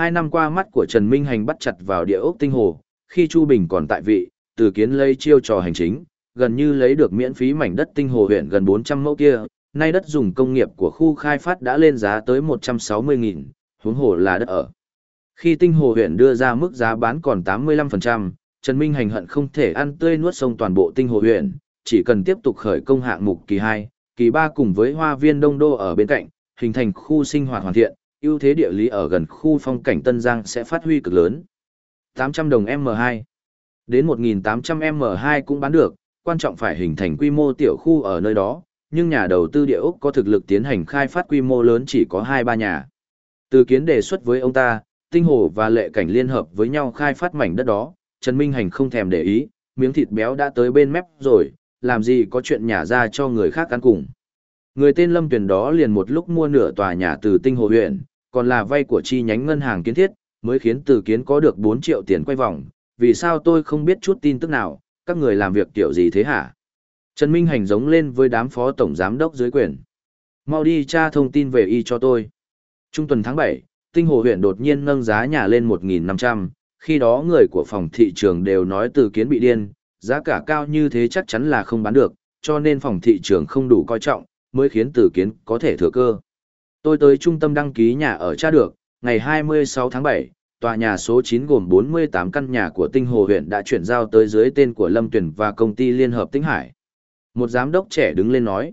Hai năm qua mắt của Trần Minh Hành bắt chặt vào địa ốc tinh hồ, khi Chu Bình còn tại vị, từ kiến lấy chiêu trò hành chính, gần như lấy được miễn phí mảnh đất tinh hồ huyện gần 400 mẫu kia, nay đất dùng công nghiệp của khu khai phát đã lên giá tới 160.000, huống hồ là đất ở. Khi tinh hồ huyện đưa ra mức giá bán còn 85%, Trần Minh Hành hận không thể ăn tươi nuốt sông toàn bộ tinh hồ huyện, chỉ cần tiếp tục khởi công hạng mục kỳ 2, kỳ 3 cùng với hoa viên đông đô ở bên cạnh, hình thành khu sinh hoạt hoàn thiện, ưu thế địa lý ở gần khu phong cảnh Tân Giang sẽ phát huy cực lớn. 800 đồng M2 Đến 1.800 M2 cũng bán được, quan trọng phải hình thành quy mô tiểu khu ở nơi đó, nhưng nhà đầu tư địa ốc có thực lực tiến hành khai phát quy mô lớn chỉ có 2-3 nhà. Từ kiến đề xuất với ông ta, tinh hồ và lệ cảnh liên hợp với nhau khai phát mảnh đất đó, Trần Minh Hành không thèm để ý, miếng thịt béo đã tới bên mép rồi, làm gì có chuyện nhả ra cho người khác ăn cùng. Người tên Lâm Tuyền đó liền một lúc mua nửa tòa nhà từ tinh hồ huyện, còn là vay của chi nhánh ngân hàng kiến thiết, mới khiến từ kiến có được 4 triệu tiền quay vòng. Vì sao tôi không biết chút tin tức nào, các người làm việc kiểu gì thế hả? Trần Minh Hành giống lên với đám phó tổng giám đốc dưới quyền. Mau đi tra thông tin về y cho tôi. Trung tuần tháng 7, tinh hồ huyện đột nhiên nâng giá nhà lên 1.500, khi đó người của phòng thị trường đều nói từ kiến bị điên, giá cả cao như thế chắc chắn là không bán được, cho nên phòng thị trường không đủ coi trọng, mới khiến từ kiến có thể thừa cơ. Tôi tới trung tâm đăng ký nhà ở tra được, ngày 26 tháng 7, tòa nhà số 9 gồm 48 căn nhà của Tinh Hồ huyện đã chuyển giao tới dưới tên của Lâm Tuyển và công ty Liên Hợp Tĩnh Hải. Một giám đốc trẻ đứng lên nói,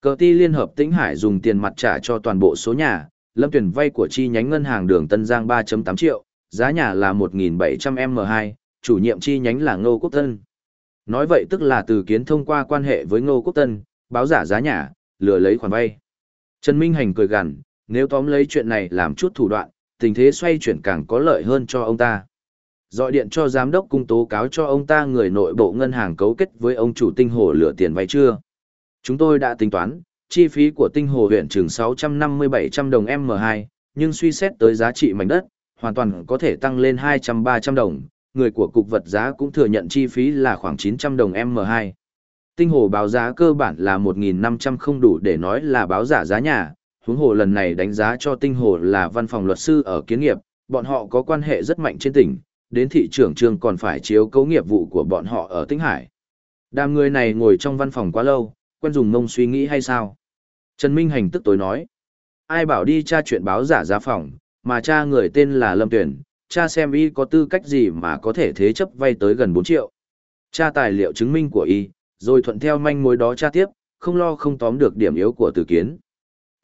cờ ty Liên Hợp Tĩnh Hải dùng tiền mặt trả cho toàn bộ số nhà, Lâm Tuyển vay của chi nhánh ngân hàng đường Tân Giang 3.8 triệu, giá nhà là 1.700 M2, chủ nhiệm chi nhánh là Ngô Quốc Tân. Nói vậy tức là từ kiến thông qua quan hệ với Ngô Quốc Tân, báo giả giá nhà, lừa lấy khoản vay. Trần Minh Hành cười gằn, nếu tóm lấy chuyện này làm chút thủ đoạn, tình thế xoay chuyển càng có lợi hơn cho ông ta. Dọi điện cho giám đốc cung tố cáo cho ông ta người nội bộ ngân hàng cấu kết với ông chủ tinh hồ lửa tiền vay chưa. Chúng tôi đã tính toán, chi phí của tinh hồ huyện trường 650-700 đồng M2, nhưng suy xét tới giá trị mảnh đất, hoàn toàn có thể tăng lên 200-300 đồng, người của cục vật giá cũng thừa nhận chi phí là khoảng 900 đồng M2. Tinh hồ báo giá cơ bản là 1.500 không đủ để nói là báo giả giá nhà, huống hồ lần này đánh giá cho tinh hồ là văn phòng luật sư ở kiến nghiệp, bọn họ có quan hệ rất mạnh trên tỉnh, đến thị trưởng trường còn phải chiếu cấu nghiệp vụ của bọn họ ở Tĩnh Hải. Đàm người này ngồi trong văn phòng quá lâu, quen dùng mông suy nghĩ hay sao? Trần Minh Hành tức tối nói, ai bảo đi tra chuyện báo giả giá phòng, mà cha người tên là Lâm Tuyển, cha xem y có tư cách gì mà có thể thế chấp vay tới gần 4 triệu. Cha tài liệu chứng minh của y, rồi thuận theo manh mối đó tra tiếp, không lo không tóm được điểm yếu của tử kiến.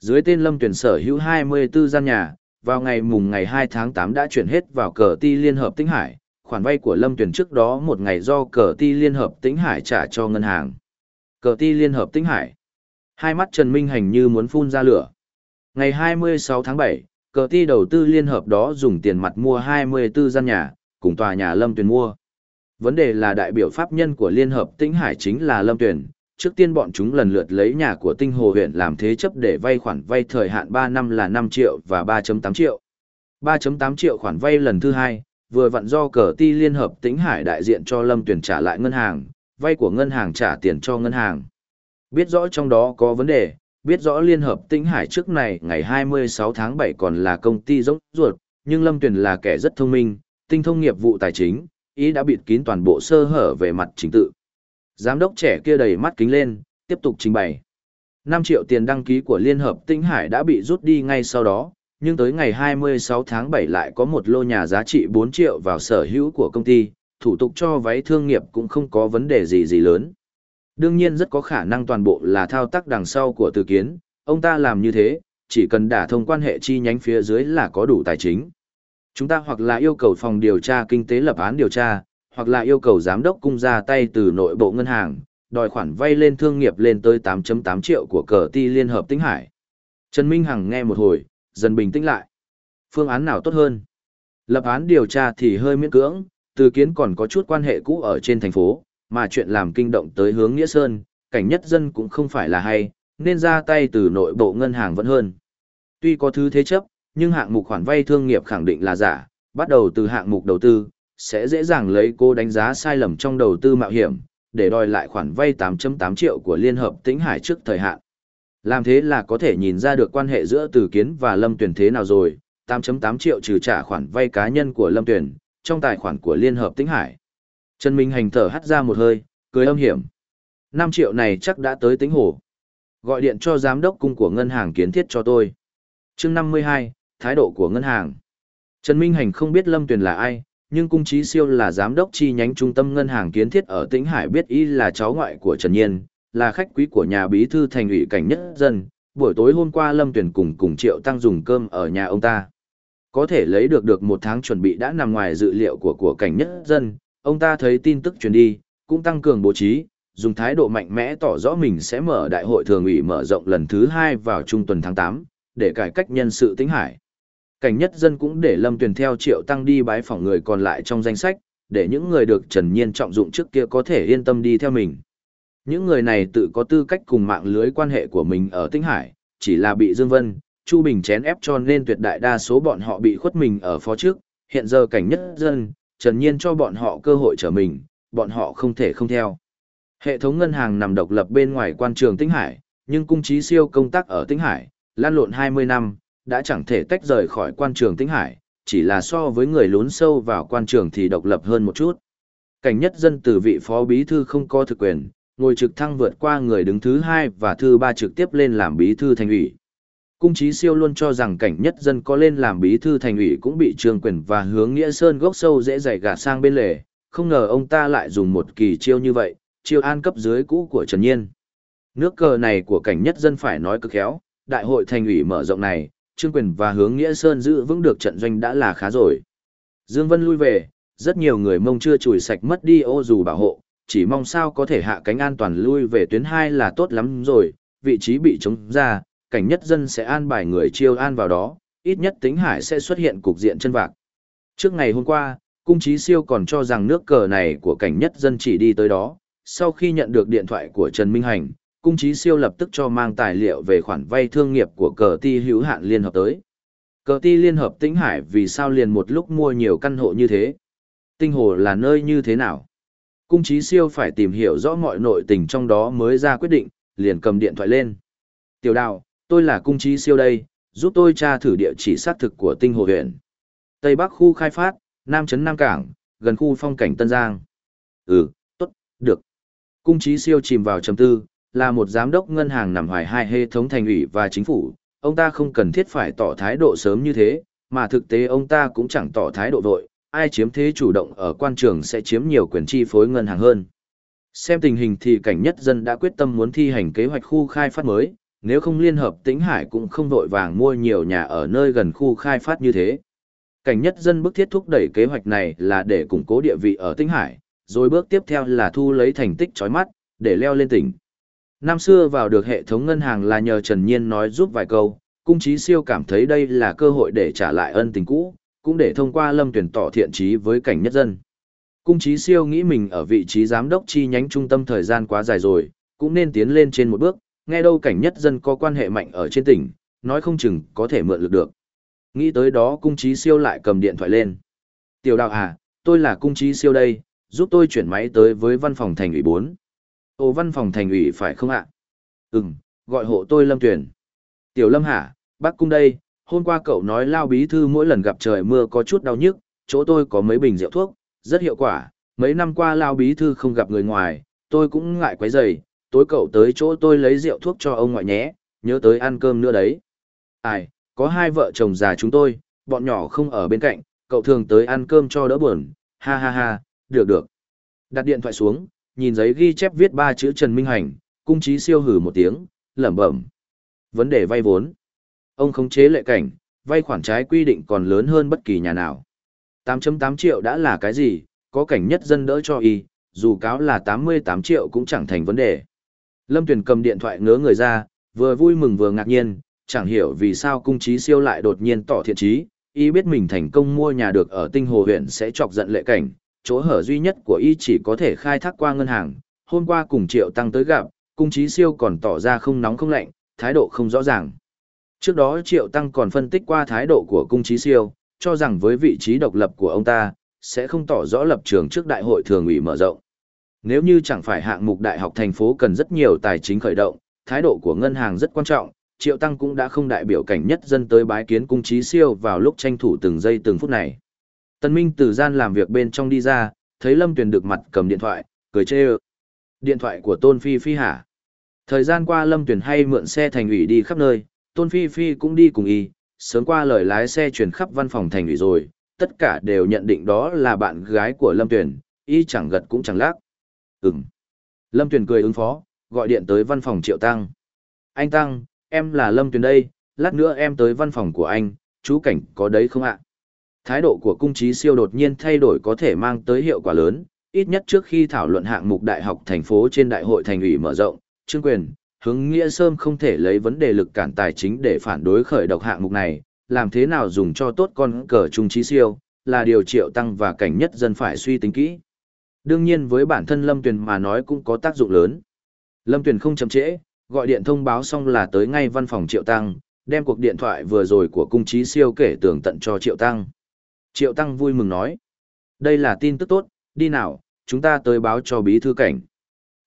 Dưới tên Lâm Tuyển sở hữu 24 gian nhà, vào ngày mùng ngày 2 tháng 8 đã chuyển hết vào cờ ti Liên Hợp Tĩnh Hải, khoản vay của Lâm Tuyển trước đó một ngày do cờ ti Liên Hợp Tĩnh Hải trả cho ngân hàng. Cờ ti Liên Hợp Tĩnh Hải. Hai mắt Trần Minh Hành như muốn phun ra lửa. Ngày 26 tháng 7, cờ ti đầu tư liên hợp đó dùng tiền mặt mua 24 gian nhà, cùng tòa nhà Lâm Tuyền mua. Vấn đề là đại biểu pháp nhân của Liên Hợp Tĩnh Hải chính là Lâm Tuyền. Trước tiên bọn chúng lần lượt lấy nhà của Tinh Hồ huyện làm thế chấp để vay khoản vay thời hạn 3 năm là 5 triệu và 3.8 triệu. 3.8 triệu khoản vay lần thứ hai, vừa vặn do cờ ti Liên Hợp Tĩnh Hải đại diện cho Lâm Tuyền trả lại ngân hàng, vay của ngân hàng trả tiền cho ngân hàng. Biết rõ trong đó có vấn đề, biết rõ Liên Hợp Tĩnh Hải trước này ngày 26 tháng 7 còn là công ty rỗng ruột, nhưng Lâm Tuyền là kẻ rất thông minh, tinh thông nghiệp vụ tài chính, ý đã bịt kín toàn bộ sơ hở về mặt chính tự. Giám đốc trẻ kia đầy mắt kính lên, tiếp tục trình bày. 5 triệu tiền đăng ký của Liên Hợp Tinh Hải đã bị rút đi ngay sau đó, nhưng tới ngày 26 tháng 7 lại có một lô nhà giá trị 4 triệu vào sở hữu của công ty, thủ tục cho váy thương nghiệp cũng không có vấn đề gì gì lớn. Đương nhiên rất có khả năng toàn bộ là thao tác đằng sau của từ kiến, ông ta làm như thế, chỉ cần đả thông quan hệ chi nhánh phía dưới là có đủ tài chính. Chúng ta hoặc là yêu cầu phòng điều tra kinh tế lập án điều tra, hoặc là yêu cầu giám đốc cung ra tay từ nội bộ ngân hàng, đòi khoản vay lên thương nghiệp lên tới 8.8 triệu của cờ ti Liên Hợp Tĩnh Hải. Trần Minh Hằng nghe một hồi, dần bình tĩnh lại. Phương án nào tốt hơn? Lập án điều tra thì hơi miễn cưỡng, từ kiến còn có chút quan hệ cũ ở trên thành phố, mà chuyện làm kinh động tới hướng Nghĩa Sơn, cảnh nhất dân cũng không phải là hay, nên ra tay từ nội bộ ngân hàng vẫn hơn. Tuy có thứ thế chấp, nhưng hạng mục khoản vay thương nghiệp khẳng định là giả, bắt đầu từ hạng mục đầu tư, sẽ dễ dàng lấy cô đánh giá sai lầm trong đầu tư mạo hiểm, để đòi lại khoản vay 8.8 triệu của Liên Hợp Tĩnh Hải trước thời hạn. Làm thế là có thể nhìn ra được quan hệ giữa Từ Kiến và Lâm tuyển thế nào rồi, 8.8 triệu trừ trả khoản vay cá nhân của Lâm Tuyển, trong tài khoản của Liên Hợp Tĩnh Hải. Trần Minh Hành thở hắt ra một hơi, cười âm hiểm. 5 triệu này chắc đã tới tính hồ. Gọi điện cho giám đốc cung của ngân hàng kiến thiết cho tôi. chương 52, thái độ của ngân hàng. Trần Minh Hành không biết Lâm Tuyền là ai, nhưng cung trí siêu là giám đốc chi nhánh trung tâm ngân hàng kiến thiết ở Tĩnh Hải biết y là cháu ngoại của Trần Nhiên, là khách quý của nhà bí thư thành ủy cảnh nhất dân. Buổi tối hôm qua Lâm Tuyền cùng cùng Triệu Tăng dùng cơm ở nhà ông ta. Có thể lấy được được một tháng chuẩn bị đã nằm ngoài dự liệu của của cảnh nhất dân, ông ta thấy tin tức truyền đi, cũng tăng cường bố trí, dùng thái độ mạnh mẽ tỏ rõ mình sẽ mở đại hội thường ủy mở rộng lần thứ hai vào trung tuần tháng 8, để cải cách nhân sự tính hải. Cảnh nhất dân cũng để Lâm Tuyền theo triệu tăng đi bái phỏng người còn lại trong danh sách, để những người được Trần Nhiên trọng dụng trước kia có thể yên tâm đi theo mình. Những người này tự có tư cách cùng mạng lưới quan hệ của mình ở Tinh Hải, chỉ là bị Dương Vân, Chu Bình chén ép cho nên tuyệt đại đa số bọn họ bị khuất mình ở phó trước, hiện giờ cảnh nhất dân, Trần Nhiên cho bọn họ cơ hội trở mình, bọn họ không thể không theo. Hệ thống ngân hàng nằm độc lập bên ngoài quan trường Tĩnh Hải, nhưng cung trí siêu công tác ở Tĩnh Hải, lan lộn 20 năm, đã chẳng thể tách rời khỏi quan trường Tĩnh Hải, chỉ là so với người lún sâu vào quan trường thì độc lập hơn một chút. Cảnh nhất dân từ vị phó bí thư không có thực quyền, ngồi trực thăng vượt qua người đứng thứ hai và thứ ba trực tiếp lên làm bí thư thành ủy. Cung trí siêu luôn cho rằng cảnh nhất dân có lên làm bí thư thành ủy cũng bị trương quyền và hướng nghĩa sơn gốc sâu dễ dày gạt sang bên lề, không ngờ ông ta lại dùng một kỳ chiêu như vậy, chiêu an cấp dưới cũ của Trần Nhiên. Nước cờ này của cảnh nhất dân phải nói cực khéo, đại hội thành ủy mở rộng này, Trương Quyền và Hướng Nghĩa Sơn giữ vững được trận doanh đã là khá rồi. Dương Vân lui về, rất nhiều người mông chưa chùi sạch mất đi ô dù bảo hộ, chỉ mong sao có thể hạ cánh an toàn lui về tuyến 2 là tốt lắm rồi, vị trí bị chống ra, cảnh nhất dân sẽ an bài người chiêu an vào đó, ít nhất tính hải sẽ xuất hiện cục diện chân vạc. Trước ngày hôm qua, cung trí siêu còn cho rằng nước cờ này của cảnh nhất dân chỉ đi tới đó, sau khi nhận được điện thoại của Trần Minh Hành, cung trí siêu lập tức cho mang tài liệu về khoản vay thương nghiệp của cờ ti hữu hạn liên hợp tới. Cờ ti liên hợp tĩnh hải vì sao liền một lúc mua nhiều căn hộ như thế? Tinh hồ là nơi như thế nào? Cung trí siêu phải tìm hiểu rõ mọi nội tình trong đó mới ra quyết định, liền cầm điện thoại lên. Tiểu đạo, tôi là cung trí siêu đây, giúp tôi tra thử địa chỉ xác thực của tinh hồ huyện. Tây Bắc khu khai phát, Nam Trấn Nam Cảng, gần khu phong cảnh Tân Giang. Ừ, tốt, được. Cung trí siêu chìm vào trầm tư, là một giám đốc ngân hàng nằm hoài hai hệ thống thành ủy và chính phủ, ông ta không cần thiết phải tỏ thái độ sớm như thế, mà thực tế ông ta cũng chẳng tỏ thái độ vội, ai chiếm thế chủ động ở quan trường sẽ chiếm nhiều quyền chi phối ngân hàng hơn. Xem tình hình thì cảnh nhất dân đã quyết tâm muốn thi hành kế hoạch khu khai phát mới, nếu không liên hợp tĩnh hải cũng không vội vàng mua nhiều nhà ở nơi gần khu khai phát như thế. Cảnh nhất dân bức thiết thúc đẩy kế hoạch này là để củng cố địa vị ở tĩnh hải, rồi bước tiếp theo là thu lấy thành tích chói mắt, để leo lên tỉnh. Năm xưa vào được hệ thống ngân hàng là nhờ Trần Nhiên nói giúp vài câu, cung trí siêu cảm thấy đây là cơ hội để trả lại ân tình cũ, cũng để thông qua lâm tuyển tỏ thiện trí với cảnh nhất dân. Cung trí siêu nghĩ mình ở vị trí giám đốc chi nhánh trung tâm thời gian quá dài rồi, cũng nên tiến lên trên một bước, nghe đâu cảnh nhất dân có quan hệ mạnh ở trên tỉnh, nói không chừng có thể mượn lực được. Nghĩ tới đó cung trí siêu lại cầm điện thoại lên. Tiểu đạo à, tôi là cung trí siêu đây, giúp tôi chuyển máy tới với văn phòng thành ủy 4. Ô văn phòng thành ủy phải không ạ? Ừm, gọi hộ tôi Lâm Tuyền. Tiểu Lâm hả, bác cung đây, hôm qua cậu nói lao bí thư mỗi lần gặp trời mưa có chút đau nhức, chỗ tôi có mấy bình rượu thuốc, rất hiệu quả, mấy năm qua lao bí thư không gặp người ngoài, tôi cũng ngại quấy rầy, tối cậu tới chỗ tôi lấy rượu thuốc cho ông ngoại nhé, nhớ tới ăn cơm nữa đấy. Ai, có hai vợ chồng già chúng tôi, bọn nhỏ không ở bên cạnh, cậu thường tới ăn cơm cho đỡ buồn, ha ha ha, được được. Đặt điện thoại xuống, nhìn giấy ghi chép viết ba chữ Trần Minh Hành, cung trí siêu hử một tiếng, lẩm bẩm. Vấn đề vay vốn. Ông khống chế lệ cảnh, vay khoản trái quy định còn lớn hơn bất kỳ nhà nào. 8.8 triệu đã là cái gì, có cảnh nhất dân đỡ cho y, dù cáo là 88 triệu cũng chẳng thành vấn đề. Lâm Tuyền cầm điện thoại ngớ người ra, vừa vui mừng vừa ngạc nhiên, chẳng hiểu vì sao cung trí siêu lại đột nhiên tỏ thiện trí, y biết mình thành công mua nhà được ở tinh hồ huyện sẽ chọc giận lệ cảnh, chỗ hở duy nhất của y chỉ có thể khai thác qua ngân hàng. Hôm qua cùng Triệu Tăng tới gặp, cung trí siêu còn tỏ ra không nóng không lạnh, thái độ không rõ ràng. Trước đó Triệu Tăng còn phân tích qua thái độ của cung trí siêu, cho rằng với vị trí độc lập của ông ta, sẽ không tỏ rõ lập trường trước đại hội thường ủy mở rộng. Nếu như chẳng phải hạng mục đại học thành phố cần rất nhiều tài chính khởi động, thái độ của ngân hàng rất quan trọng, Triệu Tăng cũng đã không đại biểu cảnh nhất dân tới bái kiến cung trí siêu vào lúc tranh thủ từng giây từng phút này. Tân Minh từ gian làm việc bên trong đi ra, thấy Lâm Tuyền được mặt cầm điện thoại, cười chê ơ. Điện thoại của Tôn Phi Phi hả? Thời gian qua Lâm Tuyền hay mượn xe thành ủy đi khắp nơi, Tôn Phi Phi cũng đi cùng y, sớm qua lời lái xe chuyển khắp văn phòng thành ủy rồi, tất cả đều nhận định đó là bạn gái của Lâm Tuyền, y chẳng gật cũng chẳng lác. Ừm. Lâm Tuyền cười ứng phó, gọi điện tới văn phòng Triệu Tăng. Anh Tăng, em là Lâm Tuyền đây, lát nữa em tới văn phòng của anh, chú cảnh có đấy không ạ? Thái độ của cung trí siêu đột nhiên thay đổi có thể mang tới hiệu quả lớn, ít nhất trước khi thảo luận hạng mục đại học thành phố trên đại hội thành ủy mở rộng, Trương Quyền, hướng Nghĩa Sơm không thể lấy vấn đề lực cản tài chính để phản đối khởi độc hạng mục này, làm thế nào dùng cho tốt con cờ trung trí siêu, là điều triệu tăng và cảnh nhất dân phải suy tính kỹ. Đương nhiên với bản thân Lâm Tuyền mà nói cũng có tác dụng lớn. Lâm Tuyền không chậm trễ, gọi điện thông báo xong là tới ngay văn phòng Triệu Tăng, đem cuộc điện thoại vừa rồi của cung trí siêu kể tường tận cho Triệu Tăng. Triệu Tăng vui mừng nói. Đây là tin tức tốt, đi nào, chúng ta tới báo cho bí thư cảnh.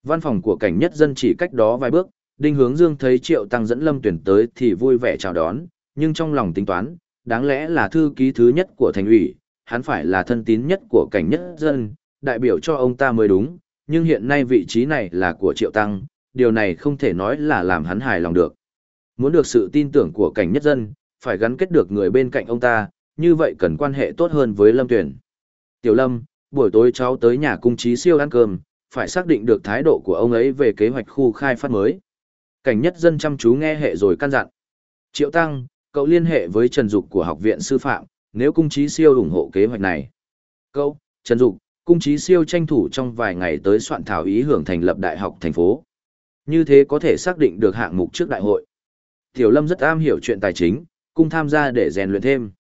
Văn phòng của cảnh nhất dân chỉ cách đó vài bước, Đinh Hướng Dương thấy Triệu Tăng dẫn Lâm Tuyển tới thì vui vẻ chào đón, nhưng trong lòng tính toán, đáng lẽ là thư ký thứ nhất của thành ủy, hắn phải là thân tín nhất của cảnh nhất dân, đại biểu cho ông ta mới đúng, nhưng hiện nay vị trí này là của Triệu Tăng, điều này không thể nói là làm hắn hài lòng được. Muốn được sự tin tưởng của cảnh nhất dân, phải gắn kết được người bên cạnh ông ta, như vậy cần quan hệ tốt hơn với Lâm Tuyển. Tiểu Lâm, buổi tối cháu tới nhà cung trí siêu ăn cơm, phải xác định được thái độ của ông ấy về kế hoạch khu khai phát mới. Cảnh nhất dân chăm chú nghe hệ rồi căn dặn. Triệu Tăng, cậu liên hệ với Trần Dục của Học viện Sư phạm, nếu cung trí siêu ủng hộ kế hoạch này. Cậu, Trần Dục, cung trí siêu tranh thủ trong vài ngày tới soạn thảo ý hưởng thành lập đại học thành phố. Như thế có thể xác định được hạng mục trước đại hội. Tiểu Lâm rất am hiểu chuyện tài chính, cung tham gia để rèn luyện thêm.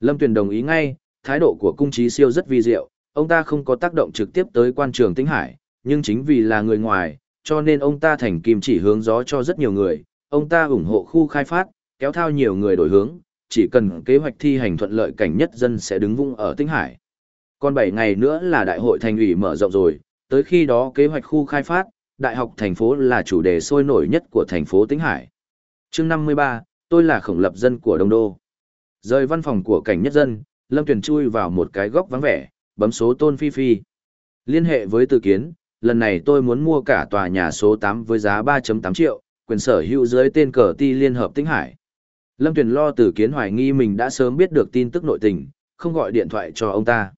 Lâm Tuyền đồng ý ngay, thái độ của cung trí siêu rất vi diệu, ông ta không có tác động trực tiếp tới quan trường Tĩnh Hải, nhưng chính vì là người ngoài, cho nên ông ta thành kim chỉ hướng gió cho rất nhiều người, ông ta ủng hộ khu khai phát, kéo thao nhiều người đổi hướng, chỉ cần kế hoạch thi hành thuận lợi cảnh nhất dân sẽ đứng vững ở Tĩnh Hải. Còn 7 ngày nữa là đại hội thành ủy mở rộng rồi, tới khi đó kế hoạch khu khai phát, đại học thành phố là chủ đề sôi nổi nhất của thành phố Tĩnh Hải. chương 53, tôi là khổng lập dân của Đông Đô. Rời văn phòng của cảnh nhất dân, Lâm Tuyền chui vào một cái góc vắng vẻ, bấm số Tôn Phi Phi. Liên hệ với Từ Kiến, lần này tôi muốn mua cả tòa nhà số 8 với giá 3.8 triệu, quyền sở hữu dưới tên cờ ti Liên Hợp Tĩnh Hải. Lâm Tuyền lo Từ Kiến hoài nghi mình đã sớm biết được tin tức nội tình, không gọi điện thoại cho ông ta.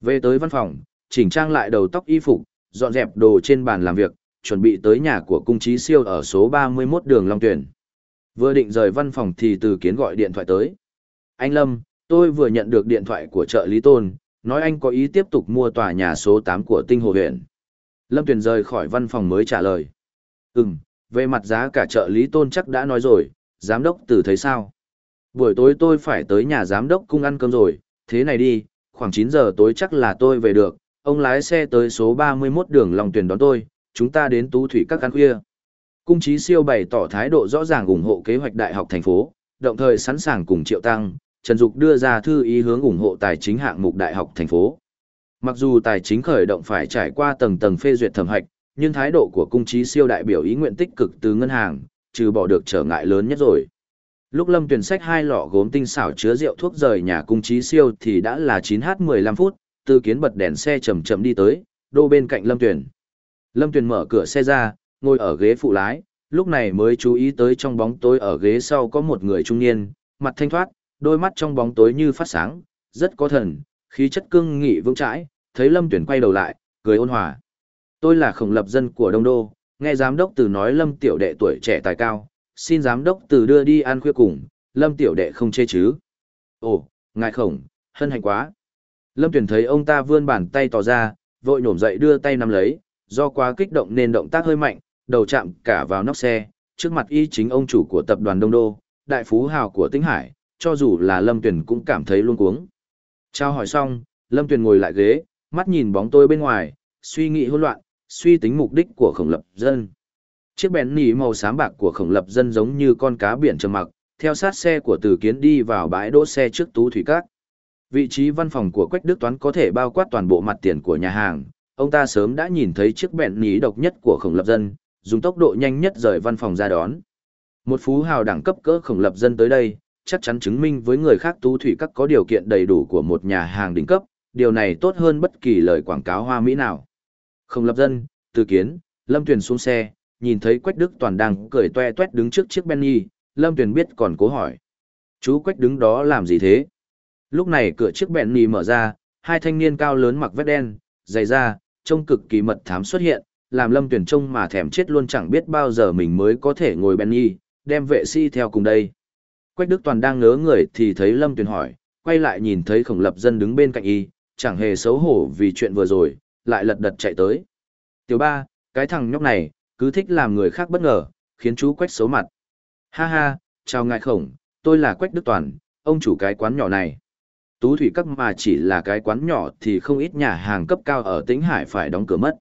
Về tới văn phòng, chỉnh trang lại đầu tóc y phục, dọn dẹp đồ trên bàn làm việc, chuẩn bị tới nhà của cung trí siêu ở số 31 đường Long Tuyển. Vừa định rời văn phòng thì Từ Kiến gọi điện thoại tới. Anh Lâm, tôi vừa nhận được điện thoại của trợ lý tôn, nói anh có ý tiếp tục mua tòa nhà số 8 của tinh hồ huyện. Lâm Tuyền rời khỏi văn phòng mới trả lời. Ừm, về mặt giá cả trợ lý tôn chắc đã nói rồi, giám đốc từ thấy sao? Buổi tối tôi phải tới nhà giám đốc cung ăn cơm rồi, thế này đi, khoảng 9 giờ tối chắc là tôi về được, ông lái xe tới số 31 đường Long Tuyền đón tôi, chúng ta đến tú thủy các căn khuya. Cung trí siêu bày tỏ thái độ rõ ràng ủng hộ kế hoạch đại học thành phố, đồng thời sẵn sàng cùng Triệu Tăng, Trần Dục đưa ra thư ý hướng ủng hộ tài chính hạng mục đại học thành phố. Mặc dù tài chính khởi động phải trải qua tầng tầng phê duyệt thẩm hạch, nhưng thái độ của cung trí siêu đại biểu ý nguyện tích cực từ ngân hàng, trừ bỏ được trở ngại lớn nhất rồi. Lúc Lâm Tuyền sách hai lọ gốm tinh xảo chứa rượu thuốc rời nhà cung trí siêu thì đã là 9h15 phút, Tư Kiến bật đèn xe chậm chậm đi tới, đô bên cạnh Lâm Tuyền. Lâm Tuyền mở cửa xe ra, ngồi ở ghế phụ lái, lúc này mới chú ý tới trong bóng tối ở ghế sau có một người trung niên, mặt thanh thoát, đôi mắt trong bóng tối như phát sáng, rất có thần, khí chất cương nghị vững chãi, thấy Lâm Tuyển quay đầu lại, cười ôn hòa. Tôi là khổng lập dân của Đông Đô, nghe giám đốc từ nói Lâm tiểu đệ tuổi trẻ tài cao, xin giám đốc từ đưa đi ăn khuya cùng, Lâm tiểu đệ không chê chứ. Ồ, ngài khổng, hân hạnh quá. Lâm Tuyển thấy ông ta vươn bàn tay tỏ ra, vội nhổm dậy đưa tay nắm lấy, do quá kích động nên động tác hơi mạnh, đầu chạm cả vào nóc xe, trước mặt y chính ông chủ của tập đoàn Đông Đô, đại phú hào của Tĩnh Hải, cho dù là Lâm Tuyền cũng cảm thấy luôn cuống. Trao hỏi xong, Lâm Tuyền ngồi lại ghế, mắt nhìn bóng tôi bên ngoài, suy nghĩ hỗn loạn, suy tính mục đích của khổng lập dân. Chiếc bèn nỉ màu xám bạc của khổng lập dân giống như con cá biển trầm mặc, theo sát xe của Từ Kiến đi vào bãi đỗ xe trước tú thủy cát. Vị trí văn phòng của Quách Đức Toán có thể bao quát toàn bộ mặt tiền của nhà hàng, ông ta sớm đã nhìn thấy chiếc bèn nỉ độc nhất của khổng lập dân, dùng tốc độ nhanh nhất rời văn phòng ra đón. Một phú hào đẳng cấp cỡ khổng lập dân tới đây, chắc chắn chứng minh với người khác tú thủy các có điều kiện đầy đủ của một nhà hàng đỉnh cấp, điều này tốt hơn bất kỳ lời quảng cáo hoa mỹ nào. Khổng lập dân, từ kiến, Lâm Tuyền xuống xe, nhìn thấy Quách Đức Toàn đang cười toe toét đứng trước chiếc Benny, Lâm Tuyền biết còn cố hỏi. Chú Quách đứng đó làm gì thế? Lúc này cửa chiếc Benny mở ra, hai thanh niên cao lớn mặc vest đen, dày da, trông cực kỳ mật thám xuất hiện, làm Lâm tuyển trông mà thèm chết luôn chẳng biết bao giờ mình mới có thể ngồi bên y đem vệ sĩ theo cùng đây. Quách Đức Toàn đang ngớ người thì thấy Lâm tuyển hỏi, quay lại nhìn thấy khổng lập dân đứng bên cạnh y, chẳng hề xấu hổ vì chuyện vừa rồi, lại lật đật chạy tới. Tiểu ba, cái thằng nhóc này, cứ thích làm người khác bất ngờ, khiến chú Quách xấu mặt. Ha ha, chào ngài khổng, tôi là Quách Đức Toàn, ông chủ cái quán nhỏ này. Tú thủy các mà chỉ là cái quán nhỏ thì không ít nhà hàng cấp cao ở Tĩnh Hải phải đóng cửa mất.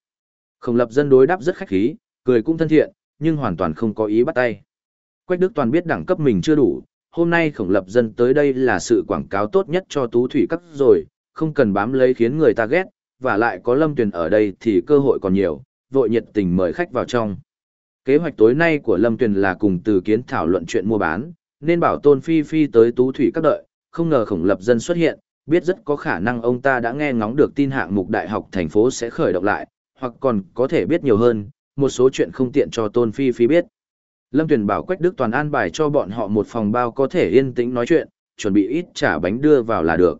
Khổng lập dân đối đáp rất khách khí, cười cũng thân thiện, nhưng hoàn toàn không có ý bắt tay. Quách Đức Toàn biết đẳng cấp mình chưa đủ, hôm nay khổng lập dân tới đây là sự quảng cáo tốt nhất cho tú thủy các rồi, không cần bám lấy khiến người ta ghét, và lại có lâm tuyền ở đây thì cơ hội còn nhiều, vội nhiệt tình mời khách vào trong. Kế hoạch tối nay của lâm tuyền là cùng từ kiến thảo luận chuyện mua bán, nên bảo tôn phi phi tới tú thủy các đợi, không ngờ khổng lập dân xuất hiện, biết rất có khả năng ông ta đã nghe ngóng được tin hạng mục đại học thành phố sẽ khởi động lại, hoặc còn có thể biết nhiều hơn, một số chuyện không tiện cho tôn phi phi biết. Lâm Tuyền bảo Quách Đức Toàn an bài cho bọn họ một phòng bao có thể yên tĩnh nói chuyện, chuẩn bị ít trả bánh đưa vào là được.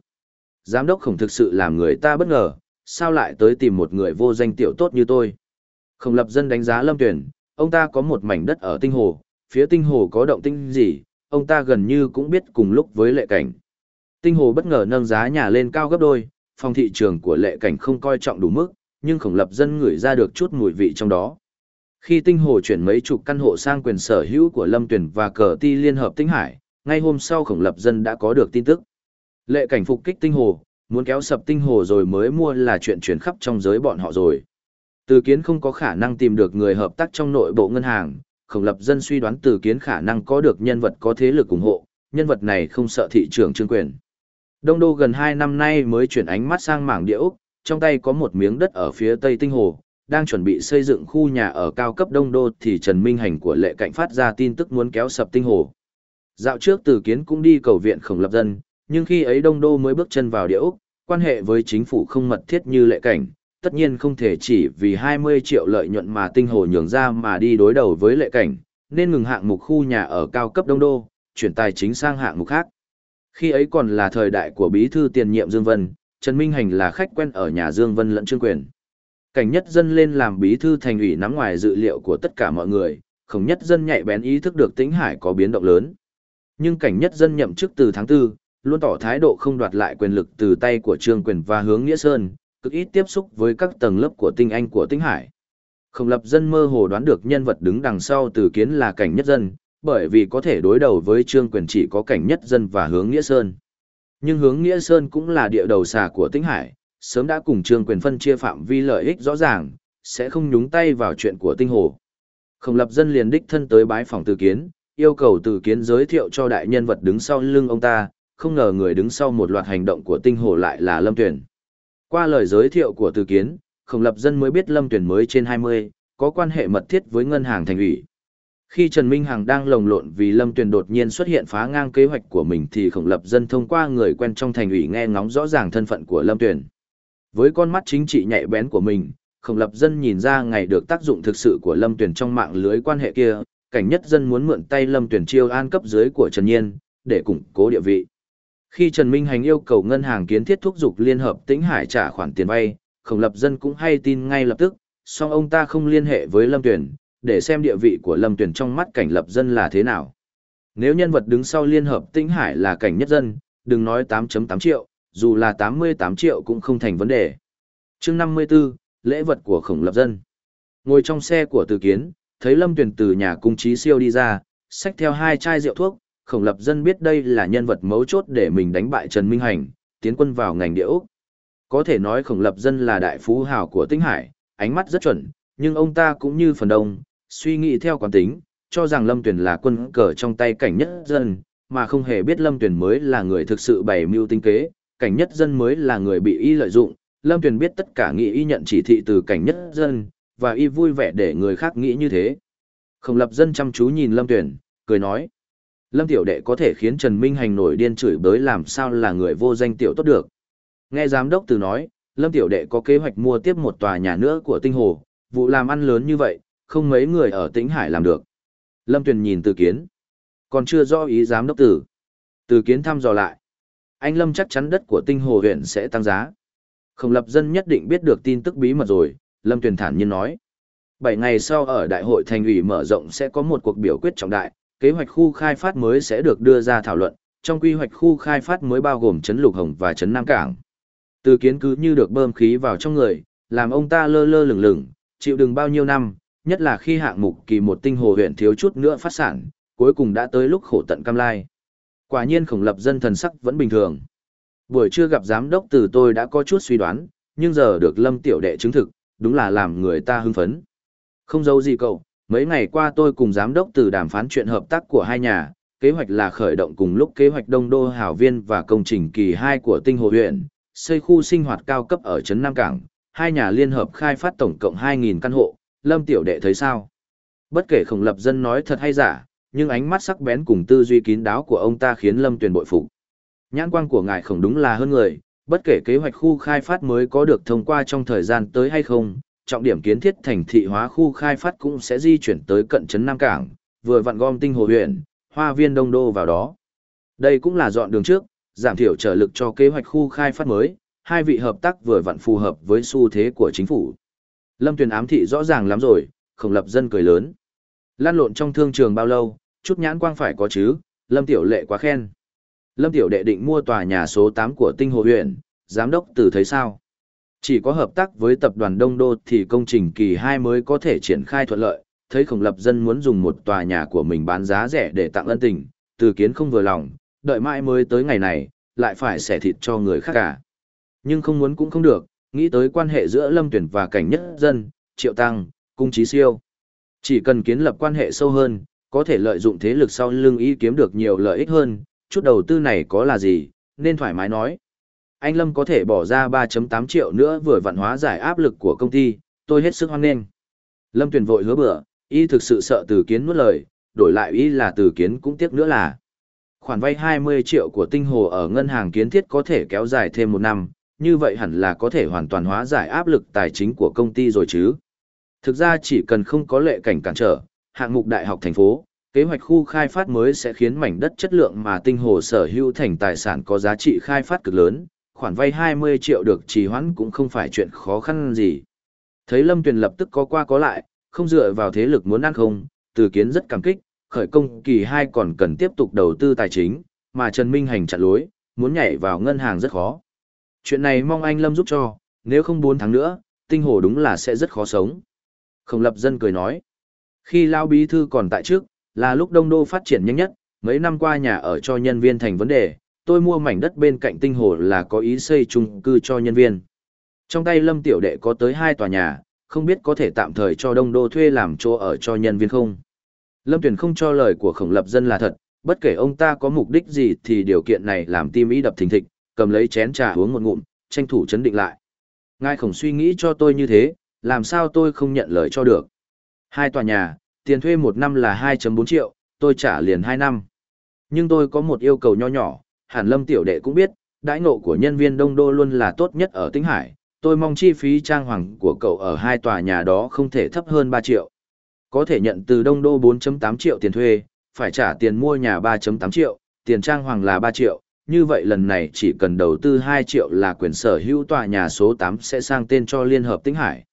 Giám đốc khổng thực sự làm người ta bất ngờ, sao lại tới tìm một người vô danh tiểu tốt như tôi. Khổng lập dân đánh giá Lâm Tuyền, ông ta có một mảnh đất ở tinh hồ, phía tinh hồ có động tinh gì, ông ta gần như cũng biết cùng lúc với lệ cảnh. Tinh hồ bất ngờ nâng giá nhà lên cao gấp đôi, phòng thị trường của lệ cảnh không coi trọng đủ mức, nhưng khổng lập dân ngửi ra được chút mùi vị trong đó. Khi tinh hồ chuyển mấy chục căn hộ sang quyền sở hữu của Lâm Tuyển và cờ ti liên hợp tinh hải, ngay hôm sau khổng lập dân đã có được tin tức. Lệ cảnh phục kích tinh hồ, muốn kéo sập tinh hồ rồi mới mua là chuyện chuyển khắp trong giới bọn họ rồi. Từ kiến không có khả năng tìm được người hợp tác trong nội bộ ngân hàng, khổng lập dân suy đoán từ kiến khả năng có được nhân vật có thế lực ủng hộ, nhân vật này không sợ thị trường trương quyền. Đông Đô gần 2 năm nay mới chuyển ánh mắt sang mảng địa Úc, trong tay có một miếng đất ở phía tây tinh hồ, đang chuẩn bị xây dựng khu nhà ở cao cấp đông đô thì Trần Minh Hành của lệ cảnh phát ra tin tức muốn kéo sập tinh hồ. Dạo trước từ kiến cũng đi cầu viện khổng lập dân, nhưng khi ấy đông đô mới bước chân vào địa Úc, quan hệ với chính phủ không mật thiết như lệ cảnh, tất nhiên không thể chỉ vì 20 triệu lợi nhuận mà tinh hồ nhường ra mà đi đối đầu với lệ cảnh, nên ngừng hạng mục khu nhà ở cao cấp đông đô, chuyển tài chính sang hạng mục khác. Khi ấy còn là thời đại của bí thư tiền nhiệm Dương Vân, Trần Minh Hành là khách quen ở nhà Dương Vân lẫn Trương Quyền. Cảnh nhất dân lên làm bí thư thành ủy nắm ngoài dự liệu của tất cả mọi người, không nhất dân nhạy bén ý thức được tĩnh hải có biến động lớn. Nhưng cảnh nhất dân nhậm chức từ tháng 4, luôn tỏ thái độ không đoạt lại quyền lực từ tay của Trương Quyền và hướng Nghĩa Sơn, cực ít tiếp xúc với các tầng lớp của tinh anh của tĩnh hải. Không lập dân mơ hồ đoán được nhân vật đứng đằng sau từ kiến là cảnh nhất dân, bởi vì có thể đối đầu với Trương Quyền chỉ có cảnh nhất dân và hướng Nghĩa Sơn. Nhưng hướng Nghĩa Sơn cũng là địa đầu xà của tĩnh hải, sớm đã cùng trương quyền phân chia phạm vi lợi ích rõ ràng, sẽ không nhúng tay vào chuyện của tinh hồ. Khổng lập dân liền đích thân tới bái phòng từ kiến, yêu cầu từ kiến giới thiệu cho đại nhân vật đứng sau lưng ông ta, không ngờ người đứng sau một loạt hành động của tinh hồ lại là Lâm Tuyển. Qua lời giới thiệu của từ kiến, khổng lập dân mới biết Lâm Tuyển mới trên 20, có quan hệ mật thiết với ngân hàng thành ủy. Khi Trần Minh Hằng đang lồng lộn vì Lâm Tuyền đột nhiên xuất hiện phá ngang kế hoạch của mình thì khổng lập dân thông qua người quen trong thành ủy nghe ngóng rõ ràng thân phận của Lâm Tuyền. Với con mắt chính trị nhạy bén của mình, khổng lập dân nhìn ra ngày được tác dụng thực sự của Lâm Tuyền trong mạng lưới quan hệ kia, cảnh nhất dân muốn mượn tay Lâm Tuyền chiêu an cấp dưới của Trần Nhiên, để củng cố địa vị. Khi Trần Minh Hành yêu cầu ngân hàng kiến thiết thúc giục liên hợp tĩnh hải trả khoản tiền vay, khổng lập dân cũng hay tin ngay lập tức, song ông ta không liên hệ với Lâm Tuyển, để xem địa vị của Lâm Tuyển trong mắt cảnh lập dân là thế nào. Nếu nhân vật đứng sau liên hợp tĩnh hải là cảnh nhất dân, đừng nói 8.8 triệu, dù là 88 triệu cũng không thành vấn đề. chương 54, lễ vật của khổng lập dân. Ngồi trong xe của từ kiến, thấy Lâm Tuyền từ nhà cung trí siêu đi ra, xách theo hai chai rượu thuốc, khổng lập dân biết đây là nhân vật mấu chốt để mình đánh bại Trần Minh Hành, tiến quân vào ngành địa Úc. Có thể nói khổng lập dân là đại phú hào của Tĩnh hải, ánh mắt rất chuẩn, nhưng ông ta cũng như phần đông, suy nghĩ theo quán tính, cho rằng Lâm Tuyền là quân cờ trong tay cảnh nhất dân, mà không hề biết Lâm Tuyền mới là người thực sự bày mưu tinh kế, cảnh nhất dân mới là người bị y lợi dụng, Lâm Tuyền biết tất cả nghĩ y nhận chỉ thị từ cảnh nhất dân, và y vui vẻ để người khác nghĩ như thế. Không lập dân chăm chú nhìn Lâm Tuyền, cười nói. Lâm tiểu đệ có thể khiến Trần Minh Hành nổi điên chửi bới làm sao là người vô danh tiểu tốt được. Nghe giám đốc từ nói, Lâm tiểu đệ có kế hoạch mua tiếp một tòa nhà nữa của tinh hồ, vụ làm ăn lớn như vậy, không mấy người ở Tĩnh Hải làm được. Lâm Tuyền nhìn từ kiến. Còn chưa rõ ý giám đốc tử. Từ kiến thăm dò lại. Anh Lâm chắc chắn đất của tinh hồ huyện sẽ tăng giá. Không lập dân nhất định biết được tin tức bí mật rồi, Lâm Tuyền thản nhiên nói. Bảy ngày sau ở đại hội thành ủy mở rộng sẽ có một cuộc biểu quyết trọng đại, kế hoạch khu khai phát mới sẽ được đưa ra thảo luận, trong quy hoạch khu khai phát mới bao gồm trấn Lục Hồng và trấn Nam Cảng. Từ kiến cứ như được bơm khí vào trong người, làm ông ta lơ lơ lửng lửng, chịu đựng bao nhiêu năm, nhất là khi hạng mục kỳ một tinh hồ huyện thiếu chút nữa phát sản, cuối cùng đã tới lúc khổ tận cam lai. Quả nhiên khổng lập dân thần sắc vẫn bình thường. Buổi trưa gặp giám đốc từ tôi đã có chút suy đoán, nhưng giờ được lâm tiểu đệ chứng thực, đúng là làm người ta hưng phấn. Không giấu gì cậu, mấy ngày qua tôi cùng giám đốc từ đàm phán chuyện hợp tác của hai nhà, kế hoạch là khởi động cùng lúc kế hoạch đông đô hảo viên và công trình kỳ 2 của tinh hồ huyện, xây khu sinh hoạt cao cấp ở Trấn Nam Cảng, hai nhà liên hợp khai phát tổng cộng 2.000 căn hộ, lâm tiểu đệ thấy sao? Bất kể khổng lập dân nói thật hay giả, nhưng ánh mắt sắc bén cùng tư duy kín đáo của ông ta khiến lâm tuyền bội phục. Nhãn quang của ngài khổng đúng là hơn người, bất kể kế hoạch khu khai phát mới có được thông qua trong thời gian tới hay không, trọng điểm kiến thiết thành thị hóa khu khai phát cũng sẽ di chuyển tới cận trấn Nam Cảng, vừa vặn gom tinh hồ huyện, hoa viên đông đô vào đó. Đây cũng là dọn đường trước, giảm thiểu trở lực cho kế hoạch khu khai phát mới, hai vị hợp tác vừa vặn phù hợp với xu thế của chính phủ. Lâm Tuyền ám thị rõ ràng lắm rồi, Khổng lập dân cười lớn. Lan lộn trong thương trường bao lâu, chút nhãn quang phải có chứ, Lâm Tiểu Lệ quá khen. Lâm Tiểu Đệ định mua tòa nhà số 8 của Tinh Hồ huyện, giám đốc từ thấy sao? Chỉ có hợp tác với tập đoàn Đông Đô thì công trình kỳ 2 mới có thể triển khai thuận lợi, thấy khổng lập dân muốn dùng một tòa nhà của mình bán giá rẻ để tặng ân tình, từ kiến không vừa lòng, đợi mãi mới tới ngày này, lại phải xẻ thịt cho người khác cả. Nhưng không muốn cũng không được, nghĩ tới quan hệ giữa Lâm Tuyển và cảnh nhất dân, Triệu Tăng, Cung Trí Siêu. Chỉ cần kiến lập quan hệ sâu hơn, có thể lợi dụng thế lực sau lưng ý kiếm được nhiều lợi ích hơn, chút đầu tư này có là gì, nên thoải mái nói. Anh Lâm có thể bỏ ra 3.8 triệu nữa vừa vận hóa giải áp lực của công ty, tôi hết sức hoan nghênh. Lâm Tuyền vội hứa bữa, y thực sự sợ từ kiến nuốt lời, đổi lại y là từ kiến cũng tiếc nữa là. Khoản vay 20 triệu của tinh hồ ở ngân hàng kiến thiết có thể kéo dài thêm một năm, như vậy hẳn là có thể hoàn toàn hóa giải áp lực tài chính của công ty rồi chứ. Thực ra chỉ cần không có lệ cảnh cản trở, hạng mục đại học thành phố, kế hoạch khu khai phát mới sẽ khiến mảnh đất chất lượng mà tinh hồ sở hữu thành tài sản có giá trị khai phát cực lớn, khoản vay 20 triệu được trì hoãn cũng không phải chuyện khó khăn gì. Thấy Lâm Tuyền lập tức có qua có lại, không dựa vào thế lực muốn ăn không, từ kiến rất cảm kích, khởi công kỳ 2 còn cần tiếp tục đầu tư tài chính, mà Trần Minh Hành chặn lối, muốn nhảy vào ngân hàng rất khó. Chuyện này mong anh Lâm giúp cho, nếu không 4 tháng nữa, tinh hồ đúng là sẽ rất khó sống. Khổng lập dân cười nói. Khi Lao Bí Thư còn tại trước, là lúc Đông Đô phát triển nhanh nhất, mấy năm qua nhà ở cho nhân viên thành vấn đề, tôi mua mảnh đất bên cạnh tinh hồ là có ý xây chung cư cho nhân viên. Trong tay Lâm Tiểu Đệ có tới hai tòa nhà, không biết có thể tạm thời cho Đông Đô thuê làm chỗ ở cho nhân viên không. Lâm Tuyền không cho lời của khổng lập dân là thật, bất kể ông ta có mục đích gì thì điều kiện này làm tim ý đập thình thịch, cầm lấy chén trà uống một ngụm, tranh thủ chấn định lại. Ngài khổng suy nghĩ cho tôi như thế, làm sao tôi không nhận lời cho được. Hai tòa nhà, tiền thuê một năm là 2.4 triệu, tôi trả liền 2 năm. Nhưng tôi có một yêu cầu nho nhỏ, hàn lâm tiểu đệ cũng biết, đãi ngộ của nhân viên đông đô luôn là tốt nhất ở Tĩnh Hải. Tôi mong chi phí trang hoàng của cậu ở hai tòa nhà đó không thể thấp hơn 3 triệu. Có thể nhận từ đông đô 4.8 triệu tiền thuê, phải trả tiền mua nhà 3.8 triệu, tiền trang hoàng là 3 triệu, như vậy lần này chỉ cần đầu tư 2 triệu là quyền sở hữu tòa nhà số 8 sẽ sang tên cho Liên Hợp Tĩnh Hải.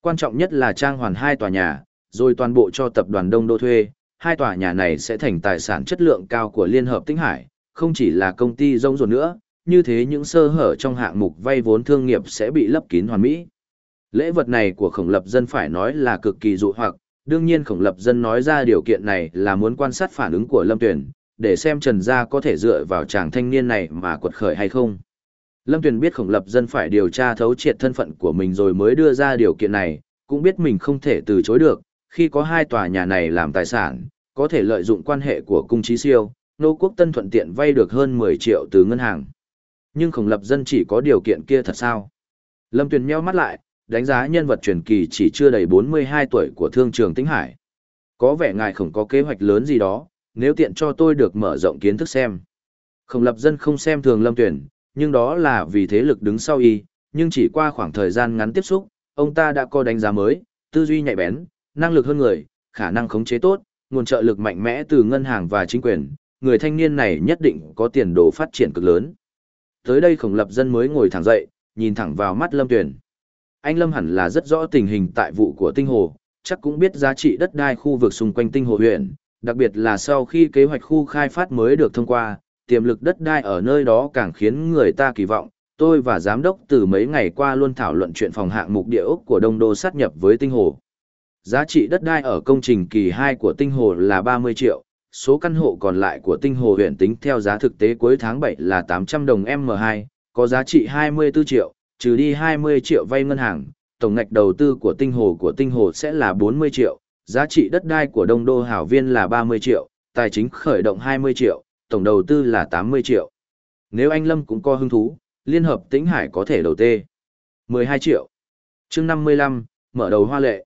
Quan trọng nhất là trang hoàn hai tòa nhà, rồi toàn bộ cho tập đoàn Đông Đô thuê, hai tòa nhà này sẽ thành tài sản chất lượng cao của Liên Hợp Tĩnh Hải, không chỉ là công ty rông ruột nữa, như thế những sơ hở trong hạng mục vay vốn thương nghiệp sẽ bị lấp kín hoàn mỹ. Lễ vật này của khổng lập dân phải nói là cực kỳ dụ hoặc, đương nhiên khổng lập dân nói ra điều kiện này là muốn quan sát phản ứng của Lâm Tuyển, để xem Trần Gia có thể dựa vào chàng thanh niên này mà quật khởi hay không. Lâm Tuyền biết khổng lập dân phải điều tra thấu triệt thân phận của mình rồi mới đưa ra điều kiện này, cũng biết mình không thể từ chối được, khi có hai tòa nhà này làm tài sản, có thể lợi dụng quan hệ của cung trí siêu, nô quốc tân thuận tiện vay được hơn 10 triệu từ ngân hàng. Nhưng khổng lập dân chỉ có điều kiện kia thật sao? Lâm Tuyền nheo mắt lại, đánh giá nhân vật truyền kỳ chỉ chưa đầy 42 tuổi của thương trường Tĩnh Hải. Có vẻ ngài không có kế hoạch lớn gì đó, nếu tiện cho tôi được mở rộng kiến thức xem. Khổng lập dân không xem thường lâm tuyển, nhưng đó là vì thế lực đứng sau y, nhưng chỉ qua khoảng thời gian ngắn tiếp xúc, ông ta đã có đánh giá mới, tư duy nhạy bén, năng lực hơn người, khả năng khống chế tốt, nguồn trợ lực mạnh mẽ từ ngân hàng và chính quyền, người thanh niên này nhất định có tiền đồ phát triển cực lớn. Tới đây khổng lập dân mới ngồi thẳng dậy, nhìn thẳng vào mắt Lâm Tuyển. Anh Lâm hẳn là rất rõ tình hình tại vụ của tinh hồ, chắc cũng biết giá trị đất đai khu vực xung quanh tinh hồ huyện, đặc biệt là sau khi kế hoạch khu khai phát mới được thông qua, tiềm lực đất đai ở nơi đó càng khiến người ta kỳ vọng. Tôi và giám đốc từ mấy ngày qua luôn thảo luận chuyện phòng hạng mục địa ốc của Đông Đô sát nhập với tinh hồ. Giá trị đất đai ở công trình kỳ 2 của tinh hồ là 30 triệu, số căn hộ còn lại của tinh hồ huyện tính theo giá thực tế cuối tháng 7 là 800 đồng M2, có giá trị 24 triệu, trừ đi 20 triệu vay ngân hàng, tổng ngạch đầu tư của tinh hồ của tinh hồ sẽ là 40 triệu, giá trị đất đai của đông đô hảo viên là 30 triệu, tài chính khởi động 20 triệu, tổng đầu tư là 80 triệu. Nếu anh Lâm cũng có hứng thú, Liên hợp Tĩnh Hải có thể đầu tư 12 triệu. chương 55, mở đầu hoa lệ.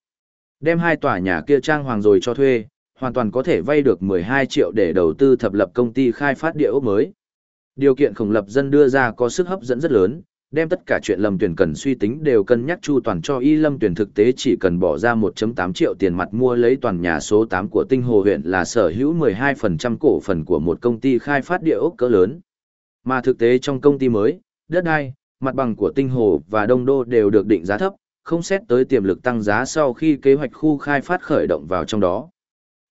Đem hai tòa nhà kia trang hoàng rồi cho thuê, hoàn toàn có thể vay được 12 triệu để đầu tư thập lập công ty khai phát địa ốc mới. Điều kiện khổng lập dân đưa ra có sức hấp dẫn rất lớn, đem tất cả chuyện Lâm Tuyển cần suy tính đều cân nhắc chu toàn cho y Lâm Tuyển thực tế chỉ cần bỏ ra 1.8 triệu tiền mặt mua lấy toàn nhà số 8 của Tinh Hồ huyện là sở hữu 12% cổ phần của một công ty khai phát địa ốc cỡ lớn. Mà thực tế trong công ty mới, đất đai, mặt bằng của Tinh Hồ và Đông Đô đều được định giá thấp, không xét tới tiềm lực tăng giá sau khi kế hoạch khu khai phát khởi động vào trong đó.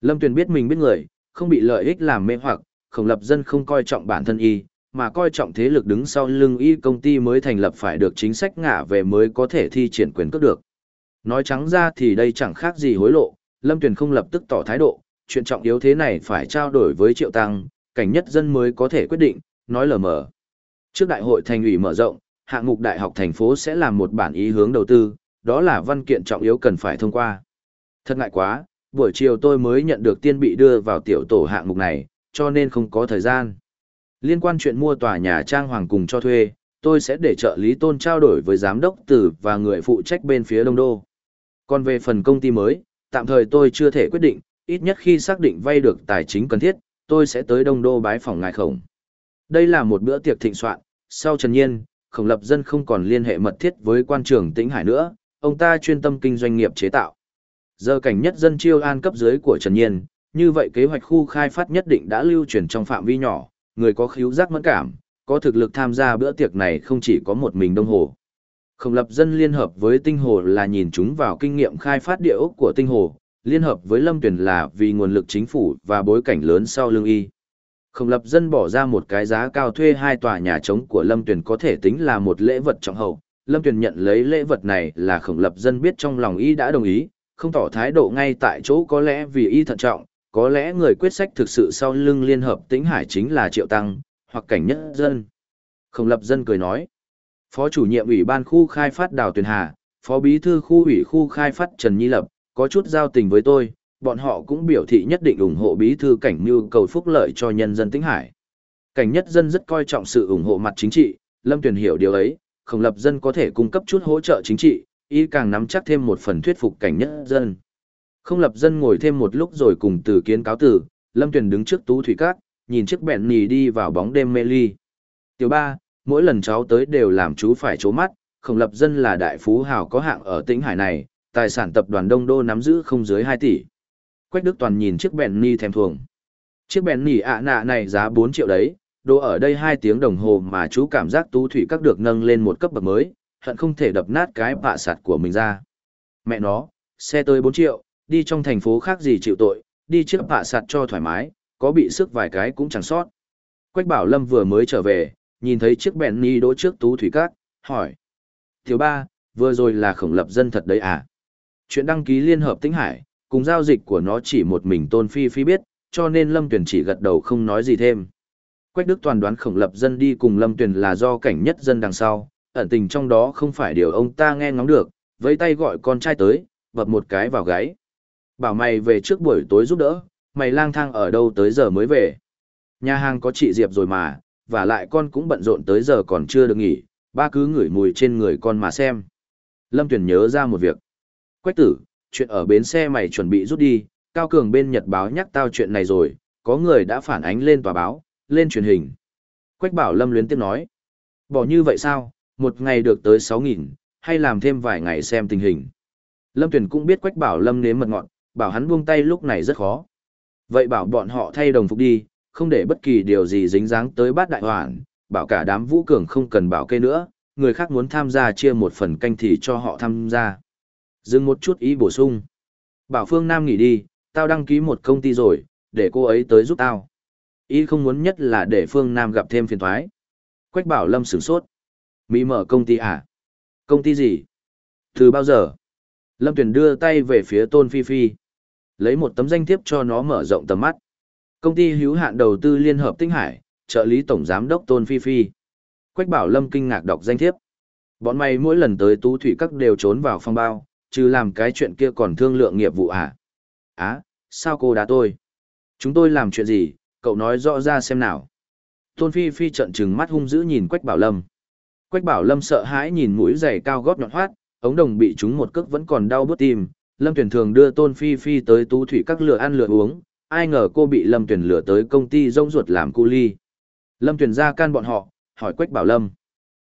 Lâm Tuyền biết mình biết người, không bị lợi ích làm mê hoặc, khổng lập dân không coi trọng bản thân y, mà coi trọng thế lực đứng sau lưng y công ty mới thành lập phải được chính sách ngả về mới có thể thi triển quyền cước được. Nói trắng ra thì đây chẳng khác gì hối lộ, Lâm Tuyền không lập tức tỏ thái độ, chuyện trọng yếu thế này phải trao đổi với Triệu Tăng, cảnh nhất dân mới có thể quyết định, nói lờ mờ. Trước đại hội thành ủy mở rộng, hạng mục đại học thành phố sẽ làm một bản ý hướng đầu tư, đó là văn kiện trọng yếu cần phải thông qua. Thật ngại quá, buổi chiều tôi mới nhận được tiên bị đưa vào tiểu tổ hạng mục này, cho nên không có thời gian. Liên quan chuyện mua tòa nhà trang hoàng cùng cho thuê, tôi sẽ để trợ lý tôn trao đổi với giám đốc tử và người phụ trách bên phía Đông Đô. Còn về phần công ty mới, tạm thời tôi chưa thể quyết định, ít nhất khi xác định vay được tài chính cần thiết, tôi sẽ tới Đông Đô bái phòng ngài khổng. Đây là một bữa tiệc thịnh soạn, sau Trần Nhiên, khổng lập dân không còn liên hệ mật thiết với quan trường tĩnh hải nữa, ông ta chuyên tâm kinh doanh nghiệp chế tạo. Giờ cảnh nhất dân chiêu an cấp dưới của Trần Nhiên, như vậy kế hoạch khu khai phát nhất định đã lưu truyền trong phạm vi nhỏ, người có khíu giác mẫn cảm, có thực lực tham gia bữa tiệc này không chỉ có một mình đông hồ. Khổng lập dân liên hợp với tinh hồ là nhìn chúng vào kinh nghiệm khai phát địa ốc của tinh hồ, liên hợp với lâm tuyển là vì nguồn lực chính phủ và bối cảnh lớn sau lương y. Khổng lập dân bỏ ra một cái giá cao thuê hai tòa nhà trống của lâm tuyển có thể tính là một lễ vật trọng hậu. Lâm tuyển nhận lấy lễ vật này là khổng lập dân biết trong lòng y đã đồng ý, không tỏ thái độ ngay tại chỗ có lẽ vì y thận trọng, có lẽ người quyết sách thực sự sau lưng liên hợp tĩnh hải chính là triệu tăng, hoặc cảnh nhất dân. Khổng lập dân cười nói. Phó chủ nhiệm ủy ban khu khai phát Đào Tuyền Hà, phó bí thư khu ủy khu khai phát Trần Nhi Lập, có chút giao tình với tôi, bọn họ cũng biểu thị nhất định ủng hộ bí thư cảnh như cầu phúc lợi cho nhân dân tĩnh hải. Cảnh nhất dân rất coi trọng sự ủng hộ mặt chính trị, Lâm Tuyền hiểu điều ấy, khổng lập dân có thể cung cấp chút hỗ trợ chính trị, y càng nắm chắc thêm một phần thuyết phục cảnh nhất dân. Không lập dân ngồi thêm một lúc rồi cùng từ kiến cáo tử, Lâm Tuyền đứng trước tú thủy cát, nhìn chiếc bẹn nì đi vào bóng đêm mê ly. Tiểu ba, mỗi lần cháu tới đều làm chú phải trố mắt, không lập dân là đại phú hào có hạng ở tỉnh Hải này, tài sản tập đoàn Đông Đô nắm giữ không dưới hai tỷ. Quách Đức Toàn nhìn chiếc bẹn nì thèm thuồng. Chiếc bẹn nì ạ nạ này giá bốn triệu đấy, đồ ở đây hai tiếng đồng hồ mà chú cảm giác tú thủy các được nâng lên một cấp bậc mới, hận không thể đập nát cái bạ sạt của mình ra. Mẹ nó, xe tới bốn triệu, đi trong thành phố khác gì chịu tội, đi chiếc bạ sạt cho thoải mái, có bị sức vài cái cũng chẳng sót. Quách Bảo Lâm vừa mới trở về, nhìn thấy chiếc bèn ni đỗ trước tú thủy cát, hỏi. Tiểu ba, vừa rồi là khổng lập dân thật đấy à? Chuyện đăng ký liên hợp tĩnh hải, cùng giao dịch của nó chỉ một mình tôn phi phi biết, cho nên Lâm Tuyền chỉ gật đầu không nói gì thêm. Quách Đức toàn đoán khổng lập dân đi cùng Lâm Tuyền là do cảnh nhất dân đằng sau, ẩn tình trong đó không phải điều ông ta nghe ngóng được, với tay gọi con trai tới, bập một cái vào gáy. Bảo mày về trước buổi tối giúp đỡ, mày lang thang ở đâu tới giờ mới về. Nhà hàng có chị Diệp rồi mà, và lại con cũng bận rộn tới giờ còn chưa được nghỉ, ba cứ ngửi mùi trên người con mà xem. Lâm Tuyền nhớ ra một việc. Quách tử, chuyện ở bến xe mày chuẩn bị rút đi, Cao Cường bên Nhật báo nhắc tao chuyện này rồi, có người đã phản ánh lên tòa báo, lên truyền hình. Quách bảo lâm luyến tiếp nói. Bỏ như vậy sao, một ngày được tới 6.000, hay làm thêm vài ngày xem tình hình. Lâm Tuyền cũng biết Quách bảo lâm nếm mật ngọn, bảo hắn buông tay lúc này rất khó. Vậy bảo bọn họ thay đồng phục đi, không để bất kỳ điều gì dính dáng tới bát đại hoàn, bảo cả đám vũ cường không cần bảo kê nữa, người khác muốn tham gia chia một phần canh thì cho họ tham gia. Dừng một chút ý bổ sung. Bảo Phương Nam nghỉ đi, tao đăng ký một công ty rồi, để cô ấy tới giúp tao. Ý không muốn nhất là để Phương Nam gặp thêm phiền thoái. Quách bảo Lâm sửng sốt. Mỹ mở công ty à? Công ty gì? Từ bao giờ? Lâm Tuyền đưa tay về phía Tôn Phi Phi. Lấy một tấm danh thiếp cho nó mở rộng tầm mắt. Công ty hữu hạn đầu tư Liên hợp Tinh Hải, trợ lý tổng giám đốc Tôn Phi Phi. Quách bảo Lâm kinh ngạc đọc danh thiếp. Bọn mày mỗi lần tới tú thủy các đều trốn vào phòng bao, trừ làm cái chuyện kia còn thương lượng nghiệp vụ à? Á, sao cô đá tôi? Chúng tôi làm chuyện gì, cậu nói rõ ra xem nào. Tôn Phi Phi trận trừng mắt hung dữ nhìn Quách Bảo Lâm. Quách Bảo Lâm sợ hãi nhìn mũi giày cao gót nhọn hoắt, ống đồng bị trúng một cước vẫn còn đau bứt tim. Lâm Tuyển thường đưa Tôn Phi Phi tới tú thủy các lửa ăn lửa uống, ai ngờ cô bị Lâm Tuyển lửa tới công ty rông ruột làm cu ly. Lâm Tuyển ra can bọn họ, hỏi Quách Bảo Lâm.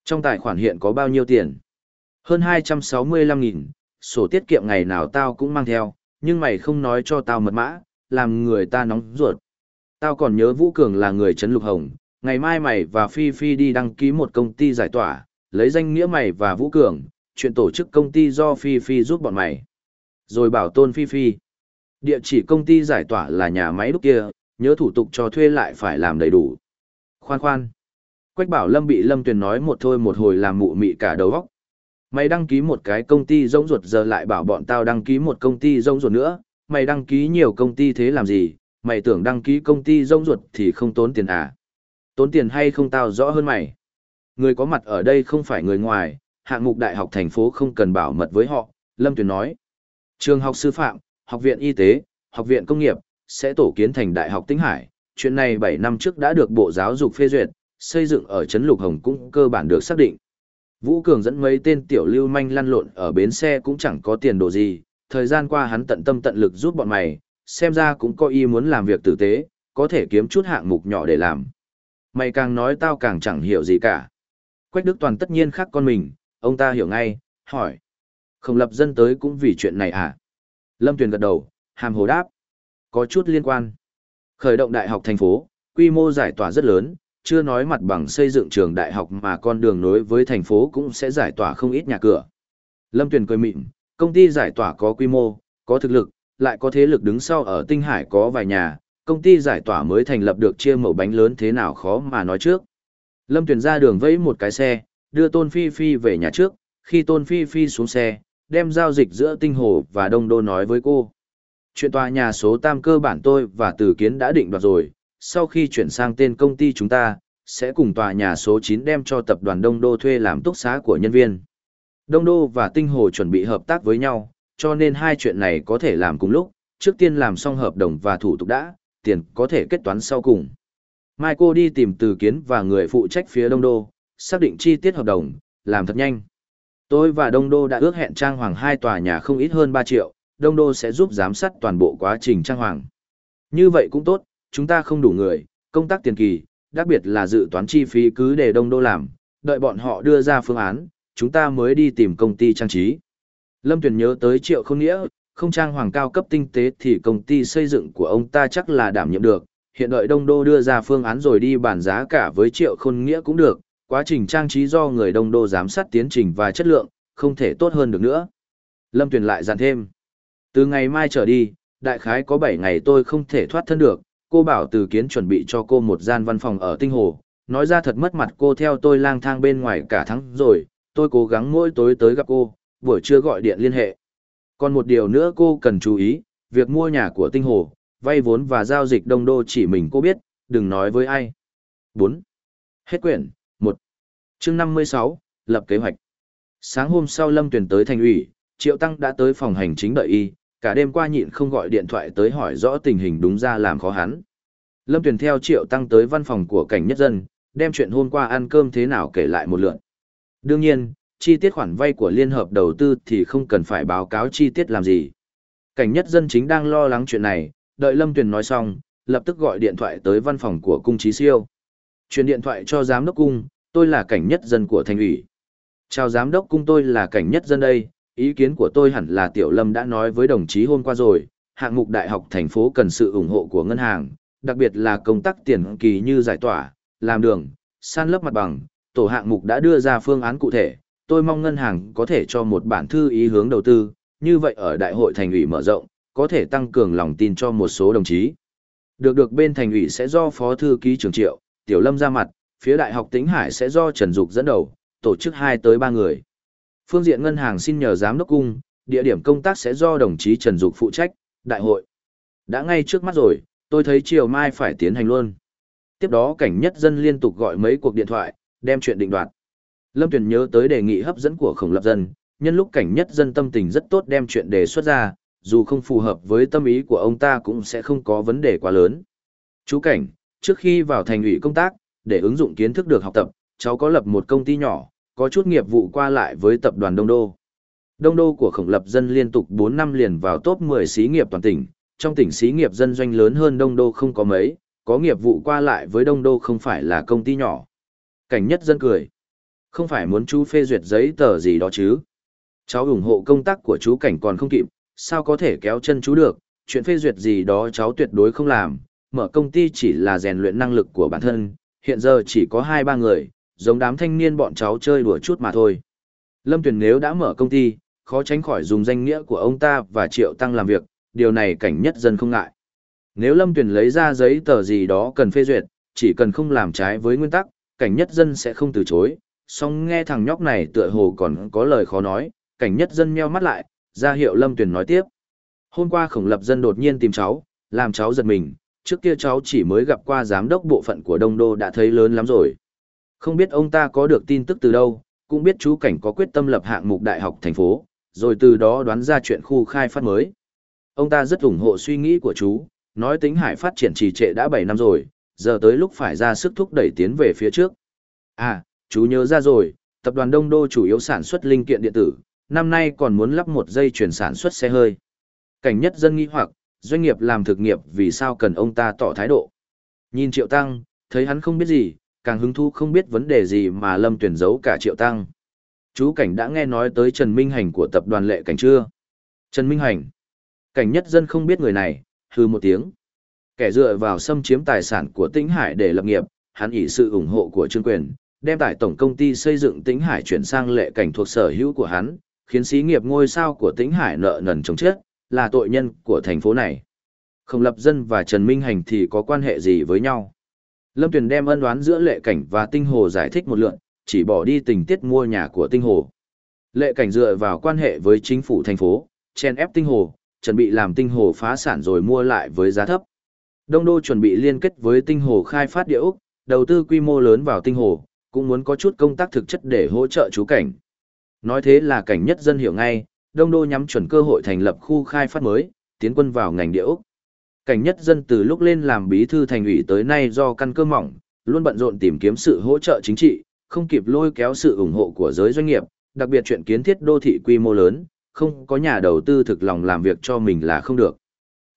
Trong tài khoản hiện có bao nhiêu tiền? Hơn 265.000, sổ tiết kiệm ngày nào tao cũng mang theo, nhưng mày không nói cho tao mật mã, làm người ta nóng ruột. Tao còn nhớ Vũ Cường là người Trấn Lục Hồng, ngày mai mày và Phi Phi đi đăng ký một công ty giải tỏa, lấy danh nghĩa mày và Vũ Cường, chuyện tổ chức công ty do Phi Phi giúp bọn mày. Rồi bảo tôn Phi Phi. Địa chỉ công ty giải tỏa là nhà máy lúc kia, nhớ thủ tục cho thuê lại phải làm đầy đủ. Khoan khoan. Quách bảo Lâm bị Lâm Tuyền nói một thôi một hồi làm mụ mị cả đầu óc. Mày đăng ký một cái công ty rỗng ruột giờ lại bảo bọn tao đăng ký một công ty rỗng ruột nữa, mày đăng ký nhiều công ty thế làm gì, mày tưởng đăng ký công ty rỗng ruột thì không tốn tiền à. Tốn tiền hay không tao rõ hơn mày. Người có mặt ở đây không phải người ngoài, hạng mục đại học thành phố không cần bảo mật với họ, Lâm Tuyền nói. Trường học sư phạm, học viện y tế, học viện công nghiệp, sẽ tổ kiến thành Đại học Tĩnh Hải. Chuyện này 7 năm trước đã được Bộ Giáo dục phê duyệt, xây dựng ở Trấn Lục Hồng cũng cơ bản được xác định. Vũ Cường dẫn mấy tên tiểu lưu manh lăn lộn ở bến xe cũng chẳng có tiền đồ gì, thời gian qua hắn tận tâm tận lực giúp bọn mày, xem ra cũng có ý muốn làm việc tử tế, có thể kiếm chút hạng mục nhỏ để làm. Mày càng nói tao càng chẳng hiểu gì cả. Quách Đức Toàn tất nhiên khác con mình, ông ta hiểu ngay, hỏi. Không lập dân tới cũng vì chuyện này à? Lâm Tuyền gật đầu, hàm hồ đáp. Có chút liên quan. Khởi động đại học thành phố, quy mô giải tỏa rất lớn, chưa nói mặt bằng xây dựng trường đại học mà con đường nối với thành phố cũng sẽ giải tỏa không ít nhà cửa. Lâm Tuyền cười mịn, công ty giải tỏa có quy mô, có thực lực, lại có thế lực đứng sau ở Tinh Hải có vài nhà, công ty giải tỏa mới thành lập được chia mẩu bánh lớn thế nào khó mà nói trước. Lâm Tuyền ra đường vẫy một cái xe, đưa Tôn Phi Phi về nhà trước, khi Tôn Phi Phi xuống xe, đem giao dịch giữa Tinh Hồ và Đông Đô nói với cô. Chuyện tòa nhà số tam cơ bản tôi và Từ Kiến đã định đoạt rồi, sau khi chuyển sang tên công ty chúng ta, sẽ cùng tòa nhà số 9 đem cho tập đoàn Đông Đô thuê làm túc xá của nhân viên. Đông Đô và Tinh Hồ chuẩn bị hợp tác với nhau, cho nên hai chuyện này có thể làm cùng lúc, trước tiên làm xong hợp đồng và thủ tục đã, tiền có thể kết toán sau cùng. Mai cô đi tìm từ kiến và người phụ trách phía Đông Đô, xác định chi tiết hợp đồng, làm thật nhanh. Tôi và Đông Đô đã ước hẹn trang hoàng hai tòa nhà không ít hơn 3 triệu, Đông Đô sẽ giúp giám sát toàn bộ quá trình trang hoàng. Như vậy cũng tốt, chúng ta không đủ người, công tác tiền kỳ, đặc biệt là dự toán chi phí cứ để Đông Đô làm, đợi bọn họ đưa ra phương án, chúng ta mới đi tìm công ty trang trí. Lâm Tuyền nhớ tới triệu không nghĩa, không trang hoàng cao cấp tinh tế thì công ty xây dựng của ông ta chắc là đảm nhiệm được, hiện đợi Đông Đô đưa ra phương án rồi đi bàn giá cả với triệu khôn nghĩa cũng được, quá trình trang trí do người Đông Đô giám sát tiến trình và chất lượng, không thể tốt hơn được nữa. Lâm Tuyền lại dặn thêm. Từ ngày mai trở đi, đại khái có 7 ngày tôi không thể thoát thân được, cô bảo từ kiến chuẩn bị cho cô một gian văn phòng ở Tinh Hồ, nói ra thật mất mặt cô theo tôi lang thang bên ngoài cả tháng rồi, tôi cố gắng mỗi tối tới gặp cô, buổi trưa gọi điện liên hệ. Còn một điều nữa cô cần chú ý, việc mua nhà của Tinh Hồ, vay vốn và giao dịch đông đô chỉ mình cô biết, đừng nói với ai. 4. Hết quyển, chương 56, lập kế hoạch. Sáng hôm sau Lâm Tuyền tới thành ủy, Triệu Tăng đã tới phòng hành chính đợi y, cả đêm qua nhịn không gọi điện thoại tới hỏi rõ tình hình đúng ra làm khó hắn. Lâm Tuyền theo Triệu Tăng tới văn phòng của cảnh nhất dân, đem chuyện hôm qua ăn cơm thế nào kể lại một lượt. Đương nhiên, chi tiết khoản vay của liên hợp đầu tư thì không cần phải báo cáo chi tiết làm gì. Cảnh nhất dân chính đang lo lắng chuyện này, đợi Lâm Tuyền nói xong, lập tức gọi điện thoại tới văn phòng của cung trí siêu. Truyền điện thoại cho giám đốc cung, tôi là cảnh nhất dân của thành ủy. Chào giám đốc cung tôi là cảnh nhất dân đây, ý kiến của tôi hẳn là Tiểu Lâm đã nói với đồng chí hôm qua rồi, hạng mục đại học thành phố cần sự ủng hộ của ngân hàng, đặc biệt là công tác tiền kỳ như giải tỏa, làm đường, san lấp mặt bằng, tổ hạng mục đã đưa ra phương án cụ thể, tôi mong ngân hàng có thể cho một bản thư ý hướng đầu tư, như vậy ở đại hội thành ủy mở rộng, có thể tăng cường lòng tin cho một số đồng chí. Được được bên thành ủy sẽ do phó thư ký trưởng triệu, Tiểu Lâm ra mặt, phía đại học Tĩnh Hải sẽ do Trần Dục dẫn đầu, tổ chức 2 tới 3 người. Phương diện ngân hàng xin nhờ giám đốc cung, địa điểm công tác sẽ do đồng chí Trần Dục phụ trách, đại hội. Đã ngay trước mắt rồi, tôi thấy chiều mai phải tiến hành luôn. Tiếp đó cảnh nhất dân liên tục gọi mấy cuộc điện thoại, đem chuyện định đoạt. Lâm Tuyền nhớ tới đề nghị hấp dẫn của khổng lập dân, nhân lúc cảnh nhất dân tâm tình rất tốt đem chuyện đề xuất ra, dù không phù hợp với tâm ý của ông ta cũng sẽ không có vấn đề quá lớn. Chú cảnh, trước khi vào thành ủy công tác, để ứng dụng kiến thức được học tập, cháu có lập một công ty nhỏ, có chút nghiệp vụ qua lại với tập đoàn Đông Đô. Đông Đô của khổng lập dân liên tục 4 năm liền vào top 10 xí nghiệp toàn tỉnh, trong tỉnh xí nghiệp dân doanh lớn hơn Đông Đô không có mấy, có nghiệp vụ qua lại với Đông Đô không phải là công ty nhỏ. Cảnh nhất dân cười. Không phải muốn chú phê duyệt giấy tờ gì đó chứ. Cháu ủng hộ công tác của chú Cảnh còn không kịp, sao có thể kéo chân chú được, chuyện phê duyệt gì đó cháu tuyệt đối không làm, mở công ty chỉ là rèn luyện năng lực của bản thân, hiện giờ chỉ có 2-3 người, giống đám thanh niên bọn cháu chơi đùa chút mà thôi. Lâm Tuyền nếu đã mở công ty, khó tránh khỏi dùng danh nghĩa của ông ta và Triệu Tăng làm việc, điều này cảnh nhất dân không ngại. Nếu Lâm Tuyền lấy ra giấy tờ gì đó cần phê duyệt, chỉ cần không làm trái với nguyên tắc, cảnh nhất dân sẽ không từ chối. Song nghe thằng nhóc này tựa hồ còn có lời khó nói, cảnh nhất dân meo mắt lại, ra hiệu Lâm Tuyền nói tiếp. Hôm qua khổng lập dân đột nhiên tìm cháu, làm cháu giật mình, trước kia cháu chỉ mới gặp qua giám đốc bộ phận của Đông Đô đã thấy lớn lắm rồi. Không biết ông ta có được tin tức từ đâu, cũng biết chú Cảnh có quyết tâm lập hạng mục đại học thành phố, rồi từ đó đoán ra chuyện khu khai phát mới. Ông ta rất ủng hộ suy nghĩ của chú, nói tính hải phát triển trì trệ đã 7 năm rồi, giờ tới lúc phải ra sức thúc đẩy tiến về phía trước. À, chú nhớ ra rồi, tập đoàn Đông Đô chủ yếu sản xuất linh kiện điện tử, năm nay còn muốn lắp một dây chuyển sản xuất xe hơi. Cảnh nhất dân nghi hoặc, doanh nghiệp làm thực nghiệp vì sao cần ông ta tỏ thái độ. Nhìn Triệu Tăng, thấy hắn không biết gì, càng hứng thú không biết vấn đề gì mà Lâm tuyển giấu cả Triệu Tăng. Chú Cảnh đã nghe nói tới Trần Minh Hành của tập đoàn Lệ Cảnh chưa? Trần Minh Hành. Cảnh nhất dân không biết người này, hư một tiếng. Kẻ dựa vào xâm chiếm tài sản của Tĩnh Hải để lập nghiệp, hắn ỷ sự ủng hộ của Trương Quyền, đem tải tổng công ty xây dựng Tĩnh Hải chuyển sang Lệ Cảnh thuộc sở hữu của hắn, khiến xí nghiệp ngôi sao của Tĩnh Hải nợ nần chống chết, là tội nhân của thành phố này. Không lập dân và Trần Minh Hành thì có quan hệ gì với nhau? Lâm Tuyền đem ân đoán giữa lệ cảnh và tinh hồ giải thích một lượn, chỉ bỏ đi tình tiết mua nhà của tinh hồ. Lệ cảnh dựa vào quan hệ với chính phủ thành phố, chen ép tinh hồ, chuẩn bị làm tinh hồ phá sản rồi mua lại với giá thấp. Đông Đô chuẩn bị liên kết với tinh hồ khai phát địa ốc, đầu tư quy mô lớn vào tinh hồ, cũng muốn có chút công tác thực chất để hỗ trợ chú cảnh. Nói thế là cảnh nhất dân hiểu ngay, Đông Đô nhắm chuẩn cơ hội thành lập khu khai phát mới, tiến quân vào ngành địa ốc. Cảnh nhất dân từ lúc lên làm bí thư thành ủy tới nay do căn cơ mỏng, luôn bận rộn tìm kiếm sự hỗ trợ chính trị, không kịp lôi kéo sự ủng hộ của giới doanh nghiệp, đặc biệt chuyện kiến thiết đô thị quy mô lớn, không có nhà đầu tư thực lòng làm việc cho mình là không được.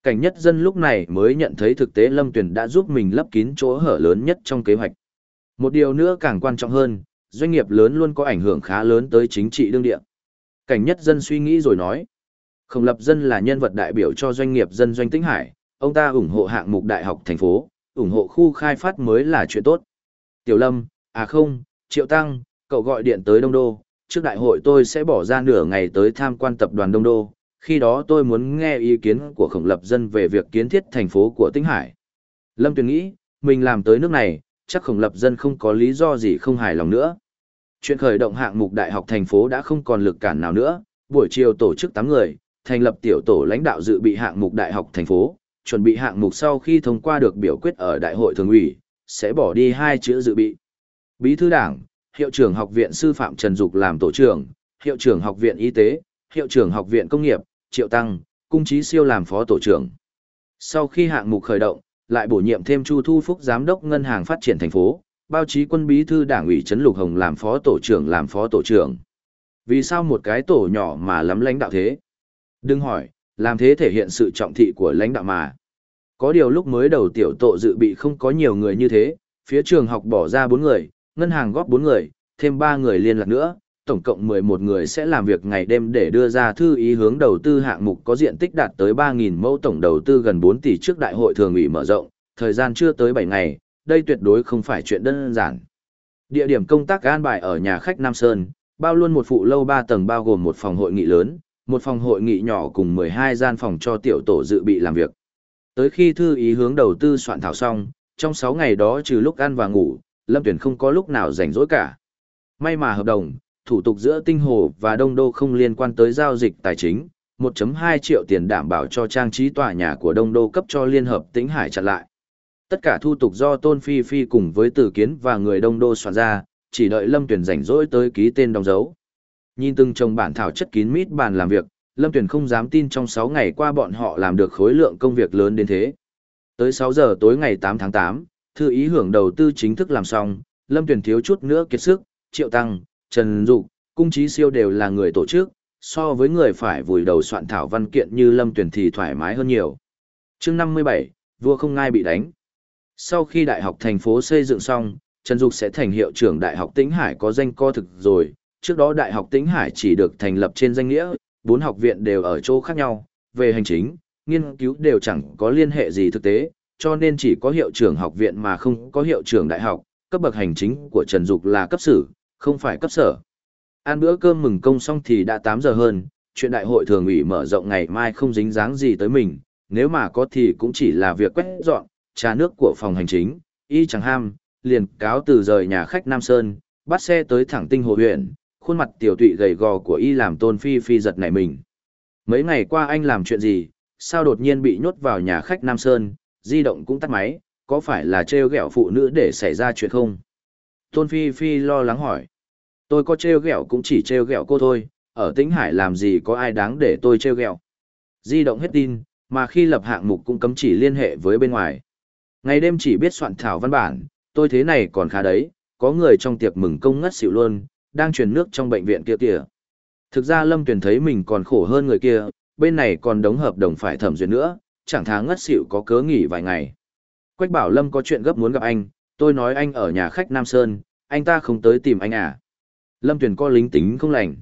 Cảnh nhất dân lúc này mới nhận thấy thực tế Lâm Tuyền đã giúp mình lấp kín chỗ hở lớn nhất trong kế hoạch. Một điều nữa càng quan trọng hơn, doanh nghiệp lớn luôn có ảnh hưởng khá lớn tới chính trị đương địa. Cảnh nhất dân suy nghĩ rồi nói. Khổng lập dân là nhân vật đại biểu cho doanh nghiệp dân doanh tĩnh hải, ông ta ủng hộ hạng mục đại học thành phố, ủng hộ khu khai phát mới là chuyện tốt. Tiểu Lâm, à không, Triệu Tăng, cậu gọi điện tới Đông Đô, trước đại hội tôi sẽ bỏ ra nửa ngày tới tham quan tập đoàn Đông Đô, khi đó tôi muốn nghe ý kiến của khổng lập dân về việc kiến thiết thành phố của Tĩnh Hải. Lâm Tuyền nghĩ, mình làm tới nước này, chắc khổng lập dân không có lý do gì không hài lòng nữa. Chuyện khởi động hạng mục đại học thành phố đã không còn lực cản nào nữa, buổi chiều tổ chức 8 người, thành lập tiểu tổ lãnh đạo dự bị hạng mục đại học thành phố, chuẩn bị hạng mục sau khi thông qua được biểu quyết ở đại hội thường ủy, sẽ bỏ đi hai chữ dự bị. Bí thư đảng, hiệu trưởng học viện sư phạm Trần Dục làm tổ trưởng, hiệu trưởng học viện y tế, hiệu trưởng học viện công nghiệp, Triệu Tăng, cung trí siêu làm phó tổ trưởng. Sau khi hạng mục khởi động, lại bổ nhiệm thêm Chu Thu Phúc giám đốc ngân hàng phát triển thành phố, bao chí quân bí thư đảng ủy Trấn Lục Hồng làm phó tổ trưởng làm phó tổ trưởng. Vì sao một cái tổ nhỏ mà lắm lãnh đạo thế? Đừng hỏi, làm thế thể hiện sự trọng thị của lãnh đạo mà. Có điều lúc mới đầu tiểu tổ dự bị không có nhiều người như thế, phía trường học bỏ ra 4 người, ngân hàng góp 4 người, thêm 3 người liên lạc nữa, tổng cộng 11 người sẽ làm việc ngày đêm để đưa ra thư ý hướng đầu tư hạng mục có diện tích đạt tới 3.000 mẫu tổng đầu tư gần 4 tỷ trước đại hội thường ủy mở rộng, thời gian chưa tới 7 ngày, đây tuyệt đối không phải chuyện đơn giản. Địa điểm công tác an bài ở nhà khách Nam Sơn, bao luôn một phụ lâu 3 tầng bao gồm một phòng hội nghị lớn, một phòng hội nghị nhỏ cùng 12 gian phòng cho tiểu tổ dự bị làm việc. Tới khi thư ý hướng đầu tư soạn thảo xong, trong 6 ngày đó trừ lúc ăn và ngủ, Lâm Tuyển không có lúc nào rảnh rỗi cả. May mà hợp đồng, thủ tục giữa Tinh Hồ và Đông Đô không liên quan tới giao dịch tài chính, 1.2 triệu tiền đảm bảo cho trang trí tòa nhà của Đông Đô cấp cho Liên Hợp Tĩnh Hải chặn lại. Tất cả thủ tục do Tôn Phi Phi cùng với Tử Kiến và người Đông Đô soạn ra, chỉ đợi Lâm Tuyển rảnh rỗi tới ký tên đóng dấu. Nhìn từng chồng bản thảo chất kín mít bàn làm việc, Lâm Tuyển không dám tin trong 6 ngày qua bọn họ làm được khối lượng công việc lớn đến thế. Tới 6 giờ tối ngày 8 tháng 8, thư ý hưởng đầu tư chính thức làm xong, Lâm Tuyển thiếu chút nữa kiệt sức, Triệu Tăng, Trần Dục, Cung Trí Siêu đều là người tổ chức, so với người phải vùi đầu soạn thảo văn kiện như Lâm Tuyển thì thoải mái hơn nhiều. chương 57, vua không ngai bị đánh. Sau khi đại học thành phố xây dựng xong, Trần Dục sẽ thành hiệu trưởng Đại học Tĩnh Hải có danh co thực rồi. Trước đó Đại học Tĩnh Hải chỉ được thành lập trên danh nghĩa, bốn học viện đều ở chỗ khác nhau, về hành chính, nghiên cứu đều chẳng có liên hệ gì thực tế, cho nên chỉ có hiệu trưởng học viện mà không có hiệu trưởng đại học, cấp bậc hành chính của Trần Dục là cấp sử, không phải cấp sở. Ăn bữa cơm mừng công xong thì đã 8 giờ hơn, chuyện đại hội thường ủy mở rộng ngày mai không dính dáng gì tới mình, nếu mà có thì cũng chỉ là việc quét dọn, trà nước của phòng hành chính, y chẳng ham, liền cáo từ rời nhà khách Nam Sơn, bắt xe tới thẳng tinh hồ huyện, khuôn mặt tiểu tụy gầy gò của y làm tôn phi phi giật nảy mình. Mấy ngày qua anh làm chuyện gì, sao đột nhiên bị nhốt vào nhà khách Nam Sơn, di động cũng tắt máy, có phải là trêu ghẹo phụ nữ để xảy ra chuyện không? Tôn Phi Phi lo lắng hỏi. Tôi có trêu ghẹo cũng chỉ trêu ghẹo cô thôi, ở Tĩnh Hải làm gì có ai đáng để tôi trêu ghẹo. Di động hết tin, mà khi lập hạng mục cũng cấm chỉ liên hệ với bên ngoài. Ngày đêm chỉ biết soạn thảo văn bản, tôi thế này còn khá đấy, có người trong tiệc mừng công ngất xỉu luôn, đang truyền nước trong bệnh viện kia kìa. Thực ra Lâm Tuyền thấy mình còn khổ hơn người kia, bên này còn đóng hợp đồng phải thẩm duyệt nữa, chẳng tháng ngất xỉu có cớ nghỉ vài ngày. Quách bảo Lâm có chuyện gấp muốn gặp anh, tôi nói anh ở nhà khách Nam Sơn, anh ta không tới tìm anh à. Lâm Tuyền có lính tính không lành.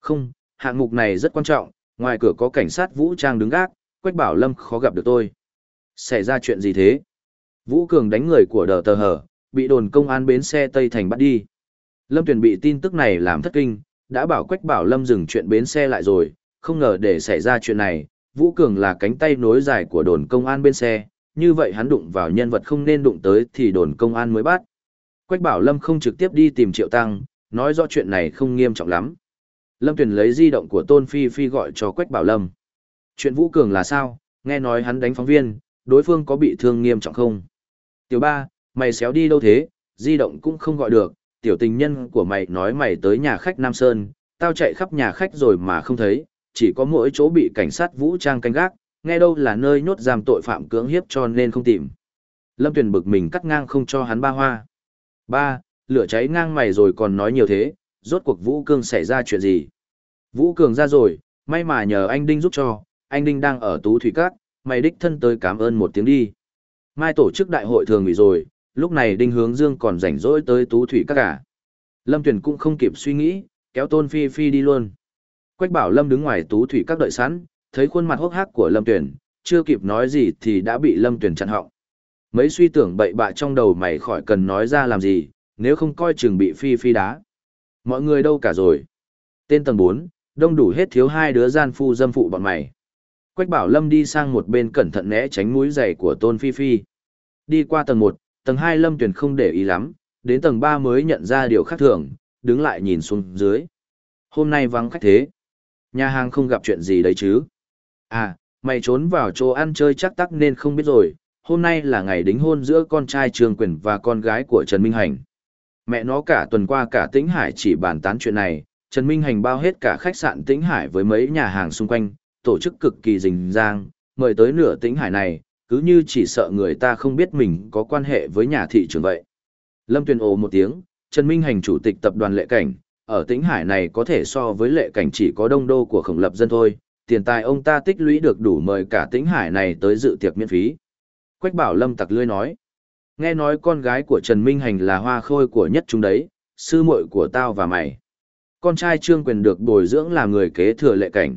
Không, hạng mục này rất quan trọng, ngoài cửa có cảnh sát vũ trang đứng gác, Quách bảo Lâm khó gặp được tôi. Xảy ra chuyện gì thế? Vũ Cường đánh người của đờ tờ hở, bị đồn công an bến xe Tây Thành bắt đi. Lâm Tuyền bị tin tức này làm thất kinh, đã bảo Quách bảo Lâm dừng chuyện bến xe lại rồi, không ngờ để xảy ra chuyện này, Vũ Cường là cánh tay nối dài của đồn công an bên xe, như vậy hắn đụng vào nhân vật không nên đụng tới thì đồn công an mới bắt. Quách bảo Lâm không trực tiếp đi tìm Triệu Tăng, nói rõ chuyện này không nghiêm trọng lắm. Lâm Tuyền lấy di động của Tôn Phi Phi gọi cho Quách bảo Lâm. Chuyện Vũ Cường là sao, nghe nói hắn đánh phóng viên, đối phương có bị thương nghiêm trọng không? Tiểu ba, mày xéo đi đâu thế, di động cũng không gọi được, tiểu tình nhân của mày nói mày tới nhà khách Nam Sơn, tao chạy khắp nhà khách rồi mà không thấy, chỉ có mỗi chỗ bị cảnh sát vũ trang canh gác, nghe đâu là nơi nhốt giam tội phạm cưỡng hiếp cho nên không tìm. Lâm Tuyền bực mình cắt ngang không cho hắn ba hoa. Ba, lửa cháy ngang mày rồi còn nói nhiều thế, rốt cuộc Vũ Cương xảy ra chuyện gì? Vũ Cường ra rồi, may mà nhờ anh Đinh giúp cho, anh Đinh đang ở Tú Thủy Cát, mày đích thân tới cảm ơn một tiếng đi. Mai tổ chức đại hội thường ủy rồi, lúc này Đinh Hướng Dương còn rảnh rỗi tới Tú Thủy các cả. Lâm Tuyền cũng không kịp suy nghĩ, kéo Tôn Phi Phi đi luôn. Quách bảo Lâm đứng ngoài tú thủy các đợi sẵn, thấy khuôn mặt hốc hác của Lâm Tuyển, chưa kịp nói gì thì đã bị Lâm Tuyển chặn họng. Mấy suy tưởng bậy bạ trong đầu mày khỏi cần nói ra làm gì, nếu không coi chừng bị phi phi đá. Mọi người đâu cả rồi. Tên tầng 4, đông đủ hết thiếu hai đứa gian phu dâm phụ bọn mày. Quách bảo Lâm đi sang một bên cẩn thận né tránh mũi giày của Tôn Phi Phi. Đi qua tầng 1, tầng 2 Lâm Tuyền không để ý lắm, đến tầng 3 mới nhận ra điều khác thường, đứng lại nhìn xuống dưới. Hôm nay vắng khách thế. Nhà hàng không gặp chuyện gì đấy chứ? À, mày trốn vào chỗ ăn chơi chắc tắc nên không biết rồi, hôm nay là ngày đính hôn giữa con trai Trương Quyền và con gái của Trần Minh Hành. Mẹ nó cả tuần qua cả Tĩnh Hải chỉ bàn tán chuyện này, Trần Minh Hành bao hết cả khách sạn Tĩnh Hải với mấy nhà hàng xung quanh, tổ chức cực kỳ rình rang, mời tới nửa tỉnh Hải này, cứ như chỉ sợ người ta không biết mình có quan hệ với nhà thị trường vậy. Lâm Tuyền ồ một tiếng, Trần Minh Hành chủ tịch tập đoàn lệ cảnh, ở tỉnh hải này có thể so với lệ cảnh chỉ có đông đô của khổng lập dân thôi, tiền tài ông ta tích lũy được đủ mời cả tỉnh hải này tới dự tiệc miễn phí. Quách bảo lâm tặc lươi nói. Nghe nói con gái của Trần Minh Hành là hoa khôi của nhất chúng đấy, sư muội của tao và mày. Con trai trương quyền được bồi dưỡng là người kế thừa lệ cảnh.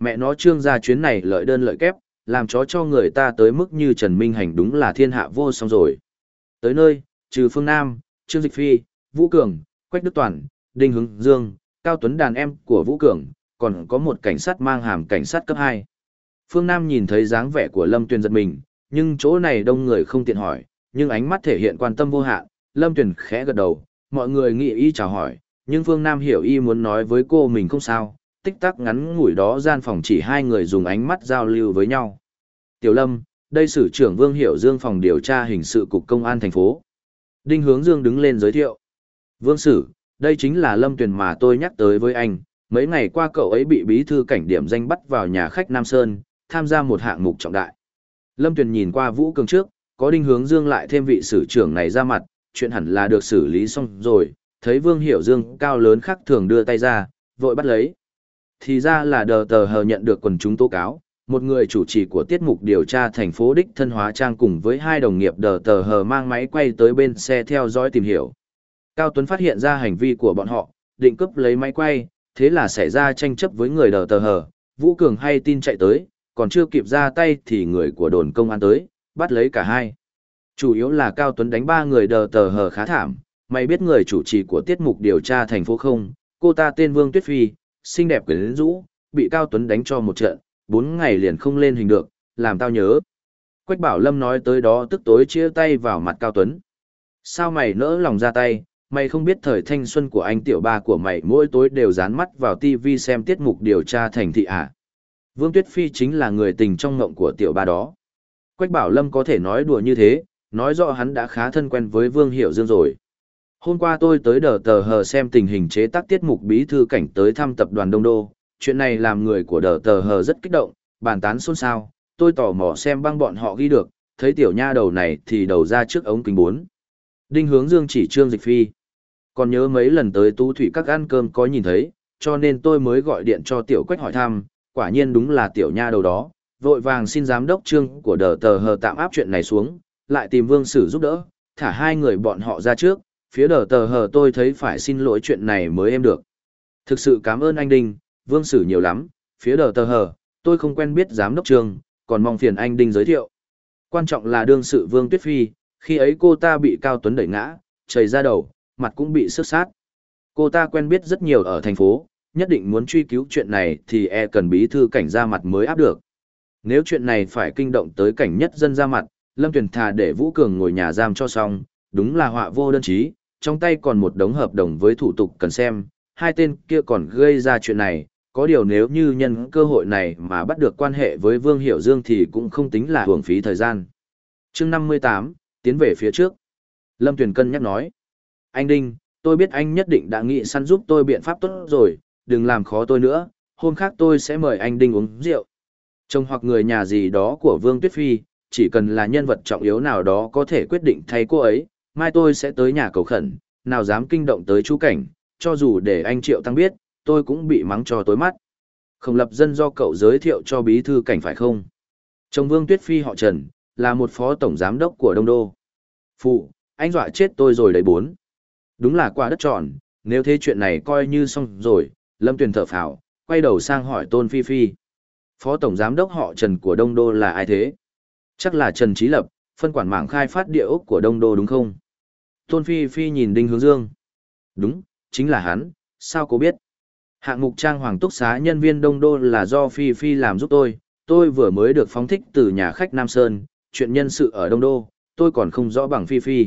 Mẹ nó trương ra chuyến này lợi đơn lợi kép, làm chó cho người ta tới mức như Trần Minh Hành đúng là thiên hạ vô song rồi. Tới nơi, trừ phương Nam, Trương Dịch Phi, Vũ Cường, Quách Đức Toàn, Đinh Hứng Dương, Cao Tuấn đàn em của Vũ Cường, còn có một cảnh sát mang hàm cảnh sát cấp 2. Phương Nam nhìn thấy dáng vẻ của Lâm Tuyền giật mình, nhưng chỗ này đông người không tiện hỏi, nhưng ánh mắt thể hiện quan tâm vô hạn, Lâm Tuyền khẽ gật đầu, mọi người nghĩ y chào hỏi, nhưng Phương Nam hiểu y muốn nói với cô mình không sao, tích tắc ngắn ngủi đó gian phòng chỉ hai người dùng ánh mắt giao lưu với nhau. Tiểu Lâm, đây sử trưởng Vương Hiểu Dương phòng điều tra hình sự cục công an thành phố. Đinh Hướng Dương đứng lên giới thiệu. Vương Sử, đây chính là Lâm Tuyền mà tôi nhắc tới với anh. Mấy ngày qua cậu ấy bị bí thư cảnh điểm danh bắt vào nhà khách Nam Sơn, tham gia một hạng mục trọng đại. Lâm Tuyền nhìn qua Vũ Cường trước, có Đinh Hướng Dương lại thêm vị sử trưởng này ra mặt, chuyện hẳn là được xử lý xong rồi. Thấy Vương Hiểu Dương cao lớn khác thường đưa tay ra, vội bắt lấy. Thì ra là đờ tờ hờ nhận được quần chúng tố cáo, một người chủ trì của tiết mục điều tra thành phố Đích Thân Hóa Trang cùng với hai đồng nghiệp đờ tờ hờ mang máy quay tới bên xe theo dõi tìm hiểu. Cao Tuấn phát hiện ra hành vi của bọn họ, định cướp lấy máy quay, thế là xảy ra tranh chấp với người đờ tờ hờ, Vũ Cường hay tin chạy tới, còn chưa kịp ra tay thì người của đồn công an tới, bắt lấy cả hai. Chủ yếu là Cao Tuấn đánh ba người đờ tờ hờ khá thảm, mày biết người chủ trì của tiết mục điều tra thành phố không, cô ta tên Vương Tuyết Phi, xinh đẹp quyến rũ, bị Cao Tuấn đánh cho một trận, bốn ngày liền không lên hình được, làm tao nhớ. Quách Bảo Lâm nói tới đó tức tối chia tay vào mặt Cao Tuấn. Sao mày nỡ lòng ra tay, mày không biết thời thanh xuân của anh tiểu ba của mày mỗi tối đều dán mắt vào TV xem tiết mục điều tra thành thị à. Vương Tuyết Phi chính là người tình trong ngộng của tiểu ba đó. Quách Bảo Lâm có thể nói đùa như thế, nói rõ hắn đã khá thân quen với Vương Hiểu Dương rồi. Hôm qua tôi tới đờ tờ hờ xem tình hình chế tác tiết mục bí thư cảnh tới thăm tập đoàn Đông Đô, chuyện này làm người của đờ tờ hờ rất kích động, bàn tán xôn xao, tôi tò mò xem băng bọn họ ghi được, thấy tiểu nha đầu này thì đầu ra trước ống kính bốn. Đinh hướng dương chỉ trương dịch phi. Còn nhớ mấy lần tới tú thủy các ăn cơm có nhìn thấy, cho nên tôi mới gọi điện cho tiểu quách hỏi thăm, quả nhiên đúng là tiểu nha đầu đó, vội vàng xin giám đốc trương của đờ tờ hờ tạm áp chuyện này xuống, lại tìm vương sử giúp đỡ, thả hai người bọn họ ra trước, phía đờ tờ hờ tôi thấy phải xin lỗi chuyện này mới em được. Thực sự cảm ơn anh Đinh, vương sử nhiều lắm, phía đờ tờ hờ, tôi không quen biết giám đốc trường, còn mong phiền anh Đinh giới thiệu. Quan trọng là đương sự vương tuyết phi, khi ấy cô ta bị Cao Tuấn đẩy ngã, chảy ra đầu, mặt cũng bị sức sát. Cô ta quen biết rất nhiều ở thành phố, nhất định muốn truy cứu chuyện này thì e cần bí thư cảnh ra mặt mới áp được. Nếu chuyện này phải kinh động tới cảnh nhất dân ra mặt, Lâm Tuyền thà để Vũ Cường ngồi nhà giam cho xong, đúng là họa vô đơn chí, trong tay còn một đống hợp đồng với thủ tục cần xem, hai tên kia còn gây ra chuyện này, có điều nếu như nhân cơ hội này mà bắt được quan hệ với Vương Hiểu Dương thì cũng không tính là hưởng phí thời gian. chương 58, tiến về phía trước. Lâm Tuyền cân nhắc nói, anh Đinh, tôi biết anh nhất định đã nghĩ săn giúp tôi biện pháp tốt rồi, đừng làm khó tôi nữa, hôm khác tôi sẽ mời anh Đinh uống rượu. Chồng hoặc người nhà gì đó của Vương Tuyết Phi, chỉ cần là nhân vật trọng yếu nào đó có thể quyết định thay cô ấy, mai tôi sẽ tới nhà cầu khẩn, nào dám kinh động tới chú cảnh, cho dù để anh Triệu Tăng biết, tôi cũng bị mắng cho tối mắt. Không lập dân do cậu giới thiệu cho bí thư cảnh phải không? Chồng Vương Tuyết Phi họ Trần, là một phó tổng giám đốc của Đông Đô. Phụ, anh dọa chết tôi rồi đấy bốn. Đúng là quả đất tròn, nếu thế chuyện này coi như xong rồi, Lâm Tuyền thở phào, quay đầu sang hỏi Tôn Phi Phi. Phó tổng giám đốc họ Trần của Đông Đô là ai thế? Chắc là Trần Trí Lập, phân quản mảng khai phát địa ốc của Đông Đô đúng không? Tôn Phi Phi nhìn Đinh Hướng Dương. Đúng, chính là hắn, sao cô biết? Hạng mục trang hoàng túc xá nhân viên Đông Đô là do Phi Phi làm giúp tôi, tôi vừa mới được phóng thích từ nhà khách Nam Sơn, chuyện nhân sự ở Đông Đô, tôi còn không rõ bằng Phi Phi.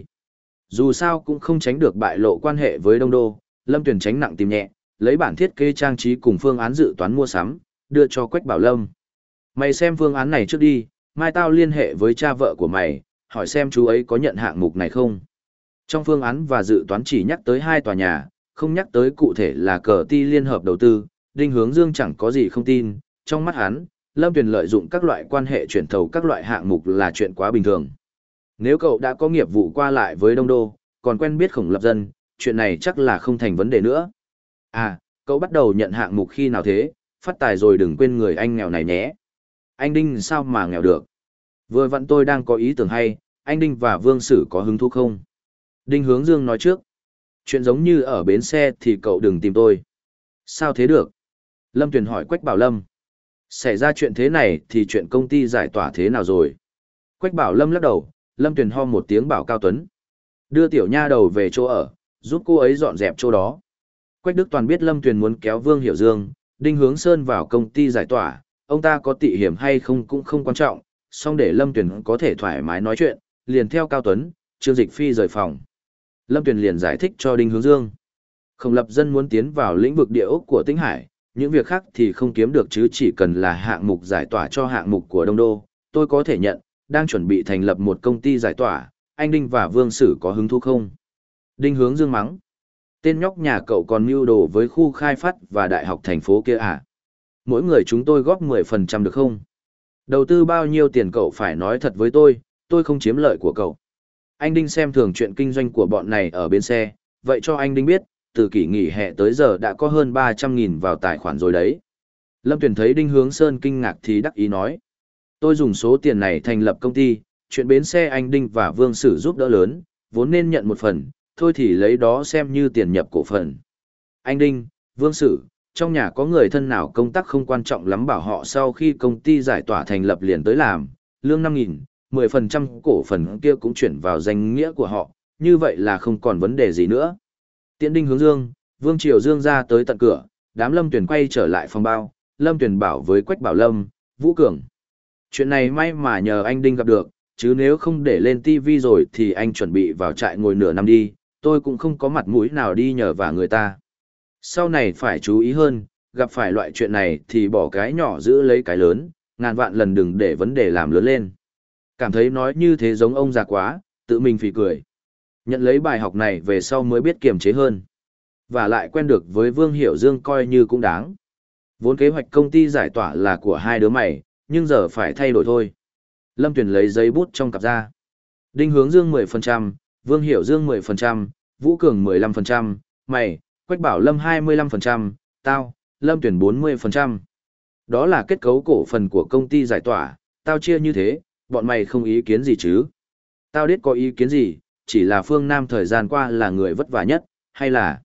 Dù sao cũng không tránh được bại lộ quan hệ với Đông Đô, Lâm Tuyển tránh nặng tìm nhẹ, lấy bản thiết kế trang trí cùng phương án dự toán mua sắm, đưa cho Quách Bảo Lâm. Mày xem phương án này trước đi, mai tao liên hệ với cha vợ của mày, hỏi xem chú ấy có nhận hạng mục này không. Trong phương án và dự toán chỉ nhắc tới hai tòa nhà, không nhắc tới cụ thể là cờ ti liên hợp đầu tư, Đinh Hướng Dương chẳng có gì không tin, trong mắt hắn, Lâm Tuyền lợi dụng các loại quan hệ chuyển thầu các loại hạng mục là chuyện quá bình thường. Nếu cậu đã có nghiệp vụ qua lại với Đông Đô, còn quen biết khổng lập dân, chuyện này chắc là không thành vấn đề nữa. À, cậu bắt đầu nhận hạng mục khi nào thế, phát tài rồi đừng quên người anh nghèo này nhé. Anh Đinh sao mà nghèo được. Vừa vặn tôi đang có ý tưởng hay, anh Đinh và Vương Sử có hứng thú không? Đinh Hướng Dương nói trước. Chuyện giống như ở bến xe thì cậu đừng tìm tôi. Sao thế được? Lâm Tuyền hỏi Quách Bảo Lâm. Xảy ra chuyện thế này thì chuyện công ty giải tỏa thế nào rồi? Quách Bảo Lâm lắc đầu, Lâm Tuyền ho một tiếng bảo Cao Tuấn. Đưa tiểu nha đầu về chỗ ở, giúp cô ấy dọn dẹp chỗ đó. Quách Đức Toàn biết Lâm Tuyền muốn kéo Vương Hiểu Dương, Đinh Hướng Sơn vào công ty giải tỏa, ông ta có tị hiểm hay không cũng không quan trọng, song để Lâm Tuyền có thể thoải mái nói chuyện, liền theo Cao Tuấn, Trương Dịch Phi rời phòng. Lâm Tuyền liền giải thích cho Đinh Hướng Dương. Không lập dân muốn tiến vào lĩnh vực địa ốc của Tĩnh Hải, những việc khác thì không kiếm được chứ chỉ cần là hạng mục giải tỏa cho hạng mục của Đông Đô, tôi có thể nhận, đang chuẩn bị thành lập một công ty giải tỏa, anh Đinh và Vương Sử có hứng thú không? Đinh hướng dương mắng. Tên nhóc nhà cậu còn mưu đồ với khu khai phát và đại học thành phố kia à? Mỗi người chúng tôi góp 10% được không? Đầu tư bao nhiêu tiền cậu phải nói thật với tôi, tôi không chiếm lợi của cậu. Anh Đinh xem thường chuyện kinh doanh của bọn này ở bên xe, vậy cho anh Đinh biết, từ kỷ nghỉ hè tới giờ đã có hơn 300.000 vào tài khoản rồi đấy. Lâm Tuyền thấy Đinh Hướng Sơn kinh ngạc thì đắc ý nói. Tôi dùng số tiền này thành lập công ty, chuyện bến xe anh Đinh và Vương Sử giúp đỡ lớn, vốn nên nhận một phần, thôi thì lấy đó xem như tiền nhập cổ phần. Anh Đinh, Vương Sử, trong nhà có người thân nào công tác không quan trọng lắm bảo họ sau khi công ty giải tỏa thành lập liền tới làm, lương 5.000, 10% cổ phần kia cũng chuyển vào danh nghĩa của họ, như vậy là không còn vấn đề gì nữa. Tiễn Đinh hướng dương, Vương Triều Dương ra tới tận cửa, đám Lâm Tuyển quay trở lại phòng bao, Lâm Tuyển bảo với Quách Bảo Lâm, Vũ Cường. Chuyện này may mà nhờ anh Đinh gặp được, chứ nếu không để lên TV rồi thì anh chuẩn bị vào trại ngồi nửa năm đi, tôi cũng không có mặt mũi nào đi nhờ vả người ta. Sau này phải chú ý hơn, gặp phải loại chuyện này thì bỏ cái nhỏ giữ lấy cái lớn, ngàn vạn lần đừng để vấn đề làm lớn lên. Cảm thấy nói như thế giống ông già quá, tự mình phì cười. Nhận lấy bài học này về sau mới biết kiềm chế hơn. Và lại quen được với Vương Hiểu Dương coi như cũng đáng. Vốn kế hoạch công ty giải tỏa là của hai đứa mày, nhưng giờ phải thay đổi thôi. Lâm Tuyền lấy giấy bút trong cặp ra. Đinh hướng dương 10%, Vương Hiểu Dương 10%, Vũ Cường 15%, mày, Quách Bảo Lâm 25%, tao, Lâm Tuyền 40%. Đó là kết cấu cổ phần của công ty giải tỏa, tao chia như thế, bọn mày không ý kiến gì chứ? Tao biết có ý kiến gì, chỉ là Phương Nam thời gian qua là người vất vả nhất, hay là...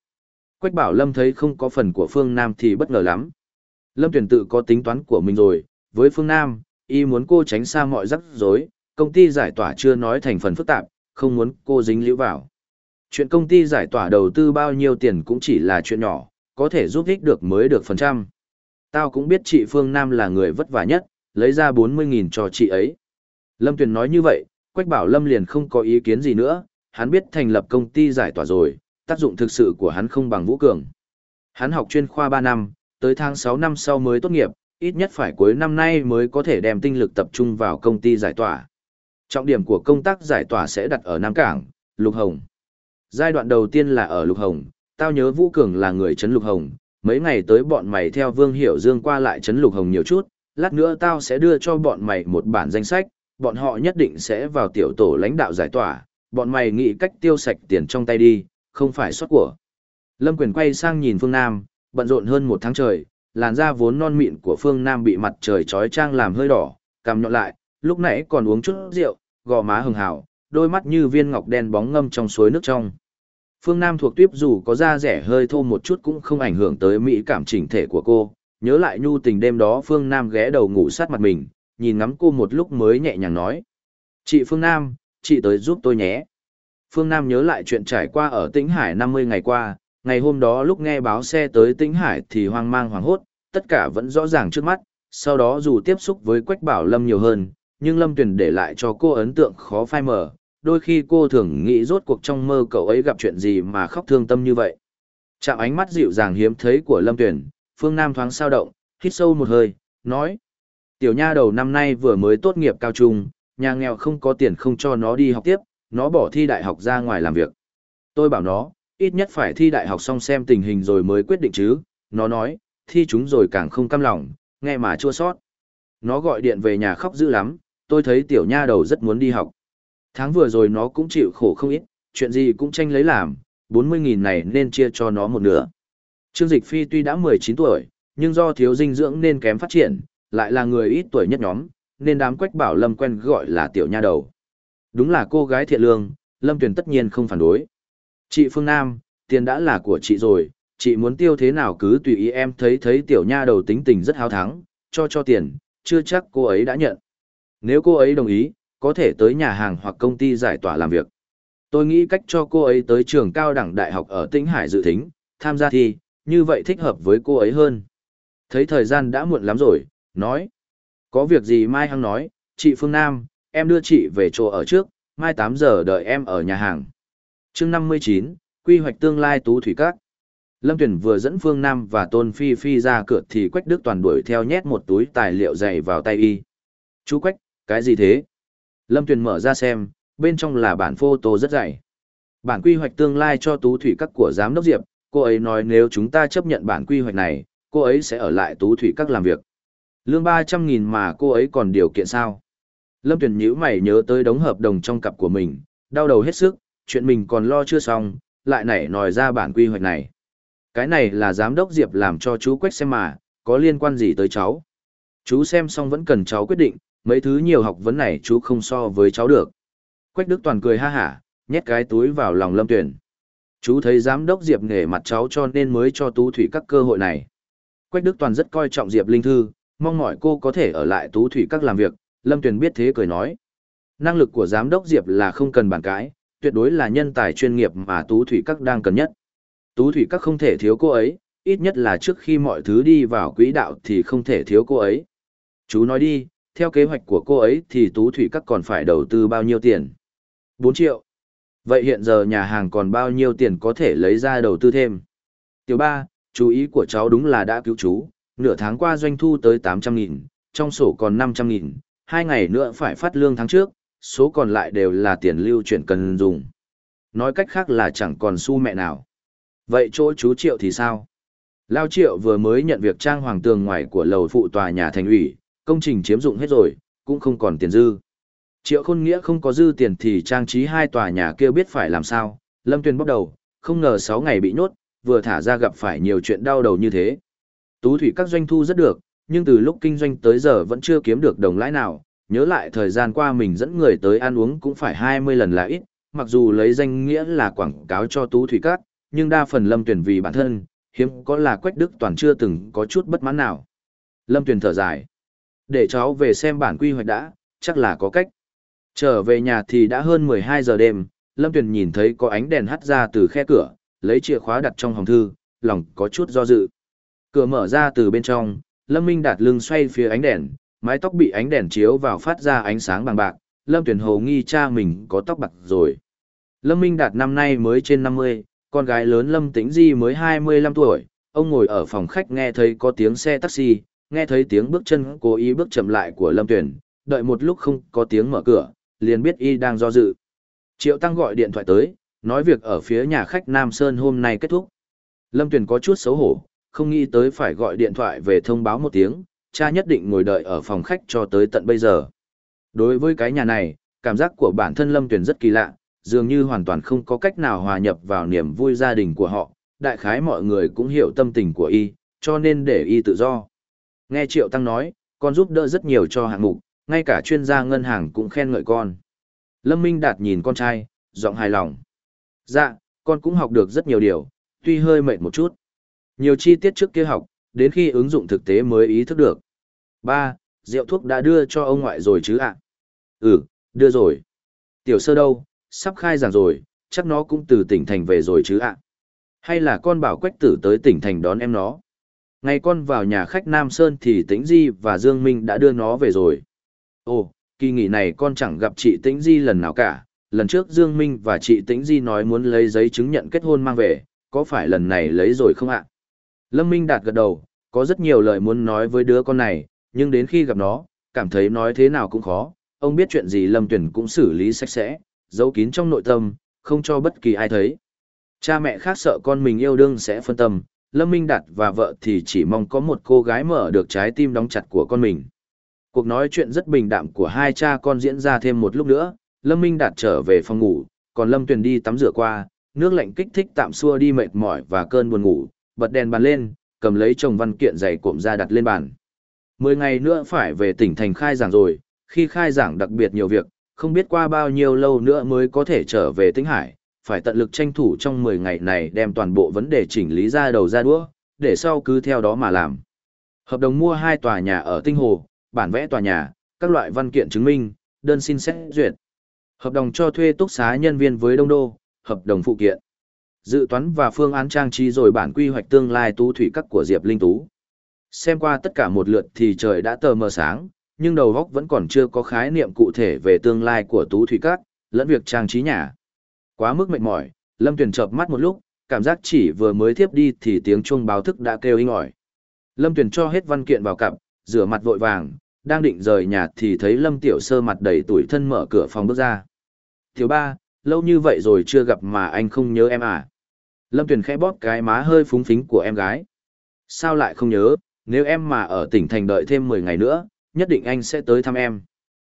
Quách Bảo Lâm thấy không có phần của Phương Nam thì bất ngờ lắm. Lâm tuyển tự có tính toán của mình rồi, với Phương Nam, y muốn cô tránh xa mọi rắc rối, công ty giải tỏa chưa nói thành phần phức tạp, không muốn cô dính liễu vào. Chuyện công ty giải tỏa đầu tư bao nhiêu tiền cũng chỉ là chuyện nhỏ, có thể giúp ích được mới được phần trăm. Tao cũng biết chị Phương Nam là người vất vả nhất, lấy ra 40.000 cho chị ấy. Lâm Tuyền nói như vậy, Quách Bảo Lâm liền không có ý kiến gì nữa, hắn biết thành lập công ty giải tỏa rồi, tác dụng thực sự của hắn không bằng Vũ Cường. Hắn học chuyên khoa 3 năm, tới tháng 6 năm sau mới tốt nghiệp, ít nhất phải cuối năm nay mới có thể đem tinh lực tập trung vào công ty giải tỏa. Trọng điểm của công tác giải tỏa sẽ đặt ở Nam Cảng, Lục Hồng. Giai đoạn đầu tiên là ở Lục Hồng, tao nhớ Vũ Cường là người Trấn Lục Hồng, mấy ngày tới bọn mày theo Vương Hiểu Dương qua lại Trấn Lục Hồng nhiều chút, lát nữa tao sẽ đưa cho bọn mày một bản danh sách, bọn họ nhất định sẽ vào tiểu tổ lãnh đạo giải tỏa, bọn mày nghĩ cách tiêu sạch tiền trong tay đi, không phải xuất của. Lâm Quyền quay sang nhìn Phương Nam, bận rộn hơn một tháng trời, làn da vốn non mịn của Phương Nam bị mặt trời chói trang làm hơi đỏ, cằm nhọn lại, lúc nãy còn uống chút rượu, gò má hừng hào, đôi mắt như viên ngọc đen bóng ngâm trong suối nước trong. Phương Nam thuộc tuyếp dù có da rẻ hơi thô một chút cũng không ảnh hưởng tới mỹ cảm chỉnh thể của cô. Nhớ lại nhu tình đêm đó Phương Nam ghé đầu ngủ sát mặt mình, nhìn ngắm cô một lúc mới nhẹ nhàng nói. Chị Phương Nam, chị tới giúp tôi nhé. Phương Nam nhớ lại chuyện trải qua ở Tĩnh Hải 50 ngày qua, ngày hôm đó lúc nghe báo xe tới Tĩnh Hải thì hoang mang hoảng hốt, tất cả vẫn rõ ràng trước mắt, sau đó dù tiếp xúc với Quách Bảo Lâm nhiều hơn, nhưng Lâm Tuyền để lại cho cô ấn tượng khó phai mờ, đôi khi cô thường nghĩ rốt cuộc trong mơ cậu ấy gặp chuyện gì mà khóc thương tâm như vậy. Chạm ánh mắt dịu dàng hiếm thấy của Lâm Tuyền, Phương Nam thoáng sao động, hít sâu một hơi, nói. Tiểu nha đầu năm nay vừa mới tốt nghiệp cao trung, nhà nghèo không có tiền không cho nó đi học tiếp, nó bỏ thi đại học ra ngoài làm việc. Tôi bảo nó, ít nhất phải thi đại học xong xem tình hình rồi mới quyết định chứ, nó nói, thi chúng rồi càng không căm lòng, nghe mà chua sót. Nó gọi điện về nhà khóc dữ lắm, tôi thấy tiểu nha đầu rất muốn đi học. Tháng vừa rồi nó cũng chịu khổ không ít, chuyện gì cũng tranh lấy làm, 40.000 này nên chia cho nó một nửa. Trương Dịch Phi tuy đã 19 tuổi, nhưng do thiếu dinh dưỡng nên kém phát triển, lại là người ít tuổi nhất nhóm, nên đám quách bảo Lâm quen gọi là tiểu nha đầu. Đúng là cô gái thiện lương, Lâm Tuyền tất nhiên không phản đối. Chị Phương Nam, tiền đã là của chị rồi, chị muốn tiêu thế nào cứ tùy ý em thấy thấy tiểu nha đầu tính tình rất háo thắng, cho cho tiền, chưa chắc cô ấy đã nhận. Nếu cô ấy đồng ý, có thể tới nhà hàng hoặc công ty giải tỏa làm việc. Tôi nghĩ cách cho cô ấy tới trường cao đẳng đại học ở Tĩnh Hải dự thính, tham gia thi, như vậy thích hợp với cô ấy hơn. Thấy thời gian đã muộn lắm rồi, nói. Có việc gì Mai Hằng nói, chị Phương Nam, em đưa chị về chỗ ở trước, mai 8 giờ đợi em ở nhà hàng. chương 59, quy hoạch tương lai tú thủy các. Lâm Tuyển vừa dẫn Phương Nam và Tôn Phi Phi ra cửa thì Quách Đức Toàn đuổi theo nhét một túi tài liệu dày vào tay y. Chú Quách, cái gì thế? Lâm Tuyển mở ra xem, bên trong là bản photo rất dày. Bản quy hoạch tương lai cho tú thủy các của giám đốc Diệp, cô ấy nói nếu chúng ta chấp nhận bản quy hoạch này, cô ấy sẽ ở lại tú thủy các làm việc. Lương 300.000 mà cô ấy còn điều kiện sao? Lâm Tuyền nhữ mày nhớ tới đống hợp đồng trong cặp của mình, đau đầu hết sức, chuyện mình còn lo chưa xong, lại nảy nòi ra bản quy hoạch này. Cái này là giám đốc Diệp làm cho chú Quách xem mà, có liên quan gì tới cháu. Chú xem xong vẫn cần cháu quyết định, mấy thứ nhiều học vấn này chú không so với cháu được. Quách Đức Toàn cười ha hả, nhét cái túi vào lòng Lâm Tuyền. Chú thấy giám đốc Diệp nghề mặt cháu cho nên mới cho Tú Thủy các cơ hội này. Quách Đức Toàn rất coi trọng Diệp Linh Thư, mong mọi cô có thể ở lại Tú Thủy các làm việc, Lâm tuyền biết thế cười nói. Năng lực của giám đốc Diệp là không cần bàn cãi, tuyệt đối là nhân tài chuyên nghiệp mà Tú Thủy các đang cần nhất. Tú Thủy các không thể thiếu cô ấy, ít nhất là trước khi mọi thứ đi vào quỹ đạo thì không thể thiếu cô ấy. Chú nói đi, theo kế hoạch của cô ấy thì Tú Thủy các còn phải đầu tư bao nhiêu tiền? 4 triệu. Vậy hiện giờ nhà hàng còn bao nhiêu tiền có thể lấy ra đầu tư thêm? Tiểu ba, chú ý của cháu đúng là đã cứu chú, nửa tháng qua doanh thu tới 800.000, trong sổ còn 500.000, hai ngày nữa phải phát lương tháng trước, số còn lại đều là tiền lưu chuyển cần dùng. Nói cách khác là chẳng còn xu mẹ nào. Vậy chỗ chú Triệu thì sao? Lao Triệu vừa mới nhận việc trang hoàng tường ngoài của lầu phụ tòa nhà thành ủy, công trình chiếm dụng hết rồi, cũng không còn tiền dư. Triệu Khôn Nghĩa không có dư tiền thì trang trí hai tòa nhà kia biết phải làm sao, Lâm Tuyền bóc đầu, không ngờ 6 ngày bị nhốt, vừa thả ra gặp phải nhiều chuyện đau đầu như thế. Tú thủy các doanh thu rất được, nhưng từ lúc kinh doanh tới giờ vẫn chưa kiếm được đồng lãi nào, nhớ lại thời gian qua mình dẫn người tới ăn uống cũng phải 20 lần là ít, mặc dù lấy danh nghĩa là quảng cáo cho Tú thủy các, nhưng đa phần Lâm Tuyền vì bản thân, hiếm có là Quách Đức Toàn chưa từng có chút bất mãn nào. Lâm Tuyền thở dài. Để cháu về xem bản quy hoạch đã, chắc là có cách. Trở về nhà thì đã hơn 12 giờ đêm, Lâm Tuyền nhìn thấy có ánh đèn hắt ra từ khe cửa, lấy chìa khóa đặt trong hòm thư, lòng có chút do dự. Cửa mở ra từ bên trong, Lâm Minh Đạt lưng xoay phía ánh đèn, mái tóc bị ánh đèn chiếu vào phát ra ánh sáng bằng bạc, Lâm Tuyền hồ nghi cha mình có tóc bạc rồi. Lâm Minh Đạt năm nay mới trên 50, con gái lớn Lâm Tĩnh Di mới 25 tuổi, ông ngồi ở phòng khách nghe thấy có tiếng xe taxi, nghe thấy tiếng bước chân cố ý bước chậm lại của Lâm Tuyền, đợi một lúc không có tiếng mở cửa, liền biết y đang do dự. Triệu Tăng gọi điện thoại tới, nói việc ở phía nhà khách Nam Sơn hôm nay kết thúc. Lâm Tuyền có chút xấu hổ, không nghĩ tới phải gọi điện thoại về thông báo một tiếng, cha nhất định ngồi đợi ở phòng khách cho tới tận bây giờ. Đối với cái nhà này, cảm giác của bản thân Lâm Tuyền rất kỳ lạ, dường như hoàn toàn không có cách nào hòa nhập vào niềm vui gia đình của họ, đại khái mọi người cũng hiểu tâm tình của y, cho nên để y tự do. Nghe Triệu Tăng nói, con giúp đỡ rất nhiều cho hạng mục, ngay cả chuyên gia ngân hàng cũng khen ngợi con. Lâm Minh Đạt nhìn con trai, giọng hài lòng. Dạ, con cũng học được rất nhiều điều, tuy hơi mệt một chút. Nhiều chi tiết trước kia học, đến khi ứng dụng thực tế mới ý thức được. Ba, rượu thuốc đã đưa cho ông ngoại rồi chứ ạ? Ừ, đưa rồi. Tiểu sơ đâu, sắp khai giảng rồi, chắc nó cũng từ tỉnh thành về rồi chứ ạ? Hay là con bảo quách tử tới tỉnh thành đón em nó? Ngày con vào nhà khách Nam Sơn thì Tĩnh Di và Dương Minh đã đưa nó về rồi. Ồ, kỳ nghỉ này con chẳng gặp chị Tĩnh Di lần nào cả, lần trước Dương Minh và chị Tĩnh Di nói muốn lấy giấy chứng nhận kết hôn mang về, có phải lần này lấy rồi không ạ? Lâm Minh đạt gật đầu, có rất nhiều lời muốn nói với đứa con này, nhưng đến khi gặp nó, cảm thấy nói thế nào cũng khó, ông biết chuyện gì Lâm Tuyển cũng xử lý sạch sẽ, giấu kín trong nội tâm, không cho bất kỳ ai thấy. Cha mẹ khác sợ con mình yêu đương sẽ phân tâm, Lâm Minh Đạt và vợ thì chỉ mong có một cô gái mở được trái tim đóng chặt của con mình. Cuộc nói chuyện rất bình đạm của hai cha con diễn ra thêm một lúc nữa, Lâm Minh Đạt trở về phòng ngủ, còn Lâm Tuyền đi tắm rửa qua, nước lạnh kích thích tạm xua đi mệt mỏi và cơn buồn ngủ, bật đèn bàn lên, cầm lấy chồng văn kiện dày cuộn ra đặt lên bàn. Mười ngày nữa phải về tỉnh thành khai giảng rồi, Khi khai giảng đặc biệt nhiều việc, không biết qua bao nhiêu lâu nữa mới có thể trở về Tĩnh Hải, phải tận lực tranh thủ trong 10 ngày này đem toàn bộ vấn đề chỉnh lý ra đầu ra đũa, để sau cứ theo đó mà làm. Hợp đồng mua hai tòa nhà ở Tinh Hồ, bản vẽ tòa nhà, các loại văn kiện chứng minh, đơn xin xét duyệt. Hợp đồng cho thuê túc xá nhân viên với Đông Đô, hợp đồng phụ kiện. Dự toán và phương án trang trí rồi bản quy hoạch tương lai tú thủy các của Diệp Linh Tú. Xem qua tất cả một lượt thì trời đã tờ mờ sáng, nhưng đầu góc vẫn còn chưa có khái niệm cụ thể về tương lai của tú thủy các, lẫn việc trang trí nhà. Quá mức mệt mỏi, Lâm Tuyền chợp mắt một lúc, cảm giác chỉ vừa mới tiếp đi thì tiếng chuông báo thức đã kêu inh ỏi. Lâm Tuyền cho hết văn kiện vào cặp, rửa mặt vội vàng, đang định rời nhà thì thấy Lâm Tiểu Sơ mặt đầy tuổi thân mở cửa phòng bước ra. Tiểu ba, lâu như vậy rồi chưa gặp mà anh không nhớ em à? Lâm Tuyền khẽ bóp cái má hơi phúng phính của em gái. Sao lại không nhớ, nếu em mà ở tỉnh thành đợi thêm 10 ngày nữa, nhất định anh sẽ tới thăm em.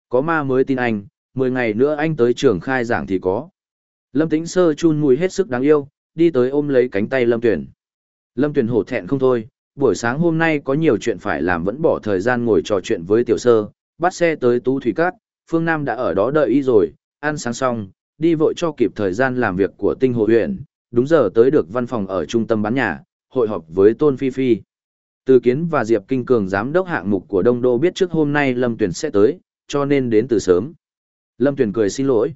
Có ma mới tin anh, 10 ngày nữa anh tới trường khai giảng thì có. Lâm Tĩnh Sơ chun mùi hết sức đáng yêu, đi tới ôm lấy cánh tay Lâm Tuyền. Lâm Tuyền hổ thẹn không thôi, buổi sáng hôm nay có nhiều chuyện phải làm vẫn bỏ thời gian ngồi trò chuyện với Tiểu Sơ, bắt xe tới Tú Thủy Cát, Phương Nam đã ở đó đợi y rồi, ăn sáng xong, đi vội cho kịp thời gian làm việc của tinh hồ huyện, đúng giờ tới được văn phòng ở trung tâm bán nhà, hội họp với Tôn Phi Phi. Từ Kiến và Diệp Kinh Cường giám đốc hạng mục của Đông Đô biết trước hôm nay Lâm Tuyền sẽ tới, cho nên đến từ sớm. Lâm Tuyền cười xin lỗi.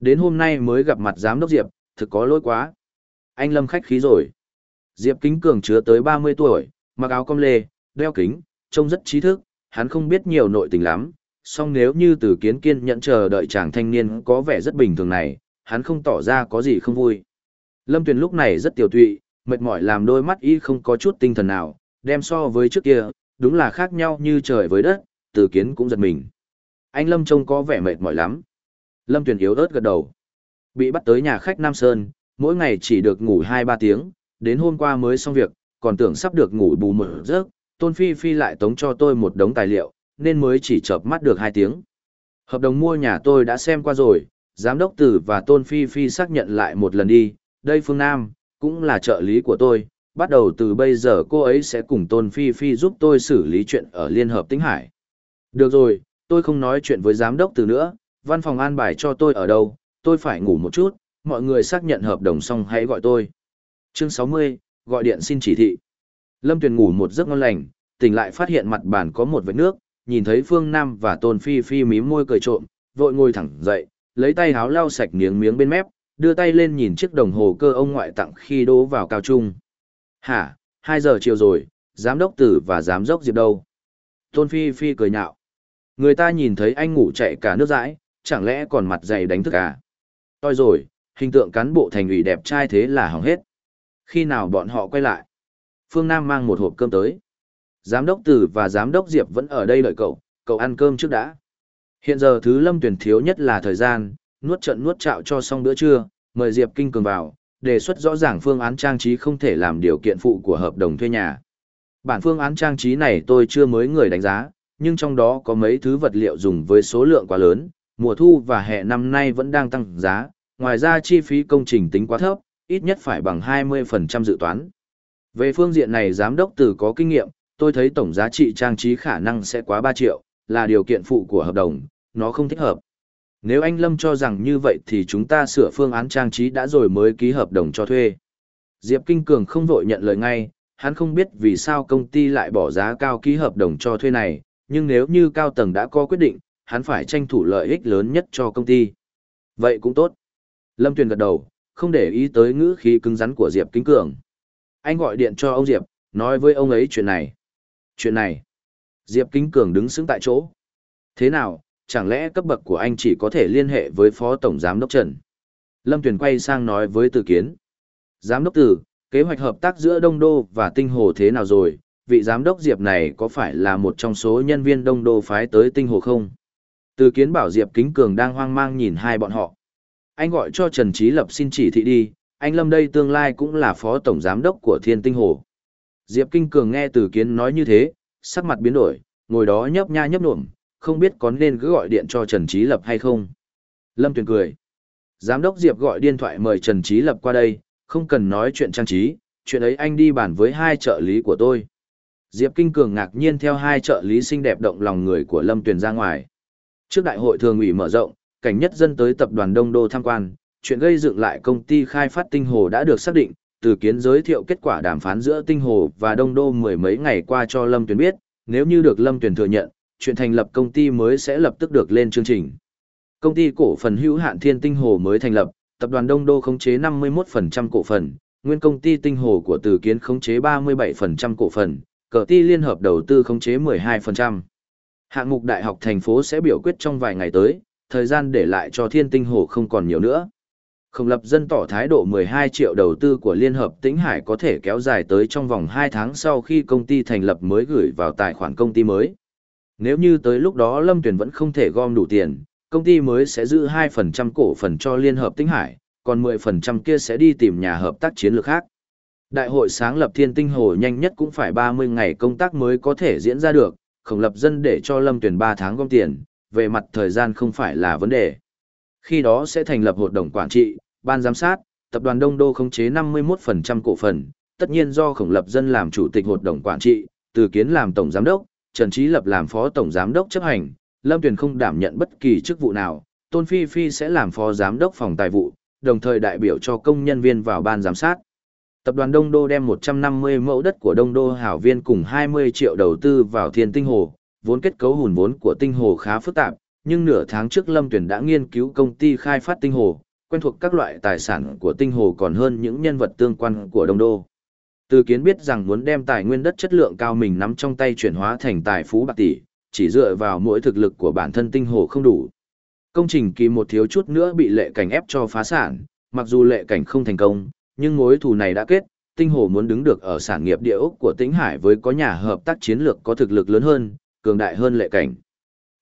Đến hôm nay mới gặp mặt giám đốc Diệp, thực có lỗi quá. Anh Lâm khách khí rồi. Diệp Kính Cường chứa tới 30 tuổi, mặc áo com lê, đeo kính, trông rất trí thức, hắn không biết nhiều nội tình lắm, song nếu như từ kiến kiên nhận chờ đợi chàng thanh niên có vẻ rất bình thường này, hắn không tỏ ra có gì không vui. Lâm Tuyền lúc này rất tiểu tụy, mệt mỏi làm đôi mắt y không có chút tinh thần nào, đem so với trước kia, đúng là khác nhau như trời với đất, từ kiến cũng giật mình. Anh Lâm trông có vẻ mệt mỏi lắm. Lâm Tuyền yếu ớt gật đầu. Bị bắt tới nhà khách Nam Sơn, mỗi ngày chỉ được ngủ 2-3 tiếng, đến hôm qua mới xong việc, còn tưởng sắp được ngủ bù một giấc, Tôn Phi Phi lại tống cho tôi một đống tài liệu, nên mới chỉ chợp mắt được 2 tiếng. Hợp đồng mua nhà tôi đã xem qua rồi, giám đốc tử và Tôn Phi Phi xác nhận lại một lần đi, đây Phương Nam, cũng là trợ lý của tôi, bắt đầu từ bây giờ cô ấy sẽ cùng Tôn Phi Phi giúp tôi xử lý chuyện ở Liên Hợp Tĩnh Hải. Được rồi, tôi không nói chuyện với giám đốc từ nữa, văn phòng an bài cho tôi ở đâu, tôi phải ngủ một chút, mọi người xác nhận hợp đồng xong hãy gọi tôi. Chương 60, gọi điện xin chỉ thị. Lâm Tuyền ngủ một giấc ngon lành, tỉnh lại phát hiện mặt bàn có một vệt nước, nhìn thấy Phương Nam và Tôn Phi Phi mím môi cười trộm, vội ngồi thẳng dậy, lấy tay háo lau sạch miếng miếng bên mép, đưa tay lên nhìn chiếc đồng hồ cơ ông ngoại tặng khi đỗ vào cao trung. Hả, 2 giờ chiều rồi, giám đốc tử và giám đốc Diệp đâu? Tôn Phi Phi cười nhạo. Người ta nhìn thấy anh ngủ chạy cả nước dãi, chẳng lẽ còn mặt dày đánh thức à? Thôi rồi, hình tượng cán bộ thành ủy đẹp trai thế là hỏng hết. Khi nào bọn họ quay lại? Phương Nam mang một hộp cơm tới. Giám đốc Tử và giám đốc Diệp vẫn ở đây đợi cậu, cậu ăn cơm trước đã. Hiện giờ thứ Lâm Tuyển thiếu nhất là thời gian, nuốt trận nuốt trạo cho xong bữa trưa, mời Diệp Kinh Cường vào, đề xuất rõ ràng phương án trang trí không thể làm điều kiện phụ của hợp đồng thuê nhà. Bản phương án trang trí này tôi chưa mới người đánh giá, nhưng trong đó có mấy thứ vật liệu dùng với số lượng quá lớn, mùa thu và hè năm nay vẫn đang tăng giá, ngoài ra chi phí công trình tính quá thấp, ít nhất phải bằng 20% dự toán. Về phương diện này giám đốc từ có kinh nghiệm, tôi thấy tổng giá trị trang trí khả năng sẽ quá 3 triệu, là điều kiện phụ của hợp đồng, nó không thích hợp. Nếu anh Lâm cho rằng như vậy thì chúng ta sửa phương án trang trí đã rồi mới ký hợp đồng cho thuê. Diệp Kinh Cường không vội nhận lời ngay, hắn không biết vì sao công ty lại bỏ giá cao ký hợp đồng cho thuê này, nhưng nếu như cao tầng đã có quyết định, hắn phải tranh thủ lợi ích lớn nhất cho công ty. Vậy cũng tốt. Lâm Tuyền gật đầu, không để ý tới ngữ khí cứng rắn của Diệp Kinh Cường. Anh gọi điện cho ông Diệp, nói với ông ấy chuyện này. Chuyện này. Diệp Kính Cường đứng sững tại chỗ. Thế nào, chẳng lẽ cấp bậc của anh chỉ có thể liên hệ với Phó Tổng Giám Đốc Trần? Lâm Tuyền quay sang nói với Từ Kiến. Giám đốc Từ, kế hoạch hợp tác giữa Đông Đô và Tinh Hồ thế nào rồi? Vị Giám đốc Diệp này có phải là một trong số nhân viên Đông Đô phái tới Tinh Hồ không? Từ Kiến bảo Diệp Kính Cường đang hoang mang nhìn hai bọn họ. Anh gọi cho Trần Trí Lập xin chỉ thị đi, anh Lâm đây tương lai cũng là phó tổng giám đốc của Thiên Tinh Hồ. Diệp Kinh Cường nghe Từ Kiến nói như thế, sắc mặt biến đổi, ngồi đó nhấp nha nhấp nhuộm, không biết có nên cứ gọi điện cho Trần Trí Lập hay không. Lâm Tuyền cười. Giám đốc Diệp gọi điện thoại mời Trần Trí Lập qua đây, không cần nói chuyện trang trí, chuyện ấy anh đi bàn với hai trợ lý của tôi. Diệp Kinh Cường ngạc nhiên theo hai trợ lý xinh đẹp động lòng người của Lâm Tuyền ra ngoài. Trước đại hội thường ủy mở rộng, cảnh nhất dân tới tập đoàn Đông Đô tham quan, chuyện gây dựng lại công ty khai phát tinh hồ đã được xác định, từ kiến giới thiệu kết quả đàm phán giữa tinh hồ và Đông Đô mười mấy ngày qua cho Lâm Tuyền biết, nếu như được Lâm Tuyền thừa nhận, chuyện thành lập công ty mới sẽ lập tức được lên chương trình. Công ty cổ phần hữu hạn Thiên Tinh Hồ mới thành lập, tập đoàn Đông Đô khống chế 51% cổ phần, nguyên công ty Tinh Hồ của Từ Kiến khống chế 37% cổ phần, cờ ti liên hợp đầu tư khống chế 12%. Hạng mục đại học thành phố sẽ biểu quyết trong vài ngày tới, thời gian để lại cho Thiên Tinh Hồ không còn nhiều nữa. Khổng lập dân tỏ thái độ 12 triệu đầu tư của Liên Hợp Tĩnh Hải có thể kéo dài tới trong vòng 2 tháng sau khi công ty thành lập mới gửi vào tài khoản công ty mới. Nếu như tới lúc đó Lâm Tuyền vẫn không thể gom đủ tiền, công ty mới sẽ giữ 2% cổ phần cho Liên Hợp Tĩnh Hải, còn 10% kia sẽ đi tìm nhà hợp tác chiến lược khác. Đại hội sáng lập Thiên Tinh Hồ nhanh nhất cũng phải 30 ngày công tác mới có thể diễn ra được, khổng lập dân để cho Lâm Tuyền 3 tháng gom tiền, về mặt thời gian không phải là vấn đề. Khi đó sẽ thành lập hội đồng quản trị, ban giám sát, tập đoàn Đông Đô khống chế 51% cổ phần, tất nhiên do khổng lập dân làm chủ tịch hội đồng quản trị, từ kiến làm tổng giám đốc, Trần Trí Lập làm phó tổng giám đốc chấp hành, Lâm Tuyền không đảm nhận bất kỳ chức vụ nào, Tôn Phi Phi sẽ làm phó giám đốc phòng tài vụ, đồng thời đại biểu cho công nhân viên vào ban giám sát. Tập đoàn Đông Đô đem 150 mẫu đất của Đông Đô hảo viên cùng 20 triệu đầu tư vào Thiên Tinh Hồ, vốn kết cấu hùn vốn của Tinh Hồ khá phức tạp, nhưng nửa tháng trước Lâm Tuyền đã nghiên cứu công ty khai phát Tinh Hồ, quen thuộc các loại tài sản của Tinh Hồ còn hơn những nhân vật tương quan của Đông Đô. Từ kiến biết rằng muốn đem tài nguyên đất chất lượng cao mình nắm trong tay chuyển hóa thành tài phú bạc tỷ, chỉ dựa vào mỗi thực lực của bản thân Tinh Hồ không đủ. Công trình kỳ một thiếu chút nữa bị lệ cảnh ép cho phá sản, mặc dù lệ cảnh không thành công, nhưng mối thù này đã kết, Tinh Hồ muốn đứng được ở sản nghiệp địa ốc của Tĩnh Hải với có nhà hợp tác chiến lược có thực lực lớn hơn, cường đại hơn lệ cảnh.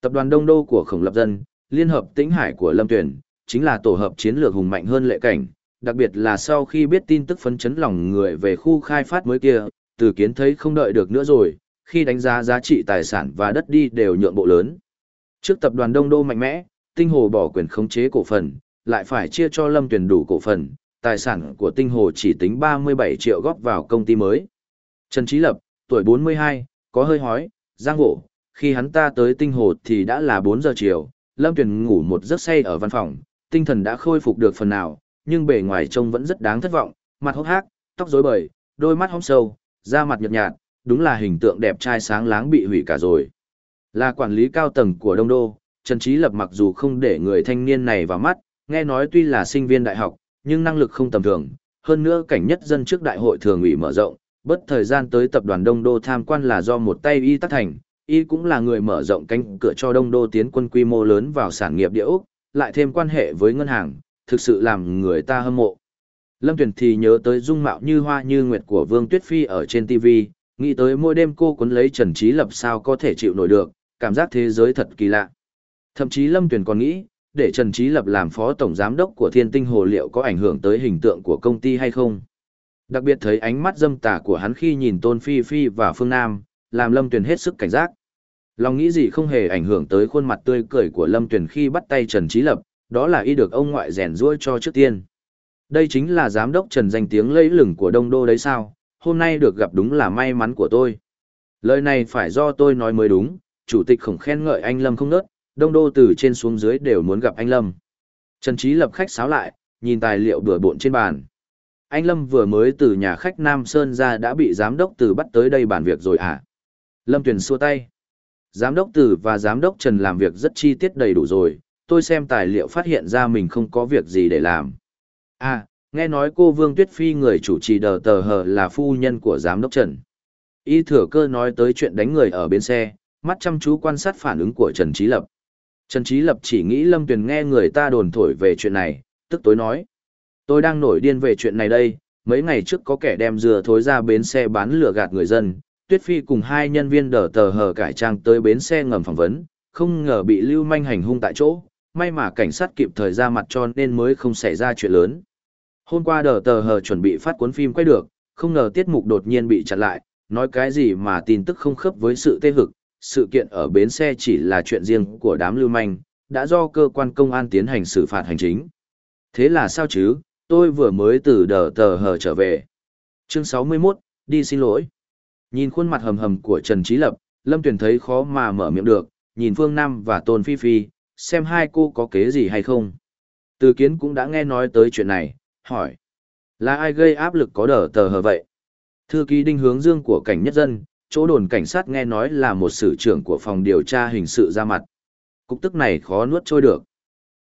Tập đoàn Đông Đô của Khổng Lập Dân, Liên hợp Tĩnh Hải của Lâm Tuyển, chính là tổ hợp chiến lược hùng mạnh hơn lệ cảnh, đặc biệt là sau khi biết tin tức phấn chấn lòng người về khu khai phát mới kia, từ kiến thấy không đợi được nữa rồi, khi đánh giá giá trị tài sản và đất đi đều nhượng bộ lớn. Trước tập đoàn Đông Đô mạnh mẽ, Tinh Hồ bỏ quyền khống chế cổ phần, lại phải chia cho Lâm Tuyển đủ cổ phần, tài sản của Tinh Hồ chỉ tính 37 triệu góp vào công ty mới. Trần Trí Lập, tuổi 42, có hơi hói, giang gỗ, khi hắn ta tới Tinh Hồ thì đã là 4 giờ chiều, Lâm Tuyền ngủ một giấc say ở văn phòng, tinh thần đã khôi phục được phần nào, nhưng bề ngoài trông vẫn rất đáng thất vọng, mặt hốc hác, tóc rối bời, đôi mắt hõm sâu, da mặt nhợt nhạt, đúng là hình tượng đẹp trai sáng láng bị hủy cả rồi. Là quản lý cao tầng của Đông Đô, Trần Trí Lập mặc dù không để người thanh niên này vào mắt, nghe nói tuy là sinh viên đại học, nhưng năng lực không tầm thường, hơn nữa cảnh nhất dân trước đại hội thường ủy mở rộng, bất thời gian tới tập đoàn Đông Đô tham quan là do một tay y tác thành, y cũng là người mở rộng cánh cửa cho Đông Đô tiến quân quy mô lớn vào sản nghiệp địa úc lại thêm quan hệ với ngân hàng, thực sự làm người ta hâm mộ. Lâm Tuyền thì nhớ tới dung mạo như hoa như nguyệt của Vương Tuyết Phi ở trên TV, nghĩ tới mỗi đêm cô cuốn lấy Trần Trí Lập sao có thể chịu nổi được, cảm giác thế giới thật kỳ lạ. Thậm chí Lâm Tuyền còn nghĩ, để Trần Trí Lập làm phó tổng giám đốc của Thiên Tinh Hồ liệu có ảnh hưởng tới hình tượng của công ty hay không. Đặc biệt thấy ánh mắt dâm tà của hắn khi nhìn Tôn Phi Phi và Phương Nam, làm Lâm Tuyền hết sức cảnh giác. Lòng nghĩ gì không hề ảnh hưởng tới khuôn mặt tươi cười của Lâm Tuyền khi bắt tay Trần Trí Lập, đó là y được ông ngoại rèn ruôi cho trước tiên. Đây chính là giám đốc Trần danh tiếng lẫy lừng của Đông Đô đấy sao, hôm nay được gặp đúng là may mắn của tôi. Lời này phải do tôi nói mới đúng, chủ tịch khổng khen ngợi anh Lâm không nớt, Đông Đô từ trên xuống dưới đều muốn gặp anh Lâm. Trần Trí Lập khách sáo lại, nhìn tài liệu bừa bộn trên bàn. Anh Lâm vừa mới từ nhà khách Nam Sơn ra đã bị giám đốc từ bắt tới đây bàn việc rồi à? Lâm Tuyền xua tay. Giám đốc Tử và giám đốc Trần làm việc rất chi tiết đầy đủ rồi, tôi xem tài liệu phát hiện ra mình không có việc gì để làm. À, nghe nói cô Vương Tuyết Phi người chủ trì đờ tờ hờ là phu nhân của giám đốc Trần. Y thừa cơ nói tới chuyện đánh người ở bên xe, mắt chăm chú quan sát phản ứng của Trần Trí Lập. Trần Trí Lập chỉ nghĩ Lâm Tuyền nghe người ta đồn thổi về chuyện này, tức tối nói. Tôi đang nổi điên về chuyện này đây, mấy ngày trước có kẻ đem dừa thối ra bến xe bán lừa gạt người dân, Tuyết Phi cùng hai nhân viên đờ tờ hờ cải trang tới bến xe ngầm phỏng vấn, không ngờ bị lưu manh hành hung tại chỗ, may mà cảnh sát kịp thời ra mặt cho nên mới không xảy ra chuyện lớn. Hôm qua đờ tờ hờ chuẩn bị phát cuốn phim quay được, không ngờ tiết mục đột nhiên bị chặn lại, nói cái gì mà tin tức không khớp với sự tê hực, sự kiện ở bến xe chỉ là chuyện riêng của đám lưu manh, đã do cơ quan công an tiến hành xử phạt hành chính. Thế là sao chứ, tôi vừa mới từ đờ tờ hờ trở về. Chương 61, đi xin lỗi. Nhìn khuôn mặt hầm hầm của Trần Trí Lập, Lâm Tuyền thấy khó mà mở miệng được, nhìn Phương Nam và Tôn Phi Phi, xem hai cô có kế gì hay không. Từ kiến cũng đã nghe nói tới chuyện này, hỏi. Là ai gây áp lực có đờ tờ hờ vậy? Thư ký đinh hướng dương của cảnh nhất dân, chỗ đồn cảnh sát nghe nói là một sử trưởng của phòng điều tra hình sự ra mặt. Cục tức này khó nuốt trôi được.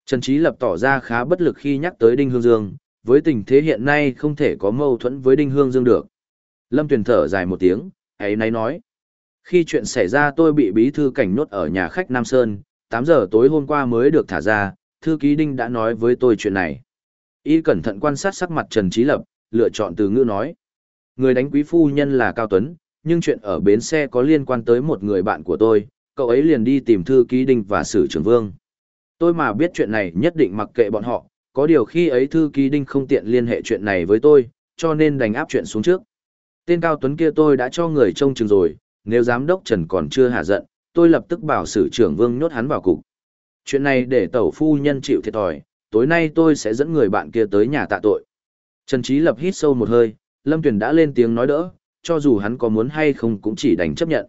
Trần Trí Lập tỏ ra khá bất lực khi nhắc tới Đinh Hương Dương, với tình thế hiện nay không thể có mâu thuẫn với Đinh Hương Dương được. Lâm Tuyền thở dài một tiếng, ấy nay nói. Khi chuyện xảy ra tôi bị bí thư cảnh nốt ở nhà khách Nam Sơn, 8 giờ tối hôm qua mới được thả ra, thư ký Đinh đã nói với tôi chuyện này. Y cẩn thận quan sát sắc mặt Trần Trí Lập, lựa chọn từ ngữ nói. Người đánh quý phu nhân là Cao Tuấn, nhưng chuyện ở bến xe có liên quan tới một người bạn của tôi, cậu ấy liền đi tìm thư ký Đinh và sử trưởng vương. Tôi mà biết chuyện này nhất định mặc kệ bọn họ, có điều khi ấy thư ký Đinh không tiện liên hệ chuyện này với tôi, cho nên đành áp chuyện xuống trước. Tên Cao Tuấn kia tôi đã cho người trông chừng rồi, nếu giám đốc Trần còn chưa hạ giận, tôi lập tức bảo sử trưởng vương nhốt hắn vào cục. Chuyện này để tẩu phu nhân chịu thiệt thòi, tối nay tôi sẽ dẫn người bạn kia tới nhà tạ tội. Trần Trí Lập hít sâu một hơi, Lâm Tuyền đã lên tiếng nói đỡ, cho dù hắn có muốn hay không cũng chỉ đành chấp nhận.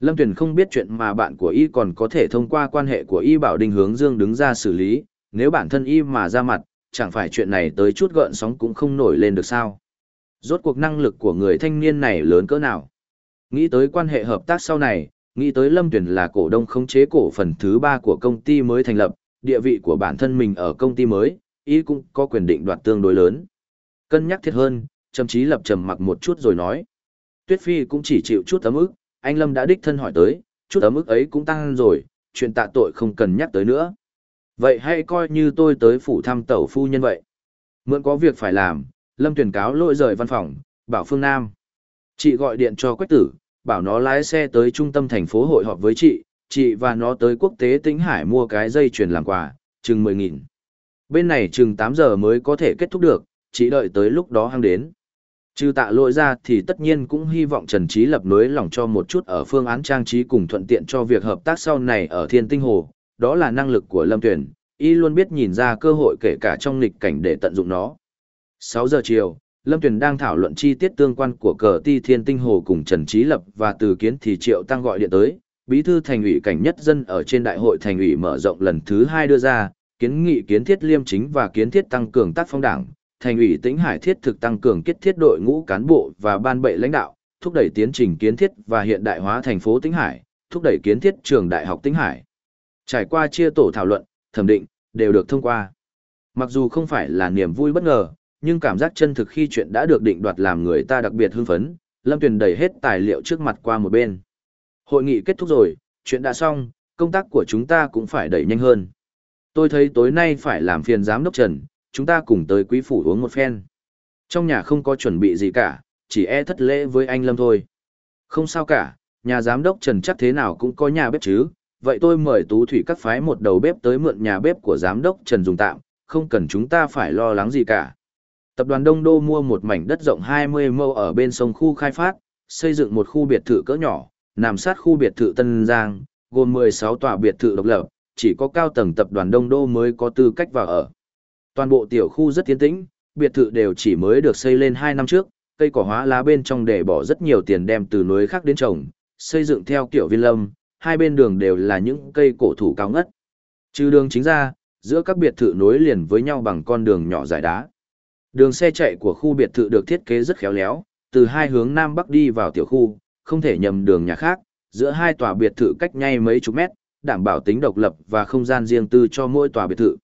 Lâm Tuyền không biết chuyện mà bạn của y còn có thể thông qua quan hệ của y bảo Đinh Hướng Dương đứng ra xử lý, nếu bản thân y mà ra mặt, chẳng phải chuyện này tới chút gợn sóng cũng không nổi lên được sao. Rốt cuộc năng lực của người thanh niên này lớn cỡ nào. Nghĩ tới quan hệ hợp tác sau này, nghĩ tới Lâm Tuyền là cổ đông khống chế cổ phần thứ ba của công ty mới thành lập, địa vị của bản thân mình ở công ty mới, ý cũng có quyền định đoạt tương đối lớn. Cân nhắc thiệt hơn, chậm chí lập trầm mặc một chút rồi nói. Tuyết Phi cũng chỉ chịu chút ấm ức, anh Lâm đã đích thân hỏi tới, chút ấm ức ấy cũng tăng rồi, chuyện tạ tội không cần nhắc tới nữa. Vậy hãy coi như tôi tới phủ thăm tẩu phu nhân vậy. Mượn có việc phải làm, Lâm tuyển cáo lỗi rời văn phòng, bảo Phương Nam. Chị gọi điện cho Quách Tử, bảo nó lái xe tới trung tâm thành phố hội họp với chị, chị và nó tới quốc tế Tĩnh Hải mua cái dây chuyền làm quà, chừng 10.000. Bên này chừng 8 giờ mới có thể kết thúc được, chị đợi tới lúc đó hăng đến. Trừ tạ lỗi ra thì tất nhiên cũng hy vọng Trần Trí lập nối lòng cho một chút ở phương án trang trí cùng thuận tiện cho việc hợp tác sau này ở Thiên Tinh Hồ, đó là năng lực của Lâm Tuyển, y luôn biết nhìn ra cơ hội kể cả trong nghịch cảnh để tận dụng nó. 6 giờ chiều, Lâm Tuyền đang thảo luận chi tiết tương quan của cờ ti Thiên Tinh Hồ cùng Trần Trí Lập và từ kiến thì Triệu Tăng gọi điện tới, bí thư thành ủy cảnh nhất dân ở trên đại hội thành ủy mở rộng lần thứ hai đưa ra, kiến nghị kiến thiết liêm chính và kiến thiết tăng cường tác phong đảng, thành ủy Tĩnh Hải thiết thực tăng cường kết thiết đội ngũ cán bộ và ban bệ lãnh đạo, thúc đẩy tiến trình kiến thiết và hiện đại hóa thành phố Tĩnh Hải, thúc đẩy kiến thiết trường đại học Tĩnh Hải. Trải qua chia tổ thảo luận, thẩm định, đều được thông qua. Mặc dù không phải là niềm vui bất ngờ, nhưng cảm giác chân thực khi chuyện đã được định đoạt làm người ta đặc biệt hưng phấn, Lâm Tuyền đẩy hết tài liệu trước mặt qua một bên. Hội nghị kết thúc rồi, chuyện đã xong, công tác của chúng ta cũng phải đẩy nhanh hơn. Tôi thấy tối nay phải làm phiền giám đốc Trần, chúng ta cùng tới quý phủ uống một phen. Trong nhà không có chuẩn bị gì cả, chỉ e thất lễ với anh Lâm thôi. Không sao cả, nhà giám đốc Trần chắc thế nào cũng có nhà bếp chứ, vậy tôi mời Tú Thủy các phái một đầu bếp tới mượn nhà bếp của giám đốc Trần dùng tạm, không cần chúng ta phải lo lắng gì cả. Tập đoàn Đông Đô mua một mảnh đất rộng 20 mẫu ở bên sông khu khai phát, xây dựng một khu biệt thự cỡ nhỏ, nằm sát khu biệt thự Tân Giang, gồm 16 tòa biệt thự độc lập, chỉ có cao tầng tập đoàn Đông Đô mới có tư cách vào ở. Toàn bộ tiểu khu rất tiến tĩnh, biệt thự đều chỉ mới được xây lên 2 năm trước, cây cỏ hóa lá bên trong để bỏ rất nhiều tiền đem từ núi khác đến trồng, xây dựng theo kiểu viên lâm, hai bên đường đều là những cây cổ thụ cao ngất. Trừ đường chính ra, giữa các biệt thự nối liền với nhau bằng con đường nhỏ dài đá. Đường xe chạy của khu biệt thự được thiết kế rất khéo léo, từ hai hướng nam bắc đi vào tiểu khu, không thể nhầm đường nhà khác, giữa hai tòa biệt thự cách nhau mấy chục mét, đảm bảo tính độc lập và không gian riêng tư cho mỗi tòa biệt thự.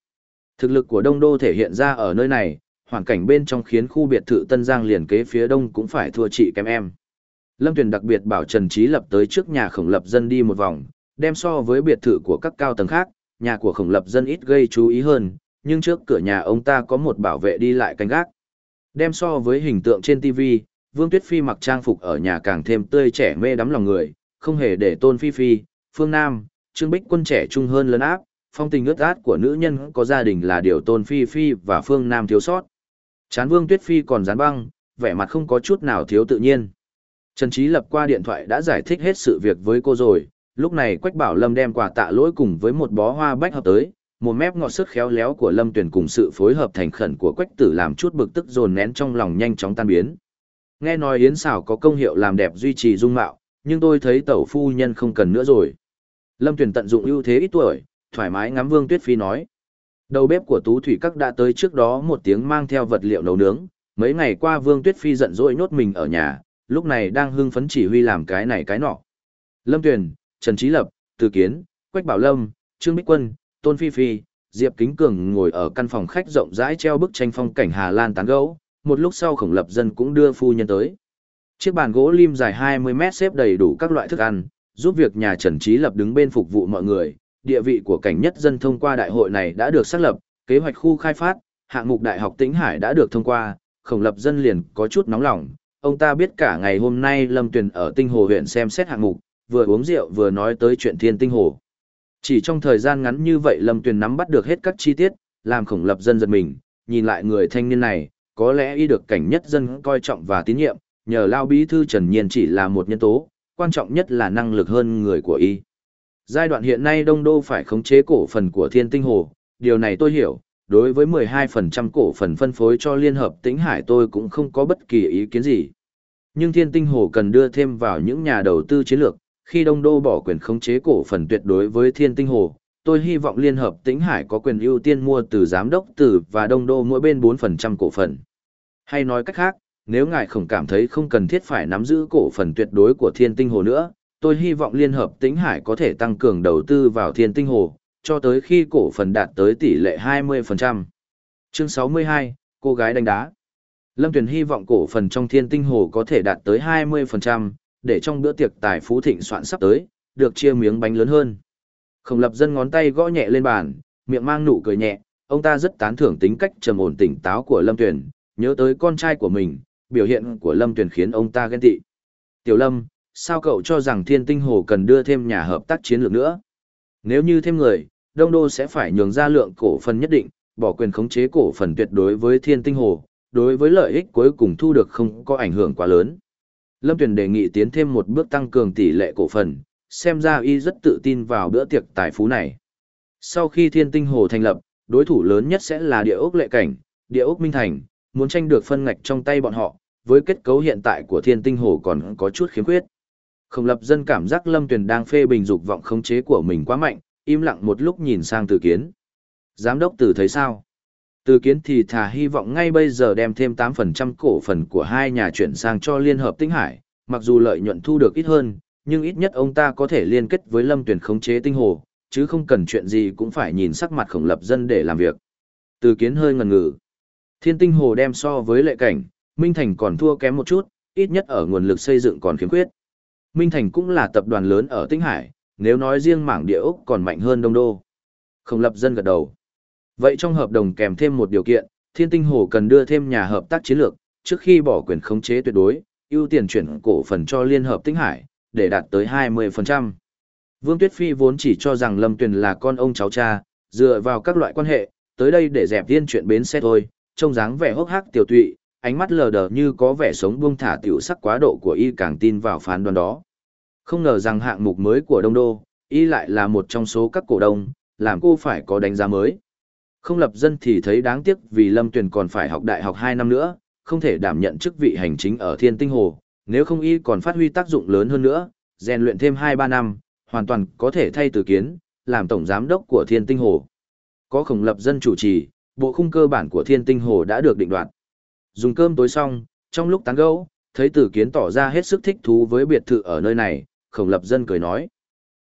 Thực lực của Đông Đô thể hiện ra ở nơi này, hoàn cảnh bên trong khiến khu biệt thự Tân Giang liền kế phía đông cũng phải thua chị kém em. Lâm Tuyền đặc biệt bảo Trần Trí Lập tới trước nhà khổng lập dân đi một vòng, đem so với biệt thự của các cao tầng khác, nhà của khổng lập dân ít gây chú ý hơn, nhưng trước cửa nhà ông ta có một bảo vệ đi lại canh gác. Đem so với hình tượng trên TV, Vương Tuyết Phi mặc trang phục ở nhà càng thêm tươi trẻ mê đắm lòng người, không hề để Tôn Phi Phi, Phương Nam, Trương Bích quân trẻ trung hơn lớn áp, phong tình ướt át của nữ nhân có gia đình là điều Tôn Phi Phi và Phương Nam thiếu sót. Chán Vương Tuyết Phi còn dán băng, vẻ mặt không có chút nào thiếu tự nhiên. Trần Trí Lập qua điện thoại đã giải thích hết sự việc với cô rồi, lúc này Quách Bảo Lâm đem quà tạ lỗi cùng với một bó hoa bách hợp tới, một mép ngọt sức khéo léo của Lâm Tuyển cùng sự phối hợp thành khẩn của Quách Tử làm chút bực tức dồn nén trong lòng nhanh chóng tan biến. Nghe nói yến xảo có công hiệu làm đẹp duy trì dung mạo, nhưng tôi thấy tẩu phu nhân không cần nữa rồi. Lâm Tuyển tận dụng ưu thế ít tuổi, thoải mái ngắm Vương Tuyết Phi nói. Đầu bếp của Tú Thủy Các đã tới trước đó một tiếng mang theo vật liệu nấu nướng, mấy ngày qua Vương Tuyết Phi giận dỗi nhốt mình ở nhà, lúc này đang hưng phấn chỉ huy làm cái này cái nọ. Lâm Tuyền, Trần Trí Lập, Từ Kiến, Quách Bảo Lâm, Trương Bích Quân, Tôn Phi Phi, Diệp Kính Cường ngồi ở căn phòng khách rộng rãi treo bức tranh phong cảnh Hà Lan tán gấu, một lúc sau khổng lập dân cũng đưa phu nhân tới. Chiếc bàn gỗ lim dài 20 mét xếp đầy đủ các loại thức ăn, giúp việc nhà Trần Trí Lập đứng bên phục vụ mọi người. Địa vị của cảnh nhất dân thông qua đại hội này đã được xác lập, kế hoạch khu khai phát, hạng mục Đại học Tĩnh Hải đã được thông qua, khổng lập dân liền có chút nóng lòng. Ông ta biết cả ngày hôm nay Lâm Tuyền ở Tinh Hồ huyện xem xét hạng mục, vừa uống rượu vừa nói tới chuyện thiên tinh hồ. Chỉ trong thời gian ngắn như vậy Lâm Tuyền nắm bắt được hết các chi tiết, làm khổng lập dân giật mình, nhìn lại người thanh niên này, có lẽ y được cảnh nhất dân coi trọng và tín nhiệm, nhờ Lao Bí Thư Trần Nhiên chỉ là một nhân tố, quan trọng nhất là năng lực hơn người của y. Giai đoạn hiện nay Đông Đô phải khống chế cổ phần của Thiên Tinh Hồ, điều này tôi hiểu, đối với 12% cổ phần phân phối cho Liên Hợp Tĩnh Hải tôi cũng không có bất kỳ ý kiến gì. Nhưng Thiên Tinh Hồ cần đưa thêm vào những nhà đầu tư chiến lược, khi Đông Đô bỏ quyền khống chế cổ phần tuyệt đối với Thiên Tinh Hồ, tôi hy vọng Liên Hợp Tĩnh Hải có quyền ưu tiên mua từ giám đốc tử và Đông Đô mỗi bên 4% cổ phần. Hay nói cách khác, nếu ngài không cảm thấy không cần thiết phải nắm giữ cổ phần tuyệt đối của Thiên Tinh Hồ nữa, tôi hy vọng Liên Hợp Tĩnh Hải có thể tăng cường đầu tư vào Thiên Tinh Hồ, cho tới khi cổ phần đạt tới tỷ lệ 20%. Chương 62, cô gái đánh đá. Lâm Tuyền hy vọng cổ phần trong Thiên Tinh Hồ có thể đạt tới 20%, để trong bữa tiệc tài phú thịnh soạn sắp tới, được chia miếng bánh lớn hơn. Khổng lập dân ngón tay gõ nhẹ lên bàn, miệng mang nụ cười nhẹ, ông ta rất tán thưởng tính cách trầm ổn tỉnh táo của Lâm Tuyền, nhớ tới con trai của mình, biểu hiện của Lâm Tuyền khiến ông ta ghen tị. Tiểu Lâm, sao cậu cho rằng Thiên Tinh Hồ cần đưa thêm nhà hợp tác chiến lược nữa? Nếu như thêm người, Đông Đô sẽ phải nhường ra lượng cổ phần nhất định, bỏ quyền khống chế cổ phần tuyệt đối với Thiên Tinh Hồ, đối với lợi ích cuối cùng thu được không có ảnh hưởng quá lớn. Lâm Tuyền đề nghị tiến thêm một bước tăng cường tỷ lệ cổ phần, xem ra y rất tự tin vào bữa tiệc tài phú này. Sau khi Thiên Tinh Hồ thành lập, đối thủ lớn nhất sẽ là địa ốc lệ cảnh, địa ốc Minh Thành, muốn tranh được phân ngạch trong tay bọn họ, với kết cấu hiện tại của Thiên Tinh Hồ còn có chút khiếm khuyết. Không lập dân cảm giác Lâm Tuyền đang phê bình dục vọng khống chế của mình quá mạnh, im lặng một lúc nhìn sang Từ Kiến. Giám đốc Từ thấy sao? Từ Kiến thì thà hy vọng ngay bây giờ đem thêm 8% cổ phần của hai nhà chuyển sang cho Liên Hợp Tinh Hải, mặc dù lợi nhuận thu được ít hơn, nhưng ít nhất ông ta có thể liên kết với Lâm Tuyền khống chế tinh hồ, chứ không cần chuyện gì cũng phải nhìn sắc mặt khổng lập dân để làm việc. Từ Kiến hơi ngần ngừ. Thiên tinh hồ đem so với lệ cảnh, Minh Thành còn thua kém một chút, ít nhất ở nguồn lực xây dựng còn khiếm khuyết. Minh Thành cũng là tập đoàn lớn ở Tinh Hải, nếu nói riêng mảng địa ốc còn mạnh hơn Đông Đô. Khổng lập dân gật đầu. Vậy trong hợp đồng kèm thêm một điều kiện, Thiên Tinh Hồ cần đưa thêm nhà hợp tác chiến lược, trước khi bỏ quyền khống chế tuyệt đối, ưu tiền chuyển cổ phần cho Liên Hợp Tinh Hải, để đạt tới 20%. Vương Tuyết Phi vốn chỉ cho rằng Lâm Tuyền là con ông cháu cha, dựa vào các loại quan hệ, tới đây để dẹp tiên chuyện bến xe thôi, trông dáng vẻ hốc hác tiểu tụy, ánh mắt lờ đờ như có vẻ sống buông thả tiểu sắc quá độ của y càng tin vào phán đoán đó. Không ngờ rằng hạng mục mới của Đông Đô, y lại là một trong số các cổ đông, làm cô phải có đánh giá mới. Không lập dân thì thấy đáng tiếc vì Lâm Tuyền còn phải học đại học 2 năm nữa, không thể đảm nhận chức vị hành chính ở Thiên Tinh Hồ, nếu không y còn phát huy tác dụng lớn hơn nữa, rèn luyện thêm 2-3 năm, hoàn toàn có thể thay từ kiến, làm tổng giám đốc của Thiên Tinh Hồ. Có khổng lập dân chủ trì, bộ khung cơ bản của thiên tinh hồ đã được định đoạt. Dùng cơm tối xong, trong lúc tán gẫu, thấy tử kiến tỏ ra hết sức thích thú với biệt thự ở nơi này, khổng lập dân cười nói.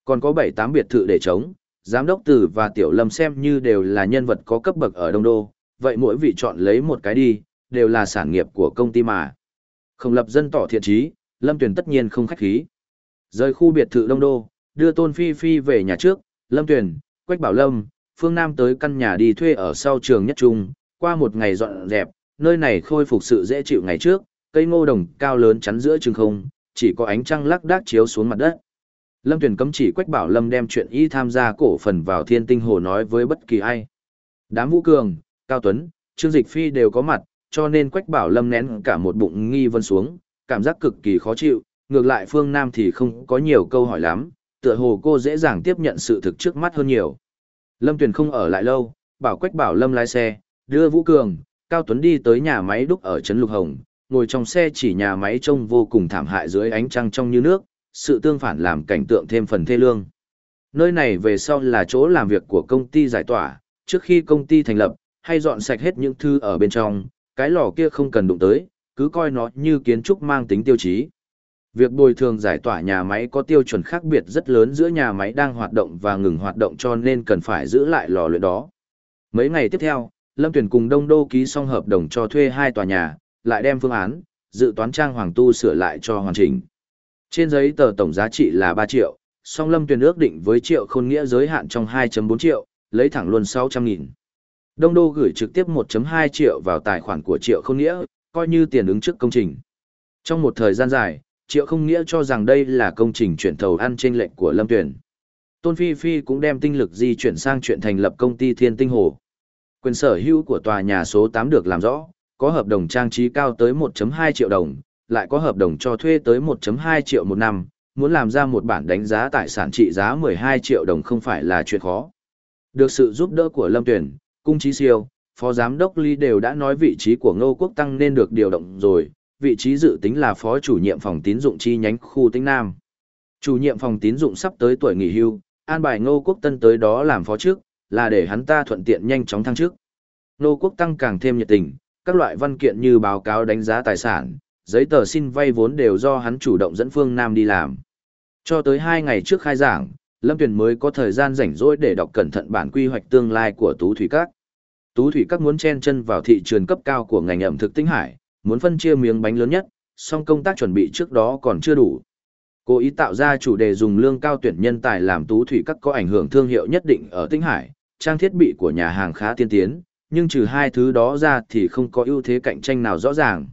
Còn có 7-8 biệt thự để trống giám đốc tử và tiểu lâm xem như đều là nhân vật có cấp bậc ở Đông Đô, vậy mỗi vị chọn lấy một cái đi, đều là sản nghiệp của công ty mà. Không lập dân tỏ thiện trí, lâm Tuyền tất nhiên không khách khí. Rời khu biệt thự Đông Đô, đưa Tôn Phi Phi về nhà trước, lâm Tuyền, Quách Bảo Lâm, Phương Nam tới căn nhà đi thuê ở sau trường nhất trung, qua một ngày dọn dẹp, nơi này khôi phục sự dễ chịu ngày trước, cây ngô đồng cao lớn chắn giữa trường không, chỉ có ánh trăng lắc đác chiếu xuống mặt đất. Lâm Tuyền cấm chỉ Quách Bảo Lâm đem chuyện y tham gia cổ phần vào Thiên Tinh Hồ nói với bất kỳ ai. Đám Vũ Cường, Cao Tuấn, Trương Dịch Phi đều có mặt, cho nên Quách Bảo Lâm nén cả một bụng nghi vân xuống, cảm giác cực kỳ khó chịu, ngược lại Phương Nam thì không có nhiều câu hỏi lắm, tựa hồ cô dễ dàng tiếp nhận sự thực trước mắt hơn nhiều. Lâm Tuyền không ở lại lâu, bảo Quách Bảo Lâm lái xe, đưa Vũ Cường, Cao Tuấn đi tới nhà máy đúc ở Trấn Lục Hồng, ngồi trong xe chỉ nhà máy trông vô cùng thảm hại dưới ánh trăng trong như nước, sự tương phản làm cảnh tượng thêm phần thê lương. Nơi này về sau là chỗ làm việc của công ty giải tỏa, trước khi công ty thành lập, hay dọn sạch hết những thư ở bên trong, cái lò kia không cần đụng tới, cứ coi nó như kiến trúc mang tính tiêu chí. Việc bồi thường giải tỏa nhà máy có tiêu chuẩn khác biệt rất lớn giữa nhà máy đang hoạt động và ngừng hoạt động cho nên cần phải giữ lại lò luyện đó. Mấy ngày tiếp theo, Lâm Tuyển cùng Đông Đô ký xong hợp đồng cho thuê hai tòa nhà, lại đem phương án, dự toán trang hoàng tu sửa lại cho hoàn chỉnh. Trên giấy tờ tổng giá trị là 3 triệu, song Lâm Tuyển ước định với triệu khôn nghĩa giới hạn trong 2.4 triệu, lấy thẳng luôn 600 nghìn. Đông Đô gửi trực tiếp 1.2 triệu vào tài khoản của triệu khôn nghĩa, coi như tiền ứng trước công trình. Trong một thời gian dài, triệu không nghĩa cho rằng đây là công trình chuyển thầu ăn trên lệnh của Lâm Tuyển. Tôn Phi Phi cũng đem tinh lực di chuyển sang chuyện thành lập công ty Thiên Tinh Hồ. Quyền sở hữu của tòa nhà số 8 được làm rõ, có hợp đồng trang trí cao tới 1.2 triệu đồng, lại có hợp đồng cho thuê tới 1.2 triệu một năm, muốn làm ra một bản đánh giá tài sản trị giá 12 triệu đồng không phải là chuyện khó. Được sự giúp đỡ của Lâm Tuyển, Cung Trí Siêu, Phó Giám đốc Ly đều đã nói vị trí của Ngô Quốc Tăng nên được điều động rồi, vị trí dự tính là Phó chủ nhiệm phòng tín dụng chi nhánh khu Tĩnh Nam. Chủ nhiệm phòng tín dụng sắp tới tuổi nghỉ hưu, an bài Ngô Quốc Tân tới đó làm phó trước, là để hắn ta thuận tiện nhanh chóng thăng chức. Ngô Quốc Tăng càng thêm nhiệt tình, các loại văn kiện như báo cáo đánh giá tài sản, giấy tờ xin vay vốn đều do hắn chủ động dẫn Phương Nam đi làm. Cho tới hai ngày trước khai giảng, Lâm Tuyền mới có thời gian rảnh rỗi để đọc cẩn thận bản quy hoạch tương lai của Tú Thủy Các. Tú Thủy Các muốn chen chân vào thị trường cấp cao của ngành ẩm thực tinh hải, muốn phân chia miếng bánh lớn nhất, song công tác chuẩn bị trước đó còn chưa đủ. Cố ý tạo ra chủ đề dùng lương cao tuyển nhân tài làm Tú Thủy Các có ảnh hưởng thương hiệu nhất định ở tinh hải, trang thiết bị của nhà hàng khá tiên tiến, nhưng trừ hai thứ đó ra thì không có ưu thế cạnh tranh nào rõ ràng.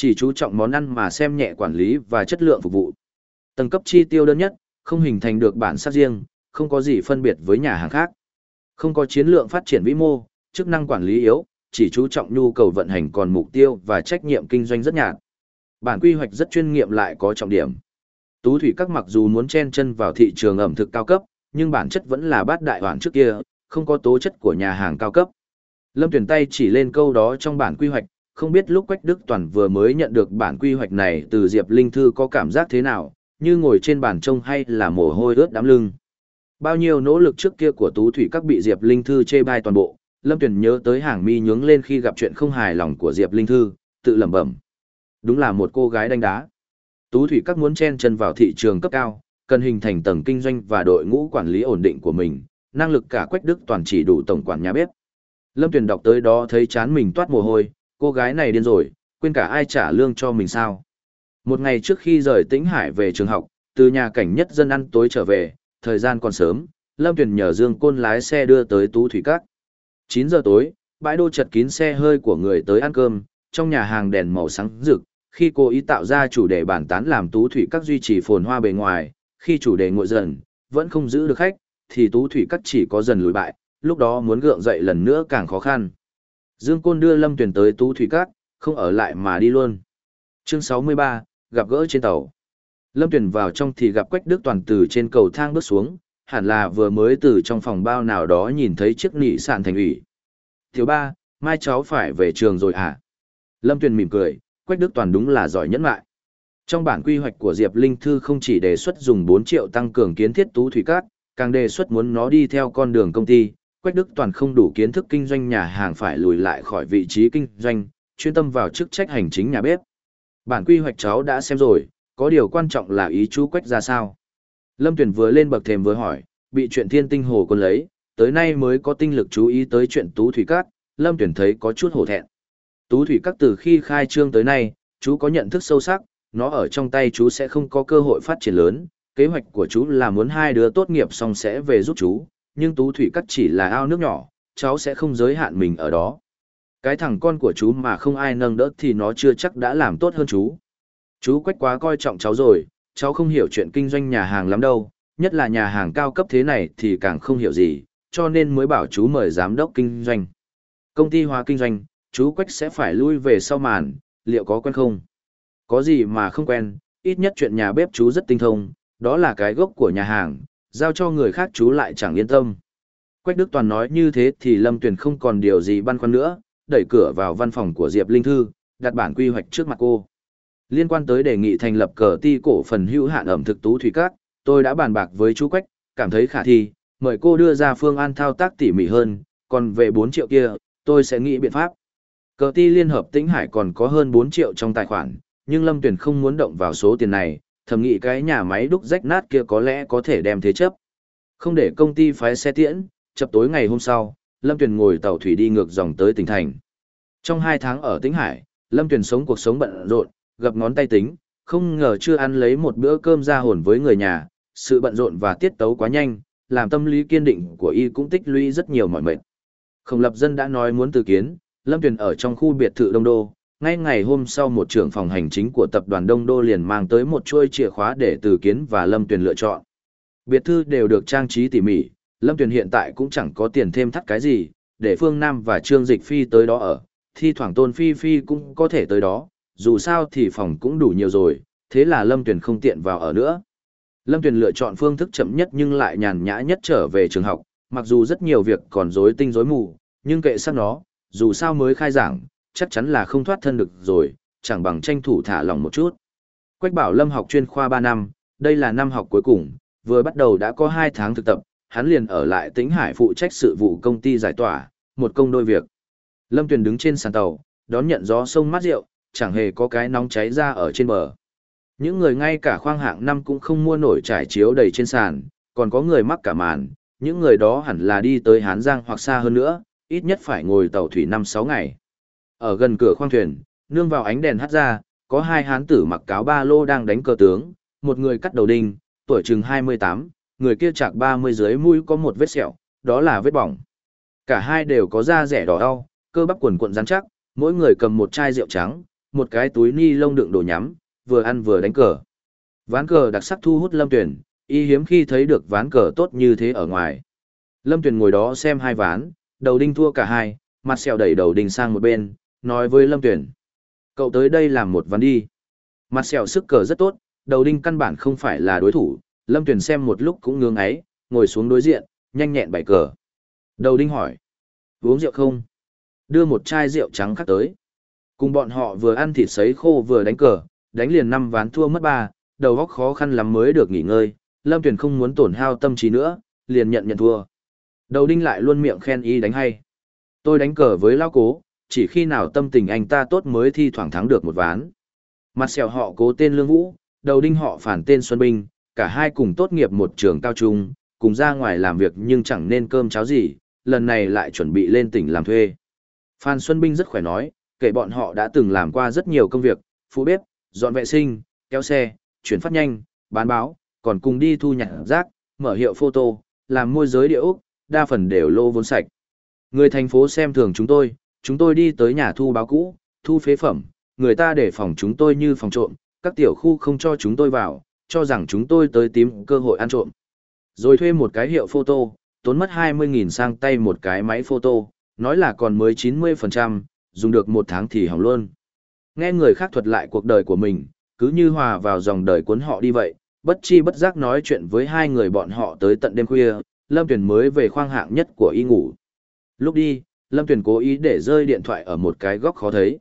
Chỉ chú trọng món ăn mà xem nhẹ quản lý và chất lượng phục vụ. Tầng cấp chi tiêu đơn nhất, không hình thành được bản sắc riêng, không có gì phân biệt với nhà hàng khác. Không có chiến lược phát triển vĩ mô, chức năng quản lý yếu, chỉ chú trọng nhu cầu vận hành còn mục tiêu và trách nhiệm kinh doanh rất nhạt. Bản quy hoạch rất chuyên nghiệm lại có trọng điểm. Tú thủy các mặc dù muốn chen chân vào thị trường ẩm thực cao cấp, nhưng bản chất vẫn là bát đại hoàn trước kia, không có tố chất của nhà hàng cao cấp. Lâm tuyển tay chỉ lên câu đó trong bản quy hoạch, không biết lúc Quách Đức Toàn vừa mới nhận được bản quy hoạch này từ Diệp Linh Thư có cảm giác thế nào, như ngồi trên bàn trông hay là mồ hôi ướt đám lưng. Bao nhiêu nỗ lực trước kia của Tú Thủy các bị Diệp Linh Thư chê bai toàn bộ, Lâm Tuyển nhớ tới hàng mi nhướng lên khi gặp chuyện không hài lòng của Diệp Linh Thư, tự lẩm bẩm. Đúng là một cô gái đánh đá. Tú Thủy các muốn chen chân vào thị trường cấp cao, cần hình thành tầng kinh doanh và đội ngũ quản lý ổn định của mình, năng lực cả Quách Đức toàn chỉ đủ tổng quản nhà bếp. Lâm Tuyển đọc tới đó thấy chán mình toát mồ hôi, cô gái này điên rồi, quên cả ai trả lương cho mình sao. Một ngày trước khi rời Tĩnh Hải về trường học, từ nhà cảnh nhất dân ăn tối trở về, thời gian còn sớm, Lâm Tuyền nhờ Dương Côn lái xe đưa tới Tú Thủy Các. 9 giờ tối, bãi đô chật kín xe hơi của người tới ăn cơm, trong nhà hàng đèn màu sáng rực, khi cô ý tạo ra chủ đề bản tán làm Tú Thủy Các duy trì phồn hoa bề ngoài, khi chủ đề nguội dần, vẫn không giữ được khách, thì Tú Thủy Các chỉ có dần lùi bại, lúc đó muốn gượng dậy lần nữa càng khó khăn. Dương Côn đưa Lâm Tuyền tới Tú Thủy Các, không ở lại mà đi luôn. Chương 63, gặp gỡ trên tàu. Lâm Tuyền vào trong thì gặp Quách Đức Toàn từ trên cầu thang bước xuống, hẳn là vừa mới từ trong phòng bao nào đó nhìn thấy chiếc nị sạn thành ủy. Thiếu ba, mai cháu phải về trường rồi à? Lâm Tuyền mỉm cười, Quách Đức Toàn đúng là giỏi nhẫn lại. Trong bản quy hoạch của Diệp Linh Thư không chỉ đề xuất dùng 4 triệu tăng cường kiến thiết tú thủy cát, càng đề xuất muốn nó đi theo con đường công ty, Quách Đức Toàn không đủ kiến thức kinh doanh nhà hàng phải lùi lại khỏi vị trí kinh doanh, chuyên tâm vào chức trách hành chính nhà bếp. Bản quy hoạch cháu đã xem rồi, có điều quan trọng là ý chú Quách ra sao. Lâm Tuyển vừa lên bậc thềm vừa hỏi, bị chuyện thiên tinh hồ quân lấy, tới nay mới có tinh lực chú ý tới chuyện Tú Thủy Các, Lâm Tuyển thấy có chút hổ thẹn. Tú Thủy Các từ khi khai trương tới nay, chú có nhận thức sâu sắc, nó ở trong tay chú sẽ không có cơ hội phát triển lớn, kế hoạch của chú là muốn hai đứa tốt nghiệp xong sẽ về giúp chú, nhưng Tú Thủy cắt chỉ là ao nước nhỏ, cháu sẽ không giới hạn mình ở đó. Cái thằng con của chú mà không ai nâng đỡ thì nó chưa chắc đã làm tốt hơn chú. Chú Quách quá coi trọng cháu rồi, cháu không hiểu chuyện kinh doanh nhà hàng lắm đâu, nhất là nhà hàng cao cấp thế này thì càng không hiểu gì, cho nên mới bảo chú mời giám đốc kinh doanh. Công ty hóa kinh doanh, chú Quách sẽ phải lui về sau màn, liệu có quen không? Có gì mà không quen, ít nhất chuyện nhà bếp chú rất tinh thông, đó là cái gốc của nhà hàng, giao cho người khác chú lại chẳng yên tâm. Quách Đức Toàn nói như thế thì Lâm Tuyền không còn điều gì băn khoăn nữa, đẩy cửa vào văn phòng của Diệp Linh Thư, đặt bản quy hoạch trước mặt cô. Liên quan tới đề nghị thành lập cờ ti cổ phần hữu hạn ẩm thực tú thủy cát, tôi đã bàn bạc với chú Quách, cảm thấy khả thi, mời cô đưa ra phương án thao tác tỉ mỉ hơn, còn về 4 triệu kia, tôi sẽ nghĩ biện pháp. Cờ ti liên hợp tĩnh hải còn có hơn 4 triệu trong tài khoản, nhưng Lâm Tuyền không muốn động vào số tiền này, thầm nghĩ cái nhà máy đúc rách nát kia có lẽ có thể đem thế chấp. Không để công ty phái xe tiễn, chập tối ngày hôm sau, Lâm Tuyền ngồi tàu thủy đi ngược dòng tới tỉnh thành. Trong 2 tháng ở Tĩnh Hải, Lâm Tuyền sống cuộc sống bận rộn, gặp ngón tay tính, không ngờ chưa ăn lấy một bữa cơm ra hồn với người nhà, sự bận rộn và tiết tấu quá nhanh, làm tâm lý kiên định của y cũng tích lũy rất nhiều mỏi mệt. Không lập dân đã nói muốn từ kiến, Lâm Tuyền ở trong khu biệt thự Đông Đô, ngay ngày hôm sau một trưởng phòng hành chính của tập đoàn Đông Đô liền mang tới một chuôi chìa khóa để từ kiến và Lâm Tuyền lựa chọn. Biệt thư đều được trang trí tỉ mỉ, Lâm Tuyền hiện tại cũng chẳng có tiền thêm thắt cái gì, để Phương Nam và Trương Dịch Phi tới đó ở, thi thoảng Tôn Phi Phi cũng có thể tới đó, dù sao thì phòng cũng đủ nhiều rồi, thế là Lâm Tuyền không tiện vào ở nữa. Lâm Tuyền lựa chọn phương thức chậm nhất nhưng lại nhàn nhã nhất trở về trường học, mặc dù rất nhiều việc còn rối tinh rối mù, nhưng kệ sắc nó, dù sao mới khai giảng, chắc chắn là không thoát thân được rồi, chẳng bằng tranh thủ thả lỏng một chút. Quách bảo Lâm học chuyên khoa 3 năm, đây là năm học cuối cùng, vừa bắt đầu đã có 2 tháng thực tập, hắn liền ở lại Tĩnh Hải phụ trách sự vụ công ty giải tỏa, một công đôi việc. Lâm Tuyền đứng trên sàn tàu, đón nhận gió sông mát rượu, chẳng hề có cái nóng cháy ra ở trên bờ. Những người ngay cả khoang hạng năm cũng không mua nổi trải chiếu đầy trên sàn, còn có người mắc cả màn, những người đó hẳn là đi tới Hán Giang hoặc xa hơn nữa, ít nhất phải ngồi tàu thủy 5-6 ngày. Ở gần cửa khoang thuyền, nương vào ánh đèn hắt ra, có hai hán tử mặc cáo ba lô đang đánh cờ tướng, một người cắt đầu đinh, tuổi chừng 28, người kia chạc 30 dưới mũi có một vết sẹo, đó là vết bỏng. Cả hai đều có da rẻ đỏ đau, cơ bắp quần cuộn rắn chắc, mỗi người cầm một chai rượu trắng, một cái túi ni lông đựng đồ nhắm, vừa ăn vừa đánh cờ. Ván cờ đặc sắc thu hút Lâm Tuyển, y hiếm khi thấy được ván cờ tốt như thế ở ngoài. Lâm Tuyển ngồi đó xem hai ván, đầu đinh thua cả hai, mặt sẹo đẩy đầu đinh sang một bên, nói với Lâm Tuyển. Cậu tới đây làm một ván đi. Mặt sẹo sức cờ rất tốt, đầu đinh căn bản không phải là đối thủ, Lâm Tuyển xem một lúc cũng ngưỡng ấy, ngồi xuống đối diện, nhanh nhẹn bảy cờ. Đầu đinh hỏi. Uống rượu không? Đưa một chai rượu trắng khác tới. Cùng bọn họ vừa ăn thịt sấy khô vừa đánh cờ, đánh liền năm ván thua mất ba, đầu óc khó khăn lắm mới được nghỉ ngơi, Lâm Tuyền không muốn tổn hao tâm trí nữa, liền nhận nhận thua. Đầu đinh lại luôn miệng khen y đánh hay. Tôi đánh cờ với lao cố, chỉ khi nào tâm tình anh ta tốt mới thi thoảng thắng được một ván. Mặt sẹo họ cố tên Lương Vũ, đầu đinh họ phản tên Xuân Binh, cả hai cùng tốt nghiệp một trường cao trung, cùng ra ngoài làm việc nhưng chẳng nên cơm cháo gì, lần này lại chuẩn bị lên tỉnh làm thuê. Phan Xuân Binh rất khỏe nói, kể bọn họ đã từng làm qua rất nhiều công việc, phụ bếp, dọn vệ sinh, kéo xe, chuyển phát nhanh, bán báo, còn cùng đi thu nhặt rác, mở hiệu photo, làm môi giới địa ốc, đa phần đều lô vốn sạch. Người thành phố xem thường chúng tôi, chúng tôi đi tới nhà thu báo cũ, thu phế phẩm, người ta để phòng chúng tôi như phòng trộm, các tiểu khu không cho chúng tôi vào, cho rằng chúng tôi tới tìm cơ hội ăn trộm. Rồi thuê một cái hiệu photo, tốn mất 20.000 sang tay một cái máy photo, nói là còn mới 90%, dùng được một tháng thì hỏng luôn. Nghe người khác thuật lại cuộc đời của mình, cứ như hòa vào dòng đời cuốn họ đi vậy, bất chi bất giác nói chuyện với hai người bọn họ tới tận đêm khuya, Lâm Tuyền mới về khoang hạng nhất của y ngủ. Lúc đi, Lâm Tuyền cố ý để rơi điện thoại ở một cái góc khó thấy.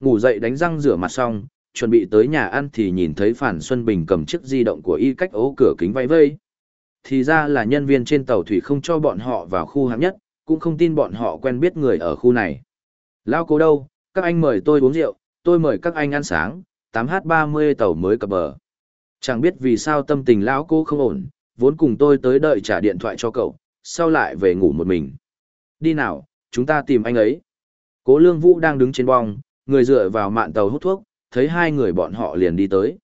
Ngủ dậy đánh răng rửa mặt xong, chuẩn bị tới nhà ăn thì nhìn thấy Phản Xuân Bình cầm chiếc di động của y cách ố cửa kính vay vây. Thì ra là nhân viên trên tàu thủy không cho bọn họ vào khu hạng nhất, cũng không tin bọn họ quen biết người ở khu này. Lao cố đâu, các anh mời tôi uống rượu, tôi mời các anh ăn sáng, 8h30 tàu mới cập bờ. Chẳng biết vì sao tâm tình lão cô không ổn, vốn cùng tôi tới đợi trả điện thoại cho cậu, sau lại về ngủ một mình. Đi nào, chúng ta tìm anh ấy. Cố Lương Vũ đang đứng trên bong, người dựa vào mạn tàu hút thuốc, thấy hai người bọn họ liền đi tới.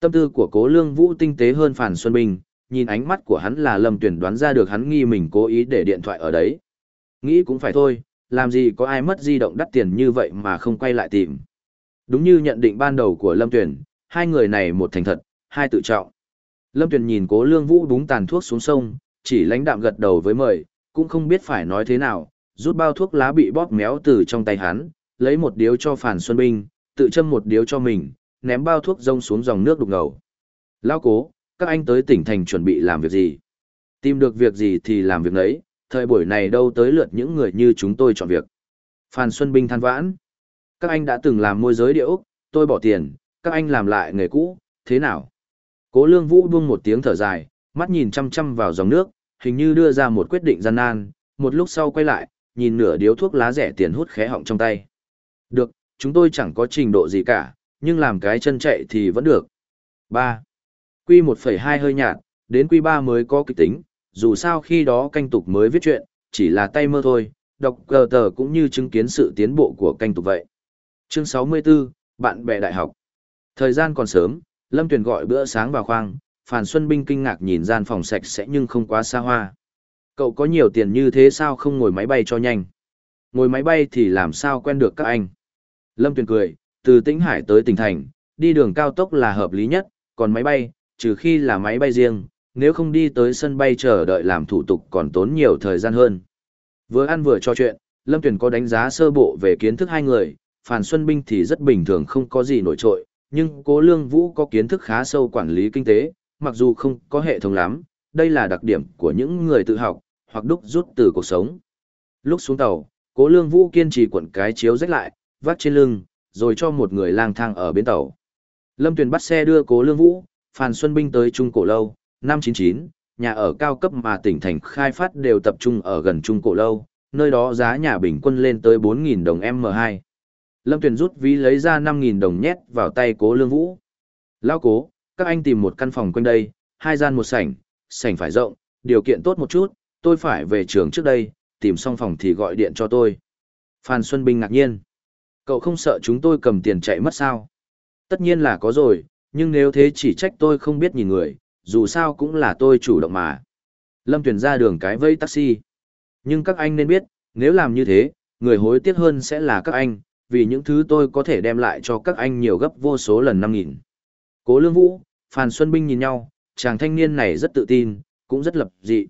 Tâm tư của Cố Lương Vũ tinh tế hơn Phản Xuân Bình, nhìn ánh mắt của hắn là Lâm Tuyển đoán ra được hắn nghi mình cố ý để điện thoại ở đấy. Nghĩ cũng phải thôi, làm gì có ai mất di động đắt tiền như vậy mà không quay lại tìm. Đúng như nhận định ban đầu của Lâm Tuyển, hai người này một thành thật, hai tự trọng. Lâm Tuyển nhìn cố lương vũ đúng tàn thuốc xuống sông, chỉ lãnh đạm gật đầu với mời, cũng không biết phải nói thế nào, rút bao thuốc lá bị bóp méo từ trong tay hắn, lấy một điếu cho Phản Xuân Binh, tự châm một điếu cho mình, ném bao thuốc rông xuống dòng nước đục ngầu. Lao cố, các anh tới tỉnh thành chuẩn bị làm việc gì? Tìm được việc gì thì làm việc nấy, thời buổi này đâu tới lượt những người như chúng tôi chọn việc. Phan Xuân Binh than vãn. Các anh đã từng làm môi giới địa tôi bỏ tiền, các anh làm lại nghề cũ, thế nào? Cố Lương Vũ buông một tiếng thở dài, Mắt nhìn chăm chăm vào dòng nước, hình như đưa ra một quyết định gian nan, một lúc sau quay lại, nhìn nửa điếu thuốc lá rẻ tiền hút khẽ họng trong tay. Được, chúng tôi chẳng có trình độ gì cả, nhưng làm cái chân chạy thì vẫn được. 3. Quy 1,2 hơi nhạt, đến quy 3 mới có kịch tính, dù sao khi đó canh tục mới viết chuyện, chỉ là tay mơ thôi, đọc cờ tờ cũng như chứng kiến sự tiến bộ của canh tục vậy. Chương 64, Bạn bè đại học. Thời gian còn sớm, Lâm Tuyền gọi bữa sáng vào khoang, Phàn Xuân Binh kinh ngạc nhìn gian phòng sạch sẽ nhưng không quá xa hoa. Cậu có nhiều tiền như thế sao không ngồi máy bay cho nhanh? Ngồi máy bay thì làm sao quen được các anh? Lâm Tuyền cười, từ Tĩnh Hải tới tỉnh thành, đi đường cao tốc là hợp lý nhất, còn máy bay, trừ khi là máy bay riêng, nếu không đi tới sân bay chờ đợi làm thủ tục còn tốn nhiều thời gian hơn. Vừa ăn vừa trò chuyện, Lâm Tuyền có đánh giá sơ bộ về kiến thức hai người, Phàn Xuân Binh thì rất bình thường không có gì nổi trội, nhưng Cố Lương Vũ có kiến thức khá sâu quản lý kinh tế, mặc dù không có hệ thống lắm, đây là đặc điểm của những người tự học, hoặc đúc rút từ cuộc sống. Lúc xuống tàu, Cố Lương Vũ kiên trì cuộn cái chiếu rách lại, vắt trên lưng, rồi cho một người lang thang ở bến tàu. Lâm Tuyền bắt xe đưa Cố Lương Vũ, Phan Xuân Binh tới Trung Cổ Lâu, năm 99, nhà ở cao cấp mà tỉnh thành khai phát đều tập trung ở gần Trung Cổ Lâu, nơi đó giá nhà bình quân lên tới 4.000 đồng M2. Lâm Tuyền rút ví lấy ra 5.000 đồng nhét vào tay Cố Lương Vũ. Lao cố, các anh tìm một căn phòng quanh đây, hai gian một sảnh, sảnh phải rộng, điều kiện tốt một chút, tôi phải về trường trước đây, tìm xong phòng thì gọi điện cho tôi. Phan Xuân Bình ngạc nhiên. Cậu không sợ chúng tôi cầm tiền chạy mất sao? Tất nhiên là có rồi, nhưng nếu thế chỉ trách tôi không biết nhìn người, dù sao cũng là tôi chủ động mà. Lâm Tuyền ra đường cái vây taxi. Nhưng các anh nên biết, nếu làm như thế, người hối tiếc hơn sẽ là các anh, vì những thứ tôi có thể đem lại cho các anh nhiều gấp vô số lần năm nghìn. Cố Lương Vũ, Phan Xuân Binh nhìn nhau, chàng thanh niên này rất tự tin, cũng rất lập dị.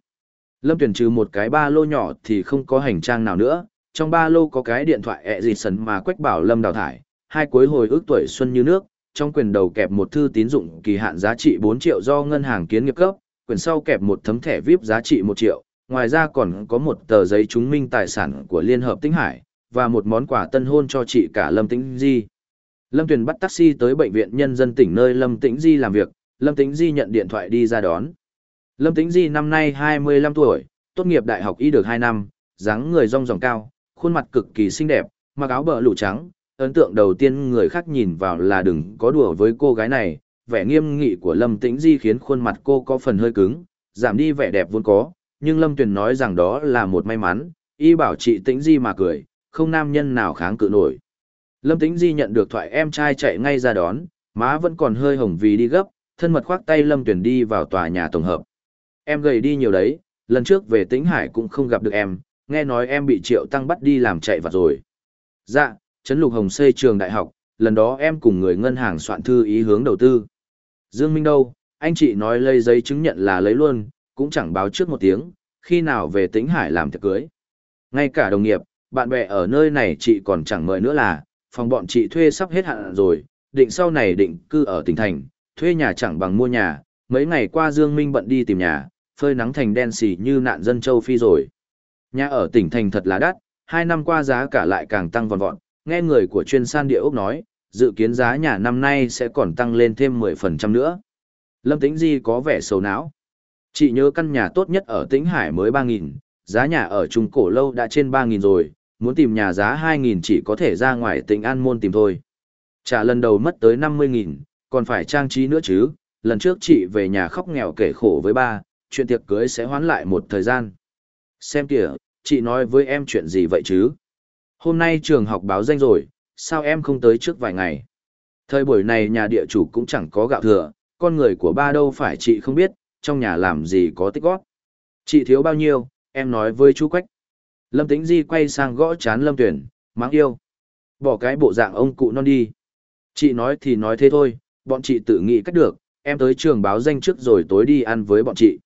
Lâm Tuyền trừ một cái ba lô nhỏ thì không có hành trang nào nữa, trong ba lô có cái điện thoại ẹ gì sấn mà Quách Bảo Lâm đào thải, hai cuối hồi ước tuổi xuân như nước, trong quyền đầu kẹp một thư tín dụng kỳ hạn giá trị 4 triệu do ngân hàng kiến nghiệp cấp, quyền sau kẹp một tấm thẻ VIP giá trị 1 triệu, ngoài ra còn có một tờ giấy chứng minh tài sản của Liên hợp Tĩnh Hải, và một món quà tân hôn cho chị cả Lâm Tĩnh Di. Lâm Tuyền bắt taxi tới bệnh viện nhân dân tỉnh nơi Lâm Tĩnh Di làm việc, Lâm Tĩnh Di nhận điện thoại đi ra đón. Lâm Tĩnh Di năm nay 25 tuổi, tốt nghiệp đại học y được 2 năm, dáng người rong ròng cao, khuôn mặt cực kỳ xinh đẹp, mặc áo bờ lụ trắng. Ấn tượng đầu tiên người khác nhìn vào là đừng có đùa với cô gái này, vẻ nghiêm nghị của Lâm Tĩnh Di khiến khuôn mặt cô có phần hơi cứng, giảm đi vẻ đẹp vốn có, nhưng Lâm Tuyền nói rằng đó là một may mắn, y bảo chị Tĩnh Di mà cười, không nam nhân nào kháng cự nổi. Lâm Tĩnh Di nhận được thoại em trai chạy ngay ra đón, má vẫn còn hơi hồng vì đi gấp, thân mật khoác tay Lâm Tuyền đi vào tòa nhà tổng hợp. Em gầy đi nhiều đấy, lần trước về Tĩnh Hải cũng không gặp được em, nghe nói em bị Triệu Tăng bắt đi làm chạy vặt rồi. Dạ, Trấn Lục Hồng xây trường đại học, lần đó em cùng người ngân hàng soạn thư ý hướng đầu tư. Dương Minh đâu, anh chị nói lấy giấy chứng nhận là lấy luôn, cũng chẳng báo trước một tiếng, khi nào về Tĩnh Hải làm tiệc cưới. Ngay cả đồng nghiệp, bạn bè ở nơi này chị còn chẳng mời nữa là, phòng bọn chị thuê sắp hết hạn rồi, định sau này định cư ở tỉnh thành, thuê nhà chẳng bằng mua nhà, mấy ngày qua Dương Minh bận đi tìm nhà, phơi nắng thành đen xì như nạn dân châu Phi rồi. Nhà ở tỉnh thành thật là đắt, hai năm qua giá cả lại càng tăng vòn vọt, nghe người của chuyên san địa ốc nói, dự kiến giá nhà năm nay sẽ còn tăng lên thêm 10% nữa. Lâm Tĩnh Di có vẻ sầu não. Chị nhớ căn nhà tốt nhất ở Tĩnh Hải mới 3.000, giá nhà ở Trung Cổ Lâu đã trên 3.000 rồi, muốn tìm nhà giá 2.000 chỉ có thể ra ngoài tỉnh An Môn tìm thôi. Trả lần đầu mất tới 50.000, còn phải trang trí nữa chứ, lần trước chị về nhà khóc nghèo kể khổ với ba, chuyện tiệc cưới sẽ hoán lại một thời gian. Xem kìa, chị nói với em chuyện gì vậy chứ? Hôm nay trường học báo danh rồi, sao em không tới trước vài ngày? Thời buổi này nhà địa chủ cũng chẳng có gạo thừa, con người của ba đâu phải chị không biết, trong nhà làm gì có tích góp. Chị thiếu bao nhiêu, em nói với chú Quách. Lâm Tĩnh Di quay sang gõ chán Lâm Tuyển, mắng yêu. Bỏ cái bộ dạng ông cụ non đi. Chị nói thì nói thế thôi, bọn chị tự nghĩ cách được, em tới trường báo danh trước rồi tối đi ăn với bọn chị.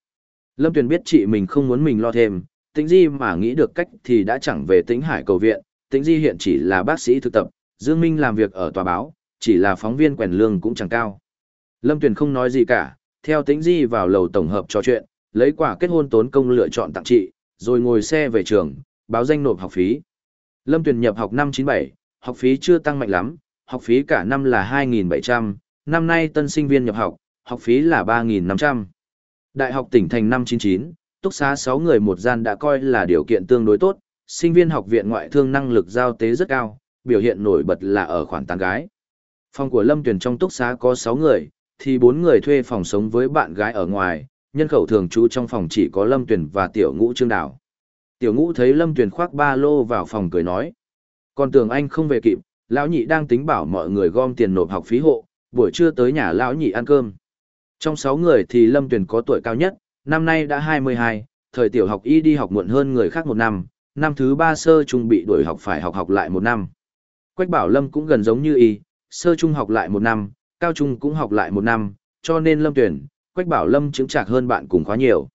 Lâm Tuyền biết chị mình không muốn mình lo thêm, Tĩnh Di mà nghĩ được cách thì đã chẳng về Tĩnh Hải cầu viện, Tĩnh Di hiện chỉ là bác sĩ thực tập, Dương Minh làm việc ở tòa báo, chỉ là phóng viên quèn lương cũng chẳng cao. Lâm Tuyền không nói gì cả, theo Tĩnh Di vào lầu tổng hợp trò chuyện, lấy quả kết hôn tốn công lựa chọn tặng chị, rồi ngồi xe về trường, báo danh nộp học phí. Lâm Tuyền nhập học năm 97, học phí chưa tăng mạnh lắm, học phí cả năm là 2.700, năm nay tân sinh viên nhập học, học phí là 3.500. Đại học tỉnh thành năm 99, túc xá 6 người một gian đã coi là điều kiện tương đối tốt, sinh viên học viện ngoại thương năng lực giao tế rất cao, biểu hiện nổi bật là ở khoản tán gái. Phòng của Lâm Tuyền trong túc xá có 6 người, thì 4 người thuê phòng sống với bạn gái ở ngoài, nhân khẩu thường trú trong phòng chỉ có Lâm Tuyền và Tiểu Ngũ Trương Đào. Tiểu Ngũ thấy Lâm Tuyền khoác ba lô vào phòng cười nói. Còn tưởng anh không về kịp, lão nhị đang tính bảo mọi người gom tiền nộp học phí hộ, buổi trưa tới nhà lão nhị ăn cơm. Trong 6 người thì Lâm Tuyền có tuổi cao nhất, năm nay đã 22, thời tiểu học y đi học muộn hơn người khác một năm, năm thứ ba sơ trung bị đuổi học phải học học lại một năm. Quách Bảo Lâm cũng gần giống như y, sơ trung học lại một năm, cao trung cũng học lại một năm, cho nên Lâm Tuyển, Quách Bảo Lâm chứng chạc hơn bạn cùng khóa nhiều.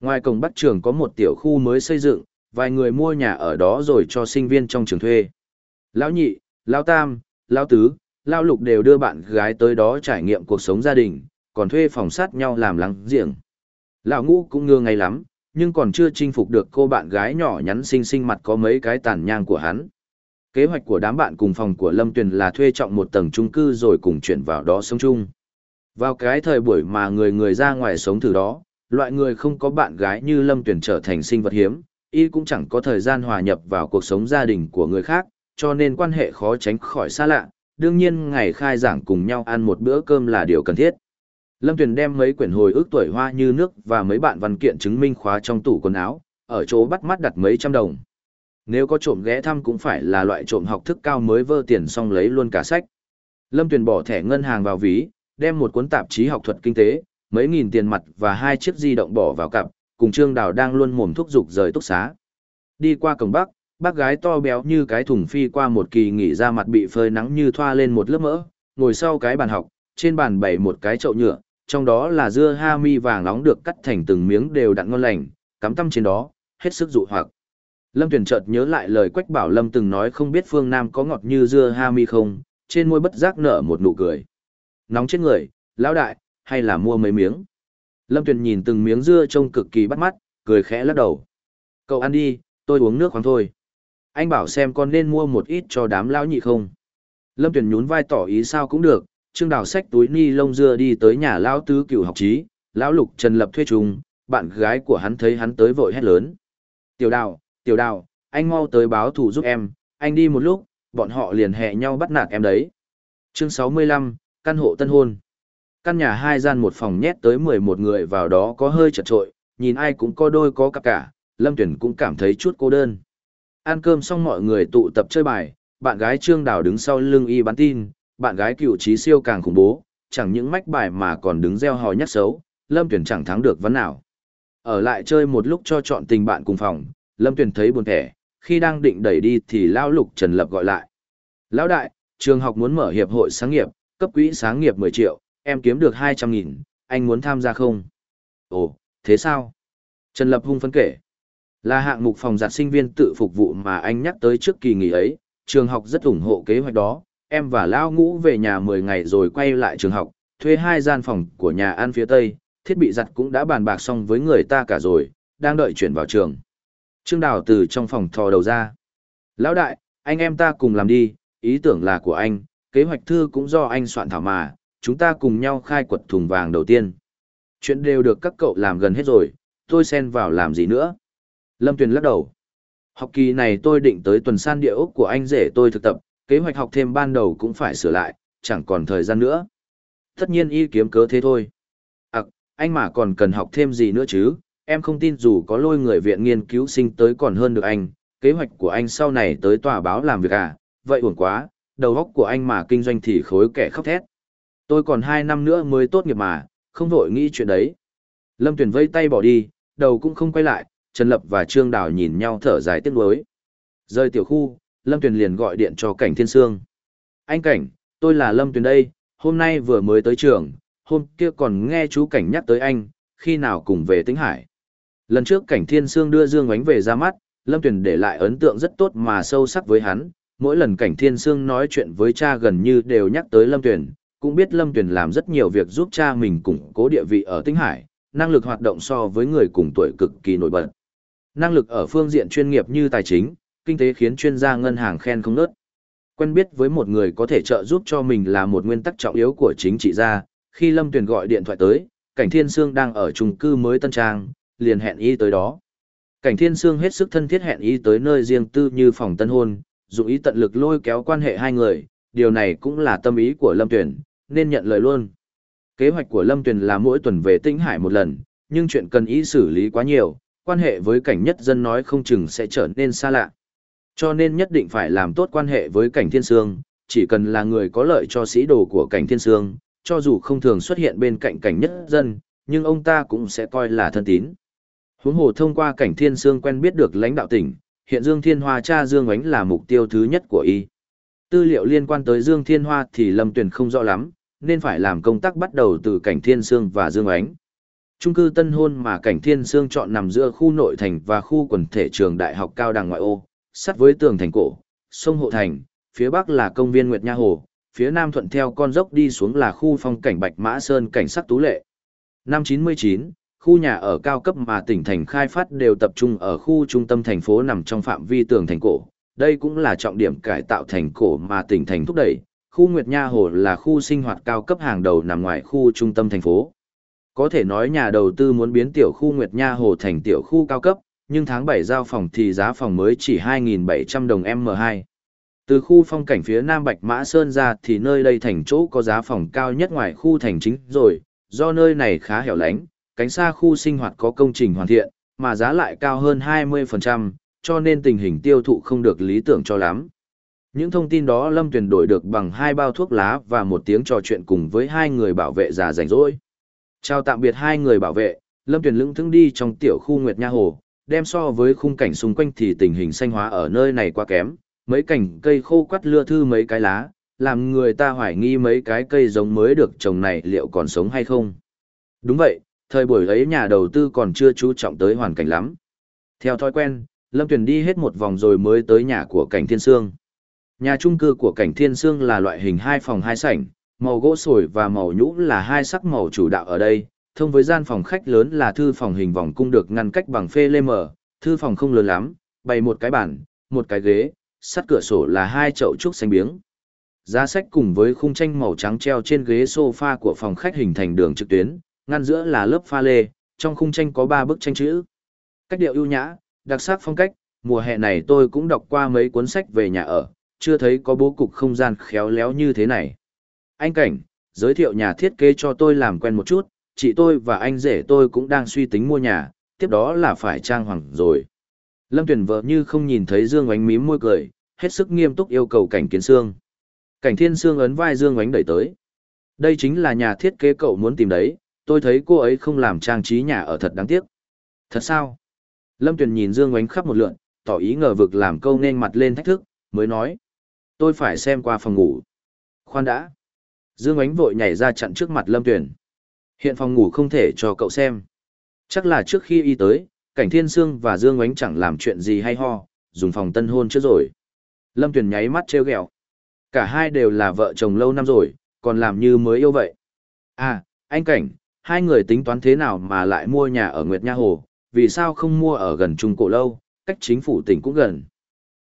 Ngoài cổng Bắc trường có một tiểu khu mới xây dựng, vài người mua nhà ở đó rồi cho sinh viên trong trường thuê. Lão nhị, lão tam, lão tứ, lão lục đều đưa bạn gái tới đó trải nghiệm cuộc sống gia đình, còn thuê phòng sát nhau làm lắng giềng. Lão ngũ cũng ngơ ngay lắm, nhưng còn chưa chinh phục được cô bạn gái nhỏ nhắn xinh xinh mặt có mấy cái tàn nhang của hắn. Kế hoạch của đám bạn cùng phòng của Lâm Tuyền là thuê trọng một tầng chung cư rồi cùng chuyển vào đó sống chung. Vào cái thời buổi mà người người ra ngoài sống thử đó, loại người không có bạn gái như Lâm Tuyền trở thành sinh vật hiếm, y cũng chẳng có thời gian hòa nhập vào cuộc sống gia đình của người khác, cho nên quan hệ khó tránh khỏi xa lạ, đương nhiên ngày khai giảng cùng nhau ăn một bữa cơm là điều cần thiết. Lâm Tuyền đem mấy quyển hồi ức tuổi hoa như nước và mấy bạn văn kiện chứng minh khóa trong tủ quần áo, ở chỗ bắt mắt đặt mấy trăm đồng. Nếu có trộm ghé thăm cũng phải là loại trộm học thức cao mới vơ tiền xong lấy luôn cả sách. Lâm Tuyền bỏ thẻ ngân hàng vào ví, đem một cuốn tạp chí học thuật kinh tế, mấy nghìn tiền mặt và hai chiếc di động bỏ vào cặp, cùng Trương Đào đang luôn mồm thúc giục rời túc xá. Đi qua cổng Bắc, bác gái to béo như cái thùng phi qua một kỳ nghỉ ra mặt bị phơi nắng như thoa lên một lớp mỡ, ngồi sau cái bàn học, trên bàn bày một cái chậu nhựa, trong đó là dưa ha mi vàng nóng được cắt thành từng miếng đều đặn ngon lành, cắm tăm trên đó, hết sức dụ hoặc. Lâm Tuyền chợt nhớ lại lời Quách Bảo Lâm từng nói không biết phương Nam có ngọt như dưa ha mi không, trên môi bất giác nở một nụ cười. Nóng chết người, lão đại, hay là mua mấy miếng. Lâm Tuyền nhìn từng miếng dưa trông cực kỳ bắt mắt, cười khẽ lắc đầu. Cậu ăn đi, tôi uống nước khoáng thôi. Anh bảo xem con nên mua một ít cho đám lão nhị không. Lâm Tuyền nhún vai tỏ ý sao cũng được, Trương Đào xách túi ni lông dưa đi tới nhà lão tứ cửu học trí, lão lục Trần Lập thuê trùng, bạn gái của hắn thấy hắn tới vội hét lớn. Tiểu Đào, Tiểu Đào, anh mau tới báo thủ giúp em, anh đi một lúc, bọn họ liền hẹ nhau bắt nạt em đấy. Chương 65, căn hộ tân hôn. Căn nhà hai gian một phòng nhét tới 11 người vào đó có hơi chật trội, nhìn ai cũng có đôi có cặp cả, Lâm Tuyển cũng cảm thấy chút cô đơn. Ăn cơm xong mọi người tụ tập chơi bài, bạn gái Trương Đào đứng sau lưng y bán tin, bạn gái cựu trí siêu càng khủng bố, chẳng những mách bài mà còn đứng gieo hò nhắc xấu, Lâm Tuyển chẳng thắng được vấn nào. Ở lại chơi một lúc cho chọn tình bạn cùng phòng, Lâm Tuyển thấy buồn thẻ, khi đang định đẩy đi thì Lão Lục Trần Lập gọi lại. Lão đại, trường học muốn mở hiệp hội sáng nghiệp, cấp quỹ sáng nghiệp 10 triệu, em kiếm được 200 nghìn, anh muốn tham gia không? Ồ, thế sao? Trần Lập hung phấn kể. Là hạng mục phòng giặt sinh viên tự phục vụ mà anh nhắc tới trước kỳ nghỉ ấy, trường học rất ủng hộ kế hoạch đó, em và Lão Ngũ về nhà 10 ngày rồi quay lại trường học, thuê hai gian phòng của nhà ăn phía Tây, thiết bị giặt cũng đã bàn bạc xong với người ta cả rồi, đang đợi chuyển vào trường. Trương Đào từ trong phòng thò đầu ra. Lão đại, anh em ta cùng làm đi, ý tưởng là của anh, kế hoạch thư cũng do anh soạn thảo mà, chúng ta cùng nhau khai quật thùng vàng đầu tiên. Chuyện đều được các cậu làm gần hết rồi, tôi xen vào làm gì nữa. Lâm Tuyền lắc đầu. Học kỳ này tôi định tới tuần san địa ốc của anh rể tôi thực tập, kế hoạch học thêm ban đầu cũng phải sửa lại, chẳng còn thời gian nữa. Tất nhiên y kiếm cớ thế thôi. À, anh mà còn cần học thêm gì nữa chứ, em không tin dù có lôi người viện nghiên cứu sinh tới còn hơn được anh, kế hoạch của anh sau này tới tòa báo làm việc à, vậy uổng quá, đầu óc của anh mà kinh doanh thì khối kẻ khóc thét. Tôi còn 2 năm nữa mới tốt nghiệp mà, không vội nghĩ chuyện đấy. Lâm Tuyền vây tay bỏ đi, đầu cũng không quay lại, Trần Lập và Trương Đào nhìn nhau thở dài tiếc nuối. Rơi tiểu khu, Lâm Tuyền liền gọi điện cho Cảnh Thiên Sương. Anh Cảnh, tôi là Lâm Tuyền đây, hôm nay vừa mới tới trường, hôm kia còn nghe chú Cảnh nhắc tới anh, khi nào cùng về Tĩnh Hải. Lần trước Cảnh Thiên Sương đưa Dương Ánh về ra mắt, Lâm Tuyền để lại ấn tượng rất tốt mà sâu sắc với hắn. Mỗi lần Cảnh Thiên Sương nói chuyện với cha gần như đều nhắc tới Lâm Tuyền, cũng biết Lâm Tuyền làm rất nhiều việc giúp cha mình củng cố địa vị ở Tĩnh Hải, năng lực hoạt động so với người cùng tuổi cực kỳ nổi bật. Năng lực ở phương diện chuyên nghiệp như tài chính, kinh tế khiến chuyên gia ngân hàng khen không nớt. Quen biết với một người có thể trợ giúp cho mình là một nguyên tắc trọng yếu của chính trị gia, khi Lâm Tuyền gọi điện thoại tới, Cảnh Thiên Sương đang ở chung cư mới Tân Trang, liền hẹn y tới đó. Cảnh Thiên Sương hết sức thân thiết hẹn y tới nơi riêng tư như phòng tân hôn, dụng ý tận lực lôi kéo quan hệ hai người, điều này cũng là tâm ý của Lâm Tuyền, nên nhận lời luôn. Kế hoạch của Lâm Tuyền là mỗi tuần về Tĩnh Hải một lần, nhưng chuyện cần ý xử lý quá nhiều, quan hệ với cảnh nhất dân nói không chừng sẽ trở nên xa lạ. Cho nên nhất định phải làm tốt quan hệ với cảnh thiên sương, chỉ cần là người có lợi cho sĩ đồ của cảnh thiên sương, cho dù không thường xuất hiện bên cạnh cảnh nhất dân, nhưng ông ta cũng sẽ coi là thân tín. Huống hồ thông qua cảnh thiên sương quen biết được lãnh đạo tỉnh, hiện Dương Thiên Hoa cha Dương Ánh là mục tiêu thứ nhất của y. Tư liệu liên quan tới Dương Thiên Hoa thì Lâm Tuyền không rõ lắm, nên phải làm công tác bắt đầu từ cảnh Thiên Sương và Dương Ánh. Trung cư Tân Hôn mà cảnh Thiên Sương chọn nằm giữa khu nội thành và khu quần thể trường đại học cao đẳng ngoại ô, sát với tường thành cổ, sông Hộ Thành, phía bắc là công viên Nguyệt Nha Hồ, phía nam thuận theo con dốc đi xuống là khu phong cảnh Bạch Mã Sơn cảnh sắc tú lệ. Năm 99, khu nhà ở cao cấp mà tỉnh thành khai phát đều tập trung ở khu trung tâm thành phố nằm trong phạm vi tường thành cổ. Đây cũng là trọng điểm cải tạo thành cổ mà tỉnh thành thúc đẩy. Khu Nguyệt Nha Hồ là khu sinh hoạt cao cấp hàng đầu nằm ngoài khu trung tâm thành phố. Có thể nói nhà đầu tư muốn biến tiểu khu Nguyệt Nha Hồ thành tiểu khu cao cấp, nhưng tháng 7 giao phòng thì giá phòng mới chỉ 2.700 đồng M2. Từ khu phong cảnh phía Nam Bạch Mã Sơn ra thì nơi đây thành chỗ có giá phòng cao nhất ngoài khu thành chính rồi, do nơi này khá hẻo lánh, cánh xa khu sinh hoạt có công trình hoàn thiện, mà giá lại cao hơn 20%, cho nên tình hình tiêu thụ không được lý tưởng cho lắm. Những thông tin đó Lâm Tuyền đổi được bằng hai bao thuốc lá và một tiếng trò chuyện cùng với hai người bảo vệ già rảnh rỗi. Chào tạm biệt hai người bảo vệ, Lâm Tuyền lững thững đi trong tiểu khu Nguyệt Nha Hồ, đem so với khung cảnh xung quanh thì tình hình xanh hóa ở nơi này quá kém, mấy cành cây khô quắt lưa thư mấy cái lá, làm người ta hoài nghi mấy cái cây giống mới được trồng này liệu còn sống hay không. Đúng vậy, thời buổi ấy nhà đầu tư còn chưa chú trọng tới hoàn cảnh lắm. Theo thói quen, Lâm Tuyền đi hết một vòng rồi mới tới nhà của cảnh Thiên Sương. Nhà trung cư của cảnh Thiên Sương là loại hình hai phòng hai sảnh, màu gỗ sồi và màu nhũ là hai sắc màu chủ đạo ở đây, thông với gian phòng khách lớn là thư phòng hình vòng cung được ngăn cách bằng phê lê mở, thư phòng không lớn lắm, bày một cái bàn, một cái ghế, sắt cửa sổ là hai chậu trúc xanh biếng. Giá sách cùng với khung tranh màu trắng treo trên ghế sofa của phòng khách hình thành đường trực tuyến, ngăn giữa là lớp pha lê, trong khung tranh có ba bức tranh chữ. Cách điệu ưu nhã, đặc sắc phong cách, mùa hè này tôi cũng đọc qua mấy cuốn sách về nhà ở, chưa thấy có bố cục không gian khéo léo như thế này. Anh Cảnh, giới thiệu nhà thiết kế cho tôi làm quen một chút, chị tôi và anh rể tôi cũng đang suy tính mua nhà, tiếp đó là phải trang hoàng rồi. Lâm Tuyền vợ như không nhìn thấy Dương Oánh mím môi cười, hết sức nghiêm túc yêu cầu cảnh kiến xương. Cảnh thiên xương ấn vai Dương Oánh đẩy tới. Đây chính là nhà thiết kế cậu muốn tìm đấy, tôi thấy cô ấy không làm trang trí nhà ở thật đáng tiếc. Thật sao? Lâm Tuyền nhìn Dương Oánh khắp một lượn, tỏ ý ngờ vực làm câu nên mặt lên thách thức, mới nói. Tôi phải xem qua phòng ngủ. Khoan đã. Dương Oánh vội nhảy ra chặn trước mặt Lâm Tuyền. Hiện phòng ngủ không thể cho cậu xem. Chắc là trước khi y tới, cảnh thiên sương và Dương Ánh chẳng làm chuyện gì hay ho, dùng phòng tân hôn trước rồi. Lâm Tuyền nháy mắt trêu ghẹo. Cả hai đều là vợ chồng lâu năm rồi, còn làm như mới yêu vậy. À, anh cảnh, hai người tính toán thế nào mà lại mua nhà ở Nguyệt Nha Hồ, vì sao không mua ở gần Trung Cổ Lâu, cách chính phủ tỉnh cũng gần.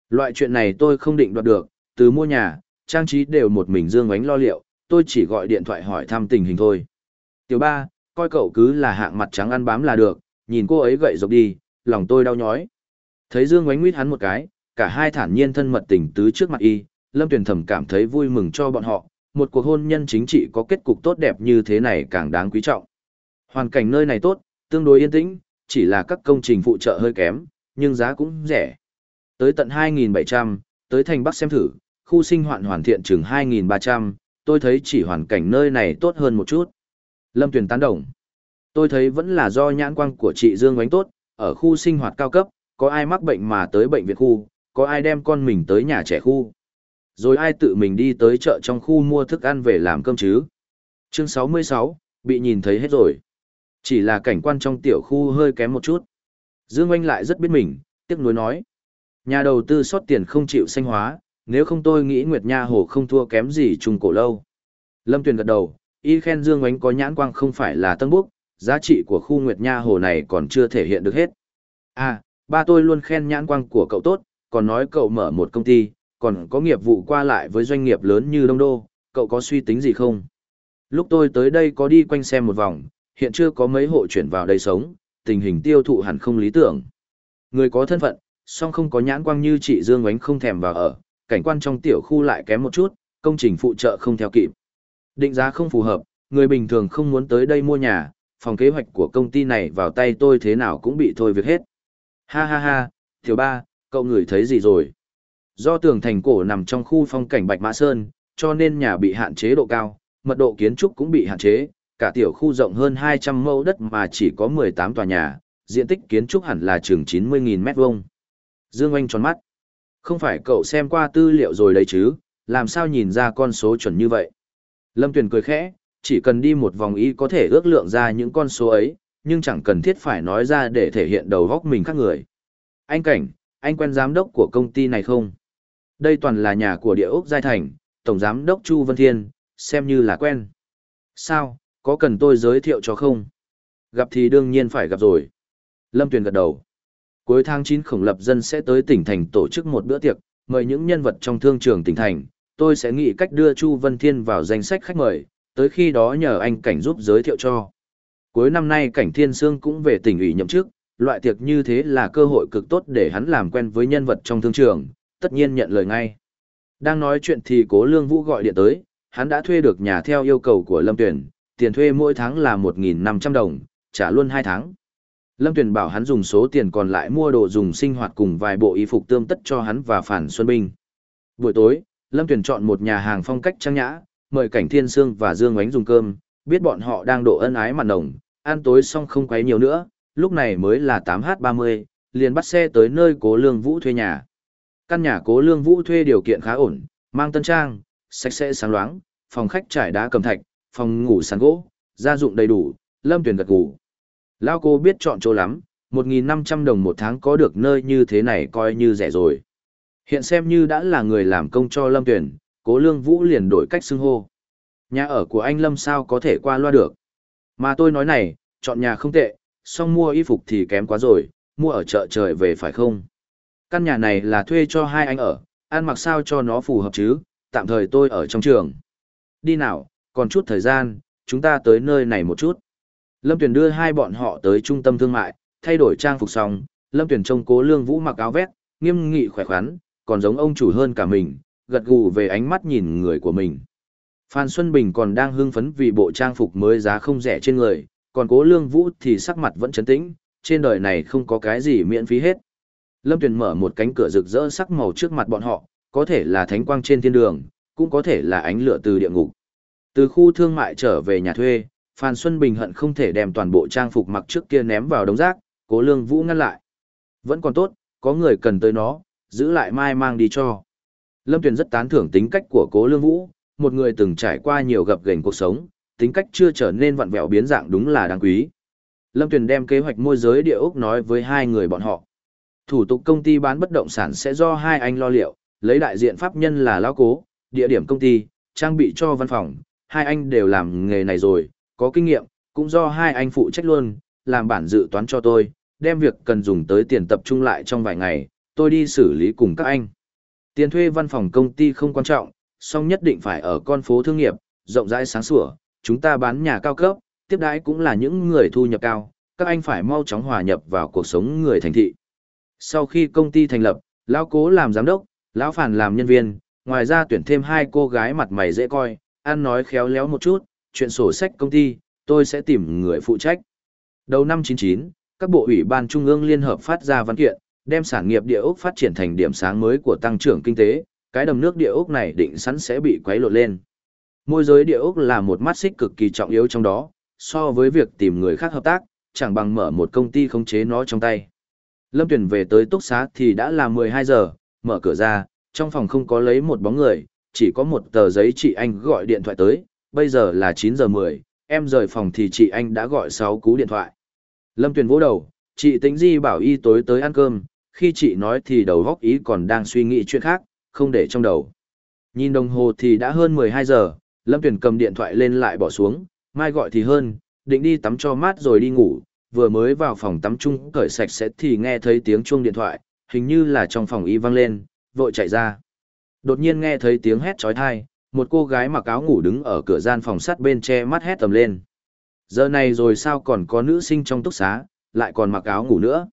Loại chuyện này tôi không định đoạt được, từ mua nhà, trang trí đều một mình Dương Ánh lo liệu, tôi chỉ gọi điện thoại hỏi thăm tình hình thôi. Tiểu ba, coi cậu cứ là hạng mặt trắng ăn bám là được, nhìn cô ấy gậy dọc đi, lòng tôi đau nhói. Thấy Dương Oánh nguyết hắn một cái, cả hai thản nhiên thân mật tình tứ trước mặt y, Lâm Tuyền thầm cảm thấy vui mừng cho bọn họ, một cuộc hôn nhân chính trị có kết cục tốt đẹp như thế này càng đáng quý trọng. Hoàn cảnh nơi này tốt, tương đối yên tĩnh, chỉ là các công trình phụ trợ hơi kém, nhưng giá cũng rẻ. Tới tận 2.700, tới thành Bắc xem thử, khu sinh hoạt hoàn thiện chừng 2.300, tôi thấy chỉ hoàn cảnh nơi này tốt hơn một chút. Lâm Tuyền tán đồng. Tôi thấy vẫn là do nhãn quang của chị Dương Ngoánh tốt, ở khu sinh hoạt cao cấp, có ai mắc bệnh mà tới bệnh viện khu, có ai đem con mình tới nhà trẻ khu. Rồi ai tự mình đi tới chợ trong khu mua thức ăn về làm cơm chứ. Chương 66, bị nhìn thấy hết rồi. Chỉ là cảnh quan trong tiểu khu hơi kém một chút. Dương Oanh lại rất biết mình, tiếc nuối nói. Nhà đầu tư sót tiền không chịu sanh hóa, nếu không tôi nghĩ Nguyệt Nha Hồ không thua kém gì Trùng cổ lâu. Lâm Tuyền gật đầu, y khen Dương Oánh có nhãn quang không phải là tân búc, giá trị của khu Nguyệt Nha Hồ này còn chưa thể hiện được hết. À, ba tôi luôn khen nhãn quang của cậu tốt, còn nói cậu mở một công ty, còn có nghiệp vụ qua lại với doanh nghiệp lớn như Đông Đô, cậu có suy tính gì không? Lúc tôi tới đây có đi quanh xem một vòng, hiện chưa có mấy hộ chuyển vào đây sống, tình hình tiêu thụ hẳn không lý tưởng. Người có thân phận, song không có nhãn quang như chị Dương Ngoánh không thèm vào ở, cảnh quan trong tiểu khu lại kém một chút, công trình phụ trợ không theo kịp. Định giá không phù hợp, người bình thường không muốn tới đây mua nhà, phòng kế hoạch của công ty này vào tay tôi thế nào cũng bị thôi việc hết. Ha ha ha, thiếu ba, cậu ngửi thấy gì rồi? Do tường thành cổ nằm trong khu phong cảnh Bạch Mã Sơn, cho nên nhà bị hạn chế độ cao, mật độ kiến trúc cũng bị hạn chế, cả tiểu khu rộng hơn 200 mẫu đất mà chỉ có 18 tòa nhà, diện tích kiến trúc hẳn là chừng 90.000 mét vuông. Dương Anh tròn mắt. Không phải cậu xem qua tư liệu rồi đấy chứ, làm sao nhìn ra con số chuẩn như vậy? Lâm Tuyền cười khẽ, chỉ cần đi một vòng y có thể ước lượng ra những con số ấy, nhưng chẳng cần thiết phải nói ra để thể hiện đầu góc mình khác người. Anh Cảnh, anh quen giám đốc của công ty này không? Đây toàn là nhà của địa ốc Giai Thành, Tổng Giám đốc Chu Vân Thiên, xem như là quen. Sao, có cần tôi giới thiệu cho không? Gặp thì đương nhiên phải gặp rồi. Lâm Tuyền gật đầu. Cuối tháng 9 khổng lập dân sẽ tới tỉnh thành tổ chức một bữa tiệc, mời những nhân vật trong thương trường tỉnh thành. Tôi sẽ nghĩ cách đưa Chu Vân Thiên vào danh sách khách mời, tới khi đó nhờ anh Cảnh giúp giới thiệu cho. Cuối năm nay Cảnh Thiên Sương cũng về tỉnh ủy nhậm chức, loại tiệc như thế là cơ hội cực tốt để hắn làm quen với nhân vật trong thương trường, tất nhiên nhận lời ngay. Đang nói chuyện thì Cố Lương Vũ gọi điện tới, hắn đã thuê được nhà theo yêu cầu của Lâm Tuyển, tiền thuê mỗi tháng là 1.500 đồng, trả luôn 2 tháng. Lâm Tuyển bảo hắn dùng số tiền còn lại mua đồ dùng sinh hoạt cùng vài bộ y phục tươm tất cho hắn và Phản Xuân Binh. Buổi tối, Lâm Tuyển chọn một nhà hàng phong cách trang nhã, mời Cảnh Thiên Sương và Dương Ánh dùng cơm, biết bọn họ đang độ ân ái mặn nồng, ăn tối xong không quấy nhiều nữa, lúc này mới là 8h30, liền bắt xe tới nơi Cố Lương Vũ thuê nhà. Căn nhà Cố Lương Vũ thuê điều kiện khá ổn, mang tân trang, sạch sẽ sáng loáng, phòng khách trải đá cầm thạch, phòng ngủ sàn gỗ, gia dụng đầy đủ, Lâm Tuyền gật ngủ. Lao cô biết chọn chỗ lắm, 1.500 đồng một tháng có được nơi như thế này coi như rẻ rồi. Hiện xem như đã là người làm công cho Lâm Tuyền, cố lương vũ liền đổi cách xưng hô. Nhà ở của anh Lâm sao có thể qua loa được. Mà tôi nói này, chọn nhà không tệ, song mua y phục thì kém quá rồi, mua ở chợ trời về phải không? Căn nhà này là thuê cho hai anh ở, ăn mặc sao cho nó phù hợp chứ, tạm thời tôi ở trong trường. Đi nào, còn chút thời gian, chúng ta tới nơi này một chút. Lâm Tuyền đưa hai bọn họ tới trung tâm thương mại, thay đổi trang phục xong, Lâm Tuyền trông cố lương vũ mặc áo vét, nghiêm nghị khỏe khoắn, còn giống ông chủ hơn cả mình, gật gù về ánh mắt nhìn người của mình. Phan Xuân Bình còn đang hưng phấn vì bộ trang phục mới giá không rẻ trên người, còn cố lương vũ thì sắc mặt vẫn trấn tĩnh, trên đời này không có cái gì miễn phí hết. Lâm Tuyền mở một cánh cửa rực rỡ sắc màu trước mặt bọn họ, có thể là thánh quang trên thiên đường, cũng có thể là ánh lửa từ địa ngục. Từ khu thương mại trở về nhà thuê, Phan Xuân Bình hận không thể đem toàn bộ trang phục mặc trước kia ném vào đống rác, cố lương vũ ngăn lại. Vẫn còn tốt, có người cần tới nó, giữ lại mai mang đi cho. Lâm Tuyền rất tán thưởng tính cách của cố lương vũ, một người từng trải qua nhiều gặp gành cuộc sống, tính cách chưa trở nên vặn vẹo biến dạng đúng là đáng quý. Lâm Tuyền đem kế hoạch môi giới địa ốc nói với hai người bọn họ. Thủ tục công ty bán bất động sản sẽ do hai anh lo liệu, lấy đại diện pháp nhân là lao cố, địa điểm công ty, trang bị cho văn phòng, hai anh đều làm nghề này rồi, có kinh nghiệm, cũng do hai anh phụ trách luôn, làm bản dự toán cho tôi, đem việc cần dùng tới tiền tập trung lại trong vài ngày, tôi đi xử lý cùng các anh. Tiền thuê văn phòng công ty không quan trọng, song nhất định phải ở con phố thương nghiệp, rộng rãi sáng sủa, chúng ta bán nhà cao cấp, tiếp đãi cũng là những người thu nhập cao, các anh phải mau chóng hòa nhập vào cuộc sống người thành thị. Sau khi công ty thành lập, Lão Cố làm giám đốc, Lão Phản làm nhân viên, ngoài ra tuyển thêm hai cô gái mặt mày dễ coi, ăn nói khéo léo một chút, chuyện sổ sách công ty, tôi sẽ tìm người phụ trách. Đầu năm 99, các bộ ủy ban trung ương liên hợp phát ra văn kiện, đem sản nghiệp địa ốc phát triển thành điểm sáng mới của tăng trưởng kinh tế, cái đầm nước địa ốc này định sẵn sẽ bị quấy lộn lên. Môi giới địa ốc là một mắt xích cực kỳ trọng yếu trong đó, so với việc tìm người khác hợp tác, chẳng bằng mở một công ty khống chế nó trong tay. Lâm Tuyền về tới túc xá thì đã là 12 giờ, mở cửa ra, trong phòng không có lấy một bóng người, chỉ có một tờ giấy chị anh gọi điện thoại tới, bây giờ là 9 giờ 10, em rời phòng thì chị anh đã gọi 6 cú điện thoại. Lâm Tuyền vỗ đầu, chị tính di bảo y tối tới ăn cơm, khi chị nói thì đầu góc ý còn đang suy nghĩ chuyện khác, không để trong đầu. Nhìn đồng hồ thì đã hơn 12 giờ, Lâm tuyển cầm điện thoại lên lại bỏ xuống, mai gọi thì hơn, định đi tắm cho mát rồi đi ngủ, vừa mới vào phòng tắm chung cởi sạch sẽ thì nghe thấy tiếng chuông điện thoại, hình như là trong phòng y vang lên, vội chạy ra. Đột nhiên nghe thấy tiếng hét trói thai, một cô gái mặc áo ngủ đứng ở cửa gian phòng sắt bên che mắt hét tầm lên. Giờ này rồi sao còn có nữ sinh trong túc xá, lại còn mặc áo ngủ nữa.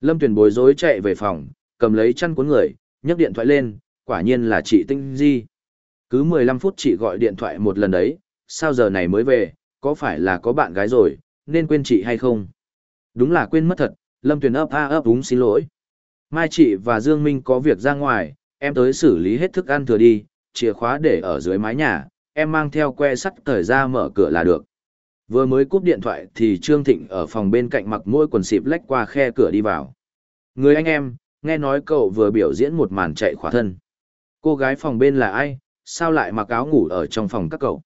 Lâm Tuyền bối rối chạy về phòng, cầm lấy chăn cuốn người, nhấc điện thoại lên, quả nhiên là chị Tinh Di. Cứ 15 phút chị gọi điện thoại một lần đấy, sao giờ này mới về, có phải là có bạn gái rồi, nên quên chị hay không? Đúng là quên mất thật, Lâm Tuyền ấp a ấp đúng xin lỗi. Mai chị và Dương Minh có việc ra ngoài, em tới xử lý hết thức ăn thừa đi, chìa khóa để ở dưới mái nhà, em mang theo que sắt thời ra mở cửa là được. Vừa mới cúp điện thoại thì Trương Thịnh ở phòng bên cạnh mặc mỗi quần xịp lách qua khe cửa đi vào. Người anh em, nghe nói cậu vừa biểu diễn một màn chạy khỏa thân. Cô gái phòng bên là ai, sao lại mặc áo ngủ ở trong phòng các cậu?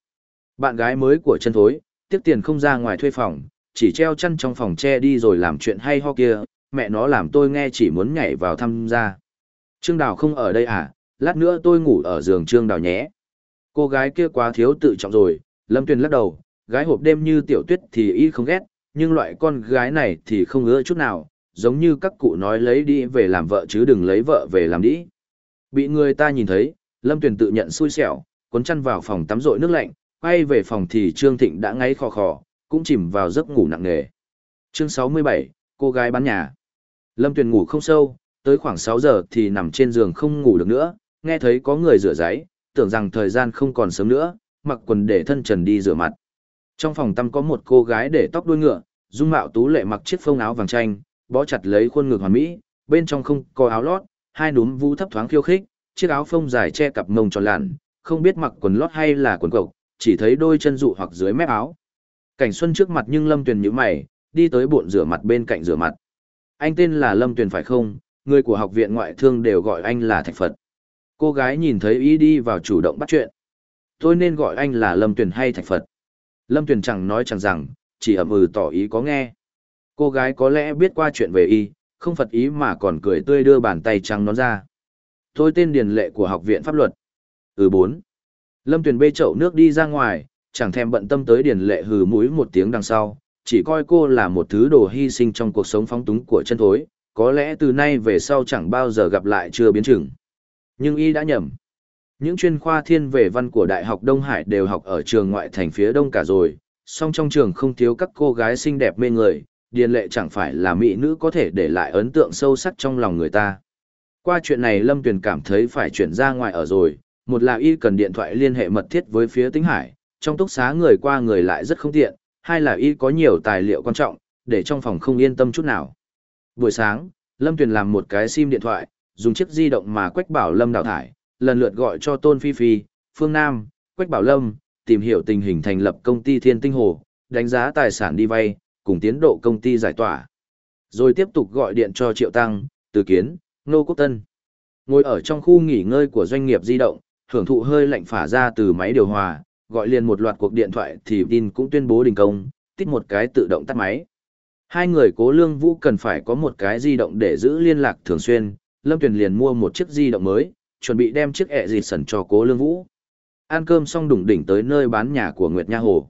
Bạn gái mới của chân thối, tiếc tiền không ra ngoài thuê phòng, chỉ treo chân trong phòng che đi rồi làm chuyện hay ho kia, mẹ nó làm tôi nghe chỉ muốn nhảy vào thăm ra. Trương Đào không ở đây à, lát nữa tôi ngủ ở giường Trương Đào nhé. Cô gái kia quá thiếu tự trọng rồi, Lâm Tuyền lắc đầu, gái hộp đêm như tiểu tuyết thì y không ghét, nhưng loại con gái này thì không ưa chút nào, giống như các cụ nói lấy đi về làm vợ chứ đừng lấy vợ về làm đi. Bị người ta nhìn thấy, Lâm Tuyền tự nhận xui xẻo, cuốn chăn vào phòng tắm rội nước lạnh, quay về phòng thì Trương Thịnh đã ngáy khò khò, cũng chìm vào giấc ngủ nặng nề. Chương 67, cô gái bán nhà. Lâm Tuyền ngủ không sâu, tới khoảng 6 giờ thì nằm trên giường không ngủ được nữa, nghe thấy có người rửa giấy, tưởng rằng thời gian không còn sớm nữa, mặc quần để thân trần đi rửa mặt. Trong phòng tắm có một cô gái để tóc đuôi ngựa, dung mạo tú lệ mặc chiếc phông áo vàng chanh, bó chặt lấy khuôn ngực hoàn mỹ, bên trong không có áo lót, hai núm vũ thấp thoáng khiêu khích, chiếc áo phông dài che cặp mông tròn lặn, không biết mặc quần lót hay là quần cộc, chỉ thấy đôi chân dụ hoặc dưới mép áo. Cảnh Xuân trước mặt nhưng Lâm Tuyền nhíu mày, đi tới bồn rửa mặt bên cạnh rửa mặt. Anh tên là Lâm Tuyền phải không? Người của học viện ngoại thương đều gọi anh là Thạch Phật. Cô gái nhìn thấy ý đi vào chủ động bắt chuyện. Tôi nên gọi anh là Lâm Tuyền hay Thạch Phật. Lâm Tuyền chẳng nói chẳng rằng, chỉ ậm ừ tỏ ý có nghe. Cô gái có lẽ biết qua chuyện về y, không phật ý mà còn cười tươi đưa bàn tay trắng nón ra. Thôi tên Điền Lệ của học viện pháp luật. Ừ bốn. Lâm Tuyền bê chậu nước đi ra ngoài, chẳng thèm bận tâm tới Điền Lệ hừ mũi một tiếng đằng sau, chỉ coi cô là một thứ đồ hy sinh trong cuộc sống phóng túng của chân thối, có lẽ từ nay về sau chẳng bao giờ gặp lại chưa biến chừng. Nhưng y đã nhầm. Những chuyên khoa thiên về văn của Đại học Đông Hải đều học ở trường ngoại thành phía đông cả rồi, song trong trường không thiếu các cô gái xinh đẹp mê người, điền lệ chẳng phải là mỹ nữ có thể để lại ấn tượng sâu sắc trong lòng người ta. Qua chuyện này Lâm Tuyền cảm thấy phải chuyển ra ngoài ở rồi, một là y cần điện thoại liên hệ mật thiết với phía Tĩnh Hải, trong túc xá người qua người lại rất không tiện, hai là y có nhiều tài liệu quan trọng, để trong phòng không yên tâm chút nào. Buổi sáng, Lâm Tuyền làm một cái sim điện thoại, dùng chiếc di động mà Quách Bảo Lâm đào thải, lần lượt gọi cho Tôn Phi Phi, Phương Nam, Quách Bảo Lâm, tìm hiểu tình hình thành lập công ty Thiên Tinh Hồ, đánh giá tài sản đi vay, cùng tiến độ công ty giải tỏa. Rồi tiếp tục gọi điện cho Triệu Tăng, Từ Kiến, Nô Quốc Tân. Ngồi ở trong khu nghỉ ngơi của doanh nghiệp di động, hưởng thụ hơi lạnh phả ra từ máy điều hòa, gọi liền một loạt cuộc điện thoại thì tin cũng tuyên bố đình công, tích một cái tự động tắt máy. Hai người cố lương vũ cần phải có một cái di động để giữ liên lạc thường xuyên, Lâm Tuyền liền mua một chiếc di động mới, chuẩn bị đem chiếc ẹ dịt sần cho cố lương vũ. Ăn cơm xong đủng đỉnh tới nơi bán nhà của Nguyệt Nha Hồ.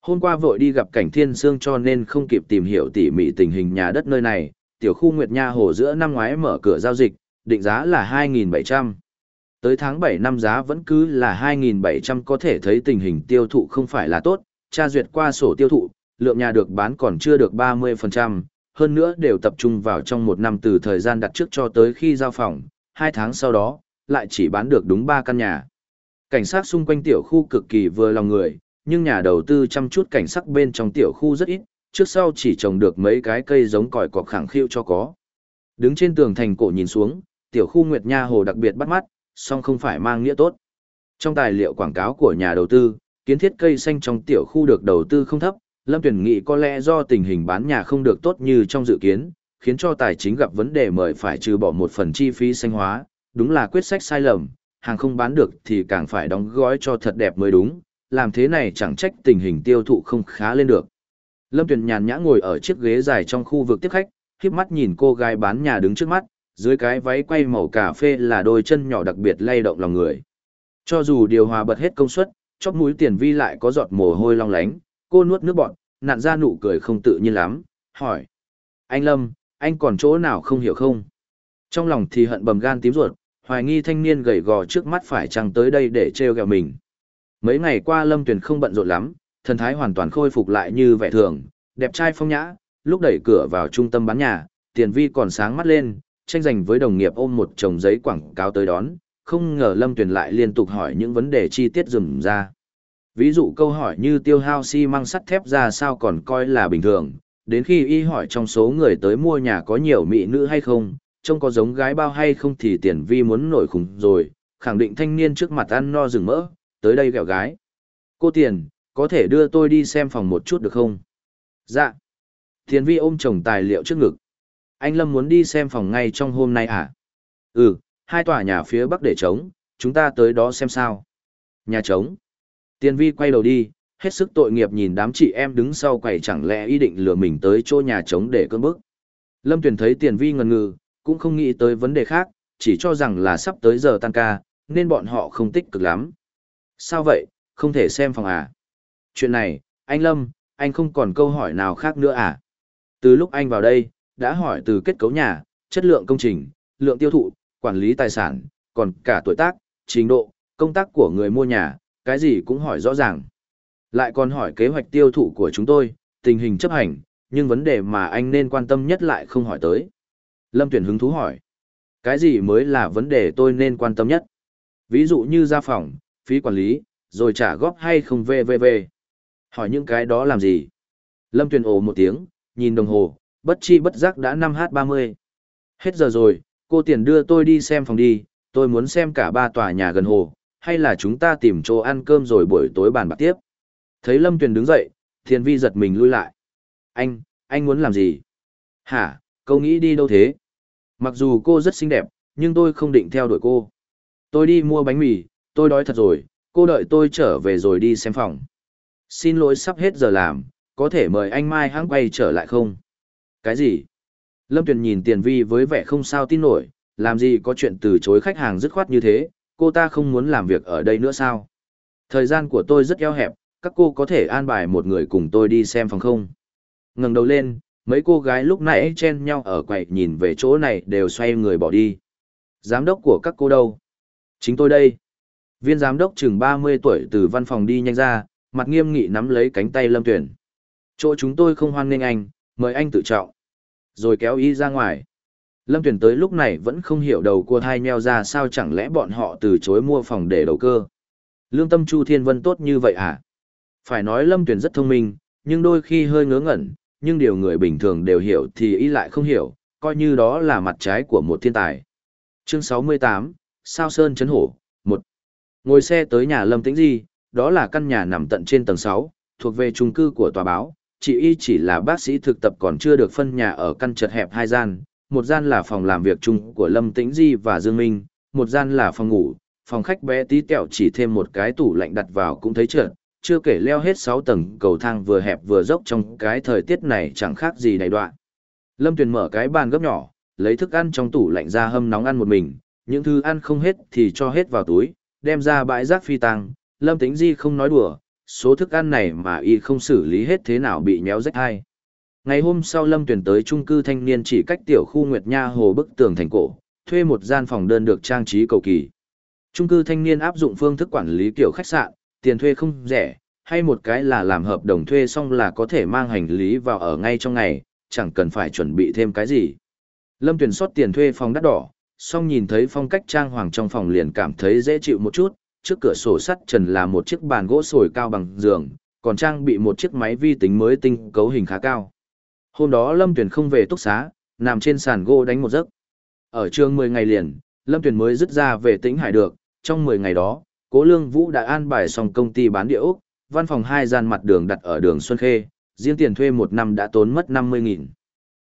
Hôm qua vội đi gặp cảnh thiên sương cho nên không kịp tìm hiểu tỉ mỉ tình hình nhà đất nơi này, tiểu khu Nguyệt Nha Hồ giữa năm ngoái mở cửa giao dịch, định giá là 2.700. Tới tháng 7 năm giá vẫn cứ là 2.700 có thể thấy tình hình tiêu thụ không phải là tốt, tra duyệt qua sổ tiêu thụ, lượng nhà được bán còn chưa được 30%, hơn nữa đều tập trung vào trong một năm từ thời gian đặt trước cho tới khi giao phòng, hai tháng sau đó, lại chỉ bán được đúng 3 căn nhà. Cảnh sát xung quanh tiểu khu cực kỳ vừa lòng người, nhưng nhà đầu tư chăm chút cảnh sắc bên trong tiểu khu rất ít, trước sau chỉ trồng được mấy cái cây giống còi cọc khẳng khiu cho có. Đứng trên tường thành cổ nhìn xuống, tiểu khu Nguyệt Nha Hồ đặc biệt bắt mắt, song không phải mang nghĩa tốt. Trong tài liệu quảng cáo của nhà đầu tư, kiến thiết cây xanh trong tiểu khu được đầu tư không thấp, Lâm Tuyển nghĩ có lẽ do tình hình bán nhà không được tốt như trong dự kiến, khiến cho tài chính gặp vấn đề mời phải trừ bỏ một phần chi phí xanh hóa, đúng là quyết sách sai lầm, hàng không bán được thì càng phải đóng gói cho thật đẹp mới đúng, làm thế này chẳng trách tình hình tiêu thụ không khá lên được. Lâm Tuyền nhàn nhã ngồi ở chiếc ghế dài trong khu vực tiếp khách, khiếp mắt nhìn cô gái bán nhà đứng trước mắt, dưới cái váy quay màu cà phê là đôi chân nhỏ đặc biệt lay động lòng người. Cho dù điều hòa bật hết công suất, chóp mũi tiền vi lại có giọt mồ hôi long lánh, cô nuốt nước bọt, nặn ra nụ cười không tự nhiên lắm, hỏi. Anh Lâm, anh còn chỗ nào không hiểu không? Trong lòng thì hận bầm gan tím ruột, hoài nghi thanh niên gầy gò trước mắt phải chăng tới đây để treo ghẹo mình. Mấy ngày qua Lâm Tuyền không bận rộn lắm, thần thái hoàn toàn khôi phục lại như vẻ thường, đẹp trai phong nhã, lúc đẩy cửa vào trung tâm bán nhà, tiền vi còn sáng mắt lên, tranh giành với đồng nghiệp ôm một chồng giấy quảng cáo tới đón, không ngờ Lâm Tuyền lại liên tục hỏi những vấn đề chi tiết rườm ra. Ví dụ câu hỏi như tiêu hao xi măng sắt thép ra sao còn coi là bình thường, đến khi y hỏi trong số người tới mua nhà có nhiều mỹ nữ hay không, trông có giống gái bao hay không thì tiền vi muốn nổi khủng rồi, khẳng định thanh niên trước mặt ăn no rừng mỡ, tới đây gẹo gái. Cô tiền, có thể đưa tôi đi xem phòng một chút được không? Dạ. Tiền vi ôm chồng tài liệu trước ngực. Anh Lâm muốn đi xem phòng ngay trong hôm nay à? Ừ, hai tòa nhà phía bắc để trống, chúng ta tới đó xem sao. Nhà trống. Tiền vi quay đầu đi, hết sức tội nghiệp nhìn đám chị em đứng sau quầy chẳng lẽ ý định lừa mình tới chỗ nhà trống để cơn bức. Lâm Tuyền thấy tiền vi ngần ngừ, cũng không nghĩ tới vấn đề khác, chỉ cho rằng là sắp tới giờ tan ca, nên bọn họ không tích cực lắm. Sao vậy, không thể xem phòng à? Chuyện này, anh Lâm, anh không còn câu hỏi nào khác nữa à? Từ lúc anh vào đây, đã hỏi từ kết cấu nhà, chất lượng công trình, lượng tiêu thụ, quản lý tài sản, còn cả tuổi tác, trình độ, công tác của người mua nhà, cái gì cũng hỏi rõ ràng. Lại còn hỏi kế hoạch tiêu thụ của chúng tôi, tình hình chấp hành, nhưng vấn đề mà anh nên quan tâm nhất lại không hỏi tới. Lâm Tuyển hứng thú hỏi. Cái gì mới là vấn đề tôi nên quan tâm nhất? Ví dụ như gia phòng, phí quản lý, rồi trả góp hay không VVV. Hỏi những cái đó làm gì? Lâm Tuyền ồ một tiếng, nhìn đồng hồ, bất chi bất giác đã 5h30. Hết giờ rồi, cô tiền đưa tôi đi xem phòng đi, tôi muốn xem cả ba tòa nhà gần hồ, hay là chúng ta tìm chỗ ăn cơm rồi buổi tối bàn bạc tiếp. Thấy Lâm Tuyền đứng dậy, Thiên Vi giật mình lui lại. Anh, anh muốn làm gì? Hả, câu nghĩ đi đâu thế? Mặc dù cô rất xinh đẹp, nhưng tôi không định theo đuổi cô. Tôi đi mua bánh mì, tôi đói thật rồi, cô đợi tôi trở về rồi đi xem phòng. Xin lỗi sắp hết giờ làm, có thể mời anh Mai hãng quay trở lại không? Cái gì? Lâm Tuyền nhìn Tiền Vi với vẻ không sao tin nổi, làm gì có chuyện từ chối khách hàng dứt khoát như thế, cô ta không muốn làm việc ở đây nữa sao? Thời gian của tôi rất eo hẹp, các cô có thể an bài một người cùng tôi đi xem phòng không? Ngừng đầu lên, mấy cô gái lúc nãy chen nhau ở quầy nhìn về chỗ này đều xoay người bỏ đi. Giám đốc của các cô đâu? Chính tôi đây. Viên giám đốc chừng 30 tuổi từ văn phòng đi nhanh ra, mặt nghiêm nghị nắm lấy cánh tay Lâm Tuyển. Chỗ chúng tôi không hoan nghênh anh, mời anh tự trọng. Rồi kéo y ra ngoài. Lâm Tuyển tới lúc này vẫn không hiểu đầu cua thai nheo ra sao chẳng lẽ bọn họ từ chối mua phòng để đầu cơ. Lương tâm Chu Thiên Vân tốt như vậy à? Phải nói Lâm Tuyển rất thông minh, nhưng đôi khi hơi ngớ ngẩn, nhưng điều người bình thường đều hiểu thì y lại không hiểu, coi như đó là mặt trái của một thiên tài. Chương 68, Sao Sơn Chấn Hổ, 1. Ngồi xe tới nhà Lâm Tĩnh Di, đó là căn nhà nằm tận trên tầng 6, thuộc về trung cư của tòa báo. Chị y chỉ là bác sĩ thực tập còn chưa được phân nhà ở căn chật hẹp hai gian, một gian là phòng làm việc chung của Lâm Tĩnh Di và Dương Minh, một gian là phòng ngủ, phòng khách bé tí tẹo chỉ thêm một cái tủ lạnh đặt vào cũng thấy trượt, chưa kể leo hết 6 tầng cầu thang vừa hẹp vừa dốc trong cái thời tiết này chẳng khác gì đầy đoạn. Lâm Tuyền mở cái bàn gấp nhỏ, lấy thức ăn trong tủ lạnh ra hâm nóng ăn một mình, những thứ ăn không hết thì cho hết vào túi, đem ra bãi rác phi tăng, Lâm Tĩnh Di không nói đùa, số thức ăn này mà y không xử lý hết thế nào bị nhéo rách hay. Ngày hôm sau Lâm Tuyền tới trung cư thanh niên chỉ cách tiểu khu Nguyệt Nha Hồ bức tường thành cổ, thuê một gian phòng đơn được trang trí cầu kỳ. Trung cư thanh niên áp dụng phương thức quản lý kiểu khách sạn, tiền thuê không rẻ, hay một cái là làm hợp đồng thuê xong là có thể mang hành lý vào ở ngay trong ngày, chẳng cần phải chuẩn bị thêm cái gì. Lâm Tuyền xót tiền thuê phòng đắt đỏ, xong nhìn thấy phong cách trang hoàng trong phòng liền cảm thấy dễ chịu một chút, trước cửa sổ sắt trần là một chiếc bàn gỗ sồi cao bằng giường, còn trang bị một chiếc máy vi tính mới tinh cấu hình khá cao. Hôm đó Lâm Tuyền không về túc xá, nằm trên sàn gỗ đánh một giấc. Ở trường 10 ngày liền, Lâm Tuyền mới dứt ra về tĩnh hải được, trong 10 ngày đó, Cố Lương Vũ đã an bài xong công ty bán địa ốc, văn phòng hai gian mặt đường đặt ở đường Xuân Khê, riêng tiền thuê một năm đã tốn mất 50.000.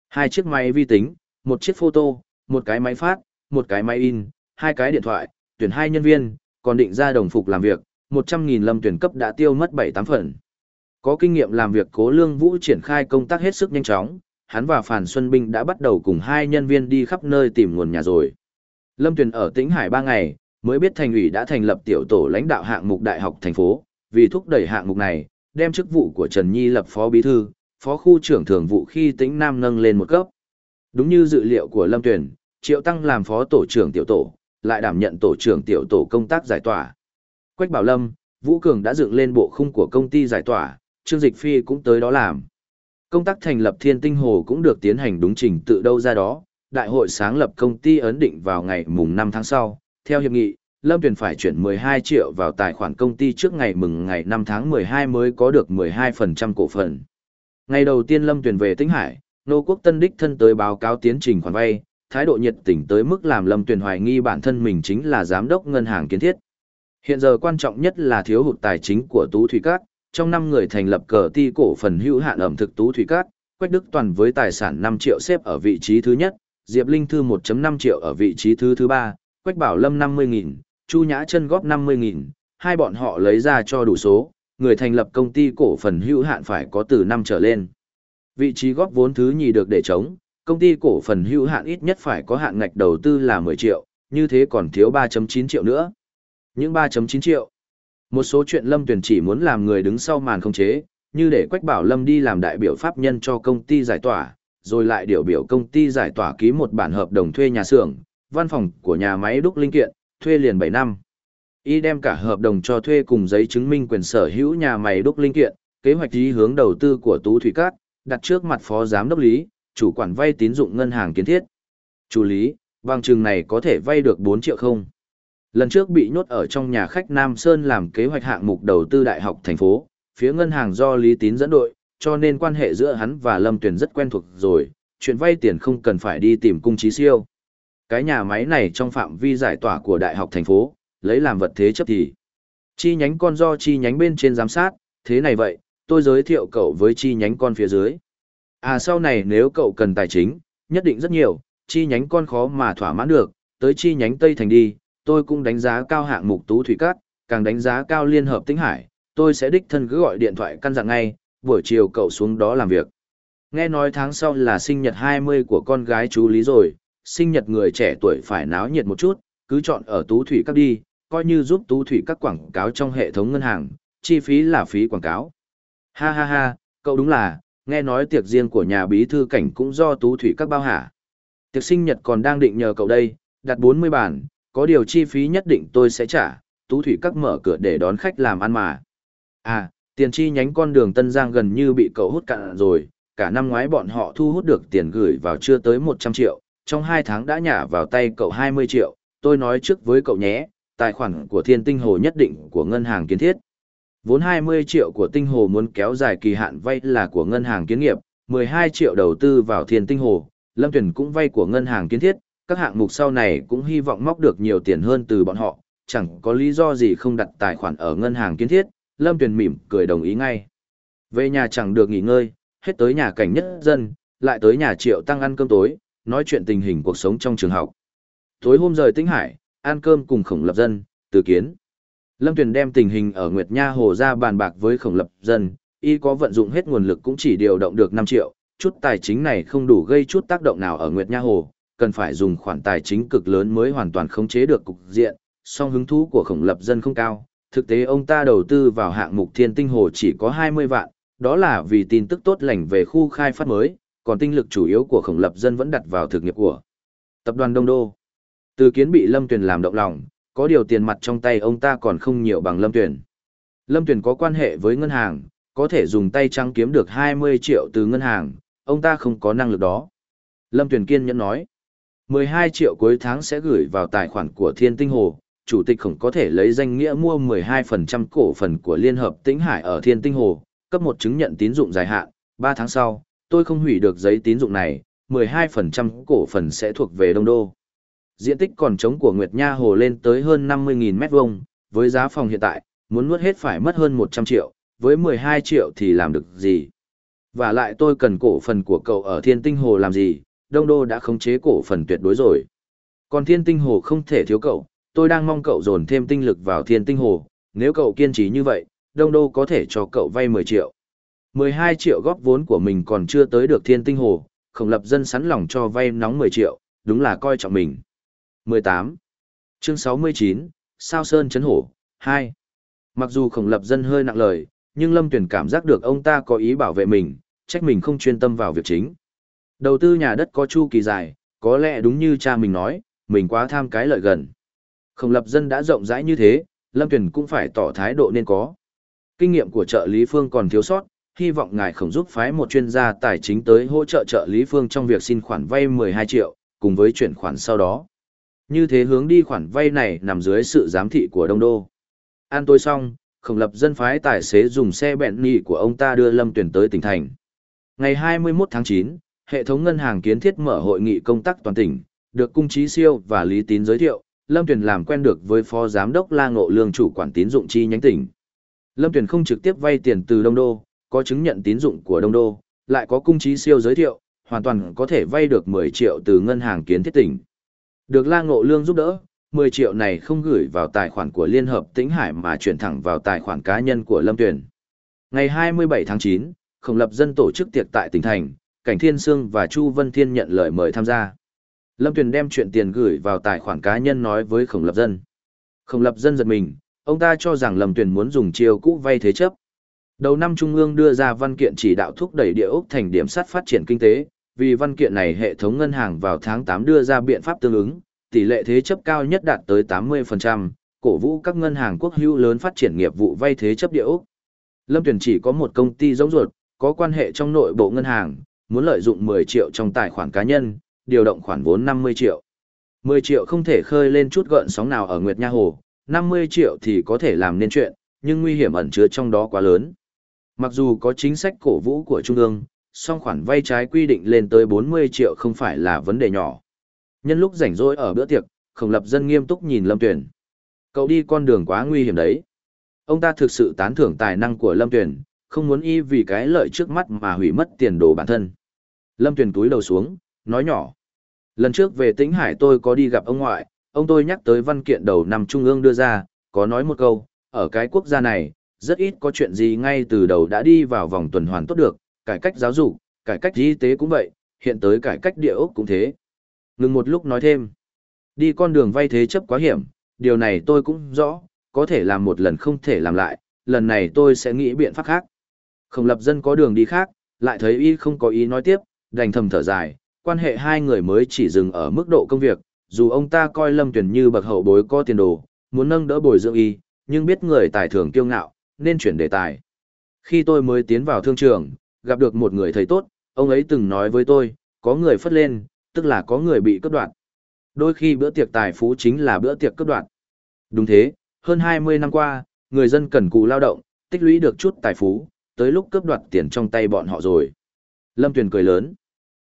Hai chiếc máy vi tính, một chiếc photo, một cái máy phát, một cái máy in, hai cái điện thoại, tuyển hai nhân viên, còn định ra đồng phục làm việc, 100.000 lâm tuyển cấp đã tiêu mất 7-8 phần. Có kinh nghiệm làm việc cố lương vũ triển khai công tác hết sức nhanh chóng, hắn và Phàn Xuân Binh đã bắt đầu cùng hai nhân viên đi khắp nơi tìm nguồn nhà rồi. Lâm Tuyền ở Tĩnh Hải 3 ngày, mới biết thành ủy đã thành lập tiểu tổ lãnh đạo hạng mục đại học thành phố, vì thúc đẩy hạng mục này, đem chức vụ của Trần Nhi lập phó bí thư, phó khu trưởng thường vụ khi tính Nam nâng lên một cấp. Đúng như dự liệu của Lâm Tuyền, Triệu Tăng làm phó tổ trưởng tiểu tổ, lại đảm nhận tổ trưởng tiểu tổ công tác giải tỏa. Quách Bảo Lâm, Vũ Cường đã dựng lên bộ khung của công ty giải tỏa, Trương Dịch Phi cũng tới đó làm. Công tác thành lập Thiên Tinh Hồ cũng được tiến hành đúng trình tự đâu ra đó, đại hội sáng lập công ty ấn định vào ngày mùng 5 tháng sau, theo hiệp nghị, Lâm Tuyền phải chuyển 12 triệu vào tài khoản công ty trước ngày mừng ngày 5 tháng 12 mới có được 12% cổ phần. Ngày đầu tiên Lâm Tuyền về Tĩnh Hải, Nô Quốc Tân Đích thân tới báo cáo tiến trình khoản vay, thái độ nhiệt tình tới mức làm Lâm Tuyền hoài nghi bản thân mình chính là giám đốc ngân hàng kiến thiết. Hiện giờ quan trọng nhất là thiếu hụt tài chính của Tú Thủy Cát, trong năm người thành lập cờ ti cổ phần hữu hạn ẩm thực Tú Thủy Cát, Quách Đức Toàn với tài sản 5 triệu xếp ở vị trí thứ nhất, Diệp Linh Thư 1.5 triệu ở vị trí thứ thứ ba, Quách Bảo Lâm 50.000, Chu Nhã Chân góp 50.000, hai bọn họ lấy ra cho đủ số, người thành lập công ty cổ phần hữu hạn phải có từ năm trở lên. Vị trí góp vốn thứ nhì được để chống, công ty cổ phần hữu hạn ít nhất phải có hạn ngạch đầu tư là 10 triệu, như thế còn thiếu 3.9 triệu nữa. Những 3.9 triệu. Một số chuyện Lâm Tuyền chỉ muốn làm người đứng sau màn không chế, như để Quách Bảo Lâm đi làm đại biểu pháp nhân cho công ty giải tỏa, rồi lại điều biểu công ty giải tỏa ký một bản hợp đồng thuê nhà xưởng, văn phòng của nhà máy đúc linh kiện, thuê liền 7 năm. Y đem cả hợp đồng cho thuê cùng giấy chứng minh quyền sở hữu nhà máy đúc linh kiện, kế hoạch ý hướng đầu tư của Tú Thủy Cát, đặt trước mặt phó giám đốc lý, chủ quản vay tín dụng ngân hàng kiến thiết. Chủ lý, bằng chừng này có thể vay được 4 triệu không? Lần trước bị nhốt ở trong nhà khách Nam Sơn làm kế hoạch hạng mục đầu tư đại học thành phố, phía ngân hàng do Lý Tín dẫn đội, cho nên quan hệ giữa hắn và Lâm Tuyền rất quen thuộc rồi, chuyện vay tiền không cần phải đi tìm cung trí siêu. Cái nhà máy này trong phạm vi giải tỏa của đại học thành phố, lấy làm vật thế chấp thì. Chi nhánh con do chi nhánh bên trên giám sát, thế này vậy, tôi giới thiệu cậu với chi nhánh con phía dưới. À sau này nếu cậu cần tài chính, nhất định rất nhiều, chi nhánh con khó mà thỏa mãn được, tới chi nhánh Tây Thành đi, tôi cũng đánh giá cao hạng mục tú thủy cát, càng đánh giá cao liên hợp tĩnh hải, tôi sẽ đích thân cứ gọi điện thoại căn dặn ngay, buổi chiều cậu xuống đó làm việc. Nghe nói tháng sau là sinh nhật 20 của con gái chú Lý rồi, sinh nhật người trẻ tuổi phải náo nhiệt một chút, cứ chọn ở tú thủy các đi, coi như giúp tú thủy các quảng cáo trong hệ thống ngân hàng, chi phí là phí quảng cáo. Ha ha ha, cậu đúng là, nghe nói tiệc riêng của nhà bí thư cảnh cũng do tú thủy các bao hả. Tiệc sinh nhật còn đang định nhờ cậu đây, đặt 40 bàn, có điều chi phí nhất định tôi sẽ trả, tú thủy các mở cửa để đón khách làm ăn mà. À, tiền chi nhánh con đường Tân Giang gần như bị cậu hút cạn rồi, cả năm ngoái bọn họ thu hút được tiền gửi vào chưa tới 100 triệu, trong hai tháng đã nhả vào tay cậu 20 triệu, tôi nói trước với cậu nhé, tài khoản của thiên tinh hồ nhất định của ngân hàng kiến thiết. Vốn 20 triệu của tinh hồ muốn kéo dài kỳ hạn vay là của ngân hàng kiến nghiệp, 12 triệu đầu tư vào thiên tinh hồ, Lâm Tuyển cũng vay của ngân hàng kiến thiết, các hạng mục sau này cũng hy vọng móc được nhiều tiền hơn từ bọn họ, chẳng có lý do gì không đặt tài khoản ở ngân hàng kiến thiết, Lâm Tuyền mỉm cười đồng ý ngay. Về nhà chẳng được nghỉ ngơi, hết tới nhà cảnh nhất dân, lại tới nhà triệu tăng ăn cơm tối, nói chuyện tình hình cuộc sống trong trường học. Tối hôm rời Tĩnh Hải, ăn cơm cùng khổng lập dân, từ kiến. Lâm Tuyền đem tình hình ở Nguyệt Nha Hồ ra bàn bạc với khổng lập dân, y có vận dụng hết nguồn lực cũng chỉ điều động được 5 triệu, chút tài chính này không đủ gây chút tác động nào ở Nguyệt Nha Hồ, cần phải dùng khoản tài chính cực lớn mới hoàn toàn khống chế được cục diện, song hứng thú của khổng lập dân không cao. Thực tế ông ta đầu tư vào hạng mục thiên tinh hồ chỉ có 20 vạn, đó là vì tin tức tốt lành về khu khai phát mới, còn tinh lực chủ yếu của khổng lập dân vẫn đặt vào thực nghiệp của tập đoàn Đông Đô. Từ kiến bị Lâm Tuyền làm động lòng, có điều tiền mặt trong tay ông ta còn không nhiều bằng Lâm Tuyền. Lâm Tuyền có quan hệ với ngân hàng, có thể dùng tay trắng kiếm được 20 triệu từ ngân hàng, ông ta không có năng lực đó. Lâm Tuyền kiên nhẫn nói, 12 triệu cuối tháng sẽ gửi vào tài khoản của Thiên Tinh Hồ, chủ tịch khổng có thể lấy danh nghĩa mua 12% cổ phần của Liên hợp Tĩnh Hải ở Thiên Tinh Hồ, cấp một chứng nhận tín dụng dài hạn, 3 tháng sau, tôi không hủy được giấy tín dụng này, 12% cổ phần sẽ thuộc về Đông Đô. Diện tích còn trống của Nguyệt Nha Hồ lên tới hơn 50.000 mét vuông, với giá phòng hiện tại, muốn nuốt hết phải mất hơn 100 triệu, với 12 triệu thì làm được gì? Và lại tôi cần cổ phần của cậu ở Thiên Tinh Hồ làm gì, Đông Đô đã khống chế cổ phần tuyệt đối rồi. Còn Thiên Tinh Hồ không thể thiếu cậu, tôi đang mong cậu dồn thêm tinh lực vào Thiên Tinh Hồ, nếu cậu kiên trì như vậy, Đông Đô có thể cho cậu vay 10 triệu. 12 triệu góp vốn của mình còn chưa tới được Thiên Tinh Hồ, khổng lập dân sẵn lòng cho vay nóng 10 triệu, đúng là coi trọng mình. 18. Chương 69, Sao Sơn Chấn Hổ, 2. Mặc dù khổng lập dân hơi nặng lời, nhưng Lâm Tuyển cảm giác được ông ta có ý bảo vệ mình, trách mình không chuyên tâm vào việc chính. Đầu tư nhà đất có chu kỳ dài, có lẽ đúng như cha mình nói, mình quá tham cái lợi gần. Khổng lập dân đã rộng rãi như thế, Lâm Tuyền cũng phải tỏ thái độ nên có. Kinh nghiệm của trợ lý phương còn thiếu sót, hy vọng ngài khổng giúp phái một chuyên gia tài chính tới hỗ trợ trợ lý phương trong việc xin khoản vay 12 triệu, cùng với chuyển khoản sau đó. Như thế hướng đi khoản vay này nằm dưới sự giám thị của Đông Đô. An tôi xong, khổng lập dân phái tài xế dùng xe bẹn nị của ông ta đưa Lâm Tuyển tới tỉnh thành. Ngày 21 tháng 9, hệ thống ngân hàng kiến thiết mở hội nghị công tác toàn tỉnh, được Cung Trí Siêu và Lý Tín giới thiệu, Lâm Tuyển làm quen được với Phó Giám đốc La Ngộ Lương chủ quản tín dụng chi nhánh tỉnh. Lâm Tuyển không trực tiếp vay tiền từ Đông Đô, có chứng nhận tín dụng của Đông Đô, lại có Cung Trí Siêu giới thiệu, hoàn toàn có thể vay được 10 triệu từ ngân hàng kiến thiết tỉnh. Được La Ngộ Lương giúp đỡ, 10 triệu này không gửi vào tài khoản của Liên Hợp Tĩnh Hải mà chuyển thẳng vào tài khoản cá nhân của Lâm Tuyền. Ngày 27 tháng 9, Khổng Lập Dân tổ chức tiệc tại tỉnh thành, Cảnh Thiên Sương và Chu Vân Thiên nhận lời mời tham gia. Lâm Tuyền đem chuyện tiền gửi vào tài khoản cá nhân nói với Khổng Lập Dân. Khổng Lập Dân giật mình, ông ta cho rằng Lâm Tuyền muốn dùng chiêu cũ vay thế chấp. Đầu năm Trung ương đưa ra văn kiện chỉ đạo thúc đẩy địa ốc thành điểm sắt phát triển kinh tế, vì văn kiện này hệ thống ngân hàng vào tháng 8 đưa ra biện pháp tương ứng, tỷ lệ thế chấp cao nhất đạt tới 80%, cổ vũ các ngân hàng quốc hữu lớn phát triển nghiệp vụ vay thế chấp địa ốc. Lâm Tuyền chỉ có một công ty giống ruột, có quan hệ trong nội bộ ngân hàng, muốn lợi dụng 10 triệu trong tài khoản cá nhân, điều động khoản vốn 50 triệu. 10 triệu không thể khơi lên chút gợn sóng nào ở Nguyệt Nha Hồ, 50 triệu thì có thể làm nên chuyện, nhưng nguy hiểm ẩn chứa trong đó quá lớn. Mặc dù có chính sách cổ vũ của Trung ương, song khoản vay trái quy định lên tới 40 triệu không phải là vấn đề nhỏ. Nhân lúc rảnh rỗi ở bữa tiệc, Khổng Lập Dân nghiêm túc nhìn Lâm Tuyển. Cậu đi con đường quá nguy hiểm đấy. Ông ta thực sự tán thưởng tài năng của Lâm Tuyển, không muốn y vì cái lợi trước mắt mà hủy mất tiền đồ bản thân. Lâm Tuyển túi đầu xuống, nói nhỏ. Lần trước về Tĩnh Hải tôi có đi gặp ông ngoại, ông tôi nhắc tới văn kiện đầu năm Trung ương đưa ra, có nói một câu, ở cái quốc gia này, rất ít có chuyện gì ngay từ đầu đã đi vào vòng tuần hoàn tốt được, cải cách giáo dục, cải cách y tế cũng vậy, hiện tới cải cách địa ốc cũng thế. Ngừng một lúc nói thêm, đi con đường vay thế chấp quá hiểm, điều này tôi cũng rõ, có thể làm một lần không thể làm lại, lần này tôi sẽ nghĩ biện pháp khác. Không lập dân có đường đi khác, lại thấy y không có ý nói tiếp, đành thầm thở dài, quan hệ hai người mới chỉ dừng ở mức độ công việc, dù ông ta coi Lâm Tuyền như bậc hậu bối có tiền đồ, muốn nâng đỡ bồi dưỡng y, nhưng biết người tài thường kiêu ngạo, nên chuyển đề tài. Khi tôi mới tiến vào thương trường, gặp được một người thầy tốt, ông ấy từng nói với tôi, có người phất lên, tức là có người bị cướp đoạt. Đôi khi bữa tiệc tài phú chính là bữa tiệc cướp đoạt. Đúng thế, hơn 20 năm qua, người dân cần cù lao động, tích lũy được chút tài phú, tới lúc cướp đoạt tiền trong tay bọn họ rồi. Lâm Tuyền cười lớn.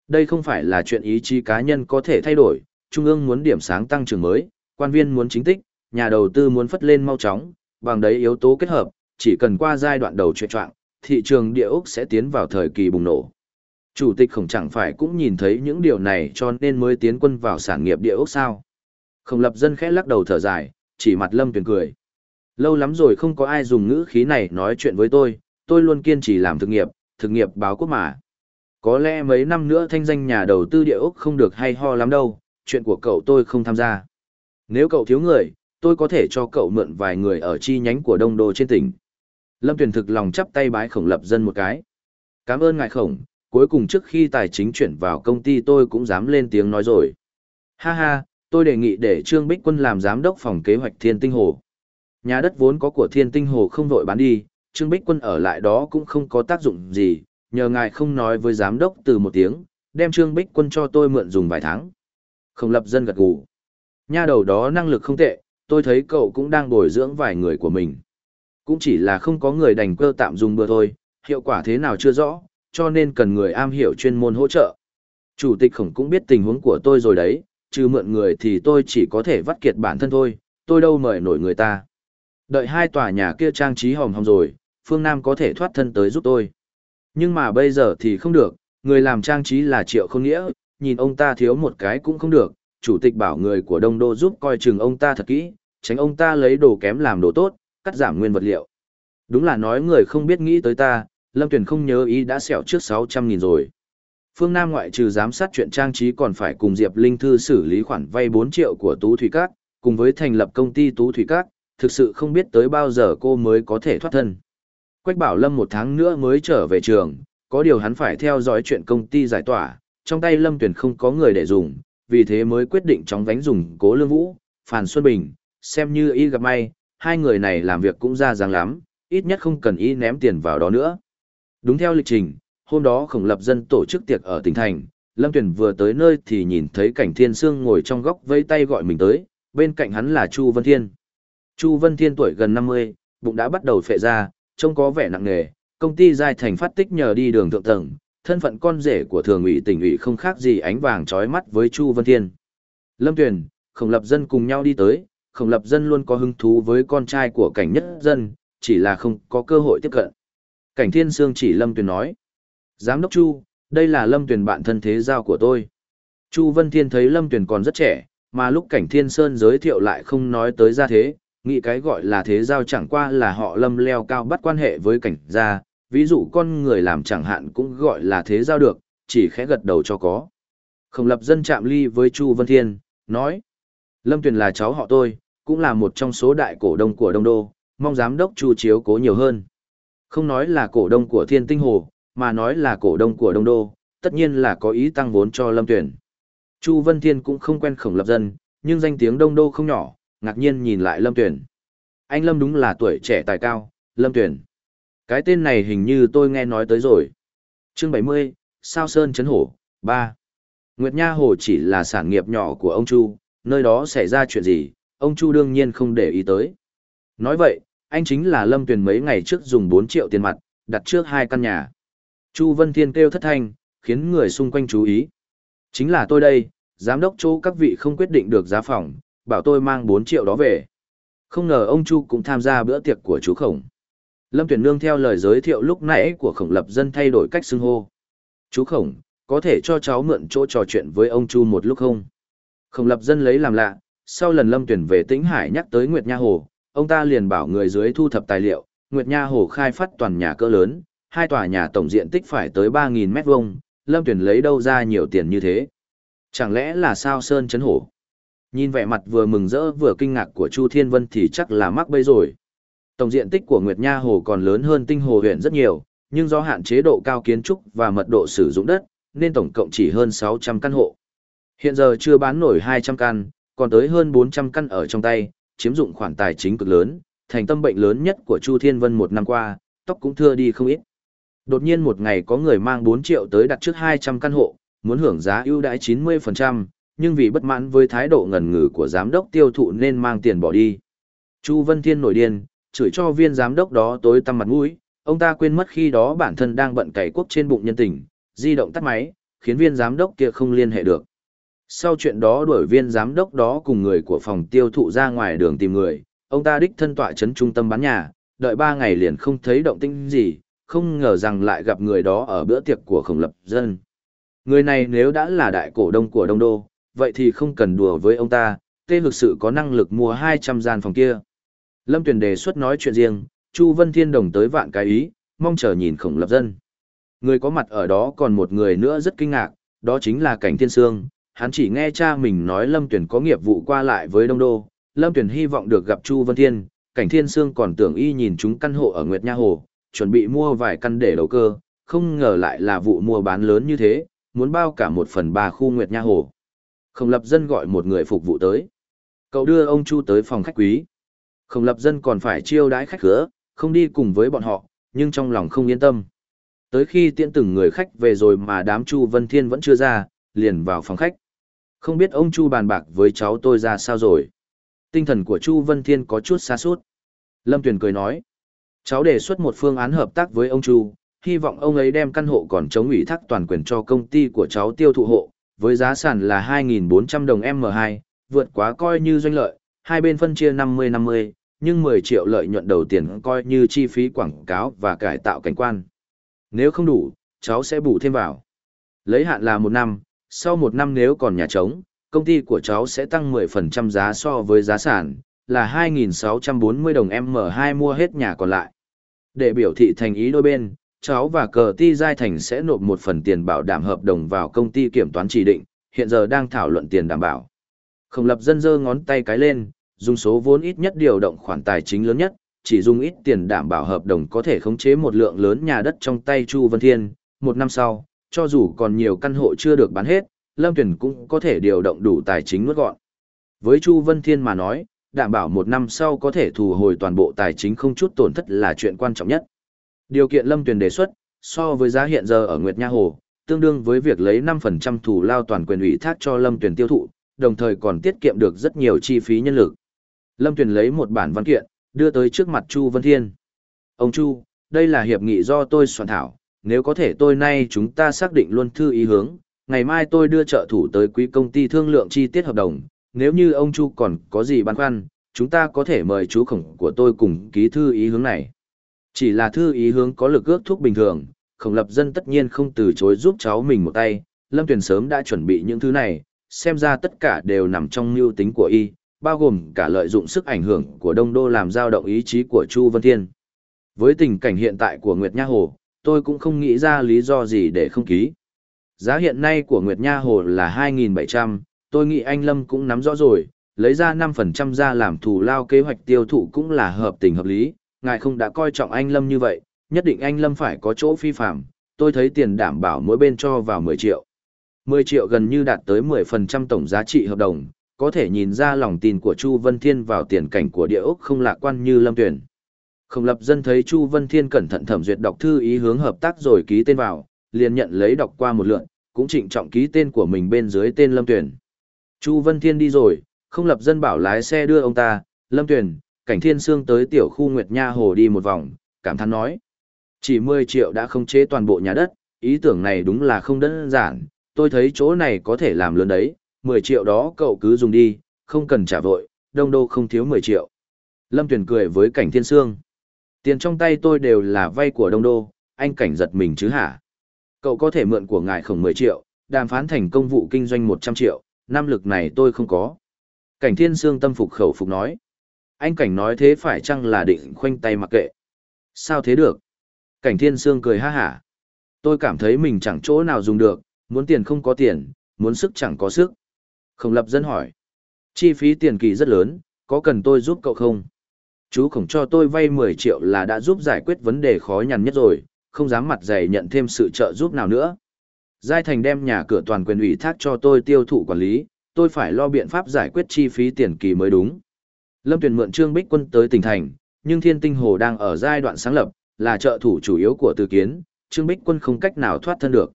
Đây không phải là chuyện ý chí cá nhân có thể thay đổi, Trung ương muốn điểm sáng tăng trưởng mới, quan viên muốn chính tích, nhà đầu tư muốn phất lên mau chóng, bằng đấy yếu tố kết hợp, chỉ cần qua giai đoạn đầu chuyện trọng, thị trường địa ốc sẽ tiến vào thời kỳ bùng nổ. Chủ tịch khổng chẳng phải cũng nhìn thấy những điều này cho nên mới tiến quân vào sản nghiệp địa ốc sao. Khổng lập dân khẽ lắc đầu thở dài, chỉ mặt lâm tuyển cười. Lâu lắm rồi không có ai dùng ngữ khí này nói chuyện với tôi, tôi luôn kiên trì làm thực nghiệp, thực nghiệp báo quốc mà. Có lẽ mấy năm nữa thanh danh nhà đầu tư địa ốc không được hay ho lắm đâu, chuyện của cậu tôi không tham gia. Nếu cậu thiếu người, tôi có thể cho cậu mượn vài người ở chi nhánh của đông đô trên tỉnh. Lâm Tuyền thực lòng chắp tay bái khổng lập dân một cái. Cảm ơn ngài khổng, cuối cùng trước khi tài chính chuyển vào công ty tôi cũng dám lên tiếng nói rồi. Ha ha, tôi đề nghị để Trương Bích Quân làm giám đốc phòng kế hoạch Thiên Tinh Hồ. Nhà đất vốn có của Thiên Tinh Hồ không vội bán đi, Trương Bích Quân ở lại đó cũng không có tác dụng gì, nhờ ngài không nói với giám đốc từ một tiếng, đem Trương Bích Quân cho tôi mượn dùng vài tháng. Không lập dân gật gù. Nha đầu đó năng lực không tệ, tôi thấy cậu cũng đang bồi dưỡng vài người của mình. Cũng chỉ là không có người đành cơ tạm dùng bữa thôi, hiệu quả thế nào chưa rõ, cho nên cần người am hiểu chuyên môn hỗ trợ. Chủ tịch khổng cũng biết tình huống của tôi rồi đấy, trừ mượn người thì tôi chỉ có thể vắt kiệt bản thân thôi, tôi đâu mời nổi người ta. Đợi hai tòa nhà kia trang trí hòm hòm rồi, phương Nam có thể thoát thân tới giúp tôi. Nhưng mà bây giờ thì không được, người làm trang trí là triệu không nghĩa, nhìn ông ta thiếu một cái cũng không được, chủ tịch bảo người của Đông Đô giúp coi chừng ông ta thật kỹ, tránh ông ta lấy đồ kém làm đồ tốt, cắt giảm nguyên vật liệu. Đúng là nói người không biết nghĩ tới ta, Lâm Tuyền không nhớ ý đã sẹo trước 600.000 rồi. Phương Nam ngoại trừ giám sát chuyện trang trí còn phải cùng Diệp Linh Thư xử lý khoản vay 4 triệu của Tú Thủy Các, cùng với thành lập công ty Tú Thủy Các, thực sự không biết tới bao giờ cô mới có thể thoát thân. Quách Bảo Lâm một tháng nữa mới trở về trường, có điều hắn phải theo dõi chuyện công ty giải tỏa, trong tay Lâm Tuyền không có người để dùng, vì thế mới quyết định chóng vánh dùng Cố Lương Vũ, Phàn Xuân Bình, xem như y gặp may, hai người này làm việc cũng ra dáng lắm, ít nhất không cần y ném tiền vào đó nữa. Đúng theo lịch trình, hôm đó khổng lập dân tổ chức tiệc ở tỉnh thành, Lâm Tuyền vừa tới nơi thì nhìn thấy cảnh thiên sương ngồi trong góc vây tay gọi mình tới, bên cạnh hắn là Chu Vân Thiên. Chu Vân Thiên tuổi gần 50, bụng đã bắt đầu phệ ra, trông có vẻ nặng nề, công ty giai thành phát tích nhờ đi đường thượng tầng, thân phận con rể của thường ủy tỉnh ủy không khác gì ánh vàng trói mắt với Chu Vân Thiên. Lâm Tuyền, Khổng Lập Dân cùng nhau đi tới, Khổng Lập Dân luôn có hứng thú với con trai của cảnh nhất dân, chỉ là không có cơ hội tiếp cận. Cảnh Thiên Sương chỉ Lâm Tuyền nói. Giám đốc Chu, đây là Lâm Tuyền bạn thân thế giao của tôi. Chu Vân Thiên thấy Lâm Tuyền còn rất trẻ, mà lúc Cảnh Thiên Sơn giới thiệu lại không nói tới gia thế, nghĩ cái gọi là thế giao chẳng qua là họ Lâm leo cao bắt quan hệ với cảnh gia, ví dụ con người làm chẳng hạn cũng gọi là thế giao được, chỉ khẽ gật đầu cho có. Khổng lập dân chạm ly với Chu Vân Thiên, nói. Lâm Tuyền là cháu họ tôi, cũng là một trong số đại cổ đông của Đông Đô, mong giám đốc Chu chiếu cố nhiều hơn. Không nói là cổ đông của Thiên Tinh Hồ, mà nói là cổ đông của Đông Đô, tất nhiên là có ý tăng vốn cho Lâm Tuyền. Chu Vân Thiên cũng không quen khổng lập dân, nhưng danh tiếng Đông Đô không nhỏ, ngạc nhiên nhìn lại Lâm Tuyền. Anh Lâm đúng là tuổi trẻ tài cao, Lâm Tuyền. Cái tên này hình như tôi nghe nói tới rồi. Chương 70, Sao Sơn Trấn Hổ, 3. Nguyệt Nha Hồ chỉ là sản nghiệp nhỏ của ông Chu, nơi đó xảy ra chuyện gì, ông Chu đương nhiên không để ý tới. Nói vậy, anh chính là Lâm Tuyền mấy ngày trước dùng 4 triệu tiền mặt, đặt trước hai căn nhà. Chu Vân Thiên kêu thất thanh, khiến người xung quanh chú ý. Chính là tôi đây, giám đốc chỗ các vị không quyết định được giá phòng, bảo tôi mang 4 triệu đó về. Không ngờ ông Chu cũng tham gia bữa tiệc của chú Khổng. Lâm Tuyển Nương theo lời giới thiệu lúc nãy của Khổng Lập Dân thay đổi cách xưng hô. Chú Khổng, có thể cho cháu mượn chỗ trò chuyện với ông Chu một lúc không? Khổng Lập Dân lấy làm lạ, sau lần Lâm Tuyển về Tĩnh Hải nhắc tới Nguyệt Nha Hồ, ông ta liền bảo người dưới thu thập tài liệu, Nguyệt Nha Hồ khai phát toàn nhà cỡ lớn, hai tòa nhà tổng diện tích phải tới 3.000 mét vuông, Lâm Tuyển lấy đâu ra nhiều tiền như thế? Chẳng lẽ là sao Sơn chấn hổ? Nhìn vẻ mặt vừa mừng rỡ vừa kinh ngạc của Chu Thiên Vân thì chắc là mắc bây rồi. Tổng diện tích của Nguyệt Nha Hồ còn lớn hơn Tinh Hồ huyện rất nhiều, nhưng do hạn chế độ cao kiến trúc và mật độ sử dụng đất, nên tổng cộng chỉ hơn 600 căn hộ. Hiện giờ chưa bán nổi 200 căn, còn tới hơn 400 căn ở trong tay, chiếm dụng khoản tài chính cực lớn, thành tâm bệnh lớn nhất của Chu Thiên Vân một năm qua, tóc cũng thưa đi không ít. Đột nhiên một ngày có người mang 4 triệu tới đặt trước 200 căn hộ, muốn hưởng giá ưu đãi 90%, nhưng vì bất mãn với thái độ ngần ngừ của giám đốc tiêu thụ nên mang tiền bỏ đi. Chu Vân Thiên nổi điên, chửi cho viên giám đốc đó tối tăm mặt mũi, ông ta quên mất khi đó bản thân đang bận cày quốc trên bụng nhân tình, di động tắt máy, khiến viên giám đốc kia không liên hệ được. Sau chuyện đó đuổi viên giám đốc đó cùng người của phòng tiêu thụ ra ngoài đường tìm người, ông ta đích thân tọa chấn trung tâm bán nhà, đợi 3 ngày liền không thấy động tĩnh gì, không ngờ rằng lại gặp người đó ở bữa tiệc của khổng lập dân. Người này nếu đã là đại cổ đông của Đông Đô, vậy thì không cần đùa với ông ta, tê thực sự có năng lực mua 200 gian phòng kia. Lâm Tuyền đề xuất nói chuyện riêng, Chu Vân Thiên đồng tới vạn cái ý, mong chờ nhìn khổng lập dân. Người có mặt ở đó còn một người nữa rất kinh ngạc, đó chính là Cảnh Thiên Sương. Hắn chỉ nghe cha mình nói Lâm Tuyền có nghiệp vụ qua lại với Đông Đô, Lâm Tuyền hy vọng được gặp Chu Vân Thiên, Cảnh Thiên Sương còn tưởng y nhìn chúng căn hộ ở Nguyệt Nha Hồ, chuẩn bị mua vài căn để đầu cơ, không ngờ lại là vụ mua bán lớn như thế, muốn bao cả một phần ba khu Nguyệt Nha Hồ. Khổng lập dân gọi một người phục vụ tới. Cậu đưa ông Chu tới phòng khách quý. Khổng lập dân còn phải chiêu đãi khách cửa, không đi cùng với bọn họ, nhưng trong lòng không yên tâm. Tới khi tiễn từng người khách về rồi mà đám Chu Vân Thiên vẫn chưa ra, liền vào phòng khách. Không biết ông Chu bàn bạc với cháu tôi ra sao rồi. Tinh thần của Chu Vân Thiên có chút xa suốt. Lâm Tuyền cười nói. Cháu đề xuất một phương án hợp tác với ông Chu, hy vọng ông ấy đem căn hộ còn chống ủy thác toàn quyền cho công ty của cháu tiêu thụ hộ, với giá sàn là 2.400 đồng M2, vượt quá coi như doanh lợi, hai bên phân chia 50-50, nhưng 10 triệu lợi nhuận đầu tiền coi như chi phí quảng cáo và cải tạo cảnh quan. Nếu không đủ, cháu sẽ bù thêm vào. Lấy hạn là một năm, sau một năm nếu còn nhà trống, công ty của cháu sẽ tăng 10% giá so với giá sản, là 2.640 đồng M2 mua hết nhà còn lại. Để biểu thị thành ý đôi bên, cháu và cờ ti giai thành sẽ nộp một phần tiền bảo đảm hợp đồng vào công ty kiểm toán chỉ định, hiện giờ đang thảo luận tiền đảm bảo. Khổng lập dân dơ ngón tay cái lên, dùng số vốn ít nhất điều động khoản tài chính lớn nhất, chỉ dùng ít tiền đảm bảo hợp đồng có thể khống chế một lượng lớn nhà đất trong tay Chu Vân Thiên, một năm sau, cho dù còn nhiều căn hộ chưa được bán hết, Lâm Tuyền cũng có thể điều động đủ tài chính nuốt gọn. Với Chu Vân Thiên mà nói, đảm bảo một năm sau có thể thu hồi toàn bộ tài chính không chút tổn thất là chuyện quan trọng nhất. Điều kiện Lâm Tuyền đề xuất, so với giá hiện giờ ở Nguyệt Nha Hồ, tương đương với việc lấy 5% thủ lao toàn quyền ủy thác cho Lâm Tuyền tiêu thụ, đồng thời còn tiết kiệm được rất nhiều chi phí nhân lực. Lâm Tuyền lấy một bản văn kiện, đưa tới trước mặt Chu Vân Thiên. Ông Chu, đây là hiệp nghị do tôi soạn thảo, nếu có thể tôi nay chúng ta xác định luôn thư ý hướng, ngày mai tôi đưa trợ thủ tới quý công ty thương lượng chi tiết hợp đồng, nếu như ông Chu còn có gì băn khoăn, chúng ta có thể mời chú khổng của tôi cùng ký thư ý hướng này. Chỉ là thư ý hướng có lực ước thúc bình thường, khổng lập dân tất nhiên không từ chối giúp cháu mình một tay, Lâm Tuyền sớm đã chuẩn bị những thứ này, xem ra tất cả đều nằm trong mưu tính của y, bao gồm cả lợi dụng sức ảnh hưởng của Đông Đô làm dao động ý chí của Chu Vân Thiên. Với tình cảnh hiện tại của Nguyệt Nha Hồ, tôi cũng không nghĩ ra lý do gì để không ký. Giá hiện nay của Nguyệt Nha Hồ là 2.700, tôi nghĩ anh Lâm cũng nắm rõ rồi, lấy ra 5% ra làm thù lao kế hoạch tiêu thụ cũng là hợp tình hợp lý, ngài không đã coi trọng anh Lâm như vậy, nhất định anh Lâm phải có chỗ phi phạm, tôi thấy tiền đảm bảo mỗi bên cho vào 10 triệu. 10 triệu gần như đạt tới 10% tổng giá trị hợp đồng, có thể nhìn ra lòng tin của Chu Vân Thiên vào tiền cảnh của địa ốc không lạc quan như Lâm Tuyển. Không lập dân thấy Chu Vân Thiên cẩn thận thẩm duyệt đọc thư ý hướng hợp tác rồi ký tên vào, liền nhận lấy đọc qua một lượt, cũng trịnh trọng ký tên của mình bên dưới tên Lâm Tuyển. Chu Vân Thiên đi rồi, không lập dân bảo lái xe đưa ông ta, Lâm Tuyển, cảnh thiên sương tới tiểu khu Nguyệt Nha Hồ đi một vòng, cảm thán nói. Chỉ 10 triệu đã không chế toàn bộ nhà đất, ý tưởng này đúng là không đơn giản, tôi thấy chỗ này có thể làm lớn đấy, 10 triệu đó cậu cứ dùng đi, không cần trả vội, đông đô không thiếu 10 triệu. Lâm Tuyển cười với cảnh thiên sương. Tiền trong tay tôi đều là vay của đông đô, anh cảnh giật mình chứ hả? Cậu có thể mượn của ngài khổng 10 triệu, đàm phán thành công vụ kinh doanh 100 triệu, năng lực này tôi không có. Cảnh thiên sương tâm phục khẩu phục nói. Anh cảnh nói thế phải chăng là định khoanh tay mặc kệ? Sao thế được? Cảnh thiên sương cười ha hả. Tôi cảm thấy mình chẳng chỗ nào dùng được, muốn tiền không có tiền, muốn sức chẳng có sức. Khổng lập dân hỏi. Chi phí tiền kỳ rất lớn, có cần tôi giúp cậu không? Chú khổng cho tôi vay 10 triệu là đã giúp giải quyết vấn đề khó nhằn nhất rồi, không dám mặt dày nhận thêm sự trợ giúp nào nữa. Giai Thành đem nhà cửa toàn quyền ủy thác cho tôi tiêu thụ quản lý, tôi phải lo biện pháp giải quyết chi phí tiền kỳ mới đúng. Lâm Tuyền mượn Trương Bích Quân tới tỉnh thành, nhưng Thiên Tinh Hồ đang ở giai đoạn sáng lập, là trợ thủ chủ yếu của Từ Kiến, Trương Bích Quân không cách nào thoát thân được.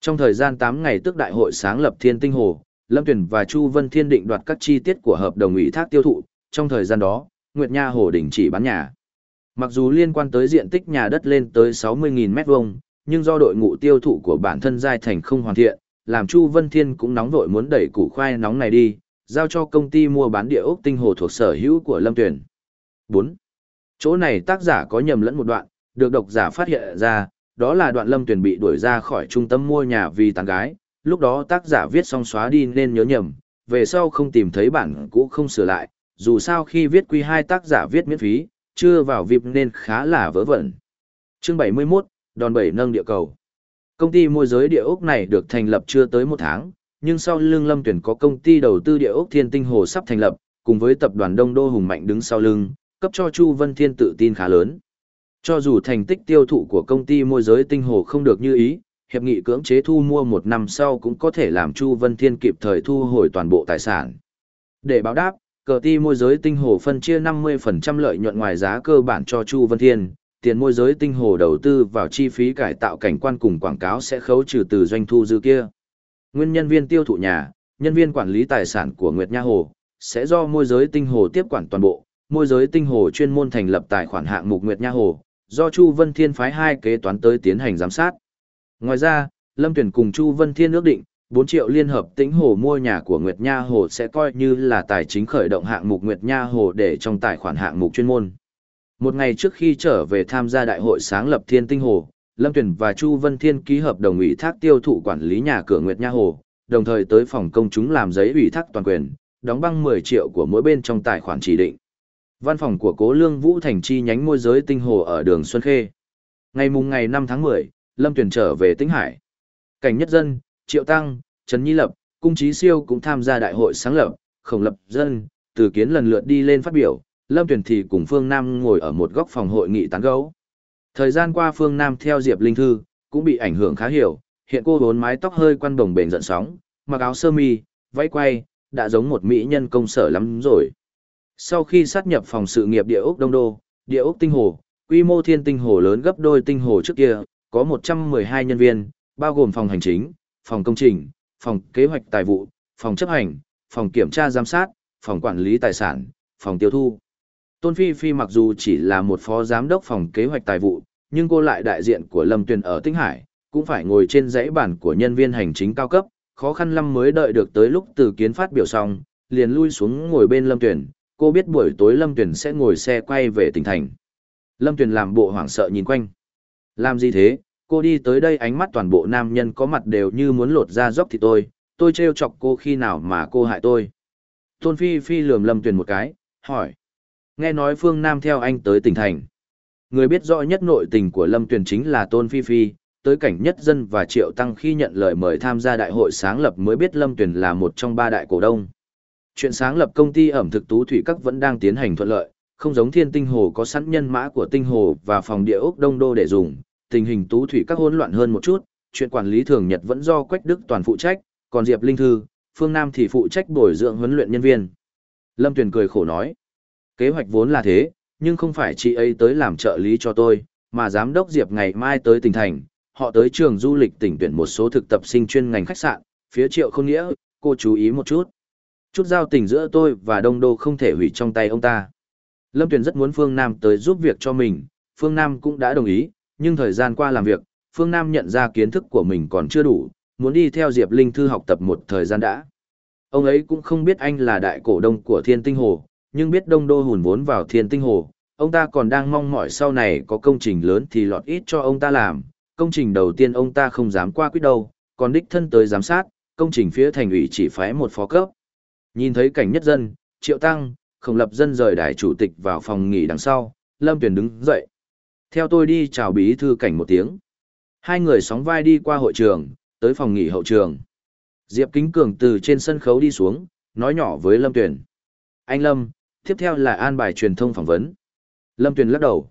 Trong thời gian 8 ngày tức đại hội sáng lập Thiên Tinh Hồ, Lâm Tuyền và Chu Vân Thiên định đoạt các chi tiết của hợp đồng ủy thác tiêu thụ, trong thời gian đó, Nguyệt Nha Hồ đình chỉ bán nhà. Mặc dù liên quan tới diện tích nhà đất lên tới 60.000 mét vuông, nhưng do đội ngũ tiêu thụ của bản thân giai thành không hoàn thiện, làm Chu Vân Thiên cũng nóng vội muốn đẩy củ khoai nóng này đi, giao cho công ty mua bán địa ốc tinh hồ thuộc sở hữu của Lâm Tuyền. 4. Chỗ này tác giả có nhầm lẫn một đoạn, được độc giả phát hiện ra, đó là đoạn Lâm Tuyền bị đuổi ra khỏi trung tâm mua nhà vì tán gái, lúc đó tác giả viết xong xóa đi nên nhớ nhầm, về sau không tìm thấy bản cũ không sửa lại, dù sao khi viết quy hai tác giả viết miễn phí, chưa vào VIP nên khá là vớ vẩn. Chương 71, đòn bẩy nâng địa cầu. Công ty môi giới địa ốc này được thành lập chưa tới một tháng, nhưng sau lưng Lâm Tuyển có công ty đầu tư địa ốc Thiên Tinh Hồ sắp thành lập, cùng với tập đoàn Đông Đô Hùng Mạnh đứng sau lưng, cấp cho Chu Vân Thiên tự tin khá lớn. Cho dù thành tích tiêu thụ của công ty môi giới Tinh Hồ không được như ý, hiệp nghị cưỡng chế thu mua một năm sau cũng có thể làm Chu Vân Thiên kịp thời thu hồi toàn bộ tài sản. Để báo đáp, cờ ti môi giới tinh hồ phân chia 50% lợi nhuận ngoài giá cơ bản cho Chu Vân Thiên, tiền môi giới tinh hồ đầu tư vào chi phí cải tạo cảnh quan cùng quảng cáo sẽ khấu trừ từ doanh thu dư kia. Nguyên nhân viên tiêu thụ nhà, nhân viên quản lý tài sản của Nguyệt Nha Hồ, sẽ do môi giới tinh hồ tiếp quản toàn bộ, môi giới tinh hồ chuyên môn thành lập tài khoản hạng mục Nguyệt Nha Hồ, do Chu Vân Thiên phái hai kế toán tới tiến hành giám sát. Ngoài ra, Lâm Tuyển cùng Chu Vân Thiên ước định, 4 triệu liên hợp tĩnh hồ mua nhà của Nguyệt Nha Hồ sẽ coi như là tài chính khởi động hạng mục Nguyệt Nha Hồ để trong tài khoản hạng mục chuyên môn. Một ngày trước khi trở về tham gia đại hội sáng lập Thiên Tinh Hồ, Lâm Tuyển và Chu Vân Thiên ký hợp đồng ủy thác tiêu thụ quản lý nhà cửa Nguyệt Nha Hồ, đồng thời tới phòng công chúng làm giấy ủy thác toàn quyền, đóng băng 10 triệu của mỗi bên trong tài khoản chỉ định. Văn phòng của Cố Lương Vũ thành chi nhánh môi giới Tinh Hồ ở đường Xuân Khê. Ngày mùng ngày 5 tháng 10, Lâm Tuyển trở về Tĩnh Hải. Cảnh nhất dân, Triệu Tăng, Trần Nhi Lập, Cung Trí Siêu cũng tham gia đại hội sáng lập, khổng lập dân, từ kiến lần lượt đi lên phát biểu, Lâm Tuyền thì cùng Phương Nam ngồi ở một góc phòng hội nghị tán gấu. Thời gian qua Phương Nam theo Diệp Linh Thư, cũng bị ảnh hưởng khá hiểu, hiện cô vốn mái tóc hơi quăn bồng bềnh giận sóng, mặc áo sơ mi, váy quay, đã giống một mỹ nhân công sở lắm rồi. Sau khi sát nhập phòng sự nghiệp địa ốc Đông Đô, địa ốc Tinh Hồ, quy mô thiên tinh hồ lớn gấp đôi tinh hồ trước kia, Có 112 nhân viên, bao gồm phòng hành chính, phòng công trình, phòng kế hoạch tài vụ, phòng chấp hành, phòng kiểm tra giám sát, phòng quản lý tài sản, phòng tiêu thu. Tôn Phi Phi mặc dù chỉ là một phó giám đốc phòng kế hoạch tài vụ, nhưng cô lại đại diện của Lâm Tuyền ở Tinh Hải, cũng phải ngồi trên dãy bản của nhân viên hành chính cao cấp, khó khăn lắm mới đợi được tới lúc từ kiến phát biểu xong, liền lui xuống ngồi bên Lâm Tuyền, cô biết buổi tối Lâm Tuyền sẽ ngồi xe quay về tỉnh thành. Lâm Tuyền làm bộ hoảng sợ nhìn quanh. Làm gì thế, cô đi tới đây ánh mắt toàn bộ nam nhân có mặt đều như muốn lột ra dốc thì tôi, tôi trêu chọc cô khi nào mà cô hại tôi. Tôn Phi Phi lườm Lâm Tuyền một cái, hỏi. Nghe nói Phương Nam theo anh tới tỉnh thành. Người biết rõ nhất nội tình của Lâm Tuyền chính là Tôn Phi Phi, tới cảnh nhất dân và Triệu Tăng khi nhận lời mời tham gia đại hội sáng lập mới biết Lâm Tuyền là một trong ba đại cổ đông. Chuyện sáng lập công ty ẩm thực tú thủy các vẫn đang tiến hành thuận lợi, không giống thiên tinh hồ có sẵn nhân mã của tinh hồ và phòng địa ốc đông đô để dùng, tình hình tú thủy các hỗn loạn hơn một chút, chuyện quản lý thường nhật vẫn do Quách Đức toàn phụ trách, còn Diệp Linh Thư, Phương Nam thì phụ trách bồi dưỡng huấn luyện nhân viên. Lâm Tuyền cười khổ nói, kế hoạch vốn là thế, nhưng không phải chị ấy tới làm trợ lý cho tôi, mà giám đốc Diệp ngày mai tới tỉnh thành, họ tới trường du lịch tỉnh tuyển một số thực tập sinh chuyên ngành khách sạn, phía triệu không nghĩa, cô chú ý một chút. Chút giao tình giữa tôi và Đông Đô không thể hủy trong tay ông ta. Lâm Tuyền rất muốn Phương Nam tới giúp việc cho mình, Phương Nam cũng đã đồng ý, nhưng thời gian qua làm việc, Phương Nam nhận ra kiến thức của mình còn chưa đủ, muốn đi theo Diệp Linh Thư học tập một thời gian đã. Ông ấy cũng không biết anh là đại cổ đông của Thiên Tinh Hồ, nhưng biết Đông Đô hùn vốn vào Thiên Tinh Hồ, ông ta còn đang mong mỏi sau này có công trình lớn thì lọt ít cho ông ta làm. Công trình đầu tiên ông ta không dám qua quyết đâu, còn đích thân tới giám sát, công trình phía thành ủy chỉ phái một phó cấp. Nhìn thấy cảnh nhất dân, Triệu Tăng, Khổng Lập Dân rời đài chủ tịch vào phòng nghỉ đằng sau, Lâm Tuyền đứng dậy. Theo tôi đi chào bí thư cảnh một tiếng. Hai người sóng vai đi qua hội trường, tới phòng nghỉ hậu trường. Diệp Kính Cường từ trên sân khấu đi xuống, nói nhỏ với Lâm Tuyền. Anh Lâm, tiếp theo là an bài truyền thông phỏng vấn. Lâm Tuyền lắc đầu.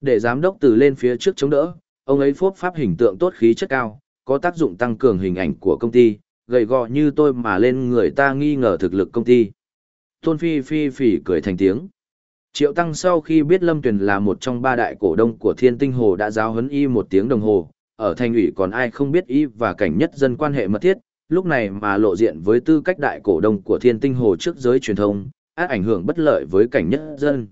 Để giám đốc từ lên phía trước chống đỡ, ông ấy phốp pháp hình tượng tốt khí chất cao, có tác dụng tăng cường hình ảnh của công ty, gầy gò như tôi mà lên người ta nghi ngờ thực lực công ty. Tôn Phi Phi Phỉ cười thành tiếng. Triệu Tăng sau khi biết Lâm Tuyền là một trong ba đại cổ đông của Thiên Tinh Hồ đã giáo huấn y một tiếng đồng hồ, ở thanh ủy còn ai không biết y và cảnh nhất dân quan hệ mật thiết, lúc này mà lộ diện với tư cách đại cổ đông của Thiên Tinh Hồ trước giới truyền thông, át ảnh hưởng bất lợi với cảnh nhất dân.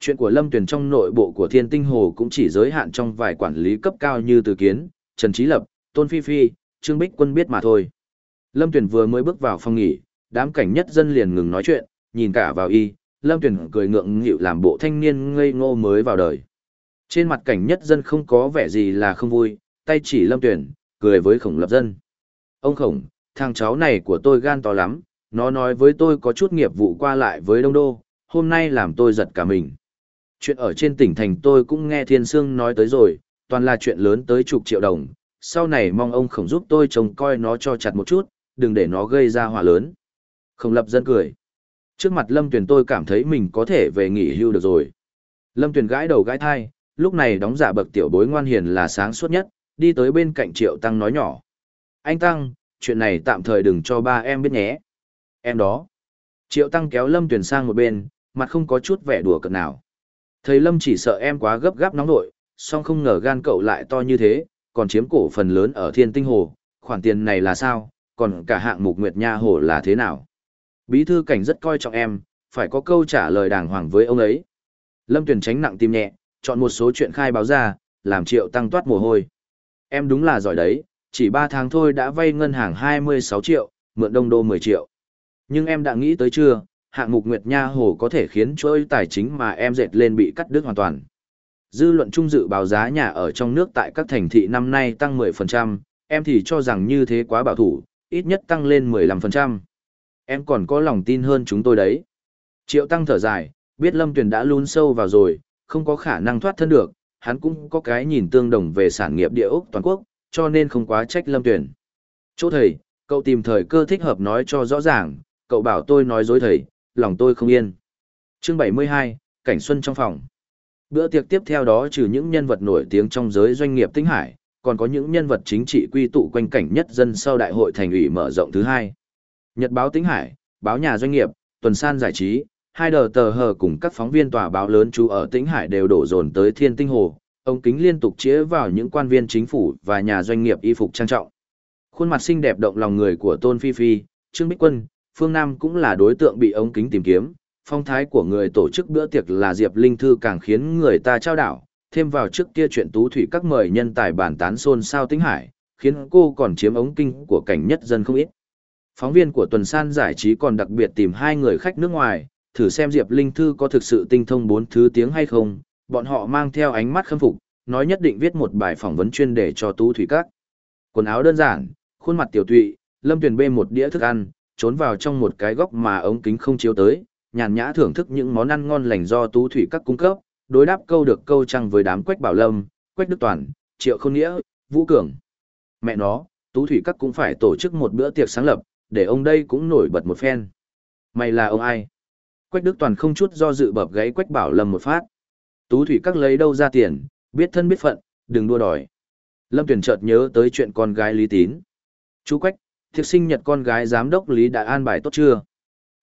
Chuyện của Lâm Tuyền trong nội bộ của Thiên Tinh Hồ cũng chỉ giới hạn trong vài quản lý cấp cao như Từ Kiến, Trần Trí Lập, Tôn Phi Phi, Trương Bích Quân biết mà thôi. Lâm Tuyền vừa mới bước vào phòng nghỉ, đám cảnh nhất dân liền ngừng nói chuyện, nhìn cả vào y, Lâm Tuyền cười ngượng nghịu làm bộ thanh niên ngây ngô mới vào đời. Trên mặt cảnh nhất dân không có vẻ gì là không vui, tay chỉ Lâm Tuyền, cười với khổng lập dân. Ông khổng, thằng cháu này của tôi gan to lắm, nó nói với tôi có chút nghiệp vụ qua lại với Đông Đô, hôm nay làm tôi giật cả mình. Chuyện ở trên tỉnh thành tôi cũng nghe Thiên Sương nói tới rồi, toàn là chuyện lớn tới chục triệu đồng, sau này mong ông khổng giúp tôi trông coi nó cho chặt một chút, đừng để nó gây ra hỏa lớn. Khổng lập dân cười. Trước mặt Lâm Tuyền tôi cảm thấy mình có thể về nghỉ hưu được rồi. Lâm Tuyền gãi đầu gãi thai, lúc này đóng giả bậc tiểu bối ngoan hiền là sáng suốt nhất, đi tới bên cạnh Triệu Tăng nói nhỏ. Anh Tăng, chuyện này tạm thời đừng cho ba em biết nhé. Em đó. Triệu Tăng kéo Lâm Tuyền sang một bên, mặt không có chút vẻ đùa cợt nào. Thầy Lâm chỉ sợ em quá gấp gáp nóng nội, song không ngờ gan cậu lại to như thế, còn chiếm cổ phần lớn ở thiên tinh hồ, khoản tiền này là sao, còn cả hạng mục Nguyệt Nha Hồ là thế nào? Bí thư cảnh rất coi trọng em, phải có câu trả lời đàng hoàng với ông ấy. Lâm Tuyền tránh nặng tim nhẹ, chọn một số chuyện khai báo ra, làm triệu tăng toát mồ hôi. Em đúng là giỏi đấy, chỉ 3 tháng thôi đã vay ngân hàng 26 triệu, mượn đông đô 10 triệu. Nhưng em đã nghĩ tới chưa, hạng mục Nguyệt Nha Hồ có thể khiến chuỗi tài chính mà em dệt lên bị cắt đứt hoàn toàn. Dư luận trung dự báo giá nhà ở trong nước tại các thành thị năm nay tăng 10%, em thì cho rằng như thế quá bảo thủ, ít nhất tăng lên 15%. Em còn có lòng tin hơn chúng tôi đấy. Triệu Tăng thở dài, biết Lâm Tuyền đã lún sâu vào rồi, không có khả năng thoát thân được, hắn cũng có cái nhìn tương đồng về sản nghiệp địa ốc toàn quốc, cho nên không quá trách Lâm Tuyền. Chỗ thầy, cậu tìm thời cơ thích hợp nói cho rõ ràng, cậu bảo tôi nói dối thầy, lòng tôi không yên. Chương 72, Cảnh Xuân trong phòng. Bữa tiệc tiếp theo đó trừ những nhân vật nổi tiếng trong giới doanh nghiệp tinh hải, còn có những nhân vật chính trị quy tụ quanh cảnh nhất dân sau đại hội thành ủy mở rộng thứ hai. Nhật báo Tĩnh Hải, báo nhà doanh nghiệp, tuần san giải trí, hai đờ tờ hờ cùng các phóng viên tòa báo lớn trú ở Tĩnh Hải đều đổ dồn tới Thiên Tinh Hồ, ống kính liên tục chĩa vào những quan viên chính phủ và nhà doanh nghiệp y phục trang trọng. Khuôn mặt xinh đẹp động lòng người của Tôn Phi Phi, Trương Bích Quân, Phương Nam cũng là đối tượng bị ống kính tìm kiếm. Phong thái của người tổ chức bữa tiệc là Diệp Linh Thư càng khiến người ta trao đảo, thêm vào trước kia chuyện tú thủy các mời nhân tài bản tán xôn xao Tĩnh hải, khiến cô còn chiếm ống kinh của cảnh nhất dân không ít. Phóng viên của tuần san giải trí còn đặc biệt tìm hai người khách nước ngoài, thử xem Diệp Linh Thư có thực sự tinh thông bốn thứ tiếng hay không, bọn họ mang theo ánh mắt khâm phục, nói nhất định viết một bài phỏng vấn chuyên đề cho tú thủy các. Quần áo đơn giản, khuôn mặt tiểu tụy, Lâm Tuyền bê một đĩa thức ăn, trốn vào trong một cái góc mà ống kính không chiếu tới, nhàn nhã thưởng thức những món ăn ngon lành do tú thủy các cung cấp, đối đáp câu được câu trăng với đám Quách Bảo Lâm, Quách Đức Toàn, Triệu Khôn Nghĩa, Vũ Cường. Mẹ nó, tú thủy các cũng phải tổ chức một bữa tiệc sáng lập, để ông đây cũng nổi bật một phen. Mày là ông ai? Quách Đức Toàn không chút do dự bập gáy Quách Bảo Lâm một phát. Tú thủy các lấy đâu ra tiền, biết thân biết phận, đừng đua đòi. Lâm Tuyển chợt nhớ tới chuyện con gái Lý Tín. Chú Quách, thiệt sinh nhật con gái giám đốc Lý đã an bài tốt chưa?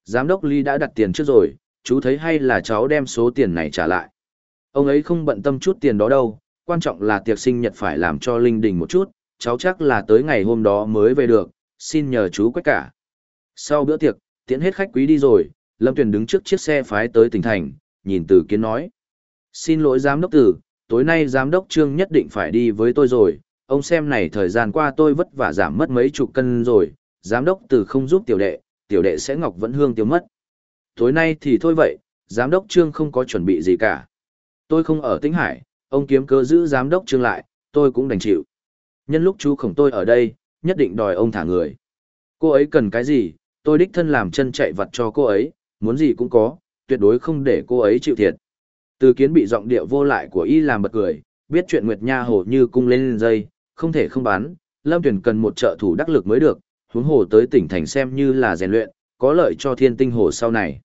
Giám đốc Lý đã đặt tiền trước rồi, chú thấy hay là cháu đem số tiền này trả lại. Ông ấy không bận tâm chút tiền đó đâu, quan trọng là tiệc sinh nhật phải làm cho linh đình một chút, cháu chắc là tới ngày hôm đó mới về được, xin nhờ chú Quách cả. Sau bữa tiệc, tiễn hết khách quý đi rồi, Lâm Tuyền đứng trước chiếc xe phái tới tỉnh thành, nhìn từ kiến nói. Xin lỗi giám đốc tử, tối nay giám đốc trương nhất định phải đi với tôi rồi, ông xem này thời gian qua tôi vất vả giảm mất mấy chục cân rồi, giám đốc tử không giúp tiểu đệ, tiểu đệ sẽ ngọc vẫn hương tiêu mất. Tối nay thì thôi vậy, giám đốc trương không có chuẩn bị gì cả. Tôi không ở Tĩnh Hải, ông kiếm cơ giữ giám đốc trương lại, tôi cũng đành chịu. Nhân lúc chú khổng tôi ở đây, nhất định đòi ông thả người. Cô ấy cần cái gì, tôi đích thân làm chân chạy vặt cho cô ấy, muốn gì cũng có, tuyệt đối không để cô ấy chịu thiệt. Từ kiến bị giọng điệu vô lại của y làm bật cười, biết chuyện Nguyệt Nha hồ như cung lên dây, không thể không bán, Lâm Tuyển cần một trợ thủ đắc lực mới được, huống hồ tới tỉnh thành xem như là rèn luyện, có lợi cho thiên tinh hồ sau này.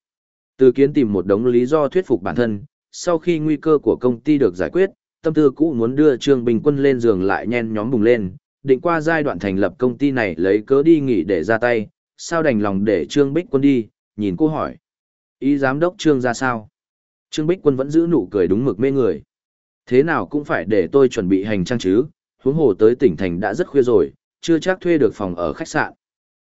Từ kiến tìm một đống lý do thuyết phục bản thân, sau khi nguy cơ của công ty được giải quyết, tâm tư cũ muốn đưa Trương Bình Quân lên giường lại nhen nhóm bùng lên, định qua giai đoạn thành lập công ty này lấy cớ đi nghỉ để ra tay, sao đành lòng để Trương Bích Quân đi, nhìn cô hỏi. Ý giám đốc Trương ra sao? Trương Bích Quân vẫn giữ nụ cười đúng mực mê người. Thế nào cũng phải để tôi chuẩn bị hành trang chứ, huống hồ tới tỉnh thành đã rất khuya rồi, chưa chắc thuê được phòng ở khách sạn.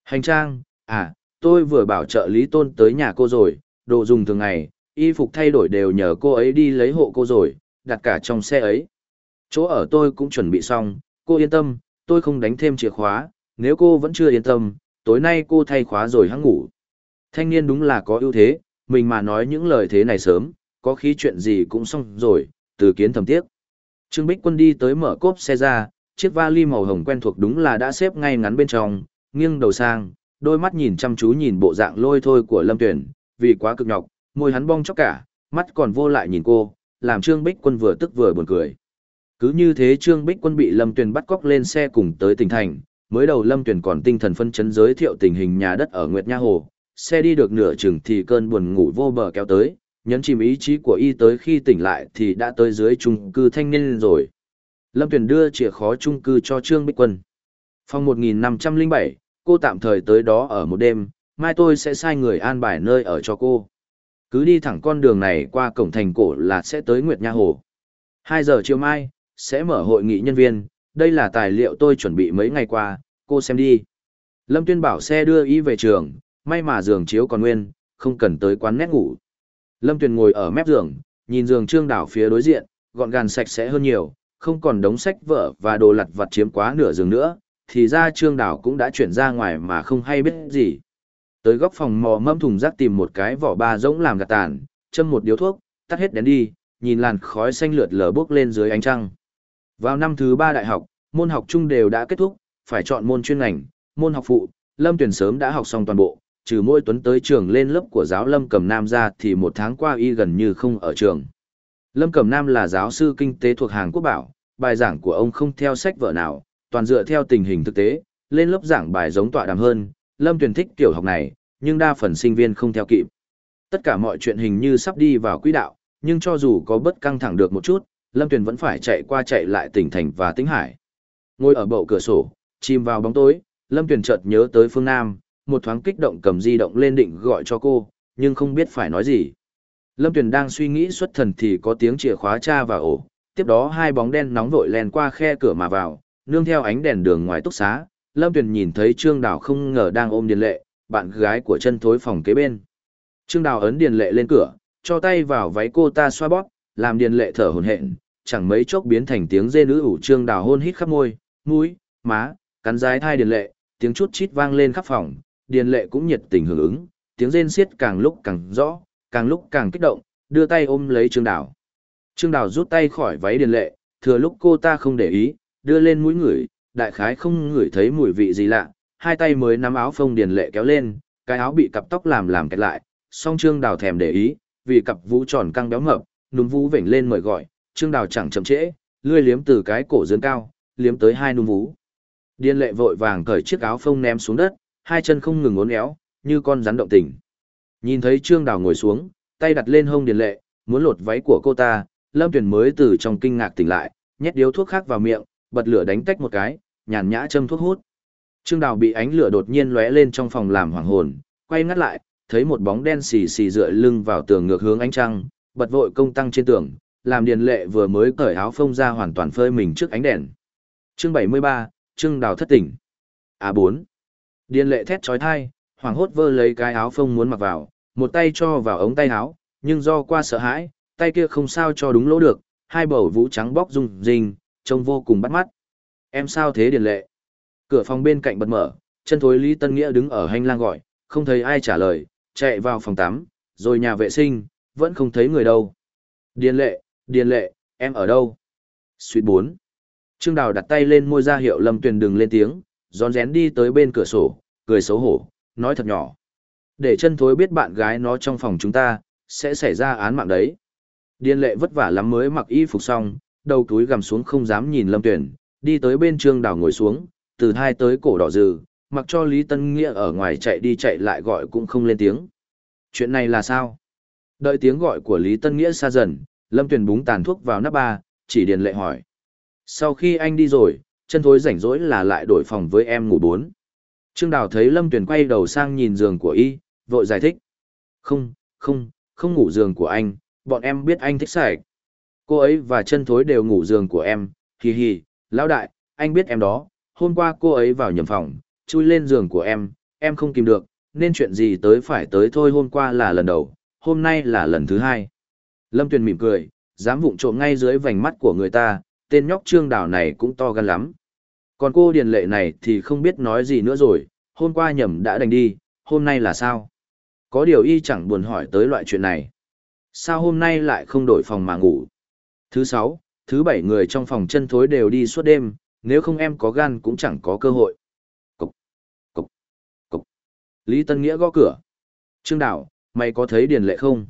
Hành trang, à, tôi vừa bảo trợ lý tôn tới nhà cô rồi, đồ dùng thường ngày, y phục thay đổi đều nhờ cô ấy đi lấy hộ cô rồi, đặt cả trong xe ấy. Chỗ ở tôi cũng chuẩn bị xong, cô yên tâm, tôi không đánh thêm chìa khóa, nếu cô vẫn chưa yên tâm, tối nay cô thay khóa rồi hăng ngủ. Thanh niên đúng là có ưu thế, mình mà nói những lời thế này sớm, có khi chuyện gì cũng xong rồi, từ kiến thầm tiếc. Trương Bích Quân đi tới mở cốp xe ra, chiếc vali màu hồng quen thuộc đúng là đã xếp ngay ngắn bên trong, nghiêng đầu sang, đôi mắt nhìn chăm chú nhìn bộ dạng lôi thôi của Lâm Tuyển, vì quá cực nhọc, môi hắn bong chóc cả, mắt còn vô lại nhìn cô, làm Trương Bích Quân vừa tức vừa buồn cười. Cứ như thế Trương Bích Quân bị Lâm Tuyền bắt cóc lên xe cùng tới tỉnh thành, mới đầu Lâm Tuyền còn tinh thần phân chấn giới thiệu tình hình nhà đất ở Nguyệt Nha Hồ, xe đi được nửa chừng thì cơn buồn ngủ vô bờ kéo tới, nhấn chìm ý chí của y tới khi tỉnh lại thì đã tới dưới trung cư thanh niên rồi. Lâm Tuyền đưa chìa khóa trung cư cho Trương Bích Quân. Phòng 1507, cô tạm thời tới đó ở một đêm, mai tôi sẽ sai người an bài nơi ở cho cô. Cứ đi thẳng con đường này qua cổng thành cổ là sẽ tới Nguyệt Nha Hồ. 2 giờ chiều mai, sẽ mở hội nghị nhân viên, đây là tài liệu tôi chuẩn bị mấy ngày qua, cô xem đi. Lâm Tuyên bảo xe đưa y về trường, may mà giường chiếu còn nguyên, không cần tới quán nét ngủ. Lâm Tuyền ngồi ở mép giường, nhìn giường trương đảo phía đối diện, gọn gàng sạch sẽ hơn nhiều, không còn đống sách vở và đồ lặt vặt chiếm quá nửa giường nữa, thì ra trương đảo cũng đã chuyển ra ngoài mà không hay biết gì. Tới góc phòng mò mâm thùng rác tìm một cái vỏ ba rỗng làm gạt tàn, châm một điếu thuốc, tắt hết đèn đi, nhìn làn khói xanh lượt lờ bốc lên dưới ánh trăng. Vào năm thứ ba đại học, môn học chung đều đã kết thúc, phải chọn môn chuyên ngành, môn học phụ, Lâm Tuyển sớm đã học xong toàn bộ, trừ mỗi tuấn tới trường lên lớp của giáo Lâm Cẩm Nam ra thì một tháng qua y gần như không ở trường. Lâm Cẩm Nam là giáo sư kinh tế thuộc hàng quốc bảo, bài giảng của ông không theo sách vở nào, toàn dựa theo tình hình thực tế, lên lớp giảng bài giống tọa đàm hơn, Lâm Tuyển thích tiểu học này, nhưng đa phần sinh viên không theo kịp. Tất cả mọi chuyện hình như sắp đi vào quỹ đạo, nhưng cho dù có bất căng thẳng được một chút, Lâm Tuyền vẫn phải chạy qua chạy lại tỉnh thành và tĩnh hải. Ngồi ở bậu cửa sổ, chìm vào bóng tối, Lâm Tuyền chợt nhớ tới phương Nam, một thoáng kích động cầm di động lên định gọi cho cô, nhưng không biết phải nói gì. Lâm Tuyền đang suy nghĩ xuất thần thì có tiếng chìa khóa tra vào ổ, tiếp đó hai bóng đen nóng vội len qua khe cửa mà vào, nương theo ánh đèn đường ngoài túc xá, Lâm Tuyền nhìn thấy Trương Đào không ngờ đang ôm Điền Lệ, bạn gái của chân thối phòng kế bên. Trương Đào ấn Điền Lệ lên cửa, cho tay vào váy cô ta xoa bóp, làm Điền Lệ thở hổn hển, chẳng mấy chốc biến thành tiếng dê nữ ủ Trương Đào hôn hít khắp môi, mũi, má, cắn rái thai Điền Lệ, tiếng chút chít vang lên khắp phòng, Điền Lệ cũng nhiệt tình hưởng ứng, tiếng rên xiết càng lúc càng rõ, càng lúc càng kích động, đưa tay ôm lấy Trương Đào. Trương Đào rút tay khỏi váy Điền Lệ, thừa lúc cô ta không để ý, đưa lên mũi ngửi, đại khái không ngửi thấy mùi vị gì lạ, hai tay mới nắm áo phông Điền Lệ kéo lên, cái áo bị cặp tóc làm làm kẹt lại, song Trương Đào thèm để ý, vì cặp vũ tròn căng béo mập, núm vú vểnh lên mời gọi, Trương Đào chẳng chậm trễ, lươi liếm từ cái cổ dương cao, liếm tới hai núm vú. Điền Lệ vội vàng cởi chiếc áo phông ném xuống đất, hai chân không ngừng uốn éo, như con rắn động tình. Nhìn thấy Trương Đào ngồi xuống, tay đặt lên hông Điền Lệ, muốn lột váy của cô ta, Lâm Tuyền mới từ trong kinh ngạc tỉnh lại, nhét điếu thuốc khác vào miệng, bật lửa đánh tách một cái, nhàn nhã châm thuốc hút. Trương Đào bị ánh lửa đột nhiên lóe lên trong phòng làm hoàng hồn, quay ngắt lại, thấy một bóng đen xì xì dựa lưng vào tường ngược hướng ánh trăng, bật vội công tăng trên tường, làm Điền Lệ vừa mới cởi áo phông ra hoàn toàn phơi mình trước ánh đèn. Chương 73, Trương Đào thất tỉnh. À A4. Điền Lệ thét chói tai, hoảng hốt vơ lấy cái áo phông muốn mặc vào, một tay cho vào ống tay áo, nhưng do qua sợ hãi, tay kia không sao cho đúng lỗ được, hai bầu vũ trắng bóc rung rinh, trông vô cùng bắt mắt. Em sao thế Điền Lệ? Cửa phòng bên cạnh bật mở, chân thối Lý Tân Nghĩa đứng ở hành lang gọi, không thấy ai trả lời, chạy vào phòng tắm, rồi nhà vệ sinh, vẫn không thấy người đâu. Điền Lệ, Điền Lệ, em ở đâu? Suýt bốn. Trương Đào đặt tay lên môi ra hiệu Lâm Tuyền đừng lên tiếng, rón rén đi tới bên cửa sổ, cười xấu hổ, nói thật nhỏ. Để chân thối biết bạn gái nó trong phòng chúng ta, sẽ xảy ra án mạng đấy. Điền lệ vất vả lắm mới mặc y phục xong, đầu túi gằm xuống không dám nhìn Lâm Tuyền, đi tới bên Trương Đào ngồi xuống, từ hai tới cổ đỏ rừ, mặc cho Lý Tân Nghĩa ở ngoài chạy đi chạy lại gọi cũng không lên tiếng. Chuyện này là sao? Đợi tiếng gọi của Lý Tân Nghĩa xa dần, Lâm Tuyền búng tàn thuốc vào nắp ba, chỉ điền lệ hỏi. Sau khi anh đi rồi, chân thối rảnh rỗi là lại đổi phòng với em ngủ bốn. Trương Đào thấy Lâm Tuyền quay đầu sang nhìn giường của y, vội giải thích. Không, không, không ngủ giường của anh, bọn em biết anh thích sạch. Cô ấy và chân thối đều ngủ giường của em, hì hì, lão đại, anh biết em đó, hôm qua cô ấy vào nhầm phòng, chui lên giường của em, em không kìm được, nên chuyện gì tới phải tới thôi hôm qua là lần đầu, hôm nay là lần thứ hai. Lâm Tuyền mỉm cười, dám vụng trộm ngay dưới vành mắt của người ta, tên nhóc trương đảo này cũng to gan lắm. Còn cô điền lệ này thì không biết nói gì nữa rồi, hôm qua nhầm đã đành đi, hôm nay là sao? Có điều y chẳng buồn hỏi tới loại chuyện này. Sao hôm nay lại không đổi phòng mà ngủ? Thứ sáu, thứ bảy người trong phòng chân thối đều đi suốt đêm, nếu không em có gan cũng chẳng có cơ hội. Cục, cục, cục. Lý Tân Nghĩa gõ cửa. Trương Đào, mày có thấy Điền Lệ không?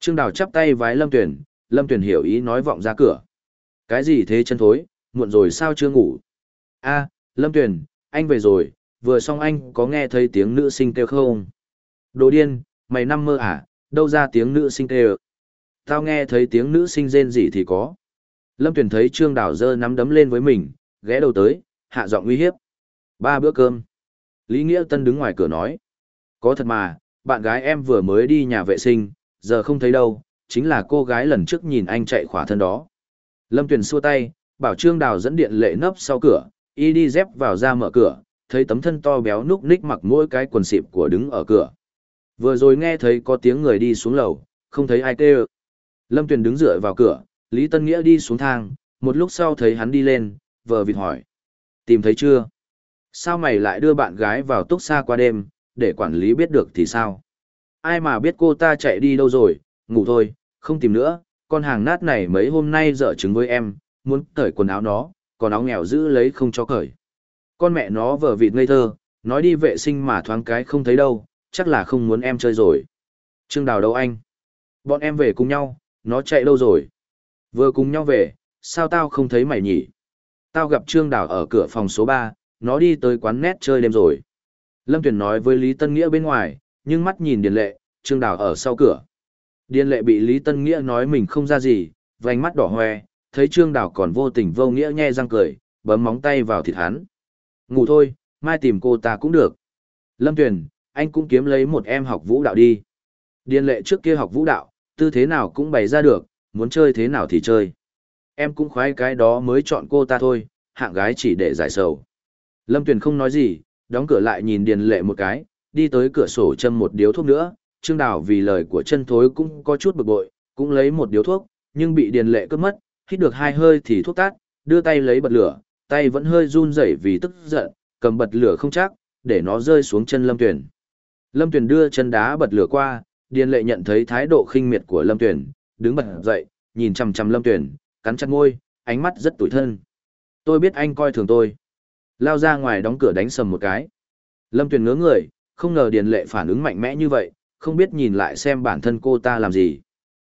Trương Đào chắp tay vái Lâm Tuyển, Lâm Tuyển hiểu ý nói vọng ra cửa. Cái gì thế chân thối, muộn rồi sao chưa ngủ? a Lâm Tuyển, anh về rồi, vừa xong anh có nghe thấy tiếng nữ sinh kêu không? Đồ điên, mày năm mơ à, đâu ra tiếng nữ sinh kêu? Tao nghe thấy tiếng nữ sinh rên gì thì có. Lâm Tuyển thấy Trương Đào dơ nắm đấm lên với mình, ghé đầu tới, hạ giọng uy hiếp. Ba bữa cơm. Lý Nghĩa Tân đứng ngoài cửa nói. Có thật mà, bạn gái em vừa mới đi nhà vệ sinh, giờ không thấy đâu, chính là cô gái lần trước nhìn anh chạy khỏa thân đó. Lâm Tuyền xua tay, bảo Trương Đào dẫn điện lệ nấp sau cửa, y đi dép vào ra mở cửa, thấy tấm thân to béo núc ních mặc mỗi cái quần xịp của đứng ở cửa. Vừa rồi nghe thấy có tiếng người đi xuống lầu, không thấy ai kêu. Lâm Tuyền đứng dựa vào cửa, Lý Tân Nghĩa đi xuống thang, một lúc sau thấy hắn đi lên, vờ vịt hỏi. Tìm thấy chưa? Sao mày lại đưa bạn gái vào túc xa qua đêm, để quản lý biết được thì sao? Ai mà biết cô ta chạy đi đâu rồi, ngủ thôi, không tìm nữa, con hàng nát này mấy hôm nay dở chứng với em, muốn cởi quần áo nó, còn áo nghèo giữ lấy không cho cởi. Con mẹ nó vờ vịt ngây thơ, nói đi vệ sinh mà thoáng cái không thấy đâu, chắc là không muốn em chơi rồi. Trương Đào đâu anh? Bọn em về cùng nhau, nó chạy đâu rồi? Vừa cùng nhau về, sao tao không thấy mày nhỉ? Tao gặp Trương Đào ở cửa phòng số 3, nó đi tới quán nét chơi đêm rồi. Lâm Tuyền nói với Lý Tân Nghĩa bên ngoài, nhưng mắt nhìn Điền Lệ, Trương Đào ở sau cửa. Điền Lệ bị Lý Tân Nghĩa nói mình không ra gì, vành mắt đỏ hoe, thấy Trương Đào còn vô tình vô nghĩa nhe răng cười, bấm móng tay vào thịt hắn. Ngủ thôi, mai tìm cô ta cũng được. Lâm Tuyền, anh cũng kiếm lấy một em học vũ đạo đi. Điền Lệ trước kia học vũ đạo, tư thế nào cũng bày ra được, muốn chơi thế nào thì chơi. Em cũng khoái cái đó mới chọn cô ta thôi, hạng gái chỉ để giải sầu. Lâm Tuyền không nói gì, đóng cửa lại nhìn Điền Lệ một cái, đi tới cửa sổ châm một điếu thuốc nữa. Trương Đào vì lời của chân thối cũng có chút bực bội, cũng lấy một điếu thuốc, nhưng bị Điền Lệ cướp mất, hít được hai hơi thì thuốc tắt, đưa tay lấy bật lửa, tay vẫn hơi run rẩy vì tức giận, cầm bật lửa không chắc, để nó rơi xuống chân Lâm Tuyền. Lâm Tuyền đưa chân đá bật lửa qua, Điền Lệ nhận thấy thái độ khinh miệt của Lâm Tuyền, đứng bật dậy, nhìn chằm chằm Lâm Tuyền, cắn chặt môi, ánh mắt rất tủi thân. Tôi biết anh coi thường tôi. Lao ra ngoài đóng cửa đánh sầm một cái. Lâm Tuyền ngớ người, không ngờ Điền Lệ phản ứng mạnh mẽ như vậy, không biết nhìn lại xem bản thân cô ta làm gì.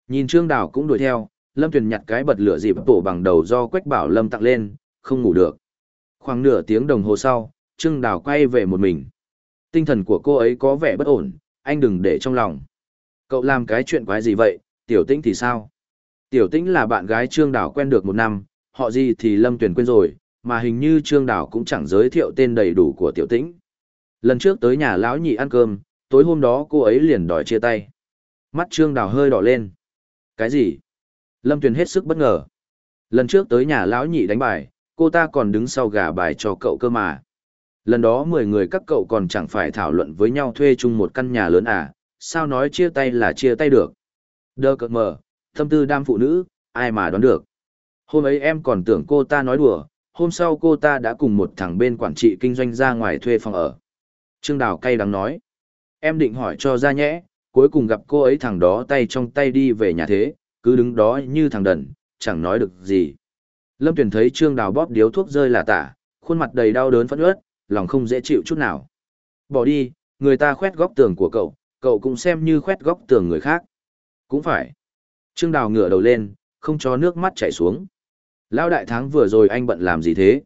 Nhìn Trương Đào cũng đuổi theo, Lâm Tuyền nhặt cái bật lửa dịp tổ bằng đầu do Quách Bảo Lâm tặng lên, không ngủ được. Khoảng nửa tiếng đồng hồ sau, Trương Đào quay về một mình. Tinh thần của cô ấy có vẻ bất ổn, anh đừng để trong lòng. Cậu làm cái chuyện quái gì vậy, Tiểu Tĩnh thì sao? Tiểu Tĩnh là bạn gái Trương Đào quen được một năm, họ gì thì Lâm Tuyền quên rồi, mà hình như Trương Đào cũng chẳng giới thiệu tên đầy đủ của Tiểu Tĩnh. Lần trước tới nhà lão nhị ăn cơm, tối hôm đó cô ấy liền đòi chia tay. Mắt Trương Đào hơi đỏ lên. Cái gì? Lâm Tuyền hết sức bất ngờ. Lần trước tới nhà lão nhị đánh bài, cô ta còn đứng sau gà bài cho cậu cơ mà. Lần đó 10 người các cậu còn chẳng phải thảo luận với nhau thuê chung một căn nhà lớn à, sao nói chia tay là chia tay được. Đơ cợt mờ, tâm tư đam phụ nữ, ai mà đoán được. Hôm ấy em còn tưởng cô ta nói đùa, hôm sau cô ta đã cùng một thằng bên quản trị kinh doanh ra ngoài thuê phòng ở. Trương Đào cay đắng nói. Em định hỏi cho ra nhẽ, cuối cùng gặp cô ấy thằng đó tay trong tay đi về nhà thế, cứ đứng đó như thằng đần, chẳng nói được gì. Lâm Tuyền thấy Trương Đào bóp điếu thuốc rơi là tả, khuôn mặt đầy đau đớn phẫn uất, lòng không dễ chịu chút nào. Bỏ đi, người ta khoét góc tường của cậu, cậu cũng xem như khoét góc tường người khác. Cũng phải. Trương Đào ngửa đầu lên, không cho nước mắt chảy xuống. Lão đại tháng vừa rồi anh bận làm gì thế?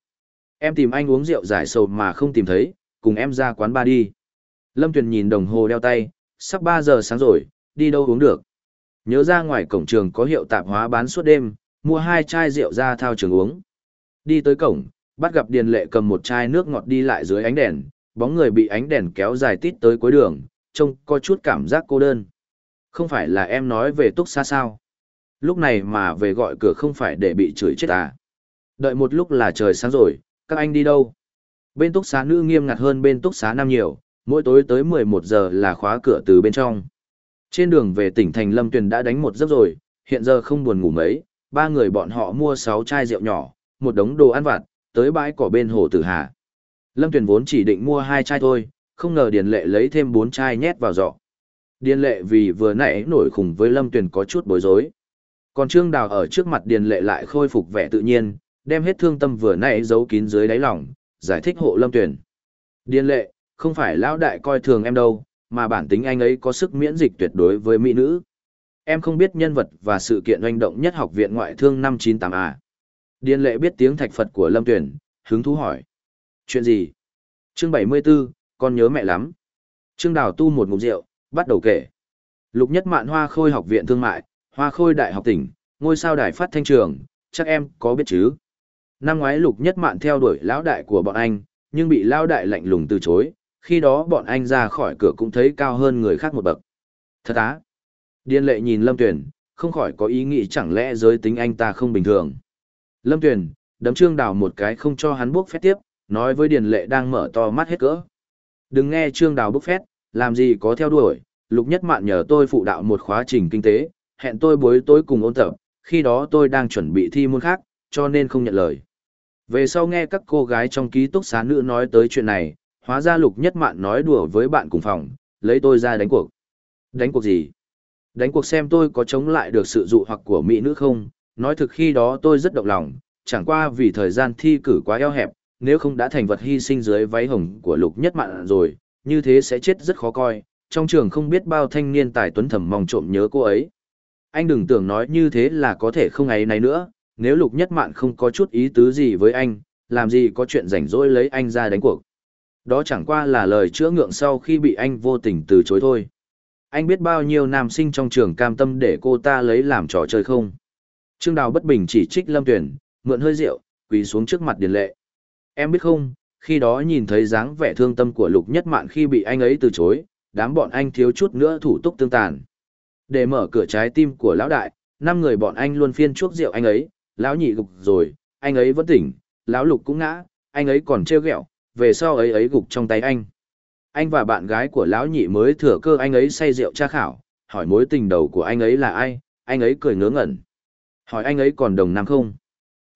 Em tìm anh uống rượu giải sầu mà không tìm thấy, cùng em ra quán ba đi. Lâm Tuyền nhìn đồng hồ đeo tay, sắp 3 giờ sáng rồi, đi đâu uống được. Nhớ ra ngoài cổng trường có hiệu tạp hóa bán suốt đêm, mua hai chai rượu ra thao trường uống. Đi tới cổng, bắt gặp Điền Lệ cầm một chai nước ngọt đi lại dưới ánh đèn, bóng người bị ánh đèn kéo dài tít tới cuối đường, trông có chút cảm giác cô đơn. Không phải là em nói về túc xa sao? Lúc này mà về gọi cửa không phải để bị chửi chết à? Đợi một lúc là trời sáng rồi, các anh đi đâu? Bên túc xá nữ nghiêm ngặt hơn bên túc xá nam nhiều, mỗi tối tới 11 giờ là khóa cửa từ bên trong. Trên đường về tỉnh thành Lâm Tuyền đã đánh một giấc rồi, hiện giờ không buồn ngủ mấy, ba người bọn họ mua 6 chai rượu nhỏ, một đống đồ ăn vặt, tới bãi cỏ bên hồ Tử Hà. Lâm Tuyền vốn chỉ định mua hai chai thôi, không ngờ Điền Lệ lấy thêm 4 chai nhét vào giỏ. Điền Lệ vì vừa nãy nổi khủng với Lâm Tuyền có chút bối rối. Còn Trương Đào ở trước mặt Điền Lệ lại khôi phục vẻ tự nhiên, đem hết thương tâm vừa nãy giấu kín dưới đáy lòng, giải thích hộ Lâm Tuyền. Điên Lệ, không phải lão đại coi thường em đâu, mà bản tính anh ấy có sức miễn dịch tuyệt đối với mỹ nữ. Em không biết nhân vật và sự kiện doanh động nhất học viện ngoại thương năm 98 à. Điên lệ biết tiếng thạch Phật của Lâm Tuyển, hứng thú hỏi. Chuyện gì? Chương 74, con nhớ mẹ lắm. Trương Đào tu một ngụm rượu, bắt đầu kể. Lục nhất mạn hoa khôi học viện thương mại, hoa khôi đại học tỉnh, ngôi sao đài phát thanh trường, chắc em có biết chứ. Năm ngoái lục nhất mạn theo đuổi lão đại của bọn anh, nhưng bị lão đại lạnh lùng từ chối, khi đó bọn anh ra khỏi cửa cũng thấy cao hơn người khác một bậc. Thật á? Điên lệ nhìn Lâm Tuyền, không khỏi có ý nghĩ chẳng lẽ giới tính anh ta không bình thường. Lâm Tuyền, đấm trương đào một cái không cho hắn bước phép tiếp, nói với Điền lệ đang mở to mắt hết cỡ. Đừng nghe trương đào bốc phép, làm gì có theo đuổi, lục nhất mạn nhờ tôi phụ đạo một khóa trình kinh tế, hẹn tôi buổi tối cùng ôn tập, khi đó tôi đang chuẩn bị thi môn khác, cho nên không nhận lời. Về sau nghe các cô gái trong ký túc xá nữ nói tới chuyện này, hóa ra lục nhất mạn nói đùa với bạn cùng phòng, lấy tôi ra đánh cuộc. Đánh cuộc gì? Đánh cuộc xem tôi có chống lại được sự dụ hoặc của mỹ nữ không? Nói thực khi đó tôi rất động lòng, chẳng qua vì thời gian thi cử quá eo hẹp, nếu không đã thành vật hy sinh dưới váy hồng của lục nhất mạn rồi, như thế sẽ chết rất khó coi. Trong trường không biết bao thanh niên tài tuấn thầm mong trộm nhớ cô ấy. Anh đừng tưởng nói như thế là có thể không ấy này nữa, nếu lục nhất mạn không có chút ý tứ gì với anh, làm gì có chuyện rảnh rỗi lấy anh ra đánh cuộc. Đó chẳng qua là lời chữa ngượng sau khi bị anh vô tình từ chối thôi. Anh biết bao nhiêu nam sinh trong trường cam tâm để cô ta lấy làm trò chơi không? Trương Đào bất bình chỉ trích Lâm Tuyển, mượn hơi rượu, quỳ xuống trước mặt Điền Lệ. Em biết không, khi đó nhìn thấy dáng vẻ thương tâm của Lục Nhất Mạn khi bị anh ấy từ chối, đám bọn anh thiếu chút nữa thủ túc tương tàn. Để mở cửa trái tim của lão đại, năm người bọn anh luôn phiên chuốc rượu anh ấy, lão nhị gục rồi, anh ấy vẫn tỉnh, lão lục cũng ngã, anh ấy còn trêu ghẹo, về sau ấy ấy gục trong tay anh. Anh và bạn gái của lão nhị mới thừa cơ anh ấy say rượu tra khảo, hỏi mối tình đầu của anh ấy là ai, anh ấy cười ngớ ngẩn. Hỏi anh ấy còn đồng nam không?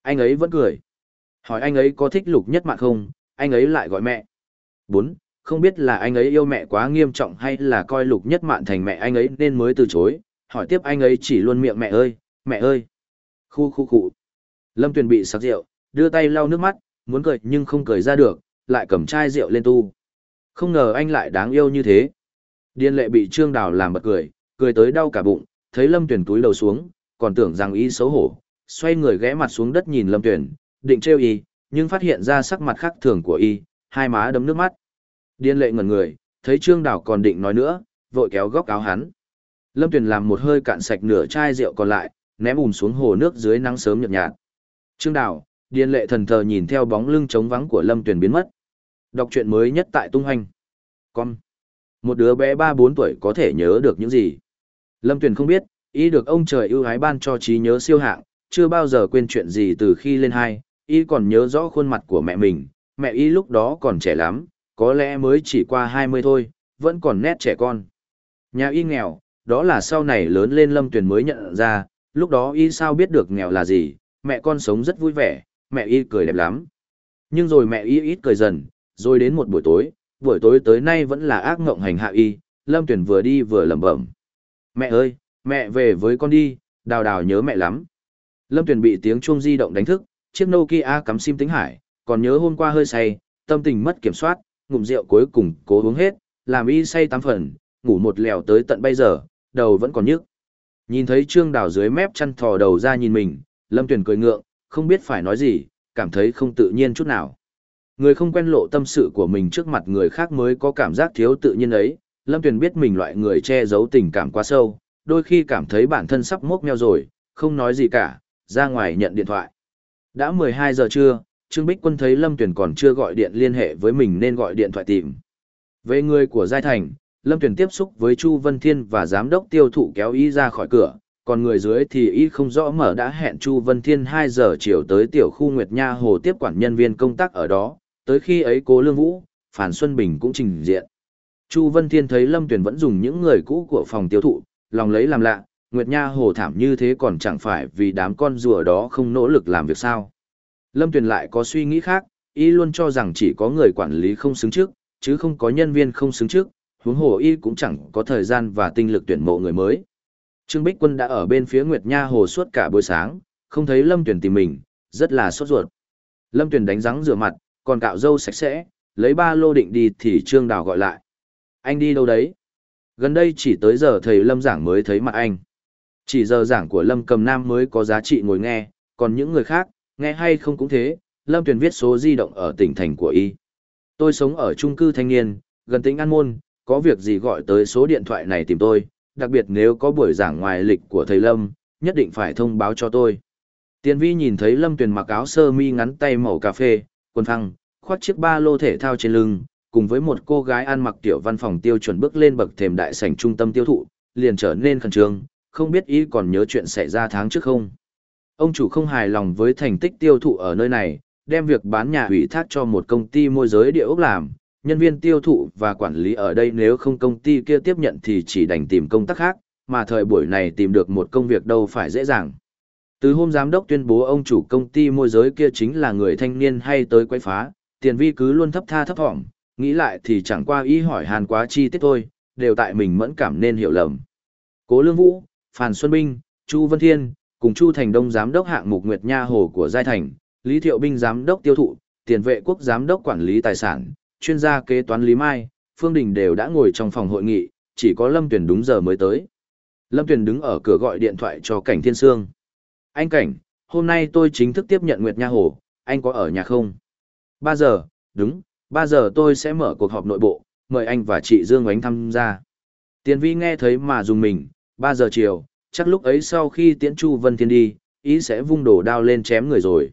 Anh ấy vẫn cười. Hỏi anh ấy có thích lục nhất mạng không? Anh ấy lại gọi mẹ. 4. Không biết là anh ấy yêu mẹ quá nghiêm trọng hay là coi lục nhất mạn thành mẹ anh ấy nên mới từ chối. Hỏi tiếp anh ấy chỉ luôn miệng mẹ ơi, mẹ ơi. Khu khu khu. Lâm Tuyền bị sặc rượu, đưa tay lau nước mắt, muốn cười nhưng không cười ra được, lại cầm chai rượu lên tu. Không ngờ anh lại đáng yêu như thế. Điên lệ bị Trương Đào làm bật cười, cười tới đau cả bụng, thấy Lâm Tuyền túi đầu xuống, còn tưởng rằng y xấu hổ, xoay người ghé mặt xuống đất nhìn Lâm Tuyền, định trêu y, nhưng phát hiện ra sắc mặt khác thường của y, hai má đấm nước mắt. Điên lệ ngẩn người, thấy Trương Đào còn định nói nữa, vội kéo góc áo hắn. Lâm Tuyền làm một hơi cạn sạch nửa chai rượu còn lại, ném ùn xuống hồ nước dưới nắng sớm nhợt nhạt. Trương Đào, Điên lệ thần thờ nhìn theo bóng lưng trống vắng của Lâm Tuyền biến mất. Đọc truyện mới nhất tại tung Hoành. Con. Một đứa bé 3-4 tuổi có thể nhớ được những gì? Lâm Tuyền không biết, y được ông trời ưu ái ban cho trí nhớ siêu hạng, chưa bao giờ quên chuyện gì từ khi lên hai, y còn nhớ rõ khuôn mặt của mẹ mình, mẹ y lúc đó còn trẻ lắm, có lẽ mới chỉ qua 20 thôi, vẫn còn nét trẻ con. Nhà y nghèo, đó là sau này lớn lên Lâm Tuyền mới nhận ra, lúc đó y sao biết được nghèo là gì, mẹ con sống rất vui vẻ, mẹ y cười đẹp lắm. Nhưng rồi mẹ y ít cười dần, rồi đến một buổi tối, buổi tối tới nay vẫn là ác ngộng hành hạ y, Lâm tuyển vừa đi vừa lẩm bẩm. Mẹ ơi, mẹ về với con đi, đào đào nhớ mẹ lắm. Lâm tuyển bị tiếng chuông di động đánh thức, chiếc Nokia cắm sim tính hải, còn nhớ hôm qua hơi say, tâm tình mất kiểm soát, ngụm rượu cuối cùng cố uống hết, làm y say tám phần, ngủ một lèo tới tận bây giờ, đầu vẫn còn nhức. Nhìn thấy Trương Đào dưới mép chăn thò đầu ra nhìn mình, Lâm Tuyền cười ngượng, không biết phải nói gì, cảm thấy không tự nhiên chút nào. Người không quen lộ tâm sự của mình trước mặt người khác mới có cảm giác thiếu tự nhiên ấy, Lâm Tuyền biết mình loại người che giấu tình cảm quá sâu, đôi khi cảm thấy bản thân sắp mốc meo rồi, không nói gì cả, ra ngoài nhận điện thoại. Đã 12 giờ trưa, Trương Bích Quân thấy Lâm Tuyền còn chưa gọi điện liên hệ với mình nên gọi điện thoại tìm. Về người của Giai Thành, Lâm Tuyền tiếp xúc với Chu Vân Thiên và giám đốc tiêu thụ kéo y ra khỏi cửa, còn người dưới thì y không rõ mở đã hẹn Chu Vân Thiên 2 giờ chiều tới tiểu khu Nguyệt Nha Hồ tiếp quản nhân viên công tác ở đó, tới khi ấy Cố Lương Vũ, Phản Xuân Bình cũng trình diện. Chu Vân Thiên thấy Lâm Tuyền vẫn dùng những người cũ của phòng tiêu thụ, lòng lấy làm lạ, Nguyệt Nha Hồ thảm như thế còn chẳng phải vì đám con rùa đó không nỗ lực làm việc sao. Lâm Tuyền lại có suy nghĩ khác, y luôn cho rằng chỉ có người quản lý không xứng trước, chứ không có nhân viên không xứng trước, huống hồ y cũng chẳng có thời gian và tinh lực tuyển mộ người mới. Trương Bích Quân đã ở bên phía Nguyệt Nha Hồ suốt cả buổi sáng, không thấy Lâm Tuyền tìm mình, rất là sốt ruột. Lâm Tuyền đánh răng rửa mặt, còn cạo râu sạch sẽ, lấy ba lô định đi thì Trương Đào gọi lại. Anh đi đâu đấy? Gần đây chỉ tới giờ thầy Lâm giảng mới thấy mặt anh. Chỉ giờ giảng của Lâm Cầm Nam mới có giá trị ngồi nghe, còn những người khác, nghe hay không cũng thế, Lâm Tuyền viết số di động ở tỉnh thành của y. Tôi sống ở trung cư thanh niên, gần tỉnh An Môn, có việc gì gọi tới số điện thoại này tìm tôi, đặc biệt nếu có buổi giảng ngoài lịch của thầy Lâm, nhất định phải thông báo cho tôi. Tiền vi nhìn thấy Lâm Tuyền mặc áo sơ mi ngắn tay màu cà phê, quần phăng, khoác chiếc ba lô thể thao trên lưng, cùng với một cô gái ăn mặc tiểu văn phòng tiêu chuẩn bước lên bậc thềm đại sảnh trung tâm tiêu thụ, liền trở nên khẩn trương, không biết ý còn nhớ chuyện xảy ra tháng trước không. Ông chủ không hài lòng với thành tích tiêu thụ ở nơi này, đem việc bán nhà ủy thác cho một công ty môi giới địa ốc làm, nhân viên tiêu thụ và quản lý ở đây nếu không công ty kia tiếp nhận thì chỉ đành tìm công tác khác, mà thời buổi này tìm được một công việc đâu phải dễ dàng. Từ hôm giám đốc tuyên bố ông chủ công ty môi giới kia chính là người thanh niên hay tới quay phá, tiền vi cứ luôn thấp tha thấp thỏm, nghĩ lại thì chẳng qua ý hỏi hàn quá chi tiết thôi, đều tại mình mẫn cảm nên hiểu lầm. Cố Lương Vũ, Phan Xuân Binh, Chu Vân Thiên, cùng Chu Thành Đông giám đốc hạng mục Nguyệt Nha Hồ của Giai Thành, Lý Thiệu Binh giám đốc tiêu thụ, tiền vệ quốc giám đốc quản lý tài sản, chuyên gia kế toán Lý Mai, Phương Đình đều đã ngồi trong phòng hội nghị, chỉ có Lâm Tuyền đúng giờ mới tới. Lâm Tuyền đứng ở cửa gọi điện thoại cho Cảnh Thiên Sương. Anh Cảnh, hôm nay tôi chính thức tiếp nhận Nguyệt Nha Hồ, anh có ở nhà không? 3 giờ, đúng, 3 giờ tôi sẽ mở cuộc họp nội bộ, mời anh và chị Dương Oánh tham gia. Tiền vi nghe thấy mà dùng mình, 3 giờ chiều, chắc lúc ấy sau khi tiễn Chu Vân Thiên đi, ý sẽ vung đồ đao lên chém người rồi.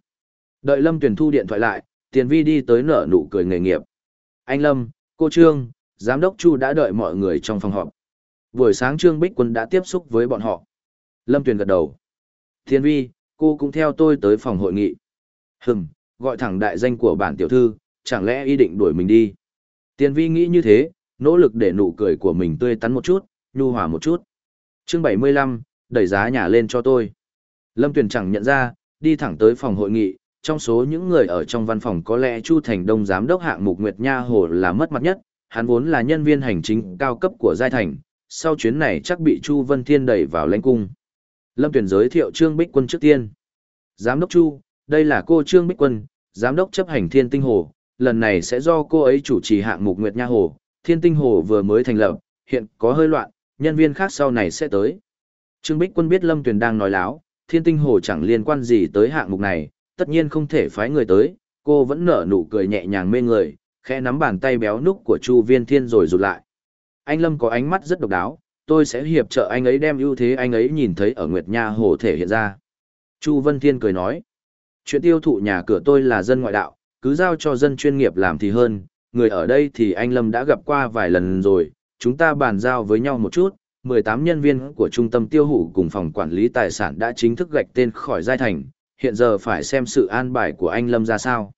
Đợi Lâm Tuyền thu điện thoại lại, Tiền vi đi tới nở nụ cười nghề nghiệp. Anh Lâm, cô Trương, Giám đốc Chu đã đợi mọi người trong phòng họp. Buổi sáng Trương Bích Quân đã tiếp xúc với bọn họ. Lâm Tuyền gật đầu. Thiên vi, Cô cũng theo tôi tới phòng hội nghị. Hừm, gọi thẳng đại danh của bản tiểu thư, chẳng lẽ ý định đuổi mình đi. Thiên vi nghĩ như thế, nỗ lực để nụ cười của mình tươi tắn một chút, nhu hòa một chút. chương 75, đẩy giá nhà lên cho tôi. Lâm Tuyền chẳng nhận ra, đi thẳng tới phòng hội nghị, trong số những người ở trong văn phòng có lẽ Chu Thành Đông giám đốc hạng mục Nguyệt Nha Hồ là mất mặt nhất, hắn vốn là nhân viên hành chính cao cấp của Giai Thành, sau chuyến này chắc bị Chu Vân Thiên đẩy vào lãnh cung. Lâm Tuyền giới thiệu Trương Bích Quân trước tiên. Giám đốc Chu, đây là cô Trương Bích Quân, giám đốc chấp hành Thiên Tinh Hồ, lần này sẽ do cô ấy chủ trì hạng mục Nguyệt Nha Hồ, Thiên Tinh Hồ vừa mới thành lập, hiện có hơi loạn, nhân viên khác sau này sẽ tới. Trương Bích Quân biết Lâm Tuyền đang nói láo, Thiên Tinh Hồ chẳng liên quan gì tới hạng mục này, tất nhiên không thể phái người tới, cô vẫn nở nụ cười nhẹ nhàng mê người, khẽ nắm bàn tay béo núc của Chu Viên Thiên rồi rụt lại. Anh Lâm có ánh mắt rất độc đáo, tôi sẽ hiệp trợ anh ấy đem ưu thế anh ấy nhìn thấy ở Nguyệt Nha Hồ thể hiện ra. Chu Vân Thiên cười nói, chuyện tiêu thụ nhà cửa tôi là dân ngoại đạo, cứ giao cho dân chuyên nghiệp làm thì hơn, người ở đây thì anh Lâm đã gặp qua vài lần rồi, chúng ta bàn giao với nhau một chút, 18 nhân viên của trung tâm tiêu hủ cùng phòng quản lý tài sản đã chính thức gạch tên khỏi giai thành, hiện giờ phải xem sự an bài của anh Lâm ra sao.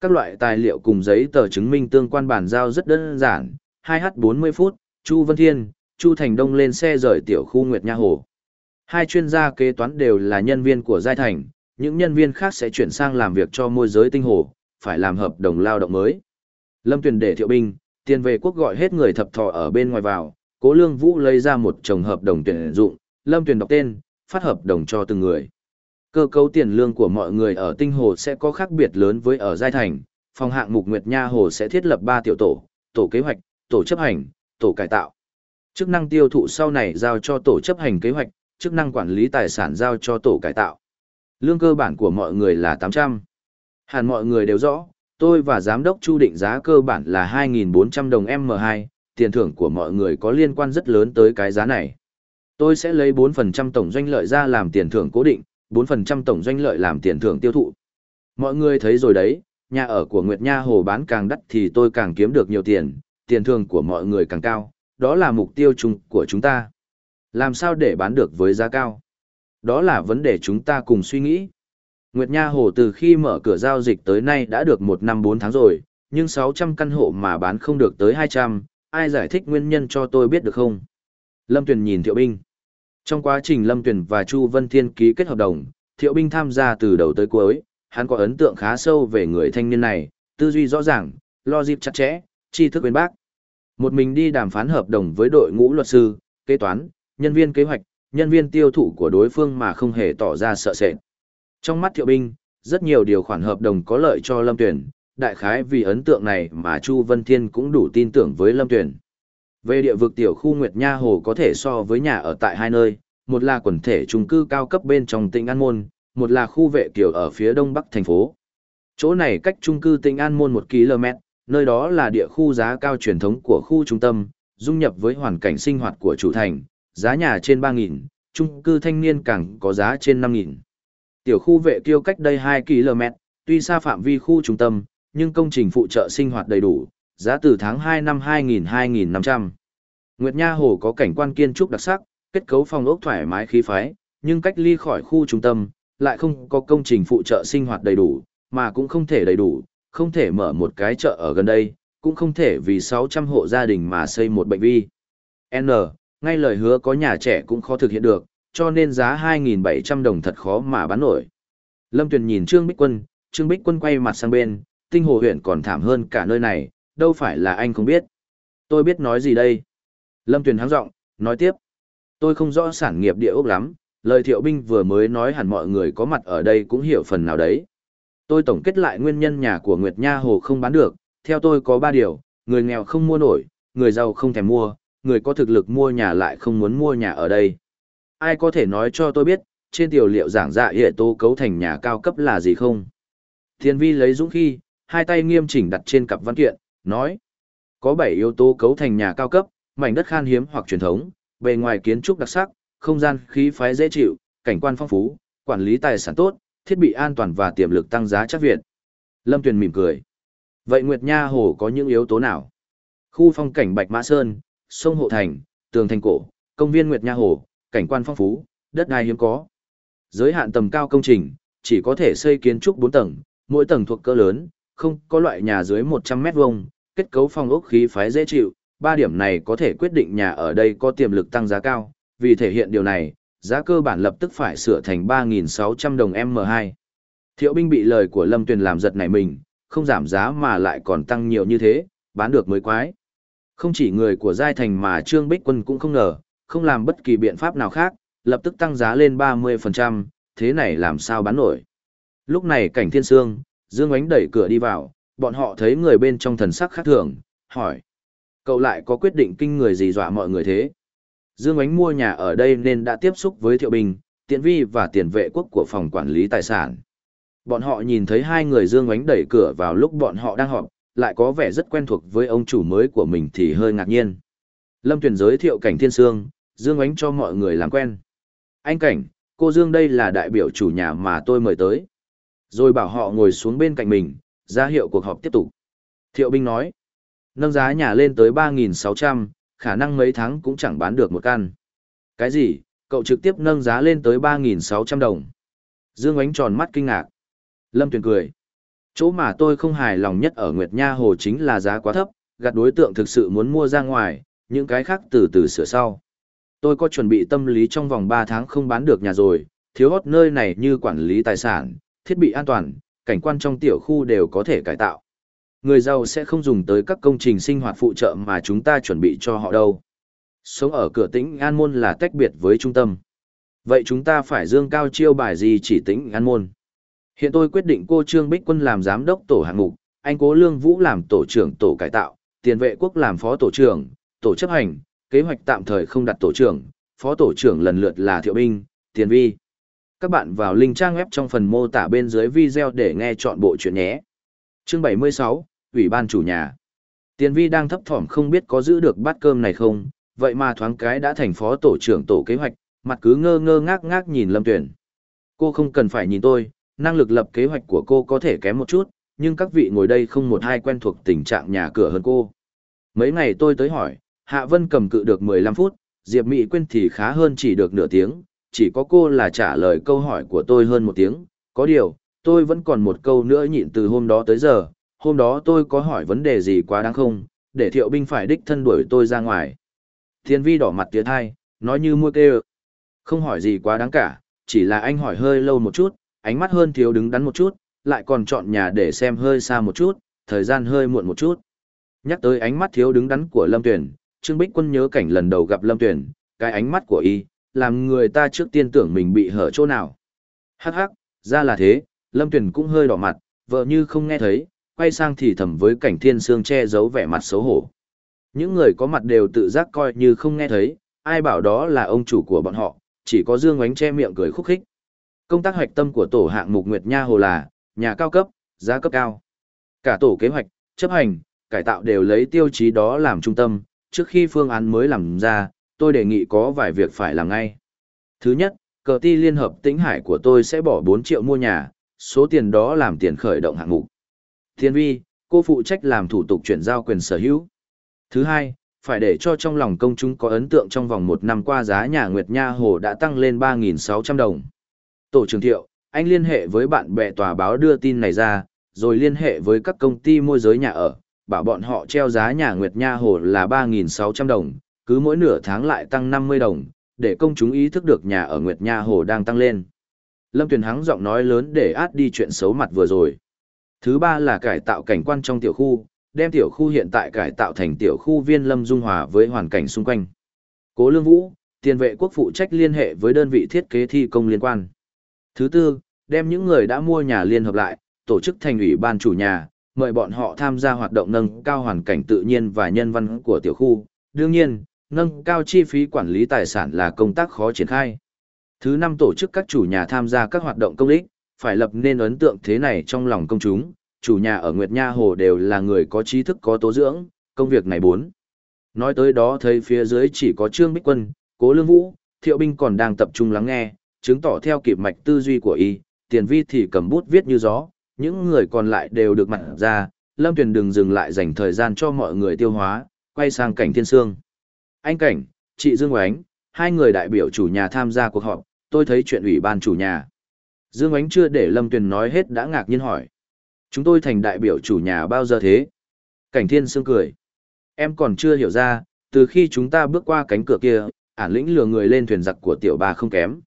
Các loại tài liệu cùng giấy tờ chứng minh tương quan bản giao rất đơn giản, 2h40 phút, Chu Vân Thiên, Chu Thành Đông lên xe rời tiểu khu Nguyệt Nha Hồ. Hai chuyên gia kế toán đều là nhân viên của Giai Thành, những nhân viên khác sẽ chuyển sang làm việc cho môi giới tinh hồ, phải làm hợp đồng lao động mới. Lâm Tuyền để thiệu binh, tiền về quốc gọi hết người thập thọ ở bên ngoài vào, Cố Lương Vũ lấy ra một chồng hợp đồng tuyển dụng, Lâm Tuyền đọc tên, phát hợp đồng cho từng người. Cơ cấu tiền lương của mọi người ở Tinh Hồ sẽ có khác biệt lớn với ở Giai Thành, phòng hạng mục Nguyệt Nha Hồ sẽ thiết lập 3 tiểu tổ, tổ kế hoạch, tổ chấp hành, tổ cải tạo. Chức năng tiêu thụ sau này giao cho tổ chấp hành kế hoạch, chức năng quản lý tài sản giao cho tổ cải tạo. Lương cơ bản của mọi người là 800. Hẳn mọi người đều rõ, tôi và giám đốc Chu định giá cơ bản là 2.400 đồng M2, tiền thưởng của mọi người có liên quan rất lớn tới cái giá này. Tôi sẽ lấy 4% tổng doanh lợi ra làm tiền thưởng cố định, 4% tổng doanh lợi làm tiền thưởng tiêu thụ. Mọi người thấy rồi đấy, nhà ở của Nguyệt Nha Hồ bán càng đắt thì tôi càng kiếm được nhiều tiền, tiền thưởng của mọi người càng cao, đó là mục tiêu chung của chúng ta. Làm sao để bán được với giá cao? Đó là vấn đề chúng ta cùng suy nghĩ. Nguyệt Nha Hồ từ khi mở cửa giao dịch tới nay đã được một năm 4 tháng rồi, nhưng 600 căn hộ mà bán không được tới 200, ai giải thích nguyên nhân cho tôi biết được không? Lâm Tuyền nhìn Thiệu Binh. Trong quá trình Lâm Tuyền và Chu Vân Thiên ký kết hợp đồng, Thiệu Binh tham gia từ đầu tới cuối, hắn có ấn tượng khá sâu về người thanh niên này, tư duy rõ ràng, lo dịp chặt chẽ, tri thức uyên bác. Một mình đi đàm phán hợp đồng với đội ngũ luật sư, kế toán, nhân viên kế hoạch, nhân viên tiêu thụ của đối phương mà không hề tỏ ra sợ sệt. Trong mắt Thiệu Binh, rất nhiều điều khoản hợp đồng có lợi cho Lâm Tuyển, đại khái vì ấn tượng này mà Chu Vân Thiên cũng đủ tin tưởng với Lâm Tuyển. Về địa vực tiểu khu Nguyệt Nha Hồ có thể so với nhà ở tại hai nơi, một là quần thể trung cư cao cấp bên trong tỉnh An Môn, một là khu vệ kiểu ở phía đông bắc thành phố. Chỗ này cách trung cư tỉnh An Môn 1 km, nơi đó là địa khu giá cao truyền thống của khu trung tâm, dung nhập với hoàn cảnh sinh hoạt của chủ thành, giá nhà trên 3.000, trung cư thanh niên càng có giá trên 5.000. Tiểu khu vệ tiêu cách đây 2 km, tuy xa phạm vi khu trung tâm, nhưng công trình phụ trợ sinh hoạt đầy đủ, giá từ tháng 2 năm 2000-2500. Nguyệt Nha Hồ có cảnh quan kiên trúc đặc sắc, kết cấu phòng ốc thoải mái khí phái, nhưng cách ly khỏi khu trung tâm, lại không có công trình phụ trợ sinh hoạt đầy đủ, mà cũng không thể đầy đủ, không thể mở một cái chợ ở gần đây, cũng không thể vì 600 hộ gia đình mà xây một bệnh vi. N, ngay lời hứa có nhà trẻ cũng khó thực hiện được, cho nên giá 2.700 đồng thật khó mà bán nổi. Lâm Tuyền nhìn Trương Bích Quân, Trương Bích Quân quay mặt sang bên, tinh hồ huyện còn thảm hơn cả nơi này, đâu phải là anh không biết. Tôi biết nói gì đây? Lâm Tuyền háng giọng nói tiếp. Tôi không rõ sản nghiệp địa ốc lắm, lời thiệu binh vừa mới nói hẳn mọi người có mặt ở đây cũng hiểu phần nào đấy. Tôi tổng kết lại nguyên nhân nhà của Nguyệt Nha Hồ không bán được, theo tôi có ba điều, người nghèo không mua nổi, người giàu không thèm mua, người có thực lực mua nhà lại không muốn mua nhà ở đây. Ai có thể nói cho tôi biết, trên tiểu liệu giảng dạ hệ tố cấu thành nhà cao cấp là gì không? Thiên vi lấy dũng khi, hai tay nghiêm chỉnh đặt trên cặp văn kiện, nói. Có bảy yếu tố cấu thành nhà cao cấp, mảnh đất khan hiếm hoặc truyền thống, bề ngoài kiến trúc đặc sắc, không gian khí phái dễ chịu, cảnh quan phong phú, quản lý tài sản tốt, thiết bị an toàn và tiềm lực tăng giá chắc Việt. Lâm Tuyền mỉm cười. Vậy Nguyệt Nha Hồ có những yếu tố nào? Khu phong cảnh Bạch Mã Sơn, sông Hộ Thành, tường thành cổ, công viên Nguyệt Nha Hồ, cảnh quan phong phú, đất đai hiếm có. Giới hạn tầm cao công trình, chỉ có thể xây kiến trúc bốn tầng, mỗi tầng thuộc cỡ lớn, không có loại nhà dưới 100 mét vuông, kết cấu phong ốc khí phái dễ chịu, ba điểm này có thể quyết định nhà ở đây có tiềm lực tăng giá cao, vì thể hiện điều này, giá cơ bản lập tức phải sửa thành 3.600 đồng M2. Thiệu binh bị lời của Lâm Tuyền làm giật nảy mình, không giảm giá mà lại còn tăng nhiều như thế, bán được mới quái. Không chỉ người của Giai Thành mà Trương Bích Quân cũng không ngờ, không làm bất kỳ biện pháp nào khác, lập tức tăng giá lên 30%, thế này làm sao bán nổi. Lúc này cảnh thiên sương, Dương Ánh đẩy cửa đi vào, bọn họ thấy người bên trong thần sắc khác thường, hỏi. Cậu lại có quyết định kinh người gì dọa mọi người thế? Dương Ánh mua nhà ở đây nên đã tiếp xúc với Thiệu Bình, Tiện Vi và tiền vệ quốc của phòng quản lý tài sản. Bọn họ nhìn thấy hai người Dương Ánh đẩy cửa vào lúc bọn họ đang họp, lại có vẻ rất quen thuộc với ông chủ mới của mình thì hơi ngạc nhiên. Lâm Tuyền giới thiệu cảnh thiên sương, Dương Ánh cho mọi người làm quen. Anh Cảnh, cô Dương đây là đại biểu chủ nhà mà tôi mời tới. Rồi bảo họ ngồi xuống bên cạnh mình, ra hiệu cuộc họp tiếp tục. Thiệu Binh nói, nâng giá nhà lên tới 3.600, khả năng mấy tháng cũng chẳng bán được một căn. Cái gì, cậu trực tiếp nâng giá lên tới 3.600 đồng. Dương Ánh tròn mắt kinh ngạc. Lâm Tuyền cười. Chỗ mà tôi không hài lòng nhất ở Nguyệt Nha Hồ chính là giá quá thấp, gạt đối tượng thực sự muốn mua ra ngoài, những cái khác từ từ sửa sau. Tôi có chuẩn bị tâm lý trong vòng 3 tháng không bán được nhà rồi, thiếu hót nơi này như quản lý tài sản, thiết bị an toàn, cảnh quan trong tiểu khu đều có thể cải tạo. Người giàu sẽ không dùng tới các công trình sinh hoạt phụ trợ mà chúng ta chuẩn bị cho họ đâu. Sống ở cửa tĩnh An Môn là tách biệt với trung tâm. Vậy chúng ta phải dương cao chiêu bài gì chỉ tĩnh An Môn? Hiện tôi quyết định cô Trương Bích Quân làm giám đốc tổ hạng mục, anh Cố Lương Vũ làm tổ trưởng tổ cải tạo, tiền vệ quốc làm phó tổ trưởng, tổ chấp hành, kế hoạch tạm thời không đặt tổ trưởng, phó tổ trưởng lần lượt là Thiệu Binh, Tiền Vi. Các bạn vào link trang web trong phần mô tả bên dưới video để nghe chọn bộ chuyện nhé. Chương 76, Ủy ban chủ nhà. Tiền Vi đang thấp thỏm không biết có giữ được bát cơm này không, vậy mà thoáng cái đã thành phó tổ trưởng tổ kế hoạch, mặt cứ ngơ ngơ ngác ngác nhìn Lâm Tuyển. Cô không cần phải nhìn tôi, năng lực lập kế hoạch của cô có thể kém một chút, nhưng các vị ngồi đây không một ai quen thuộc tình trạng nhà cửa hơn cô. Mấy ngày tôi tới hỏi, Hạ Vân cầm cự được 15 phút, Diệp Mỹ Quyên thì khá hơn chỉ được nửa tiếng, chỉ có cô là trả lời câu hỏi của tôi hơn một tiếng, có điều, tôi vẫn còn một câu nữa nhịn từ hôm đó tới giờ, hôm đó tôi có hỏi vấn đề gì quá đáng không, để thiệu binh phải đích thân đuổi tôi ra ngoài. Thiên vi đỏ mặt tía thai nói như mua kê Không hỏi gì quá đáng cả, chỉ là anh hỏi hơi lâu một chút, ánh mắt hơn thiếu đứng đắn một chút, lại còn chọn nhà để xem hơi xa một chút, thời gian hơi muộn một chút. Nhắc tới ánh mắt thiếu đứng đắn của Lâm Tuyển, Trương Bích Quân nhớ cảnh lần đầu gặp Lâm Tuyển, cái ánh mắt của y, làm người ta trước tiên tưởng mình bị hở chỗ nào. Hắc hắc, ra là thế, Lâm Tuyền cũng hơi đỏ mặt, vợ như không nghe thấy, quay sang thì thầm với cảnh thiên sương che giấu vẻ mặt xấu hổ. Những người có mặt đều tự giác coi như không nghe thấy, ai bảo đó là ông chủ của bọn họ, chỉ có Dương Ngoánh che miệng cười khúc khích. Công tác hoạch tâm của tổ hạng mục Nguyệt Nha Hồ là, nhà cao cấp, giá cấp cao. Cả tổ kế hoạch, chấp hành, cải tạo đều lấy tiêu chí đó làm trung tâm, trước khi phương án mới làm ra, tôi đề nghị có vài việc phải làm ngay. Thứ nhất, cờ ti liên hợp tĩnh hải của tôi sẽ bỏ 4 triệu mua nhà, số tiền đó làm tiền khởi động hạng mục. Thiên vi, cô phụ trách làm thủ tục chuyển giao quyền sở hữu. Thứ hai, phải để cho trong lòng công chúng có ấn tượng trong vòng một năm qua giá nhà Nguyệt Nha Hồ đã tăng lên 3.600 đồng. Tổ trưởng thiệu, anh liên hệ với bạn bè tòa báo đưa tin này ra, rồi liên hệ với các công ty môi giới nhà ở, bảo bọn họ treo giá nhà Nguyệt Nha Hồ là 3.600 đồng, cứ mỗi nửa tháng lại tăng 50 đồng, để công chúng ý thức được nhà ở Nguyệt Nha Hồ đang tăng lên. Lâm Tuyền Hắng giọng nói lớn để át đi chuyện xấu mặt vừa rồi. Thứ ba là cải tạo cảnh quan trong tiểu khu, đem tiểu khu hiện tại cải tạo thành tiểu khu viên lâm dung hòa với hoàn cảnh xung quanh. Cố Lương Vũ, tiền vệ quốc phụ trách liên hệ với đơn vị thiết kế thi công liên quan. Thứ tư, đem những người đã mua nhà liên hợp lại, tổ chức thành ủy ban chủ nhà, mời bọn họ tham gia hoạt động nâng cao hoàn cảnh tự nhiên và nhân văn của tiểu khu. Đương nhiên, nâng cao chi phí quản lý tài sản là công tác khó triển khai. Thứ năm tổ chức các chủ nhà tham gia các hoạt động công ích, phải lập nên ấn tượng thế này trong lòng công chúng, chủ nhà ở Nguyệt Nha Hồ đều là người có trí thức có tố dưỡng, công việc này bốn. Nói tới đó thấy phía dưới chỉ có Trương Bích Quân, Cố Lương Vũ, Thiệu Binh còn đang tập trung lắng nghe, chứng tỏ theo kịp mạch tư duy của y, tiền vi thì cầm bút viết như gió, những người còn lại đều được mặt ra, Lâm Tuyền đừng dừng lại dành thời gian cho mọi người tiêu hóa, quay sang cảnh thiên sương. Anh Cảnh, chị Dương Oánh, hai người đại biểu chủ nhà tham gia cuộc họp, tôi thấy chuyện ủy ban chủ nhà. Dương Oánh chưa để Lâm Tuyền nói hết đã ngạc nhiên hỏi. Chúng tôi thành đại biểu chủ nhà bao giờ thế? Cảnh Thiên Sương cười. Em còn chưa hiểu ra, từ khi chúng ta bước qua cánh cửa kia, ản lĩnh lừa người lên thuyền giặc của tiểu bà không kém.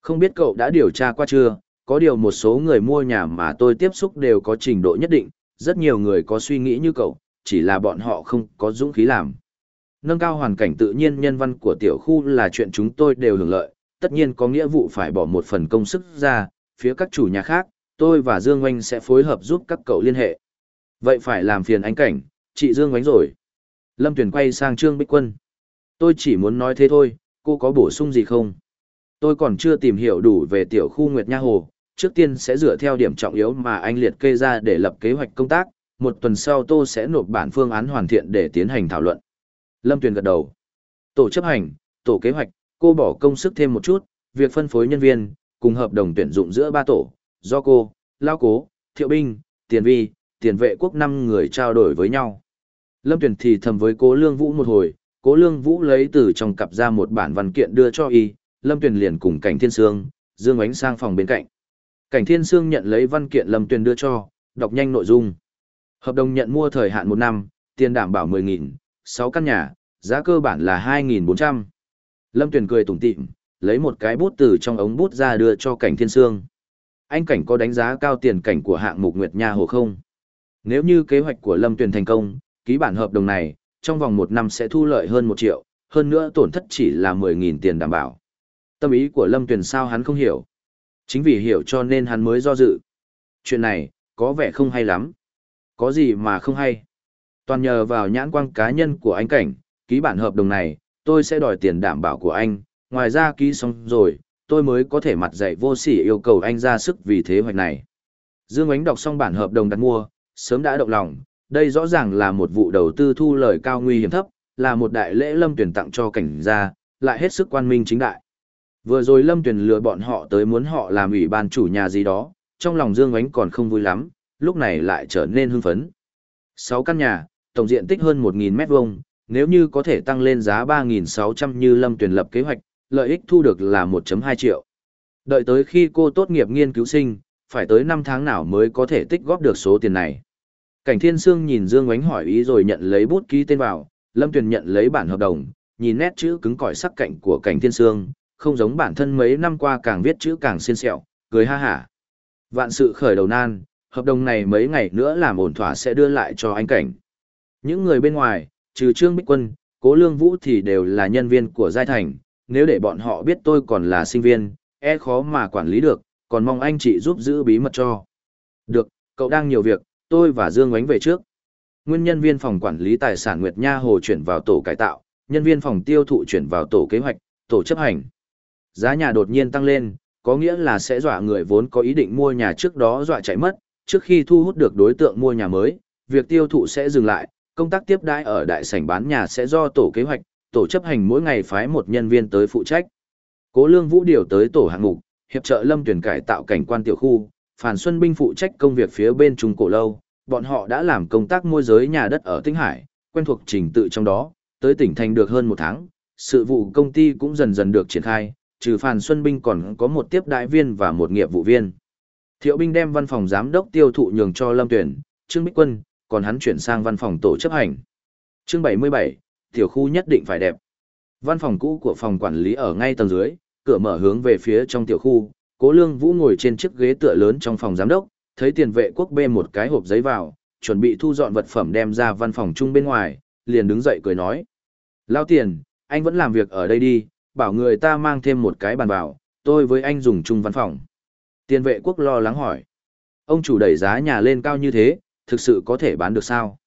Không biết cậu đã điều tra qua chưa, có điều một số người mua nhà mà tôi tiếp xúc đều có trình độ nhất định, rất nhiều người có suy nghĩ như cậu, chỉ là bọn họ không có dũng khí làm. Nâng cao hoàn cảnh tự nhiên nhân văn của tiểu khu là chuyện chúng tôi đều hưởng lợi, tất nhiên có nghĩa vụ phải bỏ một phần công sức ra, phía các chủ nhà khác, tôi và Dương Oanh sẽ phối hợp giúp các cậu liên hệ. Vậy phải làm phiền anh cảnh, chị Dương Oanh rồi. Lâm Tuyền quay sang Trương Bích Quân. Tôi chỉ muốn nói thế thôi, cô có bổ sung gì không? Tôi còn chưa tìm hiểu đủ về tiểu khu Nguyệt Nha Hồ, trước tiên sẽ dựa theo điểm trọng yếu mà anh liệt kê ra để lập kế hoạch công tác, một tuần sau tôi sẽ nộp bản phương án hoàn thiện để tiến hành thảo luận. Lâm Tuyền gật đầu. Tổ chấp hành, tổ kế hoạch, cô bỏ công sức thêm một chút, việc phân phối nhân viên, cùng hợp đồng tuyển dụng giữa ba tổ, do cô, Lao Cố, Thiệu Binh, Tiền Vi, Tiền Vệ Quốc năm người trao đổi với nhau. Lâm Tuyền thì thầm với Cố Lương Vũ một hồi, Cố Lương Vũ lấy từ trong cặp ra một bản văn kiện đưa cho y, Lâm Tuyền liền cùng Cảnh Thiên Sương, Dương Ánh sang phòng bên cạnh. Cảnh Thiên Sương nhận lấy văn kiện Lâm Tuyền đưa cho, đọc nhanh nội dung. Hợp đồng nhận mua thời hạn một năm, tiền đảm bảo 10.000, 6 căn nhà, giá cơ bản là 2.400. Lâm Tuyền cười tủm tỉm, lấy một cái bút từ trong ống bút ra đưa cho Cảnh Thiên Sương. Anh Cảnh có đánh giá cao tiền cảnh của hạng mục Nguyệt Nha Hồ không? Nếu như kế hoạch của Lâm Tuyền thành công, ký bản hợp đồng này, trong vòng một năm sẽ thu lợi hơn một triệu, hơn nữa tổn thất chỉ là 10.000 tiền đảm bảo. Tâm ý của Lâm Tuyền sao hắn không hiểu. Chính vì hiểu cho nên hắn mới do dự. Chuyện này, có vẻ không hay lắm. Có gì mà không hay. Toàn nhờ vào nhãn quang cá nhân của anh Cảnh, ký bản hợp đồng này, tôi sẽ đòi tiền đảm bảo của anh, ngoài ra ký xong rồi, tôi mới có thể mặt dạy vô sỉ yêu cầu anh ra sức vì thế hoạch này. Dương Ánh đọc xong bản hợp đồng đặt mua, sớm đã động lòng, đây rõ ràng là một vụ đầu tư thu lời cao nguy hiểm thấp, là một đại lễ lâm tuyển tặng cho cảnh gia, lại hết sức quan minh chính đại. Vừa rồi lâm tuyển lừa bọn họ tới muốn họ làm ủy ban chủ nhà gì đó, trong lòng Dương Ánh còn không vui lắm, lúc này lại trở nên hưng phấn. 6 căn nhà, tổng diện tích hơn 1.000 mét vuông, nếu như có thể tăng lên giá 3.600 như lâm tuyển lập kế hoạch, lợi ích thu được là 1.2 triệu. Đợi tới khi cô tốt nghiệp nghiên cứu sinh, phải tới 5 tháng nào mới có thể tích góp được số tiền này. Cảnh Thiên Sương nhìn Dương Ngoánh hỏi ý rồi nhận lấy bút ký tên vào, Lâm Tuyền nhận lấy bản hợp đồng, nhìn nét chữ cứng cỏi sắc cạnh của Cảnh Thiên Sương, không giống bản thân mấy năm qua càng viết chữ càng xiên xẹo, cười ha hả. Vạn sự khởi đầu nan, hợp đồng này mấy ngày nữa làm ổn thỏa sẽ đưa lại cho anh Cảnh. Những người bên ngoài, trừ Trương Bích Quân, Cố Lương Vũ thì đều là nhân viên của Giai Thành, nếu để bọn họ biết tôi còn là sinh viên, e khó mà quản lý được, còn mong anh chị giúp giữ bí mật cho. Được, cậu đang nhiều việc, tôi và Dương Ngoánh về trước. Nguyên nhân viên phòng quản lý tài sản Nguyệt Nha Hồ chuyển vào tổ cải tạo, nhân viên phòng tiêu thụ chuyển vào tổ kế hoạch, tổ chấp hành. Giá nhà đột nhiên tăng lên, có nghĩa là sẽ dọa người vốn có ý định mua nhà trước đó dọa chạy mất, trước khi thu hút được đối tượng mua nhà mới, việc tiêu thụ sẽ dừng lại, công tác tiếp đãi ở đại sảnh bán nhà sẽ do tổ kế hoạch, tổ chấp hành mỗi ngày phái một nhân viên tới phụ trách. Cố Lương Vũ điều tới tổ hạng mục, hiệp trợ Lâm Tuyển cải tạo cảnh quan tiểu khu, Phản Xuân binh phụ trách công việc phía bên Trung Cổ lâu, bọn họ đã làm công tác môi giới nhà đất ở Tinh Hải, quen thuộc trình tự trong đó, tới tỉnh thành được hơn một tháng, sự vụ công ty cũng dần dần được triển khai, trừ Phản Xuân binh còn có một tiếp đại viên và một nghiệp vụ viên. Thiệu binh đem văn phòng giám đốc tiêu thụ nhường cho Lâm Tuyển, Trương Bích Quân, còn hắn chuyển sang văn phòng tổ chấp hành. Chương 77, tiểu khu nhất định phải đẹp. Văn phòng cũ của phòng quản lý ở ngay tầng dưới, cửa mở hướng về phía trong tiểu khu, Cố Lương Vũ ngồi trên chiếc ghế tựa lớn trong phòng giám đốc, thấy tiền vệ quốc bê một cái hộp giấy vào, chuẩn bị thu dọn vật phẩm đem ra văn phòng chung bên ngoài, liền đứng dậy cười nói. Lao tiền, anh vẫn làm việc ở đây đi, bảo người ta mang thêm một cái bàn vào, tôi với anh dùng chung văn phòng. Tiền vệ quốc lo lắng hỏi. Ông chủ đẩy giá nhà lên cao như thế, thực sự có thể bán được sao?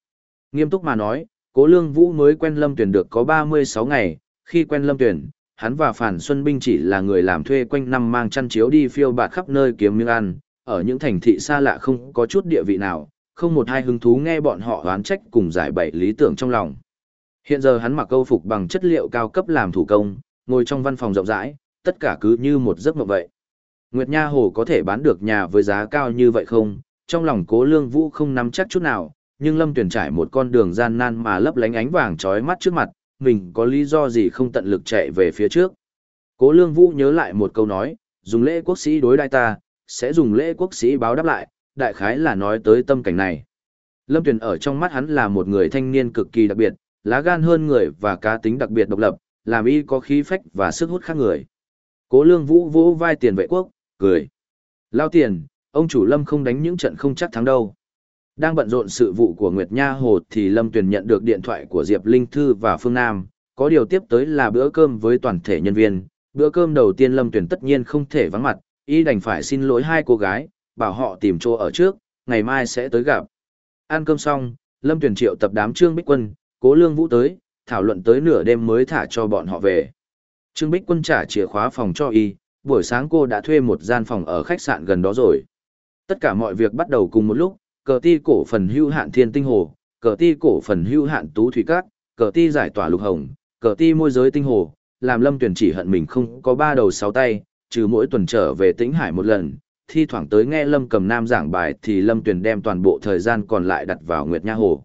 Nghiêm túc mà nói, Cố Lương Vũ mới quen Lâm Tuyển được có 36 ngày, khi quen Lâm Tuyển, hắn và Phản Xuân Binh chỉ là người làm thuê quanh năm mang chăn chiếu đi phiêu bạt khắp nơi kiếm miếng ăn, ở những thành thị xa lạ không có chút địa vị nào, không một hai hứng thú nghe bọn họ oán trách cùng giải bày lý tưởng trong lòng. Hiện giờ hắn mặc câu phục bằng chất liệu cao cấp làm thủ công, ngồi trong văn phòng rộng rãi, tất cả cứ như một giấc mộng vậy. Nguyệt Nha Hồ có thể bán được nhà với giá cao như vậy không? Trong lòng cố lương vũ không nắm chắc chút nào, nhưng lâm tuyển trải một con đường gian nan mà lấp lánh ánh vàng trói mắt trước mặt mình có lý do gì không tận lực chạy về phía trước Cố Lương Vũ nhớ lại một câu nói, dùng lễ quốc sĩ đối đại ta, sẽ dùng lễ quốc sĩ báo đáp lại, đại khái là nói tới tâm cảnh này. Lâm Tuyền ở trong mắt hắn là một người thanh niên cực kỳ đặc biệt, lá gan hơn người và cá tính đặc biệt độc lập, làm y có khí phách và sức hút khác người. Cố Lương Vũ vỗ vai tiền vệ quốc, cười. Lao tiền, ông chủ Lâm không đánh những trận không chắc thắng đâu. Đang bận rộn sự vụ của Nguyệt Nha Hồ thì Lâm Tuyền nhận được điện thoại của Diệp Linh Thư và Phương Nam, có điều tiếp tới là bữa cơm với toàn thể nhân viên. Bữa cơm đầu tiên Lâm Tuyền tất nhiên không thể vắng mặt, y đành phải xin lỗi hai cô gái, bảo họ tìm chỗ ở trước, ngày mai sẽ tới gặp. Ăn cơm xong, Lâm Tuyền triệu tập đám Trương Bích Quân, Cố Lương Vũ tới, thảo luận tới nửa đêm mới thả cho bọn họ về. Trương Bích Quân trả chìa khóa phòng cho y, buổi sáng cô đã thuê một gian phòng ở khách sạn gần đó rồi. Tất cả mọi việc bắt đầu cùng một lúc, cờ ti cổ phần hưu hạn thiên tinh hồ, cờ ti cổ phần hưu hạn tú thủy cát, cờ ti giải tỏa lục hồng, cờ ti môi giới tinh hồ, làm lâm tuyển chỉ hận mình không có ba đầu sáu tay, trừ mỗi tuần trở về tĩnh hải một lần, thi thoảng tới nghe lâm cầm nam giảng bài thì lâm tuyển đem toàn bộ thời gian còn lại đặt vào Nguyệt Nha Hồ.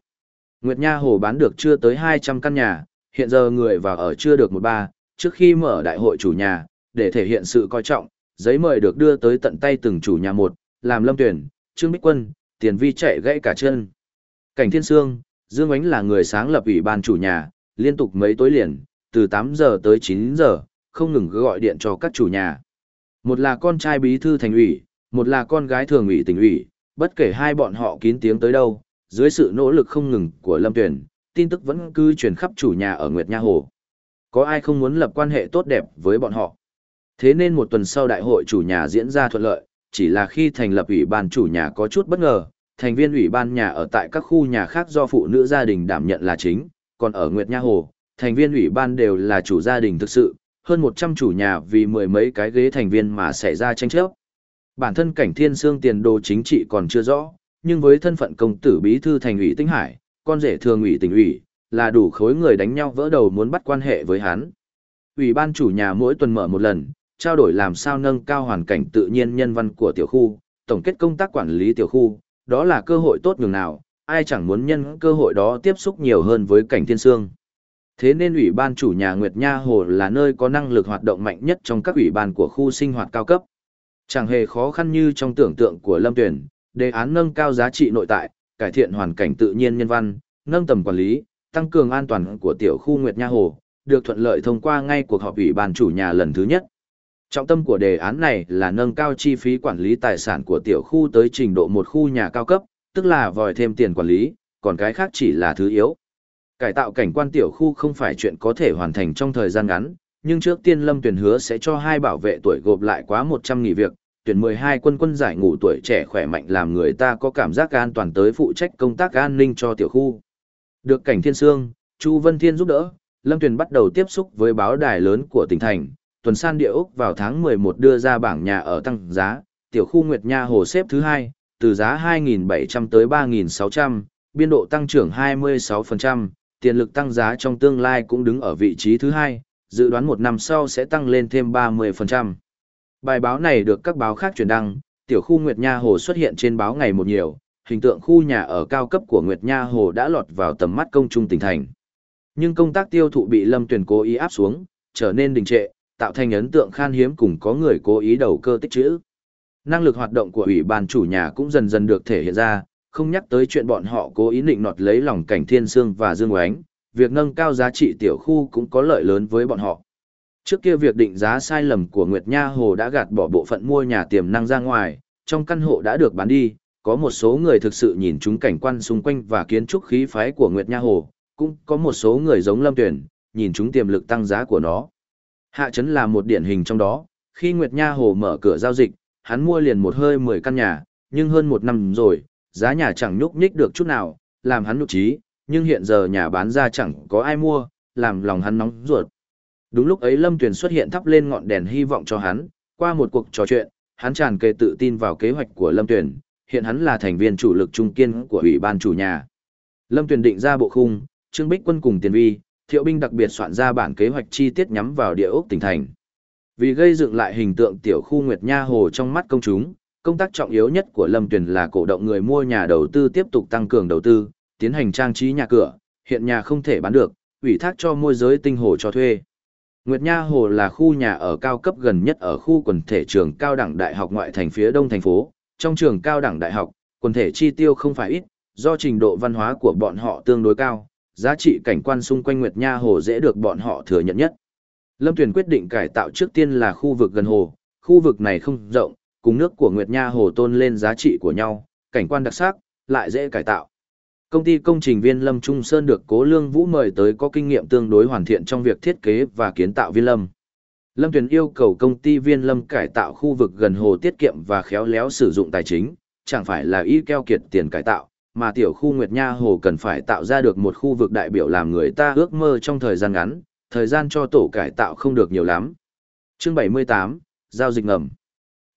Nguyệt Nha Hồ bán được chưa tới 200 căn nhà, hiện giờ người vào ở chưa được một ba, trước khi mở đại hội chủ nhà, để thể hiện sự coi trọng, giấy mời được đưa tới tận tay từng chủ nhà một, làm lâm tuyển, Trương Bích Quân, tiền vi chạy gãy cả chân. Cảnh Thiên Sương, Dương Ánh là người sáng lập ủy ban chủ nhà, liên tục mấy tối liền, từ 8 giờ tới 9 giờ, không ngừng gọi điện cho các chủ nhà. Một là con trai bí thư thành ủy, một là con gái thường ủy tỉnh ủy, bất kể hai bọn họ kín tiếng tới đâu, dưới sự nỗ lực không ngừng của Lâm Tuyền, tin tức vẫn cứ truyền khắp chủ nhà ở Nguyệt Nha Hồ. Có ai không muốn lập quan hệ tốt đẹp với bọn họ? Thế nên một tuần sau đại hội chủ nhà diễn ra thuận lợi, chỉ là khi thành lập ủy ban chủ nhà có chút bất ngờ, thành viên ủy ban nhà ở tại các khu nhà khác do phụ nữ gia đình đảm nhận là chính, còn ở Nguyệt Nha Hồ, thành viên ủy ban đều là chủ gia đình thực sự, hơn 100 chủ nhà vì mười mấy cái ghế thành viên mà xảy ra tranh chấp. Bản thân cảnh thiên xương tiền đồ chính trị còn chưa rõ, nhưng với thân phận công tử bí thư thành ủy Tinh Hải, con rể thường ủy tỉnh ủy, là đủ khối người đánh nhau vỡ đầu muốn bắt quan hệ với hắn. Ủy ban chủ nhà mỗi tuần mở một lần, trao đổi làm sao nâng cao hoàn cảnh tự nhiên nhân văn của tiểu khu, tổng kết công tác quản lý tiểu khu, đó là cơ hội tốt nhường nào, ai chẳng muốn nhân cơ hội đó tiếp xúc nhiều hơn với cảnh thiên sương. Thế nên ủy ban chủ nhà Nguyệt Nha Hồ là nơi có năng lực hoạt động mạnh nhất trong các ủy ban của khu sinh hoạt cao cấp. Chẳng hề khó khăn như trong tưởng tượng của Lâm Tuyển, đề án nâng cao giá trị nội tại, cải thiện hoàn cảnh tự nhiên nhân văn, nâng tầm quản lý, tăng cường an toàn của tiểu khu Nguyệt Nha Hồ, được thuận lợi thông qua ngay cuộc họp ủy ban chủ nhà lần thứ nhất. Trọng tâm của đề án này là nâng cao chi phí quản lý tài sản của tiểu khu tới trình độ một khu nhà cao cấp, tức là vòi thêm tiền quản lý, còn cái khác chỉ là thứ yếu. Cải tạo cảnh quan tiểu khu không phải chuyện có thể hoàn thành trong thời gian ngắn, nhưng trước tiên Lâm Tuyền hứa sẽ cho hai bảo vệ tuổi gộp lại quá 100 nghỉ việc, tuyển 12 quân quân giải ngủ tuổi trẻ khỏe mạnh làm người ta có cảm giác an toàn tới phụ trách công tác an ninh cho tiểu khu. Được cảnh thiên sương, Chu Vân Thiên giúp đỡ, Lâm Tuyền bắt đầu tiếp xúc với báo đài lớn của tỉnh thành, tuần san địa ốc vào tháng 11 đưa ra bảng nhà ở tăng giá, tiểu khu Nguyệt Nha Hồ xếp thứ hai, từ giá 2.700 tới 3.600, biên độ tăng trưởng 26%, tiền lực tăng giá trong tương lai cũng đứng ở vị trí thứ hai, dự đoán một năm sau sẽ tăng lên thêm 30%. Bài báo này được các báo khác truyền đăng, tiểu khu Nguyệt Nha Hồ xuất hiện trên báo ngày một nhiều, hình tượng khu nhà ở cao cấp của Nguyệt Nha Hồ đã lọt vào tầm mắt công trung tỉnh thành. Nhưng công tác tiêu thụ bị Lâm Tuyền cố ý áp xuống, trở nên đình trệ, tạo thành ấn tượng khan hiếm cùng có người cố ý đầu cơ tích trữ. Năng lực hoạt động của ủy ban chủ nhà cũng dần dần được thể hiện ra, không nhắc tới chuyện bọn họ cố ý định nọt lấy lòng cảnh thiên sương và dương oánh, việc nâng cao giá trị tiểu khu cũng có lợi lớn với bọn họ. Trước kia việc định giá sai lầm của Nguyệt Nha Hồ đã gạt bỏ bộ phận mua nhà tiềm năng ra ngoài, trong căn hộ đã được bán đi, có một số người thực sự nhìn chúng cảnh quan xung quanh và kiến trúc khí phái của Nguyệt Nha Hồ, cũng có một số người giống Lâm Tuyển, nhìn chúng tiềm lực tăng giá của nó. Hạ Trấn là một điển hình trong đó, khi Nguyệt Nha Hồ mở cửa giao dịch, hắn mua liền một hơi 10 căn nhà, nhưng hơn một năm rồi, giá nhà chẳng nhúc nhích được chút nào, làm hắn nhục trí, nhưng hiện giờ nhà bán ra chẳng có ai mua, làm lòng hắn nóng ruột. Đúng lúc ấy Lâm Tuyền xuất hiện thắp lên ngọn đèn hy vọng cho hắn, qua một cuộc trò chuyện, hắn tràn kề tự tin vào kế hoạch của Lâm Tuyền, hiện hắn là thành viên chủ lực trung kiên của ủy ban chủ nhà. Lâm Tuyền định ra bộ khung, Trương Bích Quân cùng Tiền Vi, Thiệu binh đặc biệt soạn ra bản kế hoạch chi tiết nhắm vào địa ốc tỉnh thành. Vì gây dựng lại hình tượng tiểu khu Nguyệt Nha Hồ trong mắt công chúng, công tác trọng yếu nhất của Lâm Tuyền là cổ động người mua nhà đầu tư tiếp tục tăng cường đầu tư, tiến hành trang trí nhà cửa, hiện nhà không thể bán được, ủy thác cho môi giới tinh hồ cho thuê. Nguyệt Nha Hồ là khu nhà ở cao cấp gần nhất ở khu quần thể trường cao đẳng đại học ngoại thành phía đông thành phố. Trong trường cao đẳng đại học, quần thể chi tiêu không phải ít, do trình độ văn hóa của bọn họ tương đối cao, giá trị cảnh quan xung quanh Nguyệt Nha Hồ dễ được bọn họ thừa nhận nhất. Lâm Tuyền quyết định cải tạo trước tiên là khu vực gần hồ, khu vực này không rộng, cùng nước của Nguyệt Nha Hồ tôn lên giá trị của nhau, cảnh quan đặc sắc, lại dễ cải tạo. Công ty công trình viên Lâm Trung Sơn được Cố Lương Vũ mời tới có kinh nghiệm tương đối hoàn thiện trong việc thiết kế và kiến tạo viên lâm. Lâm Tuyền yêu cầu công ty viên lâm cải tạo khu vực gần hồ tiết kiệm và khéo léo sử dụng tài chính, chẳng phải là y keo kiệt tiền cải tạo, mà tiểu khu Nguyệt Nha Hồ cần phải tạo ra được một khu vực đại biểu làm người ta ước mơ trong thời gian ngắn, thời gian cho tổ cải tạo không được nhiều lắm. Chương 78, Giao dịch ngầm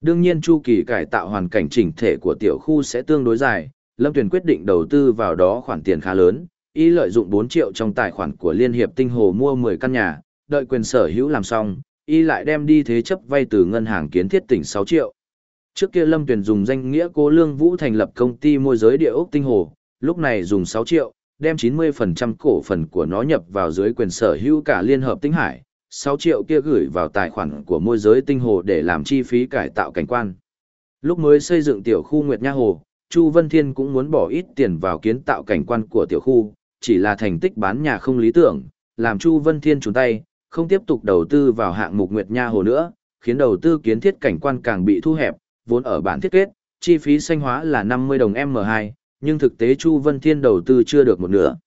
Đương nhiên chu kỳ cải tạo hoàn cảnh chỉnh thể của tiểu khu sẽ tương đối dài, Lâm Tuyền quyết định đầu tư vào đó khoản tiền khá lớn, y lợi dụng 4 triệu trong tài khoản của Liên hiệp Tinh Hồ mua 10 căn nhà, đợi quyền sở hữu làm xong, y lại đem đi thế chấp vay từ ngân hàng kiến thiết tỉnh 6 triệu. Trước kia Lâm Tuyền dùng danh nghĩa Cố Lương Vũ thành lập công ty môi giới địa ốc Tinh Hồ, lúc này dùng 6 triệu, đem 90% cổ phần của nó nhập vào dưới quyền sở hữu cả Liên hợp Tinh Hải, 6 triệu kia gửi vào tài khoản của môi giới Tinh Hồ để làm chi phí cải tạo cảnh quan. Lúc mới xây dựng tiểu khu Nguyệt Nha Hồ, Chu Vân Thiên cũng muốn bỏ ít tiền vào kiến tạo cảnh quan của tiểu khu, chỉ là thành tích bán nhà không lý tưởng, làm Chu Vân Thiên trốn tay, không tiếp tục đầu tư vào hạng mục Nguyệt Nha Hồ nữa, khiến đầu tư kiến thiết cảnh quan càng bị thu hẹp, vốn ở bản thiết kế, chi phí xanh hóa là 50 đồng M2, nhưng thực tế Chu Vân Thiên đầu tư chưa được một nửa.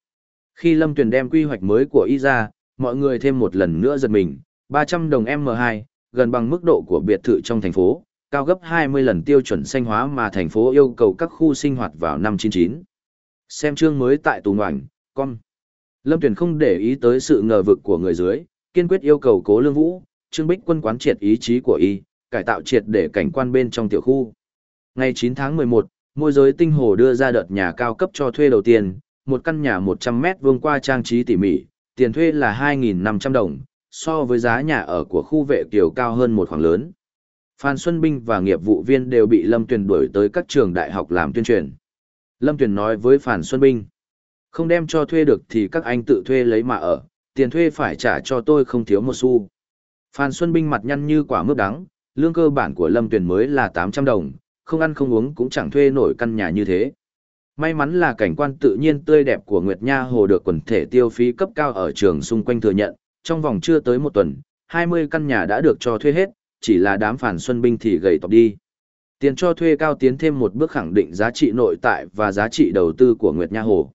Khi Lâm Tuyền đem quy hoạch mới của y ra, mọi người thêm một lần nữa giật mình, 300 đồng M2, gần bằng mức độ của biệt thự trong thành phố, cao gấp 20 lần tiêu chuẩn xanh hóa mà thành phố yêu cầu các khu sinh hoạt vào năm 99. Xem chương mới tại tù ngoảnh, con. Lâm Tuyền không để ý tới sự ngờ vực của người dưới, kiên quyết yêu cầu cố lương vũ, Trương Bích quân quán triệt ý chí của y, cải tạo triệt để cảnh quan bên trong tiểu khu. Ngày 9 tháng 11, môi giới tinh hồ đưa ra đợt nhà cao cấp cho thuê đầu tiên, một căn nhà 100 mét vuông qua trang trí tỉ mỉ, tiền thuê là 2.500 đồng, so với giá nhà ở của khu vệ tiểu cao hơn một khoảng lớn. Phan Xuân Binh và nghiệp vụ viên đều bị Lâm Tuyền đuổi tới các trường đại học làm tuyên truyền. Lâm Tuyền nói với Phan Xuân Binh, không đem cho thuê được thì các anh tự thuê lấy mà ở, tiền thuê phải trả cho tôi không thiếu một xu. Phan Xuân Binh mặt nhăn như quả mướp đắng, lương cơ bản của Lâm Tuyền mới là 800 đồng, không ăn không uống cũng chẳng thuê nổi căn nhà như thế. May mắn là cảnh quan tự nhiên tươi đẹp của Nguyệt Nha Hồ được quần thể tiêu phí cấp cao ở trường xung quanh thừa nhận, trong vòng chưa tới một tuần, 20 căn nhà đã được cho thuê hết, chỉ là đám phản xuân binh thì gầy tọc đi. Tiền cho thuê cao tiến thêm một bước khẳng định giá trị nội tại và giá trị đầu tư của Nguyệt Nha Hồ.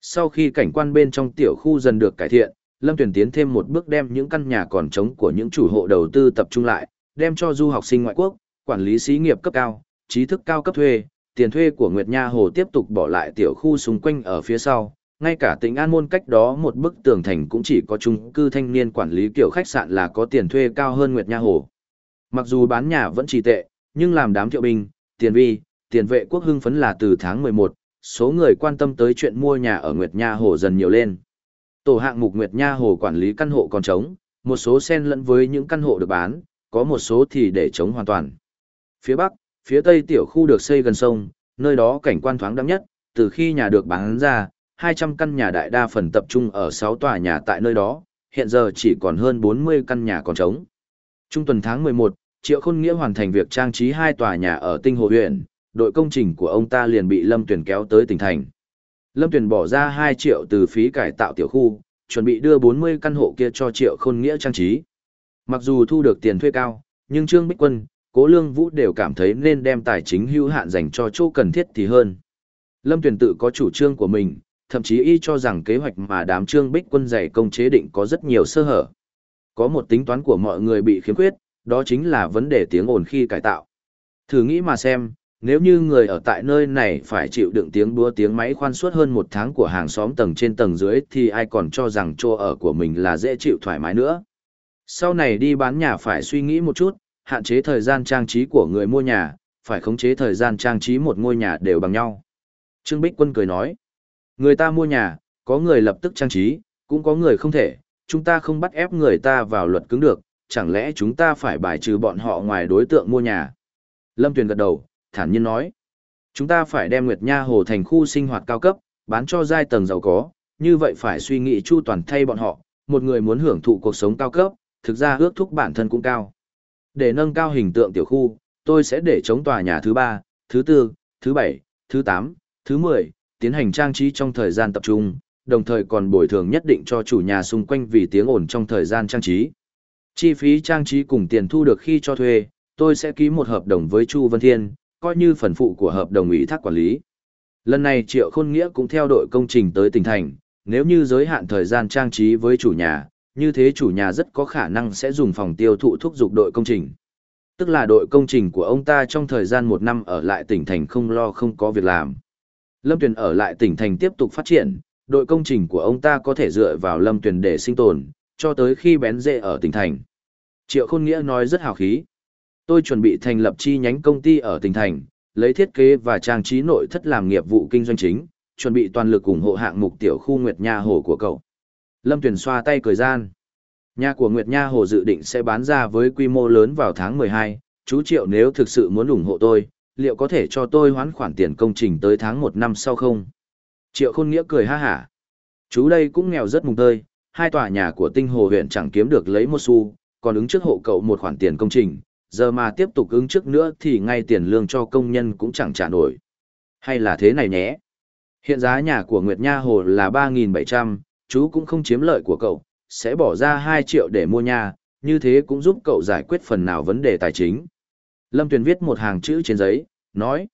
Sau khi cảnh quan bên trong tiểu khu dần được cải thiện, Lâm Tuyển tiến thêm một bước đem những căn nhà còn trống của những chủ hộ đầu tư tập trung lại, đem cho du học sinh ngoại quốc, quản lý xí nghiệp cấp cao, trí thức cao cấp thuê, tiền thuê của Nguyệt Nha Hồ tiếp tục bỏ lại tiểu khu xung quanh ở phía sau, ngay cả tỉnh An Môn cách đó một bức tường thành cũng chỉ có chung cư thanh niên quản lý kiểu khách sạn là có tiền thuê cao hơn Nguyệt Nha Hồ. Mặc dù bán nhà vẫn trì tệ, nhưng làm đám thiệu binh, tiền vi, tiền vệ quốc hưng phấn là từ tháng 11, số người quan tâm tới chuyện mua nhà ở Nguyệt Nha Hồ dần nhiều lên. Tổ hạng mục Nguyệt Nha Hồ quản lý căn hộ còn trống, một số xen lẫn với những căn hộ được bán, có một số thì để chống hoàn toàn. Phía Bắc, phía Tây tiểu khu được xây gần sông, nơi đó cảnh quan thoáng đậm nhất, từ khi nhà được bán ra, 200 căn nhà đại đa phần tập trung ở 6 tòa nhà tại nơi đó, hiện giờ chỉ còn hơn 40 căn nhà còn trống. Trung tuần tháng 11, Triệu Khôn Nghĩa hoàn thành việc trang trí hai tòa nhà ở Tinh Hồ huyện, đội công trình của ông ta liền bị Lâm Tuyền kéo tới tỉnh thành. Lâm Tuyền bỏ ra 2 triệu từ phí cải tạo tiểu khu, chuẩn bị đưa 40 căn hộ kia cho Triệu Khôn Nghĩa trang trí. Mặc dù thu được tiền thuê cao, nhưng Trương Bích Quân, Cố Lương Vũ đều cảm thấy nên đem tài chính hữu hạn dành cho chỗ cần thiết thì hơn. Lâm Tuyền tự có chủ trương của mình, thậm chí y cho rằng kế hoạch mà đám Trương Bích Quân dạy công chế định có rất nhiều sơ hở. Có một tính toán của mọi người bị khiếm khuyết, đó chính là vấn đề tiếng ồn khi cải tạo. Thử nghĩ mà xem, nếu như người ở tại nơi này phải chịu đựng tiếng đua tiếng máy khoan suốt hơn một tháng của hàng xóm tầng trên tầng dưới thì ai còn cho rằng chỗ ở của mình là dễ chịu thoải mái nữa. Sau này đi bán nhà phải suy nghĩ một chút, hạn chế thời gian trang trí của người mua nhà, phải khống chế thời gian trang trí một ngôi nhà đều bằng nhau. Trương Bích Quân cười nói, người ta mua nhà, có người lập tức trang trí, cũng có người không thể, chúng ta không bắt ép người ta vào luật cứng được, chẳng lẽ chúng ta phải bài trừ bọn họ ngoài đối tượng mua nhà? Lâm Tuyền gật đầu, thản nhiên nói. Chúng ta phải đem Nguyệt Nha Hồ thành khu sinh hoạt cao cấp, bán cho giai tầng giàu có, như vậy phải suy nghĩ chu toàn thay bọn họ, một người muốn hưởng thụ cuộc sống cao cấp, thực ra ước thúc bản thân cũng cao. Để nâng cao hình tượng tiểu khu, tôi sẽ để chống tòa nhà thứ 3, thứ 4, thứ 7, thứ 8, thứ 10, tiến hành trang trí trong thời gian tập trung, đồng thời còn bồi thường nhất định cho chủ nhà xung quanh vì tiếng ồn trong thời gian trang trí. Chi phí trang trí cùng tiền thu được khi cho thuê, tôi sẽ ký một hợp đồng với Chu Vân Thiên, coi như phần phụ của hợp đồng ủy thác quản lý. Lần này Triệu Khôn Nghĩa cũng theo đội công trình tới tỉnh thành, nếu như giới hạn thời gian trang trí với chủ nhà, như thế chủ nhà rất có khả năng sẽ dùng phòng tiêu thụ thúc giục đội công trình. Tức là đội công trình của ông ta trong thời gian một năm ở lại tỉnh thành không lo không có việc làm. Lâm Tuyền ở lại tỉnh thành tiếp tục phát triển, đội công trình của ông ta có thể dựa vào Lâm Tuyền để sinh tồn, cho tới khi bén rễ ở tỉnh thành. Triệu Khôn Nghĩa nói rất hào khí. Tôi chuẩn bị thành lập chi nhánh công ty ở tỉnh thành, lấy thiết kế và trang trí nội thất làm nghiệp vụ kinh doanh chính, chuẩn bị toàn lực ủng hộ hạng mục tiểu khu Nguyệt Nha Hồ của cậu. Lâm Tuyền xoa tay cười gian. Nhà của Nguyệt Nha Hồ dự định sẽ bán ra với quy mô lớn vào tháng 12, chú Triệu nếu thực sự muốn ủng hộ tôi, liệu có thể cho tôi hoán khoản tiền công trình tới tháng 1 năm sau không? Triệu Khôn Nghĩa cười ha hả. Chú đây cũng nghèo rất mùng tơi, hai tòa nhà của tinh hồ huyện chẳng kiếm được lấy một xu, còn ứng trước hộ cậu một khoản tiền công trình, giờ mà tiếp tục ứng trước nữa thì ngay tiền lương cho công nhân cũng chẳng trả nổi. Hay là thế này nhé? Hiện giá nhà của Nguyệt Nha Hồ là 3.700, chú cũng không chiếm lợi của cậu, sẽ bỏ ra 2 triệu để mua nhà, như thế cũng giúp cậu giải quyết phần nào vấn đề tài chính. Lâm Tuyền viết một hàng chữ trên giấy, nói.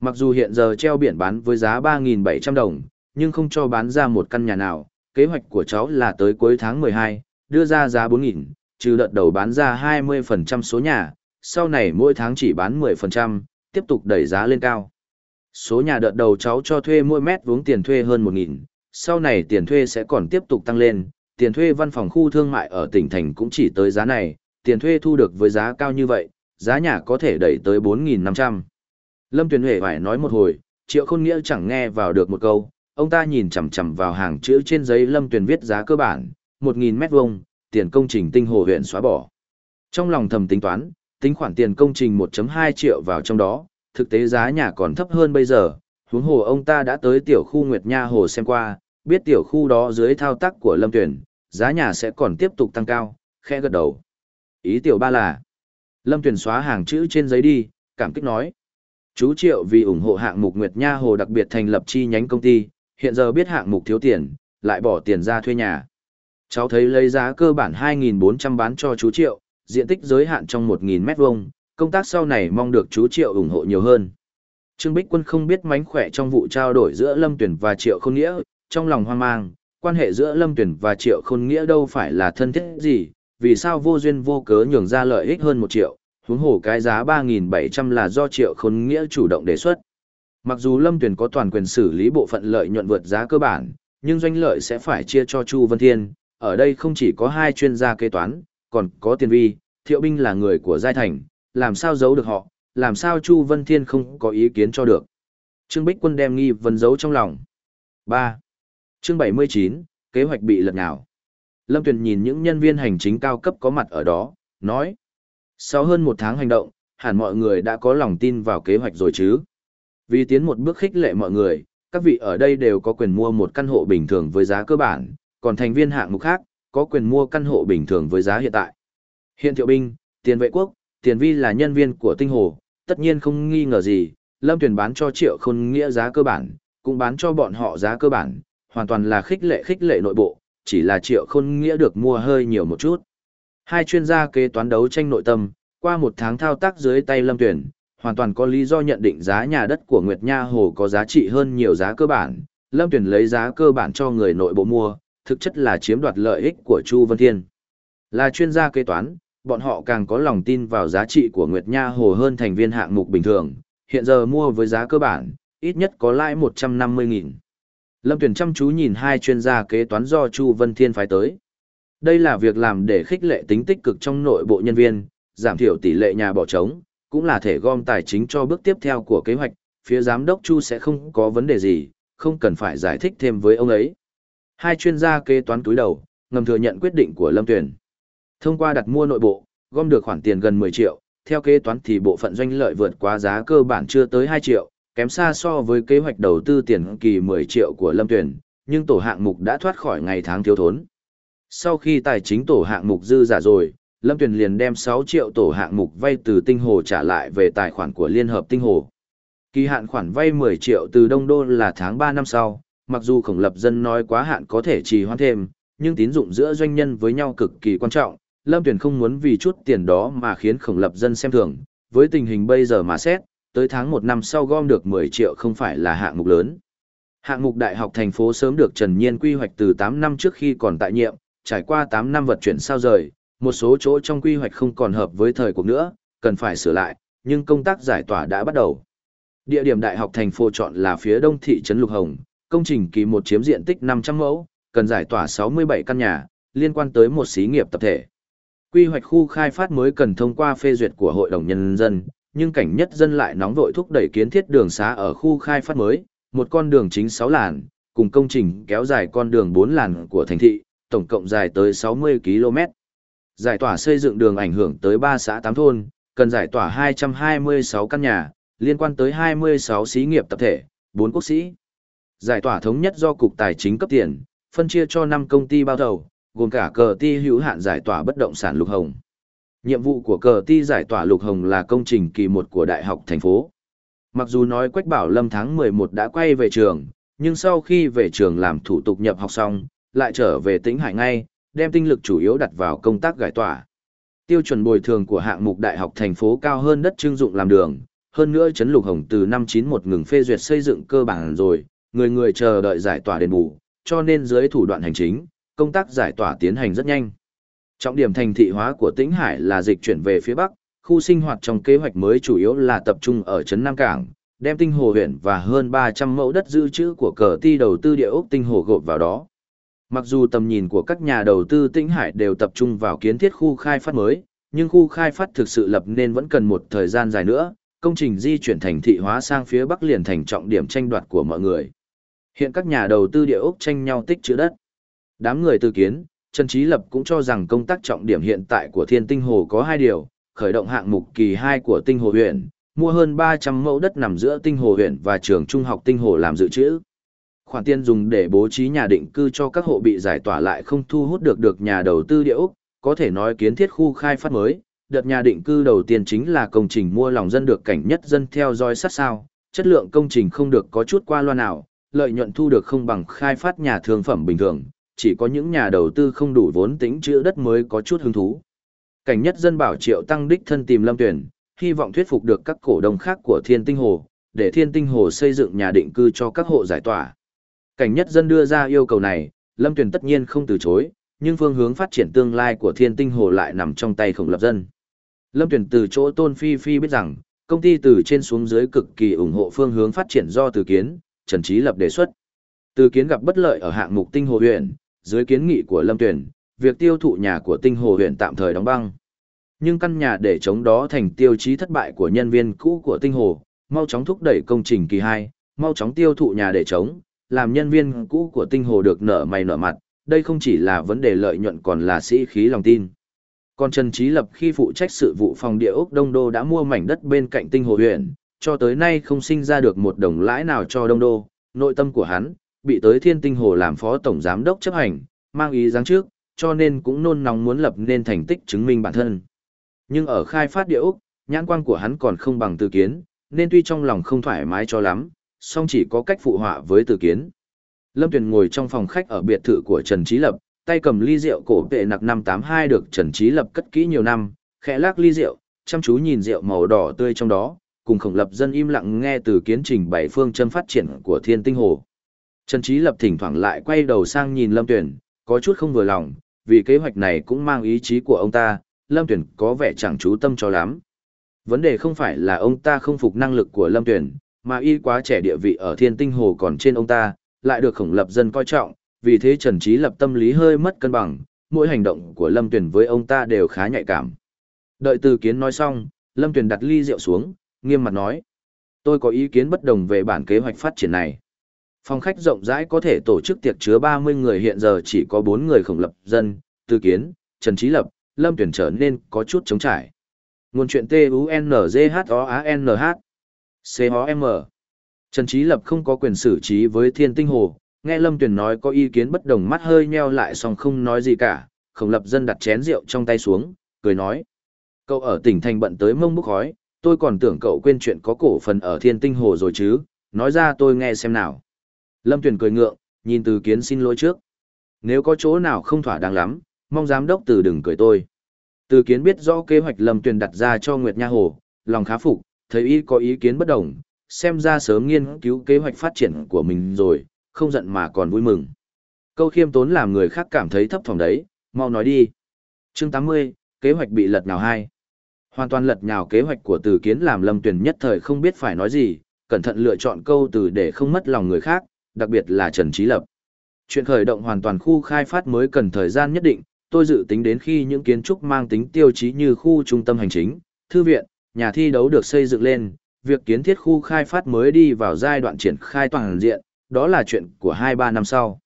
Mặc dù hiện giờ treo biển bán với giá 3.700 đồng, nhưng không cho bán ra một căn nhà nào, kế hoạch của cháu là tới cuối tháng 12, đưa ra giá 4.000, trừ đợt đầu bán ra 20% số nhà, sau này mỗi tháng chỉ bán 10%, tiếp tục đẩy giá lên cao. Số nhà đợt đầu cháu cho thuê mỗi mét vuông tiền thuê hơn 1.000, sau này tiền thuê sẽ còn tiếp tục tăng lên, tiền thuê văn phòng khu thương mại ở tỉnh thành cũng chỉ tới giá này, tiền thuê thu được với giá cao như vậy, giá nhà có thể đẩy tới 4.500. Lâm Tuyền Huệ phải nói một hồi, Triệu Khôn Nghĩa chẳng nghe vào được một câu, ông ta nhìn chằm chằm vào hàng chữ trên giấy Lâm Tuyền viết giá cơ bản, 1.000 mét vuông, tiền công trình tinh hồ huyện xóa bỏ. Trong lòng thầm tính toán, tính khoản tiền công trình 1.2 triệu vào trong đó, thực tế giá nhà còn thấp hơn bây giờ, huống hồ ông ta đã tới tiểu khu Nguyệt Nha Hồ xem qua, biết tiểu khu đó dưới thao tác của Lâm Tuyền, giá nhà sẽ còn tiếp tục tăng cao, khẽ gật đầu. Ý tiểu ba là, Lâm Tuyền xóa hàng chữ trên giấy đi, cảm kích nói. Chú Triệu vì ủng hộ hạng mục Nguyệt Nha Hồ đặc biệt thành lập chi nhánh công ty, hiện giờ biết hạng mục thiếu tiền, lại bỏ tiền ra thuê nhà. Cháu thấy lấy giá cơ bản 2.400 bán cho chú Triệu, diện tích giới hạn trong 1.000 mét vuông, công tác sau này mong được chú Triệu ủng hộ nhiều hơn. Trương Bích Quân không biết mánh khỏe trong vụ trao đổi giữa Lâm Tuyển và Triệu Khôn Nghĩa, trong lòng hoang mang, quan hệ giữa Lâm Tuyển và Triệu Khôn Nghĩa đâu phải là thân thiết gì, vì sao vô duyên vô cớ nhường ra lợi ích hơn một triệu, huống hồ cái giá 3.700 là do Triệu Khôn Nghĩa chủ động đề xuất. Mặc dù Lâm Tuyển có toàn quyền xử lý bộ phận lợi nhuận vượt giá cơ bản, nhưng doanh lợi sẽ phải chia cho Chu Vân Thiên, ở đây không chỉ có hai chuyên gia kế toán, còn có tiền vi, thiệu binh là người của giai thành, làm sao giấu được họ, làm sao Chu Vân Thiên không có ý kiến cho được. Trương Bích Quân đem nghi vấn giấu trong lòng. 3. Chương 79, kế hoạch bị lật nào. Lâm Tuyền nhìn những nhân viên hành chính cao cấp có mặt ở đó, nói. Sau hơn một tháng hành động, hẳn mọi người đã có lòng tin vào kế hoạch rồi chứ. Vì tiến một bước khích lệ mọi người, các vị ở đây đều có quyền mua một căn hộ bình thường với giá cơ bản, còn thành viên hạng mục khác, có quyền mua căn hộ bình thường với giá hiện tại. Hiện thiệu binh, tiền vệ quốc, tiền vi là nhân viên của tinh hồ, tất nhiên không nghi ngờ gì, lâm tuyền bán cho triệu khôn nghĩa giá cơ bản, cũng bán cho bọn họ giá cơ bản, hoàn toàn là khích lệ khích lệ nội bộ, chỉ là triệu khôn nghĩa được mua hơi nhiều một chút. Hai chuyên gia kế toán đấu tranh nội tâm, qua một tháng thao tác dưới tay lâm tuyền, hoàn toàn có lý do nhận định giá nhà đất của Nguyệt Nha Hồ có giá trị hơn nhiều giá cơ bản, lâm tuyền lấy giá cơ bản cho người nội bộ mua, thực chất là chiếm đoạt lợi ích của Chu Vân Thiên. Là chuyên gia kế toán, bọn họ càng có lòng tin vào giá trị của Nguyệt Nha Hồ hơn thành viên hạng mục bình thường, hiện giờ mua với giá cơ bản, ít nhất có lãi 150.000. Lâm Tuyển chăm chú nhìn hai chuyên gia kế toán do Chu Vân Thiên phái tới. Đây là việc làm để khích lệ tính tích cực trong nội bộ nhân viên, giảm thiểu tỷ lệ nhà bỏ trống, cũng là thể gom tài chính cho bước tiếp theo của kế hoạch, phía giám đốc Chu sẽ không có vấn đề gì, không cần phải giải thích thêm với ông ấy. Hai chuyên gia kế toán túi đầu, ngầm thừa nhận quyết định của Lâm Tuyển. Thông qua đặt mua nội bộ, gom được khoản tiền gần 10 triệu, theo kế toán thì bộ phận doanh lợi vượt quá giá cơ bản chưa tới 2 triệu, kém xa so với kế hoạch đầu tư tiền kỳ 10 triệu của Lâm Tuyển, nhưng tổ hạng mục đã thoát khỏi ngày tháng thiếu thốn. Sau khi tài chính tổ hạng mục dư giả rồi, Lâm Tuyền liền đem 6 triệu tổ hạng mục vay từ tinh hồ trả lại về tài khoản của Liên hợp tinh hồ. Kỳ hạn khoản vay 10 triệu từ Đông Đô là tháng 3 năm sau, mặc dù khổng lập dân nói quá hạn có thể trì hoãn thêm, nhưng tín dụng giữa doanh nhân với nhau cực kỳ quan trọng, Lâm Tuyền không muốn vì chút tiền đó mà khiến khổng lập dân xem thường, với tình hình bây giờ mà xét, tới tháng 1 năm sau gom được 10 triệu không phải là hạng mục lớn. Hạng mục đại học thành phố sớm được Trần Nhiên quy hoạch từ 8 năm trước khi còn tại nhiệm, trải qua 8 năm vật chuyển sao rời, một số chỗ trong quy hoạch không còn hợp với thời cuộc nữa, cần phải sửa lại, nhưng công tác giải tỏa đã bắt đầu. Địa điểm đại học thành phố chọn là phía đông thị trấn Lục Hồng, công trình kỳ một chiếm diện tích 500 mẫu, cần giải tỏa 67 căn nhà, liên quan tới một xí nghiệp tập thể. Quy hoạch khu khai phát mới cần thông qua phê duyệt của Hội đồng Nhân dân, nhưng cảnh nhất dân lại nóng vội thúc đẩy kiến thiết đường xá ở khu khai phát mới, một con đường chính 6 làn, cùng công trình kéo dài con đường 4 làn của thành thị, tổng cộng dài tới 60 km. Giải tỏa xây dựng đường ảnh hưởng tới 3 xã 8 thôn, cần giải tỏa 226 căn nhà, liên quan tới 26 xí nghiệp tập thể, 4 quốc sĩ. Giải tỏa thống nhất do Cục Tài chính cấp tiền, phân chia cho 5 công ty bao thầu, gồm cả cờ ti hữu hạn giải tỏa bất động sản Lục Hồng. Nhiệm vụ của cờ ti giải tỏa Lục Hồng là công trình kỳ 1 của Đại học thành phố. Mặc dù nói Quách Bảo Lâm tháng 11 đã quay về trường, nhưng sau khi về trường làm thủ tục nhập học xong, lại trở về tĩnh hải ngay, đem tinh lực chủ yếu đặt vào công tác giải tỏa. Tiêu chuẩn bồi thường của hạng mục đại học thành phố cao hơn đất trưng dụng làm đường, hơn nữa chấn lục hồng từ năm 91 ngừng phê duyệt xây dựng cơ bản rồi, người người chờ đợi giải tỏa đền bù, cho nên dưới thủ đoạn hành chính, công tác giải tỏa tiến hành rất nhanh. Trọng điểm thành thị hóa của Tĩnh Hải là dịch chuyển về phía Bắc, khu sinh hoạt trong kế hoạch mới chủ yếu là tập trung ở Trấn Nam Cảng, đem tinh hồ huyện và hơn 300 mẫu đất dự trữ của cờ ti đầu tư địa ốc tinh hồ gộp vào đó. Mặc dù tầm nhìn của các nhà đầu tư Tĩnh Hải đều tập trung vào kiến thiết khu khai phát mới, nhưng khu khai phát thực sự lập nên vẫn cần một thời gian dài nữa, công trình di chuyển thành thị hóa sang phía Bắc liền thành trọng điểm tranh đoạt của mọi người. Hiện các nhà đầu tư địa ốc tranh nhau tích trữ đất. Đám người tư kiến, Trần Trí Lập cũng cho rằng công tác trọng điểm hiện tại của Thiên Tinh Hồ có hai điều, khởi động hạng mục kỳ 2 của Tinh Hồ huyện, mua hơn 300 mẫu đất nằm giữa Tinh Hồ huyện và trường trung học Tinh Hồ làm dự trữ. Khoản tiền dùng để bố trí nhà định cư cho các hộ bị giải tỏa lại không thu hút được được nhà đầu tư địa Úc, có thể nói kiến thiết khu khai phát mới. Đợt nhà định cư đầu tiên chính là công trình mua lòng dân được cảnh nhất dân theo dõi sát sao, chất lượng công trình không được có chút qua loa nào, lợi nhuận thu được không bằng khai phát nhà thương phẩm bình thường, chỉ có những nhà đầu tư không đủ vốn tính chữ đất mới có chút hứng thú. Cảnh nhất dân bảo triệu tăng đích thân tìm Lâm Tuyển, hy vọng thuyết phục được các cổ đông khác của Thiên Tinh Hồ, để Thiên Tinh Hồ xây dựng nhà định cư cho các hộ giải tỏa. Cảnh nhất dân đưa ra yêu cầu này, Lâm Tuyển tất nhiên không từ chối, nhưng phương hướng phát triển tương lai của Thiên Tinh Hồ lại nằm trong tay khổng lập dân. Lâm Tuyển từ chỗ Tôn Phi Phi biết rằng, công ty từ trên xuống dưới cực kỳ ủng hộ phương hướng phát triển do Từ Kiến, Trần Trí lập đề xuất. Từ Kiến gặp bất lợi ở hạng mục Tinh Hồ huyện, dưới kiến nghị của Lâm Tuyển, việc tiêu thụ nhà của Tinh Hồ huyện tạm thời đóng băng. Nhưng căn nhà để chống đó thành tiêu chí thất bại của nhân viên cũ của Tinh Hồ, mau chóng thúc đẩy công trình kỳ 2, mau chóng tiêu thụ nhà để chống, làm nhân viên cũ của Tinh Hồ được nở mày nở mặt, đây không chỉ là vấn đề lợi nhuận còn là sĩ khí lòng tin. Còn Trần Trí Lập khi phụ trách sự vụ phòng địa ốc Đông Đô đã mua mảnh đất bên cạnh Tinh Hồ huyện, cho tới nay không sinh ra được một đồng lãi nào cho Đông Đô, nội tâm của hắn, bị tới Thiên Tinh Hồ làm phó tổng giám đốc chấp hành, mang ý dáng trước, cho nên cũng nôn nóng muốn lập nên thành tích chứng minh bản thân. Nhưng ở khai phát địa Úc, nhãn quan của hắn còn không bằng từ kiến, nên tuy trong lòng không thoải mái cho lắm, song chỉ có cách phụ họa với từ kiến. Lâm Tuyền ngồi trong phòng khách ở biệt thự của Trần Trí Lập, tay cầm ly rượu cổ tệ nặc 582 được Trần Trí Lập cất kỹ nhiều năm, khẽ lắc ly rượu, chăm chú nhìn rượu màu đỏ tươi trong đó, cùng khổng lập dân im lặng nghe từ kiến trình bảy phương châm phát triển của thiên tinh hồ. Trần Trí Lập thỉnh thoảng lại quay đầu sang nhìn Lâm Tuyển, có chút không vừa lòng, vì kế hoạch này cũng mang ý chí của ông ta, Lâm Tuyển có vẻ chẳng chú tâm cho lắm. Vấn đề không phải là ông ta không phục năng lực của Lâm Tuyển, mà y quá trẻ địa vị ở thiên tinh hồ còn trên ông ta, lại được khổng lập dân coi trọng, vì thế Trần Trí Lập tâm lý hơi mất cân bằng, mỗi hành động của Lâm Tuyển với ông ta đều khá nhạy cảm. Đợi từ kiến nói xong, Lâm Tuyển đặt ly rượu xuống, nghiêm mặt nói. Tôi có ý kiến bất đồng về bản kế hoạch phát triển này. Phòng khách rộng rãi có thể tổ chức tiệc chứa 30 người hiện giờ chỉ có 4 người khổng lập dân, Tư Kiến, Trần Trí Lập, Lâm Tuyển trở nên có chút chống trải. Nguồn chuyện T-U-N-G-H-O-A-N-H C-O-M Trần Trí Lập không có quyền xử trí với thiên tinh hồ, Nghe Lâm Tuyền nói có ý kiến bất đồng mắt hơi nheo lại xong không nói gì cả, khổng lập dân đặt chén rượu trong tay xuống, cười nói. Cậu ở tỉnh thành bận tới mông bức khói, tôi còn tưởng cậu quên chuyện có cổ phần ở thiên tinh hồ rồi chứ, nói ra tôi nghe xem nào. Lâm Tuyền cười ngượng, nhìn từ kiến xin lỗi trước. Nếu có chỗ nào không thỏa đáng lắm, mong giám đốc từ đừng cười tôi. Từ kiến biết rõ kế hoạch Lâm Tuyền đặt ra cho Nguyệt Nha Hồ, lòng khá phục, thấy y có ý kiến bất đồng, xem ra sớm nghiên cứu kế hoạch phát triển của mình rồi, không giận mà còn vui mừng. Câu khiêm tốn làm người khác cảm thấy thấp thỏm đấy, mau nói đi. Chương 80, kế hoạch bị lật nhào hai. Hoàn toàn lật nhào kế hoạch của Từ Kiến làm Lâm Tuyền nhất thời không biết phải nói gì, cẩn thận lựa chọn câu từ để không mất lòng người khác, đặc biệt là Trần Trí Lập. Chuyện khởi động hoàn toàn khu khai phát mới cần thời gian nhất định, tôi dự tính đến khi những kiến trúc mang tính tiêu chí như khu trung tâm hành chính, thư viện, nhà thi đấu được xây dựng lên, việc kiến thiết khu khai phát mới đi vào giai đoạn triển khai toàn diện, đó là chuyện của 2-3 năm sau.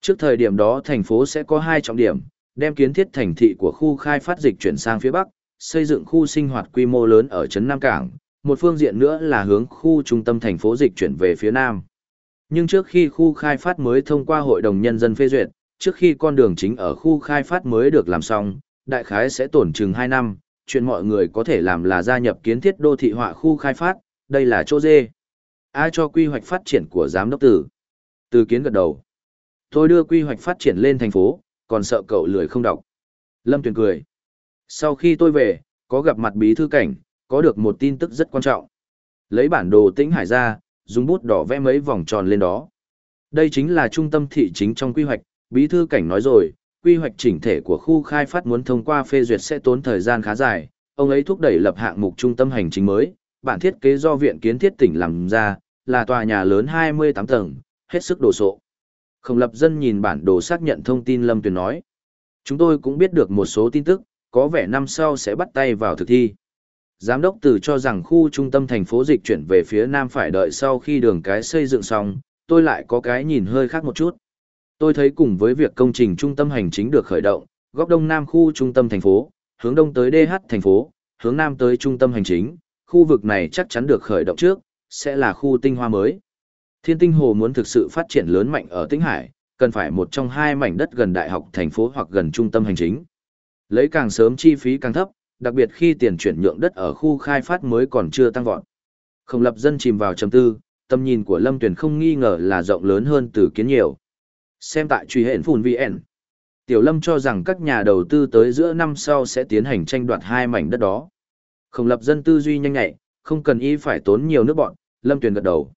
Trước thời điểm đó thành phố sẽ có hai trọng điểm, đem kiến thiết thành thị của khu khai phát dịch chuyển sang phía Bắc, xây dựng khu sinh hoạt quy mô lớn ở Trấn Nam Cảng, một phương diện nữa là hướng khu trung tâm thành phố dịch chuyển về phía Nam. Nhưng trước khi khu khai phát mới thông qua Hội đồng Nhân dân phê duyệt, trước khi con đường chính ở khu khai phát mới được làm xong, đại khái sẽ tổn chừng 2 năm, chuyện mọi người có thể làm là gia nhập kiến thiết đô thị họa khu khai phát, đây là chỗ dê. Ai cho quy hoạch phát triển của giám đốc tử? Từ kiến gật đầu. Tôi đưa quy hoạch phát triển lên thành phố, còn sợ cậu lười không đọc. Lâm Tuyền cười. Sau khi tôi về, có gặp mặt bí thư cảnh, có được một tin tức rất quan trọng. Lấy bản đồ tĩnh hải ra, dùng bút đỏ vẽ mấy vòng tròn lên đó. Đây chính là trung tâm thị chính trong quy hoạch, bí thư cảnh nói rồi, quy hoạch chỉnh thể của khu khai phát muốn thông qua phê duyệt sẽ tốn thời gian khá dài, ông ấy thúc đẩy lập hạng mục trung tâm hành chính mới, bản thiết kế do viện kiến thiết tỉnh làm ra, là tòa nhà lớn 28 tầng, hết sức đồ sộ. Khổng lập dân nhìn bản đồ xác nhận thông tin Lâm Tuyền nói. Chúng tôi cũng biết được một số tin tức, có vẻ năm sau sẽ bắt tay vào thực thi. Giám đốc từ cho rằng khu trung tâm thành phố dịch chuyển về phía nam phải đợi sau khi đường cái xây dựng xong, tôi lại có cái nhìn hơi khác một chút. Tôi thấy cùng với việc công trình trung tâm hành chính được khởi động, góc đông nam khu trung tâm thành phố, hướng đông tới DH thành phố, hướng nam tới trung tâm hành chính, khu vực này chắc chắn được khởi động trước, sẽ là khu tinh hoa mới. Thiên tinh hồ muốn thực sự phát triển lớn mạnh ở Tĩnh Hải, cần phải một trong hai mảnh đất gần đại học thành phố hoặc gần trung tâm hành chính. Lấy càng sớm chi phí càng thấp, đặc biệt khi tiền chuyển nhượng đất ở khu khai phát mới còn chưa tăng vọt. Không lập dân chìm vào trầm tư, tầm nhìn của Lâm Tuyền không nghi ngờ là rộng lớn hơn từ kiến nhiều. Xem tại truy hện phùn VN. Tiểu Lâm cho rằng các nhà đầu tư tới giữa năm sau sẽ tiến hành tranh đoạt hai mảnh đất đó. Không lập dân tư duy nhanh nhạy, không cần y phải tốn nhiều nước bọn, Lâm Tuyền gật đầu.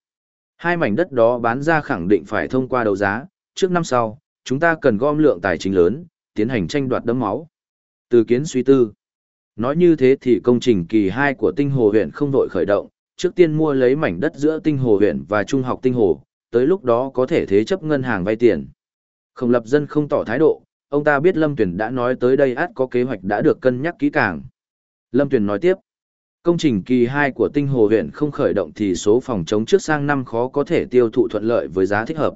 Hai mảnh đất đó bán ra khẳng định phải thông qua đấu giá, trước năm sau, chúng ta cần gom lượng tài chính lớn, tiến hành tranh đoạt đấm máu. Từ kiến suy tư. Nói như thế thì công trình kỳ 2 của tinh hồ huyện không vội khởi động, trước tiên mua lấy mảnh đất giữa tinh hồ huyện và trung học tinh hồ, tới lúc đó có thể thế chấp ngân hàng vay tiền. Không lập dân không tỏ thái độ, ông ta biết Lâm Tuyền đã nói tới đây át có kế hoạch đã được cân nhắc kỹ càng. Lâm Tuyền nói tiếp, công trình kỳ 2 của tinh hồ huyện không khởi động thì số phòng chống trước sang năm khó có thể tiêu thụ thuận lợi với giá thích hợp.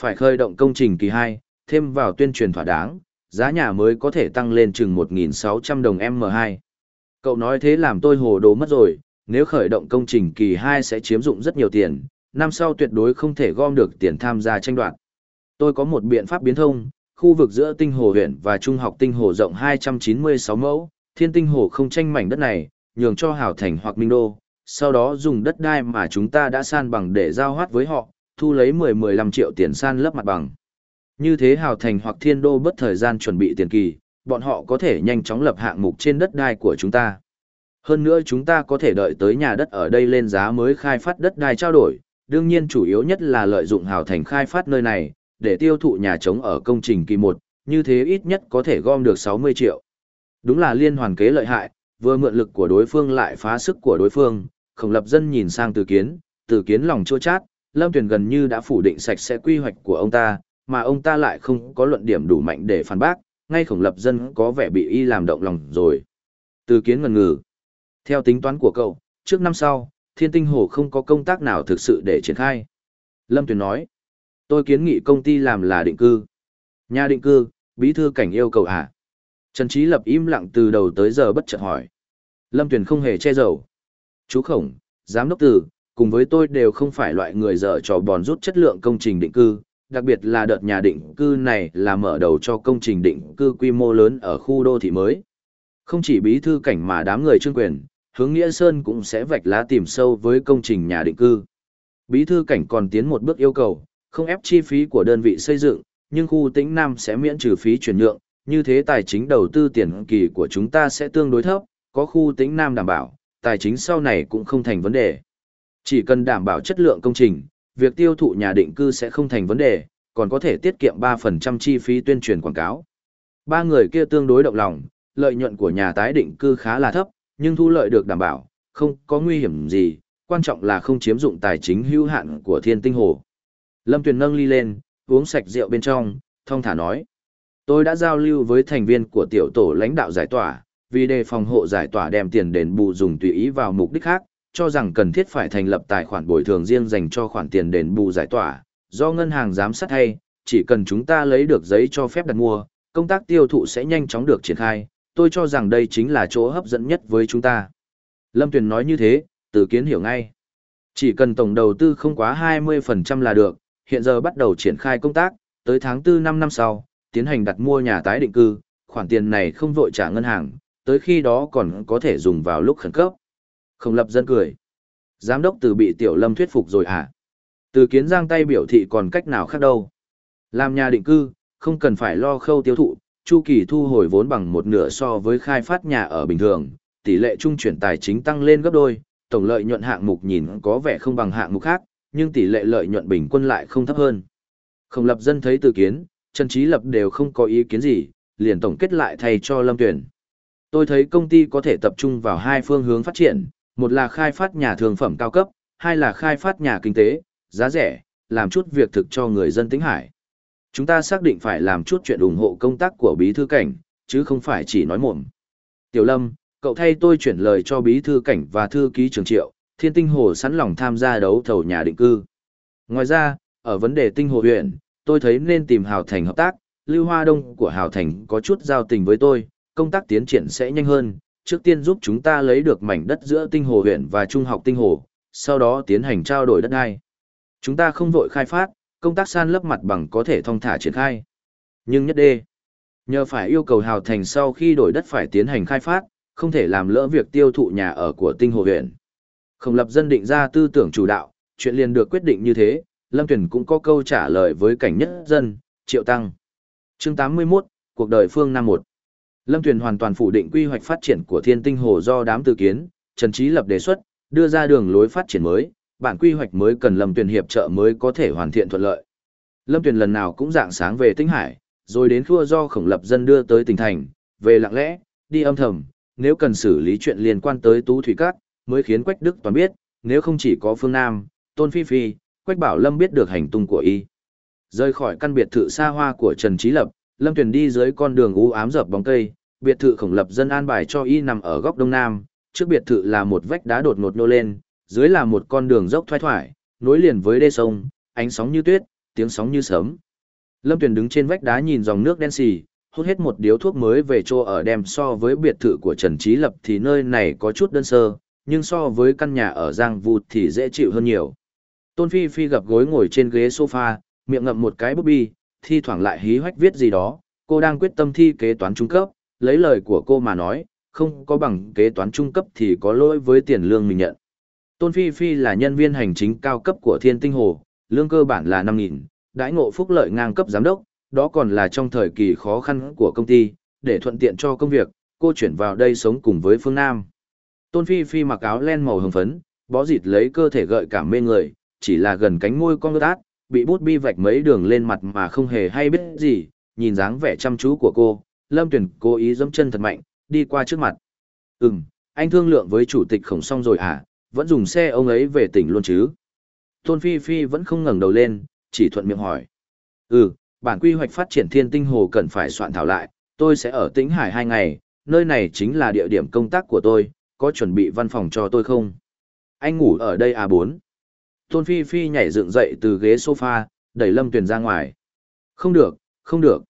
Phải khởi động công trình kỳ 2, thêm vào tuyên truyền thỏa đáng, giá nhà mới có thể tăng lên chừng 1.600 đồng M2. Cậu nói thế làm tôi hồ đồ mất rồi, nếu khởi động công trình kỳ 2 sẽ chiếm dụng rất nhiều tiền, năm sau tuyệt đối không thể gom được tiền tham gia tranh đoạt. Tôi có một biện pháp biến thông, khu vực giữa tinh hồ huyện và trung học tinh hồ rộng 296 mẫu, thiên tinh hồ không tranh mảnh đất này, nhường cho Hảo Thành hoặc Minh Đô, sau đó dùng đất đai mà chúng ta đã san bằng để giao hoát với họ, thu lấy 10-15 triệu tiền san lấp mặt bằng. Như thế Hào Thành hoặc Thiên Đô bất thời gian chuẩn bị tiền kỳ, bọn họ có thể nhanh chóng lập hạng mục trên đất đai của chúng ta. Hơn nữa chúng ta có thể đợi tới nhà đất ở đây lên giá mới khai phát đất đai trao đổi, đương nhiên chủ yếu nhất là lợi dụng Hào Thành khai phát nơi này, để tiêu thụ nhà trống ở công trình kỳ 1, như thế ít nhất có thể gom được 60 triệu. Đúng là liên hoàn kế lợi hại, vừa mượn lực của đối phương lại phá sức của đối phương, khổng lập dân nhìn sang từ kiến, từ kiến lòng chua chát, Lâm tuyển gần như đã phủ định sạch sẽ quy hoạch của ông ta, mà ông ta lại không có luận điểm đủ mạnh để phản bác, ngay khổng lập dân có vẻ bị y làm động lòng rồi. Từ kiến ngần ngừ. Theo tính toán của cậu, trước năm sau, thiên tinh hồ không có công tác nào thực sự để triển khai. Lâm Tuyền nói, tôi kiến nghị công ty làm là định cư. Nhà định cư, bí thư cảnh yêu cầu à? Trần Trí Lập im lặng từ đầu tới giờ bất chợt hỏi. Lâm Tuyền không hề che giấu. Chú Khổng, giám đốc tử, cùng với tôi đều không phải loại người dở trò bòn rút chất lượng công trình định cư, đặc biệt là đợt nhà định cư này là mở đầu cho công trình định cư quy mô lớn ở khu đô thị mới. Không chỉ bí thư cảnh mà đám người trương quyền, hướng Nghĩa Sơn cũng sẽ vạch lá tìm sâu với công trình nhà định cư. Bí thư cảnh còn tiến một bước yêu cầu, không ép chi phí của đơn vị xây dựng, nhưng khu tĩnh Nam sẽ miễn trừ phí chuyển nhượng, như thế tài chính đầu tư tiền kỳ của chúng ta sẽ tương đối thấp, có khu tĩnh Nam đảm bảo, tài chính sau này cũng không thành vấn đề. Chỉ cần đảm bảo chất lượng công trình, việc tiêu thụ nhà định cư sẽ không thành vấn đề, còn có thể tiết kiệm 3% chi phí tuyên truyền quảng cáo. Ba người kia tương đối động lòng, lợi nhuận của nhà tái định cư khá là thấp, nhưng thu lợi được đảm bảo, không có nguy hiểm gì, quan trọng là không chiếm dụng tài chính hữu hạn của thiên tinh hồ. Lâm Tuyền nâng ly lên, uống sạch rượu bên trong, thông thả nói. Tôi đã giao lưu với thành viên của tiểu tổ lãnh đạo giải tỏa, vì đề phòng hộ giải tỏa đem tiền đền bù dùng tùy ý vào mục đích khác, cho rằng cần thiết phải thành lập tài khoản bồi thường riêng dành cho khoản tiền đền bù giải tỏa, do ngân hàng giám sát hay, chỉ cần chúng ta lấy được giấy cho phép đặt mua, công tác tiêu thụ sẽ nhanh chóng được triển khai, tôi cho rằng đây chính là chỗ hấp dẫn nhất với chúng ta. Lâm Tuyền nói như thế, từ kiến hiểu ngay. Chỉ cần tổng đầu tư không quá 20% là được, hiện giờ bắt đầu triển khai công tác, tới tháng 4 năm năm sau, tiến hành đặt mua nhà tái định cư, khoản tiền này không vội trả ngân hàng, tới khi đó còn có thể dùng vào lúc khẩn cấp. Không lập dân cười. Giám đốc từ bị tiểu lâm thuyết phục rồi à? Từ kiến giang tay biểu thị còn cách nào khác đâu. Làm nhà định cư, không cần phải lo khâu tiêu thụ, chu kỳ thu hồi vốn bằng một nửa so với khai phát nhà ở bình thường, tỷ lệ trung chuyển tài chính tăng lên gấp đôi, tổng lợi nhuận hạng mục nhìn có vẻ không bằng hạng mục khác, nhưng tỷ lệ lợi nhuận bình quân lại không thấp hơn. Không lập dân thấy từ kiến, Trần Trí Lập đều không có ý kiến gì, liền tổng kết lại thay cho Lâm Tuyển. Tôi thấy công ty có thể tập trung vào hai phương hướng phát triển, một là khai phát nhà thương phẩm cao cấp, hai là khai phát nhà kinh tế, giá rẻ, làm chút việc thực cho người dân tỉnh hải. Chúng ta xác định phải làm chút chuyện ủng hộ công tác của bí thư cảnh, chứ không phải chỉ nói mồm. Tiểu Lâm, cậu thay tôi chuyển lời cho bí thư cảnh và thư ký trường triệu, thiên tinh hồ sẵn lòng tham gia đấu thầu nhà định cư. Ngoài ra, ở vấn đề tinh hồ huyện, tôi thấy nên tìm Hào Thành hợp tác, Lưu Hoa Đông của Hào Thành có chút giao tình với tôi, công tác tiến triển sẽ nhanh hơn, trước tiên giúp chúng ta lấy được mảnh đất giữa tinh hồ huyện và trung học tinh hồ, sau đó tiến hành trao đổi đất đai. Chúng ta không vội khai phát, công tác san lấp mặt bằng có thể thông thả triển khai. Nhưng nhất đê, nhờ phải yêu cầu Hào Thành sau khi đổi đất phải tiến hành khai phát, không thể làm lỡ việc tiêu thụ nhà ở của tinh hồ huyện. Không lập dân định ra tư tưởng chủ đạo, chuyện liền được quyết định như thế, Lâm Tuyển cũng có câu trả lời với cảnh nhất dân, Triệu Tăng. chương 81, Cuộc đời phương Nam 1. Lâm Tuyền hoàn toàn phủ định quy hoạch phát triển của thiên tinh hồ do đám tư kiến, Trần Chí lập đề xuất, đưa ra đường lối phát triển mới, bản quy hoạch mới cần Lâm Tuyền hiệp trợ mới có thể hoàn thiện thuận lợi. Lâm Tuyền lần nào cũng dạng sáng về Tinh Hải, rồi đến khua do khổng lập dân đưa tới tỉnh thành, về lặng lẽ, đi âm thầm, nếu cần xử lý chuyện liên quan tới Tú Thủy Cát, mới khiến Quách Đức toàn biết, nếu không chỉ có Phương Nam, Tôn Phi Phi, Quách Bảo Lâm biết được hành tung của y. Rời khỏi căn biệt thự xa hoa của Trần Chí Lập, Lâm Tuyền đi dưới con đường u ám dập bóng cây, biệt thự khổng lập dân an bài cho y nằm ở góc đông nam, trước biệt thự là một vách đá đột ngột nô lên, dưới là một con đường dốc thoai thoải, nối liền với đê sông, ánh sóng như tuyết, tiếng sóng như sớm. Lâm Tuyền đứng trên vách đá nhìn dòng nước đen xì, hút hết một điếu thuốc mới về chỗ ở đem so với biệt thự của Trần Trí Lập thì nơi này có chút đơn sơ, nhưng so với căn nhà ở Giang Vụt thì dễ chịu hơn nhiều. Tôn Phi Phi gập gối ngồi trên ghế sofa, miệng ngậm một cái bút bi, thi thoảng lại hí hoách viết gì đó, cô đang quyết tâm thi kế toán trung cấp, lấy lời của cô mà nói, không có bằng kế toán trung cấp thì có lỗi với tiền lương mình nhận. Tôn Phi Phi là nhân viên hành chính cao cấp của Thiên Tinh Hồ, lương cơ bản là 5.000, đãi ngộ phúc lợi ngang cấp giám đốc, đó còn là trong thời kỳ khó khăn của công ty, để thuận tiện cho công việc, cô chuyển vào đây sống cùng với Phương Nam. Tôn Phi Phi mặc áo len màu hồng phấn, bó dịt lấy cơ thể gợi cảm mê người, chỉ là gần cánh môi con ướt át, bị bút bi vạch mấy đường lên mặt mà không hề hay biết gì, nhìn dáng vẻ chăm chú của cô, Lâm Tuyển cố ý giẫm chân thật mạnh, đi qua trước mặt. Ừm, anh thương lượng với chủ tịch khổng xong rồi à, vẫn dùng xe ông ấy về tỉnh luôn chứ. Tôn Phi Phi vẫn không ngẩng đầu lên, chỉ thuận miệng hỏi. Ừ, bản quy hoạch phát triển thiên tinh hồ cần phải soạn thảo lại, tôi sẽ ở tĩnh hải hai ngày, nơi này chính là địa điểm công tác của tôi, có chuẩn bị văn phòng cho tôi không? Anh ngủ ở đây à bốn? Tôn Phi Phi nhảy dựng dậy từ ghế sofa, đẩy Lâm Tuyền ra ngoài. Không được, không được.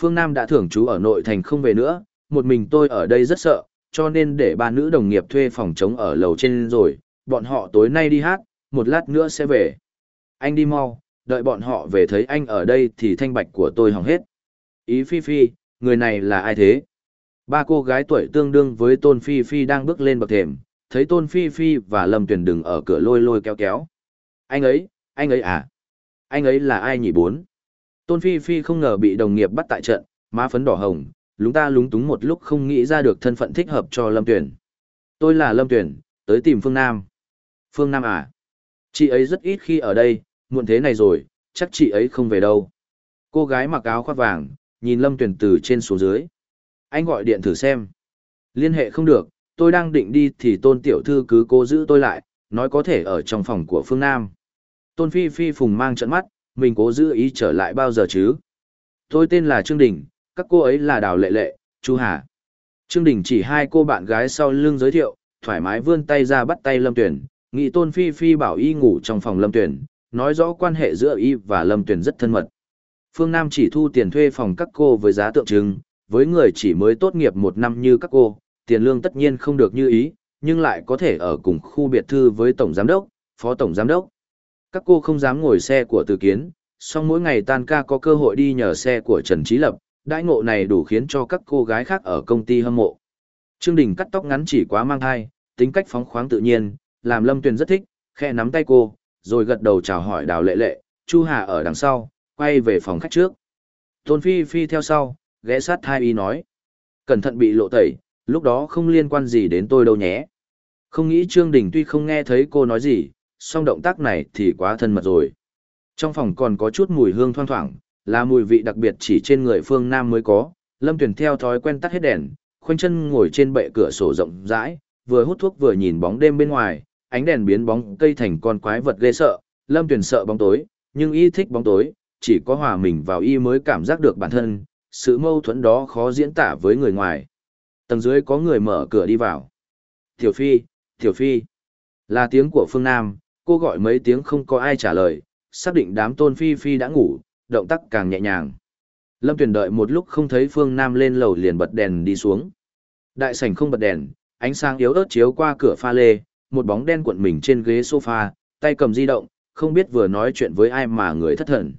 Phương Nam đã thưởng chú ở nội thành không về nữa, một mình tôi ở đây rất sợ, cho nên để ba nữ đồng nghiệp thuê phòng trống ở lầu trên rồi, bọn họ tối nay đi hát, một lát nữa sẽ về. Anh đi mau, đợi bọn họ về thấy anh ở đây thì thanh bạch của tôi hỏng hết. Ý Phi Phi, người này là ai thế? Ba cô gái tuổi tương đương với Tôn Phi Phi đang bước lên bậc thềm, thấy Tôn Phi Phi và Lâm Tuyền đứng ở cửa lôi lôi kéo kéo. Anh ấy, anh ấy à? Anh ấy là ai nhỉ bốn? Tôn Phi Phi không ngờ bị đồng nghiệp bắt tại trận, má phấn đỏ hồng, lúng ta lúng túng một lúc không nghĩ ra được thân phận thích hợp cho Lâm Tuyền. Tôi là Lâm Tuyền, tới tìm Phương Nam. Phương Nam à? Chị ấy rất ít khi ở đây, muộn thế này rồi, chắc chị ấy không về đâu. Cô gái mặc áo khoác vàng, nhìn Lâm Tuyền từ trên xuống dưới. Anh gọi điện thử xem. Liên hệ không được, tôi đang định đi thì tôn tiểu thư cứ cố giữ tôi lại, nói có thể ở trong phòng của phương Nam. Tôn Phi Phi phùng mang trận mắt, mình cố giữ ý trở lại bao giờ chứ? Tôi tên là Trương Đình, các cô ấy là Đào Lệ Lệ, Chu Hà. Trương Đình chỉ hai cô bạn gái sau lưng giới thiệu, thoải mái vươn tay ra bắt tay Lâm Tuyển, nghị Tôn Phi Phi bảo y ngủ trong phòng Lâm Tuyển, nói rõ quan hệ giữa y và Lâm Tuyển rất thân mật. Phương Nam chỉ thu tiền thuê phòng các cô với giá tượng trưng, với người chỉ mới tốt nghiệp một năm như các cô, tiền lương tất nhiên không được như ý, nhưng lại có thể ở cùng khu biệt thư với Tổng Giám đốc, Phó Tổng Giám đốc. Các cô không dám ngồi xe của Từ Kiến, song mỗi ngày tan ca có cơ hội đi nhờ xe của Trần Trí Lập, đãi ngộ này đủ khiến cho các cô gái khác ở công ty hâm mộ. Trương Đình cắt tóc ngắn chỉ quá mang thai, tính cách phóng khoáng tự nhiên, làm Lâm Tuyền rất thích, khẽ nắm tay cô, rồi gật đầu chào hỏi Đào Lệ Lệ, Chu Hà ở đằng sau, quay về phòng khách trước. Tôn Phi Phi theo sau, ghé sát thai y nói. Cẩn thận bị lộ tẩy, lúc đó không liên quan gì đến tôi đâu nhé. Không nghĩ Trương Đình tuy không nghe thấy cô nói gì, song động tác này thì quá thân mật rồi. Trong phòng còn có chút mùi hương thoang thoảng, là mùi vị đặc biệt chỉ trên người phương Nam mới có. Lâm Tuyền theo thói quen tắt hết đèn, khoanh chân ngồi trên bệ cửa sổ rộng rãi, vừa hút thuốc vừa nhìn bóng đêm bên ngoài, ánh đèn biến bóng cây thành con quái vật ghê sợ. Lâm Tuyền sợ bóng tối, nhưng y thích bóng tối, chỉ có hòa mình vào y mới cảm giác được bản thân, sự mâu thuẫn đó khó diễn tả với người ngoài. Tầng dưới có người mở cửa đi vào. Tiểu Phi, Tiểu Phi. Là tiếng của Phương Nam, cô gọi mấy tiếng không có ai trả lời, xác định đám tôn Phi Phi đã ngủ, động tác càng nhẹ nhàng. Lâm Tuyền đợi một lúc không thấy Phương Nam lên lầu liền bật đèn đi xuống. Đại sảnh không bật đèn, ánh sáng yếu ớt chiếu qua cửa pha lê, một bóng đen cuộn mình trên ghế sofa, tay cầm di động, không biết vừa nói chuyện với ai mà người thất thần.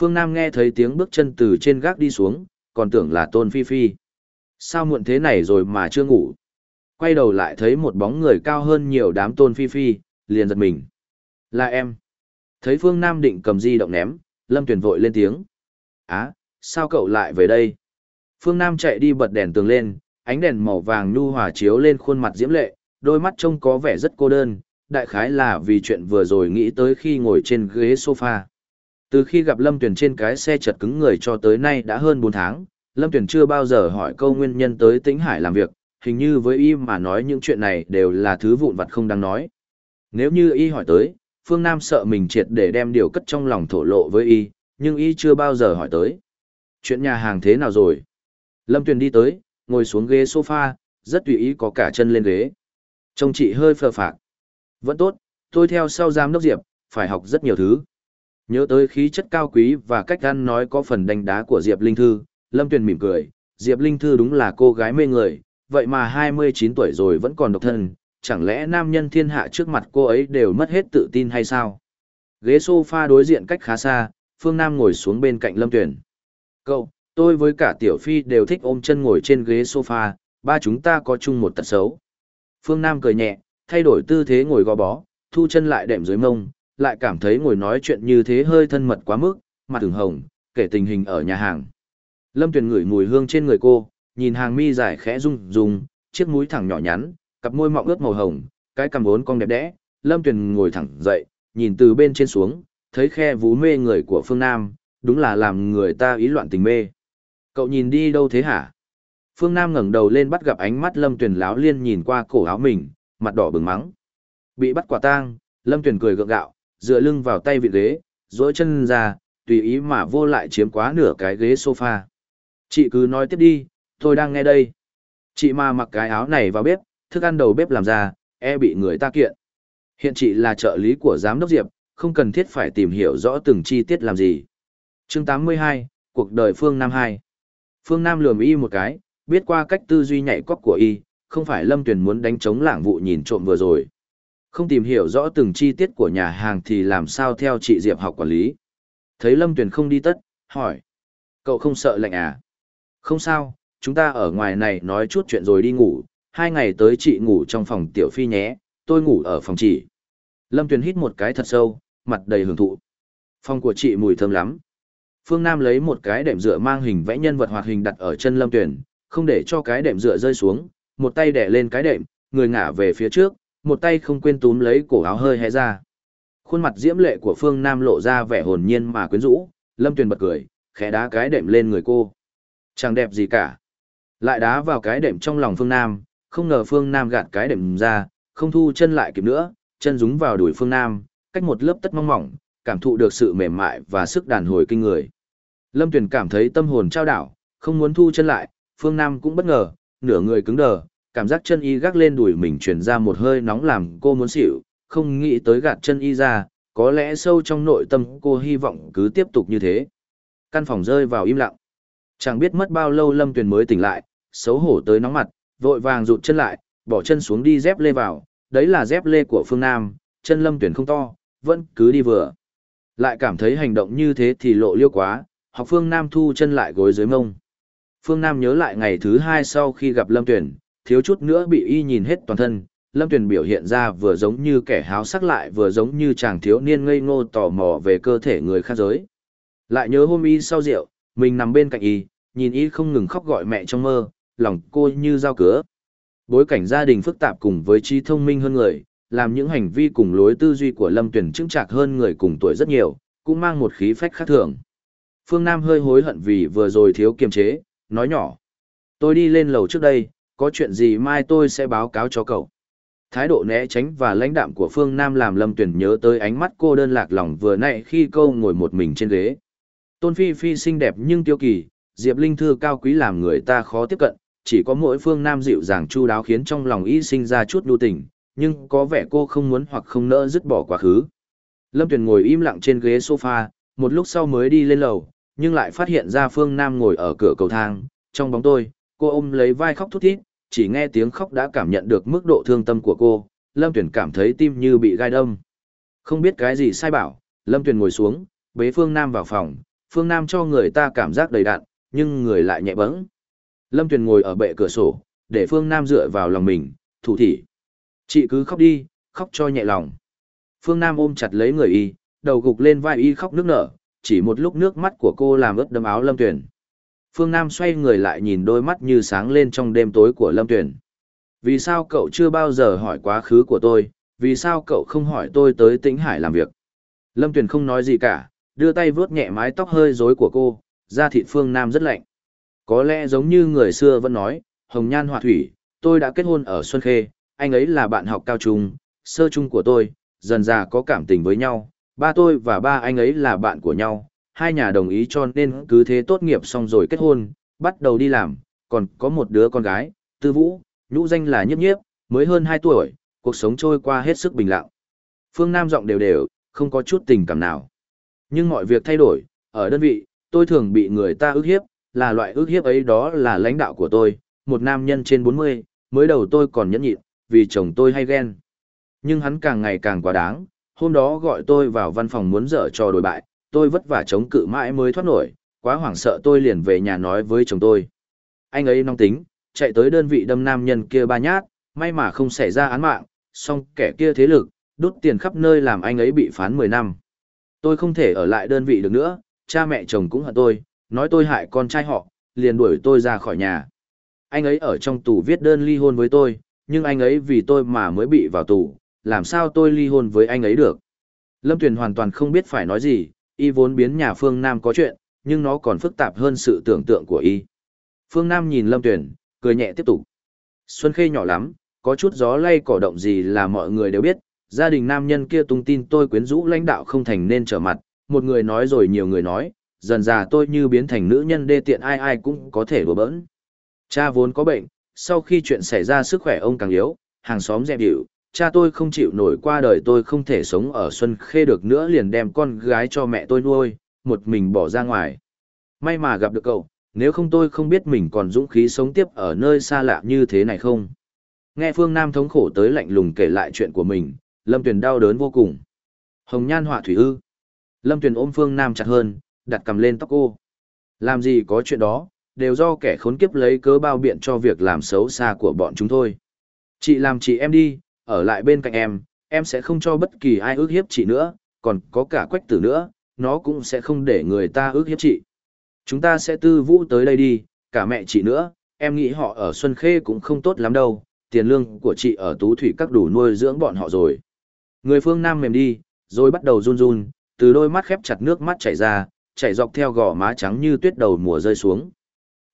Phương Nam nghe thấy tiếng bước chân từ trên gác đi xuống, còn tưởng là Tôn Phi Phi. Sao muộn thế này rồi mà chưa ngủ? Quay đầu lại thấy một bóng người cao hơn nhiều đám Tôn Phi Phi, liền giật mình. Là em. Thấy Phương Nam định cầm di động ném, Lâm Tuyền vội lên tiếng. Á, sao cậu lại về đây? Phương Nam chạy đi bật đèn tường lên, ánh đèn màu vàng nhu hòa chiếu lên khuôn mặt diễm lệ, đôi mắt trông có vẻ rất cô đơn, đại khái là vì chuyện vừa rồi nghĩ tới khi ngồi trên ghế sofa. Từ khi gặp Lâm Tuyền trên cái xe chật cứng người cho tới nay đã hơn 4 tháng, Lâm Tuyền chưa bao giờ hỏi câu nguyên nhân tới Tĩnh Hải làm việc, hình như với y mà nói những chuyện này đều là thứ vụn vặt không đáng nói. Nếu như y hỏi tới, Phương Nam sợ mình triệt để đem điều cất trong lòng thổ lộ với y, nhưng y chưa bao giờ hỏi tới. Chuyện nhà hàng thế nào rồi? Lâm Tuyền đi tới, ngồi xuống ghế sofa, rất tùy ý có cả chân lên ghế. Trông chị hơi phờ phạc. Vẫn tốt, tôi theo sau giám đốc Diệp, phải học rất nhiều thứ. Nhớ tới khí chất cao quý và cách ăn nói có phần đánh đá của Diệp Linh Thư, Lâm Tuyền mỉm cười, Diệp Linh Thư đúng là cô gái mê người, vậy mà 29 tuổi rồi vẫn còn độc thân, chẳng lẽ nam nhân thiên hạ trước mặt cô ấy đều mất hết tự tin hay sao? Ghế sofa đối diện cách khá xa, Phương Nam ngồi xuống bên cạnh Lâm Tuyền. Cậu, tôi với cả Tiểu Phi đều thích ôm chân ngồi trên ghế sofa, ba chúng ta có chung một tật xấu. Phương Nam cười nhẹ, thay đổi tư thế ngồi gò bó, thu chân lại đệm dưới mông, lại cảm thấy ngồi nói chuyện như thế hơi thân mật quá mức, mặt thường hồng, kể tình hình ở nhà hàng. Lâm Tuyền ngửi mùi hương trên người cô, nhìn hàng mi dài khẽ rung rung, chiếc mũi thẳng nhỏ nhắn, cặp môi mọng ướt màu hồng, cái cằm vốn cong đẹp đẽ. Lâm Tuyền ngồi thẳng dậy, nhìn từ bên trên xuống, thấy khe vú mê người của Phương Nam, đúng là làm người ta ý loạn tình mê. Cậu nhìn đi đâu thế hả? Phương Nam ngẩng đầu lên bắt gặp ánh mắt Lâm Tuyền láo liên nhìn qua cổ áo mình, mặt đỏ bừng mắng. Bị bắt quả tang, Lâm Tuyền cười gượng gạo, dựa lưng vào tay vị ghế, duỗi chân ra, tùy ý mà vô lại chiếm quá nửa cái ghế sofa. Chị cứ nói tiếp đi, tôi đang nghe đây. Chị mà mặc cái áo này vào bếp, thức ăn đầu bếp làm ra, e bị người ta kiện. Hiện chị là trợ lý của giám đốc Diệp, không cần thiết phải tìm hiểu rõ từng chi tiết làm gì. chương 82, cuộc đời Phương Nam 2. Phương Nam lườm y một cái, biết qua cách tư duy nhạy cóc của y, không phải Lâm Tuyền muốn đánh chống lảng vụ nhìn trộm vừa rồi. Không tìm hiểu rõ từng chi tiết của nhà hàng thì làm sao theo chị Diệp học quản lý. Thấy Lâm Tuyền không đi tất, hỏi. Cậu không sợ lạnh à? Không sao, chúng ta ở ngoài này nói chút chuyện rồi đi ngủ, hai ngày tới chị ngủ trong phòng tiểu phi nhé, tôi ngủ ở phòng chị. Lâm Tuyền hít một cái thật sâu, mặt đầy hưởng thụ. Phòng của chị mùi thơm lắm. Phương Nam lấy một cái đệm dựa mang hình vẽ nhân vật hoạt hình đặt ở chân Lâm Tuyền, không để cho cái đệm dựa rơi xuống, một tay đè lên cái đệm, người ngả về phía trước, một tay không quên túm lấy cổ áo hơi hé ra. Khuôn mặt diễm lệ của Phương Nam lộ ra vẻ hồn nhiên mà quyến rũ, Lâm Tuyền bật cười, khẽ đá cái đệm lên người cô. Chẳng đẹp gì cả. Lại đá vào cái đệm trong lòng Phương Nam, không ngờ Phương Nam gạt cái đệm ra, không thu chân lại kịp nữa, chân dúng vào đùi Phương Nam, cách một lớp tất mong mỏng, cảm thụ được sự mềm mại và sức đàn hồi kinh người. Lâm Tuyền cảm thấy tâm hồn trao đảo, không muốn thu chân lại, Phương Nam cũng bất ngờ, nửa người cứng đờ, cảm giác chân y gác lên đùi mình truyền ra một hơi nóng làm cô muốn xỉu, không nghĩ tới gạt chân y ra, có lẽ sâu trong nội tâm cô hy vọng cứ tiếp tục như thế. Căn phòng rơi vào im lặng. Chẳng biết mất bao lâu Lâm Tuyền mới tỉnh lại, xấu hổ tới nóng mặt, vội vàng rụt chân lại, bỏ chân xuống đi dép lê vào, đấy là dép lê của phương Nam, chân Lâm Tuyền không to, vẫn cứ đi vừa. Lại cảm thấy hành động như thế thì lộ liêu quá, học phương Nam thu chân lại gối dưới mông. Phương Nam nhớ lại ngày thứ hai sau khi gặp Lâm Tuyền, thiếu chút nữa bị y nhìn hết toàn thân, Lâm Tuyền biểu hiện ra vừa giống như kẻ háo sắc lại vừa giống như chàng thiếu niên ngây ngô tò mò về cơ thể người khác giới. Lại nhớ hôm y sau rượu, mình nằm bên cạnh y, nhìn y không ngừng khóc gọi mẹ trong mơ, lòng cô như dao cứa. Bối cảnh gia đình phức tạp cùng với trí thông minh hơn người, làm những hành vi cùng lối tư duy của Lâm Tuyền chứng trạc hơn người cùng tuổi rất nhiều, cũng mang một khí phách khác thường. Phương Nam hơi hối hận vì vừa rồi thiếu kiềm chế, nói nhỏ. Tôi đi lên lầu trước đây, có chuyện gì mai tôi sẽ báo cáo cho cậu. Thái độ né tránh và lãnh đạm của Phương Nam làm Lâm Tuyền nhớ tới ánh mắt cô đơn lạc lòng vừa nãy khi cô ngồi một mình trên ghế. Tôn Phi Phi xinh đẹp nhưng tiêu kỳ, Diệp Linh Thư cao quý làm người ta khó tiếp cận, chỉ có mỗi Phương Nam dịu dàng chu đáo khiến trong lòng y sinh ra chút đu tình, nhưng có vẻ cô không muốn hoặc không nỡ dứt bỏ quá khứ. Lâm Tuyền ngồi im lặng trên ghế sofa, một lúc sau mới đi lên lầu, nhưng lại phát hiện ra Phương Nam ngồi ở cửa cầu thang, trong bóng tôi, cô ôm lấy vai khóc thút thít, chỉ nghe tiếng khóc đã cảm nhận được mức độ thương tâm của cô, Lâm Tuyền cảm thấy tim như bị gai đâm. Không biết cái gì sai bảo, Lâm Tuyền ngồi xuống, bế Phương Nam vào phòng, Phương Nam cho người ta cảm giác đầy đặn, nhưng người lại nhẹ bẫng. Lâm Tuyền ngồi ở bệ cửa sổ, để Phương Nam dựa vào lòng mình, thủ thỉ. Chị cứ khóc đi, khóc cho nhẹ lòng. Phương Nam ôm chặt lấy người y, đầu gục lên vai y khóc nước nở, chỉ một lúc nước mắt của cô làm ướt đấm áo Lâm Tuyền. Phương Nam xoay người lại nhìn đôi mắt như sáng lên trong đêm tối của Lâm Tuyền. Vì sao cậu chưa bao giờ hỏi quá khứ của tôi, vì sao cậu không hỏi tôi tới Tĩnh Hải làm việc? Lâm Tuyền không nói gì cả, đưa tay vuốt nhẹ mái tóc hơi rối của cô, da thịt Phương Nam rất lạnh. Có lẽ giống như người xưa vẫn nói, Hồng Nhan Họa Thủy, tôi đã kết hôn ở Xuân Khê, anh ấy là bạn học cao trung, sơ trung của tôi, dần già có cảm tình với nhau, ba tôi và ba anh ấy là bạn của nhau, hai nhà đồng ý cho nên cứ thế tốt nghiệp xong rồi kết hôn, bắt đầu đi làm, còn có một đứa con gái, Tư Vũ, nhũ danh là Nhiếp Nhiếp, mới hơn 2 tuổi, cuộc sống trôi qua hết sức bình lặng. Phương Nam giọng đều đều, không có chút tình cảm nào. Nhưng mọi việc thay đổi, ở đơn vị, tôi thường bị người ta ức hiếp, là loại ước hiếp ấy đó là lãnh đạo của tôi, một nam nhân trên 40, mới đầu tôi còn nhẫn nhịn, vì chồng tôi hay ghen. Nhưng hắn càng ngày càng quá đáng, hôm đó gọi tôi vào văn phòng muốn dở cho đổi bại, tôi vất vả chống cự mãi mới thoát nổi, quá hoảng sợ tôi liền về nhà nói với chồng tôi. Anh ấy nóng tính, chạy tới đơn vị đâm nam nhân kia ba nhát, may mà không xảy ra án mạng, song kẻ kia thế lực, đút tiền khắp nơi làm anh ấy bị phán 10 năm. Tôi không thể ở lại đơn vị được nữa, cha mẹ chồng cũng hận tôi, nói tôi hại con trai họ, liền đuổi tôi ra khỏi nhà. Anh ấy ở trong tù viết đơn ly hôn với tôi, nhưng anh ấy vì tôi mà mới bị vào tù, làm sao tôi ly hôn với anh ấy được. Lâm Tuyền hoàn toàn không biết phải nói gì, y vốn biến nhà phương Nam có chuyện, nhưng nó còn phức tạp hơn sự tưởng tượng của y. Phương Nam nhìn Lâm Tuyền, cười nhẹ tiếp tục. Xuân Khê nhỏ lắm, có chút gió lay cỏ động gì là mọi người đều biết, gia đình nam nhân kia tung tin tôi quyến rũ lãnh đạo không thành nên trở mặt, một người nói rồi nhiều người nói, dần già tôi như biến thành nữ nhân đê tiện ai ai cũng có thể đùa bỡn. Cha vốn có bệnh, sau khi chuyện xảy ra sức khỏe ông càng yếu, hàng xóm dẹp điệu, cha tôi không chịu nổi qua đời tôi không thể sống ở Xuân Khê được nữa liền đem con gái cho mẹ tôi nuôi, một mình bỏ ra ngoài. May mà gặp được cậu, nếu không tôi không biết mình còn dũng khí sống tiếp ở nơi xa lạ như thế này không. Nghe Phương Nam thống khổ tới lạnh lùng kể lại chuyện của mình, Lâm Tuyền đau đớn vô cùng. Hồng Nhan họa thủy ư. Lâm Tuyền ôm Phương Nam chặt hơn, đặt cầm lên tóc cô. Làm gì có chuyện đó, đều do kẻ khốn kiếp lấy cớ bao biện cho việc làm xấu xa của bọn chúng thôi. Chị làm chị em đi, ở lại bên cạnh em, em sẽ không cho bất kỳ ai ước hiếp chị nữa, còn có cả quách tử nữa, nó cũng sẽ không để người ta ước hiếp chị. Chúng ta sẽ tư vũ tới đây đi, cả mẹ chị nữa, em nghĩ họ ở Xuân Khê cũng không tốt lắm đâu, tiền lương của chị ở Tú Thủy các đủ nuôi dưỡng bọn họ rồi. Người phương Nam mềm đi, rồi bắt đầu run run, từ đôi mắt khép chặt nước mắt chảy ra, chảy dọc theo gò má trắng như tuyết đầu mùa rơi xuống.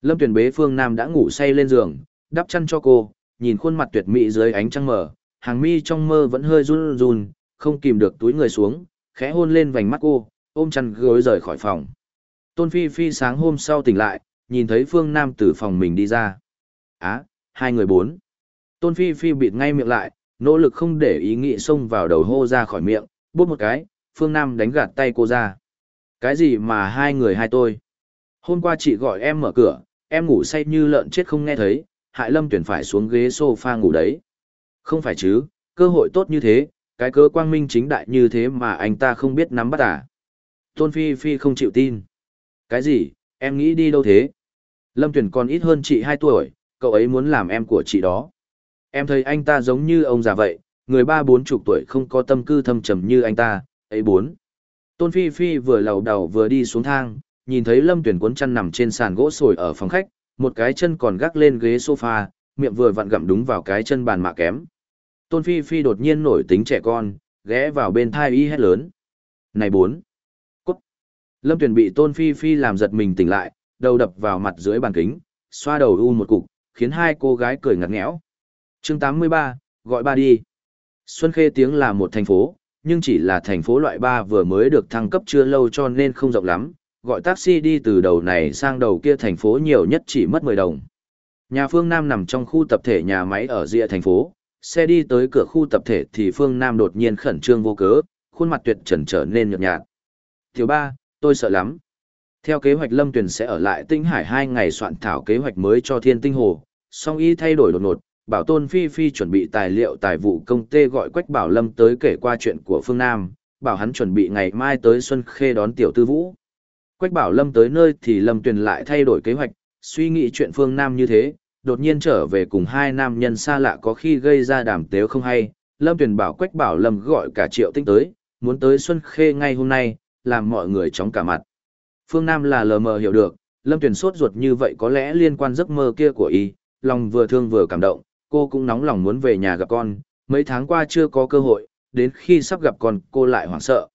Lâm Tuyền bế phương Nam đã ngủ say lên giường, đắp chăn cho cô, nhìn khuôn mặt tuyệt mỹ dưới ánh trăng mở, hàng mi trong mơ vẫn hơi run run, không kìm được túi người xuống, khẽ hôn lên vành mắt cô, ôm chăn gối rời khỏi phòng. Tôn Phi Phi sáng hôm sau tỉnh lại, nhìn thấy Phương Nam từ phòng mình đi ra. Á, hai người bốn. Tôn Phi Phi bịt ngay miệng lại, nỗ lực không để ý nghĩ xông vào đầu hô ra khỏi miệng, bút một cái, Phương Nam đánh gạt tay cô ra. Cái gì mà hai người hai tôi? Hôm qua chị gọi em mở cửa, em ngủ say như lợn chết không nghe thấy, hại lâm tuyển phải xuống ghế sofa ngủ đấy. Không phải chứ, cơ hội tốt như thế, cái cơ quang minh chính đại như thế mà anh ta không biết nắm bắt à. Tôn Phi Phi không chịu tin. Cái gì, em nghĩ đi đâu thế? Lâm tuyển còn ít hơn chị 2 tuổi, cậu ấy muốn làm em của chị đó. Em thấy anh ta giống như ông già vậy, người ba bốn chục tuổi không có tâm cư thâm trầm như anh ta, ấy bốn. Tôn Phi Phi vừa lầu đầu vừa đi xuống thang, nhìn thấy Lâm Tuyển cuốn chăn nằm trên sàn gỗ sồi ở phòng khách, một cái chân còn gác lên ghế sofa, miệng vừa vặn gặm đúng vào cái chân bàn mạ kém. Tôn Phi Phi đột nhiên nổi tính trẻ con, ghé vào bên thai y hét lớn. Này bốn! Cút! Lâm Tuyển bị Tôn Phi Phi làm giật mình tỉnh lại, đầu đập vào mặt dưới bàn kính, xoa đầu u một cục, khiến hai cô gái cười ngặt nghẽo. chương 83, gọi ba đi. Xuân Khê tiếng là một thành phố, nhưng chỉ là thành phố loại 3 vừa mới được thăng cấp chưa lâu cho nên không rộng lắm, gọi taxi đi từ đầu này sang đầu kia thành phố nhiều nhất chỉ mất 10 đồng. Nhà Phương Nam nằm trong khu tập thể nhà máy ở rìa thành phố, xe đi tới cửa khu tập thể thì Phương Nam đột nhiên khẩn trương vô cớ, khuôn mặt tuyệt trần trở nên nhợt nhạt. Tiểu ba, tôi sợ lắm. Theo kế hoạch Lâm Tuyền sẽ ở lại Tinh Hải 2 ngày soạn thảo kế hoạch mới cho Thiên Tinh Hồ, song y thay đổi đột ngột, bảo Tôn Phi Phi chuẩn bị tài liệu tài vụ công tê gọi Quách Bảo Lâm tới kể qua chuyện của Phương Nam, bảo hắn chuẩn bị ngày mai tới Xuân Khê đón Tiểu Tư Vũ. Quách Bảo Lâm tới nơi thì Lâm Tuyền lại thay đổi kế hoạch, suy nghĩ chuyện Phương Nam như thế, đột nhiên trở về cùng hai nam nhân xa lạ có khi gây ra đàm tếu không hay. Lâm Tuyền bảo Quách Bảo Lâm gọi cả Triệu Tinh tới, muốn tới Xuân Khê ngay hôm nay, làm mọi người chóng cả mặt. Phương Nam là lờ mờ hiểu được, Lâm Tuyền sốt ruột như vậy có lẽ liên quan giấc mơ kia của y, lòng vừa thương vừa cảm động, cô cũng nóng lòng muốn về nhà gặp con, mấy tháng qua chưa có cơ hội, đến khi sắp gặp con cô lại hoảng sợ.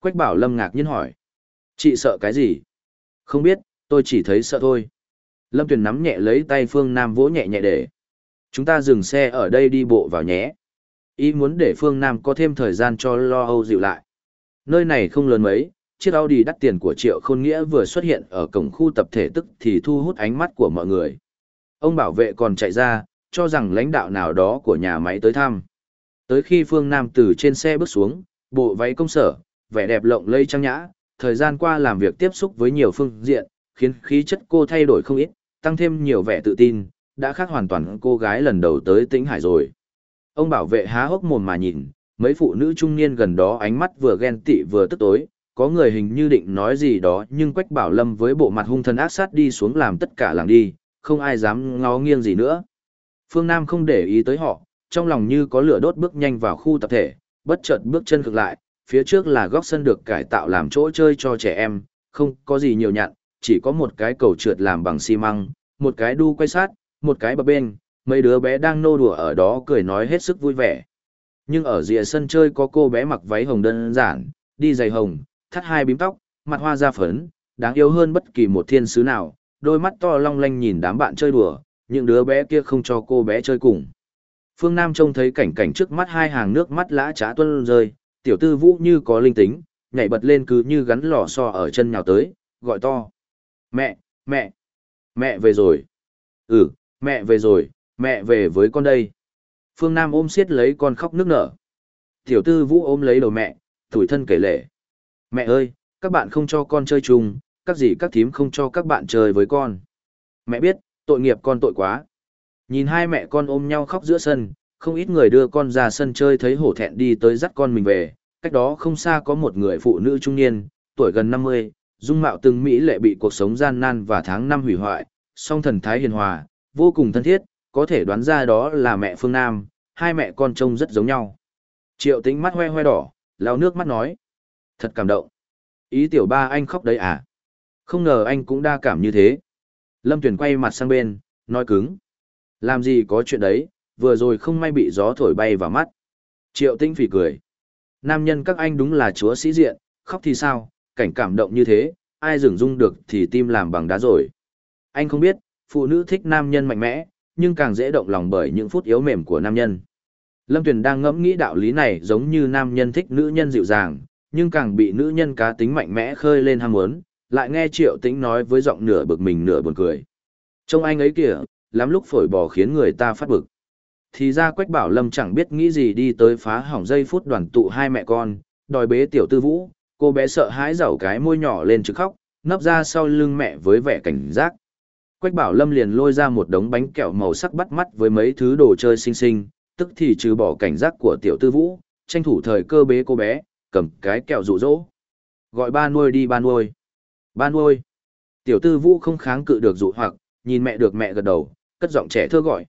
Quách Bảo Lâm ngạc nhiên hỏi. Chị sợ cái gì? Không biết, tôi chỉ thấy sợ thôi. Lâm Tuyền nắm nhẹ lấy tay Phương Nam vỗ nhẹ nhẹ để. Chúng ta dừng xe ở đây đi bộ vào nhé. Ý muốn để Phương Nam có thêm thời gian cho lo âu dịu lại. Nơi này không lớn mấy, chiếc Audi đắt tiền của Triệu Khôn Nghĩa vừa xuất hiện ở cổng khu tập thể tức thì thu hút ánh mắt của mọi người. Ông bảo vệ còn chạy ra, cho rằng lãnh đạo nào đó của nhà máy tới thăm. Tới khi Phương Nam từ trên xe bước xuống, bộ váy công sở, vẻ đẹp lộng lây trang nhã, thời gian qua làm việc tiếp xúc với nhiều phương diện, khiến khí chất cô thay đổi không ít, tăng thêm nhiều vẻ tự tin, đã khác hoàn toàn cô gái lần đầu tới tĩnh hải rồi. Ông bảo vệ há hốc mồm mà nhìn, mấy phụ nữ trung niên gần đó ánh mắt vừa ghen tị vừa tức tối, có người hình như định nói gì đó nhưng Quách Bảo Lâm với bộ mặt hung thần ác sát đi xuống làm tất cả làng đi, không ai dám ngó nghiêng gì nữa. Phương Nam không để ý tới họ, trong lòng như có lửa đốt bước nhanh vào khu tập thể, bất chợt bước chân ngược lại, phía trước là góc sân được cải tạo làm chỗ chơi cho trẻ em, không có gì nhiều nhặn, chỉ có một cái cầu trượt làm bằng xi măng, một cái đu quay sát, một cái bập bên, mấy đứa bé đang nô đùa ở đó cười nói hết sức vui vẻ. Nhưng ở rìa sân chơi có cô bé mặc váy hồng đơn giản, đi giày hồng, thắt hai bím tóc, mặt hoa da phấn, đáng yêu hơn bất kỳ một thiên sứ nào, đôi mắt to long lanh nhìn đám bạn chơi đùa, những đứa bé kia không cho cô bé chơi cùng. Phương Nam trông thấy cảnh cảnh trước mắt hai hàng nước mắt lã trá tuân rơi, tiểu tư vũ như có linh tính, nhảy bật lên cứ như gắn lò xo ở chân nhào tới, gọi to. Mẹ, mẹ, mẹ về rồi. Ừ, mẹ về rồi, mẹ về với con đây. Phương Nam ôm siết lấy con khóc nước nở. Tiểu tư vũ ôm lấy đầu mẹ, tủi thân kể lệ. Mẹ ơi, các bạn không cho con chơi chung, các gì các thím không cho các bạn chơi với con. Mẹ biết, tội nghiệp con tội quá. Nhìn hai mẹ con ôm nhau khóc giữa sân, không ít người đưa con ra sân chơi thấy hổ thẹn đi tới dắt con mình về, Cách đó không xa có một người phụ nữ trung niên, tuổi gần 50, dung mạo từng Mỹ lệ bị cuộc sống gian nan và tháng năm hủy hoại, song thần thái hiền hòa, vô cùng thân thiết, có thể đoán ra đó là mẹ Phương Nam, hai mẹ con trông rất giống nhau. Triệu tĩnh mắt hoe hoe đỏ, lau nước mắt nói. Thật cảm động. Ý tiểu ba anh khóc đấy à? Không ngờ anh cũng đa cảm như thế. Lâm Tuyền quay mặt sang bên, nói cứng. Làm gì có chuyện đấy, vừa rồi không may bị gió thổi bay vào mắt. Triệu Tinh phỉ cười. Nam nhân các anh đúng là chúa sĩ diện, khóc thì sao, cảnh cảm động như thế, ai dừng dung được thì tim làm bằng đá rồi. Anh không biết, phụ nữ thích nam nhân mạnh mẽ, nhưng càng dễ động lòng bởi những phút yếu mềm của nam nhân. Lâm Tuyền đang ngẫm nghĩ đạo lý này giống như nam nhân thích nữ nhân dịu dàng, nhưng càng bị nữ nhân cá tính mạnh mẽ khơi lên ham muốn, lại nghe Triệu Tĩnh nói với giọng nửa bực mình nửa buồn cười. Trông anh ấy kìa, lắm lúc phổi bò khiến người ta phát bực. Thì ra Quách Bảo Lâm chẳng biết nghĩ gì đi tới phá hỏng giây phút đoàn tụ hai mẹ con, đòi bế tiểu tư vũ, cô bé sợ hãi rảo cái môi nhỏ lên trực khóc, nấp ra sau lưng mẹ với vẻ cảnh giác. Quách Bảo Lâm liền lôi ra một đống bánh kẹo màu sắc bắt mắt với mấy thứ đồ chơi xinh xinh, tức thì trừ bỏ cảnh giác của tiểu tư vũ, tranh thủ thời cơ bế cô bé, cầm cái kẹo rụ rỗ. Gọi ba nuôi đi ba nuôi. Ba nuôi. Tiểu tư vũ không kháng cự được dụ hoặc, nhìn mẹ được mẹ gật đầu, cất giọng trẻ thơ gọi.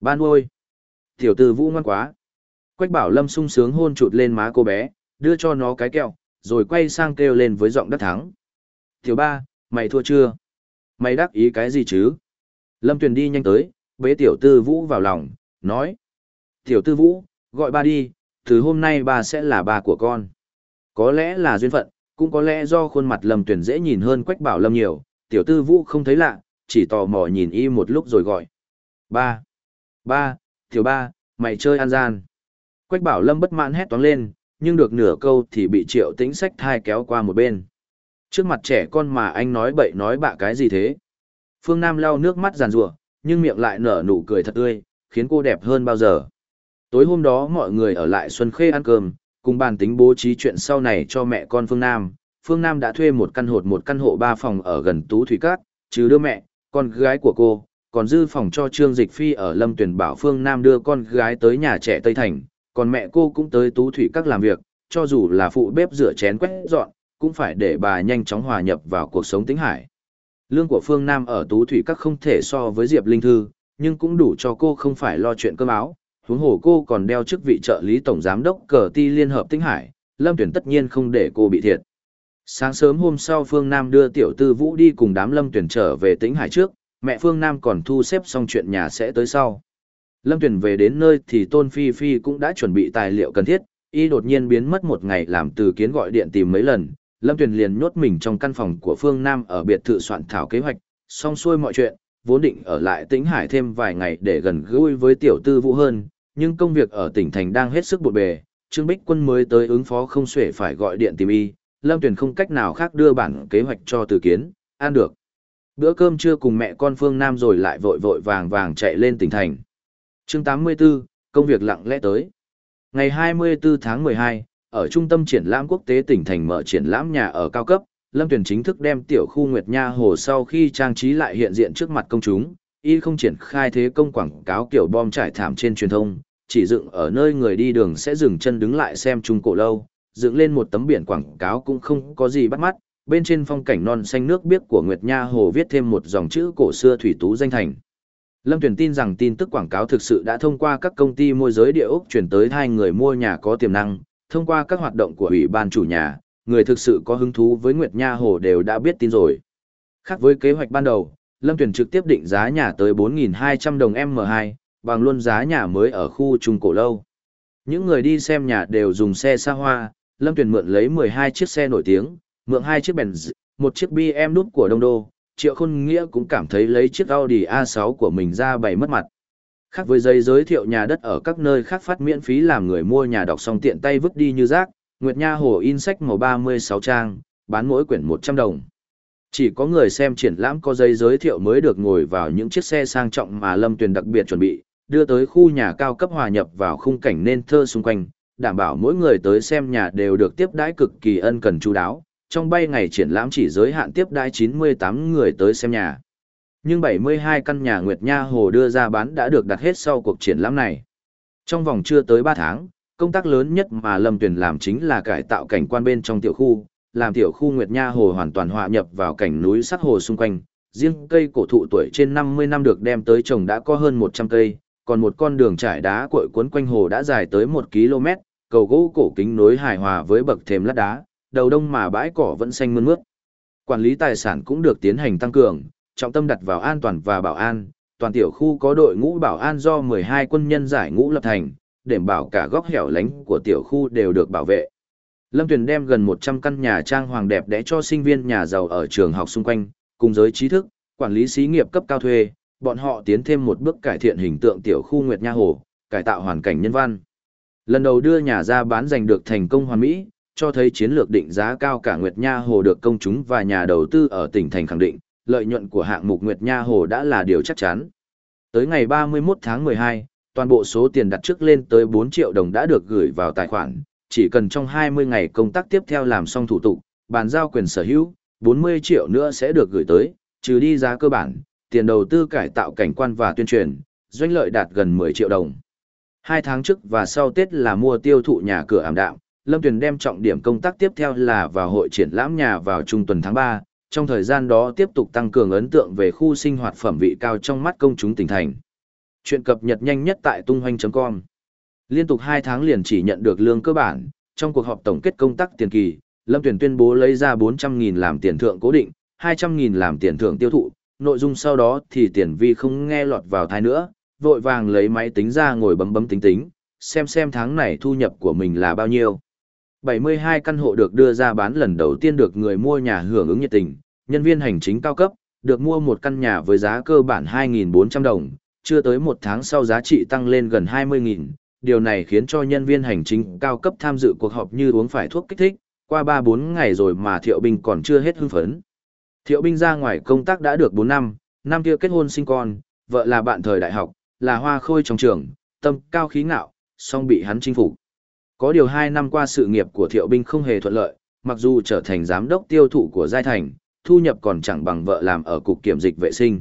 Ba nuôi. Tiểu tư vũ ngoan quá. Quách bảo lâm sung sướng hôn chụt lên má cô bé, đưa cho nó cái kẹo, rồi quay sang kêu lên với giọng đắc thắng. Tiểu ba, mày thua chưa? Mày đắc ý cái gì chứ? Lâm Tuyền đi nhanh tới, bế tiểu tư vũ vào lòng, nói. Tiểu tư vũ, gọi ba đi, từ hôm nay ba sẽ là ba của con. Có lẽ là duyên phận, cũng có lẽ do khuôn mặt Lâm Tuyền dễ nhìn hơn Quách Bảo Lâm nhiều, tiểu tư vũ không thấy lạ, chỉ tò mò nhìn y một lúc rồi gọi. Ba, ba, tiểu ba, mày chơi an gian. Quách Bảo Lâm bất mãn hét toán lên, nhưng được nửa câu thì bị triệu tĩnh sách thai kéo qua một bên. Trước mặt trẻ con mà anh nói bậy nói bạ cái gì thế? Phương Nam lau nước mắt giàn rủa nhưng miệng lại nở nụ cười thật tươi, khiến cô đẹp hơn bao giờ. Tối hôm đó mọi người ở lại Xuân Khê ăn cơm, cùng bàn tính bố trí chuyện sau này cho mẹ con Phương Nam. Phương Nam đã thuê một căn hộ một căn hộ ba phòng ở gần Tú Thủy Cát, trừ đưa mẹ, con gái của cô, còn dư phòng cho Trương Dịch Phi ở Lâm Tuyển bảo Phương Nam đưa con gái tới nhà trẻ Tây Thành, còn mẹ cô cũng tới Tú Thủy Cát làm việc, cho dù là phụ bếp rửa chén quét dọn, cũng phải để bà nhanh chóng hòa nhập vào cuộc sống tính hải. Lương của Phương Nam ở Tú Thủy Cát không thể so với Diệp Linh Thư, nhưng cũng đủ cho cô không phải lo chuyện cơm áo, huống hồ cô còn đeo chức vị trợ lý tổng giám đốc cờ ti liên hợp tinh hải, lâm tuyển tất nhiên không để cô bị thiệt. Sáng sớm hôm sau phương nam đưa tiểu tư vũ đi cùng đám lâm tuyển trở về tĩnh hải trước, mẹ phương nam còn thu xếp xong chuyện nhà sẽ tới sau. Lâm tuyển về đến nơi thì tôn phi phi cũng đã chuẩn bị tài liệu cần thiết, y đột nhiên biến mất một ngày làm từ kiến gọi điện tìm mấy lần. Lâm tuyển liền nhốt mình trong căn phòng của phương nam ở biệt thự soạn thảo kế hoạch, xong xuôi mọi chuyện, vốn định ở lại tĩnh hải thêm vài ngày để gần gũi với tiểu tư vũ hơn nhưng công việc ở tỉnh thành đang hết sức bộn bề, Trương Bích Quân mới tới ứng phó không xuể phải gọi điện tìm y, Lâm Tuyền không cách nào khác đưa bản kế hoạch cho Từ Kiến, ăn được. Bữa cơm trưa cùng mẹ con Phương Nam rồi lại vội vội vàng vàng chạy lên tỉnh thành. Chương 84, công việc lặng lẽ tới. Ngày 24 tháng 12, ở trung tâm triển lãm quốc tế tỉnh thành mở triển lãm nhà ở cao cấp, Lâm Tuyền chính thức đem tiểu khu Nguyệt Nha Hồ sau khi trang trí lại hiện diện trước mặt công chúng, y không triển khai thế công quảng cáo kiểu bom trải thảm trên truyền thông, chỉ dựng ở nơi người đi đường sẽ dừng chân đứng lại xem trung cổ lâu, dựng lên một tấm biển quảng cáo cũng không có gì bắt mắt, bên trên phong cảnh non xanh nước biếc của Nguyệt Nha Hồ viết thêm một dòng chữ cổ xưa thủy tú danh thành. Lâm Tuyển tin rằng tin tức quảng cáo thực sự đã thông qua các công ty môi giới địa ốc chuyển tới hai người mua nhà có tiềm năng, thông qua các hoạt động của ủy ban chủ nhà, người thực sự có hứng thú với Nguyệt Nha Hồ đều đã biết tin rồi. Khác với kế hoạch ban đầu, Lâm Tuyển trực tiếp định giá nhà tới 4.200 đồng M2, bằng luôn giá nhà mới ở khu trung cổ lâu. Những người đi xem nhà đều dùng xe xa hoa, Lâm Tuyền mượn lấy 12 chiếc xe nổi tiếng, mượn hai chiếc Benz, một chiếc BM nút của Đông Đô, Triệu Khôn Nghĩa cũng cảm thấy lấy chiếc Audi A6 của mình ra bày mất mặt. Khác với giấy giới thiệu nhà đất ở các nơi khác phát miễn phí làm người mua nhà đọc xong tiện tay vứt đi như rác, Nguyệt Nha Hồ in sách màu 36 trang, bán mỗi quyển 100 đồng. Chỉ có người xem triển lãm có giấy giới thiệu mới được ngồi vào những chiếc xe sang trọng mà Lâm Tuyền đặc biệt chuẩn bị, đưa tới khu nhà cao cấp hòa nhập vào khung cảnh nên thơ xung quanh, đảm bảo mỗi người tới xem nhà đều được tiếp đãi cực kỳ ân cần chú đáo. Trong bay ngày triển lãm chỉ giới hạn tiếp đãi 98 người tới xem nhà. Nhưng 72 căn nhà Nguyệt Nha Hồ đưa ra bán đã được đặt hết sau cuộc triển lãm này. Trong vòng chưa tới 3 tháng, Công tác lớn nhất mà Lâm Tuyền làm chính là cải tạo cảnh quan bên trong tiểu khu, làm tiểu khu Nguyệt Nha Hồ hoàn toàn hòa nhập vào cảnh núi sắc hồ xung quanh. Riêng cây cổ thụ tuổi trên 50 năm được đem tới trồng đã có hơn 100 cây, còn một con đường trải đá cội cuốn quanh hồ đã dài tới 1 km, cầu gỗ cổ kính nối hài hòa với bậc thềm lát đá, đầu đông mà bãi cỏ vẫn xanh mơn mướt. Quản lý tài sản cũng được tiến hành tăng cường, trọng tâm đặt vào an toàn và bảo an, toàn tiểu khu có đội ngũ bảo an do 12 quân nhân giải ngũ lập thành, đảm bảo cả góc hẻo lánh của tiểu khu đều được bảo vệ. Lâm Tuyền đem gần 100 căn nhà trang hoàng đẹp đẽ cho sinh viên nhà giàu ở trường học xung quanh, cùng giới trí thức, quản lý xí nghiệp cấp cao thuê, bọn họ tiến thêm một bước cải thiện hình tượng tiểu khu Nguyệt Nha Hồ, cải tạo hoàn cảnh nhân văn. Lần đầu đưa nhà ra bán giành được thành công hoàn mỹ, cho thấy chiến lược định giá cao cả Nguyệt Nha Hồ được công chúng và nhà đầu tư ở tỉnh thành khẳng định, lợi nhuận của hạng mục Nguyệt Nha Hồ đã là điều chắc chắn. Tới ngày 31 tháng 12, toàn bộ số tiền đặt trước lên tới 4 triệu đồng đã được gửi vào tài khoản, chỉ cần trong 20 ngày công tác tiếp theo làm xong thủ tục, bàn giao quyền sở hữu, 40 triệu nữa sẽ được gửi tới, trừ đi giá cơ bản, tiền đầu tư cải tạo cảnh quan và tuyên truyền, doanh lợi đạt gần 10 triệu đồng. Hai tháng trước và sau Tết là mua tiêu thụ nhà cửa ảm đạm, Lâm Tuyền đem trọng điểm công tác tiếp theo là vào hội triển lãm nhà vào trung tuần tháng 3, trong thời gian đó tiếp tục tăng cường ấn tượng về khu sinh hoạt phẩm vị cao trong mắt công chúng tỉnh thành. Chuyện cập nhật nhanh nhất tại tunghoanh.com Liên tục 2 tháng liền chỉ nhận được lương cơ bản, trong cuộc họp tổng kết công tác tiền kỳ, Lâm Tuyền tuyên bố lấy ra 400.000 làm tiền thưởng cố định, 200.000 làm tiền thưởng tiêu thụ, nội dung sau đó thì tiền vi không nghe lọt vào thai nữa, vội vàng lấy máy tính ra ngồi bấm bấm tính tính, xem xem tháng này thu nhập của mình là bao nhiêu. 72 căn hộ được đưa ra bán lần đầu tiên được người mua nhà hưởng ứng nhiệt tình, nhân viên hành chính cao cấp, được mua một căn nhà với giá cơ bản 2.400 đồng, chưa tới một tháng sau giá trị tăng lên gần 20.000. Điều này khiến cho nhân viên hành chính cao cấp tham dự cuộc họp như uống phải thuốc kích thích, qua 3-4 ngày rồi mà Thiệu Binh còn chưa hết hưng phấn. Thiệu Binh ra ngoài công tác đã được 4 năm, năm kia kết hôn sinh con, vợ là bạn thời đại học, là hoa khôi trong trường, tâm cao khí ngạo, song bị hắn chinh phục. Có điều hai năm qua sự nghiệp của Thiệu Binh không hề thuận lợi, mặc dù trở thành giám đốc tiêu thụ của Giai Thành, thu nhập còn chẳng bằng vợ làm ở cục kiểm dịch vệ sinh.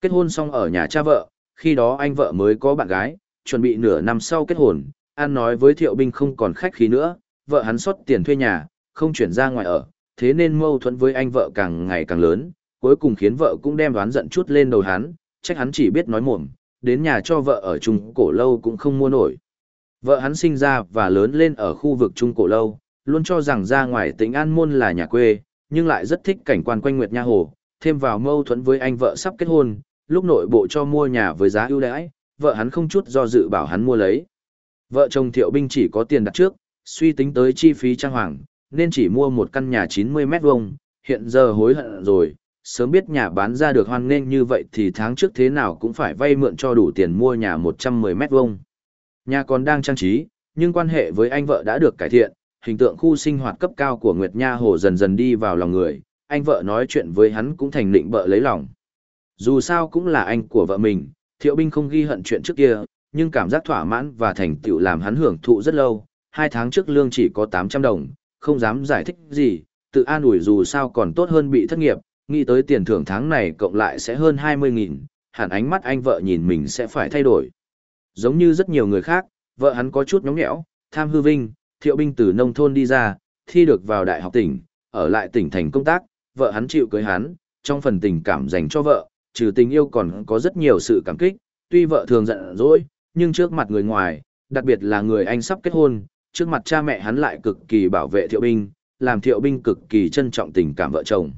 Kết hôn xong ở nhà cha vợ, khi đó anh vợ mới có bạn gái, chuẩn bị nửa năm sau kết hôn, An nói với Thiệu Binh không còn khách khí nữa, vợ hắn xuất tiền thuê nhà, không chuyển ra ngoài ở, thế nên mâu thuẫn với anh vợ càng ngày càng lớn, cuối cùng khiến vợ cũng đem đoán giận chút lên đầu hắn, trách hắn chỉ biết nói mồm, đến nhà cho vợ ở chung cổ lâu cũng không mua nổi. Vợ hắn sinh ra và lớn lên ở khu vực Trung Cổ Lâu, luôn cho rằng ra ngoài tỉnh An Môn là nhà quê, nhưng lại rất thích cảnh quan quanh Nguyệt Nha Hồ, thêm vào mâu thuẫn với anh vợ sắp kết hôn, lúc nội bộ cho mua nhà với giá ưu đãi, vợ hắn không chút do dự bảo hắn mua lấy. Vợ chồng Thiệu Binh chỉ có tiền đặt trước, suy tính tới chi phí trang hoàng, nên chỉ mua một căn nhà 90 mét vuông, hiện giờ hối hận rồi, sớm biết nhà bán ra được hoan nghênh như vậy thì tháng trước thế nào cũng phải vay mượn cho đủ tiền mua nhà 110 mét vuông. Nhà còn đang trang trí, nhưng quan hệ với anh vợ đã được cải thiện, hình tượng khu sinh hoạt cấp cao của Nguyệt Nha Hồ dần dần đi vào lòng người, anh vợ nói chuyện với hắn cũng thành định bợ lấy lòng. Dù sao cũng là anh của vợ mình, Thiệu Binh không ghi hận chuyện trước kia, nhưng cảm giác thỏa mãn và thành tựu làm hắn hưởng thụ rất lâu, hai tháng trước lương chỉ có 800 đồng, không dám giải thích gì, tự an ủi dù sao còn tốt hơn bị thất nghiệp, nghĩ tới tiền thưởng tháng này cộng lại sẽ hơn 20.000, hẳn ánh mắt anh vợ nhìn mình sẽ phải thay đổi. Giống như rất nhiều người khác, vợ hắn có chút nhóng nhẽo, tham hư vinh, thiệu binh từ nông thôn đi ra, thi được vào đại học tỉnh, ở lại tỉnh thành công tác, vợ hắn chịu cưới hắn, trong phần tình cảm dành cho vợ, trừ tình yêu còn có rất nhiều sự cảm kích, tuy vợ thường giận dỗi, nhưng trước mặt người ngoài, đặc biệt là người anh sắp kết hôn, trước mặt cha mẹ hắn lại cực kỳ bảo vệ thiệu binh, làm thiệu binh cực kỳ trân trọng tình cảm vợ chồng.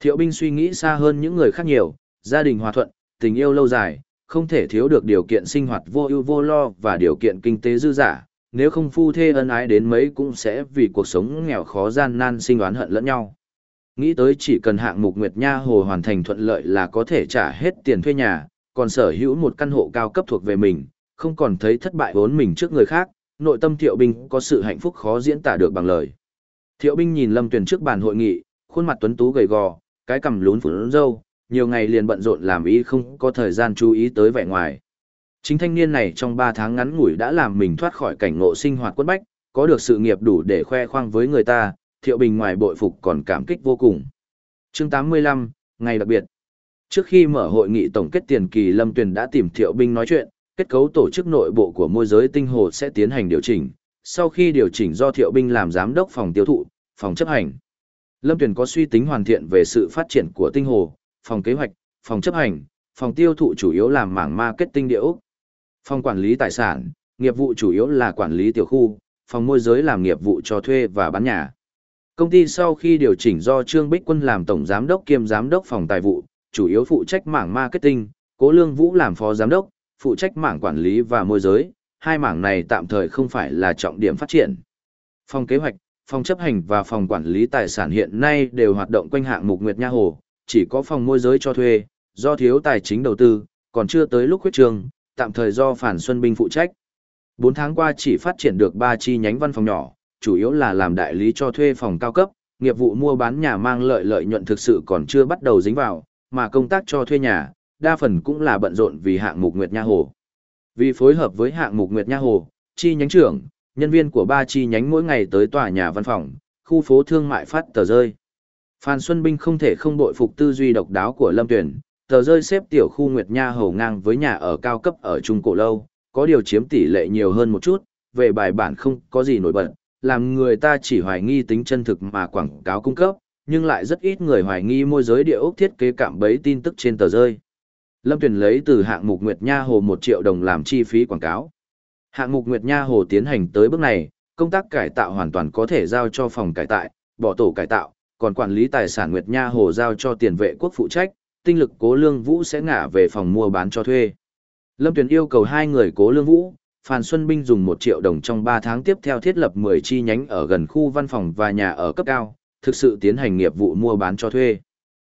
Thiệu binh suy nghĩ xa hơn những người khác nhiều, gia đình hòa thuận, tình yêu lâu dài, không thể thiếu được điều kiện sinh hoạt vô ưu vô lo và điều kiện kinh tế dư giả, nếu không phu thê ân ái đến mấy cũng sẽ vì cuộc sống nghèo khó gian nan sinh oán hận lẫn nhau. Nghĩ tới chỉ cần hạng mục Nguyệt Nha Hồ hoàn thành thuận lợi là có thể trả hết tiền thuê nhà, còn sở hữu một căn hộ cao cấp thuộc về mình, không còn thấy thất bại vốn mình trước người khác, nội tâm Thiệu Binh có sự hạnh phúc khó diễn tả được bằng lời. Thiệu Binh nhìn Lâm Tuyền trước bàn hội nghị, khuôn mặt tuấn tú gầy gò, cái cằm lún phủn râu, nhiều ngày liền bận rộn làm ý không có thời gian chú ý tới vẻ ngoài. Chính thanh niên này trong 3 tháng ngắn ngủi đã làm mình thoát khỏi cảnh ngộ sinh hoạt quất bách, có được sự nghiệp đủ để khoe khoang với người ta, Thiệu Bình ngoài bội phục còn cảm kích vô cùng. Chương 85, ngày đặc biệt. Trước khi mở hội nghị tổng kết tiền kỳ Lâm Tuyền đã tìm Thiệu Bình nói chuyện, kết cấu tổ chức nội bộ của môi giới tinh hồ sẽ tiến hành điều chỉnh, sau khi điều chỉnh do Thiệu Binh làm giám đốc phòng tiêu thụ, phòng chấp hành. Lâm Tuyền có suy tính hoàn thiện về sự phát triển của tinh hồ, phòng kế hoạch, phòng chấp hành, phòng tiêu thụ chủ yếu làm mảng marketing địa ốc. Phòng quản lý tài sản, nghiệp vụ chủ yếu là quản lý tiểu khu, phòng môi giới làm nghiệp vụ cho thuê và bán nhà. Công ty sau khi điều chỉnh do Trương Bích Quân làm tổng giám đốc kiêm giám đốc phòng tài vụ, chủ yếu phụ trách mảng marketing, Cố Lương Vũ làm phó giám đốc, phụ trách mảng quản lý và môi giới, hai mảng này tạm thời không phải là trọng điểm phát triển. Phòng kế hoạch, phòng chấp hành và phòng quản lý tài sản hiện nay đều hoạt động quanh hạng mục Nguyệt Nha Hồ, chỉ có phòng môi giới cho thuê, do thiếu tài chính đầu tư, còn chưa tới lúc quyết trường, tạm thời do Phản Xuân Binh phụ trách. 4 tháng qua chỉ phát triển được 3 chi nhánh văn phòng nhỏ, chủ yếu là làm đại lý cho thuê phòng cao cấp, nghiệp vụ mua bán nhà mang lợi lợi nhuận thực sự còn chưa bắt đầu dính vào, mà công tác cho thuê nhà, đa phần cũng là bận rộn vì hạng mục Nguyệt Nha Hồ. Vì phối hợp với hạng mục Nguyệt Nha Hồ, chi nhánh trưởng, nhân viên của ba chi nhánh mỗi ngày tới tòa nhà văn phòng, khu phố thương mại phát tờ rơi. Phan Xuân Binh không thể không bội phục tư duy độc đáo của Lâm Tuyển, tờ rơi xếp tiểu khu Nguyệt Nha Hồ ngang với nhà ở cao cấp ở Trung Cổ Lâu, có điều chiếm tỷ lệ nhiều hơn một chút, về bài bản không có gì nổi bật, làm người ta chỉ hoài nghi tính chân thực mà quảng cáo cung cấp, nhưng lại rất ít người hoài nghi môi giới địa ốc thiết kế cạm bấy tin tức trên tờ rơi. Lâm Tuyền lấy từ hạng mục Nguyệt Nha Hồ 1 triệu đồng làm chi phí quảng cáo. Hạng mục Nguyệt Nha Hồ tiến hành tới bước này, công tác cải tạo hoàn toàn có thể giao cho phòng cải tạo, bỏ tổ cải tạo, còn quản lý tài sản Nguyệt Nha Hồ giao cho tiền vệ quốc phụ trách, tinh lực Cố Lương Vũ sẽ ngả về phòng mua bán cho thuê. Lâm Tuyền yêu cầu hai người Cố Lương Vũ, Phan Xuân Binh dùng 1 triệu đồng trong 3 tháng tiếp theo thiết lập 10 chi nhánh ở gần khu văn phòng và nhà ở cấp cao, thực sự tiến hành nghiệp vụ mua bán cho thuê.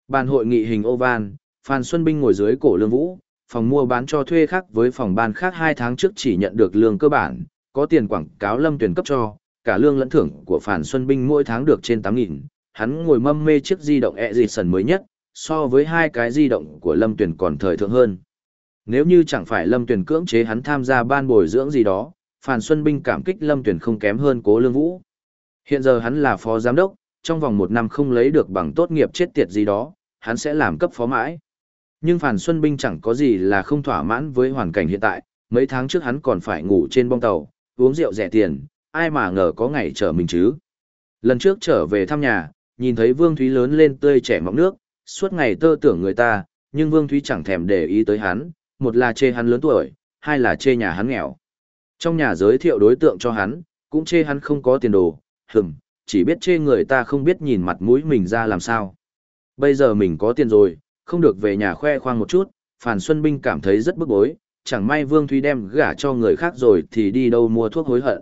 Bàn hội nghị hình oval, Phan Xuân Binh ngồi dưới cổ lương vũ, phòng mua bán cho thuê khác với phòng ban khác 2 tháng trước chỉ nhận được lương cơ bản, có tiền quảng cáo lâm tuyển cấp cho, cả lương lẫn thưởng của Phan Xuân Binh mỗi tháng được trên 8.000, hắn ngồi mâm mê chiếc di động Edison mới nhất, so với hai cái di động của lâm tuyển còn thời thượng hơn. Nếu như chẳng phải lâm tuyển cưỡng chế hắn tham gia ban bồi dưỡng gì đó, Phan Xuân Binh cảm kích lâm tuyển không kém hơn cố lương vũ. Hiện giờ hắn là phó giám đốc, trong vòng một năm không lấy được bằng tốt nghiệp chết tiệt gì đó, hắn sẽ làm cấp phó mãi. Nhưng Phàn Xuân Binh chẳng có gì là không thỏa mãn với hoàn cảnh hiện tại, mấy tháng trước hắn còn phải ngủ trên bong tàu, uống rượu rẻ tiền, ai mà ngờ có ngày trở mình chứ. Lần trước trở về thăm nhà, nhìn thấy Vương Thúy lớn lên tươi trẻ mọng nước, suốt ngày tơ tưởng người ta, nhưng Vương Thúy chẳng thèm để ý tới hắn, một là chê hắn lớn tuổi, hai là chê nhà hắn nghèo. Trong nhà giới thiệu đối tượng cho hắn, cũng chê hắn không có tiền đồ, hừm, chỉ biết chê người ta không biết nhìn mặt mũi mình ra làm sao. Bây giờ mình có tiền rồi, không được về nhà khoe khoang một chút, Phàn Xuân Binh cảm thấy rất bức bối, chẳng may Vương Thúy đem gả cho người khác rồi thì đi đâu mua thuốc hối hận.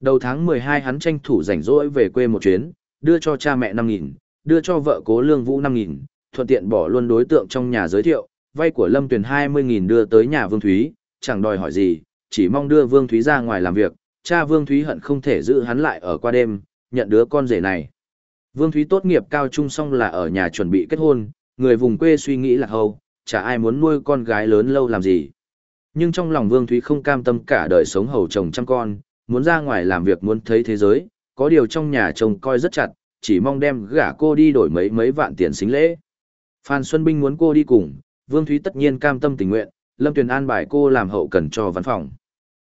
Đầu tháng 12 hắn tranh thủ rảnh rỗi về quê một chuyến, đưa cho cha mẹ 5.000, đưa cho vợ cố lương vũ 5.000, thuận tiện bỏ luôn đối tượng trong nhà giới thiệu, vay của Lâm Tuyền 20.000 đưa tới nhà Vương Thúy, chẳng đòi hỏi gì, chỉ mong đưa Vương Thúy ra ngoài làm việc, cha Vương Thúy hận không thể giữ hắn lại ở qua đêm, nhận đứa con rể này. Vương Thúy tốt nghiệp cao trung xong là ở nhà chuẩn bị kết hôn, người vùng quê suy nghĩ là hầu, chả ai muốn nuôi con gái lớn lâu làm gì. Nhưng trong lòng Vương Thúy không cam tâm cả đời sống hầu chồng chăm con, muốn ra ngoài làm việc muốn thấy thế giới, có điều trong nhà chồng coi rất chặt, chỉ mong đem gả cô đi đổi mấy mấy vạn tiền xính lễ. Phan Xuân Binh muốn cô đi cùng, Vương Thúy tất nhiên cam tâm tình nguyện, Lâm Tuyền an bài cô làm hậu cần cho văn phòng.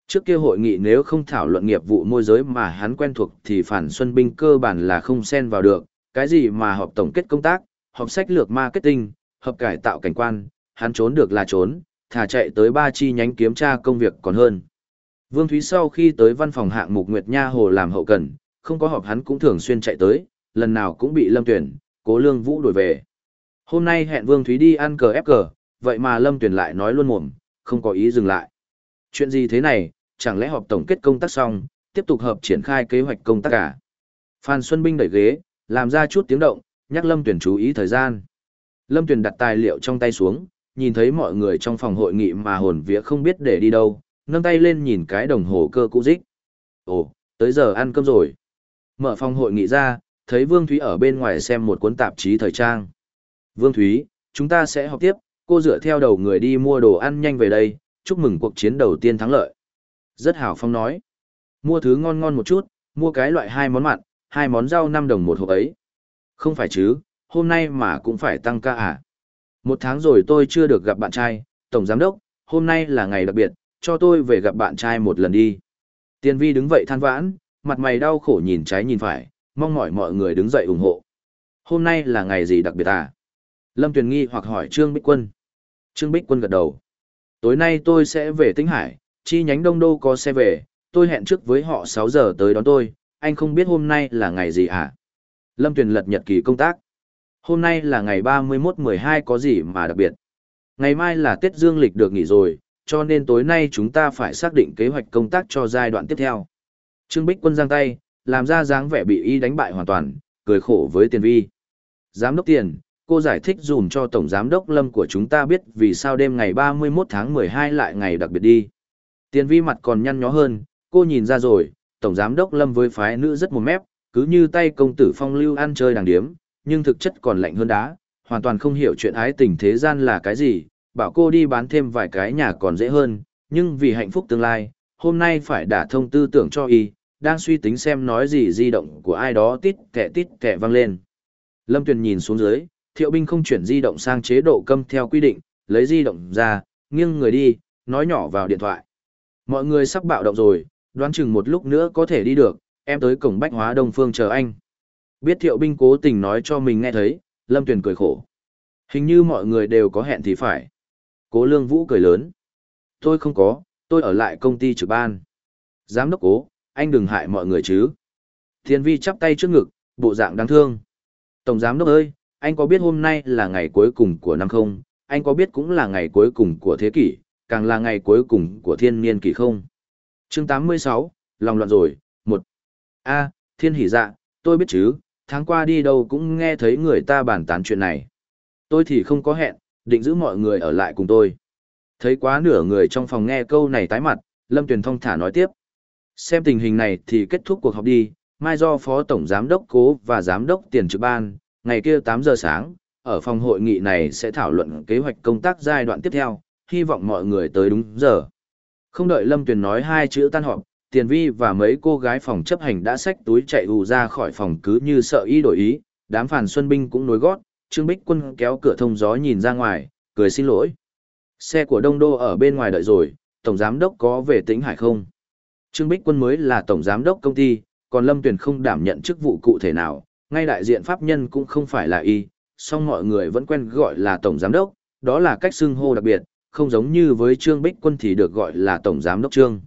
Trước kia hội nghị nếu không thảo luận nghiệp vụ môi giới mà hắn quen thuộc thì Phản Xuân Binh cơ bản là không xen vào được, cái gì mà họp tổng kết công tác, họp sách lược marketing, hợp cải tạo cảnh quan, hắn trốn được là trốn, thả chạy tới ba chi nhánh kiểm tra công việc còn hơn. Vương Thúy sau khi tới văn phòng hạng mục Nguyệt Nha Hồ làm hậu cần, không có họp hắn cũng thường xuyên chạy tới, lần nào cũng bị Lâm Tuyển, Cố Lương Vũ đuổi về. Hôm nay hẹn Vương Thúy đi ăn cờ ép cờ, vậy mà Lâm Tuyển lại nói luôn mồm, không có ý dừng lại. Chuyện gì thế này, chẳng lẽ họp tổng kết công tác xong, tiếp tục hợp triển khai kế hoạch công tác cả. Phan Xuân Binh đẩy ghế, làm ra chút tiếng động, nhắc Lâm tuyền chú ý thời gian. Lâm tuyền đặt tài liệu trong tay xuống, nhìn thấy mọi người trong phòng hội nghị mà hồn vía không biết để đi đâu, nâng tay lên nhìn cái đồng hồ cơ cũ dích. Ồ, tới giờ ăn cơm rồi. Mở phòng hội nghị ra, thấy Vương Thúy ở bên ngoài xem một cuốn tạp chí thời trang. Vương Thúy, chúng ta sẽ học tiếp, cô dựa theo đầu người đi mua đồ ăn nhanh về đây, chúc mừng cuộc chiến đầu tiên thắng lợi. Rất hào phong nói. Mua thứ ngon ngon một chút, mua cái loại hai món mặn, hai món rau 5 đồng một hộp ấy. Không phải chứ, hôm nay mà cũng phải tăng ca à. Một tháng rồi tôi chưa được gặp bạn trai, Tổng Giám Đốc, hôm nay là ngày đặc biệt, cho tôi về gặp bạn trai một lần đi. Tiền vi đứng vậy than vãn, mặt mày đau khổ nhìn trái nhìn phải, mong mỏi mọi người đứng dậy ủng hộ. Hôm nay là ngày gì đặc biệt à? Lâm Tuyền nghi hoặc hỏi Trương Bích Quân. Trương Bích Quân gật đầu. Tối nay tôi sẽ về Tĩnh Hải, chi nhánh Đông Đô có xe về, tôi hẹn trước với họ 6 giờ tới đón tôi, anh không biết hôm nay là ngày gì à? Lâm Tuyền lật nhật ký công tác. Hôm nay là ngày 31-12 có gì mà đặc biệt? Ngày mai là Tết Dương lịch được nghỉ rồi, cho nên tối nay chúng ta phải xác định kế hoạch công tác cho giai đoạn tiếp theo. Trương Bích Quân giang tay, làm ra dáng vẻ bị y đánh bại hoàn toàn, cười khổ với tiền vi. Giám đốc tiền, cô giải thích dùm cho Tổng Giám đốc Lâm của chúng ta biết vì sao đêm ngày 31 tháng 12 lại ngày đặc biệt đi. Tiền vi mặt còn nhăn nhó hơn, cô nhìn ra rồi, Tổng Giám đốc Lâm với phái nữ rất một mép, cứ như tay công tử phong lưu ăn chơi đàng điếm, nhưng thực chất còn lạnh hơn đá, hoàn toàn không hiểu chuyện ái tình thế gian là cái gì, bảo cô đi bán thêm vài cái nhà còn dễ hơn, nhưng vì hạnh phúc tương lai, hôm nay phải đả thông tư tưởng cho y, đang suy tính xem nói gì di động của ai đó tít kẻ tít kẻ vang lên. Lâm Tuyền nhìn xuống dưới, thiệu binh không chuyển di động sang chế độ câm theo quy định, lấy di động ra, nghiêng người đi, nói nhỏ vào điện thoại. Mọi người sắp bạo động rồi, đoán chừng một lúc nữa có thể đi được, em tới cổng bách hóa đông phương chờ anh. Biết thiệu binh cố tình nói cho mình nghe thấy, Lâm Tuyền cười khổ. Hình như mọi người đều có hẹn thì phải. Cố lương vũ cười lớn. Tôi không có, tôi ở lại công ty trực ban. Giám đốc cố, anh đừng hại mọi người chứ. Thiên vi chắp tay trước ngực, bộ dạng đáng thương. Tổng giám đốc ơi, anh có biết hôm nay là ngày cuối cùng của năm không? Anh có biết cũng là ngày cuối cùng của thế kỷ, càng là ngày cuối cùng của thiên niên kỷ không? chương 86, lòng loạn rồi, a thiên hỷ dạ, tôi biết chứ, tháng qua đi đâu cũng nghe thấy người ta bàn tán chuyện này. Tôi thì không có hẹn, định giữ mọi người ở lại cùng tôi. Thấy quá nửa người trong phòng nghe câu này tái mặt, Lâm Tuyền Thông thả nói tiếp. Xem tình hình này thì kết thúc cuộc họp đi, mai do Phó Tổng Giám đốc Cố và Giám đốc Tiền trực ban, ngày kia 8 giờ sáng, ở phòng hội nghị này sẽ thảo luận kế hoạch công tác giai đoạn tiếp theo, hy vọng mọi người tới đúng giờ. Không đợi Lâm Tuyền nói hai chữ tan họp, Tiền Vi và mấy cô gái phòng chấp hành đã xách túi chạy ù ra khỏi phòng cứ như sợ ý đổi ý, đám phản xuân binh cũng nối gót, Trương Bích Quân kéo cửa thông gió nhìn ra ngoài, cười xin lỗi. Xe của Đông Đô ở bên ngoài đợi rồi, Tổng Giám Đốc có về tĩnh Hải không? Trương Bích Quân mới là Tổng Giám Đốc công ty, còn Lâm Tuyền không đảm nhận chức vụ cụ thể nào, ngay đại diện pháp nhân cũng không phải là y, song mọi người vẫn quen gọi là Tổng Giám Đốc, đó là cách xưng hô đặc biệt, không giống như với Trương Bích Quân thì được gọi là Tổng Giám Đốc Trương.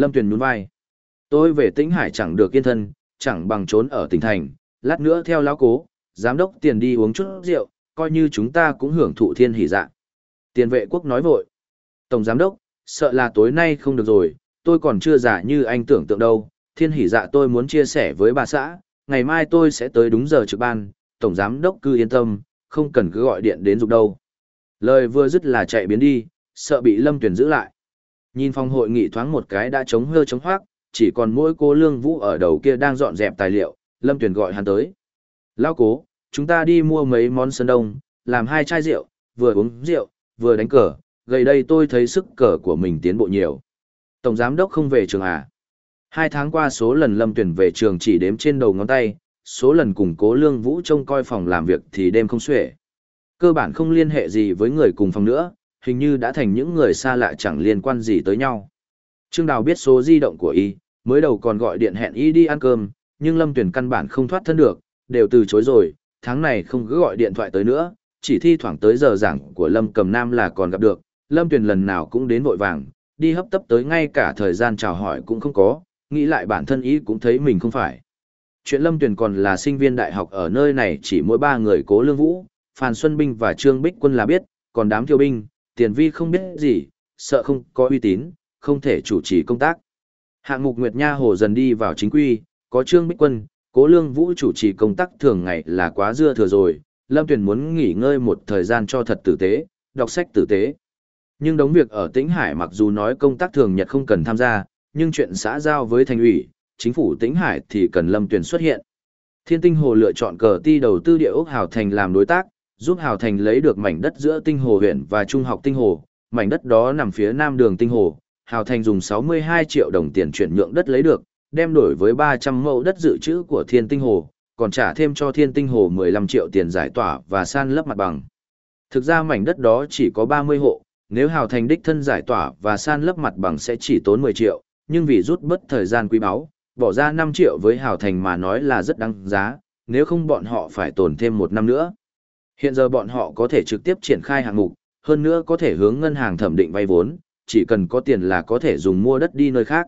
Lâm Tuyền nhún vai. Tôi về tĩnh Hải chẳng được yên thân, chẳng bằng trốn ở tỉnh thành, lát nữa theo lão cố, giám đốc tiền đi uống chút rượu, coi như chúng ta cũng hưởng thụ thiên hỷ dạ. Tiền vệ quốc nói vội. Tổng giám đốc, sợ là tối nay không được rồi, tôi còn chưa giả như anh tưởng tượng đâu, thiên hỷ dạ tôi muốn chia sẻ với bà xã, ngày mai tôi sẽ tới đúng giờ trực ban, tổng giám đốc cứ yên tâm, không cần cứ gọi điện đến dục đâu. Lời vừa dứt là chạy biến đi, sợ bị Lâm Tuyền giữ lại. Nhìn phòng hội nghị thoáng một cái đã chống hơ chống hoác, chỉ còn mỗi cô Lương Vũ ở đầu kia đang dọn dẹp tài liệu, Lâm Tuyền gọi hắn tới. Lao cố, chúng ta đi mua mấy món sơn đông, làm hai chai rượu, vừa uống rượu, vừa đánh cờ, gần đây tôi thấy sức cờ của mình tiến bộ nhiều. Tổng giám đốc không về trường à? Hai tháng qua số lần Lâm Tuyền về trường chỉ đếm trên đầu ngón tay, số lần cùng cố Lương Vũ trông coi phòng làm việc thì đêm không xuể. Cơ bản không liên hệ gì với người cùng phòng nữa, hình như đã thành những người xa lạ chẳng liên quan gì tới nhau. Trương Đào biết số di động của y, mới đầu còn gọi điện hẹn y đi ăn cơm, nhưng Lâm Tuyền căn bản không thoát thân được, đều từ chối rồi, tháng này không cứ gọi điện thoại tới nữa, chỉ thi thoảng tới giờ giảng của Lâm Cầm Nam là còn gặp được, Lâm Tuyền lần nào cũng đến vội vàng, đi hấp tấp tới ngay cả thời gian chào hỏi cũng không có, nghĩ lại bản thân ý cũng thấy mình không phải. Chuyện Lâm Tuyền còn là sinh viên đại học ở nơi này chỉ mỗi ba người cố lương vũ, Phan Xuân Binh và Trương Bích Quân là biết, còn đám thiêu binh, tiền vi không biết gì, sợ không có uy tín, không thể chủ trì công tác. Hạng mục Nguyệt Nha Hồ dần đi vào chính quy, có Trương Bích Quân, Cố Lương Vũ chủ trì công tác thường ngày là quá dưa thừa rồi, Lâm Tuyền muốn nghỉ ngơi một thời gian cho thật tử tế, đọc sách tử tế. Nhưng đống việc ở Tĩnh Hải mặc dù nói công tác thường nhật không cần tham gia, nhưng chuyện xã giao với thành ủy, chính phủ Tĩnh Hải thì cần Lâm Tuyền xuất hiện. Thiên Tinh Hồ lựa chọn cờ ti đầu tư địa ốc Hào Thành làm đối tác, giúp Hào Thành lấy được mảnh đất giữa Tinh Hồ huyện và Trung học Tinh Hồ, mảnh đất đó nằm phía nam đường Tinh Hồ. Hào Thành dùng 62 triệu đồng tiền chuyển nhượng đất lấy được, đem đổi với 300 mẫu đất dự trữ của Thiên Tinh Hồ, còn trả thêm cho Thiên Tinh Hồ 15 triệu tiền giải tỏa và san lấp mặt bằng. Thực ra mảnh đất đó chỉ có 30 hộ, nếu Hào Thành đích thân giải tỏa và san lấp mặt bằng sẽ chỉ tốn 10 triệu, nhưng vì rút bất thời gian quý báu, bỏ ra 5 triệu với Hào Thành mà nói là rất đáng giá, nếu không bọn họ phải tồn thêm một năm nữa. Hiện giờ bọn họ có thể trực tiếp triển khai hạng mục, hơn nữa có thể hướng ngân hàng thẩm định vay vốn, chỉ cần có tiền là có thể dùng mua đất đi nơi khác.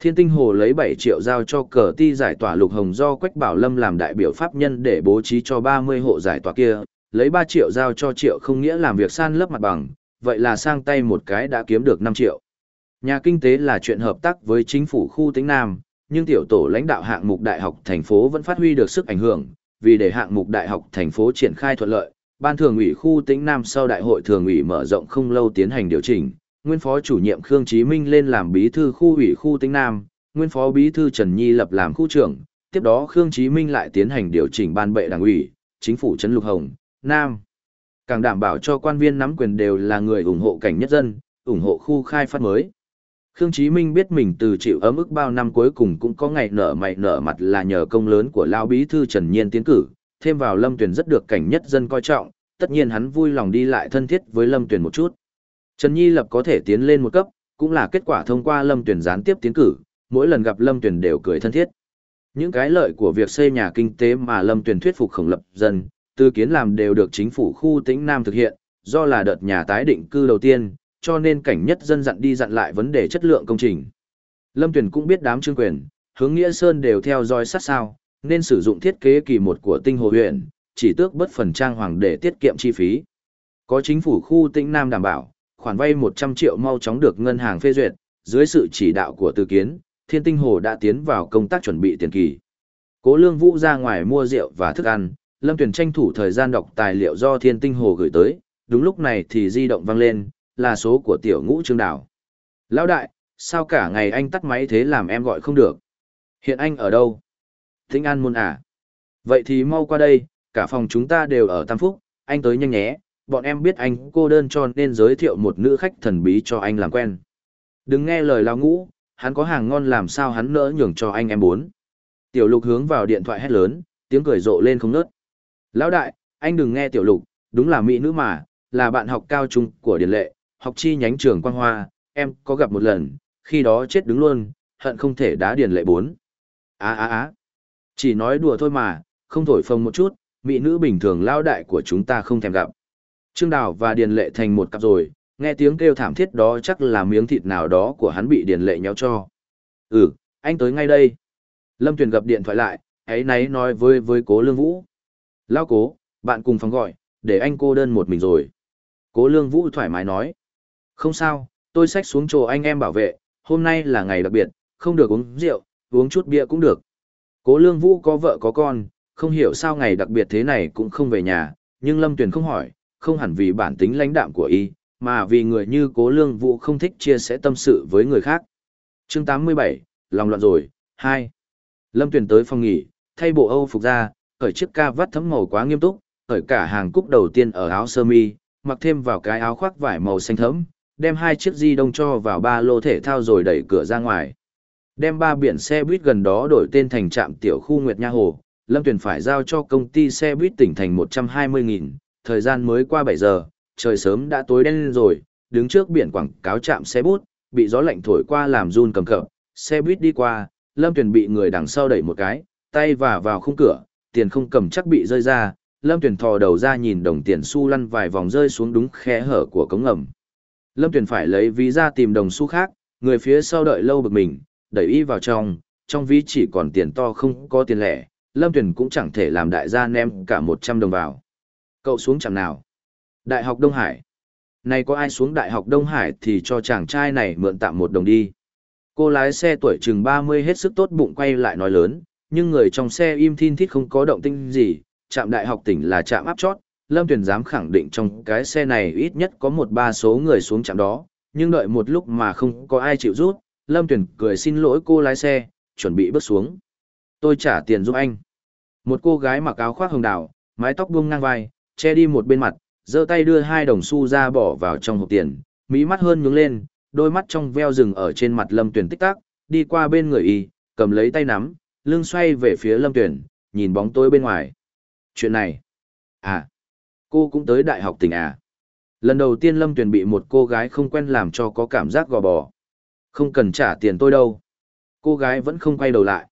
Thiên Tinh Hồ lấy 7 triệu giao cho cờ ti giải tỏa Lục Hồng do Quách Bảo Lâm làm đại biểu pháp nhân để bố trí cho 30 hộ giải tỏa kia, lấy 3 triệu giao cho triệu không nghĩa làm việc san lấp mặt bằng, vậy là sang tay một cái đã kiếm được 5 triệu. Nhà kinh tế là chuyện hợp tác với chính phủ khu tính Nam, nhưng tiểu tổ lãnh đạo hạng mục đại học thành phố vẫn phát huy được sức ảnh hưởng, vì để hạng mục đại học thành phố triển khai thuận lợi, ban thường ủy khu tĩnh Nam sau đại hội thường ủy mở rộng không lâu tiến hành điều chỉnh, nguyên phó chủ nhiệm Khương Chí Minh lên làm bí thư khu ủy khu tĩnh Nam, nguyên phó bí thư Trần Nhi lập làm khu trưởng, tiếp đó Khương Chí Minh lại tiến hành điều chỉnh ban bệ đảng ủy, chính phủ trấn Lục Hồng, Nam. Càng đảm bảo cho quan viên nắm quyền đều là người ủng hộ cảnh nhất dân, ủng hộ khu khai phát mới. Khương Chí Minh biết mình từ chịu ấm ức bao năm cuối cùng cũng có ngày nở mày nở mặt là nhờ công lớn của Lão Bí Thư Trần Nhiên tiến cử, thêm vào Lâm Tuyền rất được cảnh nhất dân coi trọng, tất nhiên hắn vui lòng đi lại thân thiết với Lâm Tuyền một chút. Trần Nhi lập có thể tiến lên một cấp, cũng là kết quả thông qua Lâm Tuyền gián tiếp tiến cử, mỗi lần gặp Lâm Tuyền đều cười thân thiết. Những cái lợi của việc xây nhà kinh tế mà Lâm Tuyền thuyết phục khổng lập dân, tư kiến làm đều được chính phủ khu tĩnh Nam thực hiện, do là đợt nhà tái định cư đầu tiên, cho nên cảnh nhất dân dặn đi dặn lại vấn đề chất lượng công trình. Lâm Tuyền cũng biết đám trương quyền, hướng Nghĩa Sơn đều theo dõi sát sao, nên sử dụng thiết kế kỳ một của tinh hồ huyện, chỉ tước bất phần trang hoàng để tiết kiệm chi phí. Có chính phủ khu tĩnh Nam đảm bảo, khoản vay 100 triệu mau chóng được ngân hàng phê duyệt, dưới sự chỉ đạo của Từ Kiến, Thiên Tinh Hồ đã tiến vào công tác chuẩn bị tiền kỳ. Cố Lương Vũ ra ngoài mua rượu và thức ăn, Lâm Tuyền tranh thủ thời gian đọc tài liệu do Thiên Tinh Hồ gửi tới, đúng lúc này thì di động vang lên, là số của tiểu ngũ trương đảo. Lão đại, sao cả ngày anh tắt máy thế làm em gọi không được? Hiện anh ở đâu? Thính An môn à? Vậy thì mau qua đây, cả phòng chúng ta đều ở Tam Phúc, anh tới nhanh nhé, bọn em biết anh cô đơn cho nên giới thiệu một nữ khách thần bí cho anh làm quen. Đừng nghe lời lão ngũ, hắn có hàng ngon làm sao hắn nỡ nhường cho anh em bốn. Tiểu lục hướng vào điện thoại hét lớn, tiếng cười rộ lên không nớt. Lão đại, anh đừng nghe tiểu lục, đúng là mỹ nữ mà, là bạn học cao trung của Điền Lệ, học chi nhánh trường Quang Hoa, em có gặp một lần, khi đó chết đứng luôn, hận không thể đá Điền Lệ bốn. Á á á, chỉ nói đùa thôi mà, không thổi phồng một chút, mỹ nữ bình thường lao đại của chúng ta không thèm gặp. Trương Đào và Điền Lệ thành một cặp rồi, nghe tiếng kêu thảm thiết đó chắc là miếng thịt nào đó của hắn bị Điền Lệ nhéo cho. Ừ, anh tới ngay đây. Lâm Tuyền gặp điện thoại lại, ấy nấy nói với với cố lương vũ. Lao cố, bạn cùng phòng gọi, để anh cô đơn một mình rồi. Cố lương vũ thoải mái nói. Không sao, tôi xách xuống chỗ anh em bảo vệ, hôm nay là ngày đặc biệt, không được uống rượu, uống chút bia cũng được. Cố lương vũ có vợ có con, không hiểu sao ngày đặc biệt thế này cũng không về nhà, nhưng Lâm Tuyền không hỏi, không hẳn vì bản tính lãnh đạm của y, mà vì người như cố lương vũ không thích chia sẻ tâm sự với người khác. chương 87, lòng loạn rồi, 2. Lâm Tuyền tới phòng nghỉ, thay bộ Âu phục ra, cởi chiếc ca vắt thấm màu quá nghiêm túc, cởi cả hàng cúc đầu tiên ở áo sơ mi, mặc thêm vào cái áo khoác vải màu xanh thẫm, đem hai chiếc di đông cho vào ba lô thể thao rồi đẩy cửa ra ngoài. Đem ba biển xe buýt gần đó đổi tên thành trạm tiểu khu Nguyệt Nha Hồ, Lâm Tuyền phải giao cho công ty xe buýt tỉnh thành 120.000, thời gian mới qua 7 giờ, trời sớm đã tối đen rồi, đứng trước biển quảng cáo trạm xe buýt, bị gió lạnh thổi qua làm run cầm cập, xe buýt đi qua, Lâm Tuyền bị người đằng sau đẩy một cái, tay và vào khung cửa, tiền không cầm chắc bị rơi ra, Lâm Tuyền thò đầu ra nhìn đồng tiền xu lăn vài vòng rơi xuống đúng khe hở của cống ngầm. Lâm Tuyền phải lấy ví ra tìm đồng xu khác, người phía sau đợi lâu bực mình, đẩy y vào trong, trong ví chỉ còn tiền to không có tiền lẻ, Lâm Tuyền cũng chẳng thể làm đại gia ném cả 100 đồng vào. Cậu xuống chẳng nào? Đại học Đông Hải. Này có ai xuống Đại học Đông Hải thì cho chàng trai này mượn tạm một đồng đi. Cô lái xe tuổi chừng 30 hết sức tốt bụng quay lại nói lớn, nhưng người trong xe im thin thít không có động tinh gì, trạm đại học tỉnh là trạm áp chót, Lâm Tuyền dám khẳng định trong cái xe này ít nhất có một ba số người xuống chạm đó, nhưng đợi một lúc mà không có ai chịu rút, Lâm Tuyền cười xin lỗi cô lái xe, chuẩn bị bước xuống. Tôi trả tiền giúp anh. Một cô gái mặc áo khoác hồng đào, mái tóc buông ngang vai, che đi một bên mặt, giơ tay đưa hai đồng xu ra bỏ vào trong hộp tiền, mỹ mắt hơn nhướng lên, đôi mắt trong veo rừng ở trên mặt Lâm Tuyền tích tắc, đi qua bên người y, cầm lấy tay nắm, lưng xoay về phía Lâm Tuyền, nhìn bóng tối bên ngoài. Chuyện này, à, cô cũng tới đại học tỉnh à. Lần đầu tiên Lâm Tuyền bị một cô gái không quen làm cho có cảm giác gò bò. Không cần trả tiền tôi đâu. Cô gái vẫn không quay đầu lại.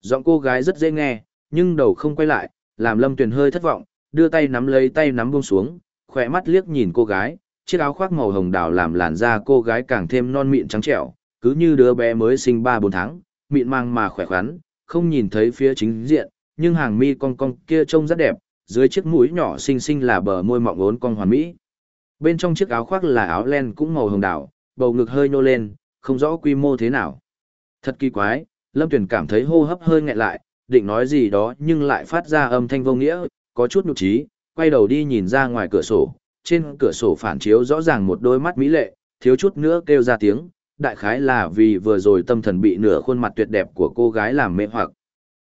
Giọng cô gái rất dễ nghe, nhưng đầu không quay lại, làm Lâm Tuyền hơi thất vọng, đưa tay nắm lấy tay nắm buông xuống, khỏe mắt liếc nhìn cô gái, chiếc áo khoác màu hồng đào làm làn da cô gái càng thêm non mịn trắng trẻo, cứ như đứa bé mới sinh 3-4 tháng, mịn mang mà khỏe khoắn, không nhìn thấy phía chính diện, nhưng hàng mi cong cong kia trông rất đẹp, dưới chiếc mũi nhỏ xinh xinh là bờ môi mọng ốn cong hoàn mỹ. Bên trong chiếc áo khoác là áo len cũng màu hồng đào, bầu ngực hơi nô lên, không rõ quy mô thế nào. Thật kỳ quái, Lâm Tuyền cảm thấy hô hấp hơi nghẹn lại, định nói gì đó nhưng lại phát ra âm thanh vô nghĩa, có chút nhục trí, quay đầu đi nhìn ra ngoài cửa sổ, trên cửa sổ phản chiếu rõ ràng một đôi mắt mỹ lệ, thiếu chút nữa kêu ra tiếng, đại khái là vì vừa rồi tâm thần bị nửa khuôn mặt tuyệt đẹp của cô gái làm mê hoặc.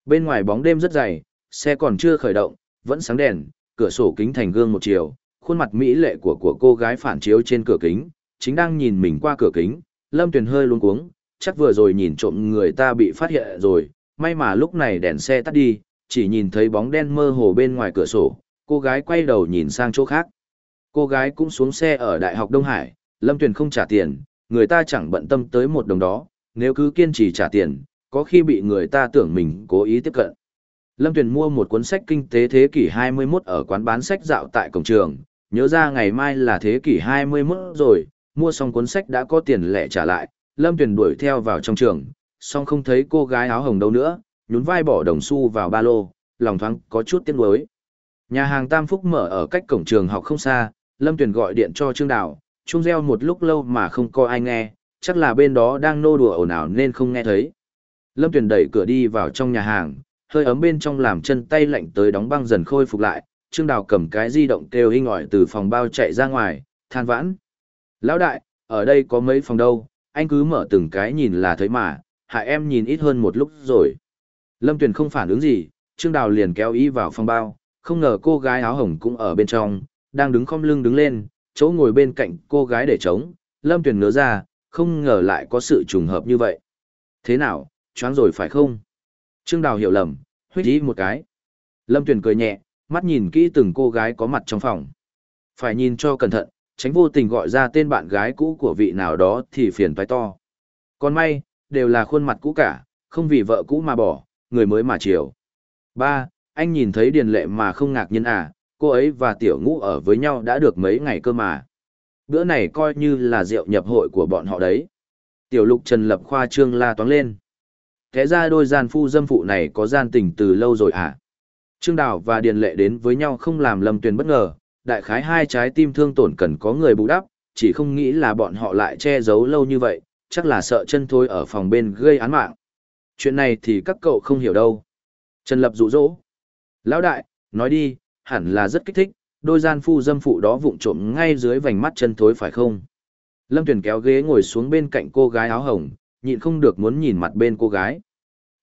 Bên ngoài bóng đêm rất dày, xe còn chưa khởi động, vẫn sáng đèn, cửa sổ kính thành gương một chiều, khuôn mặt mỹ lệ của của cô gái phản chiếu trên cửa kính, chính đang nhìn mình qua cửa kính, Lâm Tuyền hơi luống cuống, chắc vừa rồi nhìn trộm người ta bị phát hiện rồi, may mà lúc này đèn xe tắt đi, chỉ nhìn thấy bóng đen mơ hồ bên ngoài cửa sổ, cô gái quay đầu nhìn sang chỗ khác. Cô gái cũng xuống xe ở Đại học Đông Hải, Lâm Tuyền không trả tiền, người ta chẳng bận tâm tới một đồng đó, nếu cứ kiên trì trả tiền, có khi bị người ta tưởng mình cố ý tiếp cận. Lâm Tuyền mua một cuốn sách kinh tế thế kỷ 21 ở quán bán sách dạo tại cổng trường, nhớ ra ngày mai là thế kỷ 21 rồi, mua xong cuốn sách đã có tiền lẻ trả lại, Lâm Tuyền đuổi theo vào trong trường, xong không thấy cô gái áo hồng đâu nữa, nhún vai bỏ đồng xu vào ba lô, lòng thoáng có chút tiếc nuối. Nhà hàng Tam Phúc mở ở cách cổng trường học không xa, Lâm Tuyền gọi điện cho Trương Đào, chung reo một lúc lâu mà không có ai nghe, chắc là bên đó đang nô đùa ồn ào nên không nghe thấy. Lâm Tuyền đẩy cửa đi vào trong nhà hàng, hơi ấm bên trong làm chân tay lạnh tới đóng băng dần khôi phục lại, Trương Đào cầm cái di động kêu hinh ỏi từ phòng bao chạy ra ngoài, than vãn. Lão đại, ở đây có mấy phòng đâu, anh cứ mở từng cái nhìn là thấy mà, hại em nhìn ít hơn một lúc rồi. Lâm Tuyền không phản ứng gì, Trương Đào liền kéo ý vào phòng bao, không ngờ cô gái áo hồng cũng ở bên trong, đang đứng khom lưng đứng lên, chỗ ngồi bên cạnh cô gái để trống, Lâm Tuyền ngớ ra, không ngờ lại có sự trùng hợp như vậy. Thế nào, choáng rồi phải không? Trương Đào hiểu lầm, huyết ý một cái. Lâm Tuyền cười nhẹ, mắt nhìn kỹ từng cô gái có mặt trong phòng. Phải nhìn cho cẩn thận, tránh vô tình gọi ra tên bạn gái cũ của vị nào đó thì phiền phải to. Còn may, đều là khuôn mặt cũ cả, không vì vợ cũ mà bỏ, người mới mà chiều. Ba, anh nhìn thấy điền lệ mà không ngạc nhiên à, cô ấy và tiểu ngũ ở với nhau đã được mấy ngày cơ mà. Bữa này coi như là rượu nhập hội của bọn họ đấy. Tiểu lục trần lập khoa trương la toán lên. Thế ra đôi gian phu dâm phụ này có gian tình từ lâu rồi à? Trương Đào và Điền Lệ đến với nhau không làm Lâm Tuyền bất ngờ, đại khái hai trái tim thương tổn cần có người bù đắp, chỉ không nghĩ là bọn họ lại che giấu lâu như vậy, chắc là sợ chân thôi ở phòng bên gây án mạng. Chuyện này thì các cậu không hiểu đâu. Trần Lập rụ rỗ. Lão đại, nói đi, hẳn là rất kích thích, đôi gian phu dâm phụ đó vụng trộm ngay dưới vành mắt chân thối phải không? Lâm Tuyền kéo ghế ngồi xuống bên cạnh cô gái áo hồng, nhịn không được muốn nhìn mặt bên cô gái.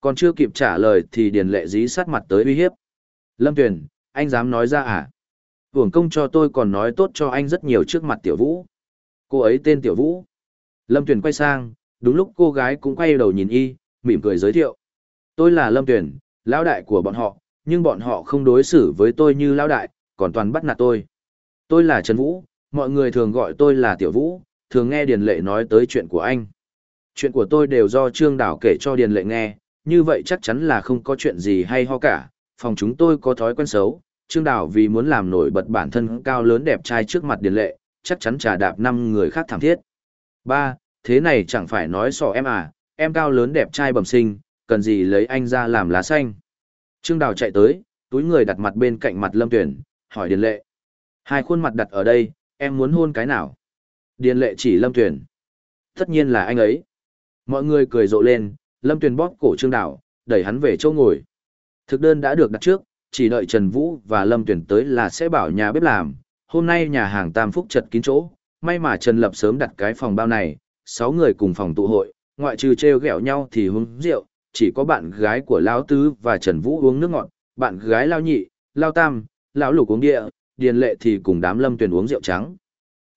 Còn chưa kịp trả lời thì Điền Lệ dí sát mặt tới uy hiếp. Lâm Tuyền, anh dám nói ra à? Hưởng công cho tôi còn nói tốt cho anh rất nhiều trước mặt Tiểu Vũ. Cô ấy tên Tiểu Vũ. Lâm Tuyền quay sang, đúng lúc cô gái cũng quay đầu nhìn y, mỉm cười giới thiệu. Tôi là Lâm Tuyền, lão đại của bọn họ, nhưng bọn họ không đối xử với tôi như lão đại, còn toàn bắt nạt tôi. Tôi là Trần Vũ, mọi người thường gọi tôi là Tiểu Vũ, thường nghe Điền Lệ nói tới chuyện của anh. Chuyện của tôi đều do Trương Đảo kể cho Điền Lệ nghe, như vậy chắc chắn là không có chuyện gì hay ho cả, phòng chúng tôi có thói quen xấu. Trương Đảo vì muốn làm nổi bật bản thân cao lớn đẹp trai trước mặt Điền Lệ, chắc chắn trà đạp năm người khác thảm thiết. Ba, thế này chẳng phải nói sọ em à, em cao lớn đẹp trai bẩm sinh, cần gì lấy anh ra làm lá xanh. Trương Đào chạy tới, túi người đặt mặt bên cạnh mặt Lâm Tuyển, hỏi Điền Lệ. Hai khuôn mặt đặt ở đây, em muốn hôn cái nào? Điền Lệ chỉ Lâm Tuyển. Tất nhiên là anh ấy. Mọi người cười rộ lên, Lâm Tuyền bóp cổ Trương Đảo, đẩy hắn về chỗ ngồi. Thực đơn đã được đặt trước, chỉ đợi Trần Vũ và Lâm Tuyền tới là sẽ bảo nhà bếp làm. Hôm nay nhà hàng Tam Phúc chật kín chỗ, may mà Trần Lập sớm đặt cái phòng bao này, sáu người cùng phòng tụ hội, ngoại trừ trêu ghẹo nhau thì uống rượu, chỉ có bạn gái của Lão Tứ và Trần Vũ uống nước ngọt, bạn gái Lao Nhị, Lao Tam, Lão Lục uống địa, Điền Lệ thì cùng đám Lâm Tuyền uống rượu trắng.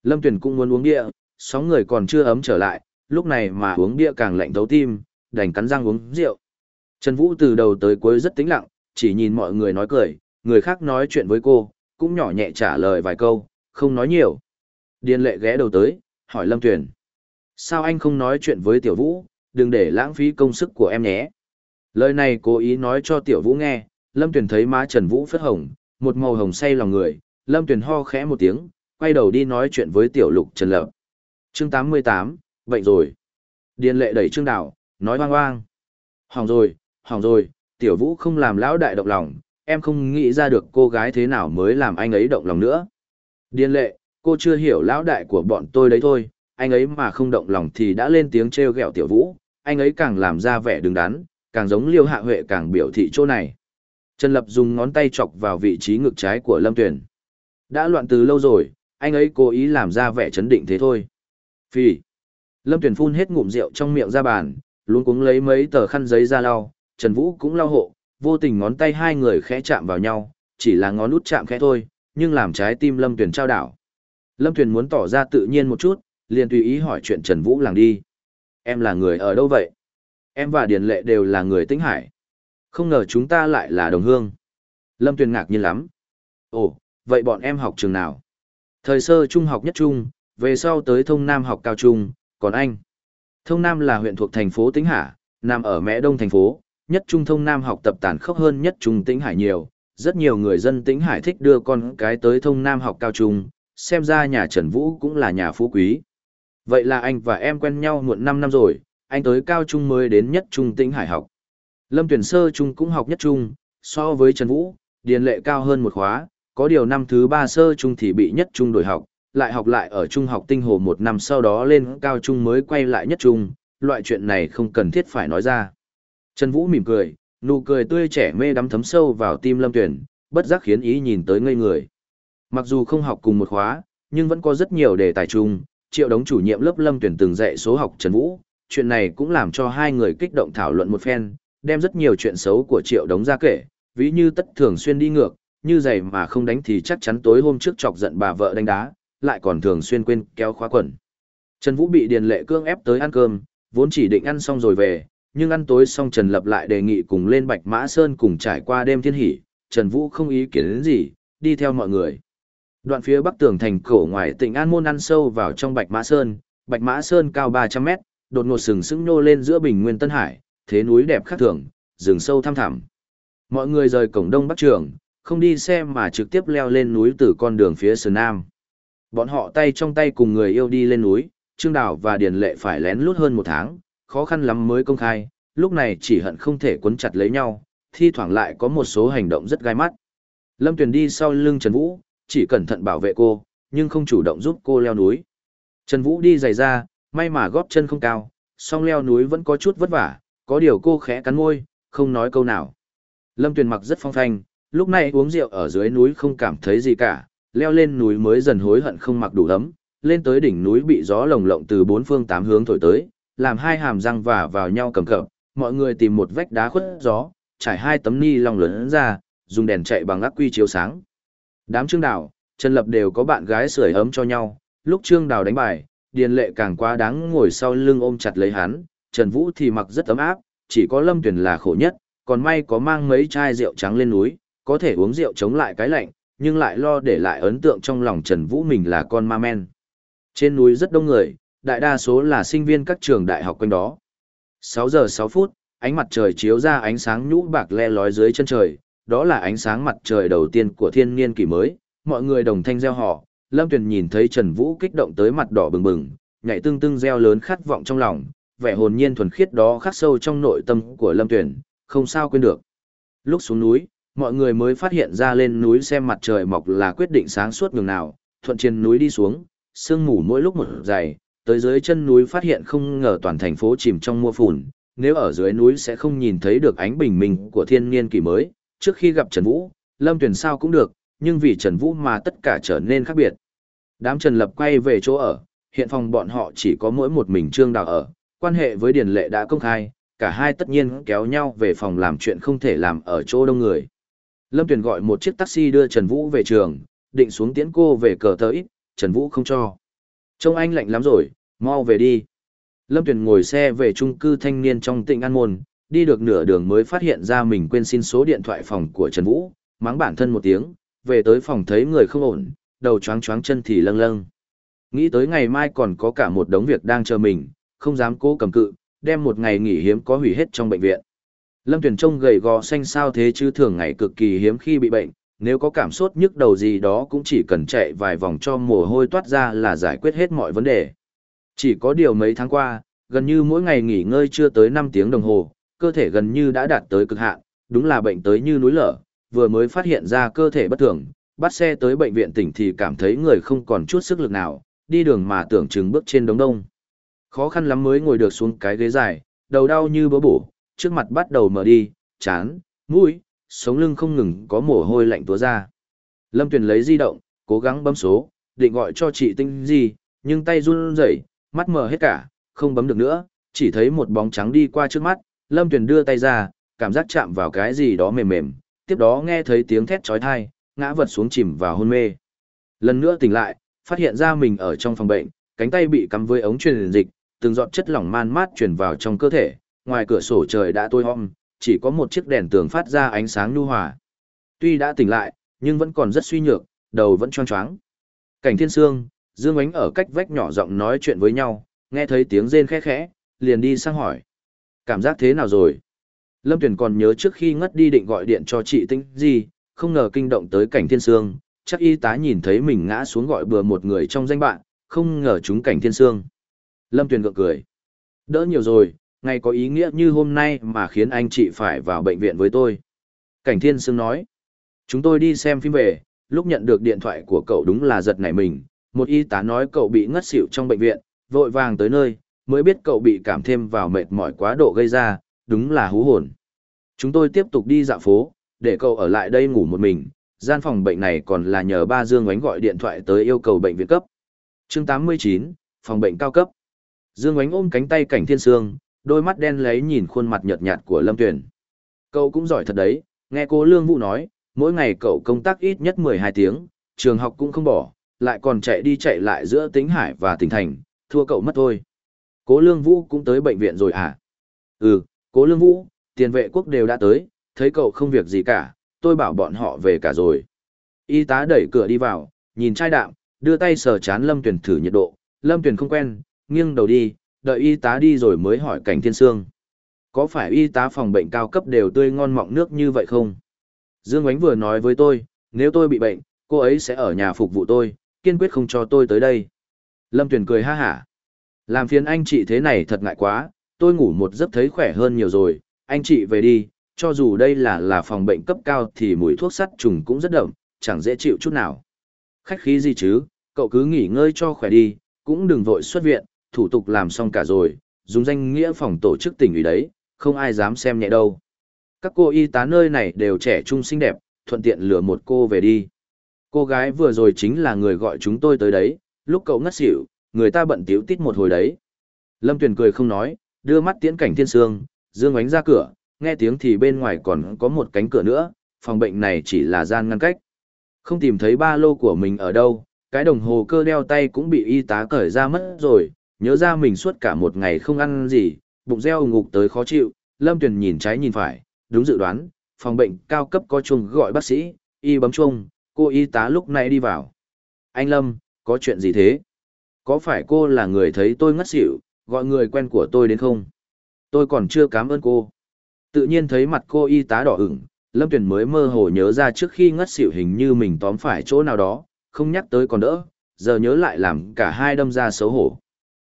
Lâm Tuyền cũng muốn uống địa, sáu người còn chưa ấm trở lại, lúc này mà uống bia càng lạnh thấu tim, đành cắn răng uống rượu. Trần Vũ từ đầu tới cuối rất tĩnh lặng, chỉ nhìn mọi người nói cười, người khác nói chuyện với cô, cũng nhỏ nhẹ trả lời vài câu, không nói nhiều. Điền Lệ ghé đầu tới, hỏi Lâm Tuyền. Sao anh không nói chuyện với Tiểu Vũ, đừng để lãng phí công sức của em nhé. Lời này cố ý nói cho Tiểu Vũ nghe, Lâm Tuyền thấy má Trần Vũ phất hồng, một màu hồng say lòng người, Lâm Tuyền ho khẽ một tiếng, quay đầu đi nói chuyện với Tiểu Lục Trần Lập. Chương 88, Bệnh rồi. Điền lệ đẩy Trương Đào, nói hoang hoang. Hỏng rồi, hỏng rồi, Tiểu Vũ không làm lão đại động lòng, em không nghĩ ra được cô gái thế nào mới làm anh ấy động lòng nữa. Điền lệ, cô chưa hiểu lão đại của bọn tôi đấy thôi, anh ấy mà không động lòng thì đã lên tiếng trêu ghẹo Tiểu Vũ, anh ấy càng làm ra vẻ đứng đắn, càng giống Liêu Hạ Huệ càng biểu thị chỗ này. Trần Lập dùng ngón tay chọc vào vị trí ngực trái của Lâm Tuyền. Đã loạn từ lâu rồi, anh ấy cố ý làm ra vẻ chấn định thế thôi. Phi. Lâm Tuyền phun hết ngụm rượu trong miệng ra bàn, luôn cuống lấy mấy tờ khăn giấy ra lau, Trần Vũ cũng lau hộ, vô tình ngón tay hai người khẽ chạm vào nhau, chỉ là ngón út chạm khẽ thôi, nhưng làm trái tim Lâm Tuyền trao đảo. Lâm Tuyền muốn tỏ ra tự nhiên một chút, liền tùy ý hỏi chuyện Trần Vũ làng đi. Em là người ở đâu vậy? Em và Điền Lệ đều là người Tĩnh Hải. Không ngờ chúng ta lại là đồng hương. Lâm Tuyền ngạc nhiên lắm. Ồ, vậy bọn em học trường nào? Thời sơ trung học nhất trung, về sau tới thông nam học cao trung, còn anh? Thông nam là huyện thuộc thành phố Tĩnh Hà, nằm ở mẹ đông thành phố, nhất trung thông nam học tập tàn khốc hơn nhất trung Tĩnh Hải nhiều. Rất nhiều người dân Tĩnh Hải thích đưa con cái tới thông nam học cao trung, xem ra nhà Trần Vũ cũng là nhà phú quý. Vậy là anh và em quen nhau muộn 5 năm rồi, anh tới cao trung mới đến nhất trung Tĩnh Hải học. Lâm tuyển sơ trung cũng học nhất trung, so với Trần Vũ, điền lệ cao hơn một khóa, có điều năm thứ ba sơ trung thì bị nhất trung đổi học, lại học lại ở trung học tinh hồ một năm sau đó lên cao trung mới quay lại nhất trung, loại chuyện này không cần thiết phải nói ra. Trần Vũ mỉm cười, nụ cười tươi trẻ mê đắm thấm sâu vào tim Lâm Tuyển, bất giác khiến ý nhìn tới ngây người. Mặc dù không học cùng một khóa, nhưng vẫn có rất nhiều đề tài chung, triệu đống chủ nhiệm lớp Lâm Tuyển từng dạy số học Trần Vũ, chuyện này cũng làm cho hai người kích động thảo luận một phen, đem rất nhiều chuyện xấu của triệu đống ra kể, ví như tất thường xuyên đi ngược, như giày mà không đánh thì chắc chắn tối hôm trước chọc giận bà vợ đánh đá, lại còn thường xuyên quên kéo khóa quần. Trần Vũ bị Điền Lệ Cương ép tới ăn cơm, vốn chỉ định ăn xong rồi về, nhưng ăn tối xong Trần Lập lại đề nghị cùng lên Bạch Mã Sơn cùng trải qua đêm thiên hỷ, Trần Vũ không ý kiến đến gì, đi theo mọi người. Đoạn phía bắc tường thành cổ ngoài tỉnh An Môn ăn sâu vào trong Bạch Mã Sơn, Bạch Mã Sơn cao 300 mét, đột ngột sừng sững nô lên giữa bình nguyên Tân Hải, thế núi đẹp khác thường, rừng sâu thăm thẳm. Mọi người rời cổng đông bắc trường, không đi xe mà trực tiếp leo lên núi từ con đường phía sơn nam. Bọn họ tay trong tay cùng người yêu đi lên núi, Trương Đào và Điền Lệ phải lén lút hơn một tháng, khó khăn lắm mới công khai, lúc này chỉ hận không thể quấn chặt lấy nhau, thi thoảng lại có một số hành động rất gai mắt. Lâm Tuyền đi sau lưng Trần Vũ, chỉ cẩn thận bảo vệ cô, nhưng không chủ động giúp cô leo núi. Trần Vũ đi giày ra, may mà góp chân không cao, song leo núi vẫn có chút vất vả, có điều cô khẽ cắn môi, không nói câu nào. Lâm Tuyền mặc rất phong thanh, lúc này uống rượu ở dưới núi không cảm thấy gì cả, leo lên núi mới dần hối hận không mặc đủ ấm, lên tới đỉnh núi bị gió lồng lộng từ bốn phương tám hướng thổi tới, làm hai hàm răng và vào nhau cầm cập, mọi người tìm một vách đá khuất gió, trải hai tấm ni long lớn ra, dùng đèn chạy bằng ác quy chiếu sáng. Đám Trương Đào, Trần Lập đều có bạn gái sưởi ấm cho nhau, lúc Trương Đào đánh bài, Điền Lệ càng quá đáng ngồi sau lưng ôm chặt lấy hắn, Trần Vũ thì mặc rất ấm áp, chỉ có Lâm tuyển là khổ nhất, còn may có mang mấy chai rượu trắng lên núi, có thể uống rượu chống lại cái lạnh, nhưng lại lo để lại ấn tượng trong lòng Trần Vũ mình là con ma men. Trên núi rất đông người, đại đa số là sinh viên các trường đại học quanh đó. 6 giờ 6 phút, ánh mặt trời chiếu ra ánh sáng nhũ bạc le lói dưới chân trời, đó là ánh sáng mặt trời đầu tiên của thiên niên kỷ mới, mọi người đồng thanh reo hò, Lâm Tuyền nhìn thấy Trần Vũ kích động tới mặt đỏ bừng bừng, nhảy tưng tưng reo lớn khát vọng trong lòng, vẻ hồn nhiên thuần khiết đó khắc sâu trong nội tâm của Lâm Tuyền, không sao quên được. Lúc xuống núi, mọi người mới phát hiện ra lên núi xem mặt trời mọc là quyết định sáng suốt nhường nào, thuận trên núi đi xuống, sương mù mỗi lúc một dày, tới dưới chân núi phát hiện không ngờ toàn thành phố chìm trong mưa phùn, nếu ở dưới núi sẽ không nhìn thấy được ánh bình minh của thiên niên kỳ mới, trước khi gặp Trần Vũ, Lâm Tuyền sao cũng được, nhưng vì Trần Vũ mà tất cả trở nên khác biệt. Đám Trần Lập quay về chỗ ở, hiện phòng bọn họ chỉ có mỗi một mình Trương Đào ở, quan hệ với Điền Lệ đã công khai, cả hai tất nhiên kéo nhau về phòng làm chuyện không thể làm ở chỗ đông người. Lâm Tuyền gọi một chiếc taxi đưa Trần Vũ về trường, định xuống tiễn cô về cờ tờ ít, Trần Vũ không cho. Trông anh lạnh lắm rồi, mau về đi. Lâm Tuyền ngồi xe về trung cư thanh niên trong tỉnh An Môn, đi được nửa đường mới phát hiện ra mình quên xin số điện thoại phòng của Trần Vũ, mắng bản thân một tiếng, về tới phòng thấy người không ổn, đầu choáng choáng chân thì lâng lâng. Nghĩ tới ngày mai còn có cả một đống việc đang chờ mình, không dám cố cầm cự, đem một ngày nghỉ hiếm có hủy hết trong bệnh viện. Lâm Tuyền trông gầy gò xanh sao thế chứ thường ngày cực kỳ hiếm khi bị bệnh, nếu có cảm sốt nhức đầu gì đó cũng chỉ cần chạy vài vòng cho mồ hôi toát ra là giải quyết hết mọi vấn đề. Chỉ có điều mấy tháng qua, gần như mỗi ngày nghỉ ngơi chưa tới 5 tiếng đồng hồ, cơ thể gần như đã đạt tới cực hạn, đúng là bệnh tới như núi lở, vừa mới phát hiện ra cơ thể bất thường, bắt xe tới bệnh viện tỉnh thì cảm thấy người không còn chút sức lực nào, đi đường mà tưởng chừng bước trên đống đông. Khó khăn lắm mới ngồi được xuống cái ghế dài, đầu đau như bớ bổ, trước mặt bắt đầu mở đi, chán, mũi, sống lưng không ngừng có mồ hôi lạnh túa ra. Lâm Tuyền lấy di động, cố gắng bấm số, định gọi cho chị Tinh gì, nhưng tay run rẩy, mắt mờ hết cả, không bấm được nữa, chỉ thấy một bóng trắng đi qua trước mắt, Lâm Tuyền đưa tay ra, cảm giác chạm vào cái gì đó mềm mềm, tiếp đó nghe thấy tiếng thét chói tai, ngã vật xuống chìm vào hôn mê. Lần nữa tỉnh lại, phát hiện ra mình ở trong phòng bệnh, cánh tay bị cắm với ống truyền dịch, từng giọt chất lỏng man mát truyền vào trong cơ thể, ngoài cửa sổ trời đã tối om, chỉ có một chiếc đèn tường phát ra ánh sáng nhu hòa. Tuy đã tỉnh lại, nhưng vẫn còn rất suy nhược, đầu vẫn choáng choáng. Cảnh Thiên Sương, Dương Ánh ở cách vách nhỏ giọng nói chuyện với nhau, nghe thấy tiếng rên khẽ khẽ, liền đi sang hỏi. Cảm giác thế nào rồi? Lâm Tuyền còn nhớ trước khi ngất đi định gọi điện cho chị Tinh gì, không ngờ kinh động tới cảnh Thiên Sương, chắc y tá nhìn thấy mình ngã xuống gọi bừa một người trong danh bạn, không ngờ chúng cảnh Thiên Sương. Lâm Tuyền gượng cười. Đỡ nhiều rồi, ngày có ý nghĩa như hôm nay mà khiến anh chị phải vào bệnh viện với tôi. Cảnh Thiên Sương nói. Chúng tôi đi xem phim về, lúc nhận được điện thoại của cậu đúng là giật nảy mình. Một y tá nói cậu bị ngất xỉu trong bệnh viện, vội vàng tới nơi, mới biết cậu bị cảm thêm vào mệt mỏi quá độ gây ra, đúng là hú hồn. Chúng tôi tiếp tục đi dạo phố, để cậu ở lại đây ngủ một mình, gian phòng bệnh này còn là nhờ ba Dương Ngoánh gọi điện thoại tới yêu cầu bệnh viện cấp. chương 89, phòng bệnh cao cấp. Dương Ngoánh ôm cánh tay cảnh thiên sương, đôi mắt đen lấy nhìn khuôn mặt nhợt nhạt của Lâm Tuyền. Cậu cũng giỏi thật đấy, nghe cô Lương Vũ nói, mỗi ngày cậu công tác ít nhất 12 tiếng, trường học cũng không bỏ, lại còn chạy đi chạy lại giữa tính hải và tỉnh thành, thua cậu mất thôi. Cố Lương Vũ cũng tới bệnh viện rồi à? Ừ, Cố Lương Vũ, tiền vệ quốc đều đã tới, thấy cậu không việc gì cả, tôi bảo bọn họ về cả rồi. Y tá đẩy cửa đi vào, nhìn trai đạm, đưa tay sờ chán Lâm Tuyền thử nhiệt độ, Lâm Tuyền không quen, nghiêng đầu đi, đợi y tá đi rồi mới hỏi cảnh thiên sương. Có phải y tá phòng bệnh cao cấp đều tươi ngon mọng nước như vậy không? Dương Ánh vừa nói với tôi, nếu tôi bị bệnh, cô ấy sẽ ở nhà phục vụ tôi, kiên quyết không cho tôi tới đây. Lâm Tuyền cười ha hả. Làm phiền anh chị thế này thật ngại quá, tôi ngủ một giấc thấy khỏe hơn nhiều rồi, anh chị về đi, cho dù đây là là phòng bệnh cấp cao thì mùi thuốc sắt trùng cũng rất đậm, chẳng dễ chịu chút nào. Khách khí gì chứ, cậu cứ nghỉ ngơi cho khỏe đi, cũng đừng vội xuất viện, thủ tục làm xong cả rồi, dùng danh nghĩa phòng tổ chức tỉnh ủy đấy, không ai dám xem nhẹ đâu. Các cô y tá nơi này đều trẻ trung xinh đẹp, thuận tiện lừa một cô về đi. Cô gái vừa rồi chính là người gọi chúng tôi tới đấy, lúc cậu ngất xỉu, người ta bận tiếu tít một hồi đấy. Lâm Tuyền cười không nói, đưa mắt tiễn cảnh thiên sương, dương ánh ra cửa, nghe tiếng thì bên ngoài còn có một cánh cửa nữa, phòng bệnh này chỉ là gian ngăn cách. Không tìm thấy ba lô của mình ở đâu, cái đồng hồ cơ đeo tay cũng bị y tá cởi ra mất rồi, nhớ ra mình suốt cả một ngày không ăn gì, bụng reo ngục tới khó chịu, Lâm Tuyền nhìn trái nhìn phải, đúng dự đoán, phòng bệnh cao cấp có chuông gọi bác sĩ, y bấm chuông, cô y tá lúc này đi vào. Anh Lâm, có chuyện gì thế? Có phải cô là người thấy tôi ngất xỉu, gọi người quen của tôi đến không? Tôi còn chưa cảm ơn cô. Tự nhiên thấy mặt cô y tá đỏ ửng, Lâm Tuyền mới mơ hồ nhớ ra trước khi ngất xỉu hình như mình tóm phải chỗ nào đó, không nhắc tới còn đỡ, giờ nhớ lại làm cả hai đâm ra xấu hổ.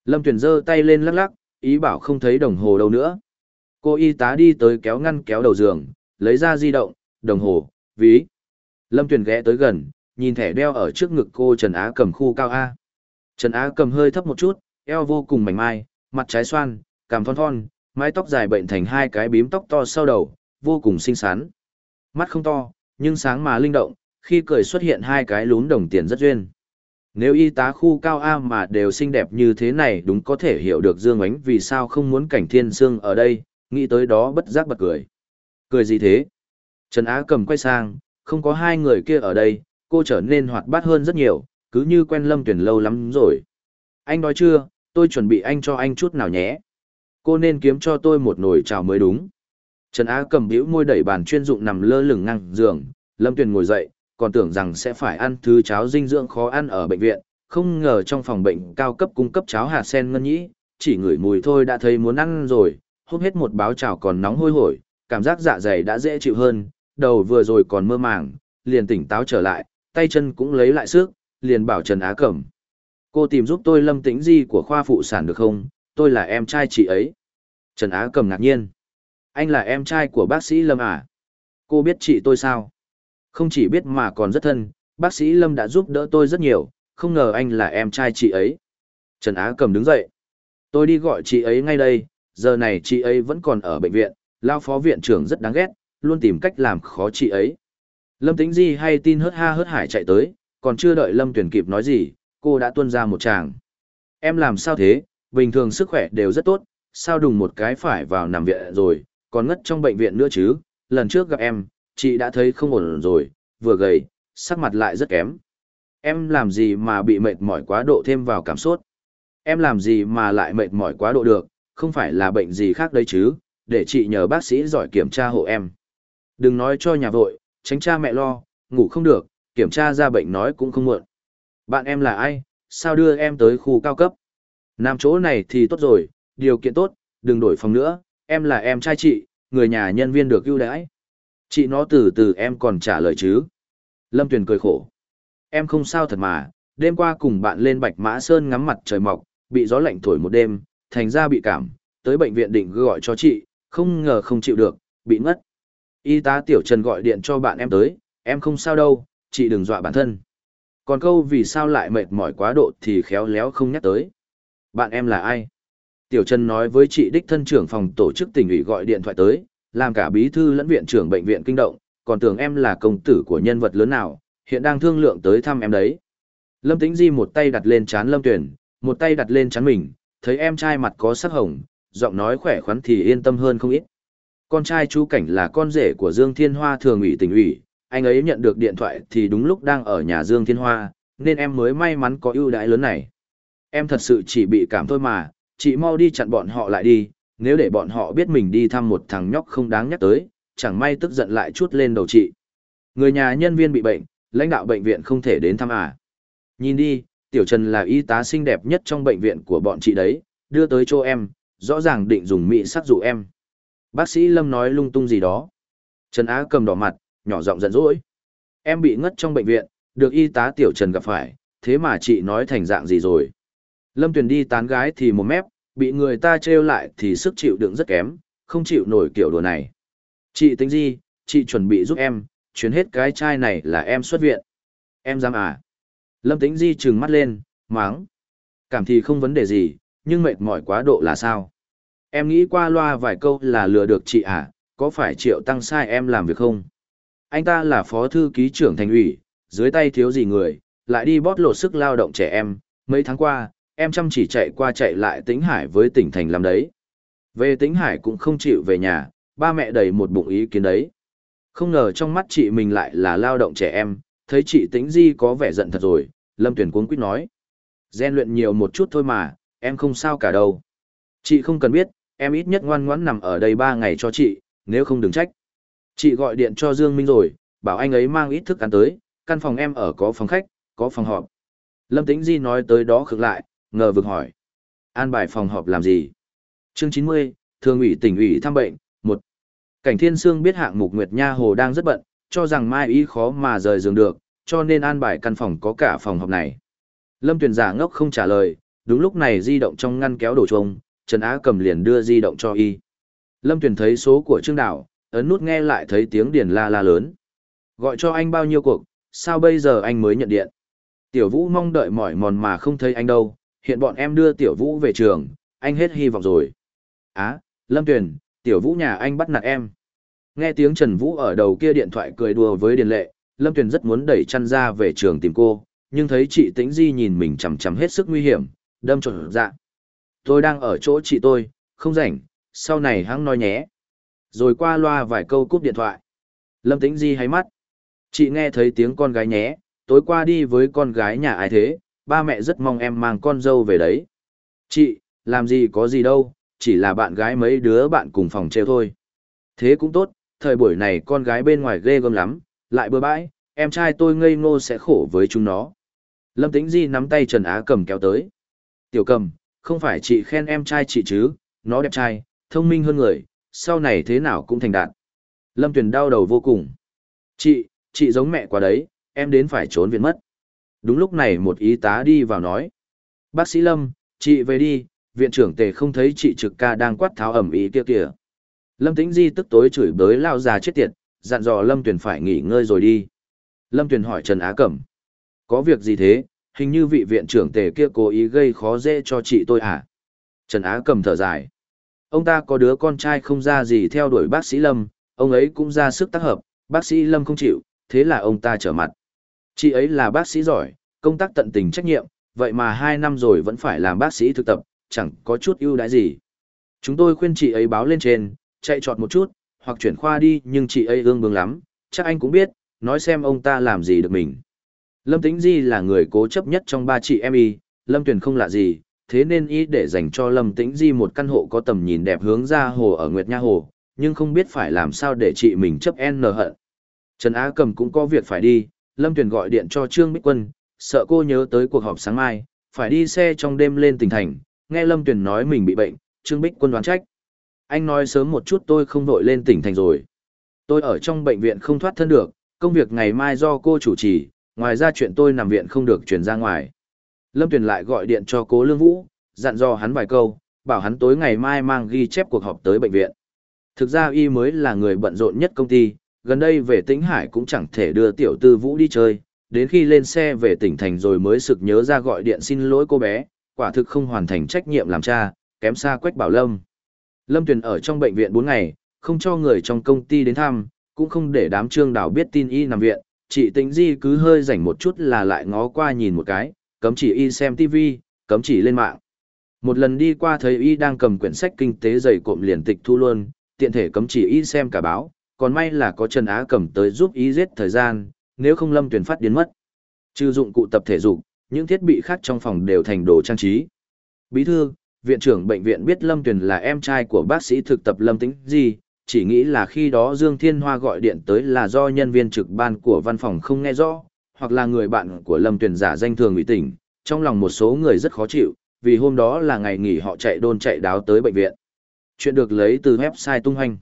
Lâm Tuyền giơ tay lên lắc lắc, ý bảo không thấy đồng hồ đâu nữa. Cô y tá đi tới kéo ngăn kéo đầu giường, lấy ra di động, đồng hồ, ví. Lâm Tuyền ghé tới gần, nhìn thẻ đeo ở trước ngực cô Trần Á cầm khu cao A. Trần Á cầm hơi thấp một chút, eo vô cùng mảnh mai, mặt trái xoan, cằm thon thon, mái tóc dài bệnh thành hai cái bím tóc to sau đầu, vô cùng xinh xắn. Mắt không to, nhưng sáng mà linh động, khi cười xuất hiện hai cái lún đồng tiền rất duyên. Nếu y tá khu cao A mà đều xinh đẹp như thế này đúng có thể hiểu được Dương Ánh vì sao không muốn cảnh thiên sương ở đây, nghĩ tới đó bất giác bật cười. Cười gì thế? Trần Á cầm quay sang, không có hai người kia ở đây, cô trở nên hoạt bát hơn rất nhiều, cứ như quen Lâm Tuyển lâu lắm rồi. Anh đói chưa, tôi chuẩn bị anh cho anh chút nào nhé. Cô nên kiếm cho tôi một nồi chào mới đúng. Trần Á cầm bĩu môi đẩy bàn chuyên dụng nằm lơ lửng ngang giường, Lâm Tuyền ngồi dậy, còn tưởng rằng sẽ phải ăn thứ cháo dinh dưỡng khó ăn ở bệnh viện, không ngờ trong phòng bệnh cao cấp cung cấp cháo hạt sen ngân nhĩ, chỉ ngửi mùi thôi đã thấy muốn ăn rồi, hút hết một báo chảo còn nóng hôi hổi, cảm giác dạ dày đã dễ chịu hơn, đầu vừa rồi còn mơ màng, liền tỉnh táo trở lại, tay chân cũng lấy lại sức, liền bảo Trần Á Cẩm. Cô tìm giúp tôi Lâm Tĩnh Di của khoa phụ sản được không? Tôi là em trai chị ấy. Trần Á Cẩm ngạc nhiên. Anh là em trai của bác sĩ Lâm à? Cô biết chị tôi sao? Không chỉ biết mà còn rất thân, bác sĩ Lâm đã giúp đỡ tôi rất nhiều, không ngờ anh là em trai chị ấy. Trần Á Cầm đứng dậy. Tôi đi gọi chị ấy ngay đây, giờ này chị ấy vẫn còn ở bệnh viện, lao phó viện trưởng rất đáng ghét, luôn tìm cách làm khó chị ấy. Lâm Tĩnh Di hay tin hớt ha hớt hải chạy tới, còn chưa đợi Lâm Tuyển kịp nói gì, cô đã tuôn ra một tràng. Em làm sao thế, bình thường sức khỏe đều rất tốt, sao đùng một cái phải vào nằm viện rồi, còn ngất trong bệnh viện nữa chứ, lần trước gặp em, chị đã thấy không ổn rồi, vừa gầy, sắc mặt lại rất kém. Em làm gì mà bị mệt mỏi quá độ thêm vào cảm xúc? Em làm gì mà lại mệt mỏi quá độ được, không phải là bệnh gì khác đấy chứ, để chị nhờ bác sĩ giỏi kiểm tra hộ em. Đừng nói cho nhà vội, tránh cha mẹ lo, ngủ không được, kiểm tra ra bệnh nói cũng không muộn. Bạn em là ai, sao đưa em tới khu cao cấp? nằm chỗ này thì tốt rồi, điều kiện tốt, đừng đổi phòng nữa, em là em trai chị, người nhà nhân viên được ưu đãi. Chị nó từ từ em còn trả lời chứ. Lâm Tuyền cười khổ. Em không sao thật mà, đêm qua cùng bạn lên Bạch Mã Sơn ngắm mặt trời mọc, bị gió lạnh thổi một đêm, thành ra bị cảm, tới bệnh viện định gọi cho chị, không ngờ không chịu được, bị ngất. Y tá Tiểu Trần gọi điện cho bạn em tới, em không sao đâu, chị đừng dọa bản thân. Còn câu vì sao lại mệt mỏi quá độ thì khéo léo không nhắc tới. Bạn em là ai? Tiểu Trần nói với chị đích thân trưởng phòng tổ chức tỉnh ủy gọi điện thoại tới, làm cả bí thư lẫn viện trưởng bệnh viện kinh động, còn tưởng em là công tử của nhân vật lớn nào, hiện đang thương lượng tới thăm em đấy. Lâm Tĩnh Di một tay đặt lên chán Lâm Tuyển, một tay đặt lên chán mình, thấy em trai mặt có sắc hồng, giọng nói khỏe khoắn thì yên tâm hơn không ít. Con trai chú Cảnh là con rể của Dương Thiên Hoa thường ủy tỉnh ủy, anh ấy nhận được điện thoại thì đúng lúc đang ở nhà Dương Thiên Hoa, nên em mới may mắn có ưu đãi lớn này. Em thật sự chỉ bị cảm thôi mà, chị mau đi chặn bọn họ lại đi, nếu để bọn họ biết mình đi thăm một thằng nhóc không đáng nhắc tới, chẳng may tức giận lại chút lên đầu chị. Người nhà nhân viên bị bệnh, lãnh đạo bệnh viện không thể đến thăm à. Nhìn đi, Tiểu Trần là y tá xinh đẹp nhất trong bệnh viện của bọn chị đấy, đưa tới cho em, rõ ràng định dùng mỹ sắc dụ em. Bác sĩ Lâm nói lung tung gì đó. Trần Á cầm đỏ mặt, nhỏ giọng giận dỗi. Em bị ngất trong bệnh viện, được y tá Tiểu Trần gặp phải, thế mà chị nói thành dạng gì rồi. Lâm Tuyền đi tán gái thì một mép, bị người ta trêu lại thì sức chịu đựng rất kém, không chịu nổi kiểu đùa này. Chị tính gì, chị chuẩn bị giúp em, chuyến hết cái chai này là em xuất viện. Em dám à? Lâm Tĩnh Di trừng mắt lên, máng. Cảm thì không vấn đề gì, nhưng mệt mỏi quá độ là sao? Em nghĩ qua loa vài câu là lừa được chị à, có phải triệu tăng sai em làm việc không? Anh ta là phó thư ký trưởng thành ủy, dưới tay thiếu gì người, lại đi bót lột sức lao động trẻ em, mấy tháng qua, em chăm chỉ chạy qua chạy lại tĩnh hải với tỉnh thành làm đấy. Về tĩnh hải cũng không chịu về nhà, ba mẹ đầy một bụng ý kiến đấy. Không ngờ trong mắt chị mình lại là lao động trẻ em, thấy chị tĩnh di có vẻ giận thật rồi, Lâm Tuyển cuống quýt nói. Gen luyện nhiều một chút thôi mà, em không sao cả đâu. Chị không cần biết, em ít nhất ngoan ngoãn nằm ở đây ba ngày cho chị, nếu không đừng trách. Chị gọi điện cho Dương Minh rồi, bảo anh ấy mang ít thức ăn tới, căn phòng em ở có phòng khách, có phòng họp. Lâm Tĩnh Di nói tới đó khực lại, ngờ vực hỏi. An bài phòng họp làm gì? Chương 90, Thường ủy tỉnh ủy thăm bệnh, một Cảnh Thiên Sương biết hạng mục Nguyệt Nha Hồ đang rất bận, cho rằng Mai Y khó mà rời giường được, cho nên an bài căn phòng có cả phòng họp này. Lâm Tuyền giả ngốc không trả lời, đúng lúc này di động trong ngăn kéo đổ trông, Trần Á cầm liền đưa di động cho Y. Lâm Tuyền thấy số của Trương Đảo, ấn nút nghe lại thấy tiếng điền la la lớn. Gọi cho anh bao nhiêu cuộc, sao bây giờ anh mới nhận điện? Tiểu Vũ mong đợi mỏi mòn mà không thấy anh đâu, hiện bọn em đưa Tiểu Vũ về trường, anh hết hy vọng rồi. Á, Lâm Tuyền, Tiểu Vũ nhà anh bắt nạt em. Nghe tiếng Trần Vũ ở đầu kia điện thoại cười đùa với Điền Lệ, Lâm Tuyền rất muốn đẩy chăn ra về trường tìm cô, nhưng thấy chị Tĩnh Di nhìn mình chằm chằm hết sức nguy hiểm, đâm trộn dạ. Tôi đang ở chỗ chị tôi, không rảnh, sau này hắng nói nhé. Rồi qua loa vài câu cúp điện thoại. Lâm Tĩnh Di hay mắt. Chị nghe thấy tiếng con gái nhé, tối qua đi với con gái nhà ai thế, ba mẹ rất mong em mang con dâu về đấy. Chị, làm gì có gì đâu, chỉ là bạn gái mấy đứa bạn cùng phòng treo thôi. Thế cũng tốt, thời buổi này con gái bên ngoài ghê gớm lắm, lại bừa bãi, em trai tôi ngây ngô sẽ khổ với chúng nó. Lâm Tĩnh Di nắm tay Trần Á Cầm kéo tới. Tiểu Cầm, không phải chị khen em trai chị chứ, nó đẹp trai, thông minh hơn người, sau này thế nào cũng thành đạt. Lâm Tuyền đau đầu vô cùng. Chị, chị giống mẹ quá đấy, em đến phải trốn viện mất. Đúng lúc này một y tá đi vào nói. Bác sĩ Lâm, chị về đi, viện trưởng tề không thấy chị trực ca đang quát tháo ẩm ý kia kìa. Lâm Tĩnh Di tức tối chửi bới lao già chết tiệt, dặn dò Lâm Tuyền phải nghỉ ngơi rồi đi. Lâm Tuyền hỏi Trần Á Cẩm. Có việc gì thế, hình như vị viện trưởng tề kia cố ý gây khó dễ cho chị tôi à? Trần Á Cẩm thở dài. Ông ta có đứa con trai không ra gì theo đuổi bác sĩ Lâm, ông ấy cũng ra sức tác hợp, bác sĩ Lâm không chịu, thế là ông ta trở mặt. Chị ấy là bác sĩ giỏi, công tác tận tình trách nhiệm, vậy mà hai năm rồi vẫn phải làm bác sĩ thực tập, chẳng có chút ưu đãi gì. Chúng tôi khuyên chị ấy báo lên trên, chạy trọt một chút, hoặc chuyển khoa đi nhưng chị ấy ương bướng lắm, chắc anh cũng biết, nói xem ông ta làm gì được mình. Lâm Tĩnh Di là người cố chấp nhất trong ba chị em y, Lâm Tuyền không lạ gì, thế nên y để dành cho Lâm Tĩnh Di một căn hộ có tầm nhìn đẹp hướng ra hồ ở Nguyệt Nha Hồ, nhưng không biết phải làm sao để chị mình chấp N hận. Trần Á Cầm cũng có việc phải đi, Lâm Tuyền gọi điện cho Trương Bích Quân, sợ cô nhớ tới cuộc họp sáng mai, phải đi xe trong đêm lên tỉnh thành, nghe Lâm Tuyền nói mình bị bệnh, Trương Bích Quân đoán trách. Anh nói sớm một chút tôi không vội lên tỉnh thành rồi. Tôi ở trong bệnh viện không thoát thân được, công việc ngày mai do cô chủ trì, ngoài ra chuyện tôi nằm viện không được chuyển ra ngoài. Lâm Tuyền lại gọi điện cho cố Lương Vũ, dặn dò hắn vài câu, bảo hắn tối ngày mai mang ghi chép cuộc họp tới bệnh viện. Thực ra y mới là người bận rộn nhất công ty, gần đây về Tĩnh Hải cũng chẳng thể đưa tiểu tư Vũ đi chơi, đến khi lên xe về tỉnh thành rồi mới sực nhớ ra gọi điện xin lỗi cô bé, quả thực không hoàn thành trách nhiệm làm cha, kém xa Quách Bảo Lâm. Lâm Tuyền ở trong bệnh viện 4 ngày, không cho người trong công ty đến thăm, cũng không để đám trương đảo biết tin y nằm viện, chị Tĩnh Di cứ hơi rảnh một chút là lại ngó qua nhìn một cái, cấm chỉ y xem TV, cấm chỉ lên mạng. Một lần đi qua thấy y đang cầm quyển sách kinh tế dày cộm liền tịch thu luôn, tiện thể cấm chỉ y xem cả báo, còn may là có Trần Á cầm tới giúp ý giết thời gian, nếu không Lâm Tuyền phát điên mất. Trừ dụng cụ tập thể dục, những thiết bị khác trong phòng đều thành đồ trang trí. Bí thư, viện trưởng bệnh viện biết Lâm Tuyền là em trai của bác sĩ thực tập Lâm Tĩnh Di, chỉ nghĩ là khi đó Dương Thiên Hoa gọi điện tới là do nhân viên trực ban của văn phòng không nghe rõ, hoặc là người bạn của Lâm Tuyền giả danh thường ủy tỉnh, trong lòng một số người rất khó chịu, vì hôm đó là ngày nghỉ họ chạy đôn chạy đáo tới bệnh viện. Chuyện được lấy từ website tung hoành.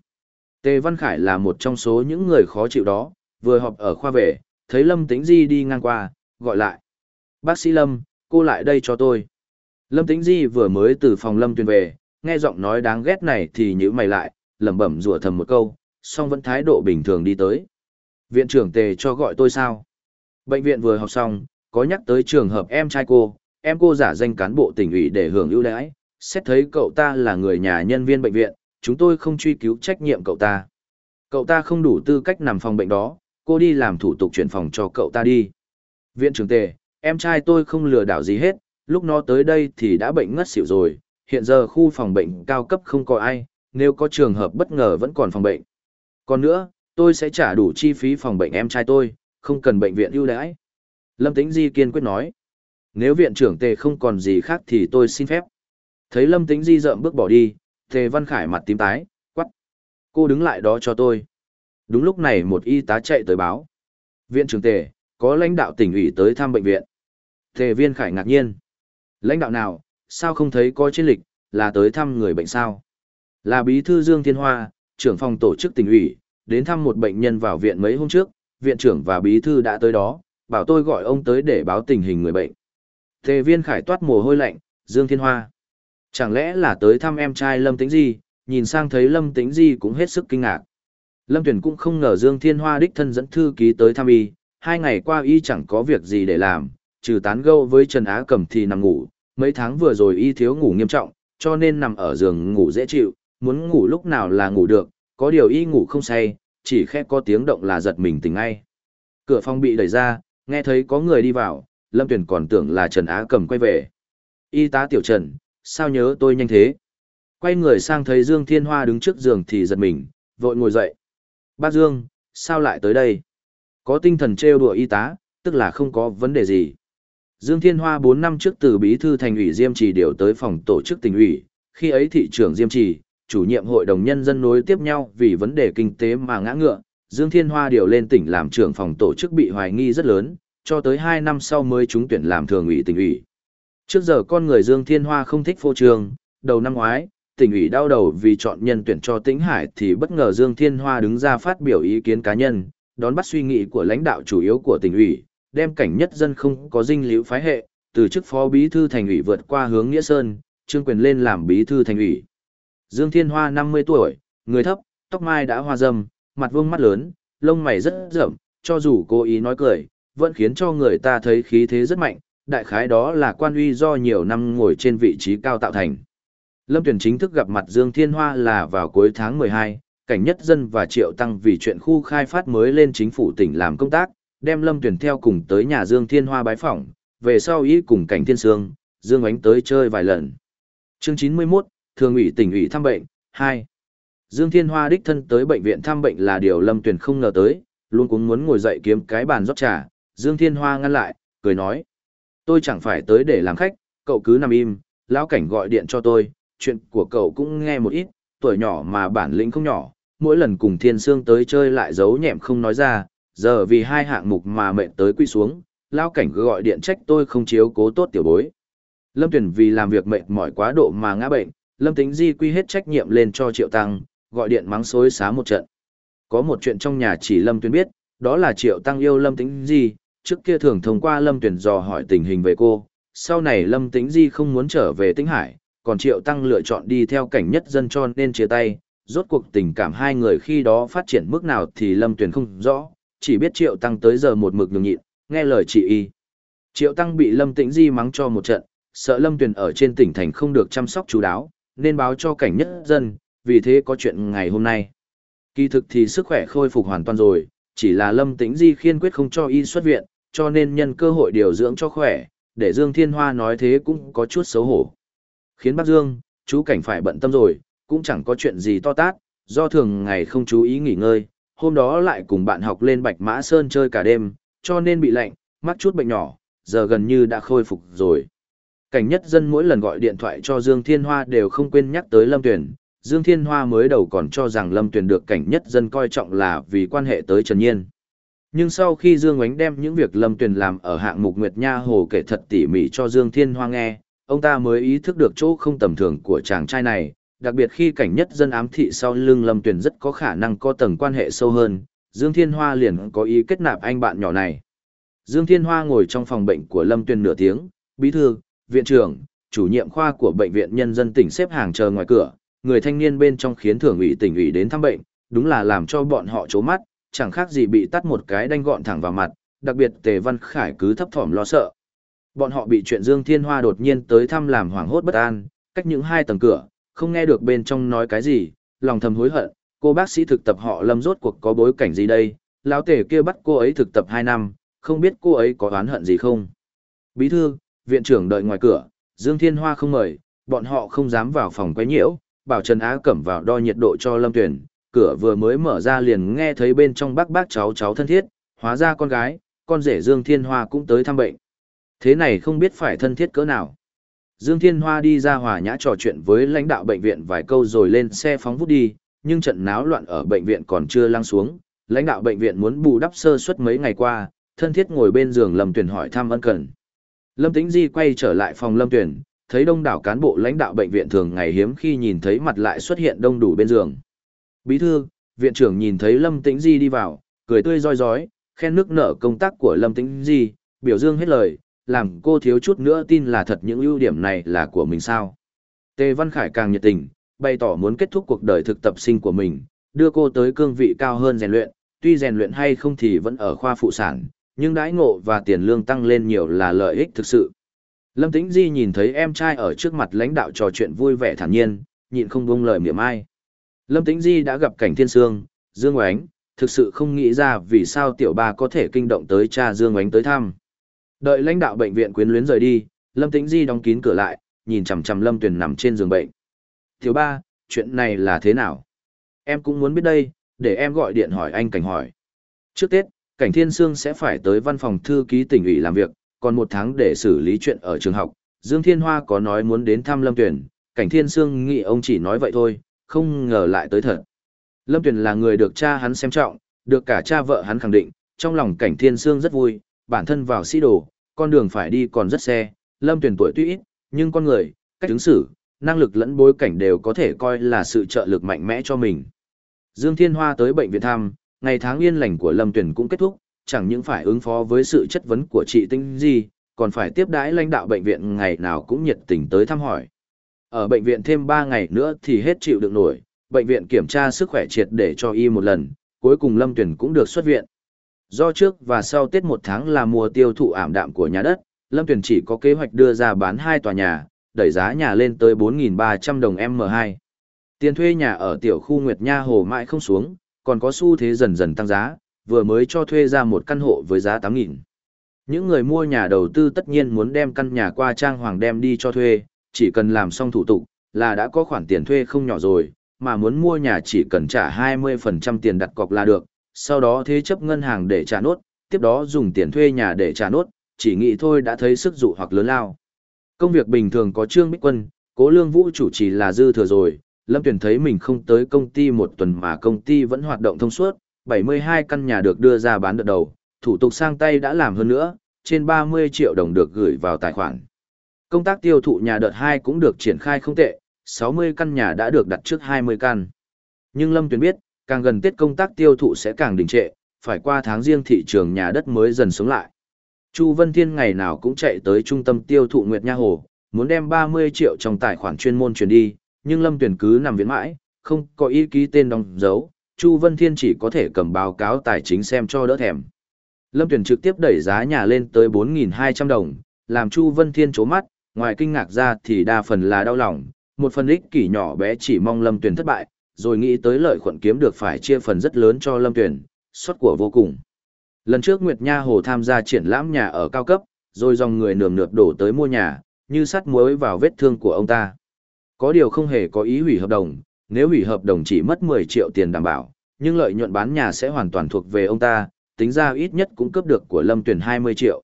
Tề Văn Khải là một trong số những người khó chịu đó, vừa họp ở khoa về, thấy Lâm Tĩnh Di đi ngang qua, gọi lại. Bác sĩ Lâm, cô lại đây cho tôi. Lâm Tĩnh Di vừa mới từ phòng Lâm Tuyền về, nghe giọng nói đáng ghét này thì nhữ mày lại, lẩm bẩm rủa thầm một câu, song vẫn thái độ bình thường đi tới. Viện trưởng tề cho gọi tôi sao? Bệnh viện vừa học xong, có nhắc tới trường hợp em trai cô, em cô giả danh cán bộ tỉnh ủy để hưởng ưu đãi, xét thấy cậu ta là người nhà nhân viên bệnh viện, chúng tôi không truy cứu trách nhiệm cậu ta. Cậu ta không đủ tư cách nằm phòng bệnh đó, cô đi làm thủ tục chuyển phòng cho cậu ta đi. Viện trưởng tề, em trai tôi không lừa đảo gì hết, lúc nó tới đây thì đã bệnh ngất xỉu rồi, hiện giờ khu phòng bệnh cao cấp không có ai, nếu có trường hợp bất ngờ vẫn còn phòng bệnh. Còn nữa, tôi sẽ trả đủ chi phí phòng bệnh em trai tôi, không cần bệnh viện ưu đãi. Lâm Tĩnh Di kiên quyết nói. Nếu viện trưởng tề không còn gì khác thì tôi xin phép. Thấy Lâm Tĩnh Di rợm bước bỏ đi, Tề Văn Khải mặt tím tái, quắc. Cô đứng lại đó cho tôi. Đúng lúc này một y tá chạy tới báo. Viện trưởng tề, có lãnh đạo tỉnh ủy tới thăm bệnh viện. Tề Viên Khải ngạc nhiên. Lãnh đạo nào, sao không thấy có trên lịch, là tới thăm người bệnh sao? Là bí thư Dương Thiên Hoa, trưởng phòng tổ chức tỉnh ủy, đến thăm một bệnh nhân vào viện mấy hôm trước, viện trưởng và bí thư đã tới đó, bảo tôi gọi ông tới để báo tình hình người bệnh. Tề viên khải toát mồ hôi lạnh, Dương Thiên Hoa. Chẳng lẽ là tới thăm em trai Lâm Tĩnh Di, nhìn sang thấy Lâm Tĩnh Di cũng hết sức kinh ngạc. Lâm Tuyển cũng không ngờ Dương Thiên Hoa đích thân dẫn thư ký tới thăm y, hai ngày qua y chẳng có việc gì để làm, trừ tán gẫu với Trần Á Cẩm thì nằm ngủ, mấy tháng vừa rồi y thiếu ngủ nghiêm trọng, cho nên nằm ở giường ngủ dễ chịu, muốn ngủ lúc nào là ngủ được, có điều y ngủ không say, chỉ khẽ có tiếng động là giật mình tỉnh ngay. Cửa phòng bị đẩy ra, nghe thấy có người đi vào, Lâm Tuyển còn tưởng là Trần Á Cầm quay về. Y tá tiểu Trần, sao nhớ tôi nhanh thế? Quay người sang thấy Dương Thiên Hoa đứng trước giường thì giật mình, vội ngồi dậy. Bác Dương, sao lại tới đây? Có tinh thần trêu đùa y tá, tức là không có vấn đề gì. Dương Thiên Hoa 4 năm trước từ bí thư thành ủy Diêm Trì điều tới phòng tổ chức tỉnh ủy, khi ấy thị trưởng Diêm Trì, chủ nhiệm hội đồng nhân dân nối tiếp nhau vì vấn đề kinh tế mà ngã ngựa, Dương Thiên Hoa điều lên tỉnh làm trưởng phòng tổ chức bị hoài nghi rất lớn, cho tới 2 năm sau mới trúng tuyển làm thường ủy tỉnh ủy. Trước giờ con người Dương Thiên Hoa không thích phô trương, đầu năm ngoái, tỉnh ủy đau đầu vì chọn nhân tuyển cho Tĩnh Hải thì bất ngờ Dương Thiên Hoa đứng ra phát biểu ý kiến cá nhân, đón bắt suy nghĩ của lãnh đạo chủ yếu của tỉnh ủy, đem cảnh nhất dân không có dinh liễu phái hệ, từ chức phó bí thư thành ủy vượt qua hướng Nghĩa Sơn, trương quyền lên làm bí thư thành ủy. Dương Thiên Hoa 50 tuổi, người thấp, tóc mai đã hoa râm, mặt vuông mắt lớn, lông mày rất rậm, cho dù cố ý nói cười, vẫn khiến cho người ta thấy khí thế rất mạnh, đại khái đó là quan uy do nhiều năm ngồi trên vị trí cao tạo thành. Lâm Tuyền chính thức gặp mặt Dương Thiên Hoa là vào cuối tháng 12, cảnh nhất dân và triệu tăng vì chuyện khu khai phát mới lên chính phủ tỉnh làm công tác, đem Lâm Tuyền theo cùng tới nhà Dương Thiên Hoa bái phỏng, về sau ý cùng cảnh thiên sương, Dương ánh tới chơi vài lần. Chương 91, Thường ủy tỉnh ủy thăm bệnh, 2. Dương Thiên Hoa đích thân tới bệnh viện thăm bệnh là điều Lâm Tuyền không ngờ tới, luôn cũng muốn ngồi dậy kiếm cái bàn rót trà, Dương Thiên Hoa ngăn lại, cười nói. Tôi chẳng phải tới để làm khách, cậu cứ nằm im, lão cảnh gọi điện cho tôi, chuyện của cậu cũng nghe một ít, tuổi nhỏ mà bản lĩnh không nhỏ, mỗi lần cùng Thiên Sương tới chơi lại giấu nhẹm không nói ra, giờ vì hai hạng mục mà mệnh tới quy xuống, lão cảnh cứ gọi điện trách tôi không chiếu cố tốt tiểu bối. Lâm Tuyển vì làm việc mệt mỏi quá độ mà ngã bệnh, Lâm Tính Di quy hết trách nhiệm lên cho Triệu Tăng, gọi điện mắng xối xá một trận. Có một chuyện trong nhà chỉ Lâm Tuyển biết, đó là Triệu Tăng yêu Lâm Tính Di, trước kia thường thông qua Lâm Tuyển dò hỏi tình hình về cô, sau này Lâm Tĩnh Di không muốn trở về Tĩnh Hải, còn Triệu Tăng lựa chọn đi theo cảnh nhất dân cho nên chia tay, rốt cuộc tình cảm hai người khi đó phát triển mức nào thì Lâm Tuyển không rõ, chỉ biết Triệu Tăng tới giờ một mực nhường nhịn, nghe lời chị y. Triệu Tăng bị Lâm Tĩnh Di mắng cho một trận, sợ Lâm Tuyển ở trên tỉnh thành không được chăm sóc chú đáo, nên báo cho cảnh nhất dân, vì thế có chuyện ngày hôm nay. Kỳ thực thì sức khỏe khôi phục hoàn toàn rồi, chỉ là Lâm Tĩnh Di khiên quyết không cho y xuất viện, cho nên nhân cơ hội điều dưỡng cho khỏe, để Dương Thiên Hoa nói thế cũng có chút xấu hổ. Khiến bác Dương, chú cảnh phải bận tâm rồi, cũng chẳng có chuyện gì to tát, do thường ngày không chú ý nghỉ ngơi, hôm đó lại cùng bạn học lên Bạch Mã Sơn chơi cả đêm, cho nên bị lạnh, mắc chút bệnh nhỏ, giờ gần như đã khôi phục rồi. Cảnh nhất dân mỗi lần gọi điện thoại cho Dương Thiên Hoa đều không quên nhắc tới Lâm Tuyền. Dương Thiên Hoa mới đầu còn cho rằng Lâm Tuyền được cảnh nhất dân coi trọng là vì quan hệ tới Trần Nhiên. Nhưng sau khi Dương Ngoánh đem những việc Lâm Tuyền làm ở hạng mục Nguyệt Nha Hồ kể thật tỉ mỉ cho Dương Thiên Hoa nghe, ông ta mới ý thức được chỗ không tầm thường của chàng trai này, đặc biệt khi cảnh nhất dân ám thị sau lưng Lâm Tuyền rất có khả năng có tầng quan hệ sâu hơn, Dương Thiên Hoa liền có ý kết nạp anh bạn nhỏ này. Dương Thiên Hoa ngồi trong phòng bệnh của Lâm Tuyền nửa tiếng, bí thư, viện trưởng, chủ nhiệm khoa của bệnh viện nhân dân tỉnh xếp hàng chờ ngoài cửa, người thanh niên bên trong khiến thưởng ủy tỉnh ủy đến thăm bệnh, đúng là làm cho bọn họ chố mắt, chẳng khác gì bị tắt một cái đanh gọn thẳng vào mặt, đặc biệt Tề Văn Khải cứ thấp thỏm lo sợ. Bọn họ bị chuyện Dương Thiên Hoa đột nhiên tới thăm làm hoảng hốt bất an, cách những hai tầng cửa, không nghe được bên trong nói cái gì, lòng thầm hối hận, cô bác sĩ thực tập họ lâm rốt cuộc có bối cảnh gì đây, lão tể kia bắt cô ấy thực tập 2 năm, không biết cô ấy có oán hận gì không. Bí thư, viện trưởng đợi ngoài cửa, Dương Thiên Hoa không mời, bọn họ không dám vào phòng quấy nhiễu, bảo Trần Á Cẩm vào đo nhiệt độ cho Lâm Tuyển, cửa vừa mới mở ra liền nghe thấy bên trong bác bác cháu cháu thân thiết, hóa ra con gái, con rể Dương Thiên Hoa cũng tới thăm bệnh. Thế này không biết phải thân thiết cỡ nào. Dương Thiên Hoa đi ra hòa nhã trò chuyện với lãnh đạo bệnh viện vài câu rồi lên xe phóng vút đi, nhưng trận náo loạn ở bệnh viện còn chưa lăng xuống. Lãnh đạo bệnh viện muốn bù đắp sơ suất mấy ngày qua, thân thiết ngồi bên giường Lâm Tuyển hỏi thăm ân cần. Lâm Tĩnh Di quay trở lại phòng Lâm Tuyển, thấy đông đảo cán bộ lãnh đạo bệnh viện thường ngày hiếm khi nhìn thấy mặt lại xuất hiện đông đủ bên giường. Bí thư, viện trưởng nhìn thấy Lâm Tĩnh Di đi vào, cười tươi roi rói, khen nước nở công tác của Lâm Tĩnh Di, biểu dương hết lời, làm cô thiếu chút nữa tin là thật những ưu điểm này là của mình sao. Tề Văn Khải càng nhiệt tình, bày tỏ muốn kết thúc cuộc đời thực tập sinh của mình, đưa cô tới cương vị cao hơn rèn luyện, tuy rèn luyện hay không thì vẫn ở khoa phụ sản, nhưng đãi ngộ và tiền lương tăng lên nhiều là lợi ích thực sự. Lâm Tĩnh Di nhìn thấy em trai ở trước mặt lãnh đạo trò chuyện vui vẻ thản nhiên, nhịn không buông lời miệng ai. Lâm Tĩnh Di đã gặp cảnh thiên sương, Dương Oánh, thực sự không nghĩ ra vì sao tiểu ba có thể kinh động tới cha Dương Oánh tới thăm. Đợi lãnh đạo bệnh viện quyến luyến rời đi, Lâm Tĩnh Di đóng kín cửa lại, nhìn chằm chằm Lâm Tuyền nằm trên giường bệnh. Tiểu ba, chuyện này là thế nào? Em cũng muốn biết đây, để em gọi điện hỏi anh cảnh hỏi. Trước Tết, cảnh thiên sương sẽ phải tới văn phòng thư ký tỉnh ủy làm việc, còn một tháng để xử lý chuyện ở trường học. Dương Thiên Hoa có nói muốn đến thăm Lâm Tuyền, cảnh thiên sương nghĩ ông chỉ nói vậy thôi, không ngờ lại tới thật. Lâm Tuyền là người được cha hắn xem trọng, được cả cha vợ hắn khẳng định, trong lòng cảnh thiên sương rất vui, bản thân vào sĩ đồ, con đường phải đi còn rất xe, Lâm Tuyền tuổi tuy ít, nhưng con người, cách ứng xử, năng lực lẫn bối cảnh đều có thể coi là sự trợ lực mạnh mẽ cho mình. Dương Thiên Hoa tới bệnh viện thăm, ngày tháng yên lành của Lâm Tuyền cũng kết thúc, chẳng những phải ứng phó với sự chất vấn của chị Tinh Di, còn phải tiếp đãi lãnh đạo bệnh viện ngày nào cũng nhiệt tình tới thăm hỏi. Ở bệnh viện thêm 3 ngày nữa thì hết chịu được nổi, bệnh viện kiểm tra sức khỏe triệt để cho y một lần, cuối cùng Lâm Tuyền cũng được xuất viện. Do trước và sau Tết một tháng là mùa tiêu thụ ảm đạm của nhà đất, Lâm Tuyền chỉ có kế hoạch đưa ra bán hai tòa nhà, đẩy giá nhà lên tới 4.300 đồng M2. Tiền thuê nhà ở tiểu khu Nguyệt Nha Hồ mãi không xuống, còn có xu thế dần dần tăng giá, vừa mới cho thuê ra một căn hộ với giá 8.000. Những người mua nhà đầu tư tất nhiên muốn đem căn nhà qua trang hoàng đem đi cho thuê, chỉ cần làm xong thủ tục, là đã có khoản tiền thuê không nhỏ rồi, mà muốn mua nhà chỉ cần trả 20% tiền đặt cọc là được, sau đó thế chấp ngân hàng để trả nốt, tiếp đó dùng tiền thuê nhà để trả nốt, chỉ nghĩ thôi đã thấy sức dụ hoặc lớn lao. Công việc bình thường có Trương Bích Quân, Cố Lương Vũ chủ trì là dư thừa rồi, Lâm Tuyền thấy mình không tới công ty một tuần mà công ty vẫn hoạt động thông suốt, 72 căn nhà được đưa ra bán đợt đầu, thủ tục sang tay đã làm hơn nữa, trên 30 triệu đồng được gửi vào tài khoản. Công tác tiêu thụ nhà đợt 2 cũng được triển khai không tệ, 60 căn nhà đã được đặt trước 20 căn. Nhưng Lâm Tuyền biết, càng gần Tết công tác tiêu thụ sẽ càng đình trệ, phải qua tháng riêng thị trường nhà đất mới dần sống lại. Chu Vân Thiên ngày nào cũng chạy tới trung tâm tiêu thụ Nguyệt Nha Hồ, muốn đem 30 triệu trong tài khoản chuyên môn chuyển đi, nhưng Lâm Tuyền cứ nằm viện mãi, không có ý ký tên đóng dấu, Chu Vân Thiên chỉ có thể cầm báo cáo tài chính xem cho đỡ thèm. Lâm Tuyền trực tiếp đẩy giá nhà lên tới 4.200 đồng, làm Chu Vân Thiên chố mắt, ngoài kinh ngạc ra thì đa phần là đau lòng, một phần ích kỷ nhỏ bé chỉ mong Lâm Tuyền thất bại, rồi nghĩ tới lợi khuẩn kiếm được phải chia phần rất lớn cho Lâm Tuyền, suất của vô cùng. Lần trước Nguyệt Nha Hồ tham gia triển lãm nhà ở cao cấp, rồi dòng người nườm nượp đổ tới mua nhà, như sắt muối vào vết thương của ông ta. Có điều không hề có ý hủy hợp đồng, nếu hủy hợp đồng chỉ mất 10 triệu tiền đảm bảo, nhưng lợi nhuận bán nhà sẽ hoàn toàn thuộc về ông ta, tính ra ít nhất cũng cướp được của Lâm Tuyền 20 triệu.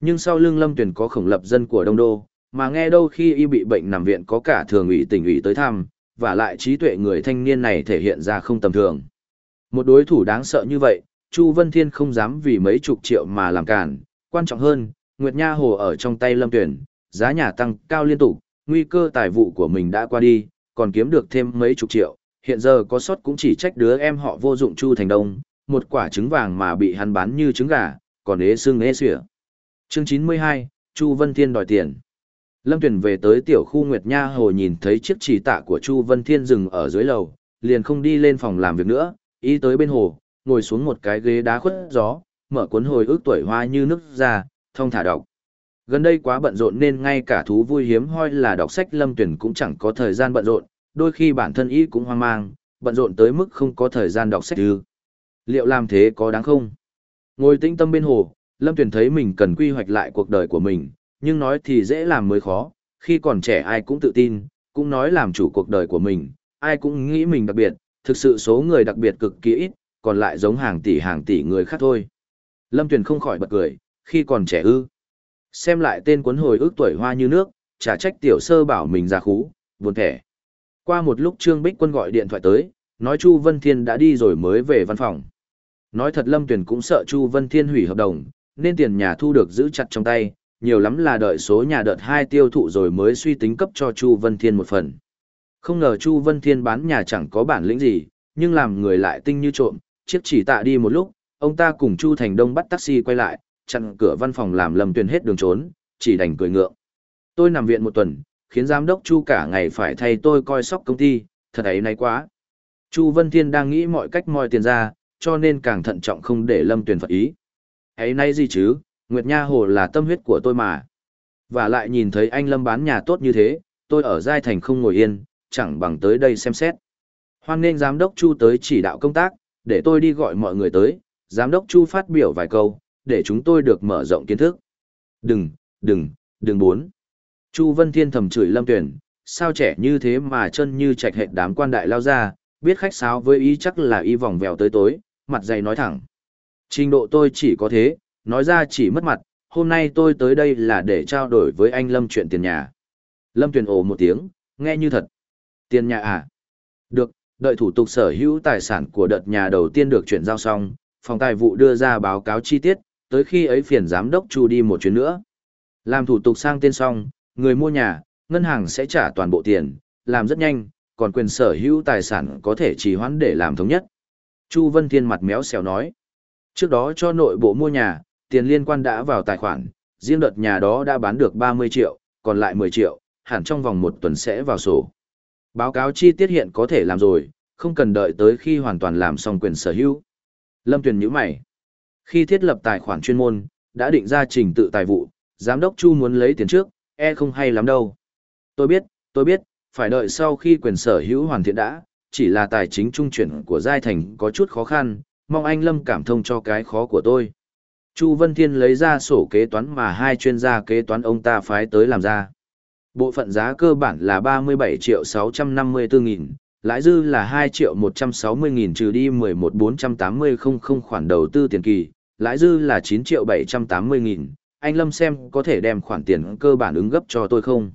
Nhưng sau lưng Lâm Tuyền có khổng lập dân của Đông Đô, mà nghe đâu khi y bị bệnh nằm viện có cả thường ủy tỉnh ủy tới thăm, và lại trí tuệ người thanh niên này thể hiện ra không tầm thường. Một đối thủ đáng sợ như vậy, Chu Vân Thiên không dám vì mấy chục triệu mà làm cản, quan trọng hơn, Nguyệt Nha Hồ ở trong tay Lâm Tuyển, giá nhà tăng cao liên tục, nguy cơ tài vụ của mình đã qua đi, còn kiếm được thêm mấy chục triệu, hiện giờ có sót cũng chỉ trách đứa em họ vô dụng Chu Thành Đông, một quả trứng vàng mà bị hắn bán như trứng gà, còn ế xương ế xỉa. Chương 92, Chu Vân Thiên đòi tiền. Lâm Tuyền về tới tiểu khu Nguyệt Nha Hồ nhìn thấy chiếc chỉ tạ của Chu Vân Thiên dừng ở dưới lầu, liền không đi lên phòng làm việc nữa, ý tới bên hồ, ngồi xuống một cái ghế đá khuất gió, mở cuốn hồi ức tuổi hoa như nước ra, thông thả đọc. Gần đây quá bận rộn nên ngay cả thú vui hiếm hoi là đọc sách Lâm Tuyển cũng chẳng có thời gian bận rộn, đôi khi bản thân ý cũng hoang mang, bận rộn tới mức không có thời gian đọc sách ư. Liệu làm thế có đáng không? Ngồi tĩnh tâm bên hồ, Lâm Tuyển thấy mình cần quy hoạch lại cuộc đời của mình, nhưng nói thì dễ làm mới khó, khi còn trẻ ai cũng tự tin, cũng nói làm chủ cuộc đời của mình, ai cũng nghĩ mình đặc biệt, thực sự số người đặc biệt cực kỳ ít, còn lại giống hàng tỷ hàng tỷ người khác thôi. Lâm Tuyền không khỏi bật cười, khi còn trẻ ư. Xem lại tên cuốn hồi ức tuổi hoa như nước, trả trách tiểu sơ bảo mình ra khú, buồn thẻ. Qua một lúc Trương Bích Quân gọi điện thoại tới, nói Chu Vân Thiên đã đi rồi mới về văn phòng. Nói thật Lâm Tuyền cũng sợ Chu Vân Thiên hủy hợp đồng, nên tiền nhà thu được giữ chặt trong tay, nhiều lắm là đợi số nhà đợt 2 tiêu thụ rồi mới suy tính cấp cho Chu Vân Thiên một phần. Không ngờ Chu Vân Thiên bán nhà chẳng có bản lĩnh gì, nhưng làm người lại tinh như trộm, chiếc chỉ tạ đi một lúc, ông ta cùng Chu Thành Đông bắt taxi quay lại, chặn cửa văn phòng làm Lâm Tuyền hết đường trốn, chỉ đành cười ngượng. Tôi nằm viện một tuần, khiến giám đốc Chu cả ngày phải thay tôi coi sóc công ty, thật ấy nay quá. Chu Vân Thiên đang nghĩ mọi cách moi tiền ra, cho nên càng thận trọng không để Lâm Tuyền phật ý. Ấy nay gì chứ, Nguyệt Nha Hồ là tâm huyết của tôi mà. Và lại nhìn thấy anh Lâm bán nhà tốt như thế, tôi ở Giai Thành không ngồi yên, chẳng bằng tới đây xem xét. Hoan nên giám đốc Chu tới chỉ đạo công tác, để tôi đi gọi mọi người tới, giám đốc Chu phát biểu vài câu, để chúng tôi được mở rộng kiến thức. Đừng, đừng, đừng bốn. Chu Vân Thiên thầm chửi Lâm Tuyển, sao trẻ như thế mà chân như chạch hệt đám quan đại lao ra, biết khách sáo với ý chắc là y vòng vèo tới tối, mặt dày nói thẳng. Trình độ tôi chỉ có thế, nói ra chỉ mất mặt, hôm nay tôi tới đây là để trao đổi với anh Lâm chuyện tiền nhà. Lâm Tuyền ồ một tiếng, nghe như thật. Tiền nhà à? Được, đợi thủ tục sở hữu tài sản của đợt nhà đầu tiên được chuyển giao xong, phòng tài vụ đưa ra báo cáo chi tiết, tới khi ấy phiền giám đốc Chu đi một chuyến nữa. Làm thủ tục sang tên xong, người mua nhà, ngân hàng sẽ trả toàn bộ tiền, làm rất nhanh, còn quyền sở hữu tài sản có thể trì hoãn để làm thống nhất. Chu Vân Thiên mặt méo xèo nói. Trước đó cho nội bộ mua nhà, tiền liên quan đã vào tài khoản, riêng đợt nhà đó đã bán được 30 triệu, còn lại 10 triệu, hẳn trong vòng một tuần sẽ vào sổ. Báo cáo chi tiết hiện có thể làm rồi, không cần đợi tới khi hoàn toàn làm xong quyền sở hữu. Lâm Tuyền nhíu mày. Khi thiết lập tài khoản chuyên môn, đã định ra trình tự tài vụ, giám đốc Chu muốn lấy tiền trước, e không hay lắm đâu. Tôi biết, tôi biết, phải đợi sau khi quyền sở hữu hoàn thiện đã, chỉ là tài chính trung chuyển của giai thành có chút khó khăn, mong anh Lâm cảm thông cho cái khó của tôi. Chu Vân Thiên lấy ra sổ kế toán mà hai chuyên gia kế toán ông ta phái tới làm ra. Bộ phận giá cơ bản là 37 triệu 654 nghìn, lãi dư là 2 triệu 160 nghìn trừ đi 11 480 không không khoản đầu tư tiền kỳ, lãi dư là 9 triệu 780 nghìn. Anh Lâm xem có thể đem khoản tiền cơ bản ứng gấp cho tôi không?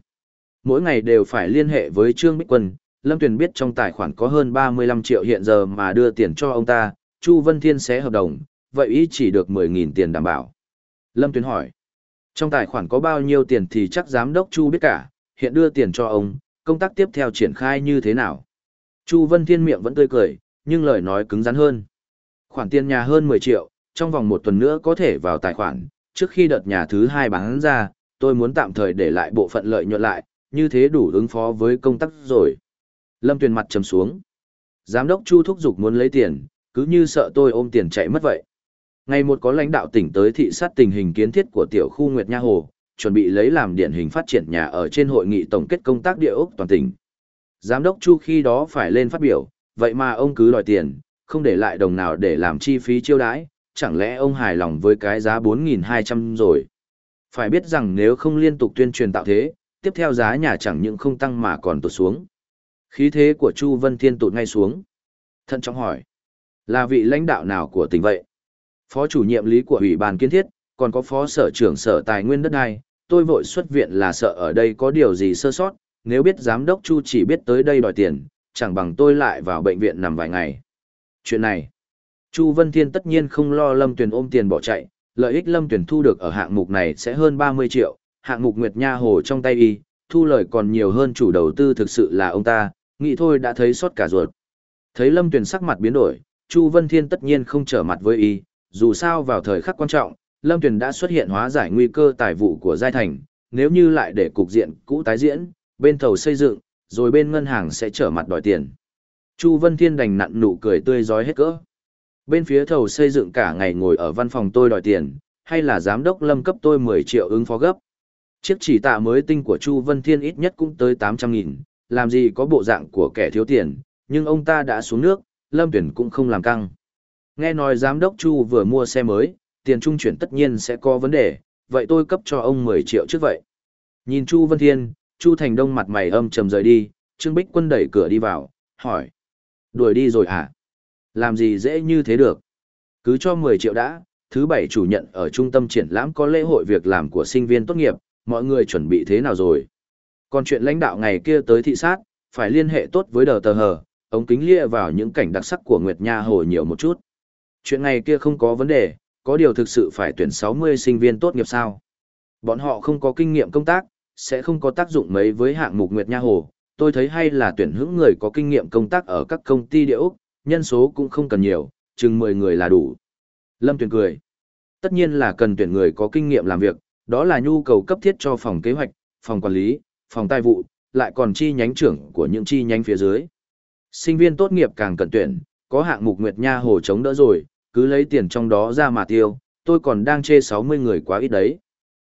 Mỗi ngày đều phải liên hệ với Trương Bích Quân, Lâm Tuyền biết trong tài khoản có hơn 35 triệu hiện giờ mà đưa tiền cho ông ta, Chu Vân Thiên sẽ hợp đồng, vậy ý chỉ được 10.000 tiền đảm bảo. Lâm Tuyền hỏi, trong tài khoản có bao nhiêu tiền thì chắc giám đốc Chu biết cả, hiện đưa tiền cho ông, công tác tiếp theo triển khai như thế nào? Chu Vân Thiên miệng vẫn tươi cười, nhưng lời nói cứng rắn hơn. Khoản tiền nhà hơn 10 triệu, trong vòng một tuần nữa có thể vào tài khoản, trước khi đợt nhà thứ hai bán ra, tôi muốn tạm thời để lại bộ phận lợi nhuận lại, như thế đủ ứng phó với công tác rồi. Lâm Tuyền mặt trầm xuống. Giám đốc Chu thúc giục muốn lấy tiền, cứ như sợ tôi ôm tiền chạy mất vậy. Ngày một có lãnh đạo tỉnh tới thị sát tình hình kiến thiết của tiểu khu Nguyệt Nha Hồ, chuẩn bị lấy làm điển hình phát triển nhà ở trên hội nghị tổng kết công tác địa ốc toàn tỉnh. Giám đốc Chu khi đó phải lên phát biểu, vậy mà ông cứ đòi tiền, không để lại đồng nào để làm chi phí chiêu đãi, chẳng lẽ ông hài lòng với cái giá 4.200 rồi. Phải biết rằng nếu không liên tục tuyên truyền tạo thế, tiếp theo giá nhà chẳng những không tăng mà còn tụt xuống. Khí thế của Chu Vân Thiên tụt ngay xuống. Thận trọng hỏi, là vị lãnh đạo nào của tỉnh vậy? Phó chủ nhiệm lý của Ủy ban Kiến thiết, còn có phó sở trưởng sở tài nguyên đất đai, tôi vội xuất viện là sợ ở đây có điều gì sơ sót, nếu biết giám đốc Chu chỉ biết tới đây đòi tiền, chẳng bằng tôi lại vào bệnh viện nằm vài ngày. Chuyện này, Chu Vân Thiên tất nhiên không lo Lâm Tuyền ôm tiền bỏ chạy, lợi ích Lâm Tuyền thu được ở hạng mục này sẽ hơn 30 triệu, hạng mục Nguyệt Nha Hồ trong tay y, thu lời còn nhiều hơn chủ đầu tư thực sự là ông ta, nghĩ thôi đã thấy sót cả ruột. Thấy Lâm Tuyền sắc mặt biến đổi, Chu Vân Thiên tất nhiên không trở mặt với y, dù sao vào thời khắc quan trọng, Lâm Tuyền đã xuất hiện hóa giải nguy cơ tài vụ của giai thành, nếu như lại để cục diện cũ tái diễn, bên thầu xây dựng, rồi bên ngân hàng sẽ trở mặt đòi tiền. Chu Vân Thiên đành nặn nụ cười tươi rói hết cỡ. Bên phía thầu xây dựng cả ngày ngồi ở văn phòng tôi đòi tiền, hay là giám đốc lâm cấp tôi 10 triệu ứng phó gấp. Chiếc chỉ tạ mới tinh của Chu Vân Thiên ít nhất cũng tới 800 nghìn, làm gì có bộ dạng của kẻ thiếu tiền, nhưng ông ta đã xuống nước, lâm tuyển cũng không làm căng. Nghe nói giám đốc Chu vừa mua xe mới, tiền trung chuyển tất nhiên sẽ có vấn đề, vậy tôi cấp cho ông 10 triệu trước vậy. Nhìn Chu Vân Thiên, Chu Thành Đông mặt mày âm trầm rời đi, Trương Bích Quân đẩy cửa đi vào, hỏi. Đuổi đi rồi hả? Làm gì dễ như thế được? Cứ cho 10 triệu đã, thứ bảy chủ nhận ở trung tâm triển lãm có lễ hội việc làm của sinh viên tốt nghiệp, mọi người chuẩn bị thế nào rồi? Còn chuyện lãnh đạo ngày kia tới thị sát, phải liên hệ tốt với đờ tờ hờ, ống kính lia vào những cảnh đặc sắc của Nguyệt Nha Hồ nhiều một chút. Chuyện này kia không có vấn đề, có điều thực sự phải tuyển 60 sinh viên tốt nghiệp sao? Bọn họ không có kinh nghiệm công tác, sẽ không có tác dụng mấy với hạng mục Nguyệt Nha Hồ. Tôi thấy hay là tuyển hữu người có kinh nghiệm công tác ở các công ty địa Úc, nhân số cũng không cần nhiều, chừng 10 người là đủ. Lâm tuyển cười. Tất nhiên là cần tuyển người có kinh nghiệm làm việc, đó là nhu cầu cấp thiết cho phòng kế hoạch, phòng quản lý, phòng tài vụ, lại còn chi nhánh trưởng của những chi nhánh phía dưới. Sinh viên tốt nghiệp càng cần tuyển, có hạng mục Nguyệt Nha Hồ chống đỡ rồi, cứ lấy tiền trong đó ra mà tiêu, tôi còn đang chê 60 người quá ít đấy.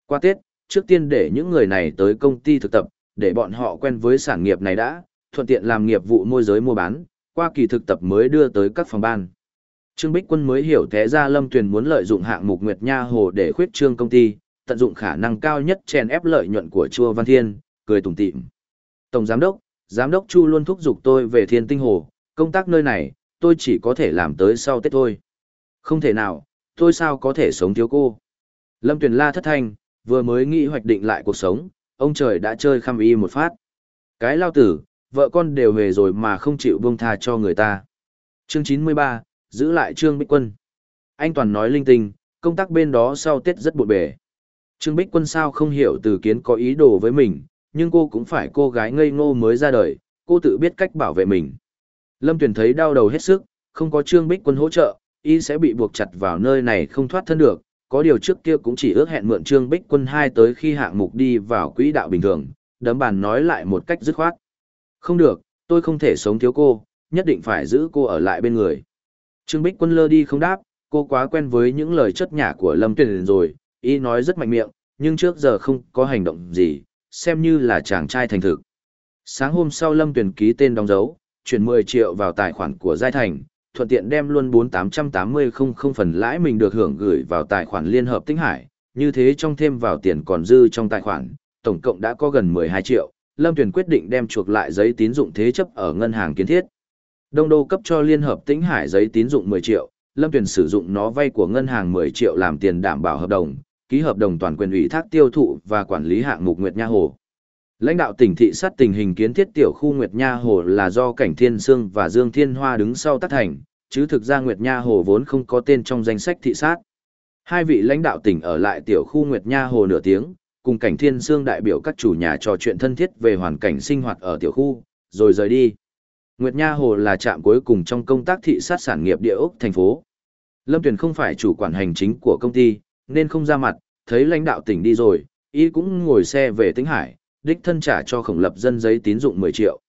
Qua Tết, trước tiên để những người này tới công ty thực tập, để bọn họ quen với sản nghiệp này đã, thuận tiện làm nghiệp vụ môi giới mua bán, qua kỳ thực tập mới đưa tới các phòng ban. Trương Bích Quân mới hiểu thế ra Lâm Tuyền muốn lợi dụng hạng mục Nguyệt Nha Hồ để khuyết trương công ty, tận dụng khả năng cao nhất chèn ép lợi nhuận của Chua Văn Thiên, cười tủm tỉm. Tổng giám đốc, giám đốc Chu luôn thúc giục tôi về Thiên Tinh Hồ, công tác nơi này, tôi chỉ có thể làm tới sau Tết thôi. Không thể nào, tôi sao có thể sống thiếu cô. Lâm Tuyền la thất thanh, vừa mới nghĩ hoạch định lại cuộc sống, ông trời đã chơi khăm y một phát. Cái lao tử, vợ con đều về rồi mà không chịu buông tha cho người ta. Chương 93, giữ lại Trương Bích Quân. Anh Toàn nói linh tinh, công tác bên đó sau Tết rất bộn bề. Trương Bích Quân sao không hiểu từ kiến có ý đồ với mình, nhưng cô cũng phải cô gái ngây ngô mới ra đời, cô tự biết cách bảo vệ mình. Lâm Tuyền thấy đau đầu hết sức, không có Trương Bích Quân hỗ trợ, y sẽ bị buộc chặt vào nơi này không thoát thân được. Có điều trước kia cũng chỉ ước hẹn mượn Trương Bích Quân hai tới khi hạng mục đi vào quỹ đạo bình thường, đấm bàn nói lại một cách dứt khoát. Không được, tôi không thể sống thiếu cô, nhất định phải giữ cô ở lại bên người. Trương Bích Quân lơ đi không đáp, cô quá quen với những lời chất nhả của Lâm Tuyền rồi, y nói rất mạnh miệng, nhưng trước giờ không có hành động gì, xem như là chàng trai thành thực. Sáng hôm sau Lâm Tuyền ký tên đóng dấu, chuyển 10 triệu vào tài khoản của Giai Thành, thuận tiện đem luôn 4880 không không phần lãi mình được hưởng gửi vào tài khoản Liên Hợp Tinh Hải, như thế trong thêm vào tiền còn dư trong tài khoản, tổng cộng đã có gần 12 triệu, Lâm Tuyền quyết định đem chuộc lại giấy tín dụng thế chấp ở ngân hàng kiến thiết. Đông đô cấp cho Liên Hợp tinh Hải giấy tín dụng 10 triệu, Lâm Tuyền sử dụng nó vay của ngân hàng 10 triệu làm tiền đảm bảo hợp đồng, ký hợp đồng toàn quyền ủy thác tiêu thụ và quản lý hạng mục Nguyệt Nha Hồ. Lãnh đạo tỉnh thị sát tình hình kiến thiết tiểu khu Nguyệt Nha Hồ là do Cảnh Thiên Sương và Dương Thiên Hoa đứng sau tác thành, chứ thực ra Nguyệt Nha Hồ vốn không có tên trong danh sách thị sát. Hai vị lãnh đạo tỉnh ở lại tiểu khu Nguyệt Nha Hồ nửa tiếng, cùng Cảnh Thiên Sương đại biểu các chủ nhà trò chuyện thân thiết về hoàn cảnh sinh hoạt ở tiểu khu, rồi rời đi. Nguyệt Nha Hồ là trạm cuối cùng trong công tác thị sát sản nghiệp địa ốc thành phố. Lâm Tuyền không phải chủ quản hành chính của công ty, nên không ra mặt, thấy lãnh đạo tỉnh đi rồi, y cũng ngồi xe về Tĩnh Hải, đích thân trả cho khổng lập dân giấy tín dụng 10 triệu.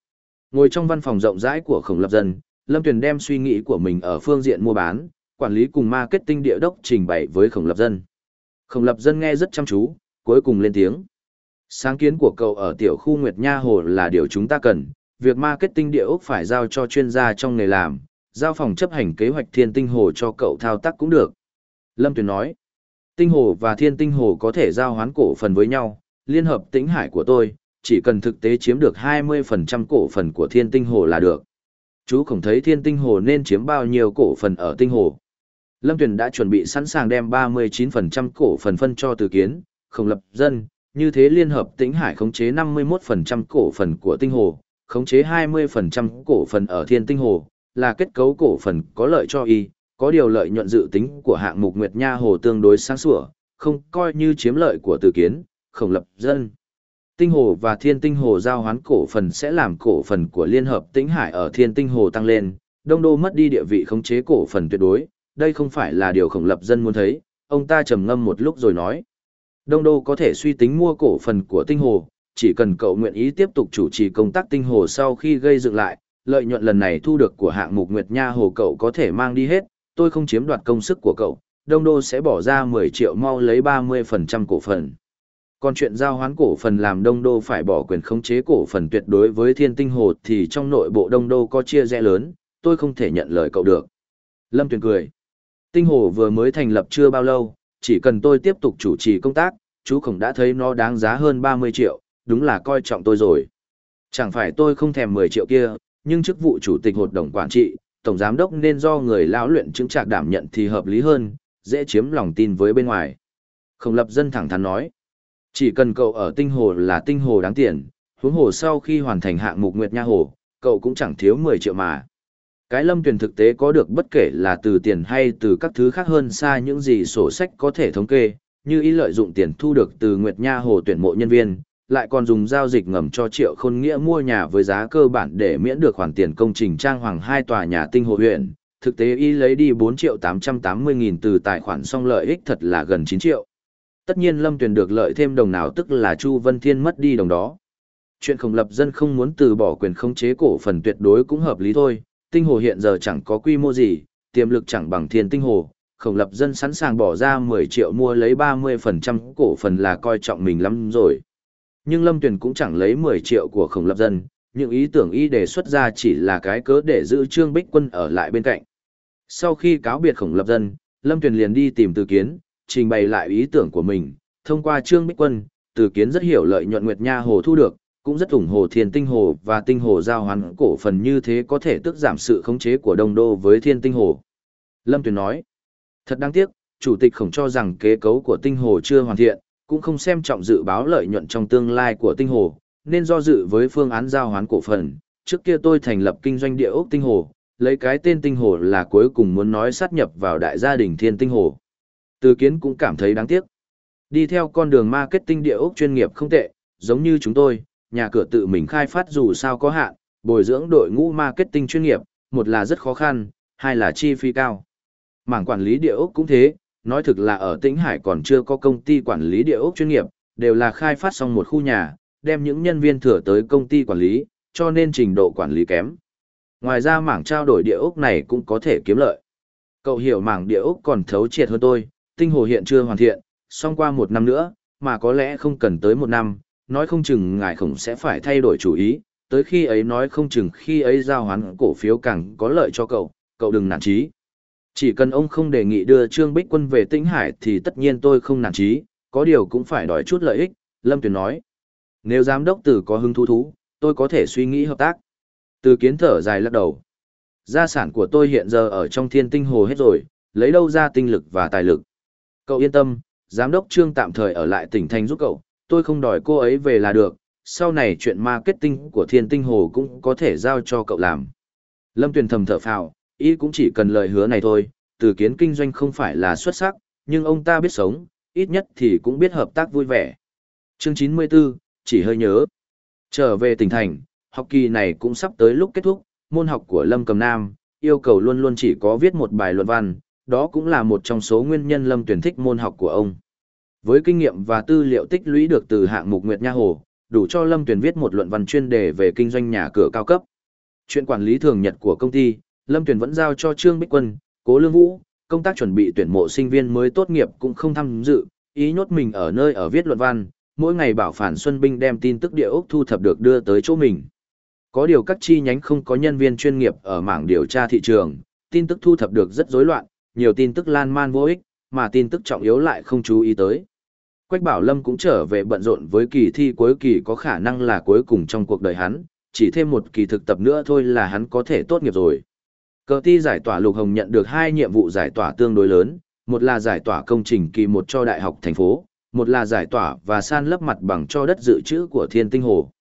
Ngồi trong văn phòng rộng rãi của khổng lập dân, Lâm Tuyền đem suy nghĩ của mình ở phương diện mua bán, quản lý cùng marketing địa đốc trình bày với khổng lập dân. Khổng lập dân nghe rất chăm chú, cuối cùng lên tiếng. Sáng kiến của cậu ở tiểu khu Nguyệt Nha Hồ là điều chúng ta cần, việc marketing địa ốc phải giao cho chuyên gia trong nghề làm, giao phòng chấp hành kế hoạch thiên tinh hồ cho cậu thao tác cũng được. Lâm Tuyền nói, tinh hồ và thiên tinh hồ có thể giao hoán cổ phần với nhau, liên hợp tĩnh hải của tôi, chỉ cần thực tế chiếm được 20% cổ phần của thiên tinh hồ là được. Chú không thấy thiên tinh hồ nên chiếm bao nhiêu cổ phần ở tinh hồ. Lâm Tuyền đã chuẩn bị sẵn sàng đem 39% cổ phần phân cho từ kiến, không lập dân, như thế liên hợp tĩnh hải khống chế 51% cổ phần của tinh hồ, khống chế 20% cổ phần ở thiên tinh hồ, là kết cấu cổ phần có lợi cho y, có điều lợi nhuận dự tính của hạng mục Nguyệt Nha Hồ tương đối sáng sủa, không coi như chiếm lợi của từ kiến, khổng lập dân. Tinh hồ và thiên tinh hồ giao hoán cổ phần sẽ làm cổ phần của Liên hợp tĩnh hải ở thiên tinh hồ tăng lên, đông đô mất đi địa vị khống chế cổ phần tuyệt đối, đây không phải là điều khổng lập dân muốn thấy, ông ta trầm ngâm một lúc rồi nói. Đông đô có thể suy tính mua cổ phần của tinh hồ, chỉ cần cậu nguyện ý tiếp tục chủ trì công tác tinh hồ sau khi gây dựng lại, lợi nhuận lần này thu được của hạng mục Nguyệt Nha hồ cậu có thể mang đi hết, tôi không chiếm đoạt công sức của cậu, Đông Đô sẽ bỏ ra 10 triệu mau lấy 30% cổ phần. Còn chuyện giao hoán cổ phần làm Đông Đô phải bỏ quyền khống chế cổ phần tuyệt đối với Thiên Tinh Hồ thì trong nội bộ Đông Đô có chia rẽ lớn, tôi không thể nhận lời cậu được. Lâm Tuyền cười. Tinh Hồ vừa mới thành lập chưa bao lâu, chỉ cần tôi tiếp tục chủ trì công tác, chú khổng đã thấy nó đáng giá hơn 30 triệu, đúng là coi trọng tôi rồi. Chẳng phải tôi không thèm 10 triệu kia, nhưng chức vụ chủ tịch hội đồng quản trị, tổng giám đốc nên do người lão luyện chứng trạc đảm nhận thì hợp lý hơn, dễ chiếm lòng tin với bên ngoài. Không lập dân thẳng thắn nói, chỉ cần cậu ở tinh hồ là tinh hồ đáng tiền, huống hồ sau khi hoàn thành hạng mục Nguyệt Nha Hồ, cậu cũng chẳng thiếu 10 triệu mà. Cái lâm tuyển thực tế có được bất kể là từ tiền hay từ các thứ khác hơn xa những gì sổ sách có thể thống kê, như ý lợi dụng tiền thu được từ Nguyệt Nha Hồ tuyển mộ nhân viên, lại còn dùng giao dịch ngầm cho Triệu Khôn Nghĩa mua nhà với giá cơ bản để miễn được khoản tiền công trình trang hoàng hai tòa nhà tinh hồ huyện. Thực tế y lấy đi 4 triệu 880 nghìn từ tài khoản xong lợi ích thật là gần 9 triệu. Tất nhiên Lâm Tuyền được lợi thêm đồng nào tức là Chu Vân Thiên mất đi đồng đó. Chuyện khổng lập dân không muốn từ bỏ quyền khống chế cổ phần tuyệt đối cũng hợp lý thôi, tinh hồ hiện giờ chẳng có quy mô gì, tiềm lực chẳng bằng thiên tinh hồ, khổng lập dân sẵn sàng bỏ ra 10 triệu mua lấy 30% cổ phần là coi trọng mình lắm rồi. Nhưng Lâm Tuyền cũng chẳng lấy 10 triệu của khổng lập dân, những ý tưởng y đề xuất ra chỉ là cái cớ để giữ Trương Bích Quân ở lại bên cạnh. Sau khi cáo biệt khổng lập dân, Lâm Tuyền liền đi tìm Từ Kiến, trình bày lại ý tưởng của mình, thông qua Trương Bích Quân, Từ Kiến rất hiểu lợi nhuận Nguyệt Nha Hồ thu được, cũng rất ủng hộ Thiên Tinh Hồ và Tinh Hồ giao hoán cổ phần như thế có thể tức giảm sự khống chế của Đông Đô với Thiên Tinh Hồ. Lâm Tuyền nói, thật đáng tiếc, Chủ tịch khổng cho rằng kế cấu của Tinh Hồ chưa hoàn thiện, cũng không xem trọng dự báo lợi nhuận trong tương lai của tinh hồ, nên do dự với phương án giao hoán cổ phần. Trước kia tôi thành lập kinh doanh địa ốc tinh hồ, lấy cái tên tinh hồ là cuối cùng muốn nói sát nhập vào đại gia đình thiên tinh hồ. Từ kiến cũng cảm thấy đáng tiếc. Đi theo con đường marketing địa ốc chuyên nghiệp không tệ, giống như chúng tôi, nhà cửa tự mình khai phát dù sao có hạn, bồi dưỡng đội ngũ marketing chuyên nghiệp, một là rất khó khăn, hai là chi phí cao. Mảng quản lý địa ốc cũng thế, nói thực là ở Tĩnh Hải còn chưa có công ty quản lý địa ốc chuyên nghiệp, đều là khai phát xong một khu nhà, đem những nhân viên thừa tới công ty quản lý, cho nên trình độ quản lý kém. Ngoài ra mảng trao đổi địa ốc này cũng có thể kiếm lợi. Cậu hiểu mảng địa ốc còn thấu triệt hơn tôi, tinh hồ hiện chưa hoàn thiện, xong qua một năm nữa, mà có lẽ không cần tới một năm, nói không chừng ngài khổng sẽ phải thay đổi chủ ý, tới khi ấy nói không chừng khi ấy giao hoán cổ phiếu càng có lợi cho cậu, cậu đừng nản chí. Chỉ cần ông không đề nghị đưa Trương Bích Quân về Tĩnh Hải thì tất nhiên tôi không nản chí, có điều cũng phải đòi chút lợi ích, Lâm Tuyền nói. Nếu giám đốc tử có hứng thú thú, tôi có thể suy nghĩ hợp tác. Từ kiến thở dài lắc đầu. Gia sản của tôi hiện giờ ở trong thiên tinh hồ hết rồi, lấy đâu ra tinh lực và tài lực. Cậu yên tâm, giám đốc Trương tạm thời ở lại tỉnh thành giúp cậu, tôi không đòi cô ấy về là được, sau này chuyện marketing của thiên tinh hồ cũng có thể giao cho cậu làm. Lâm Tuyền thầm thở phào, ý cũng chỉ cần lời hứa này thôi, từ kiến kinh doanh không phải là xuất sắc, nhưng ông ta biết sống, ít nhất thì cũng biết hợp tác vui vẻ. Chương 94, chỉ hơi nhớ. Trở về tỉnh thành, học kỳ này cũng sắp tới lúc kết thúc, môn học của Lâm Cầm Nam, yêu cầu luôn luôn chỉ có viết một bài luận văn, đó cũng là một trong số nguyên nhân Lâm tuyển thích môn học của ông. Với kinh nghiệm và tư liệu tích lũy được từ hạng mục Nguyệt Nha Hồ, đủ cho Lâm tuyển viết một luận văn chuyên đề về kinh doanh nhà cửa cao cấp. Chuyện quản lý thường nhật của công ty, Lâm tuyển vẫn giao cho Trương Bích Quân, Cố Lương Vũ, công tác chuẩn bị tuyển mộ sinh viên mới tốt nghiệp cũng không tham dự, ý nhốt mình ở nơi ở viết luận văn, mỗi ngày bảo phản Xuân Binh đem tin tức địa ốc thu thập được đưa tới chỗ mình. Có điều các chi nhánh không có nhân viên chuyên nghiệp ở mảng điều tra thị trường, tin tức thu thập được rất rối loạn, nhiều tin tức lan man vô ích, mà tin tức trọng yếu lại không chú ý tới. Quách Bảo Lâm cũng trở về bận rộn với kỳ thi cuối kỳ có khả năng là cuối cùng trong cuộc đời hắn, chỉ thêm một kỳ thực tập nữa thôi là hắn có thể tốt nghiệp rồi. Cờ ti giải tỏa Lục Hồng nhận được hai nhiệm vụ giải tỏa tương đối lớn, một là giải tỏa công trình kỳ một cho Đại học thành phố, một là giải tỏa và san lấp mặt bằng cho đất dự trữ của Thiên Tinh Hồ.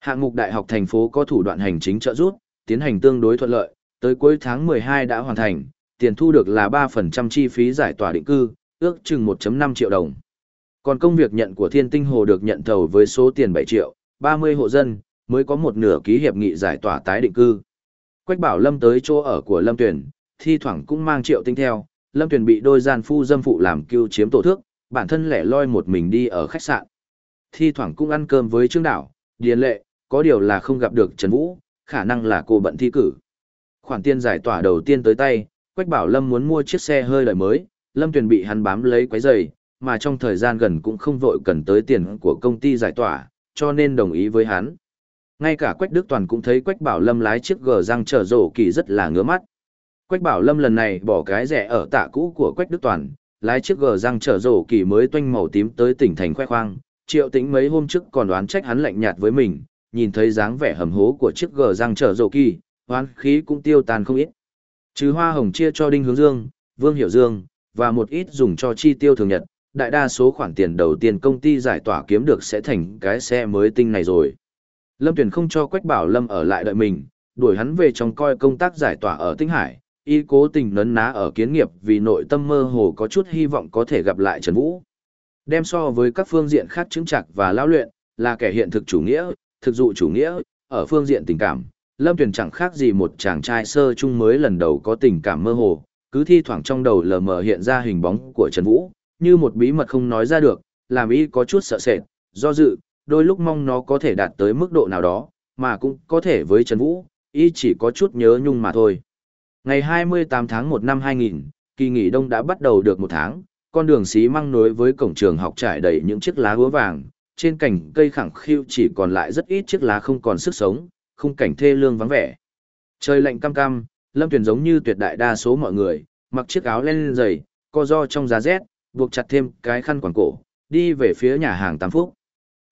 Hạng mục Đại học thành phố có thủ đoạn hành chính trợ giúp, tiến hành tương đối thuận lợi, tới cuối tháng 12 đã hoàn thành, tiền thu được là 3% chi phí giải tỏa định cư, ước chừng 1.5 triệu đồng. Còn công việc nhận của Thiên Tinh Hồ được nhận thầu với số tiền 7 triệu, 30 hộ dân, mới có một nửa ký hiệp nghị giải tỏa tái định cư. Quách bảo Lâm tới chỗ ở của Lâm Tuyển, thi thoảng cũng mang triệu tinh theo, Lâm Tuyển bị đôi gian phu dâm phụ làm cưu chiếm tổ thước, bản thân lẻ loi một mình đi ở khách sạn. Thi thoảng cũng ăn cơm với Trương Đảo, Điền Lệ, có điều là không gặp được Trần Vũ, khả năng là cô bận thi cử. Khoản tiền giải tỏa đầu tiên tới tay, Quách Bảo Lâm muốn mua chiếc xe hơi đời mới, Lâm Tuyền bị hắn bám lấy quấy giày, mà trong thời gian gần cũng không vội cần tới tiền của công ty giải tỏa, cho nên đồng ý với hắn. Ngay cả Quách Đức Toàn cũng thấy Quách Bảo Lâm lái chiếc gờ răng trở rổ kỳ rất là ngứa mắt. Quách Bảo Lâm lần này bỏ cái rẻ ở tạ cũ của Quách Đức Toàn, lái chiếc gờ răng trở rổ kỳ mới toanh màu tím tới tỉnh thành khoe khoang. Triệu tĩnh mấy hôm trước còn đoán trách hắn lạnh nhạt với mình, nhìn thấy dáng vẻ hầm hố của chiếc gờ răng trở rổ kỳ, hoán khí cũng tiêu tan không ít. Trừ hoa hồng chia cho Đinh Hướng Dương, Vương Hiểu Dương, và một ít dùng cho chi tiêu thường nhật, đại đa số khoản tiền đầu tiên công ty giải tỏa kiếm được sẽ thành cái xe mới tinh này rồi. Lâm Tuyền không cho Quách Bảo Lâm ở lại đợi mình, đuổi hắn về trong coi công tác giải tỏa ở Tinh Hải, y cố tình nấn ná ở kiến nghiệp vì nội tâm mơ hồ có chút hy vọng có thể gặp lại Trần Vũ. Đem so với các phương diện khác chứng chặt và lao luyện, là kẻ hiện thực chủ nghĩa, thực dụ chủ nghĩa, ở phương diện tình cảm, Lâm Tuyền chẳng khác gì một chàng trai sơ chung mới lần đầu có tình cảm mơ hồ, cứ thi thoảng trong đầu lờ mờ hiện ra hình bóng của Trần Vũ, như một bí mật không nói ra được, làm y có chút sợ sệt, do dự, đôi lúc mong nó có thể đạt tới mức độ nào đó, mà cũng có thể với Trần Vũ, y chỉ có chút nhớ nhung mà thôi. Ngày 28 tháng 1 năm 2000, kỳ nghỉ đông đã bắt đầu được một tháng, con đường xí măng nối với cổng trường học trải đầy những chiếc lá húa vàng, trên cành cây khẳng khiu chỉ còn lại rất ít chiếc lá không còn sức sống, khung cảnh thê lương vắng vẻ. Trời lạnh cam cam, Lâm Tuyền giống như tuyệt đại đa số mọi người, mặc chiếc áo len dày, co do trong giá rét, buộc chặt thêm cái khăn quàng cổ, đi về phía nhà hàng Tam Phúc.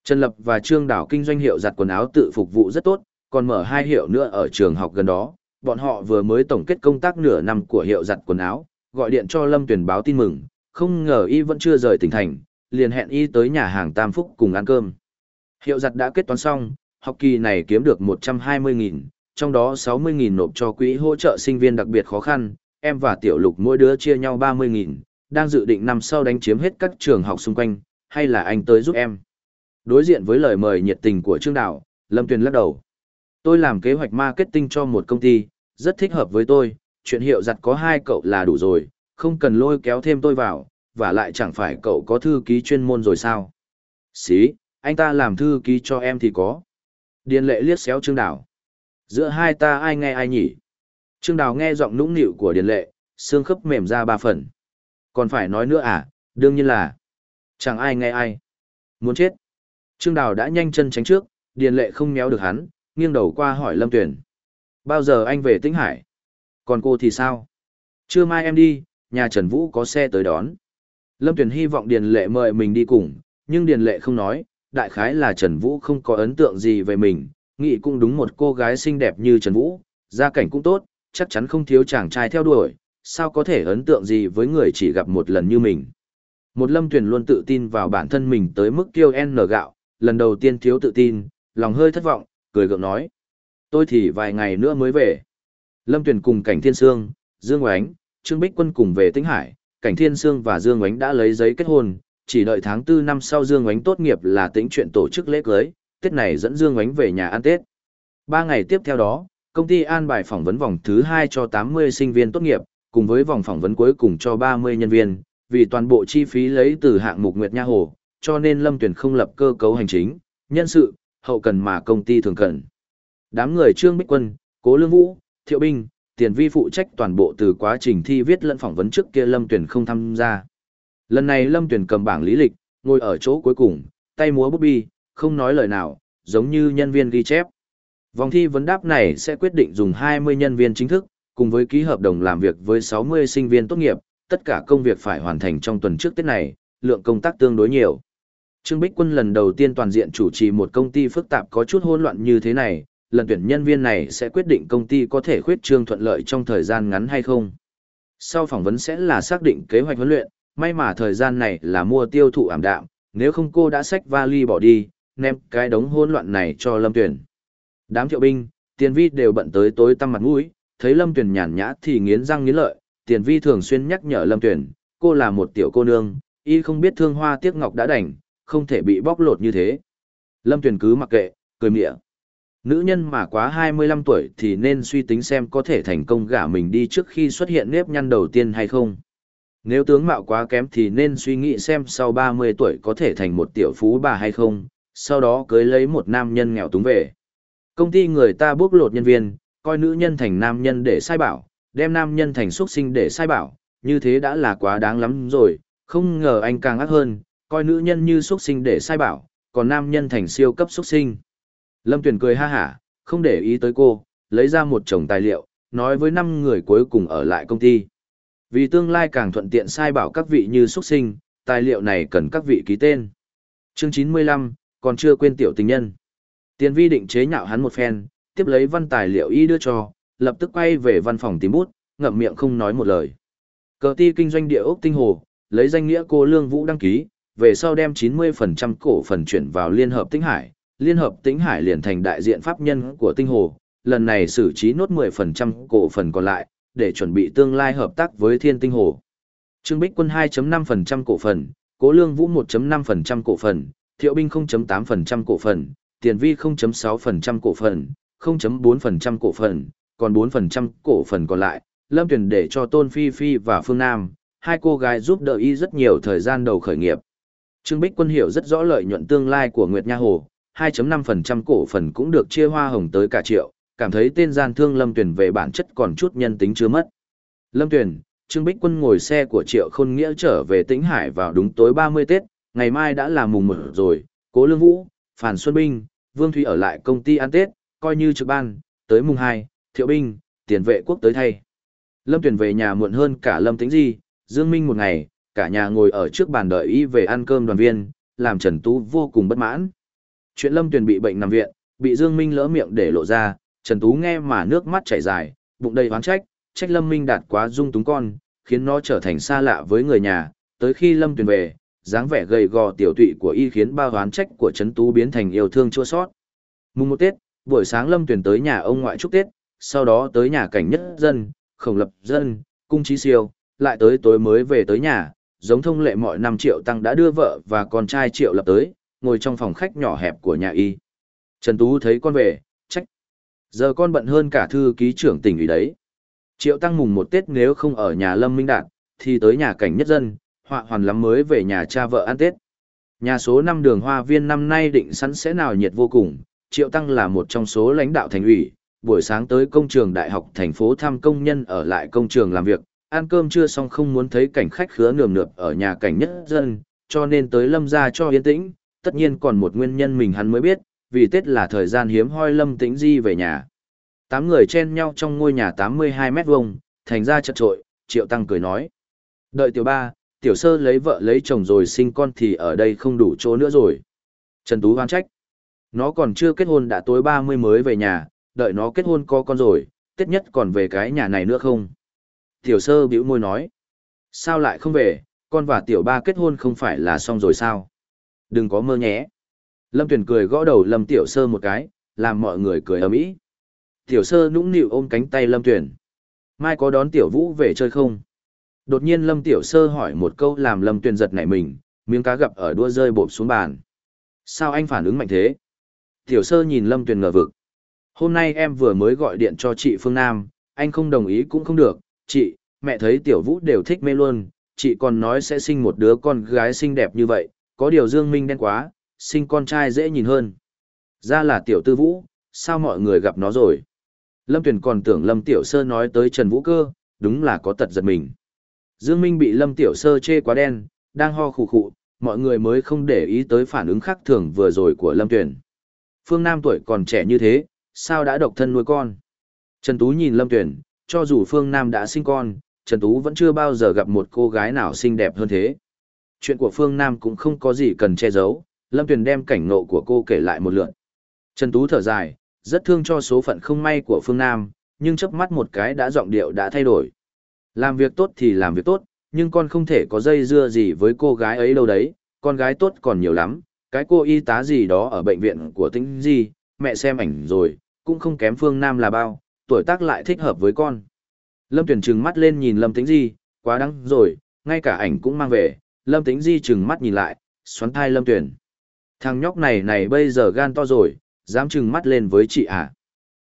Trần Lập và Trương Đảo kinh doanh hiệu giặt quần áo tự phục vụ rất tốt, còn mở hai hiệu nữa ở trường học gần đó. Bọn họ vừa mới tổng kết công tác nửa năm của hiệu giặt quần áo, gọi điện cho Lâm Tuyền báo tin mừng, không ngờ y vẫn chưa rời tỉnh thành, liền hẹn y tới nhà hàng Tam Phúc cùng ăn cơm. Hiệu giặt đã kết toán xong, học kỳ này kiếm được 120.000, trong đó 60.000 nộp cho quỹ hỗ trợ sinh viên đặc biệt khó khăn, em và tiểu lục mỗi đứa chia nhau 30.000, đang dự định năm sau đánh chiếm hết các trường học xung quanh, hay là anh tới giúp em? Đối diện với lời mời nhiệt tình của Trương Đạo, Lâm Tuyền lắc đầu. Tôi làm kế hoạch marketing cho một công ty, rất thích hợp với tôi, chuyện hiệu giặt có hai cậu là đủ rồi, không cần lôi kéo thêm tôi vào, và lại chẳng phải cậu có thư ký chuyên môn rồi sao? Xí, anh ta làm thư ký cho em thì có. Điền lệ liếc xéo Trương Đào. Giữa hai ta ai nghe ai nhỉ? Trương Đào nghe giọng nũng nịu của Điền lệ, xương khớp mềm ra ba phần. Còn phải nói nữa à? Đương nhiên là. Chẳng ai nghe ai. Muốn chết. Trương Đào đã nhanh chân tránh trước, Điền lệ không méo được hắn, nghiêng đầu qua hỏi Lâm tuyền: Bao giờ anh về Tĩnh Hải? Còn cô thì sao? Chưa mai em đi, nhà Trần Vũ có xe tới đón. Lâm tuyền hy vọng Điền lệ mời mình đi cùng, nhưng Điền lệ không nói, đại khái là Trần Vũ không có ấn tượng gì về mình, nghĩ cũng đúng một cô gái xinh đẹp như Trần Vũ, gia cảnh cũng tốt, chắc chắn không thiếu chàng trai theo đuổi, sao có thể ấn tượng gì với người chỉ gặp một lần như mình. Một lâm tuyển luôn tự tin vào bản thân mình tới mức tiêu N gạo, lần đầu tiên thiếu tự tin, lòng hơi thất vọng, cười gượng nói. Tôi thì vài ngày nữa mới về. Lâm tuyển cùng cảnh thiên sương, Dương Oánh, Trương Bích Quân cùng về Tĩnh Hải, cảnh thiên sương và Dương Oánh đã lấy giấy kết hôn, chỉ đợi tháng 4 năm sau Dương Oánh tốt nghiệp là tính chuyện tổ chức lễ cưới, Tết này dẫn Dương Oánh về nhà ăn Tết. Ba ngày tiếp theo đó, công ty an bài phỏng vấn vòng thứ 2 cho 80 sinh viên tốt nghiệp, cùng với vòng phỏng vấn cuối cùng cho 30 nhân viên, vì toàn bộ chi phí lấy từ hạng mục Nguyệt Nha Hồ, cho nên Lâm Tuyển không lập cơ cấu hành chính, nhân sự, hậu cần mà công ty thường cần. Đám người Trương Bích Quân, Cố Lương Vũ, Thiệu Binh, Tiền Vi phụ trách toàn bộ từ quá trình thi viết lẫn phỏng vấn trước kia Lâm Tuyển không tham gia. Lần này Lâm Tuyền cầm bảng lý lịch, ngồi ở chỗ cuối cùng, tay múa bút bi, không nói lời nào, giống như nhân viên ghi chép. Vòng thi vấn đáp này sẽ quyết định dùng 20 nhân viên chính thức, cùng với ký hợp đồng làm việc với 60 sinh viên tốt nghiệp, tất cả công việc phải hoàn thành trong tuần trước Tết này, lượng công tác tương đối nhiều. Trương Bích Quân lần đầu tiên toàn diện chủ trì một công ty phức tạp có chút hỗn loạn như thế này, lần tuyển nhân viên này sẽ quyết định công ty có thể khuyết trương thuận lợi trong thời gian ngắn hay không. Sau phỏng vấn sẽ là xác định kế hoạch huấn luyện, may mà thời gian này là mua tiêu thụ ảm đạm, nếu không cô đã xách vali bỏ đi, ném cái đống hỗn loạn này cho Lâm Tuyển. Đám thiệu binh, tiền vi đều bận tới tối tăm mặt mũi, thấy Lâm Tuyển nhàn nhã thì nghiến răng nghiến lợi, tiền vi thường xuyên nhắc nhở Lâm Tuyển, cô là một tiểu cô nương, y không biết thương hoa tiếc ngọc đã đành, không thể bị bóc lột như thế. Lâm Tuyển cứ mặc kệ, cười mỉa. Nữ nhân mà quá 25 tuổi thì nên suy tính xem có thể thành công gả mình đi trước khi xuất hiện nếp nhăn đầu tiên hay không. Nếu tướng mạo quá kém thì nên suy nghĩ xem sau 30 tuổi có thể thành một tiểu phú bà hay không, sau đó cưới lấy một nam nhân nghèo túng về. Công ty người ta bốc lột nhân viên, coi nữ nhân thành nam nhân để sai bảo, đem nam nhân thành xuất sinh để sai bảo, như thế đã là quá đáng lắm rồi, không ngờ anh càng ác hơn, coi nữ nhân như xuất sinh để sai bảo, còn nam nhân thành siêu cấp xuất sinh. Lâm Tuyền cười ha hả, không để ý tới cô, lấy ra một chồng tài liệu, nói với năm người cuối cùng ở lại công ty. Vì tương lai càng thuận tiện sai bảo các vị như xuất sinh, tài liệu này cần các vị ký tên. Chương 95, còn chưa quên tiểu tình nhân. Tiền vi định chế nhạo hắn một phen, tiếp lấy văn tài liệu y đưa cho, lập tức quay về văn phòng tìm bút, ngậm miệng không nói một lời. Cờ ti kinh doanh địa ốc tinh hồ, lấy danh nghĩa cô Lương Vũ đăng ký, về sau đem 90% cổ phần chuyển vào Liên Hợp Tĩnh Hải, Liên Hợp Tĩnh Hải liền thành đại diện pháp nhân của tinh hồ, lần này xử trí nốt 10% cổ phần còn lại, để chuẩn bị tương lai hợp tác với Thiên Tinh Hồ. Trương Bích Quân 2.5% cổ phần, Cố Lương Vũ 1.5% cổ phần, Thiệu Binh 0.8% cổ phần, Tiền Vi 0.6% cổ phần, 0.4% cổ phần, còn 4% cổ phần còn lại, Lâm Tuyền để cho Tôn Phi Phi và Phương Nam, hai cô gái giúp đỡ y rất nhiều thời gian đầu khởi nghiệp. Trương Bích Quân hiểu rất rõ lợi nhuận tương lai của Nguyệt Nha Hồ, 2.5% cổ phần cũng được chia hoa hồng tới cả triệu, cảm thấy tên gian thương Lâm Tuyền về bản chất còn chút nhân tính chưa mất. Lâm Tuyền, Trương Bích Quân ngồi xe của Triệu Khôn Nghĩa trở về Tĩnh Hải vào đúng tối 30 Tết, ngày mai đã là mùng mở rồi, Cố Lương Vũ, Phản Xuân Binh, Vương Thúy ở lại công ty ăn Tết, coi như trực ban, tới mùng 2, Thiệu Binh, tiền vệ quốc tới thay. Lâm Tuyền về nhà muộn hơn cả Lâm Tĩnh Di, Dương Minh một ngày, cả nhà ngồi ở trước bàn đợi y về ăn cơm đoàn viên, làm Trần Tú vô cùng bất mãn. Chuyện Lâm Tuyền bị bệnh nằm viện, bị Dương Minh lỡ miệng để lộ ra, Trần Tú nghe mà nước mắt chảy dài, bụng đầy oán trách, trách Lâm Minh đạt quá dung túng con, khiến nó trở thành xa lạ với người nhà, tới khi Lâm Tuyền về, dáng vẻ gầy gò tiểu tụy của y khiến ba oán trách của Trần Tú biến thành yêu thương chua sót. Mùng một Tết, buổi sáng Lâm Tuyền tới nhà ông ngoại chúc Tết, sau đó tới nhà cảnh nhất dân, khổng lập dân, cung trí siêu, lại tới tối mới về tới nhà, giống thông lệ mọi năm Triệu Tăng đã đưa vợ và con trai Triệu Lập tới, ngồi trong phòng khách nhỏ hẹp của nhà y. Trần Tú thấy con về. Giờ con bận hơn cả thư ký trưởng tỉnh ủy đấy. Triệu Tăng mùng một Tết nếu không ở nhà Lâm Minh Đạt, thì tới nhà cảnh nhất dân, họa hoàn lắm mới về nhà cha vợ ăn Tết. Nhà số 5 đường hoa viên năm nay định sẵn sẽ nào nhiệt vô cùng, Triệu Tăng là một trong số lãnh đạo thành ủy, buổi sáng tới công trường đại học thành phố thăm công nhân ở lại công trường làm việc, ăn cơm chưa xong không muốn thấy cảnh khách khứa nườm nượp ở nhà cảnh nhất dân, cho nên tới lâm ra cho yên tĩnh, tất nhiên còn một nguyên nhân mình hắn mới biết, vì Tết là thời gian hiếm hoi lâm tĩnh di về nhà. Tám người chen nhau trong ngôi nhà 82 mét vuông, thành ra chật trội, Triệu Tăng cười nói. Đợi tiểu ba, tiểu sơ lấy vợ lấy chồng rồi sinh con thì ở đây không đủ chỗ nữa rồi. Trần Tú hoan trách. Nó còn chưa kết hôn đã tối 30 mới về nhà, đợi nó kết hôn có con rồi, Tết nhất còn về cái nhà này nữa không? Tiểu sơ bĩu môi nói. Sao lại không về, con và tiểu ba kết hôn không phải là xong rồi sao? Đừng có mơ nhé. Lâm Tuyền cười gõ đầu Lâm Tiểu Sơ một cái, làm mọi người cười ầm ĩ. Tiểu Sơ nũng nịu ôm cánh tay Lâm Tuyền. Mai có đón Tiểu Vũ về chơi không? Đột nhiên Lâm Tiểu Sơ hỏi một câu làm Lâm Tuyền giật nảy mình, miếng cá gặp ở đua rơi bộp xuống bàn. Sao anh phản ứng mạnh thế? Tiểu Sơ nhìn Lâm Tuyền ngờ vực. Hôm nay em vừa mới gọi điện cho chị Phương Nam, anh không đồng ý cũng không được. Chị, mẹ thấy Tiểu Vũ đều thích mê luôn, chị còn nói sẽ sinh một đứa con gái xinh đẹp như vậy, có điều Dương Minh đen quá, sinh con trai dễ nhìn hơn. Ra là Tiểu Tư Vũ, sao mọi người gặp nó rồi? Lâm Tuyền còn tưởng Lâm Tiểu Sơ nói tới Trần Vũ Cơ, đúng là có tật giật mình. Dương Minh bị Lâm Tiểu Sơ chê quá đen, đang ho khủ khụ, mọi người mới không để ý tới phản ứng khác thường vừa rồi của Lâm Tuyền. Phương Nam tuổi còn trẻ như thế, sao đã độc thân nuôi con? Trần Tú nhìn Lâm Tuyền, cho dù Phương Nam đã sinh con, Trần Tú vẫn chưa bao giờ gặp một cô gái nào xinh đẹp hơn thế. Chuyện của Phương Nam cũng không có gì cần che giấu, Lâm Tuyền đem cảnh ngộ của cô kể lại một lượt. Trần Tú thở dài, rất thương cho số phận không may của Phương Nam, nhưng chớp mắt một cái đã giọng điệu đã thay đổi. Làm việc tốt thì làm việc tốt, nhưng con không thể có dây dưa gì với cô gái ấy đâu đấy, con gái tốt còn nhiều lắm, cái cô y tá gì đó ở bệnh viện của tính gì, mẹ xem ảnh rồi, cũng không kém Phương Nam là bao, tuổi tác lại thích hợp với con. Lâm Tuyền trừng mắt lên nhìn Lâm Tĩnh Di, quá đắng rồi, ngay cả ảnh cũng mang về, Lâm Tĩnh Di trừng mắt nhìn lại, xoắn thai Lâm Tuyền. Thằng nhóc này này bây giờ gan to rồi, dám trừng mắt lên với chị à.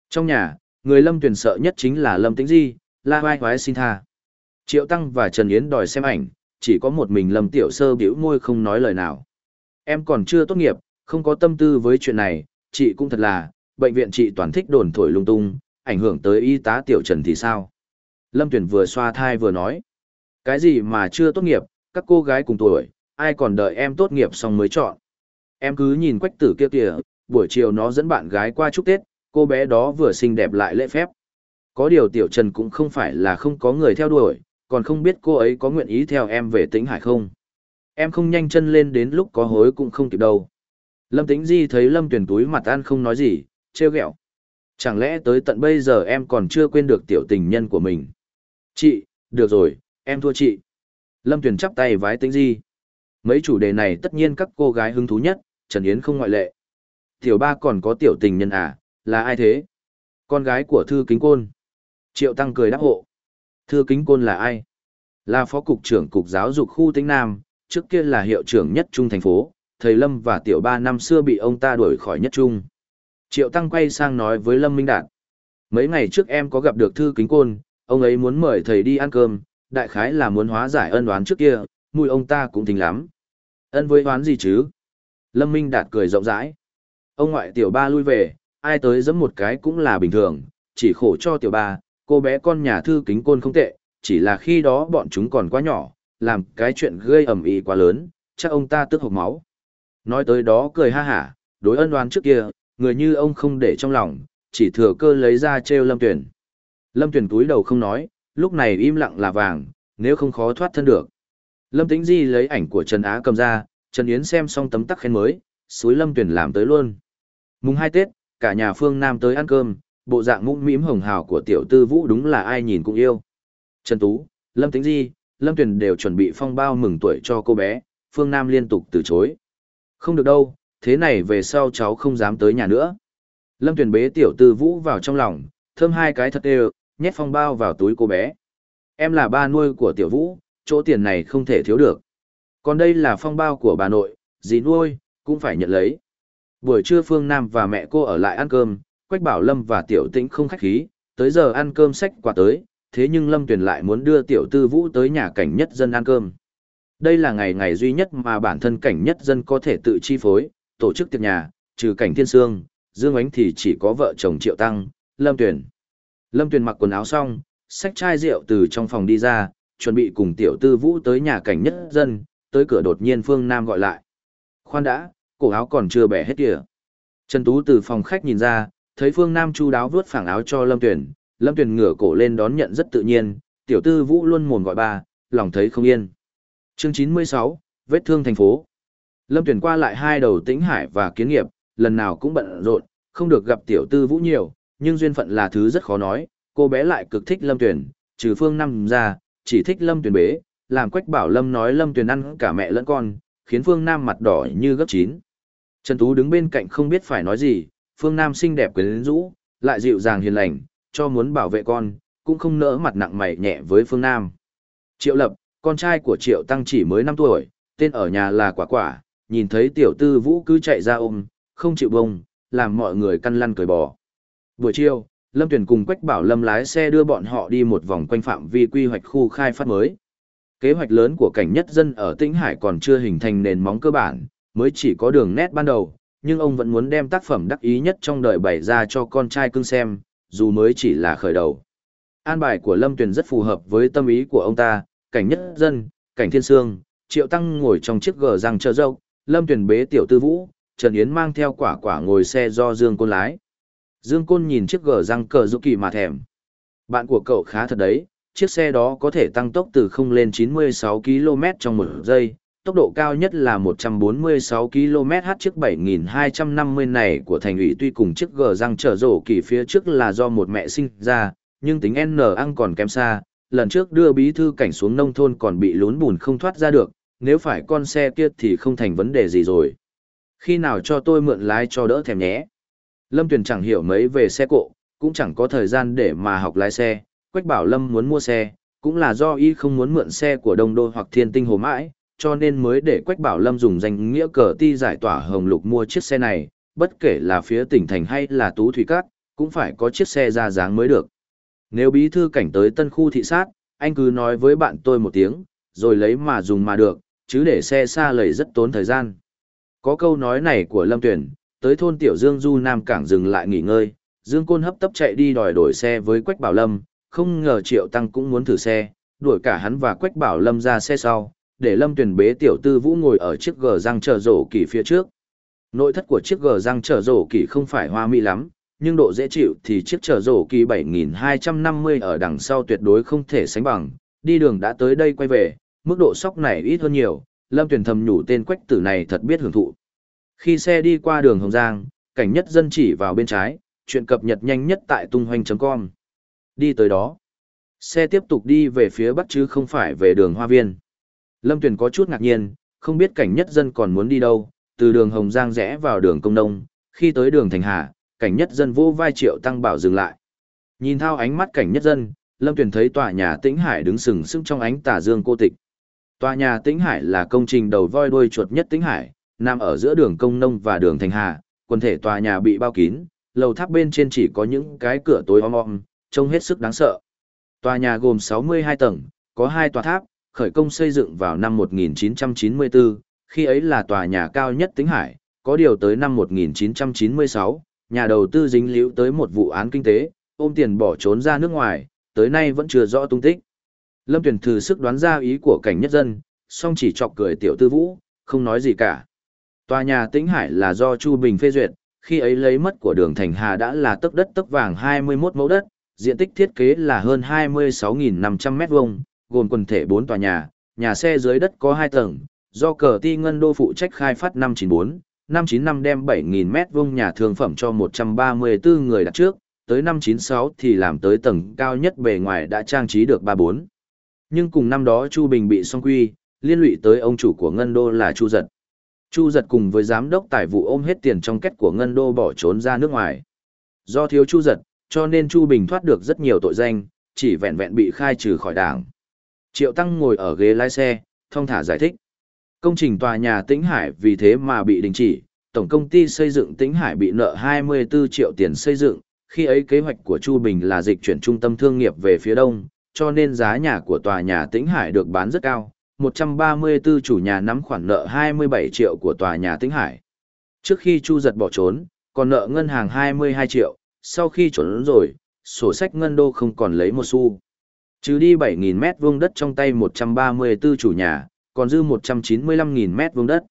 Trong nhà, người Lâm Tuyền sợ nhất chính là Lâm Tĩnh Di, la vai hoái xin tha. Triệu Tăng và Trần Yến đòi xem ảnh, chỉ có một mình Lâm Tiểu Sơ biểu môi không nói lời nào. Em còn chưa tốt nghiệp, không có tâm tư với chuyện này, chị cũng thật là, bệnh viện chị toàn thích đồn thổi lung tung, ảnh hưởng tới y tá Tiểu Trần thì sao? Lâm Tuyển vừa xoa thai vừa nói. Cái gì mà chưa tốt nghiệp, các cô gái cùng tuổi, ai còn đợi em tốt nghiệp xong mới chọn. Em cứ nhìn quách tử kia kìa, buổi chiều nó dẫn bạn gái qua chúc Tết, cô bé đó vừa xinh đẹp lại lễ phép. Có điều Tiểu Trần cũng không phải là không có người theo đuổi, còn không biết cô ấy có nguyện ý theo em về tỉnh hải không. Em không nhanh chân lên đến lúc có hối cũng không kịp đâu. Lâm Tĩnh Di thấy Lâm Tuyển túi mặt ăn không nói gì, trêu ghẹo. Chẳng lẽ tới tận bây giờ em còn chưa quên được tiểu tình nhân của mình? Chị, được rồi, em thua chị. Lâm Tuyền chắp tay vái Tĩnh Di. Mấy chủ đề này tất nhiên các cô gái hứng thú nhất, Trần Yến không ngoại lệ. Tiểu ba còn có tiểu tình nhân à, là ai thế? Con gái của Thư Kính Côn. Triệu Tăng cười đáp hộ. Thư Kính Côn là ai? Là phó cục trưởng cục giáo dục khu Tĩnh Nam, trước kia là hiệu trưởng nhất trung thành phố, thầy Lâm và tiểu ba năm xưa bị ông ta đuổi khỏi nhất trung. Triệu Tăng quay sang nói với Lâm Minh Đạt. Mấy ngày trước em có gặp được Thư Kính Côn, ông ấy muốn mời thầy đi ăn cơm, đại khái là muốn hóa giải ân oán trước kia, mùi ông ta cũng thính lắm. Ân với oán gì chứ? Lâm Minh Đạt cười rộng rãi. Ông ngoại tiểu ba lui về, ai tới giẫm một cái cũng là bình thường, chỉ khổ cho tiểu ba, cô bé con nhà thư kính côn không tệ, chỉ là khi đó bọn chúng còn quá nhỏ, làm cái chuyện gây ẩm ĩ quá lớn, chắc ông ta tức hộc máu. Nói tới đó cười ha hả, đối ân đoán trước kia, người như ông không để trong lòng, chỉ thừa cơ lấy ra trêu Lâm Tuyển. Lâm Tuyển túi đầu không nói, lúc này im lặng là vàng, nếu không khó thoát thân được. Lâm Tĩnh Di lấy ảnh của Trần Á cầm ra, Trần Yến xem xong tấm tắc khen mới, suối Lâm Tuyền làm tới luôn. Mùng hai Tết, cả nhà phương Nam tới ăn cơm, bộ dạng mũm mĩm hồng hào của tiểu tư vũ đúng là ai nhìn cũng yêu. Trần Tú, Lâm Tĩnh Di, Lâm Tuyền đều chuẩn bị phong bao mừng tuổi cho cô bé, phương Nam liên tục từ chối. Không được đâu, thế này về sau cháu không dám tới nhà nữa. Lâm Tuyền bế tiểu tư vũ vào trong lòng, thơm hai cái thật đều, nhét phong bao vào túi cô bé. Em là ba nuôi của tiểu vũ, chỗ tiền này không thể thiếu được. Còn đây là phong bao của bà nội, dì nuôi, cũng phải nhận lấy. Buổi trưa Phương Nam và mẹ cô ở lại ăn cơm, Quách Bảo Lâm và Tiểu Tĩnh không khách khí, tới giờ ăn cơm sách quả tới, thế nhưng Lâm Tuyền lại muốn đưa Tiểu Tư Vũ tới nhà cảnh nhất dân ăn cơm. Đây là ngày ngày duy nhất mà bản thân cảnh nhất dân có thể tự chi phối, tổ chức tiệc nhà, trừ cảnh thiên sương, Dương Ánh thì chỉ có vợ chồng Triệu Tăng, Lâm Tuyền. Lâm Tuyền mặc quần áo xong, xách chai rượu từ trong phòng đi ra, chuẩn bị cùng Tiểu Tư Vũ tới nhà cảnh nhất dân, tới cửa đột nhiên Phương Nam gọi lại. Khoan đã, cổ áo còn chưa bẻ hết kìa. Trần Tú từ phòng khách nhìn ra, thấy Phương Nam chu đáo vuốt phẳng áo cho Lâm Tuyền, Lâm Tuyền ngửa cổ lên đón nhận rất tự nhiên, Tiểu Tư Vũ luôn mồm gọi ba, lòng thấy không yên. Chương 96, vết thương thành phố. Lâm Tuyền qua lại hai đầu Tĩnh Hải và Kiến Nghiệp, lần nào cũng bận rộn, không được gặp tiểu tư vũ nhiều, nhưng duyên phận là thứ rất khó nói, cô bé lại cực thích Lâm Tuyền, trừ Phương Nam ra, chỉ thích Lâm Tuyền bế, làm Quách Bảo Lâm nói Lâm Tuyền ăn cả mẹ lẫn con, khiến Phương Nam mặt đỏ như gấp chín. Trần Tú đứng bên cạnh không biết phải nói gì, Phương Nam xinh đẹp quyến rũ, lại dịu dàng hiền lành, cho muốn bảo vệ con, cũng không nỡ mặt nặng mày nhẹ với Phương Nam. Triệu Lập, con trai của Triệu Tăng chỉ mới 5 tuổi, tên ở nhà là Quả Quả, nhìn thấy tiểu tư vũ cứ chạy ra ôm, không chịu bông, làm mọi người căn lăn cười bò. Buổi chiều, Lâm Tuyền cùng Quách Bảo Lâm lái xe đưa bọn họ đi một vòng quanh phạm vi quy hoạch khu khai phát mới. Kế hoạch lớn của cảnh nhất dân ở Tĩnh Hải còn chưa hình thành nền móng cơ bản, mới chỉ có đường nét ban đầu, nhưng ông vẫn muốn đem tác phẩm đắc ý nhất trong đời bày ra cho con trai cưng xem, dù mới chỉ là khởi đầu. An bài của Lâm Tuyền rất phù hợp với tâm ý của ông ta, cảnh nhất dân, cảnh thiên sương, triệu tăng ngồi trong chiếc gờ răng chờ dâu, Lâm Tuyền bế tiểu tư vũ, Trần Yến mang theo quả quả ngồi xe do Dương Côn lái. Dương Côn nhìn chiếc gờ răng cờ dụ kỳ mà thèm. Bạn của cậu khá thật đấy, chiếc xe đó có thể tăng tốc từ 0 lên 96 km trong một giây, tốc độ cao nhất là 146 km/h chiếc 7250 này của thành ủy tuy cùng chiếc gờ răng trở rổ kỳ phía trước là do một mẹ sinh ra, nhưng tính N ăn còn kém xa, lần trước đưa bí thư cảnh xuống nông thôn còn bị lún bùn không thoát ra được, nếu phải con xe kia thì không thành vấn đề gì rồi. Khi nào cho tôi mượn lái cho đỡ thèm nhé. Lâm Tuyền chẳng hiểu mấy về xe cộ, cũng chẳng có thời gian để mà học lái xe, Quách bảo Lâm muốn mua xe, cũng là do y không muốn mượn xe của Đông Đô hoặc Thiên Tinh Hồ mãi, cho nên mới để Quách Bảo Lâm dùng danh nghĩa cờ ti giải tỏa hồng lục mua chiếc xe này, bất kể là phía tỉnh thành hay là tú thủy cát, cũng phải có chiếc xe ra dáng mới được. Nếu bí thư cảnh tới tân khu thị sát, anh cứ nói với bạn tôi một tiếng, rồi lấy mà dùng mà được, chứ để xe xa lầy rất tốn thời gian. Có câu nói này của Lâm Tuyển, tới thôn Tiểu Dương Du Nam Cảng dừng lại nghỉ ngơi, Dương Côn hấp tấp chạy đi đòi đổi xe với Quách Bảo Lâm, không ngờ Triệu Tăng cũng muốn thử xe, đuổi cả hắn và Quách Bảo Lâm ra xe sau, để Lâm Tuyển bế Tiểu Tư Vũ ngồi ở chiếc gờ răng chờ rổ kỳ phía trước. Nội thất của chiếc gờ răng chờ rổ kỳ không phải hoa mỹ lắm, nhưng độ dễ chịu thì chiếc chờ rổ kỳ 7250 ở đằng sau tuyệt đối không thể sánh bằng, đi đường đã tới đây quay về, mức độ sóc này ít hơn nhiều, Lâm Tuyền thầm nhủ tên quách tử này thật biết hưởng thụ. Khi xe đi qua đường Hồng Giang, cảnh nhất dân chỉ vào bên trái, chuyện cập nhật nhanh nhất tại tung hoành.com. Đi tới đó. Xe tiếp tục đi về phía bắc chứ không phải về đường Hoa Viên. Lâm Tuyền có chút ngạc nhiên, không biết cảnh nhất dân còn muốn đi đâu, từ đường Hồng Giang rẽ vào đường Công Nông, khi tới đường Thành Hà, cảnh nhất dân vô vai triệu tăng bảo dừng lại. Nhìn thao ánh mắt cảnh nhất dân, Lâm Tuyền thấy tòa nhà Tĩnh Hải đứng sừng sững trong ánh tà dương cô tịch. Tòa nhà Tĩnh Hải là công trình đầu voi đuôi chuột nhất Tĩnh Hải, nằm ở giữa đường Công Nông và đường Thành Hà, quần thể tòa nhà bị bao kín, lầu tháp bên trên chỉ có những cái cửa tối om om, trông hết sức đáng sợ. Tòa nhà gồm 62 tầng, có hai tòa tháp, khởi công xây dựng vào năm 1994, khi ấy là tòa nhà cao nhất tính Hải, có điều tới năm 1996, nhà đầu tư dính líu tới một vụ án kinh tế, ôm tiền bỏ trốn ra nước ngoài, tới nay vẫn chưa rõ tung tích. Lâm tuyển thử sức đoán ra ý của cảnh nhất dân, song chỉ chọc cười tiểu tư vũ, không nói gì cả. Tòa nhà Tĩnh Hải là do Chu Bình phê duyệt, khi ấy lấy mất của đường Thành Hà đã là tấc đất tấc vàng 21 mẫu đất, diện tích thiết kế là hơn 26.500 mét vuông, gồm quần thể 4 tòa nhà, nhà xe dưới đất có 2 tầng, do cờ ti ngân đô phụ trách khai phát 594, 595 đem 7.000 mét vuông nhà thương phẩm cho 134 người đặt trước, tới 596 thì làm tới tầng cao nhất bề ngoài đã trang trí được 34. Nhưng cùng năm đó Chu Bình bị song quy, liên lụy tới ông chủ của Ngân Đô là Chu Giật. Chu Giật cùng với giám đốc tài vụ ôm hết tiền trong kết của Ngân Đô bỏ trốn ra nước ngoài. Do thiếu Chu Giật, cho nên Chu Bình thoát được rất nhiều tội danh, chỉ vẹn vẹn bị khai trừ khỏi đảng. Triệu Tăng ngồi ở ghế lái xe, thông thả giải thích. Công trình tòa nhà Tĩnh Hải vì thế mà bị đình chỉ, tổng công ty xây dựng Tĩnh Hải bị nợ 24 triệu tiền xây dựng, khi ấy kế hoạch của Chu Bình là dịch chuyển trung tâm thương nghiệp về phía đông, cho nên giá nhà của tòa nhà Tĩnh Hải được bán rất cao, 134 chủ nhà nắm khoản nợ 27 triệu của tòa nhà Tĩnh Hải. Trước khi Chu giật bỏ trốn, còn nợ ngân hàng 22 triệu, sau khi trốn rồi, sổ sách ngân đô không còn lấy một xu. Trừ đi 7.000 mét vuông đất trong tay 134 chủ nhà, còn dư 195.000 mét vuông đất.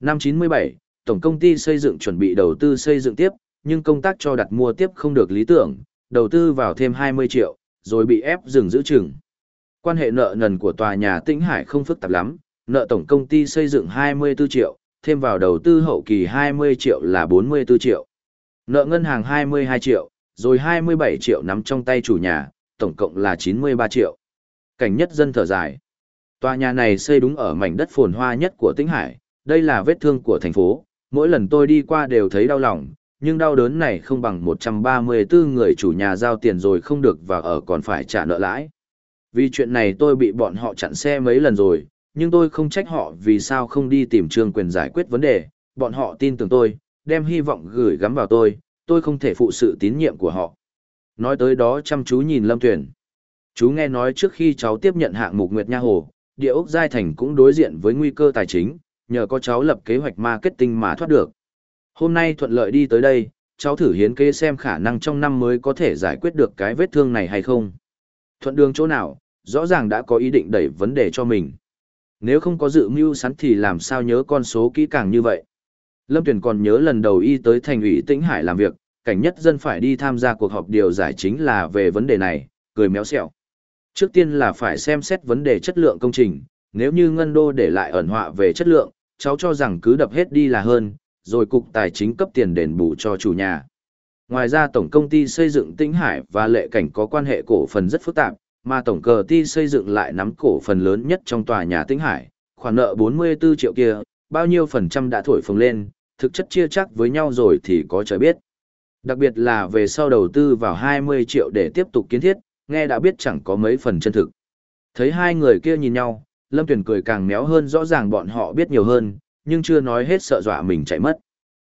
Năm 97, tổng công ty xây dựng chuẩn bị đầu tư xây dựng tiếp, nhưng công tác cho đặt mua tiếp không được lý tưởng, đầu tư vào thêm 20 triệu, rồi bị ép dừng giữ chừng. Quan hệ nợ nần của tòa nhà Tĩnh Hải không phức tạp lắm, nợ tổng công ty xây dựng 24 triệu, thêm vào đầu tư hậu kỳ 20 triệu là 44 triệu. Nợ ngân hàng 22 triệu, rồi 27 triệu nắm trong tay chủ nhà, tổng cộng là 93 triệu. Cảnh nhất dân thở dài. Tòa nhà này xây đúng ở mảnh đất phồn hoa nhất của Tĩnh Hải, đây là vết thương của thành phố, mỗi lần tôi đi qua đều thấy đau lòng, nhưng đau đớn này không bằng 134 người chủ nhà giao tiền rồi không được và ở còn phải trả nợ lãi. Vì chuyện này tôi bị bọn họ chặn xe mấy lần rồi, nhưng tôi không trách họ vì sao không đi tìm trương quyền giải quyết vấn đề, bọn họ tin tưởng tôi, đem hy vọng gửi gắm vào tôi, tôi không thể phụ sự tín nhiệm của họ. Nói tới đó chăm chú nhìn Lâm Tuyển. Chú nghe nói trước khi cháu tiếp nhận hạng mục Nguyệt Nha Hồ, địa ốc Giai Thành cũng đối diện với nguy cơ tài chính, nhờ có cháu lập kế hoạch marketing mà thoát được. Hôm nay thuận lợi đi tới đây, cháu thử hiến kế xem khả năng trong năm mới có thể giải quyết được cái vết thương này hay không. Thuận đường chỗ nào, rõ ràng đã có ý định đẩy vấn đề cho mình. Nếu không có dự mưu sẵn thì làm sao nhớ con số kỹ càng như vậy. Lâm Tuyền còn nhớ lần đầu y tới thành ủy Tĩnh Hải làm việc, cảnh nhất dân phải đi tham gia cuộc họp điều giải chính là về vấn đề này, cười méo xẹo. Trước tiên là phải xem xét vấn đề chất lượng công trình, nếu như ngân đô để lại ẩn họa về chất lượng, cháu cho rằng cứ đập hết đi là hơn, rồi cục tài chính cấp tiền đền bù cho chủ nhà. Ngoài ra tổng công ty xây dựng Tĩnh Hải và lệ cảnh có quan hệ cổ phần rất phức tạp, mà tổng cờ ti xây dựng lại nắm cổ phần lớn nhất trong tòa nhà Tĩnh Hải, khoản nợ 44 triệu kia, bao nhiêu phần trăm đã thổi phồng lên, thực chất chia chắc với nhau rồi thì có trời biết. Đặc biệt là về sau đầu tư vào 20 triệu để tiếp tục kiến thiết, nghe đã biết chẳng có mấy phần chân thực. Thấy hai người kia nhìn nhau, Lâm Tuyển cười càng méo hơn rõ ràng bọn họ biết nhiều hơn, nhưng chưa nói hết sợ dọa mình chạy mất.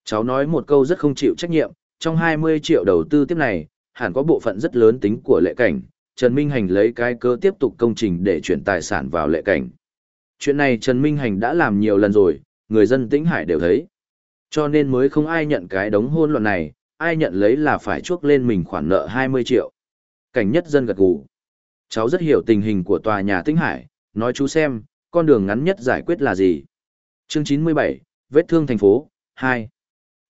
Cháu nói một câu rất không chịu trách nhiệm, trong 20 triệu đầu tư tiếp này, hẳn có bộ phận rất lớn tính của lệ cảnh, Trần Minh Hành lấy cái cơ tiếp tục công trình để chuyển tài sản vào lệ cảnh. Chuyện này Trần Minh Hành đã làm nhiều lần rồi, người dân tĩnh hải đều thấy. Cho nên mới không ai nhận cái đống hôn luận này, ai nhận lấy là phải chuốc lên mình khoản nợ 20 triệu. Cảnh nhất dân gật gù. Cháu rất hiểu tình hình của tòa nhà tĩnh hải, nói chú xem, con đường ngắn nhất giải quyết là gì. Chương 97, vết thương thành phố, 2.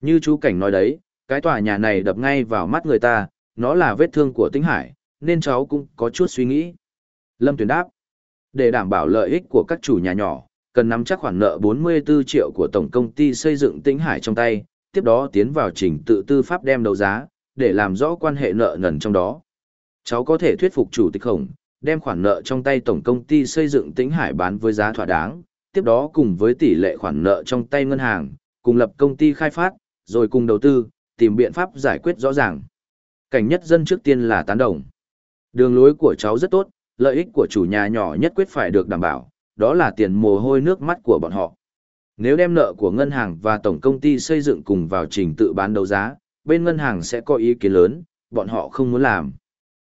Như chú Cảnh nói đấy, cái tòa nhà này đập ngay vào mắt người ta, nó là vết thương của tĩnh hải, nên cháu cũng có chút suy nghĩ. Lâm Tuyền đáp, để đảm bảo lợi ích của các chủ nhà nhỏ, cần nắm chắc khoản nợ 44 triệu của tổng công ty xây dựng Tĩnh Hải trong tay, tiếp đó tiến vào trình tự tư pháp đem đấu giá, để làm rõ quan hệ nợ nần trong đó. Cháu có thể thuyết phục chủ tịch Hồng, đem khoản nợ trong tay tổng công ty xây dựng Tĩnh Hải bán với giá thỏa đáng, tiếp đó cùng với tỷ lệ khoản nợ trong tay ngân hàng, cùng lập công ty khai phát, rồi cùng đầu tư, tìm biện pháp giải quyết rõ ràng. Cảnh nhất dân trước tiên là tán đồng. Đường lối của cháu rất tốt, lợi ích của chủ nhà nhỏ nhất quyết phải được đảm bảo, đó là tiền mồ hôi nước mắt của bọn họ. Nếu đem nợ của ngân hàng và tổng công ty xây dựng cùng vào trình tự bán đấu giá, bên ngân hàng sẽ có ý kiến lớn, bọn họ không muốn làm.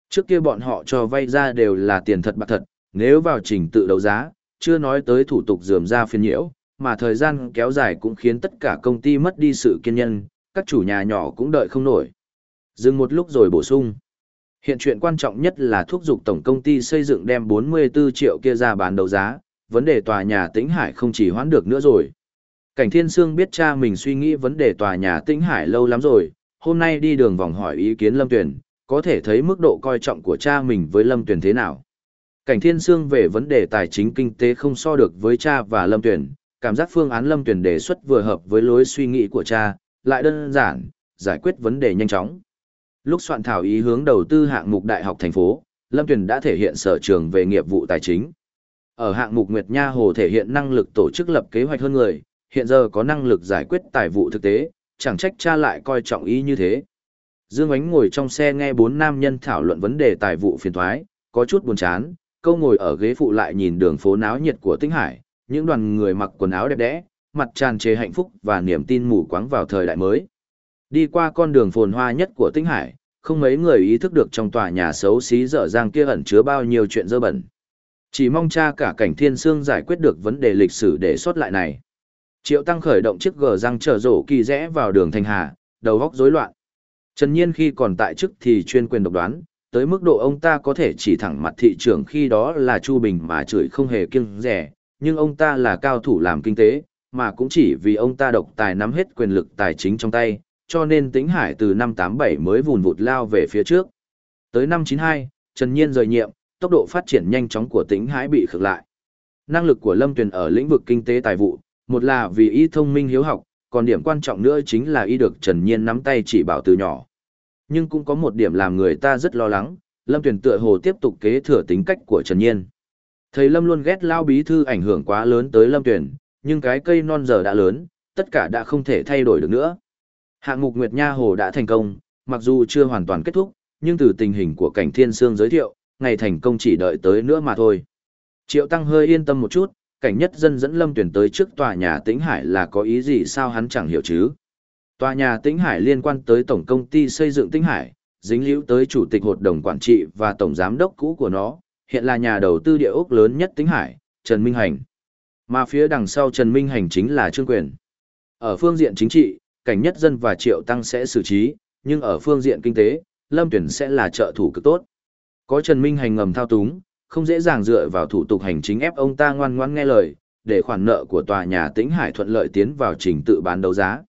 Trước kia bọn họ cho vay ra đều là tiền thật bạc thật, nếu vào trình tự đấu giá, chưa nói tới thủ tục dườm ra phiên nhiễu, mà thời gian kéo dài cũng khiến tất cả công ty mất đi sự kiên nhân, các chủ nhà nhỏ cũng đợi không nổi. Dừng một lúc rồi bổ sung. Hiện chuyện quan trọng nhất là thúc giục tổng công ty xây dựng đem 44 triệu kia ra bán đấu giá, vấn đề tòa nhà Tĩnh Hải không chỉ hoãn được nữa rồi. Cảnh Thiên Sương biết cha mình suy nghĩ vấn đề tòa nhà Tĩnh Hải lâu lắm rồi, hôm nay đi đường vòng hỏi ý kiến Lâm Tuyền, có thể thấy mức độ coi trọng của cha mình với Lâm Tuyền thế nào. Cảnh Thiên Sương về vấn đề tài chính kinh tế không so được với cha và Lâm Tuyền, cảm giác phương án Lâm Tuyền đề xuất vừa hợp với lối suy nghĩ của cha, lại đơn giản, giải quyết vấn đề nhanh chóng. Lúc soạn thảo ý hướng đầu tư hạng mục đại học thành phố, Lâm Tuyền đã thể hiện sở trường về nghiệp vụ tài chính. Ở hạng mục Nguyệt Nha Hồ thể hiện năng lực tổ chức lập kế hoạch hơn người, hiện giờ có năng lực giải quyết tài vụ thực tế, chẳng trách cha lại coi trọng ý như thế. Dương Ánh ngồi trong xe nghe bốn nam nhân thảo luận vấn đề tài vụ phiền thoái, có chút buồn chán, câu ngồi ở ghế phụ lại nhìn đường phố náo nhiệt của Tĩnh Hải, những đoàn người mặc quần áo đẹp đẽ, mặt tràn trề hạnh phúc và niềm tin mù quáng vào thời đại mới. Đi qua con đường phồn hoa nhất của Tĩnh Hải, không mấy người ý thức được trong tòa nhà xấu xí dở dang kia ẩn chứa bao nhiêu chuyện dơ bẩn. Chỉ mong cha cả cảnh thiên sương giải quyết được vấn đề lịch sử để xuất lại này. Triệu Tăng khởi động chiếc gờ răng trở rổ kỳ rẽ vào đường Thanh Hà, đầu góc rối loạn. Trần Nhiên khi còn tại chức thì chuyên quyền độc đoán, tới mức độ ông ta có thể chỉ thẳng mặt thị trường khi đó là Chu Bình mà chửi không hề kiêng rẻ, nhưng ông ta là cao thủ làm kinh tế, mà cũng chỉ vì ông ta độc tài nắm hết quyền lực tài chính trong tay, cho nên Tĩnh Hải từ năm 87 mới vùn vụt lao về phía trước. Tới năm 92, Trần Nhiên rời nhiệm, tốc độ phát triển nhanh chóng của Tĩnh Hải bị khựng lại. Năng lực của Lâm Tuyền ở lĩnh vực kinh tế tài vụ, một là vì y thông minh hiếu học, còn điểm quan trọng nữa chính là y được Trần Nhiên nắm tay chỉ bảo từ nhỏ. Nhưng cũng có một điểm làm người ta rất lo lắng, Lâm Tuyền tựa hồ tiếp tục kế thừa tính cách của Trần Nhiên. Thầy Lâm luôn ghét lao bí thư ảnh hưởng quá lớn tới Lâm Tuyền, nhưng cái cây non giờ đã lớn, tất cả đã không thể thay đổi được nữa. Hạng mục Nguyệt Nha Hồ đã thành công, mặc dù chưa hoàn toàn kết thúc, nhưng từ tình hình của cảnh thiên sương giới thiệu, ngày thành công chỉ đợi tới nữa mà thôi. Triệu Tăng hơi yên tâm một chút, cảnh nhất dân dẫn Lâm Tuyển tới trước tòa nhà Tĩnh Hải là có ý gì sao hắn chẳng hiểu chứ. Tòa nhà Tĩnh Hải liên quan tới Tổng công ty xây dựng Tĩnh Hải, dính liễu tới Chủ tịch Hội đồng Quản trị và Tổng Giám đốc cũ của nó, hiện là nhà đầu tư địa ốc lớn nhất Tĩnh Hải, Trần Minh Hành. Mà phía đằng sau Trần Minh Hành chính là Trương Quyền. Ở phương diện chính trị, cảnh nhất dân và Triệu Tăng sẽ xử trí, nhưng ở phương diện kinh tế, Lâm Tuyển sẽ là trợ thủ cực tốt. Có Trần Minh Hành ngầm thao túng, không dễ dàng dựa vào thủ tục hành chính ép ông ta ngoan ngoãn nghe lời, để khoản nợ của tòa nhà Tĩnh Hải thuận lợi tiến vào trình tự bán đấu giá.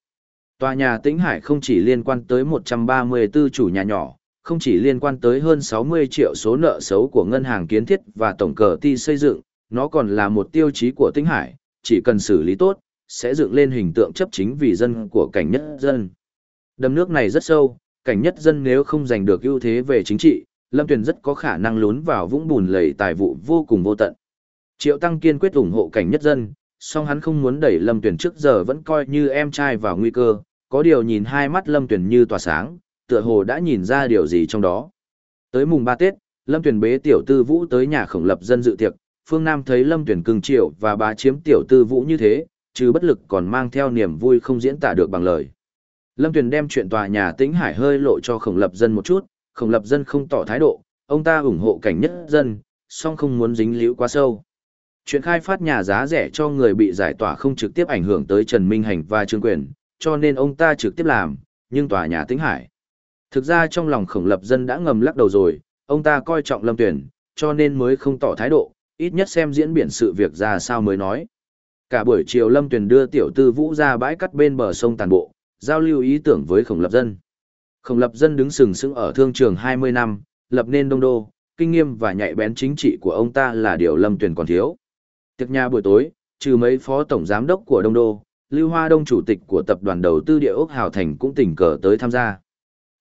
Tòa nhà Tĩnh Hải không chỉ liên quan tới 134 chủ nhà nhỏ, không chỉ liên quan tới hơn 60 triệu số nợ xấu của ngân hàng kiến thiết và tổng cờ ti xây dựng, nó còn là một tiêu chí của Tĩnh Hải, chỉ cần xử lý tốt, sẽ dựng lên hình tượng chấp chính vì dân của cảnh nhất dân. Đầm nước này rất sâu, cảnh nhất dân nếu không giành được ưu thế về chính trị, Lâm Tuyền rất có khả năng lún vào vũng bùn lầy tài vụ vô cùng vô tận. Triệu Tăng kiên quyết ủng hộ cảnh nhất dân, song hắn không muốn đẩy Lâm Tuyền trước giờ vẫn coi như em trai vào nguy cơ, có điều nhìn hai mắt Lâm Tuyền như tỏa sáng, tựa hồ đã nhìn ra điều gì trong đó. Tới mùng 3 Tết, Lâm Tuyền bế tiểu tư vũ tới nhà khổng lập dân dự tiệc, phương Nam thấy Lâm Tuyền cưng triệu và bá chiếm tiểu tư vũ như thế, chứ bất lực còn mang theo niềm vui không diễn tả được bằng lời. Lâm Tuyền đem chuyện tòa nhà tĩnh hải hơi lộ cho khổng lập dân một chút, khổng lập dân không tỏ thái độ, ông ta ủng hộ cảnh nhất dân, song không muốn dính liễu quá sâu. Chuyện khai phát nhà giá rẻ cho người bị giải tỏa không trực tiếp ảnh hưởng tới Trần Minh Hành và Trương Quyền, cho nên ông ta trực tiếp làm, nhưng tòa nhà tĩnh hải. Thực ra trong lòng khổng lập dân đã ngầm lắc đầu rồi, ông ta coi trọng lâm Tuyền, cho nên mới không tỏ thái độ, ít nhất xem diễn biển sự việc ra sao mới nói. Cả buổi chiều lâm tuyền đưa tiểu tư vũ ra bãi cắt bên bờ sông tàn bộ, giao lưu ý tưởng với khổng lập dân. Khổng lập dân đứng sừng sững ở thương trường 20 năm, lập nên đông đô, kinh nghiêm và nhạy bén chính trị của ông ta là điều lâm tuyền còn thiếu. Tiệc nhà buổi tối, trừ mấy phó tổng giám đốc của đông đô, Lưu Hoa Đông chủ tịch của tập đoàn đầu tư địa ốc Hào Thành cũng tình cờ tới tham gia.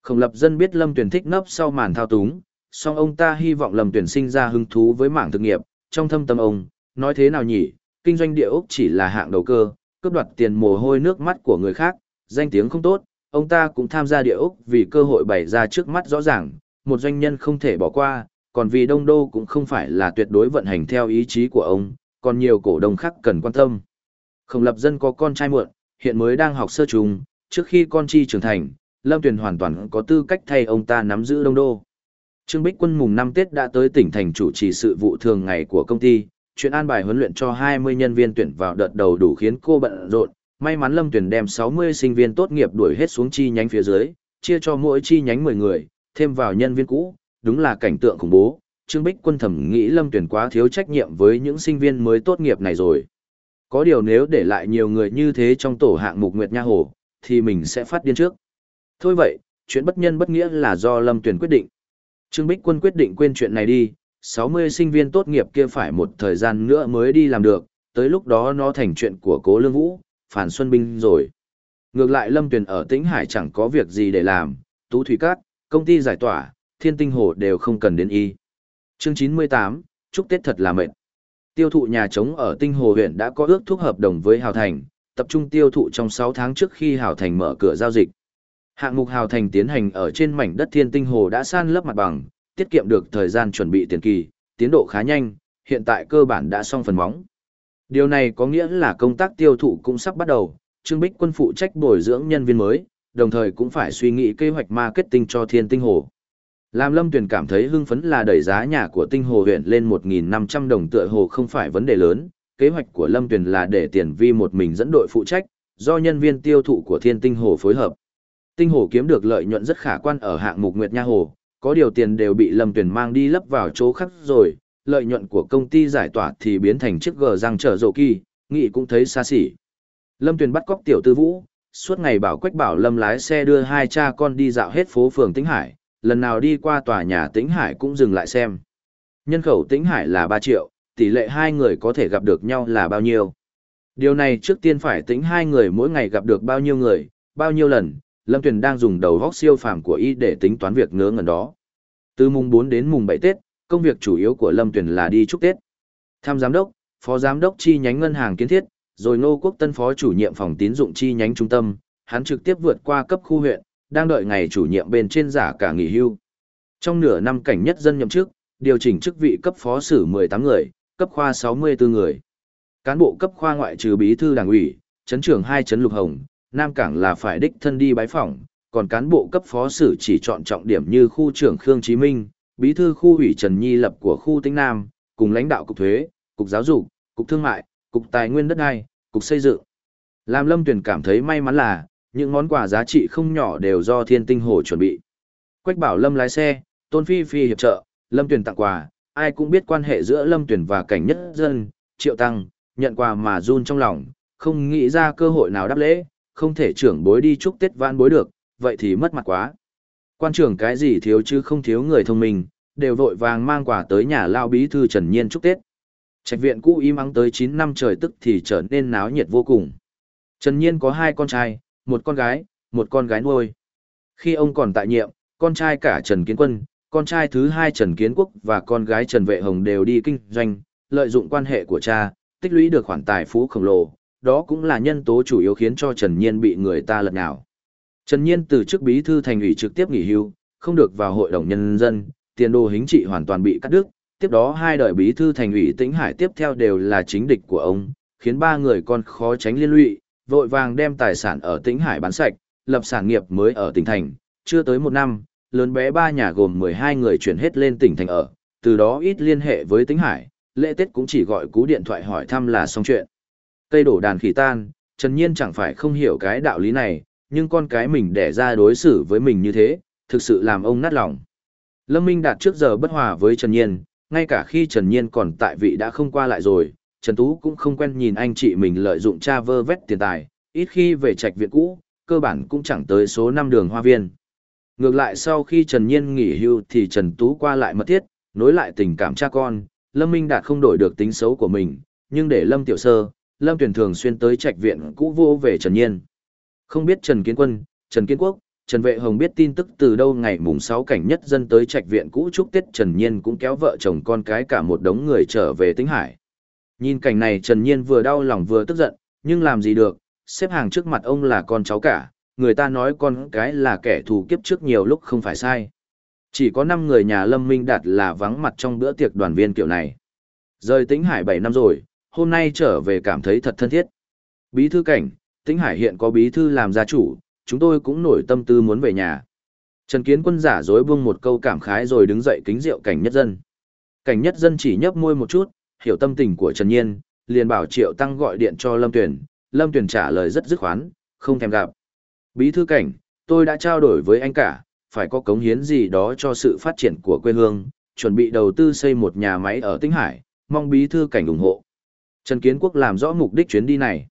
Khổng lập dân biết lâm tuyền thích nấp sau màn thao túng, song ông ta hy vọng lâm tuyền sinh ra hứng thú với mảng thực nghiệp, trong thâm tâm ông, nói thế nào nhỉ, kinh doanh địa ốc chỉ là hạng đầu cơ, cướp đoạt tiền mồ hôi nước mắt của người khác, danh tiếng không tốt, ông ta cũng tham gia địa ốc vì cơ hội bày ra trước mắt rõ ràng, một doanh nhân không thể bỏ qua, còn vì đông đô cũng không phải là tuyệt đối vận hành theo ý chí của ông, còn nhiều cổ đông khác cần quan tâm. Khổng lập dân có con trai muộn, hiện mới đang học sơ trùng, trước khi con chi trưởng thành, Lâm Tuyền hoàn toàn có tư cách thay ông ta nắm giữ đông đô. Trương Bích Quân mùng năm Tết đã tới tỉnh thành chủ trì sự vụ thường ngày của công ty, chuyện an bài huấn luyện cho 20 nhân viên tuyển vào đợt đầu đủ khiến cô bận rộn, may mắn Lâm Tuyền đem 60 sinh viên tốt nghiệp đuổi hết xuống chi nhánh phía dưới, chia cho mỗi chi nhánh 10 người, thêm vào nhân viên cũ, đúng là cảnh tượng khủng bố. Trương Bích Quân thẩm nghĩ Lâm Tuyền quá thiếu trách nhiệm với những sinh viên mới tốt nghiệp này rồi. Có điều nếu để lại nhiều người như thế trong tổ hạng mục Nguyệt Nha Hồ, thì mình sẽ phát điên trước. Thôi vậy, chuyện bất nhân bất nghĩa là do Lâm Tuyền quyết định. Trương Bích Quân quyết định quên chuyện này đi, 60 sinh viên tốt nghiệp kia phải một thời gian nữa mới đi làm được, tới lúc đó nó thành chuyện của Cố Lương Vũ, Phản Xuân Binh rồi. Ngược lại Lâm Tuyền ở Tĩnh Hải chẳng có việc gì để làm, Tú Thủy Cát, công ty giải tỏa, Thiên Tinh Hồ đều không cần đến y. Chương 98, chúc Tết thật là mệt. Tiêu thụ nhà trống ở Tinh Hồ huyện đã có ước thúc hợp đồng với Hào Thành, tập trung tiêu thụ trong 6 tháng trước khi Hào Thành mở cửa giao dịch. Hạng mục Hào Thành tiến hành ở trên mảnh đất Thiên Tinh Hồ đã san lấp mặt bằng, tiết kiệm được thời gian chuẩn bị tiền kỳ, tiến độ khá nhanh, hiện tại cơ bản đã xong phần móng. Điều này có nghĩa là công tác tiêu thụ cũng sắp bắt đầu, Trương Bích quân phụ trách bồi dưỡng nhân viên mới, đồng thời cũng phải suy nghĩ kế hoạch marketing cho Thiên Tinh Hồ. Làm Lâm Tuyền cảm thấy hưng phấn là đẩy giá nhà của Tinh Hồ huyện lên 1.500 đồng tựa hồ không phải vấn đề lớn, kế hoạch của Lâm Tuyền là để tiền vi một mình dẫn đội phụ trách, do nhân viên tiêu thụ của Thiên Tinh Hồ phối hợp. Tinh Hồ kiếm được lợi nhuận rất khả quan ở hạng mục Nguyệt Nha Hồ, có điều tiền đều bị Lâm Tuyền mang đi lấp vào chỗ khác rồi, lợi nhuận của công ty giải tỏa thì biến thành chiếc gờ răng trở rộ kỳ, nghị cũng thấy xa xỉ. Lâm Tuyền bắt cóc tiểu tư vũ, suốt ngày bảo Quách Bảo Lâm lái xe đưa hai cha con đi dạo hết phố phường Tĩnh Hải, lần nào đi qua tòa nhà Tĩnh Hải cũng dừng lại xem. Nhân khẩu Tĩnh Hải là 3 triệu, tỷ lệ hai người có thể gặp được nhau là bao nhiêu? Điều này trước tiên phải tính hai người mỗi ngày gặp được bao nhiêu người, bao nhiêu lần, Lâm Tuyền đang dùng đầu góc siêu phàm của y để tính toán việc ngớ ngẩn đó. Từ mùng 4 đến mùng 7 Tết, công việc chủ yếu của Lâm Tuyền là đi chúc Tết. Tham giám đốc, phó giám đốc chi nhánh ngân hàng kiến thiết, rồi Ngô Quốc Tân phó chủ nhiệm phòng tín dụng chi nhánh trung tâm, hắn trực tiếp vượt qua cấp khu huyện, đang đợi ngày chủ nhiệm bên trên giả cả nghỉ hưu. Trong nửa năm cảnh nhất dân nhậm chức, điều chỉnh chức vị cấp phó sử 18 người, cấp khoa 64 người. Cán bộ cấp khoa ngoại trừ bí thư đảng ủy, chấn trưởng hai chấn lục hồng, Nam Cảng là phải đích thân đi bái phỏng, còn cán bộ cấp phó sử chỉ chọn trọng điểm như khu trưởng Khương Chí Minh, bí thư khu ủy Trần Nhi lập của khu Tĩnh Nam, cùng lãnh đạo cục thuế, cục giáo dục, cục thương mại, cục tài nguyên đất đai, cục xây dựng. Làm Lâm Tuyền cảm thấy may mắn là, những món quà giá trị không nhỏ đều do Thiên Tinh Hồ chuẩn bị. Quách Bảo Lâm lái xe, Tôn Phi Phi hiệp trợ, Lâm Tuyền tặng quà, ai cũng biết quan hệ giữa Lâm Tuyền và cảnh nhất dân, Triệu Tăng, nhận quà mà run trong lòng, không nghĩ ra cơ hội nào đáp lễ, không thể trưởng bối đi chúc Tết vãn bối được, vậy thì mất mặt quá. Quan trưởng cái gì thiếu chứ không thiếu người thông minh, đều vội vàng mang quà tới nhà lao bí thư Trần Nhiên chúc Tết. Trạch viện cũ im ắng tới 9 năm trời tức thì trở nên náo nhiệt vô cùng. Trần Nhiên có hai con trai, một con gái, một con gái nuôi. Khi ông còn tại nhiệm, con trai cả Trần Kiến Quân, con trai thứ hai Trần Kiến Quốc và con gái Trần Vệ Hồng đều đi kinh doanh, lợi dụng quan hệ của cha, tích lũy được khoản tài phú khổng lồ, đó cũng là nhân tố chủ yếu khiến cho Trần Nhiên bị người ta lật nhào. Trần Nhiên từ chức bí thư thành ủy trực tiếp nghỉ hưu, không được vào hội đồng nhân dân, tiền đồ hính trị hoàn toàn bị cắt đứt, tiếp đó hai đời bí thư thành ủy Tĩnh Hải tiếp theo đều là chính địch của ông, khiến ba người con khó tránh liên lụy, vội vàng đem tài sản ở Tĩnh Hải bán sạch, lập sản nghiệp mới ở tỉnh thành, chưa tới một năm, lớn bé ba nhà gồm 12 người chuyển hết lên tỉnh thành ở, từ đó ít liên hệ với Tĩnh Hải, lễ Tết cũng chỉ gọi cú điện thoại hỏi thăm là xong chuyện. Cây đổ đàn khỉ tan, Trần Nhiên chẳng phải không hiểu cái đạo lý này, nhưng con cái mình đẻ ra đối xử với mình như thế, thực sự làm ông nát lòng. Lâm Minh Đạt trước giờ bất hòa với Trần Nhiên, ngay cả khi Trần Nhiên còn tại vị đã không qua lại rồi, Trần Tú cũng không quen nhìn anh chị mình lợi dụng cha vơ vét tiền tài, ít khi về trạch viện cũ, cơ bản cũng chẳng tới số năm đường hoa viên. Ngược lại sau khi Trần Nhiên nghỉ hưu thì Trần Tú qua lại mật thiết, nối lại tình cảm cha con, Lâm Minh Đạt không đổi được tính xấu của mình, nhưng để Lâm Tiểu Sơ, Lâm Tuyển thường xuyên tới trạch viện cũ vô về Trần Nhiên. Không biết Trần Kiến Quân, Trần Kiến Quốc, Trần Vệ Hồng biết tin tức từ đâu ngày mùng 6 cảnh nhất dân tới trạch viện cũ chúc Tết Trần Nhiên cũng kéo vợ chồng con cái cả một đống người trở về Tĩnh Hải. Nhìn cảnh này Trần Nhiên vừa đau lòng vừa tức giận, nhưng làm gì được, xếp hàng trước mặt ông là con cháu cả, người ta nói con cái là kẻ thù kiếp trước nhiều lúc không phải sai. Chỉ có 5 người nhà Lâm Minh Đạt là vắng mặt trong bữa tiệc đoàn viên kiểu này. Rời Tĩnh Hải 7 năm rồi, hôm nay trở về cảm thấy thật thân thiết. Bí thư cảnh, Tĩnh Hải hiện có bí thư làm gia chủ, chúng tôi cũng nổi tâm tư muốn về nhà. Trần Kiến Quân giả dối buông một câu cảm khái rồi đứng dậy kính rượu cảnh nhất dân. Cảnh nhất dân chỉ nhấp môi một chút, hiểu tâm tình của Trần Nhiên, liền bảo Triệu Tăng gọi điện cho Lâm Tuyển. Lâm Tuyển trả lời rất dứt khoán, không thèm gặp. Bí thư cảnh, tôi đã trao đổi với anh cả, phải có cống hiến gì đó cho sự phát triển của quê hương, chuẩn bị đầu tư xây một nhà máy ở Tĩnh Hải, mong bí thư cảnh ủng hộ. Trần Kiến Quốc làm rõ mục đích chuyến đi này.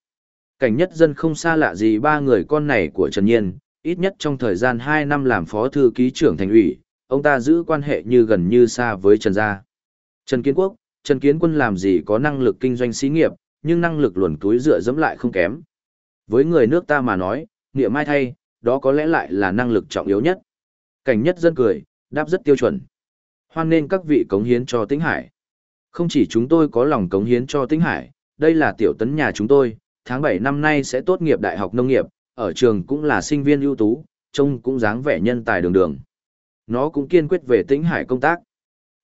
Cảnh nhất dân không xa lạ gì ba người con này của Trần Nhiên, ít nhất trong thời gian 2 năm làm phó thư ký trưởng thành ủy, ông ta giữ quan hệ như gần như xa với Trần Gia. Trần Kiến Quốc, Trần Kiến Quân làm gì có năng lực kinh doanh xí nghiệp, nhưng năng lực luồn túi dựa dẫm lại không kém. Với người nước ta mà nói, nghĩa mai thay, đó có lẽ lại là năng lực trọng yếu nhất. Cảnh nhất dân cười, đáp rất tiêu chuẩn. Hoan nên các vị cống hiến cho Tĩnh Hải. Không chỉ chúng tôi có lòng cống hiến cho Tĩnh Hải, đây là tiểu tấn nhà chúng tôi, tháng 7 năm nay sẽ tốt nghiệp đại học nông nghiệp, ở trường cũng là sinh viên ưu tú, trông cũng dáng vẻ nhân tài đường đường. Nó cũng kiên quyết về Tĩnh Hải công tác.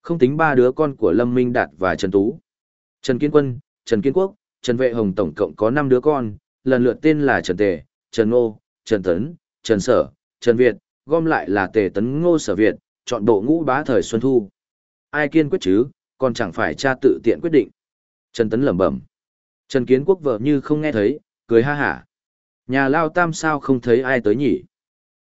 Không tính ba đứa con của Lâm Minh Đạt và Trần Tú. Trần Kiên Quân, Trần Kiên Quốc, Trần Vệ Hồng tổng cộng có 5 đứa con, lần lượt tên là Trần Tề, Trần Ngô, Trần Tấn, Trần Sở, Trần Việt, gom lại là Tề Tấn Ngô Sở Việt, chọn bộ ngũ bá thời Xuân Thu. Ai kiên quyết chứ, còn chẳng phải cha tự tiện quyết định. Trần Tấn lẩm bẩm. Trần Kiến Quốc vợ như không nghe thấy, cười ha hả. Nhà Lao Tam sao không thấy ai tới nhỉ?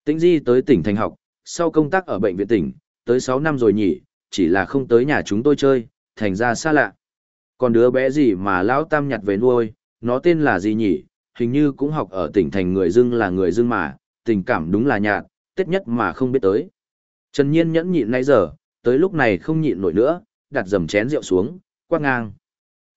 Tĩnh Di tới tỉnh thành học, sau công tác ở bệnh viện tỉnh, tới 6 năm rồi nhỉ, chỉ là không tới nhà chúng tôi chơi, thành ra xa lạ. Còn đứa bé gì mà Lão Tam nhặt về nuôi, nó tên là gì nhỉ? Hình như cũng học ở tỉnh thành người dưng là người dưng mà, tình cảm đúng là nhạt, tết nhất mà không biết tới. Trần Nhiên nhẫn nhịn nãy giờ, tới lúc này không nhịn nổi nữa, đặt dầm chén rượu xuống, quát ngang.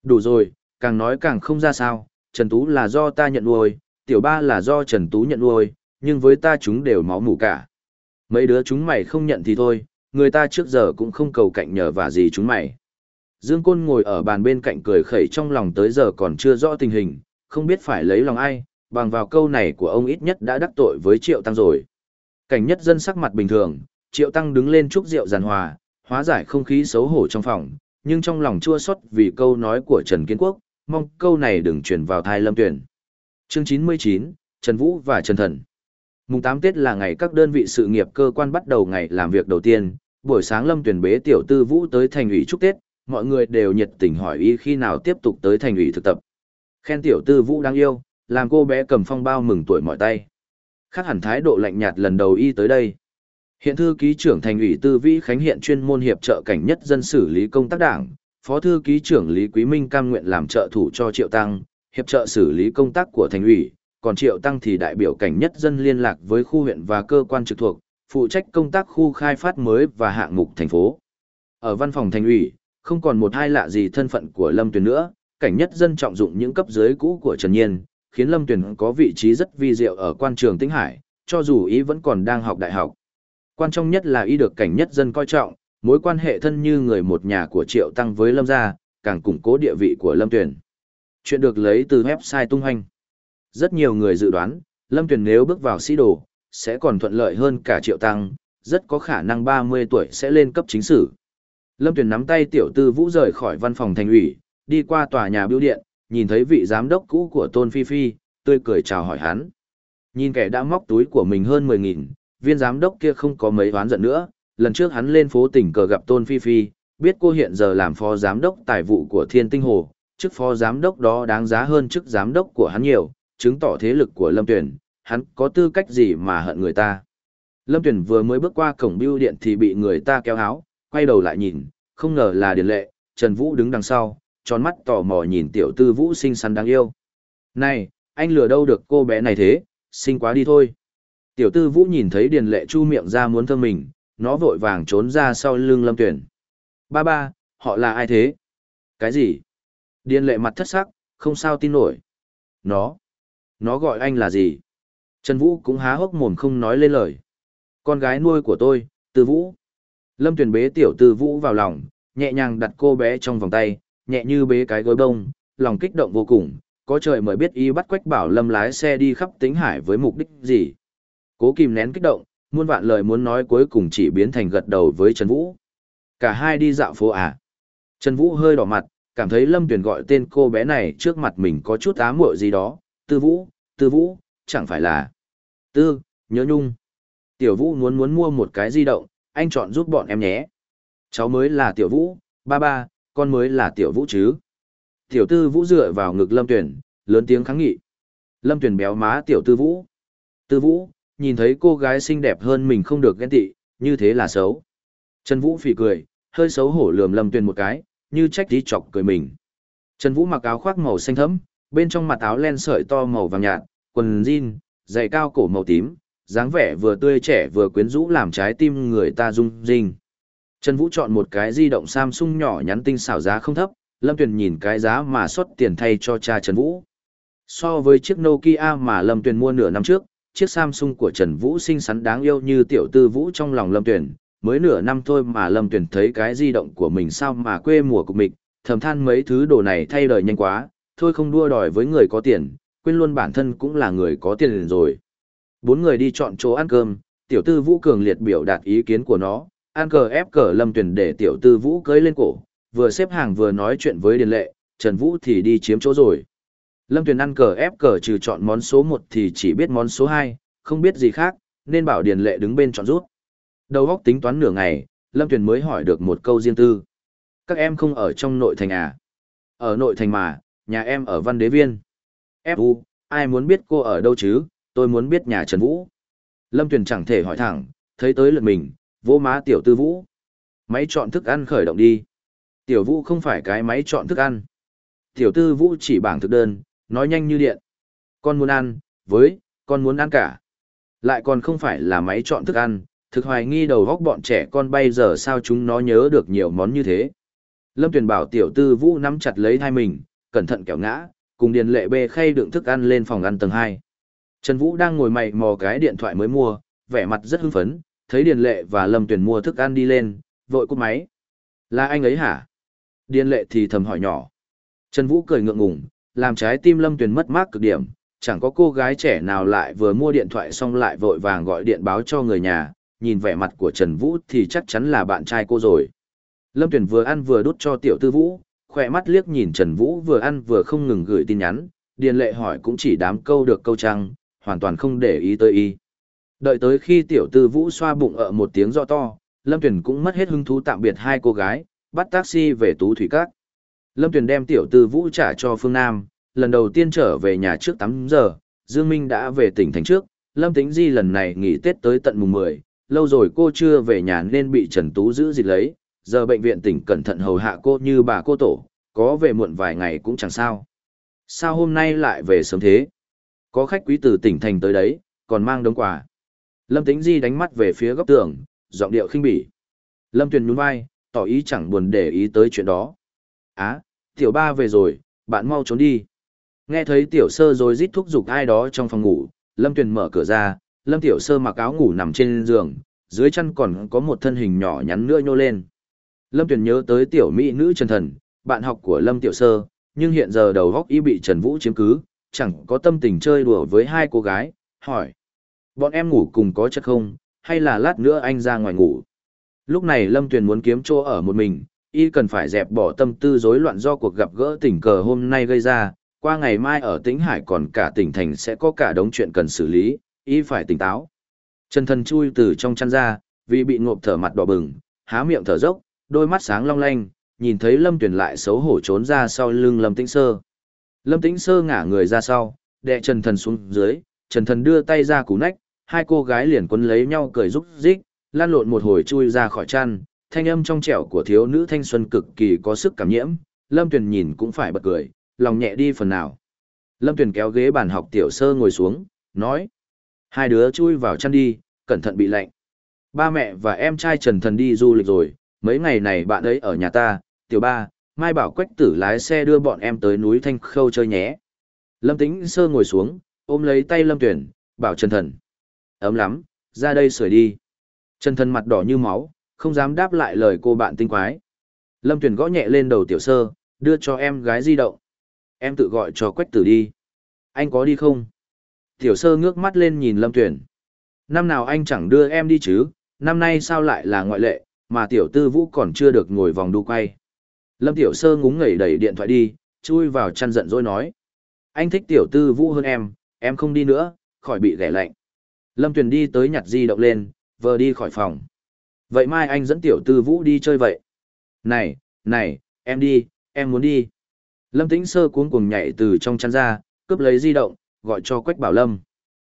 Đủ rồi, càng nói càng không ra sao, Trần Tú là do ta nhận nuôi, tiểu ba là do Trần Tú nhận nuôi, nhưng với ta chúng đều máu mủ cả. Mấy đứa chúng mày không nhận thì thôi, người ta trước giờ cũng không cầu cạnh nhờ và gì chúng mày. Dương Côn ngồi ở bàn bên cạnh cười khẩy trong lòng tới giờ còn chưa rõ tình hình, không biết phải lấy lòng ai, bằng vào câu này của ông ít nhất đã đắc tội với Triệu Tăng rồi. Cảnh nhất dân sắc mặt bình thường, Triệu Tăng đứng lên chúc rượu giàn hòa, hóa giải không khí xấu hổ trong phòng, nhưng trong lòng chua xót vì câu nói của Trần Kiến Quốc, mong câu này đừng truyền vào thai Lâm Tuyển. Chương 99, Trần Vũ và Trần Thần Mùng 8 Tết là ngày các đơn vị sự nghiệp cơ quan bắt đầu ngày làm việc đầu tiên, buổi sáng Lâm Tuyển bế tiểu tư Vũ tới thành ủy chúc Tết, mọi người đều nhiệt tình hỏi y khi nào tiếp tục tới thành ủy thực tập. Khen tiểu tư Vũ đáng yêu, làm cô bé cầm phong bao mừng tuổi mọi tay. Khác hẳn thái độ lạnh nhạt lần đầu y tới đây. Hiện thư ký trưởng thành ủy Tư Vĩ Khánh hiện chuyên môn hiệp trợ cảnh nhất dân xử lý công tác đảng, phó thư ký trưởng Lý Quý Minh cam nguyện làm trợ thủ cho Triệu Tăng, hiệp trợ xử lý công tác của thành ủy, còn Triệu Tăng thì đại biểu cảnh nhất dân liên lạc với khu huyện và cơ quan trực thuộc, phụ trách công tác khu khai phát mới và hạng mục thành phố. Ở văn phòng thành ủy, không còn một hai lạ gì thân phận của Lâm Tuyền nữa, cảnh nhất dân trọng dụng những cấp dưới cũ của Trần Nhiên, khiến Lâm Tuyền có vị trí rất vi diệu ở quan trường Tĩnh Hải, cho dù ý vẫn còn đang học đại học. Quan trọng nhất là y được cảnh nhất dân coi trọng, mối quan hệ thân như người một nhà của Triệu Tăng với Lâm gia, càng củng cố địa vị của Lâm Tuyền. Chuyện được lấy từ website tung hoành. Rất nhiều người dự đoán, Lâm Tuyền nếu bước vào sĩ đồ, sẽ còn thuận lợi hơn cả Triệu Tăng, rất có khả năng 30 tuổi sẽ lên cấp chính sử. Lâm Tuyền nắm tay tiểu tư vũ rời khỏi văn phòng thành ủy, đi qua tòa nhà biểu điện, nhìn thấy vị giám đốc cũ của Tôn Phi Phi, tươi cười chào hỏi hắn. Nhìn kẻ đã móc túi của mình hơn 10.000, viên giám đốc kia không có mấy oán giận nữa, lần trước hắn lên phố tỉnh cờ gặp Tôn Phi Phi, biết cô hiện giờ làm phó giám đốc tài vụ của Thiên Tinh Hồ, chức phó giám đốc đó đáng giá hơn chức giám đốc của hắn nhiều, chứng tỏ thế lực của Lâm Tuyển, hắn có tư cách gì mà hận người ta. Lâm Tuyển vừa mới bước qua cổng bưu điện thì bị người ta kéo áo, quay đầu lại nhìn, không ngờ là Điền Lệ, Trần Vũ đứng đằng sau, tròn mắt tò mò nhìn tiểu tư Vũ xinh xắn đáng yêu. Này, anh lừa đâu được cô bé này thế, xinh quá đi thôi. Tiểu tư Vũ nhìn thấy Điền Lệ chu miệng ra muốn thơm mình, nó vội vàng trốn ra sau lưng Lâm Tuyển. Ba ba, họ là ai thế? Cái gì? Điền Lệ mặt thất sắc, không sao tin nổi. Nó, nó gọi anh là gì? Trần Vũ cũng há hốc mồm không nói lên lời. Con gái nuôi của tôi, Tư Vũ. Lâm Tuyền bế tiểu Tư Vũ vào lòng, nhẹ nhàng đặt cô bé trong vòng tay, nhẹ như bế cái gối bông, lòng kích động vô cùng. Có trời mới biết y bắt quách bảo Lâm lái xe đi khắp tính hải với mục đích gì. Cố kìm nén kích động, muôn vạn lời muốn nói cuối cùng chỉ biến thành gật đầu với Trần Vũ. Cả hai đi dạo phố à. Trần Vũ hơi đỏ mặt, cảm thấy Lâm Tuyền gọi tên cô bé này trước mặt mình có chút ám muội gì đó. Tư Vũ, Tư Vũ, chẳng phải là... Tư, nhớ nhung. Tiểu Vũ muốn muốn mua một cái di động, anh chọn giúp bọn em nhé. Cháu mới là Tiểu Vũ, ba ba, con mới là Tiểu Vũ chứ. Tiểu Tư Vũ dựa vào ngực Lâm Tuyền, lớn tiếng kháng nghị. Lâm Tuyền béo má Tiểu Tư Vũ. Tư Vũ, nhìn thấy cô gái xinh đẹp hơn mình không được ghen tị, như thế là xấu. Trần Vũ phì cười, hơi xấu hổ lườm Lâm Tuyền một cái, như trách tí chọc cười mình. Trần Vũ mặc áo khoác màu xanh thẫm, bên trong mặt áo len sợi to màu vàng nhạt, quần jean, giày cao cổ màu tím, dáng vẻ vừa tươi trẻ vừa quyến rũ làm trái tim người ta rung rinh. Trần Vũ chọn một cái di động Samsung nhỏ nhắn tinh xảo giá không thấp, Lâm Tuyền nhìn cái giá mà xuất tiền thay cho cha Trần Vũ. So với chiếc Nokia mà Lâm Tuyền mua nửa năm trước, chiếc Samsung của Trần Vũ xinh xắn đáng yêu như tiểu tư Vũ trong lòng Lâm Tuyền, mới nửa năm thôi mà Lâm Tuyền thấy cái di động của mình sao mà quê mùa của mình, thầm than mấy thứ đồ này thay đời nhanh quá, thôi không đua đòi với người có tiền, quên luôn bản thân cũng là người có tiền rồi. Bốn người đi chọn chỗ ăn cơm, tiểu tư Vũ cường liệt biểu đạt ý kiến của nó, ăn cờ ép cờ Lâm Tuyền để tiểu tư Vũ cưới lên cổ, vừa xếp hàng vừa nói chuyện với Điền Lệ, Trần Vũ thì đi chiếm chỗ rồi. Lâm Tuyền ăn cờ ép cờ trừ chọn món số 1 thì chỉ biết món số 2, không biết gì khác, nên bảo Điền Lệ đứng bên chọn rút. Đầu góc tính toán nửa ngày, Lâm Tuyền mới hỏi được một câu riêng tư. Các em không ở trong nội thành à? Ở nội thành mà, nhà em ở Văn Đế Viên. Fu, ai muốn biết cô ở đâu chứ, tôi muốn biết nhà Trần Vũ. Lâm Tuyền chẳng thể hỏi thẳng, thấy tới lượt mình, vô má tiểu tư Vũ. Máy chọn thức ăn khởi động đi. Tiểu Vũ không phải cái máy chọn thức ăn. Tiểu tư Vũ chỉ bảng thực đơn, nói nhanh như điện. Con muốn ăn, với, con muốn ăn cả. Lại còn không phải là máy chọn thức ăn, thực hoài nghi đầu góc bọn trẻ con bây giờ sao chúng nó nhớ được nhiều món như thế. Lâm Tuyền bảo tiểu tư Vũ nắm chặt lấy thai mình, cẩn thận kẻo ngã, cùng Điền Lệ bê khay đựng thức ăn lên phòng ăn tầng 2. Trần Vũ đang ngồi mày mò cái điện thoại mới mua, vẻ mặt rất hưng phấn, thấy Điền Lệ và Lâm Tuyền mua thức ăn đi lên, vội cúp máy. Là anh ấy hả? Điền Lệ thì thầm hỏi nhỏ. Trần Vũ cười ngượng ngùng, làm trái tim Lâm Tuyền mất mát cực điểm, chẳng có cô gái trẻ nào lại vừa mua điện thoại xong lại vội vàng gọi điện báo cho người nhà, nhìn vẻ mặt của Trần Vũ thì chắc chắn là bạn trai cô rồi. Lâm Tuyền vừa ăn vừa đút cho tiểu tư Vũ, khoe mắt liếc nhìn Trần Vũ vừa ăn vừa không ngừng gửi tin nhắn, Điền Lệ hỏi cũng chỉ đám câu được câu trăng, hoàn toàn không để ý tới y. Đợi tới khi tiểu tư Vũ xoa bụng ở một tiếng rõ to, Lâm Tuyền cũng mất hết hứng thú tạm biệt hai cô gái, bắt taxi về Tú Thủy cát. Lâm Tuyền đem tiểu tư Vũ trả cho Phương Nam, lần đầu tiên trở về nhà trước 8 giờ, Dương Minh đã về tỉnh thành trước, Lâm Tĩnh Di lần này nghỉ Tết tới tận mùng 10, lâu rồi cô chưa về nhà nên bị Trần Tú giữ dịch lấy, giờ bệnh viện tỉnh cẩn thận hầu hạ cô như bà cô tổ, có về muộn vài ngày cũng chẳng sao. Sao hôm nay lại về sớm thế? Có khách quý từ tỉnh thành tới đấy, còn mang đống quà. Lâm Tĩnh Di đánh mắt về phía góc tường, giọng điệu khinh bỉ. Lâm Tuyền nhún vai, tỏ ý chẳng buồn để ý tới chuyện đó. Á, tiểu ba về rồi, bạn mau trốn đi. Nghe thấy tiểu sơ rồi rít thúc giục ai đó trong phòng ngủ, Lâm Tuyền mở cửa ra, Lâm tiểu sơ mặc áo ngủ nằm trên giường, dưới chân còn có một thân hình nhỏ nhắn nữa nhô lên. Lâm Tuyền nhớ tới tiểu mỹ nữ Trần Thần, bạn học của Lâm Tiểu Sơ, nhưng hiện giờ đầu góc y bị Trần Vũ chiếm cứ, chẳng có tâm tình chơi đùa với hai cô gái, hỏi. Bọn em ngủ cùng có chất không, hay là lát nữa anh ra ngoài ngủ? Lúc này Lâm Tuyền muốn kiếm chỗ ở một mình, y cần phải dẹp bỏ tâm tư rối loạn do cuộc gặp gỡ tình cờ hôm nay gây ra, qua ngày mai ở Tĩnh Hải còn cả tỉnh thành sẽ có cả đống chuyện cần xử lý, y phải tỉnh táo. Trần Thần chui từ trong chăn ra, vì bị ngộp thở mặt đỏ bừng, há miệng thở dốc, đôi mắt sáng long lanh, nhìn thấy Lâm Tuyền lại xấu hổ trốn ra sau lưng Lâm Tĩnh Sơ. Lâm Tĩnh Sơ ngả người ra sau, đè Trần Thần xuống dưới, Trần Thần đưa tay ra cú nách, hai cô gái liền quấn lấy nhau cười rúc rích, lan lộn một hồi chui ra khỏi chăn, thanh âm trong trẻo của thiếu nữ thanh xuân cực kỳ có sức cảm nhiễm, Lâm Tuyền nhìn cũng phải bật cười, lòng nhẹ đi phần nào. Lâm Tuyền kéo ghế bàn học tiểu sơ ngồi xuống, nói: "Hai đứa chui vào chăn đi, cẩn thận bị lạnh." Ba mẹ và em trai Trần Thần đi du lịch rồi, mấy ngày này bạn ấy ở nhà ta, tiểu ba, mai bảo quách tử lái xe đưa bọn em tới núi Thanh Khâu chơi nhé. Lâm Tĩnh Sơ ngồi xuống, ôm lấy tay Lâm Tuyển, bảo Trần Thần. Ấm lắm, ra đây sưởi đi. Trần Thần mặt đỏ như máu, không dám đáp lại lời cô bạn tinh quái. Lâm Tuyền gõ nhẹ lên đầu tiểu sơ, đưa cho em gái di động. Em tự gọi cho quách tử đi. Anh có đi không? Tiểu sơ ngước mắt lên nhìn Lâm Tuyền, Năm nào anh chẳng đưa em đi chứ, năm nay sao lại là ngoại lệ, mà tiểu tư vũ còn chưa được ngồi vòng đu quay. Lâm tiểu sơ ngúng ngẩy đẩy điện thoại đi, chui vào chăn giận dỗi nói. Anh thích tiểu tư vũ hơn em, em không đi nữa, khỏi bị ghẻ lạnh. Lâm Tuyền đi tới nhặt di động lên, vờ đi khỏi phòng. Vậy mai anh dẫn tiểu tư vũ đi chơi vậy. Này, này, em đi, em muốn đi. Lâm Tĩnh Sơ cuống cuồng nhảy từ trong chăn ra, cướp lấy di động, gọi cho Quách Bảo Lâm.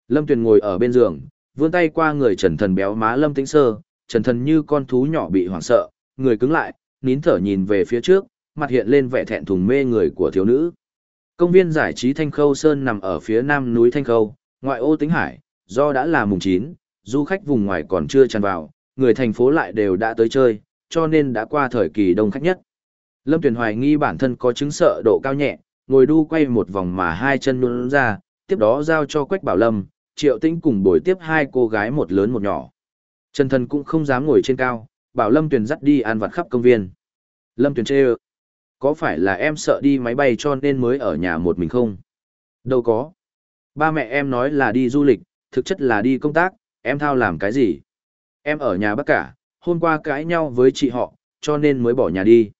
Lâm Tuyền ngồi ở bên giường, vươn tay qua người Trần Thần béo má Lâm Tĩnh Sơ, Trần Thần như con thú nhỏ bị hoảng sợ, người cứng lại, nín thở nhìn về phía trước, mặt hiện lên vẻ thẹn thùng mê người của thiếu nữ. Công viên giải trí Thanh Khâu Sơn nằm ở phía nam núi Thanh Khâu, ngoại ô Tĩnh Hải, do đã là mùng 9, du khách vùng ngoài còn chưa tràn vào, người thành phố lại đều đã tới chơi, cho nên đã qua thời kỳ đông khách nhất. Lâm Tuyền hoài nghi bản thân có chứng sợ độ cao nhẹ, ngồi đu quay một vòng mà hai chân luôn ra, tiếp đó giao cho Quách Bảo Lâm, Triệu Tĩnh cùng bồi tiếp hai cô gái một lớn một nhỏ. Trần Thần cũng không dám ngồi trên cao, bảo Lâm Tuyền dắt đi ăn vặt khắp công viên. Lâm Tuyền chê ơ. Có phải là em sợ đi máy bay cho nên mới ở nhà một mình không? Đâu có. Ba mẹ em nói là đi du lịch, thực chất là đi công tác, em thao làm cái gì? Em ở nhà bác cả, hôm qua cãi nhau với chị họ, cho nên mới bỏ nhà đi.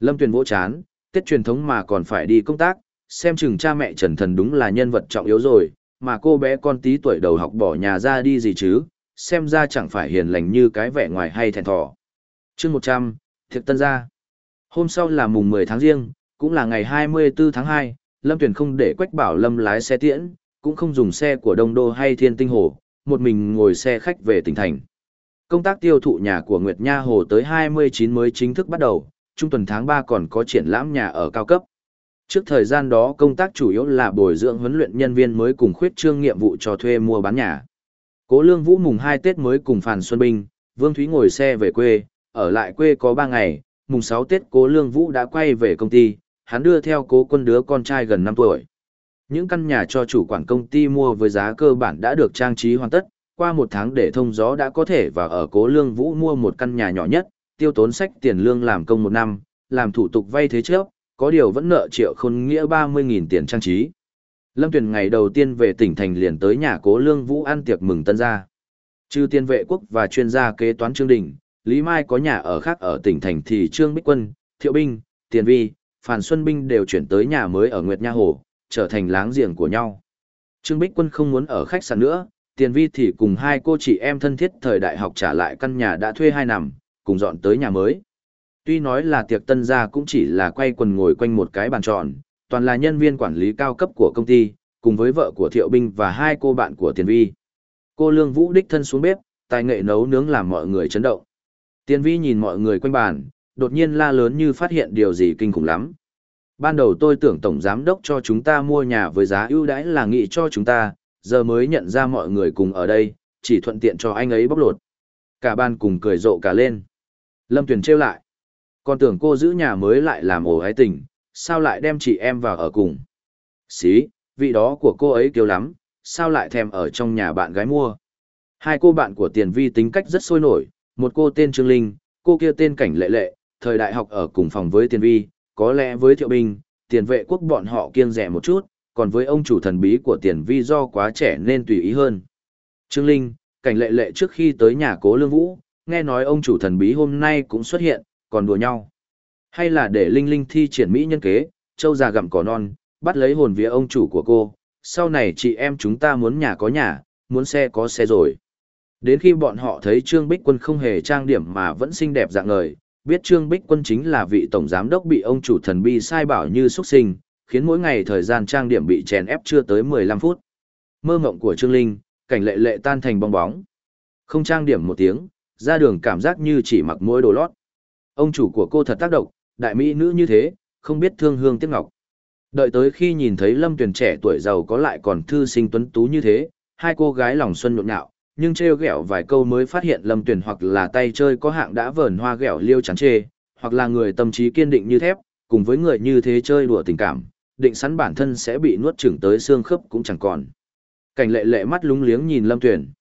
Lâm Tuyền vỗ chán, Tết truyền thống mà còn phải đi công tác, xem chừng cha mẹ Trần Thần đúng là nhân vật trọng yếu rồi, mà cô bé con tí tuổi đầu học bỏ nhà ra đi gì chứ, xem ra chẳng phải hiền lành như cái vẻ ngoài hay thẹn thò. chương 100, Thiệp Tân Gia. Hôm sau là mùng 10 tháng riêng, cũng là ngày 24 tháng 2, Lâm Tuyền không để Quách Bảo Lâm lái xe tiễn, cũng không dùng xe của Đông Đô hay Thiên Tinh Hồ, một mình ngồi xe khách về tỉnh thành. Công tác tiêu thụ nhà của Nguyệt Nha Hồ tới 29 mới chính thức bắt đầu, trung tuần tháng 3 còn có triển lãm nhà ở cao cấp. Trước thời gian đó công tác chủ yếu là bồi dưỡng huấn luyện nhân viên mới cùng khuyết trương nghiệm vụ cho thuê mua bán nhà. Cố Lương Vũ mùng 2 Tết mới cùng Phàn Xuân Bình, Vương Thúy ngồi xe về quê, ở lại quê có 3 ngày, mùng 6 Tết Cố Lương Vũ đã quay về công ty, hắn đưa theo cố quân đứa con trai gần 5 tuổi. Những căn nhà cho chủ quản công ty mua với giá cơ bản đã được trang trí hoàn tất, qua một tháng để thông gió đã có thể vào ở cố lương vũ mua một căn nhà nhỏ nhất, tiêu tốn sách tiền lương làm công một năm, làm thủ tục vay thế trước, có điều vẫn nợ triệu khôn nghĩa 30.000 tiền trang trí. Lâm Tuyền ngày đầu tiên về tỉnh thành liền tới nhà cố lương vũ ăn tiệc mừng tân gia. Trừ tiên vệ quốc và chuyên gia kế toán Trương Đình, Lý Mai có nhà ở khác ở tỉnh thành thì Trương Bích Quân, Thiệu Binh, Tiền Vi, Phàn Xuân Binh đều chuyển tới nhà mới ở Nguyệt Nha Hồ, trở thành láng giềng của nhau. Trương Bích Quân không muốn ở khách sạn nữa, Tiền Vi thì cùng hai cô chị em thân thiết thời đại học trả lại căn nhà đã thuê hai năm, cùng dọn tới nhà mới. Tuy nói là tiệc tân gia cũng chỉ là quay quần ngồi quanh một cái bàn tròn, toàn là nhân viên quản lý cao cấp của công ty, cùng với vợ của Thiệu Binh và hai cô bạn của Tiền Vi. Cô Lương Vũ đích thân xuống bếp, tài nghệ nấu nướng làm mọi người chấn động. Tiền Vi nhìn mọi người quanh bàn, đột nhiên la lớn như phát hiện điều gì kinh khủng lắm. Ban đầu tôi tưởng tổng giám đốc cho chúng ta mua nhà với giá ưu đãi là nghị cho chúng ta, giờ mới nhận ra mọi người cùng ở đây, chỉ thuận tiện cho anh ấy bóc lột. Cả ban cùng cười rộ cả lên. Lâm Tuyền trêu lại. Còn tưởng cô giữ nhà mới lại làm ổ hái tình, sao lại đem chị em vào ở cùng. Xí, vị đó của cô ấy kiêu lắm, sao lại thèm ở trong nhà bạn gái mua. Hai cô bạn của Tiền Vi tính cách rất sôi nổi, một cô tên Trương Linh, cô kia tên Cảnh Lệ Lệ, thời đại học ở cùng phòng với Tiền Vi, có lẽ với Thiệu bình tiền vệ quốc bọn họ kiêng rẻ một chút, còn với ông chủ thần bí của tiền vi do quá trẻ nên tùy ý hơn. Trương Linh, cảnh lệ lệ trước khi tới nhà cố lương vũ, nghe nói ông chủ thần bí hôm nay cũng xuất hiện, còn đùa nhau. Hay là để Linh Linh thi triển mỹ nhân kế, châu già gặm cỏ non, bắt lấy hồn vía ông chủ của cô, sau này chị em chúng ta muốn nhà có nhà, muốn xe có xe rồi. Đến khi bọn họ thấy Trương Bích Quân không hề trang điểm mà vẫn xinh đẹp dạng ngời, biết Trương Bích Quân chính là vị tổng giám đốc bị ông chủ thần bi sai bảo như xuất sinh, khiến mỗi ngày thời gian trang điểm bị chèn ép chưa tới 15 phút. Mơ mộng của Trương Linh, cảnh lệ lệ tan thành bong bóng. Không trang điểm một tiếng, ra đường cảm giác như chỉ mặc mỗi đồ lót. Ông chủ của cô thật tác động, đại mỹ nữ như thế, không biết thương hương tiếc ngọc. Đợi tới khi nhìn thấy Lâm Tuyền trẻ tuổi giàu có lại còn thư sinh tuấn tú như thế, hai cô gái lòng xuân nhộn nhạo, nhưng trêu ghẹo vài câu mới phát hiện Lâm Tuyền hoặc là tay chơi có hạng đã vờn hoa ghẹo liêu chán chê, hoặc là người tâm trí kiên định như thép, cùng với người như thế chơi đùa tình cảm, định sẵn bản thân sẽ bị nuốt chửng tới xương khớp cũng chẳng còn. Cảnh lệ lệ mắt lúng liếng nhìn Lâm Tuyền.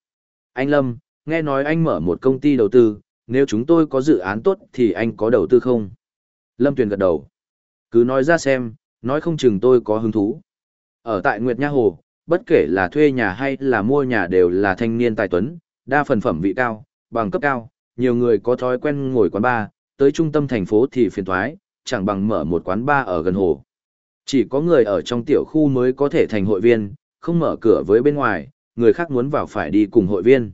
Anh Lâm, nghe nói anh mở một công ty đầu tư, nếu chúng tôi có dự án tốt thì anh có đầu tư không? Lâm Tuyền gật đầu. Cứ nói ra xem, nói không chừng tôi có hứng thú. Ở tại Nguyệt Nha Hồ, bất kể là thuê nhà hay là mua nhà đều là thanh niên tài tuấn, đa phần phẩm vị cao, bằng cấp cao, nhiều người có thói quen ngồi quán bar, tới trung tâm thành phố thì phiền thoái, chẳng bằng mở một quán bar ở gần hồ. Chỉ có người ở trong tiểu khu mới có thể thành hội viên, không mở cửa với bên ngoài, người khác muốn vào phải đi cùng hội viên.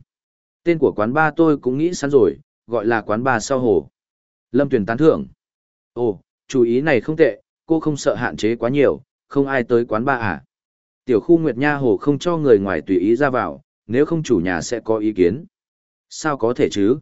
Tên của quán ba tôi cũng nghĩ sẵn rồi, gọi là quán ba sau hồ. Lâm Tuyền tán thưởng. Ồ, chú ý này không tệ, cô không sợ hạn chế quá nhiều, không ai tới quán ba à? Tiểu khu Nguyệt Nha Hồ không cho người ngoài tùy ý ra vào, nếu không chủ nhà sẽ có ý kiến. Sao có thể chứ?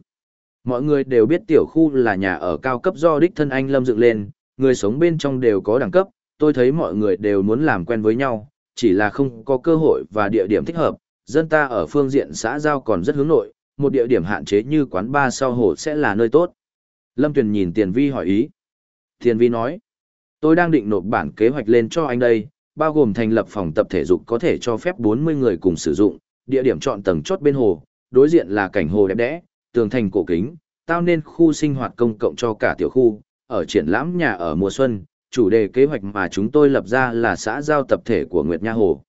Mọi người đều biết tiểu khu là nhà ở cao cấp do đích thân anh Lâm dựng lên, người sống bên trong đều có đẳng cấp, tôi thấy mọi người đều muốn làm quen với nhau, chỉ là không có cơ hội và địa điểm thích hợp. Dân ta ở phương diện xã giao còn rất hướng nội, một địa điểm hạn chế như quán bar sau hồ sẽ là nơi tốt. Lâm Tuyền nhìn Tiền Vi hỏi ý. Tiền Vi nói, tôi đang định nộp bản kế hoạch lên cho anh đây, bao gồm thành lập phòng tập thể dục có thể cho phép 40 người cùng sử dụng, địa điểm chọn tầng chốt bên hồ, đối diện là cảnh hồ đẹp đẽ, tường thành cổ kính, tạo nên khu sinh hoạt công cộng cho cả tiểu khu, ở triển lãm nhà ở mùa xuân, chủ đề kế hoạch mà chúng tôi lập ra là xã giao tập thể của Nguyệt Nha Hồ.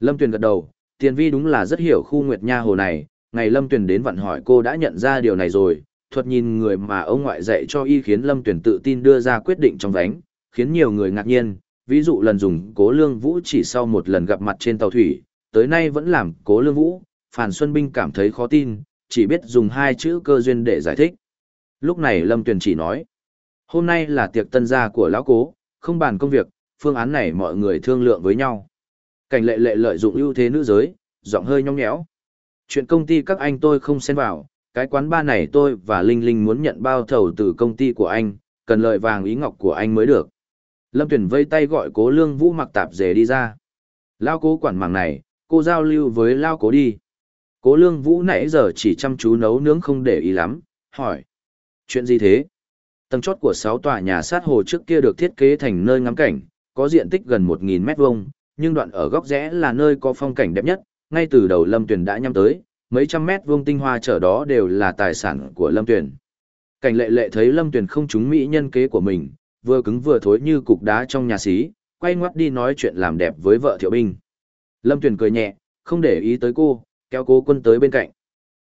Lâm Tuyền gật đầu, Tiền Vi đúng là rất hiểu khu Nguyệt Nha Hồ này, ngày Lâm Tuyền đến vặn hỏi cô đã nhận ra điều này rồi, thuật nhìn người mà ông ngoại dạy cho y khiến Lâm Tuyền tự tin đưa ra quyết định trong vánh, khiến nhiều người ngạc nhiên, Ví dụ lần dùng cố lương vũ chỉ sau một lần gặp mặt trên tàu thủy, tới nay vẫn làm cố lương vũ, Phàn Xuân Binh cảm thấy khó tin, chỉ biết dùng hai chữ cơ duyên để giải thích. Lúc này Lâm Tuyền chỉ nói, hôm nay là tiệc tân gia của lão cố, không bàn công việc, phương án này mọi người thương lượng với nhau. Cảnh lệ lệ lợi dụng ưu thế nữ giới, giọng hơi nhong nhẽo. Chuyện công ty các anh tôi không xen vào, cái quán ba này tôi và Linh Linh muốn nhận bao thầu từ công ty của anh, cần lợi vàng ý ngọc của anh mới được. Lâm Tuyển vây tay gọi cố lương vũ mặc tạp dề đi ra. Lao cố quản mảng này, cô giao lưu với Lao cố đi. Cố lương vũ nãy giờ chỉ chăm chú nấu nướng không để ý lắm, hỏi. Chuyện gì thế? Tầng chót của 6 tòa nhà sát hồ trước kia được thiết kế thành nơi ngắm cảnh, có diện tích gần 1.000 mét vuông, nhưng đoạn ở góc rẽ là nơi có phong cảnh đẹp nhất, ngay từ đầu Lâm Tuyền đã nhắm tới, mấy trăm mét vuông tinh hoa trở đó đều là tài sản của Lâm Tuyền. Cảnh lệ lệ thấy Lâm Tuyền không trúng mỹ nhân kế của mình, vừa cứng vừa thối như cục đá trong nhà xí, quay ngoắt đi nói chuyện làm đẹp với vợ Thiệu Binh. Lâm Tuyền cười nhẹ, không để ý tới cô, kéo cố quân tới bên cạnh.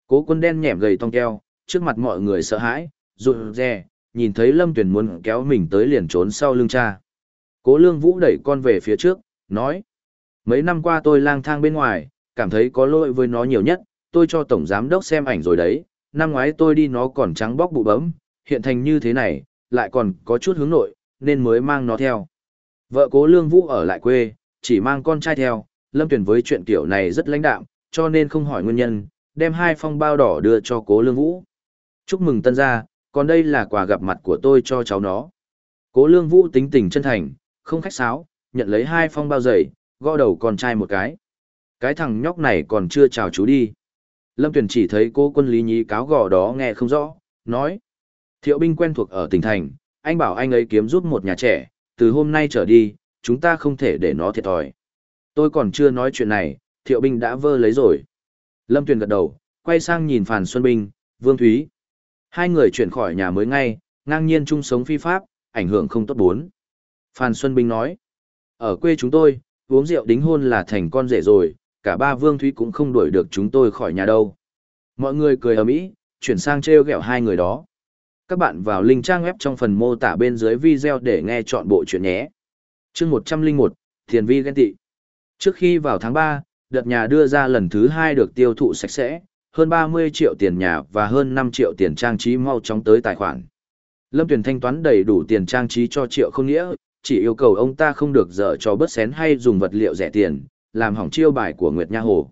Cố quân đen nhẻm gầy tong keo, trước mặt mọi người sợ hãi, rụt rè, nhìn thấy Lâm Tuyền muốn kéo mình tới liền trốn sau lưng cha. Cố lương vũ đẩy con về phía trước, nói. Mấy năm qua tôi lang thang bên ngoài, cảm thấy có lỗi với nó nhiều nhất, tôi cho tổng giám đốc xem ảnh rồi đấy, năm ngoái tôi đi nó còn trắng bóc bụ bấm, hiện thành như thế này, lại còn có chút hướng nội, nên mới mang nó theo. Vợ cố lương vũ ở lại quê, chỉ mang con trai theo, lâm tuyển với chuyện kiểu này rất lãnh đạm, cho nên không hỏi nguyên nhân, đem hai phong bao đỏ đưa cho cố lương vũ. Chúc mừng tân gia, còn đây là quà gặp mặt của tôi cho cháu nó. Cố lương vũ tính tình chân thành, không khách sáo, nhận lấy hai phong bao giày, gõ đầu con trai một cái. Cái thằng nhóc này còn chưa chào chú đi. Lâm Tuyền chỉ thấy cô quân lý nhí cáo gò đó nghe không rõ, nói. Thiệu binh quen thuộc ở tỉnh thành, anh bảo anh ấy kiếm giúp một nhà trẻ, từ hôm nay trở đi, chúng ta không thể để nó thiệt thòi. Tôi còn chưa nói chuyện này, thiệu binh đã vơ lấy rồi. Lâm Tuyền gật đầu, quay sang nhìn Phàn Xuân Binh, Vương Thúy. Hai người chuyển khỏi nhà mới ngay, ngang nhiên chung sống phi pháp, ảnh hưởng không tốt bốn. Phan Xuân Bình nói, ở quê chúng tôi, uống rượu đính hôn là thành con rể rồi, cả ba Vương Thúy cũng không đuổi được chúng tôi khỏi nhà đâu. Mọi người cười ở mỹ, chuyển sang treo gẹo hai người đó. Các bạn vào link trang web trong phần mô tả bên dưới video để nghe chọn bộ chuyện nhé. Chương 101, Thiền Vi ghen tị. Trước khi vào tháng 3, đợt nhà đưa ra lần thứ hai được tiêu thụ sạch sẽ, hơn 30 triệu tiền nhà và hơn 5 triệu tiền trang trí mau chóng tới tài khoản. Lâm Tuyền thanh toán đầy đủ tiền trang trí cho triệu không nghĩa, chỉ yêu cầu ông ta không được dở cho bớt xén hay dùng vật liệu rẻ tiền, làm hỏng chiêu bài của Nguyệt Nha Hồ.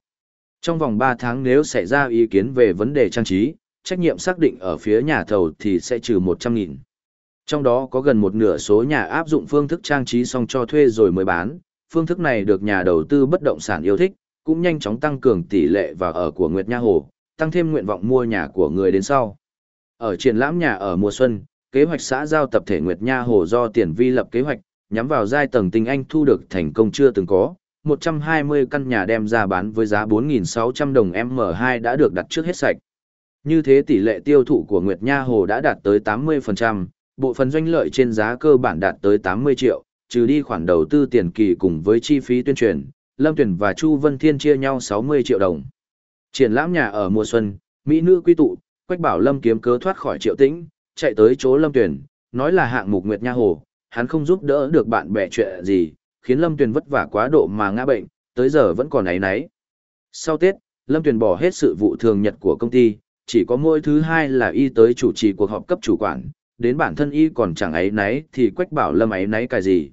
Trong vòng 3 tháng nếu xảy ra ý kiến về vấn đề trang trí, trách nhiệm xác định ở phía nhà thầu thì sẽ trừ 100.000. Trong đó có gần một nửa số nhà áp dụng phương thức trang trí xong cho thuê rồi mới bán, phương thức này được nhà đầu tư bất động sản yêu thích, cũng nhanh chóng tăng cường tỷ lệ và ở của Nguyệt Nha Hồ, tăng thêm nguyện vọng mua nhà của người đến sau. Ở triển lãm nhà ở mùa xuân, kế hoạch xã giao tập thể Nguyệt Nha Hồ do tiền vi lập kế hoạch, nhắm vào giai tầng tinh anh thu được thành công chưa từng có. 120 căn nhà đem ra bán với giá 4.600 đồng M2 đã được đặt trước hết sạch. Như thế tỷ lệ tiêu thụ của Nguyệt Nha Hồ đã đạt tới 80%, bộ phần doanh lợi trên giá cơ bản đạt tới 80 triệu, trừ đi khoản đầu tư tiền kỳ cùng với chi phí tuyên truyền, Lâm Tuyển và Chu Vân Thiên chia nhau 60 triệu đồng. Triển lãm nhà ở mùa xuân, Mỹ nữ quy tụ, Quách Bảo Lâm kiếm cớ thoát khỏi triệu tĩnh, chạy tới chỗ Lâm Tuyển, nói là hạng mục Nguyệt Nha Hồ, hắn không giúp đỡ được bạn bè chuyện gì, khiến Lâm Tuyển vất vả quá độ mà ngã bệnh, tới giờ vẫn còn ấy nấy. Sau Tết, Lâm Tuyển bỏ hết sự vụ thường nhật của công ty, chỉ có mỗi thứ hai là y tới chủ trì cuộc họp cấp chủ quản, đến bản thân y còn chẳng ấy nấy thì Quách Bảo Lâm ấy nấy cái gì.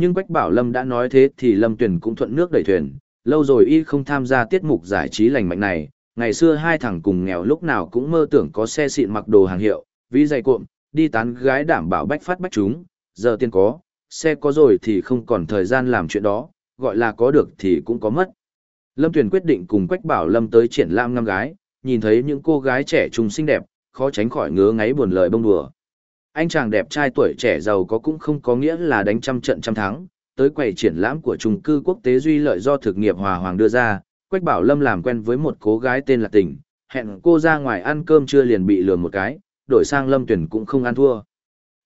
Nhưng Quách Bảo Lâm đã nói thế thì Lâm Tuyển cũng thuận nước đẩy thuyền, lâu rồi y không tham gia tiết mục giải trí lành mạnh này, ngày xưa hai thằng cùng nghèo lúc nào cũng mơ tưởng có xe xịn mặc đồ hàng hiệu, ví dày cuộn, đi tán gái đảm bảo bách phát bách chúng, giờ tiền có, xe có rồi thì không còn thời gian làm chuyện đó, gọi là có được thì cũng có mất. Lâm Tuyền quyết định cùng Quách Bảo Lâm tới triển lãm năm gái, nhìn thấy những cô gái trẻ trung xinh đẹp, khó tránh khỏi ngứa ngáy buồn lời bông đùa. Anh chàng đẹp trai tuổi trẻ giàu có cũng không có nghĩa là đánh trăm trận trăm thắng, tới quầy triển lãm của trung cư quốc tế duy lợi do thực nghiệp hòa hoàng đưa ra, Quách Bảo Lâm làm quen với một cô gái tên là Tình, hẹn cô ra ngoài ăn cơm trưa liền bị lừa một cái, đổi sang Lâm Tuyển cũng không ăn thua.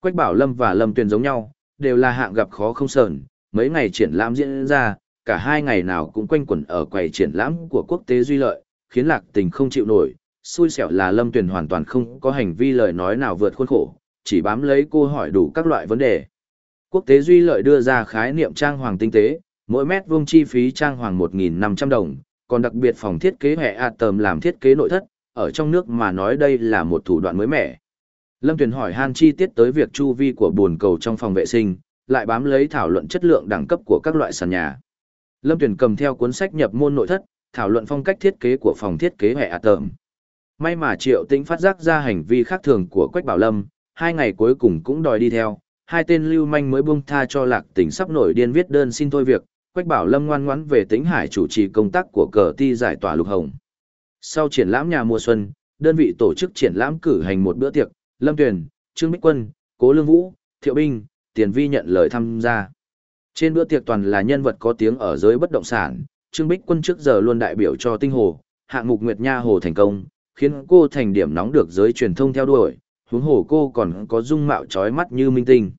Quách Bảo Lâm và Lâm Tuyển giống nhau, đều là hạng gặp khó không sờn, mấy ngày triển lãm diễn ra, cả hai ngày nào cũng quanh quẩn ở quầy triển lãm của quốc tế duy lợi, khiến Lạc Tình không chịu nổi, xui xẻo là Lâm Tuyển hoàn toàn không có hành vi lời nói nào vượt khuôn khổ, chỉ bám lấy cô hỏi đủ các loại vấn đề. Quốc tế duy lợi đưa ra khái niệm trang hoàng tinh tế, mỗi mét vuông chi phí trang hoàng 1.500 đồng, còn đặc biệt phòng thiết kế hệ Atom làm thiết kế nội thất, ở trong nước mà nói đây là một thủ đoạn mới mẻ. Lâm Tuyền hỏi han chi tiết tới việc chu vi của buồn cầu trong phòng vệ sinh, lại bám lấy thảo luận chất lượng đẳng cấp của các loại sàn nhà. Lâm Tuyền cầm theo cuốn sách nhập môn nội thất, thảo luận phong cách thiết kế của phòng thiết kế hệ Atom. May mà Triệu Tĩnh phát giác ra hành vi khác thường của Quách Bảo Lâm, hai ngày cuối cùng cũng đòi đi theo, hai tên lưu manh mới buông tha cho Lạc Tỉnh sắp nổi điên viết đơn xin thôi việc, Quách Bảo Lâm ngoan ngoãn về tính Hải chủ trì công tác của cờ ti giải tỏa lục hồng. Sau triển lãm nhà mùa xuân, đơn vị tổ chức triển lãm cử hành một bữa tiệc, Lâm Tuyền, Trương Bích Quân, Cố Lương Vũ, Thiệu Binh, Tiền Vi nhận lời tham gia. Trên bữa tiệc toàn là nhân vật có tiếng ở giới bất động sản, Trương Bích Quân trước giờ luôn đại biểu cho Tinh Hồ, hạng mục Nguyệt Nha Hồ thành công, khiến cô thành điểm nóng được giới truyền thông theo đuổi, huống hồ cô còn có dung mạo trói mắt như minh tinh.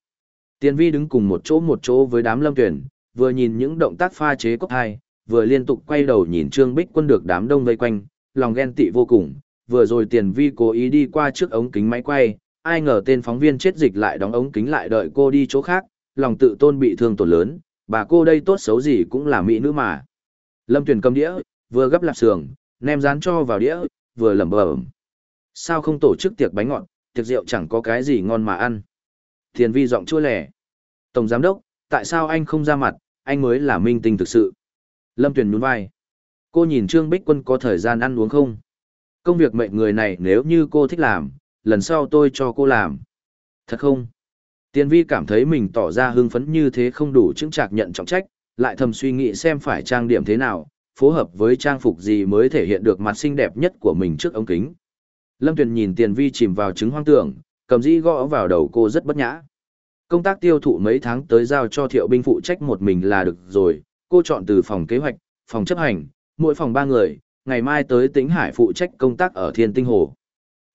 Tiền Vi đứng cùng một chỗ một chỗ với đám Lâm Tuyển, vừa nhìn những động tác pha chế cốc hai, vừa liên tục quay đầu nhìn Trương Bích Quân được đám đông vây quanh, lòng ghen tị vô cùng. Vừa rồi Tiền Vi cố ý đi qua trước ống kính máy quay, ai ngờ tên phóng viên chết dịch lại đóng ống kính lại đợi cô đi chỗ khác, lòng tự tôn bị thương tổn lớn, bà cô đây tốt xấu gì cũng là mỹ nữ mà. Lâm Tuyền cầm đĩa, vừa gấp lạp sườn, nem rán cho vào đĩa, vừa lẩm bẩm. Sao không tổ chức tiệc bánh ngọt, tiệc rượu chẳng có cái gì ngon mà ăn. Thiền vi giọng chua lẻ. Tổng giám đốc, tại sao anh không ra mặt, anh mới là minh tinh thực sự. Lâm Tuyền nhún vai. Cô nhìn Trương Bích Quân có thời gian ăn uống không? Công việc mệnh người này nếu như cô thích làm, lần sau tôi cho cô làm. Thật không? Tiền vi cảm thấy mình tỏ ra hưng phấn như thế không đủ chứng trạc nhận trọng trách, lại thầm suy nghĩ xem phải trang điểm thế nào, phối hợp với trang phục gì mới thể hiện được mặt xinh đẹp nhất của mình trước ống kính. Lâm Tuyền nhìn Tiền Vi chìm vào trứng hoang tưởng, cầm dĩ gõ vào đầu cô rất bất nhã. Công tác tiêu thụ mấy tháng tới giao cho thiệu binh phụ trách một mình là được rồi, cô chọn từ phòng kế hoạch, phòng chấp hành, mỗi phòng ba người, ngày mai tới Tĩnh Hải phụ trách công tác ở Thiên Tinh Hồ.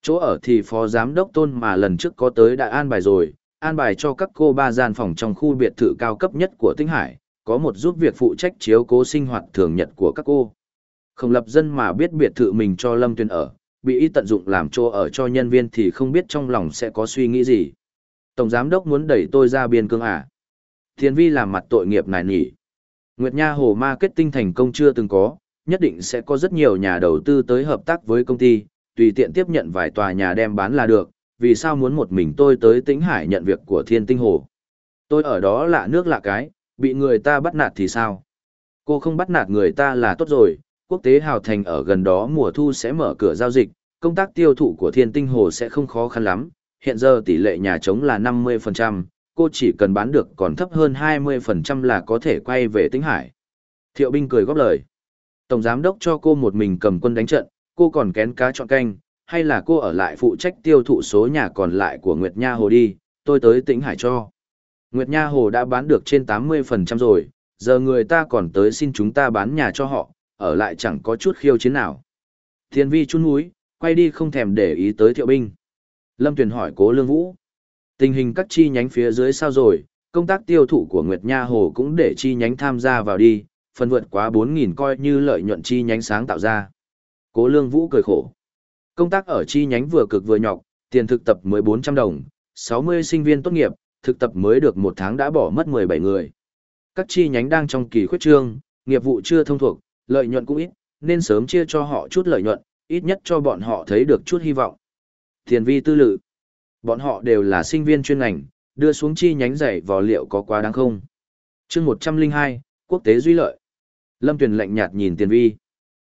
Chỗ ở thì phó giám đốc tôn mà lần trước có tới đã an bài rồi, an bài cho các cô ba gian phòng trong khu biệt thự cao cấp nhất của Tĩnh Hải, có một giúp việc phụ trách chiếu cố sinh hoạt thường nhật của các cô. Không lập dân mà biết biệt thự mình cho Lâm Tuyền ở, bị y tận dụng làm chỗ ở cho nhân viên thì không biết trong lòng sẽ có suy nghĩ gì. Tổng giám đốc muốn đẩy tôi ra biên cương à? Thiên vi làm mặt tội nghiệp này nhỉ. Nguyệt Nha Hồ Marketing thành công chưa từng có, nhất định sẽ có rất nhiều nhà đầu tư tới hợp tác với công ty, tùy tiện tiếp nhận vài tòa nhà đem bán là được, vì sao muốn một mình tôi tới Tĩnh Hải nhận việc của Thiên Tinh Hồ. Tôi ở đó lạ nước lạ cái, bị người ta bắt nạt thì sao? Cô không bắt nạt người ta là tốt rồi, quốc tế hào thành ở gần đó mùa thu sẽ mở cửa giao dịch, công tác tiêu thụ của thiên tinh hồ sẽ không khó khăn lắm, hiện giờ tỷ lệ nhà trống là 50%, cô chỉ cần bán được còn thấp hơn 20% là có thể quay về Tĩnh Hải. Thiệu binh cười góp lời. Tổng giám đốc cho cô một mình cầm quân đánh trận, cô còn kén cá chọn canh, hay là cô ở lại phụ trách tiêu thụ số nhà còn lại của Nguyệt Nha Hồ đi, tôi tới Tĩnh Hải cho. Nguyệt Nha Hồ đã bán được trên 80% rồi, giờ người ta còn tới xin chúng ta bán nhà cho họ, ở lại chẳng có chút khiêu chiến nào. Thiên vi chun núi, quay đi không thèm để ý tới thiệu binh. Lâm Tuyền hỏi cố lương vũ. Tình hình các chi nhánh phía dưới sao rồi, công tác tiêu thụ của Nguyệt Nha Hồ cũng để chi nhánh tham gia vào đi, phần vượt quá 4.000 coi như lợi nhuận chi nhánh sáng tạo ra. Cố lương vũ cười khổ. Công tác ở chi nhánh vừa cực vừa nhọc, tiền thực tập 1400 đồng, 60 sinh viên tốt nghiệp, thực tập mới được một tháng đã bỏ mất 17 người. Các chi nhánh đang trong kỳ khuyết trương, nghiệp vụ chưa thông thuộc, lợi nhuận cũng ít, nên sớm chia cho họ chút lợi nhuận, ít nhất cho bọn họ thấy được chút hy vọng. Tiền vi tư lự. Bọn họ đều là sinh viên chuyên ngành, đưa xuống chi nhánh dạy vò liệu có quá đáng không. chương 102, Quốc tế duy lợi. Lâm Tuyền lạnh nhạt nhìn tiền vi.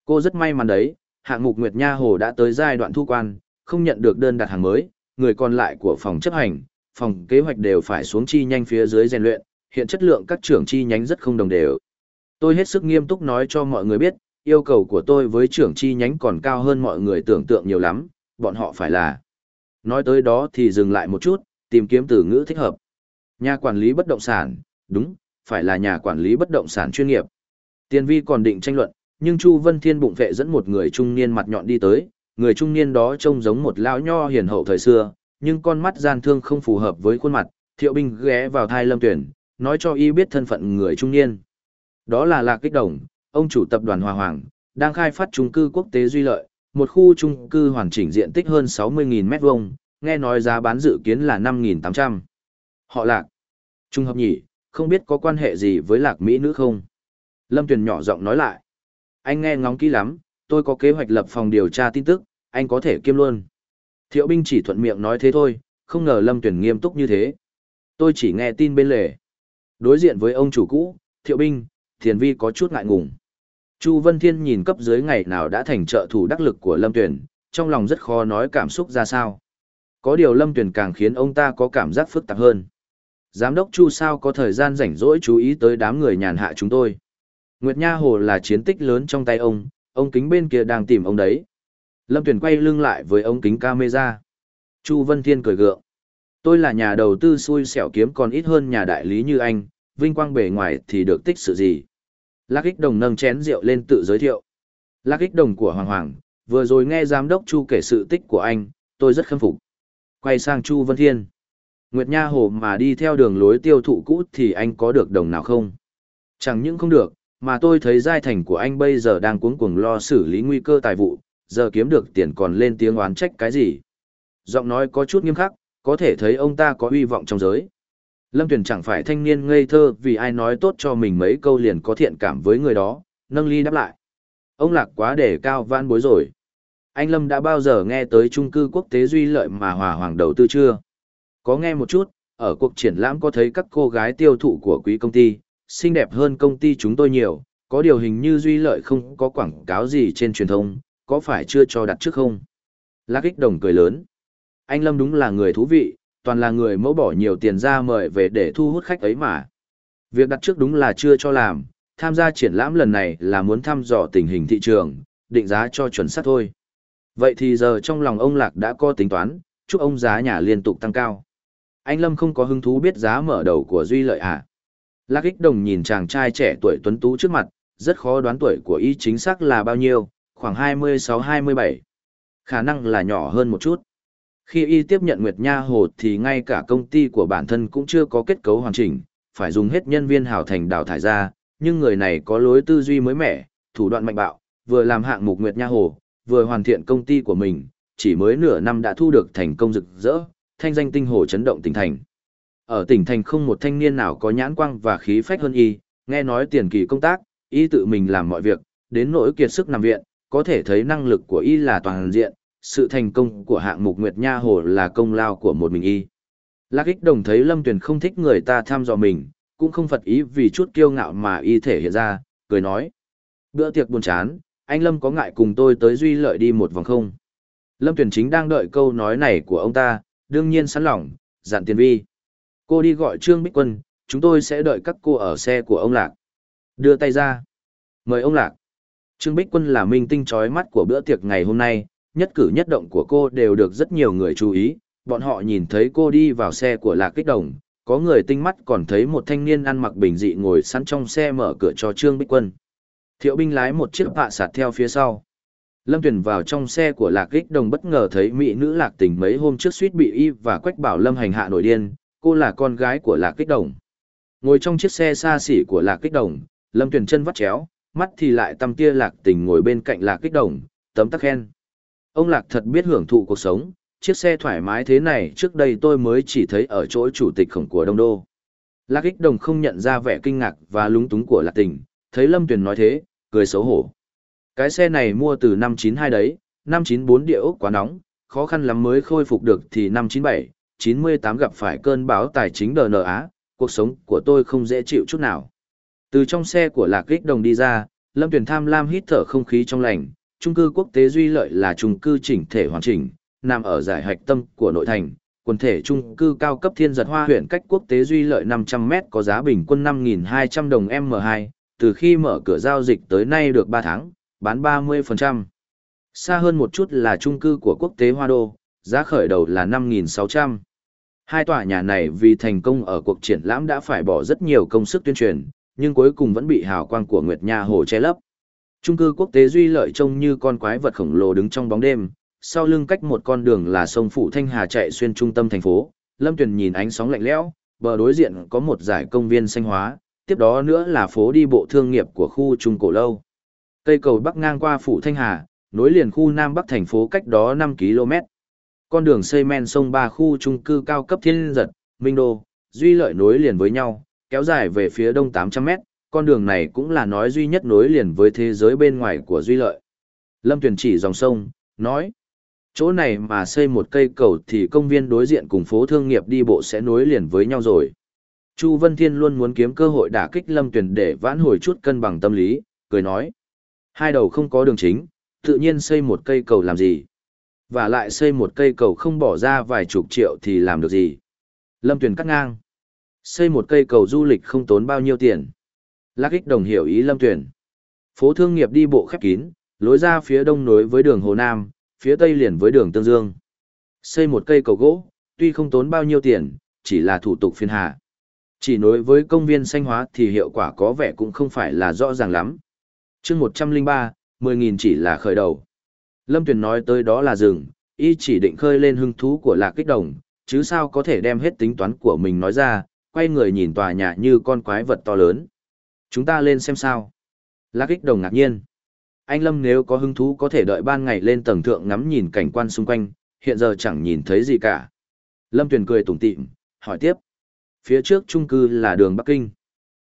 Cô rất may mắn đấy, hạng mục Nguyệt Nha Hồ đã tới giai đoạn thu quan, không nhận được đơn đặt hàng mới, người còn lại của phòng chấp hành, phòng kế hoạch đều phải xuống chi nhanh phía dưới rèn luyện, hiện chất lượng các trưởng chi nhánh rất không đồng đều. Tôi hết sức nghiêm túc nói cho mọi người biết, yêu cầu của tôi với trưởng chi nhánh còn cao hơn mọi người tưởng tượng nhiều lắm, bọn họ phải là. Nói tới đó thì dừng lại một chút, tìm kiếm từ ngữ thích hợp. Nhà quản lý bất động sản, đúng, phải là nhà quản lý bất động sản chuyên nghiệp. Tiên vi còn định tranh luận, nhưng Chu Vân Thiên bụng vệ dẫn một người trung niên mặt nhọn đi tới, người trung niên đó trông giống một lão nho hiền hậu thời xưa, nhưng con mắt gian thương không phù hợp với khuôn mặt, thiệu binh ghé vào thai lâm tuyển, nói cho y biết thân phận người trung niên. Đó là Lạc Kích Đồng, ông chủ tập đoàn Hòa Hoàng, đang khai phát trung cư quốc tế Duy Lợi, một khu trung cư hoàn chỉnh diện tích hơn 60.000 mét vuông, nghe nói giá bán dự kiến là 5.800. Họ Lạc. Trung hợp nhỉ, không biết có quan hệ gì với lạc mỹ nữ không? Lâm Tuyền nhỏ giọng nói lại. Anh nghe ngóng kỹ lắm, tôi có kế hoạch lập phòng điều tra tin tức, anh có thể kiêm luôn. Thiệu binh chỉ thuận miệng nói thế thôi, không ngờ Lâm Tuyền nghiêm túc như thế. Tôi chỉ nghe tin bên lề. Đối diện với ông chủ cũ, Thiệu binh, Thiền Vi có chút ngại ngùng. Chu Vân Thiên nhìn cấp dưới ngày nào đã thành trợ thủ đắc lực của Lâm Tuyền, trong lòng rất khó nói cảm xúc ra sao. Có điều Lâm Tuyền càng khiến ông ta có cảm giác phức tạp hơn. Giám đốc Chu sao có thời gian rảnh rỗi chú ý tới đám người nhàn hạ chúng tôi. Nguyệt Nha Hồ là chiến tích lớn trong tay ông, ông kính bên kia đang tìm ông đấy. Lâm Tuyền quay lưng lại với ống kính camera. Chu Vân Thiên cười gượng. Tôi là nhà đầu tư xui xẻo kiếm còn ít hơn nhà đại lý như anh, vinh quang bề ngoài thì được tích sự gì. Lạc ích đồng nâng chén rượu lên tự giới thiệu. Lạc ích đồng của Hoàng Hoàng, vừa rồi nghe giám đốc Chu kể sự tích của anh, tôi rất khâm phục. Quay sang Chu Vân Thiên. Nguyệt Nha Hồ mà đi theo đường lối tiêu thụ cũ thì anh có được đồng nào không? Chẳng những không được, mà tôi thấy giai thành của anh bây giờ đang cuống cuồng lo xử lý nguy cơ tài vụ, giờ kiếm được tiền còn lên tiếng oán trách cái gì. Giọng nói có chút nghiêm khắc, có thể thấy ông ta có uy vọng trong giới. Lâm Tuyền chẳng phải thanh niên ngây thơ vì ai nói tốt cho mình mấy câu liền có thiện cảm với người đó, nâng ly đáp lại. Ông lạc quá để cao van bối rồi. Anh Lâm đã bao giờ nghe tới trung cư quốc tế duy lợi mà Hòa Hoàng đầu tư chưa? Có nghe một chút, ở cuộc triển lãm có thấy các cô gái tiêu thụ của quý công ty, xinh đẹp hơn công ty chúng tôi nhiều, có điều hình như duy lợi không có quảng cáo gì trên truyền thông, có phải chưa cho đặt trước không? Lạc ích đồng cười lớn. Anh Lâm đúng là người thú vị, toàn là người mẫu bỏ nhiều tiền ra mời về để thu hút khách ấy mà. Việc đặt trước đúng là chưa cho làm, tham gia triển lãm lần này là muốn thăm dò tình hình thị trường, định giá cho chuẩn xác thôi. Vậy thì giờ trong lòng ông Lạc đã có tính toán, chúc ông giá nhà liên tục tăng cao. Anh Lâm không có hứng thú biết giá mở đầu của Duy Lợi à? Lạc ích đồng nhìn chàng trai trẻ tuổi tuấn tú trước mặt, rất khó đoán tuổi của y chính xác là bao nhiêu, khoảng 26-27. Khả năng là nhỏ hơn một chút. Khi y tiếp nhận Nguyệt Nha Hồ thì ngay cả công ty của bản thân cũng chưa có kết cấu hoàn chỉnh, phải dùng hết nhân viên hào thành đào thải ra, nhưng người này có lối tư duy mới mẻ, thủ đoạn mạnh bạo, vừa làm hạng mục Nguyệt Nha Hồ, vừa hoàn thiện công ty của mình, chỉ mới nửa năm đã thu được thành công rực rỡ, thanh danh tinh hồ chấn động tỉnh thành. Ở tỉnh thành không một thanh niên nào có nhãn quang và khí phách hơn y, nghe nói tiền kỳ công tác, y tự mình làm mọi việc, đến nỗi kiệt sức nằm viện, có thể thấy năng lực của y là toàn diện, sự thành công của hạng mục Nguyệt Nha Hồ là công lao của một mình y. Lạc ích đồng thấy Lâm Tuyền không thích người ta tham dò mình, cũng không phật ý vì chút kiêu ngạo mà y thể hiện ra, cười nói. Bữa tiệc buồn chán, anh Lâm có ngại cùng tôi tới Duy Lợi đi một vòng không? Lâm Tuyền chính đang đợi câu nói này của ông ta, đương nhiên sẵn lòng, dặn tiền vi. Cô đi gọi Trương Bích Quân, chúng tôi sẽ đợi các cô ở xe của ông Lạc. Đưa tay ra. Mời ông Lạc. Trương Bích Quân là minh tinh chói mắt của bữa tiệc ngày hôm nay, nhất cử nhất động của cô đều được rất nhiều người chú ý, bọn họ nhìn thấy cô đi vào xe của Lạc Kích Đồng, có người tinh mắt còn thấy một thanh niên ăn mặc bình dị ngồi sẵn trong xe mở cửa cho Trương Bích Quân. Thiệu binh lái một chiếc bạ sạt theo phía sau. Lâm Tuyền vào trong xe của Lạc Kích Đồng bất ngờ thấy mỹ nữ Lạc Tình mấy hôm trước suýt bị y và Quách Bảo Lâm hành hạ nổi điên, cô là con gái của Lạc Kích Đồng. Ngồi trong chiếc xe xa xỉ của Lạc Kích Đồng, Lâm Tuyền chân vắt chéo, mắt thì lại tăm tia Lạc Tình ngồi bên cạnh Lạc Kích Đồng, tấm tắc khen. Ông Lạc thật biết hưởng thụ cuộc sống, chiếc xe thoải mái thế này trước đây tôi mới chỉ thấy ở chỗ chủ tịch khổng của Đông Đô. Lạc Ích Đồng không nhận ra vẻ kinh ngạc và lúng túng của Lạc Tình, thấy Lâm Tuyền nói thế, cười xấu hổ. Cái xe này mua từ năm 92 đấy, năm 94 địa ốc quá nóng, khó khăn lắm mới khôi phục được thì năm 97, 98 gặp phải cơn bão tài chính đờ nờ á, cuộc sống của tôi không dễ chịu chút nào. Từ trong xe của Lạc Ích Đồng đi ra, Lâm Tuyền tham lam hít thở không khí trong lành, trung cư quốc tế duy lợi là trung cư chỉnh thể hoàn chỉnh, nằm ở giải hạch tâm của nội thành. Quần thể trung cư cao cấp thiên giật hoa huyện cách quốc tế duy lợi 500m có giá bình quân 5.200 đồng M2, từ khi mở cửa giao dịch tới nay được 3 tháng, bán 30%. Xa hơn một chút là trung cư của quốc tế Hoa Đô, giá khởi đầu là 5.600. Hai tòa nhà này vì thành công ở cuộc triển lãm đã phải bỏ rất nhiều công sức tuyên truyền, nhưng cuối cùng vẫn bị hào quang của Nguyệt Nha Hồ che lấp. Trung cư quốc tế duy lợi trông như con quái vật khổng lồ đứng trong bóng đêm, sau lưng cách một con đường là sông Phụ Thanh Hà chạy xuyên trung tâm thành phố. Lâm Tuyền nhìn ánh sóng lạnh lẽo, bờ đối diện có một giải công viên xanh hóa, tiếp đó nữa là phố đi bộ thương nghiệp của khu Trung Cổ Lâu. Cây cầu bắc ngang qua Phủ Thanh Hà, nối liền khu Nam Bắc thành phố cách đó 5 km. Con đường xây men sông ba khu trung cư cao cấp thiên giật, Minh Đô, duy lợi nối liền với nhau, kéo dài về phía đông 800m con đường này cũng là nói duy nhất nối liền với thế giới bên ngoài của duy lợi. Lâm Tuyền chỉ dòng sông, nói, chỗ này mà xây một cây cầu thì công viên đối diện cùng phố thương nghiệp đi bộ sẽ nối liền với nhau rồi. Chu Vân Thiên luôn muốn kiếm cơ hội đả kích Lâm Tuyền để vãn hồi chút cân bằng tâm lý, cười nói. Hai đầu không có đường chính, tự nhiên xây một cây cầu làm gì? Và lại xây một cây cầu không bỏ ra vài chục triệu thì làm được gì? Lâm Tuyền cắt ngang. Xây một cây cầu du lịch không tốn bao nhiêu tiền. Lạc ích đồng hiểu ý Lâm Tuyền. Phố thương nghiệp đi bộ khép kín, lối ra phía đông nối với đường Hồ Nam, phía tây liền với đường Tương Dương. Xây một cây cầu gỗ, tuy không tốn bao nhiêu tiền, chỉ là thủ tục phiên hà. Chỉ nối với công viên xanh hóa thì hiệu quả có vẻ cũng không phải là rõ ràng lắm. chương 103, 10.000 chỉ là khởi đầu. Lâm Tuyền nói tới đó là rừng, y chỉ định khơi lên hứng thú của lạc kích đồng, chứ sao có thể đem hết tính toán của mình nói ra, quay người nhìn tòa nhà như con quái vật to lớn. Chúng ta lên xem sao. Lạc ích đồng ngạc nhiên. Anh Lâm nếu có hứng thú có thể đợi ban ngày lên tầng thượng ngắm nhìn cảnh quan xung quanh, hiện giờ chẳng nhìn thấy gì cả. Lâm Tuyền cười tủm tỉm, hỏi tiếp. Phía trước trung cư là đường Bắc Kinh.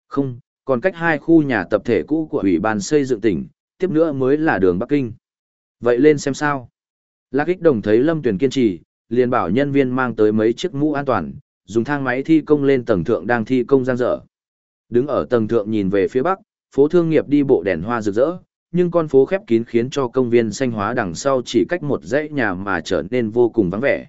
Không, còn cách hai khu nhà tập thể cũ của Ủy ban xây dựng tỉnh, tiếp nữa mới là đường Bắc Kinh. Vậy lên xem sao. Lạc ích đồng thấy Lâm Tuyền kiên trì, liền bảo nhân viên mang tới mấy chiếc mũ an toàn, dùng thang máy thi công lên tầng thượng đang thi công giang dở. Đứng ở tầng thượng nhìn về phía bắc, phố thương nghiệp đi bộ đèn hoa rực rỡ, nhưng con phố khép kín khiến cho công viên xanh hóa đằng sau chỉ cách một dãy nhà mà trở nên vô cùng vắng vẻ.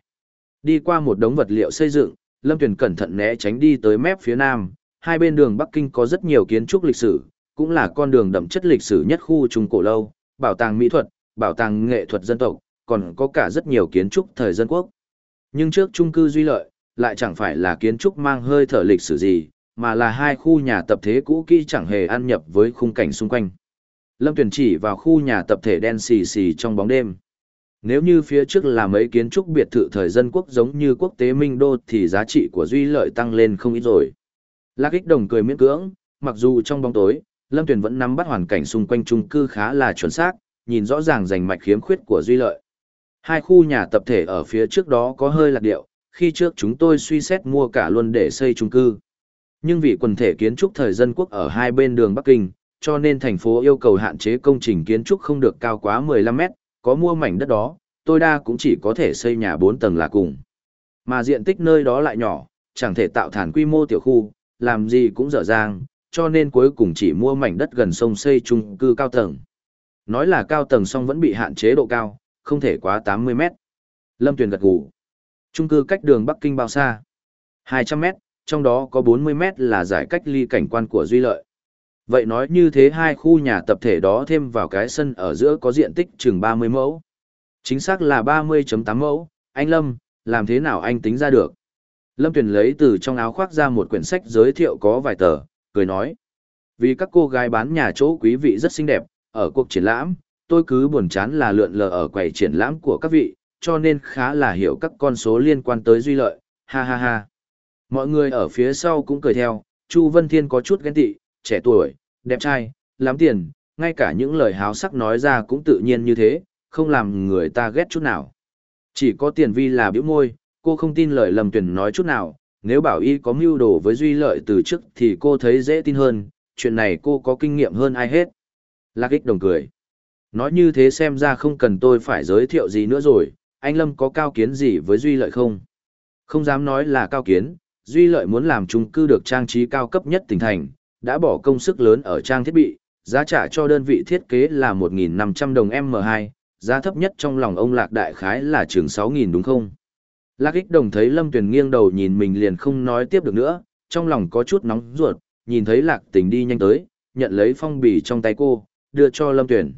Đi qua một đống vật liệu xây dựng, Lâm Tuyền cẩn thận né tránh đi tới mép phía nam, hai bên đường Bắc Kinh có rất nhiều kiến trúc lịch sử, cũng là con đường đậm chất lịch sử nhất khu Trung Cổ Lâu, bảo tàng mỹ thuật, bảo tàng nghệ thuật dân tộc, còn có cả rất nhiều kiến trúc thời dân quốc. Nhưng trước trung cư duy lợi, lại chẳng phải là kiến trúc mang hơi thở lịch sử gì, mà là hai khu nhà tập thể cũ kỹ chẳng hề ăn nhập với khung cảnh xung quanh. Lâm Tuyền chỉ vào khu nhà tập thể đen xì xì trong bóng đêm. Nếu như phía trước là mấy kiến trúc biệt thự thời dân quốc giống như quốc tế Minh Đô thì giá trị của duy lợi tăng lên không ít rồi. Lạc ích đồng cười miễn cưỡng, mặc dù trong bóng tối, Lâm Tuyền vẫn nắm bắt hoàn cảnh xung quanh chung cư khá là chuẩn xác, nhìn rõ ràng rành mạch khiếm khuyết của duy lợi. Hai khu nhà tập thể ở phía trước đó có hơi lạc điệu, khi trước chúng tôi suy xét mua cả luôn để xây chung cư. Nhưng vì quần thể kiến trúc thời dân quốc ở hai bên đường Bắc Kinh, cho nên thành phố yêu cầu hạn chế công trình kiến trúc không được cao quá 15 mét, có mua mảnh đất đó, tôi đa cũng chỉ có thể xây nhà 4 tầng là cùng. Mà diện tích nơi đó lại nhỏ, chẳng thể tạo thản quy mô tiểu khu, làm gì cũng dở dang, cho nên cuối cùng chỉ mua mảnh đất gần sông xây chung cư cao tầng. Nói là cao tầng song vẫn bị hạn chế độ cao, không thể quá 80 mét. Lâm Tuyền gật gù. Chung cư cách đường Bắc Kinh bao xa? 200 mét, trong đó có 40 mét là giải cách ly cảnh quan của Duy Lợi. Vậy nói như thế hai khu nhà tập thể đó thêm vào cái sân ở giữa có diện tích chừng 30 mẫu. Chính xác là 30.8 mẫu, anh Lâm, làm thế nào anh tính ra được? Lâm Tuyền lấy từ trong áo khoác ra một quyển sách giới thiệu có vài tờ, cười nói. Vì các cô gái bán nhà chỗ quý vị rất xinh đẹp, ở cuộc triển lãm, tôi cứ buồn chán là lượn lờ ở quầy triển lãm của các vị, cho nên khá là hiểu các con số liên quan tới duy lợi, ha ha ha. Mọi người ở phía sau cũng cười theo, Chu Vân Thiên có chút ghen tị, trẻ tuổi, đẹp trai, lắm tiền, ngay cả những lời háo sắc nói ra cũng tự nhiên như thế, không làm người ta ghét chút nào. Chỉ có tiền vi là biểu môi, cô không tin lời lầm tuyển nói chút nào, nếu bảo y có mưu đồ với duy lợi từ trước thì cô thấy dễ tin hơn, chuyện này cô có kinh nghiệm hơn ai hết. Lạc ích đồng cười. Nói như thế xem ra không cần tôi phải giới thiệu gì nữa rồi, anh Lâm có cao kiến gì với duy lợi không? Không dám nói là cao kiến, duy lợi muốn làm chung cư được trang trí cao cấp nhất tỉnh thành, đã bỏ công sức lớn ở trang thiết bị, giá trả cho đơn vị thiết kế là 1.500 đồng M2, giá thấp nhất trong lòng ông Lạc Đại Khái là trường 6.000 đúng không? Lạc ích đồng thấy Lâm Tuyền nghiêng đầu nhìn mình liền không nói tiếp được nữa, trong lòng có chút nóng ruột, nhìn thấy Lạc tình đi nhanh tới, nhận lấy phong bì trong tay cô, đưa cho Lâm Tuyền.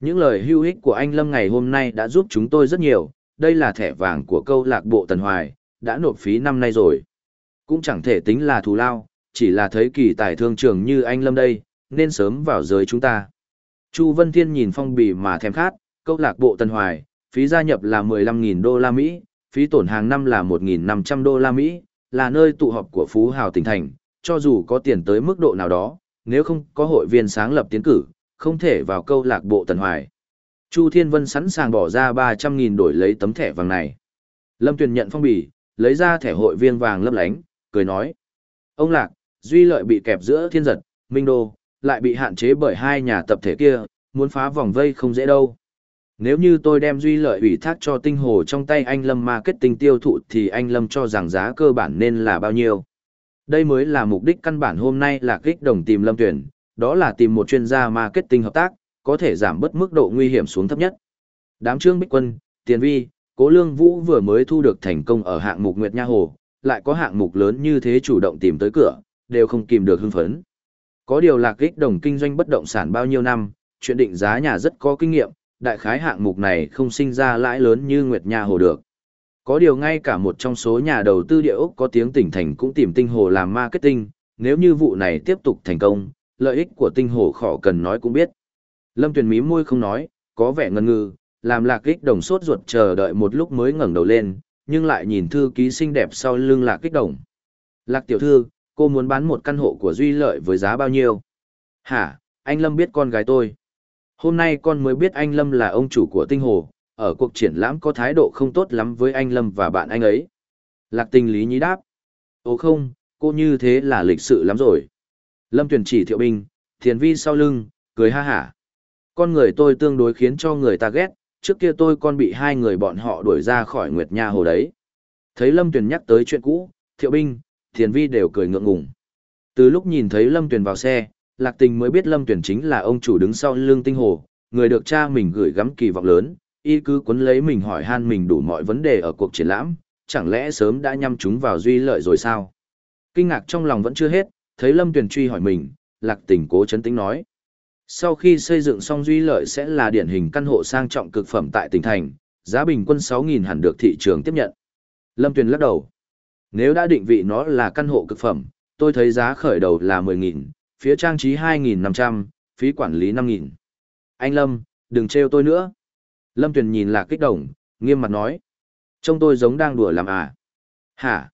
Những lời hưu ích của anh Lâm ngày hôm nay đã giúp chúng tôi rất nhiều, đây là thẻ vàng của câu lạc bộ Tần Hoài, đã nộp phí năm nay rồi. Cũng chẳng thể tính là thù lao, chỉ là thấy kỳ tài thương trường như anh Lâm đây, nên sớm vào giới chúng ta. Chu Vân Thiên nhìn phong bì mà thèm khát, câu lạc bộ Tân Hoài, phí gia nhập là 15.000 đô la Mỹ, phí tổn hàng năm là 1.500 đô la Mỹ, là nơi tụ họp của Phú Hào tỉnh thành, cho dù có tiền tới mức độ nào đó, nếu không có hội viên sáng lập tiến cử, không thể vào câu lạc bộ tân Hoài. Chu Thiên Vân sẵn sàng bỏ ra 300.000 đổi lấy tấm thẻ vàng này. Lâm Tuyền nhận phong bì, lấy ra thẻ hội viên vàng lấp lánh, cười nói. Ông Lạc, Duy Lợi bị kẹp giữa thiên giật, Minh Đô, lại bị hạn chế bởi hai nhà tập thể kia, muốn phá vòng vây không dễ đâu. Nếu như tôi đem Duy Lợi ủy thác cho tinh hồ trong tay anh Lâm marketing tiêu thụ thì anh Lâm cho rằng giá cơ bản nên là bao nhiêu. Đây mới là mục đích căn bản hôm nay là kích đồng tìm Lâm Tuyển, đó là tìm một chuyên gia marketing hợp tác, có thể giảm bớt mức độ nguy hiểm xuống thấp nhất. Đám trương Bích Quân, Tiền Vi, Cố Lương Vũ vừa mới thu được thành công ở hạng mục Nguyệt Nha Hồ, lại có hạng mục lớn như thế chủ động tìm tới cửa, đều không kìm được hưng phấn. Có điều lạc kích đồng kinh doanh bất động sản bao nhiêu năm, chuyện định giá nhà rất có kinh nghiệm, đại khái hạng mục này không sinh ra lãi lớn như Nguyệt Nha Hồ được. Có điều ngay cả một trong số nhà đầu tư địa ốc có tiếng tỉnh thành cũng tìm tinh hồ làm marketing, nếu như vụ này tiếp tục thành công, lợi ích của tinh hồ khó cần nói cũng biết. Lâm Tuyền mí môi không nói, có vẻ ngần ngừ, làm lạc kích đồng sốt ruột chờ đợi một lúc mới ngẩng đầu lên, nhưng lại nhìn thư ký xinh đẹp sau lưng lạc kích động. Lạc tiểu thư, cô muốn bán một căn hộ của Duy Lợi với giá bao nhiêu? Hả, anh Lâm biết con gái tôi. Hôm nay con mới biết anh Lâm là ông chủ của tinh hồ, ở cuộc triển lãm có thái độ không tốt lắm với anh Lâm và bạn anh ấy. Lạc tình lý nhí đáp. Ồ không, cô như thế là lịch sự lắm rồi. Lâm tuyển chỉ thiệu binh, thiền vi sau lưng, cười ha hả. Con người tôi tương đối khiến cho người ta ghét, trước kia tôi còn bị hai người bọn họ đuổi ra khỏi Nguyệt Nha Hồ đấy. Thấy Lâm Tuyền nhắc tới chuyện cũ, Thiệu Binh, Thiền Vi đều cười ngượng ngùng. Từ lúc nhìn thấy Lâm Tuyền vào xe, Lạc Tình mới biết Lâm Tuyền chính là ông chủ đứng sau lưng tinh hồ, người được cha mình gửi gắm kỳ vọng lớn, y cứ cuốn lấy mình hỏi han mình đủ mọi vấn đề ở cuộc triển lãm, chẳng lẽ sớm đã nhăm chúng vào duy lợi rồi sao? Kinh ngạc trong lòng vẫn chưa hết, thấy Lâm Tuyền truy hỏi mình, Lạc Tình cố chấn tĩnh nói. Sau khi xây dựng xong duy lợi sẽ là điển hình căn hộ sang trọng cực phẩm tại tỉnh thành, giá bình quân 6.000 hẳn được thị trường tiếp nhận. Lâm Tuyền lắc đầu. Nếu đã định vị nó là căn hộ cực phẩm, tôi thấy giá khởi đầu là 10.000, phía trang trí 2.500, phí quản lý 5.000. Anh Lâm, đừng trêu tôi nữa. Lâm Tuyền nhìn là kích đồng, nghiêm mặt nói. Trông tôi giống đang đùa làm à? Hả?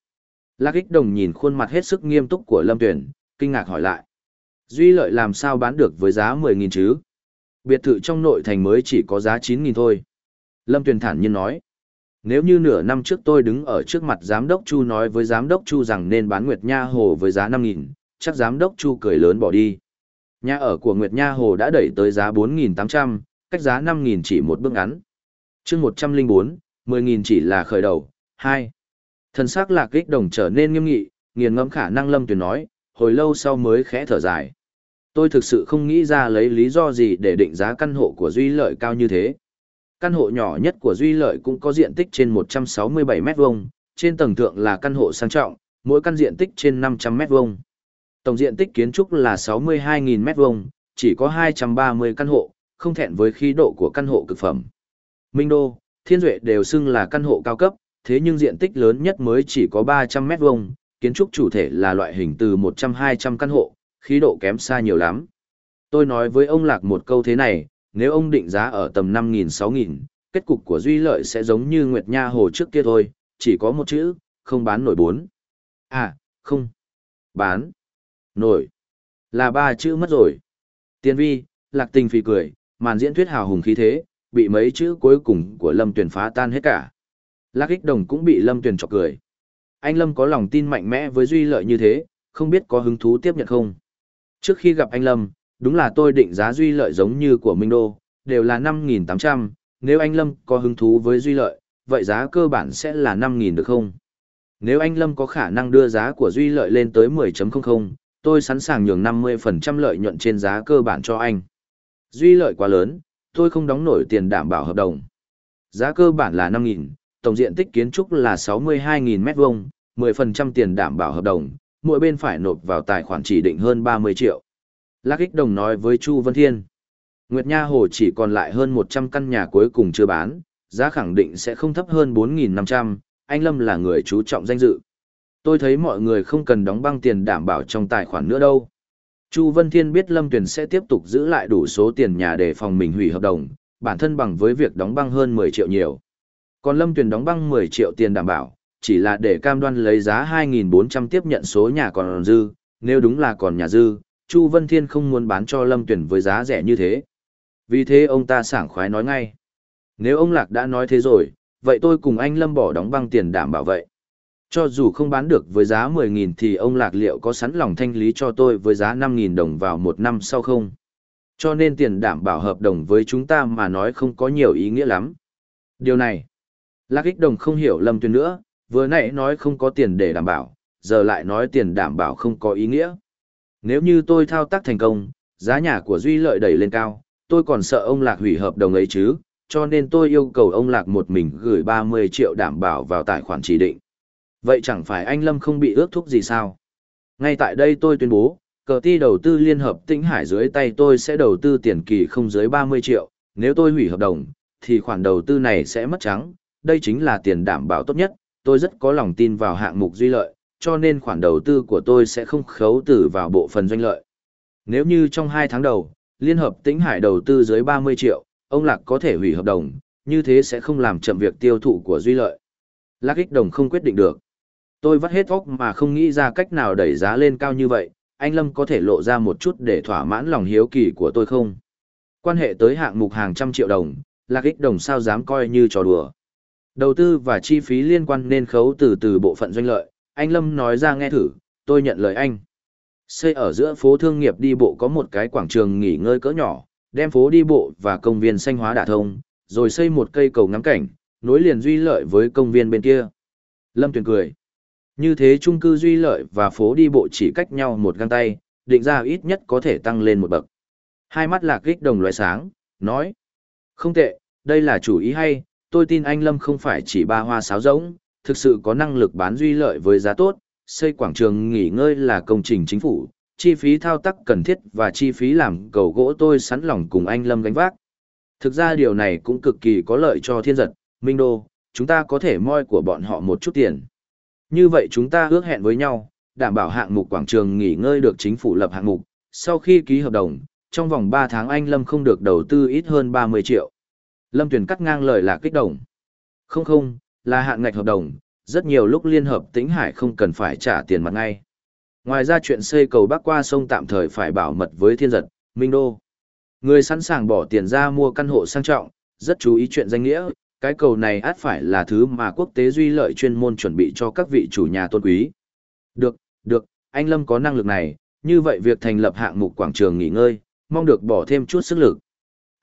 Lạc kích đồng nhìn khuôn mặt hết sức nghiêm túc của Lâm Tuyền, kinh ngạc hỏi lại. Duy lợi làm sao bán được với giá 10.000 chứ? Biệt thự trong nội thành mới chỉ có giá 9.000 thôi. Lâm Tuyền thản nhiên nói. Nếu như nửa năm trước tôi đứng ở trước mặt giám đốc Chu nói với giám đốc Chu rằng nên bán Nguyệt Nha Hồ với giá 5.000, chắc giám đốc Chu cười lớn bỏ đi. Nhà ở của Nguyệt Nha Hồ đã đẩy tới giá 4.800, cách giá 5.000 chỉ một bước ngắn. chương 104, 10.000 chỉ là khởi đầu. 2. Thần sắc lạc kích đồng trở nên nghiêm nghị, nghiền ngẫm khả năng Lâm Tuyền nói, hồi lâu sau mới khẽ thở dài. Tôi thực sự không nghĩ ra lấy lý do gì để định giá căn hộ của Duy Lợi cao như thế. Căn hộ nhỏ nhất của Duy Lợi cũng có diện tích trên 167 mét vuông, trên tầng thượng là căn hộ sang trọng, mỗi căn diện tích trên 500 mét vuông. Tổng diện tích kiến trúc là 62.000 mét vuông, chỉ có 230 căn hộ, không thẹn với khí độ của căn hộ cực phẩm. Minh Đô, Thiên Duệ đều xưng là căn hộ cao cấp, thế nhưng diện tích lớn nhất mới chỉ có 300 mét vuông, kiến trúc chủ thể là loại hình từ 100-200 căn hộ, khí độ kém xa nhiều lắm. Tôi nói với ông Lạc một câu thế này, nếu ông định giá ở tầm 5.000-6.000, kết cục của Duy Lợi sẽ giống như Nguyệt Nha Hồ trước kia thôi, chỉ có một chữ, không bán nổi bốn. À, không. Bán. Nổi. Là ba chữ mất rồi. Tiên vi, lạc tình phì cười, màn diễn thuyết hào hùng khí thế, bị mấy chữ cuối cùng của Lâm Tuyền phá tan hết cả. Lạc ích đồng cũng bị Lâm Tuyền chọc cười. Anh Lâm có lòng tin mạnh mẽ với Duy Lợi như thế, không biết có hứng thú tiếp nhận không? Trước khi gặp anh Lâm, đúng là tôi định giá Duy Lợi giống như của Minh Đô, đều là 5.800, nếu anh Lâm có hứng thú với Duy Lợi, vậy giá cơ bản sẽ là 5.000 được không? Nếu anh Lâm có khả năng đưa giá của Duy Lợi lên tới 10.00, tôi sẵn sàng nhường 50% lợi nhuận trên giá cơ bản cho anh. Duy Lợi quá lớn, tôi không đóng nổi tiền đảm bảo hợp đồng. Giá cơ bản là 5.000, tổng diện tích kiến trúc là 62.000 m2, 10% tiền đảm bảo hợp đồng, mỗi bên phải nộp vào tài khoản chỉ định hơn 30 triệu. Lạc Ích Đồng nói với Chu Vân Thiên. Nguyệt Nha Hồ chỉ còn lại hơn 100 căn nhà cuối cùng chưa bán, giá khẳng định sẽ không thấp hơn 4.500, anh Lâm là người chú trọng danh dự. Tôi thấy mọi người không cần đóng băng tiền đảm bảo trong tài khoản nữa đâu. Chu Vân Thiên biết Lâm Tuyền sẽ tiếp tục giữ lại đủ số tiền nhà để phòng mình hủy hợp đồng, bản thân bằng với việc đóng băng hơn 10 triệu nhiều. Còn Lâm Tuyền đóng băng 10 triệu tiền đảm bảo, chỉ là để cam đoan lấy giá 2.400 tiếp nhận số nhà còn dư, nếu đúng là còn nhà dư, Chu Vân Thiên không muốn bán cho Lâm Tuyển với giá rẻ như thế. Vì thế ông ta sảng khoái nói ngay. Nếu ông Lạc đã nói thế rồi, vậy tôi cùng anh Lâm bỏ đóng băng tiền đảm bảo vậy. Cho dù không bán được với giá 10.000 thì ông Lạc liệu có sẵn lòng thanh lý cho tôi với giá 5.000 đồng vào một năm sau không? Cho nên tiền đảm bảo hợp đồng với chúng ta mà nói không có nhiều ý nghĩa lắm. Điều này, Lạc Ích Đồng không hiểu Lâm Tuyền nữa, vừa nãy nói không có tiền để đảm bảo, giờ lại nói tiền đảm bảo không có ý nghĩa. Nếu như tôi thao tác thành công, giá nhà của Duy Lợi đẩy lên cao, tôi còn sợ ông Lạc hủy hợp đồng ấy chứ, cho nên tôi yêu cầu ông Lạc một mình gửi 30 triệu đảm bảo vào tài khoản chỉ định. Vậy chẳng phải anh Lâm không bị ước thúc gì sao? Ngay tại đây tôi tuyên bố, cờ ti đầu tư liên hợp tĩnh hải dưới tay tôi sẽ đầu tư tiền kỳ không dưới 30 triệu, nếu tôi hủy hợp đồng, thì khoản đầu tư này sẽ mất trắng, đây chính là tiền đảm bảo tốt nhất, tôi rất có lòng tin vào hạng mục duy lợi, cho nên khoản đầu tư của tôi sẽ không khấu tử vào bộ phần doanh lợi. Nếu như trong 2 tháng đầu, Liên hợp Tĩnh Hải đầu tư dưới 30 triệu, ông Lạc có thể hủy hợp đồng, như thế sẽ không làm chậm việc tiêu thụ của Duy Lợi. Lạc ích đồng không quyết định được. Tôi vắt hết óc mà không nghĩ ra cách nào đẩy giá lên cao như vậy, anh Lâm có thể lộ ra một chút để thỏa mãn lòng hiếu kỳ của tôi không? Quan hệ tới hạng mục hàng trăm triệu đồng, Lạc ích đồng sao dám coi như trò đùa. Đầu tư và chi phí liên quan nên khấu từ từ bộ phận doanh lợi, anh Lâm nói ra nghe thử, tôi nhận lời anh. Xây ở giữa phố thương nghiệp đi bộ có một cái quảng trường nghỉ ngơi cỡ nhỏ, đem phố đi bộ và công viên xanh hóa đả thông, rồi xây một cây cầu ngắm cảnh, nối liền duy lợi với công viên bên kia. Lâm Tuyền cười. Như thế chung cư duy lợi và phố đi bộ chỉ cách nhau một găng tay, định ra ít nhất có thể tăng lên một bậc. Hai mắt lạc kích đồng loại sáng, nói. Không tệ, đây là chủ ý hay, tôi tin anh Lâm không phải chỉ ba hoa sáo rỗng, thực sự có năng lực bán duy lợi với giá tốt, xây quảng trường nghỉ ngơi là công trình chính phủ, chi phí thao tác cần thiết và chi phí làm cầu gỗ tôi sẵn lòng cùng anh Lâm gánh vác. Thực ra điều này cũng cực kỳ có lợi cho thiên giật, Minh Đô, chúng ta có thể moi của bọn họ một chút tiền. Như vậy chúng ta ước hẹn với nhau, đảm bảo hạng mục quảng trường nghỉ ngơi được chính phủ lập hạng mục, sau khi ký hợp đồng, trong vòng 3 tháng anh Lâm không được đầu tư ít hơn 30 triệu. Lâm Tuyền cắt ngang lời là kích động. Không không, là hạn ngạch hợp đồng, rất nhiều lúc Liên Hợp Tĩnh Hải không cần phải trả tiền mặt ngay. Ngoài ra chuyện xây cầu bắc qua sông tạm thời phải bảo mật với thiên giật, Minh Đô. Người sẵn sàng bỏ tiền ra mua căn hộ sang trọng, rất chú ý chuyện danh nghĩa, cái cầu này át phải là thứ mà quốc tế duy lợi chuyên môn chuẩn bị cho các vị chủ nhà tôn quý. Được, được, anh Lâm có năng lực này, như vậy việc thành lập hạng mục quảng trường nghỉ ngơi, mong được bỏ thêm chút sức lực.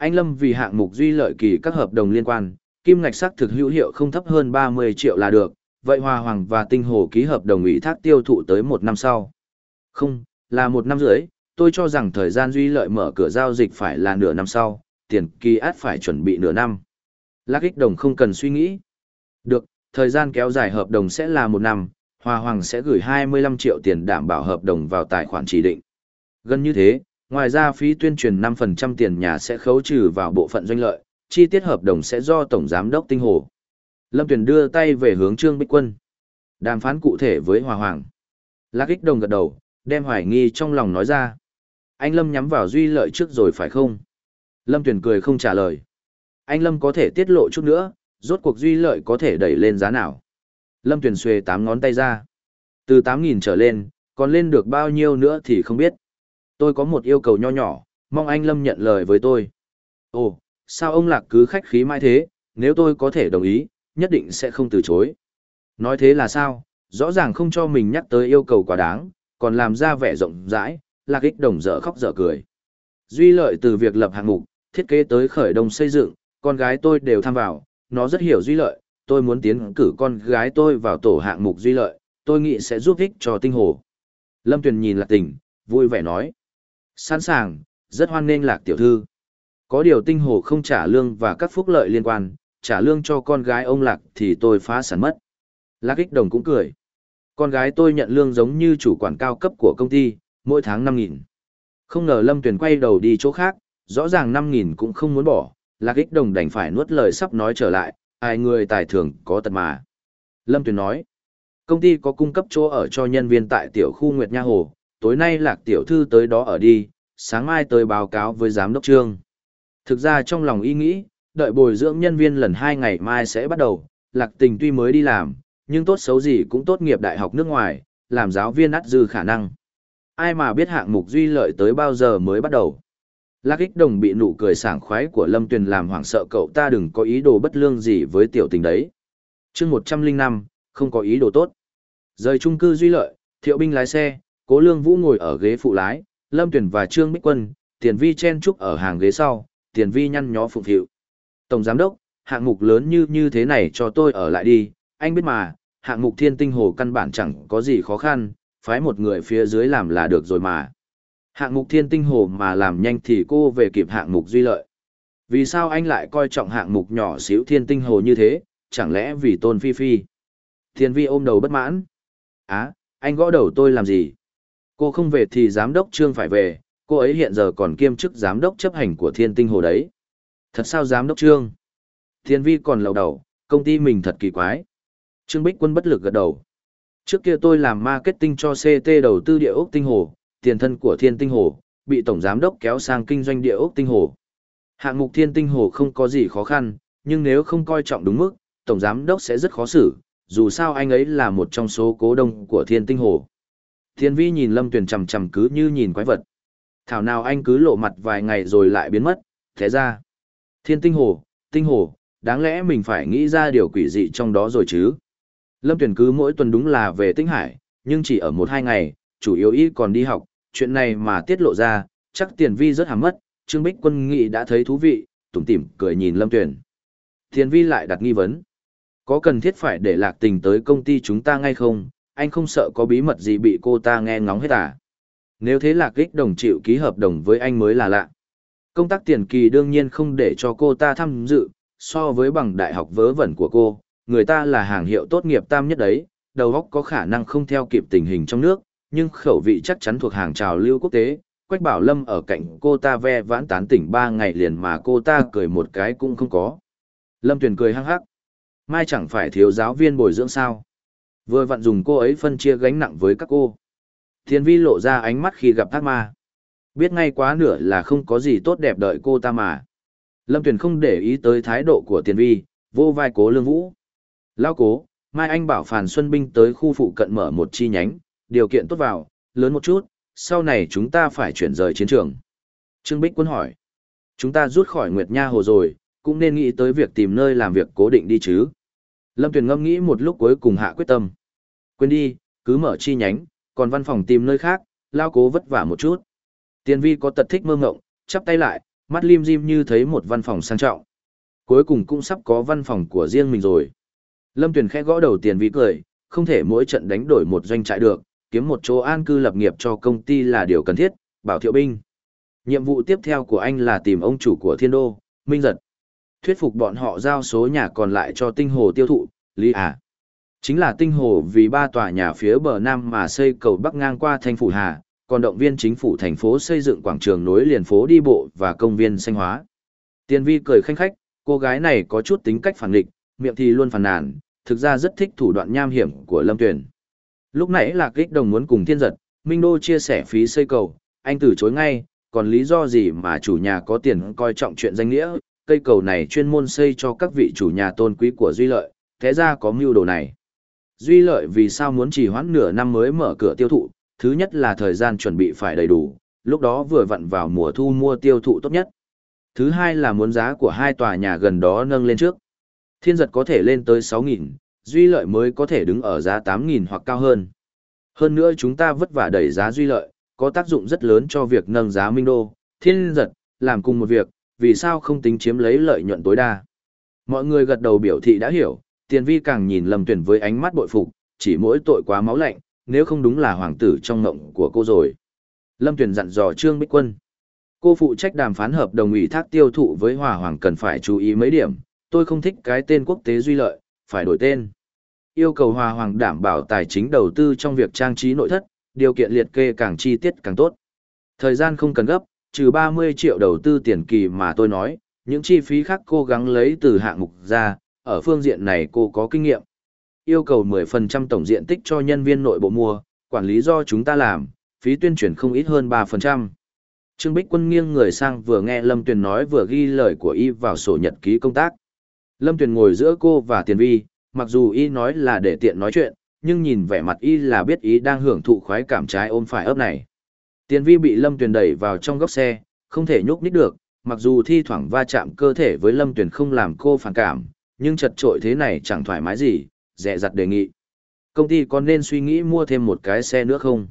Anh Lâm vì hạng mục duy lợi kỳ các hợp đồng liên quan, kim ngạch sắc thực hữu hiệu không thấp hơn 30 triệu là được, vậy Hoa Hoàng và Tinh Hồ ký hợp đồng ủy thác tiêu thụ tới một năm sau. Không, là một năm rưỡi, tôi cho rằng thời gian duy lợi mở cửa giao dịch phải là nửa năm sau, tiền kỳ át phải chuẩn bị nửa năm. Lắc ích đồng không cần suy nghĩ. Được, thời gian kéo dài hợp đồng sẽ là một năm, Hoa Hoàng sẽ gửi 25 triệu tiền đảm bảo hợp đồng vào tài khoản chỉ định. Gần như thế, ngoài ra phí tuyên truyền 5% tiền nhà sẽ khấu trừ vào bộ phận doanh lợi, chi tiết hợp đồng sẽ do Tổng Giám đốc Tinh Hồ. Lâm Tuyền đưa tay về hướng Trương Bích Quân. Đàm phán cụ thể với Hòa Hoàng. Lạc ích đồng gật đầu, đem hoài nghi trong lòng nói ra. Anh Lâm nhắm vào duy lợi trước rồi phải không? Lâm Tuyền cười không trả lời. Anh Lâm có thể tiết lộ chút nữa, rốt cuộc duy lợi có thể đẩy lên giá nào? Lâm Tuyền xuề tám ngón tay ra. Từ 8.000 trở lên, còn lên được bao nhiêu nữa thì không biết. Tôi có một yêu cầu nho nhỏ, mong anh Lâm nhận lời với tôi. Ồ, sao ông Lạc cứ khách khí mãi thế, nếu tôi có thể đồng ý, nhất định sẽ không từ chối. Nói thế là sao, rõ ràng không cho mình nhắc tới yêu cầu quá đáng, còn làm ra vẻ rộng rãi, lạc ích đồng dở khóc dở cười. Duy lợi từ việc lập hạng mục, thiết kế tới khởi động xây dựng, con gái tôi đều tham vào, nó rất hiểu duy lợi, tôi muốn tiến cử con gái tôi vào tổ hạng mục duy lợi, tôi nghĩ sẽ giúp ích cho tinh hồ. Lâm Tuyền nhìn lạc tình, vui vẻ nói. Sẵn sàng, rất hoan nghênh lạc tiểu thư. Có điều tinh hồ không trả lương và các phúc lợi liên quan, trả lương cho con gái ông Lạc thì tôi phá sản mất. Lạc ích đồng cũng cười. Con gái tôi nhận lương giống như chủ quản cao cấp của công ty, mỗi tháng 5.000. Không ngờ Lâm Tuyền quay đầu đi chỗ khác, rõ ràng 5.000 cũng không muốn bỏ, Lạc ích đồng đành phải nuốt lời sắp nói trở lại, ai người tài thường có tật mà. Lâm Tuyền nói, công ty có cung cấp chỗ ở cho nhân viên tại tiểu khu Nguyệt Nha Hồ, tối nay Lạc tiểu thư tới đó ở đi, sáng mai tới báo cáo với giám đốc trương. Thực ra trong lòng ý nghĩ, đợi bồi dưỡng nhân viên lần hai ngày mai sẽ bắt đầu, lạc tình tuy mới đi làm, nhưng tốt xấu gì cũng tốt nghiệp đại học nước ngoài, làm giáo viên ắt dư khả năng. Ai mà biết hạng mục duy lợi tới bao giờ mới bắt đầu. Lạc ích đồng bị nụ cười sảng khoái của Lâm Tuyền làm hoảng sợ cậu ta đừng có ý đồ bất lương gì với tiểu tình đấy. chương 105, không có ý đồ tốt. Rời trung cư duy lợi, thiệu binh lái xe, cố lương vũ ngồi ở ghế phụ lái, lâm tuyển và trương bích quân, tiền vi chen trúc ở hàng ghế sau, tiền vi nhăn nhó phụng thiệu. Tổng giám đốc, hạng mục lớn như như thế này cho tôi ở lại đi, anh biết mà, hạng mục thiên tinh hồ căn bản chẳng có gì khó khăn, phái một người phía dưới làm là được rồi mà. Hạng mục thiên tinh hồ mà làm nhanh thì cô về kịp hạng mục duy lợi. Vì sao anh lại coi trọng hạng mục nhỏ xíu thiên tinh hồ như thế, chẳng lẽ vì tôn phi phi? Thiên vi ôm đầu bất mãn. Á, anh gõ đầu tôi làm gì? Cô không về thì giám đốc trương phải về, cô ấy hiện giờ còn kiêm chức giám đốc chấp hành của thiên tinh hồ đấy. Thật sao giám đốc trương? Thiên vi còn lầu đầu, công ty mình thật kỳ quái. Trương Bích Quân bất lực gật đầu. Trước kia tôi làm marketing cho CT đầu tư địa ốc tinh hồ, tiền thân của thiên tinh hồ, bị tổng giám đốc kéo sang kinh doanh địa ốc tinh hồ. Hạng mục thiên tinh hồ không có gì khó khăn, nhưng nếu không coi trọng đúng mức, tổng giám đốc sẽ rất khó xử, dù sao anh ấy là một trong số cố đông của thiên tinh hồ. Thiên vi nhìn lâm tuyển chầm chầm cứ như nhìn quái vật. Thảo nào anh cứ lộ mặt vài ngày rồi lại biến mất, thế ra. Thiên tinh hồ, tinh hồ, đáng lẽ mình phải nghĩ ra điều quỷ dị trong đó rồi chứ. Lâm tuyển cứ mỗi tuần đúng là về tinh hải, nhưng chỉ ở một hai ngày, chủ yếu ý còn đi học, chuyện này mà tiết lộ ra, chắc tiền vi rất hàm mất, Trương Bích Quân nghị đã thấy thú vị, tủm tỉm cười nhìn Lâm Tuyền. Tiền vi lại đặt nghi vấn. Có cần thiết phải để lạc tình tới công ty chúng ta ngay không, anh không sợ có bí mật gì bị cô ta nghe ngóng hết à? Nếu thế lạc kích đồng chịu ký hợp đồng với anh mới là lạ. Công tác tiền kỳ đương nhiên không để cho cô ta tham dự, so với bằng đại học vớ vẩn của cô, người ta là hàng hiệu tốt nghiệp tam nhất đấy, đầu óc có khả năng không theo kịp tình hình trong nước, nhưng khẩu vị chắc chắn thuộc hàng trào lưu quốc tế. Quách Bảo Lâm ở cạnh cô ta ve vãn tán tỉnh ba ngày liền mà cô ta cười một cái cũng không có. Lâm Tuyền cười hăng hắc. Mai chẳng phải thiếu giáo viên bồi dưỡng sao. Vừa vặn dùng cô ấy phân chia gánh nặng với các cô. Thiên vi lộ ra ánh mắt khi gặp thác ma. Biết ngay quá nửa là không có gì tốt đẹp đợi cô ta mà. Lâm Tuyền không để ý tới thái độ của Thiên vi, vô vai cố lương vũ. Lao cố, mai anh bảo Phàn Xuân Binh tới khu phụ cận mở một chi nhánh, điều kiện tốt vào, lớn một chút, sau này chúng ta phải chuyển rời chiến trường. Trương Bích Quân hỏi, chúng ta rút khỏi Nguyệt Nha Hồ rồi, cũng nên nghĩ tới việc tìm nơi làm việc cố định đi chứ. Lâm Tuyền ngâm nghĩ một lúc cuối cùng hạ quyết tâm. Quên đi, cứ mở chi nhánh, còn văn phòng tìm nơi khác, lao cố vất vả một chút. Tiền vi có tật thích mơ ngộng, chắp tay lại, mắt lim dim như thấy một văn phòng sang trọng. Cuối cùng cũng sắp có văn phòng của riêng mình rồi. Lâm Tuyền khẽ gõ đầu tiền vi cười, không thể mỗi trận đánh đổi một doanh trại được, kiếm một chỗ an cư lập nghiệp cho công ty là điều cần thiết, bảo thiệu binh. Nhiệm vụ tiếp theo của anh là tìm ông chủ của thiên đô, Minh Giật. Thuyết phục bọn họ giao số nhà còn lại cho tinh hồ tiêu thụ, lý à. Chính là tinh hồ vì ba tòa nhà phía bờ nam mà xây cầu bắc ngang qua thành phủ Hà, còn động viên chính phủ thành phố xây dựng quảng trường nối liền phố đi bộ và công viên xanh hóa. Tiên vi cười khanh khách, cô gái này có chút tính cách phản nghịch, miệng thì luôn phàn nàn, thực ra rất thích thủ đoạn nham hiểm của Lâm Tuyền. Lúc nãy Lạc Kích Đồng muốn cùng Thiên Giật, Minh Đô chia sẻ phí xây cầu, anh từ chối ngay, còn lý do gì mà chủ nhà có tiền coi trọng chuyện danh nghĩa, cây cầu này chuyên môn xây cho các vị chủ nhà tôn quý của Duy Lợi, thế ra có mưu đồ này. Duy Lợi vì sao muốn chỉ hoãn nửa năm mới mở cửa tiêu thụ, thứ nhất là thời gian chuẩn bị phải đầy đủ, lúc đó vừa vặn vào mùa thu mua tiêu thụ tốt nhất. Thứ hai là muốn giá của hai tòa nhà gần đó nâng lên trước. Thiên giật có thể lên tới 6.000, duy lợi mới có thể đứng ở giá 8.000 hoặc cao hơn. Hơn nữa chúng ta vất vả đẩy giá duy lợi, có tác dụng rất lớn cho việc nâng giá minh đô, thiên giật, làm cùng một việc, vì sao không tính chiếm lấy lợi nhuận tối đa. Mọi người gật đầu biểu thị đã hiểu, tiền vi càng nhìn lầm tuyển với ánh mắt bội phục, chỉ mỗi tội quá máu lạnh, nếu không đúng là hoàng tử trong ngộng của cô rồi. Lâm Tuyền dặn dò Trương Bích Quân. Cô phụ trách đàm phán hợp đồng ủy thác tiêu thụ với Hòa Hoàng cần phải chú ý mấy điểm, tôi không thích cái tên quốc tế duy lợi, phải đổi tên. Yêu cầu Hòa Hoàng đảm bảo tài chính đầu tư trong việc trang trí nội thất, điều kiện liệt kê càng chi tiết càng tốt. Thời gian không cần gấp, trừ 30 triệu đầu tư tiền kỳ mà tôi nói, những chi phí khác cố gắng lấy từ hạng mục ra, ở phương diện này cô có kinh nghiệm. Yêu cầu 10% tổng diện tích cho nhân viên nội bộ mua, quản lý do chúng ta làm, phí tuyên truyền không ít hơn 3%. Trương Bích Quân nghiêng người sang vừa nghe Lâm Tuyền nói vừa ghi lời của y vào sổ nhật ký công tác. Lâm Tuyền ngồi giữa cô và Tiền Vi, mặc dù y nói là để tiện nói chuyện, nhưng nhìn vẻ mặt y là biết y đang hưởng thụ khoái cảm trái ôm phải ấp này. Tiền Vi bị Lâm Tuyền đẩy vào trong góc xe, không thể nhúc nít được, mặc dù thi thoảng va chạm cơ thể với Lâm Tuyền không làm cô phản cảm, nhưng chật trội thế này chẳng thoải mái gì, dẹ dặt đề nghị. Công ty có nên suy nghĩ mua thêm một cái xe nữa không?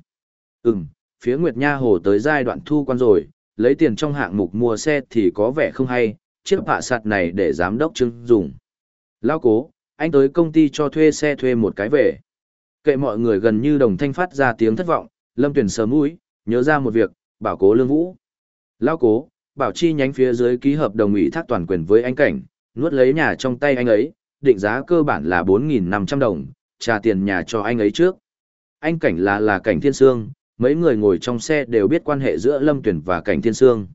Ừm, phía Nguyệt Nha Hồ tới giai đoạn thu quan rồi, lấy tiền trong hạng mục mua xe thì có vẻ không hay, chiếc bạ sạt này để giám đốc trưng dùng. Lao cố, anh tới công ty cho thuê xe thuê một cái về. Kệ mọi người gần như đồng thanh phát ra tiếng thất vọng, Lâm Tuyển sớm mũi, nhớ ra một việc, bảo cố lương vũ. Lao cố, bảo chi nhánh phía dưới ký hợp đồng ủy thác toàn quyền với anh cảnh, nuốt lấy nhà trong tay anh ấy, định giá cơ bản là 4.500 đồng, trả tiền nhà cho anh ấy trước. Anh cảnh là là cảnh thiên sương, mấy người ngồi trong xe đều biết quan hệ giữa Lâm Tuyển và cảnh thiên sương.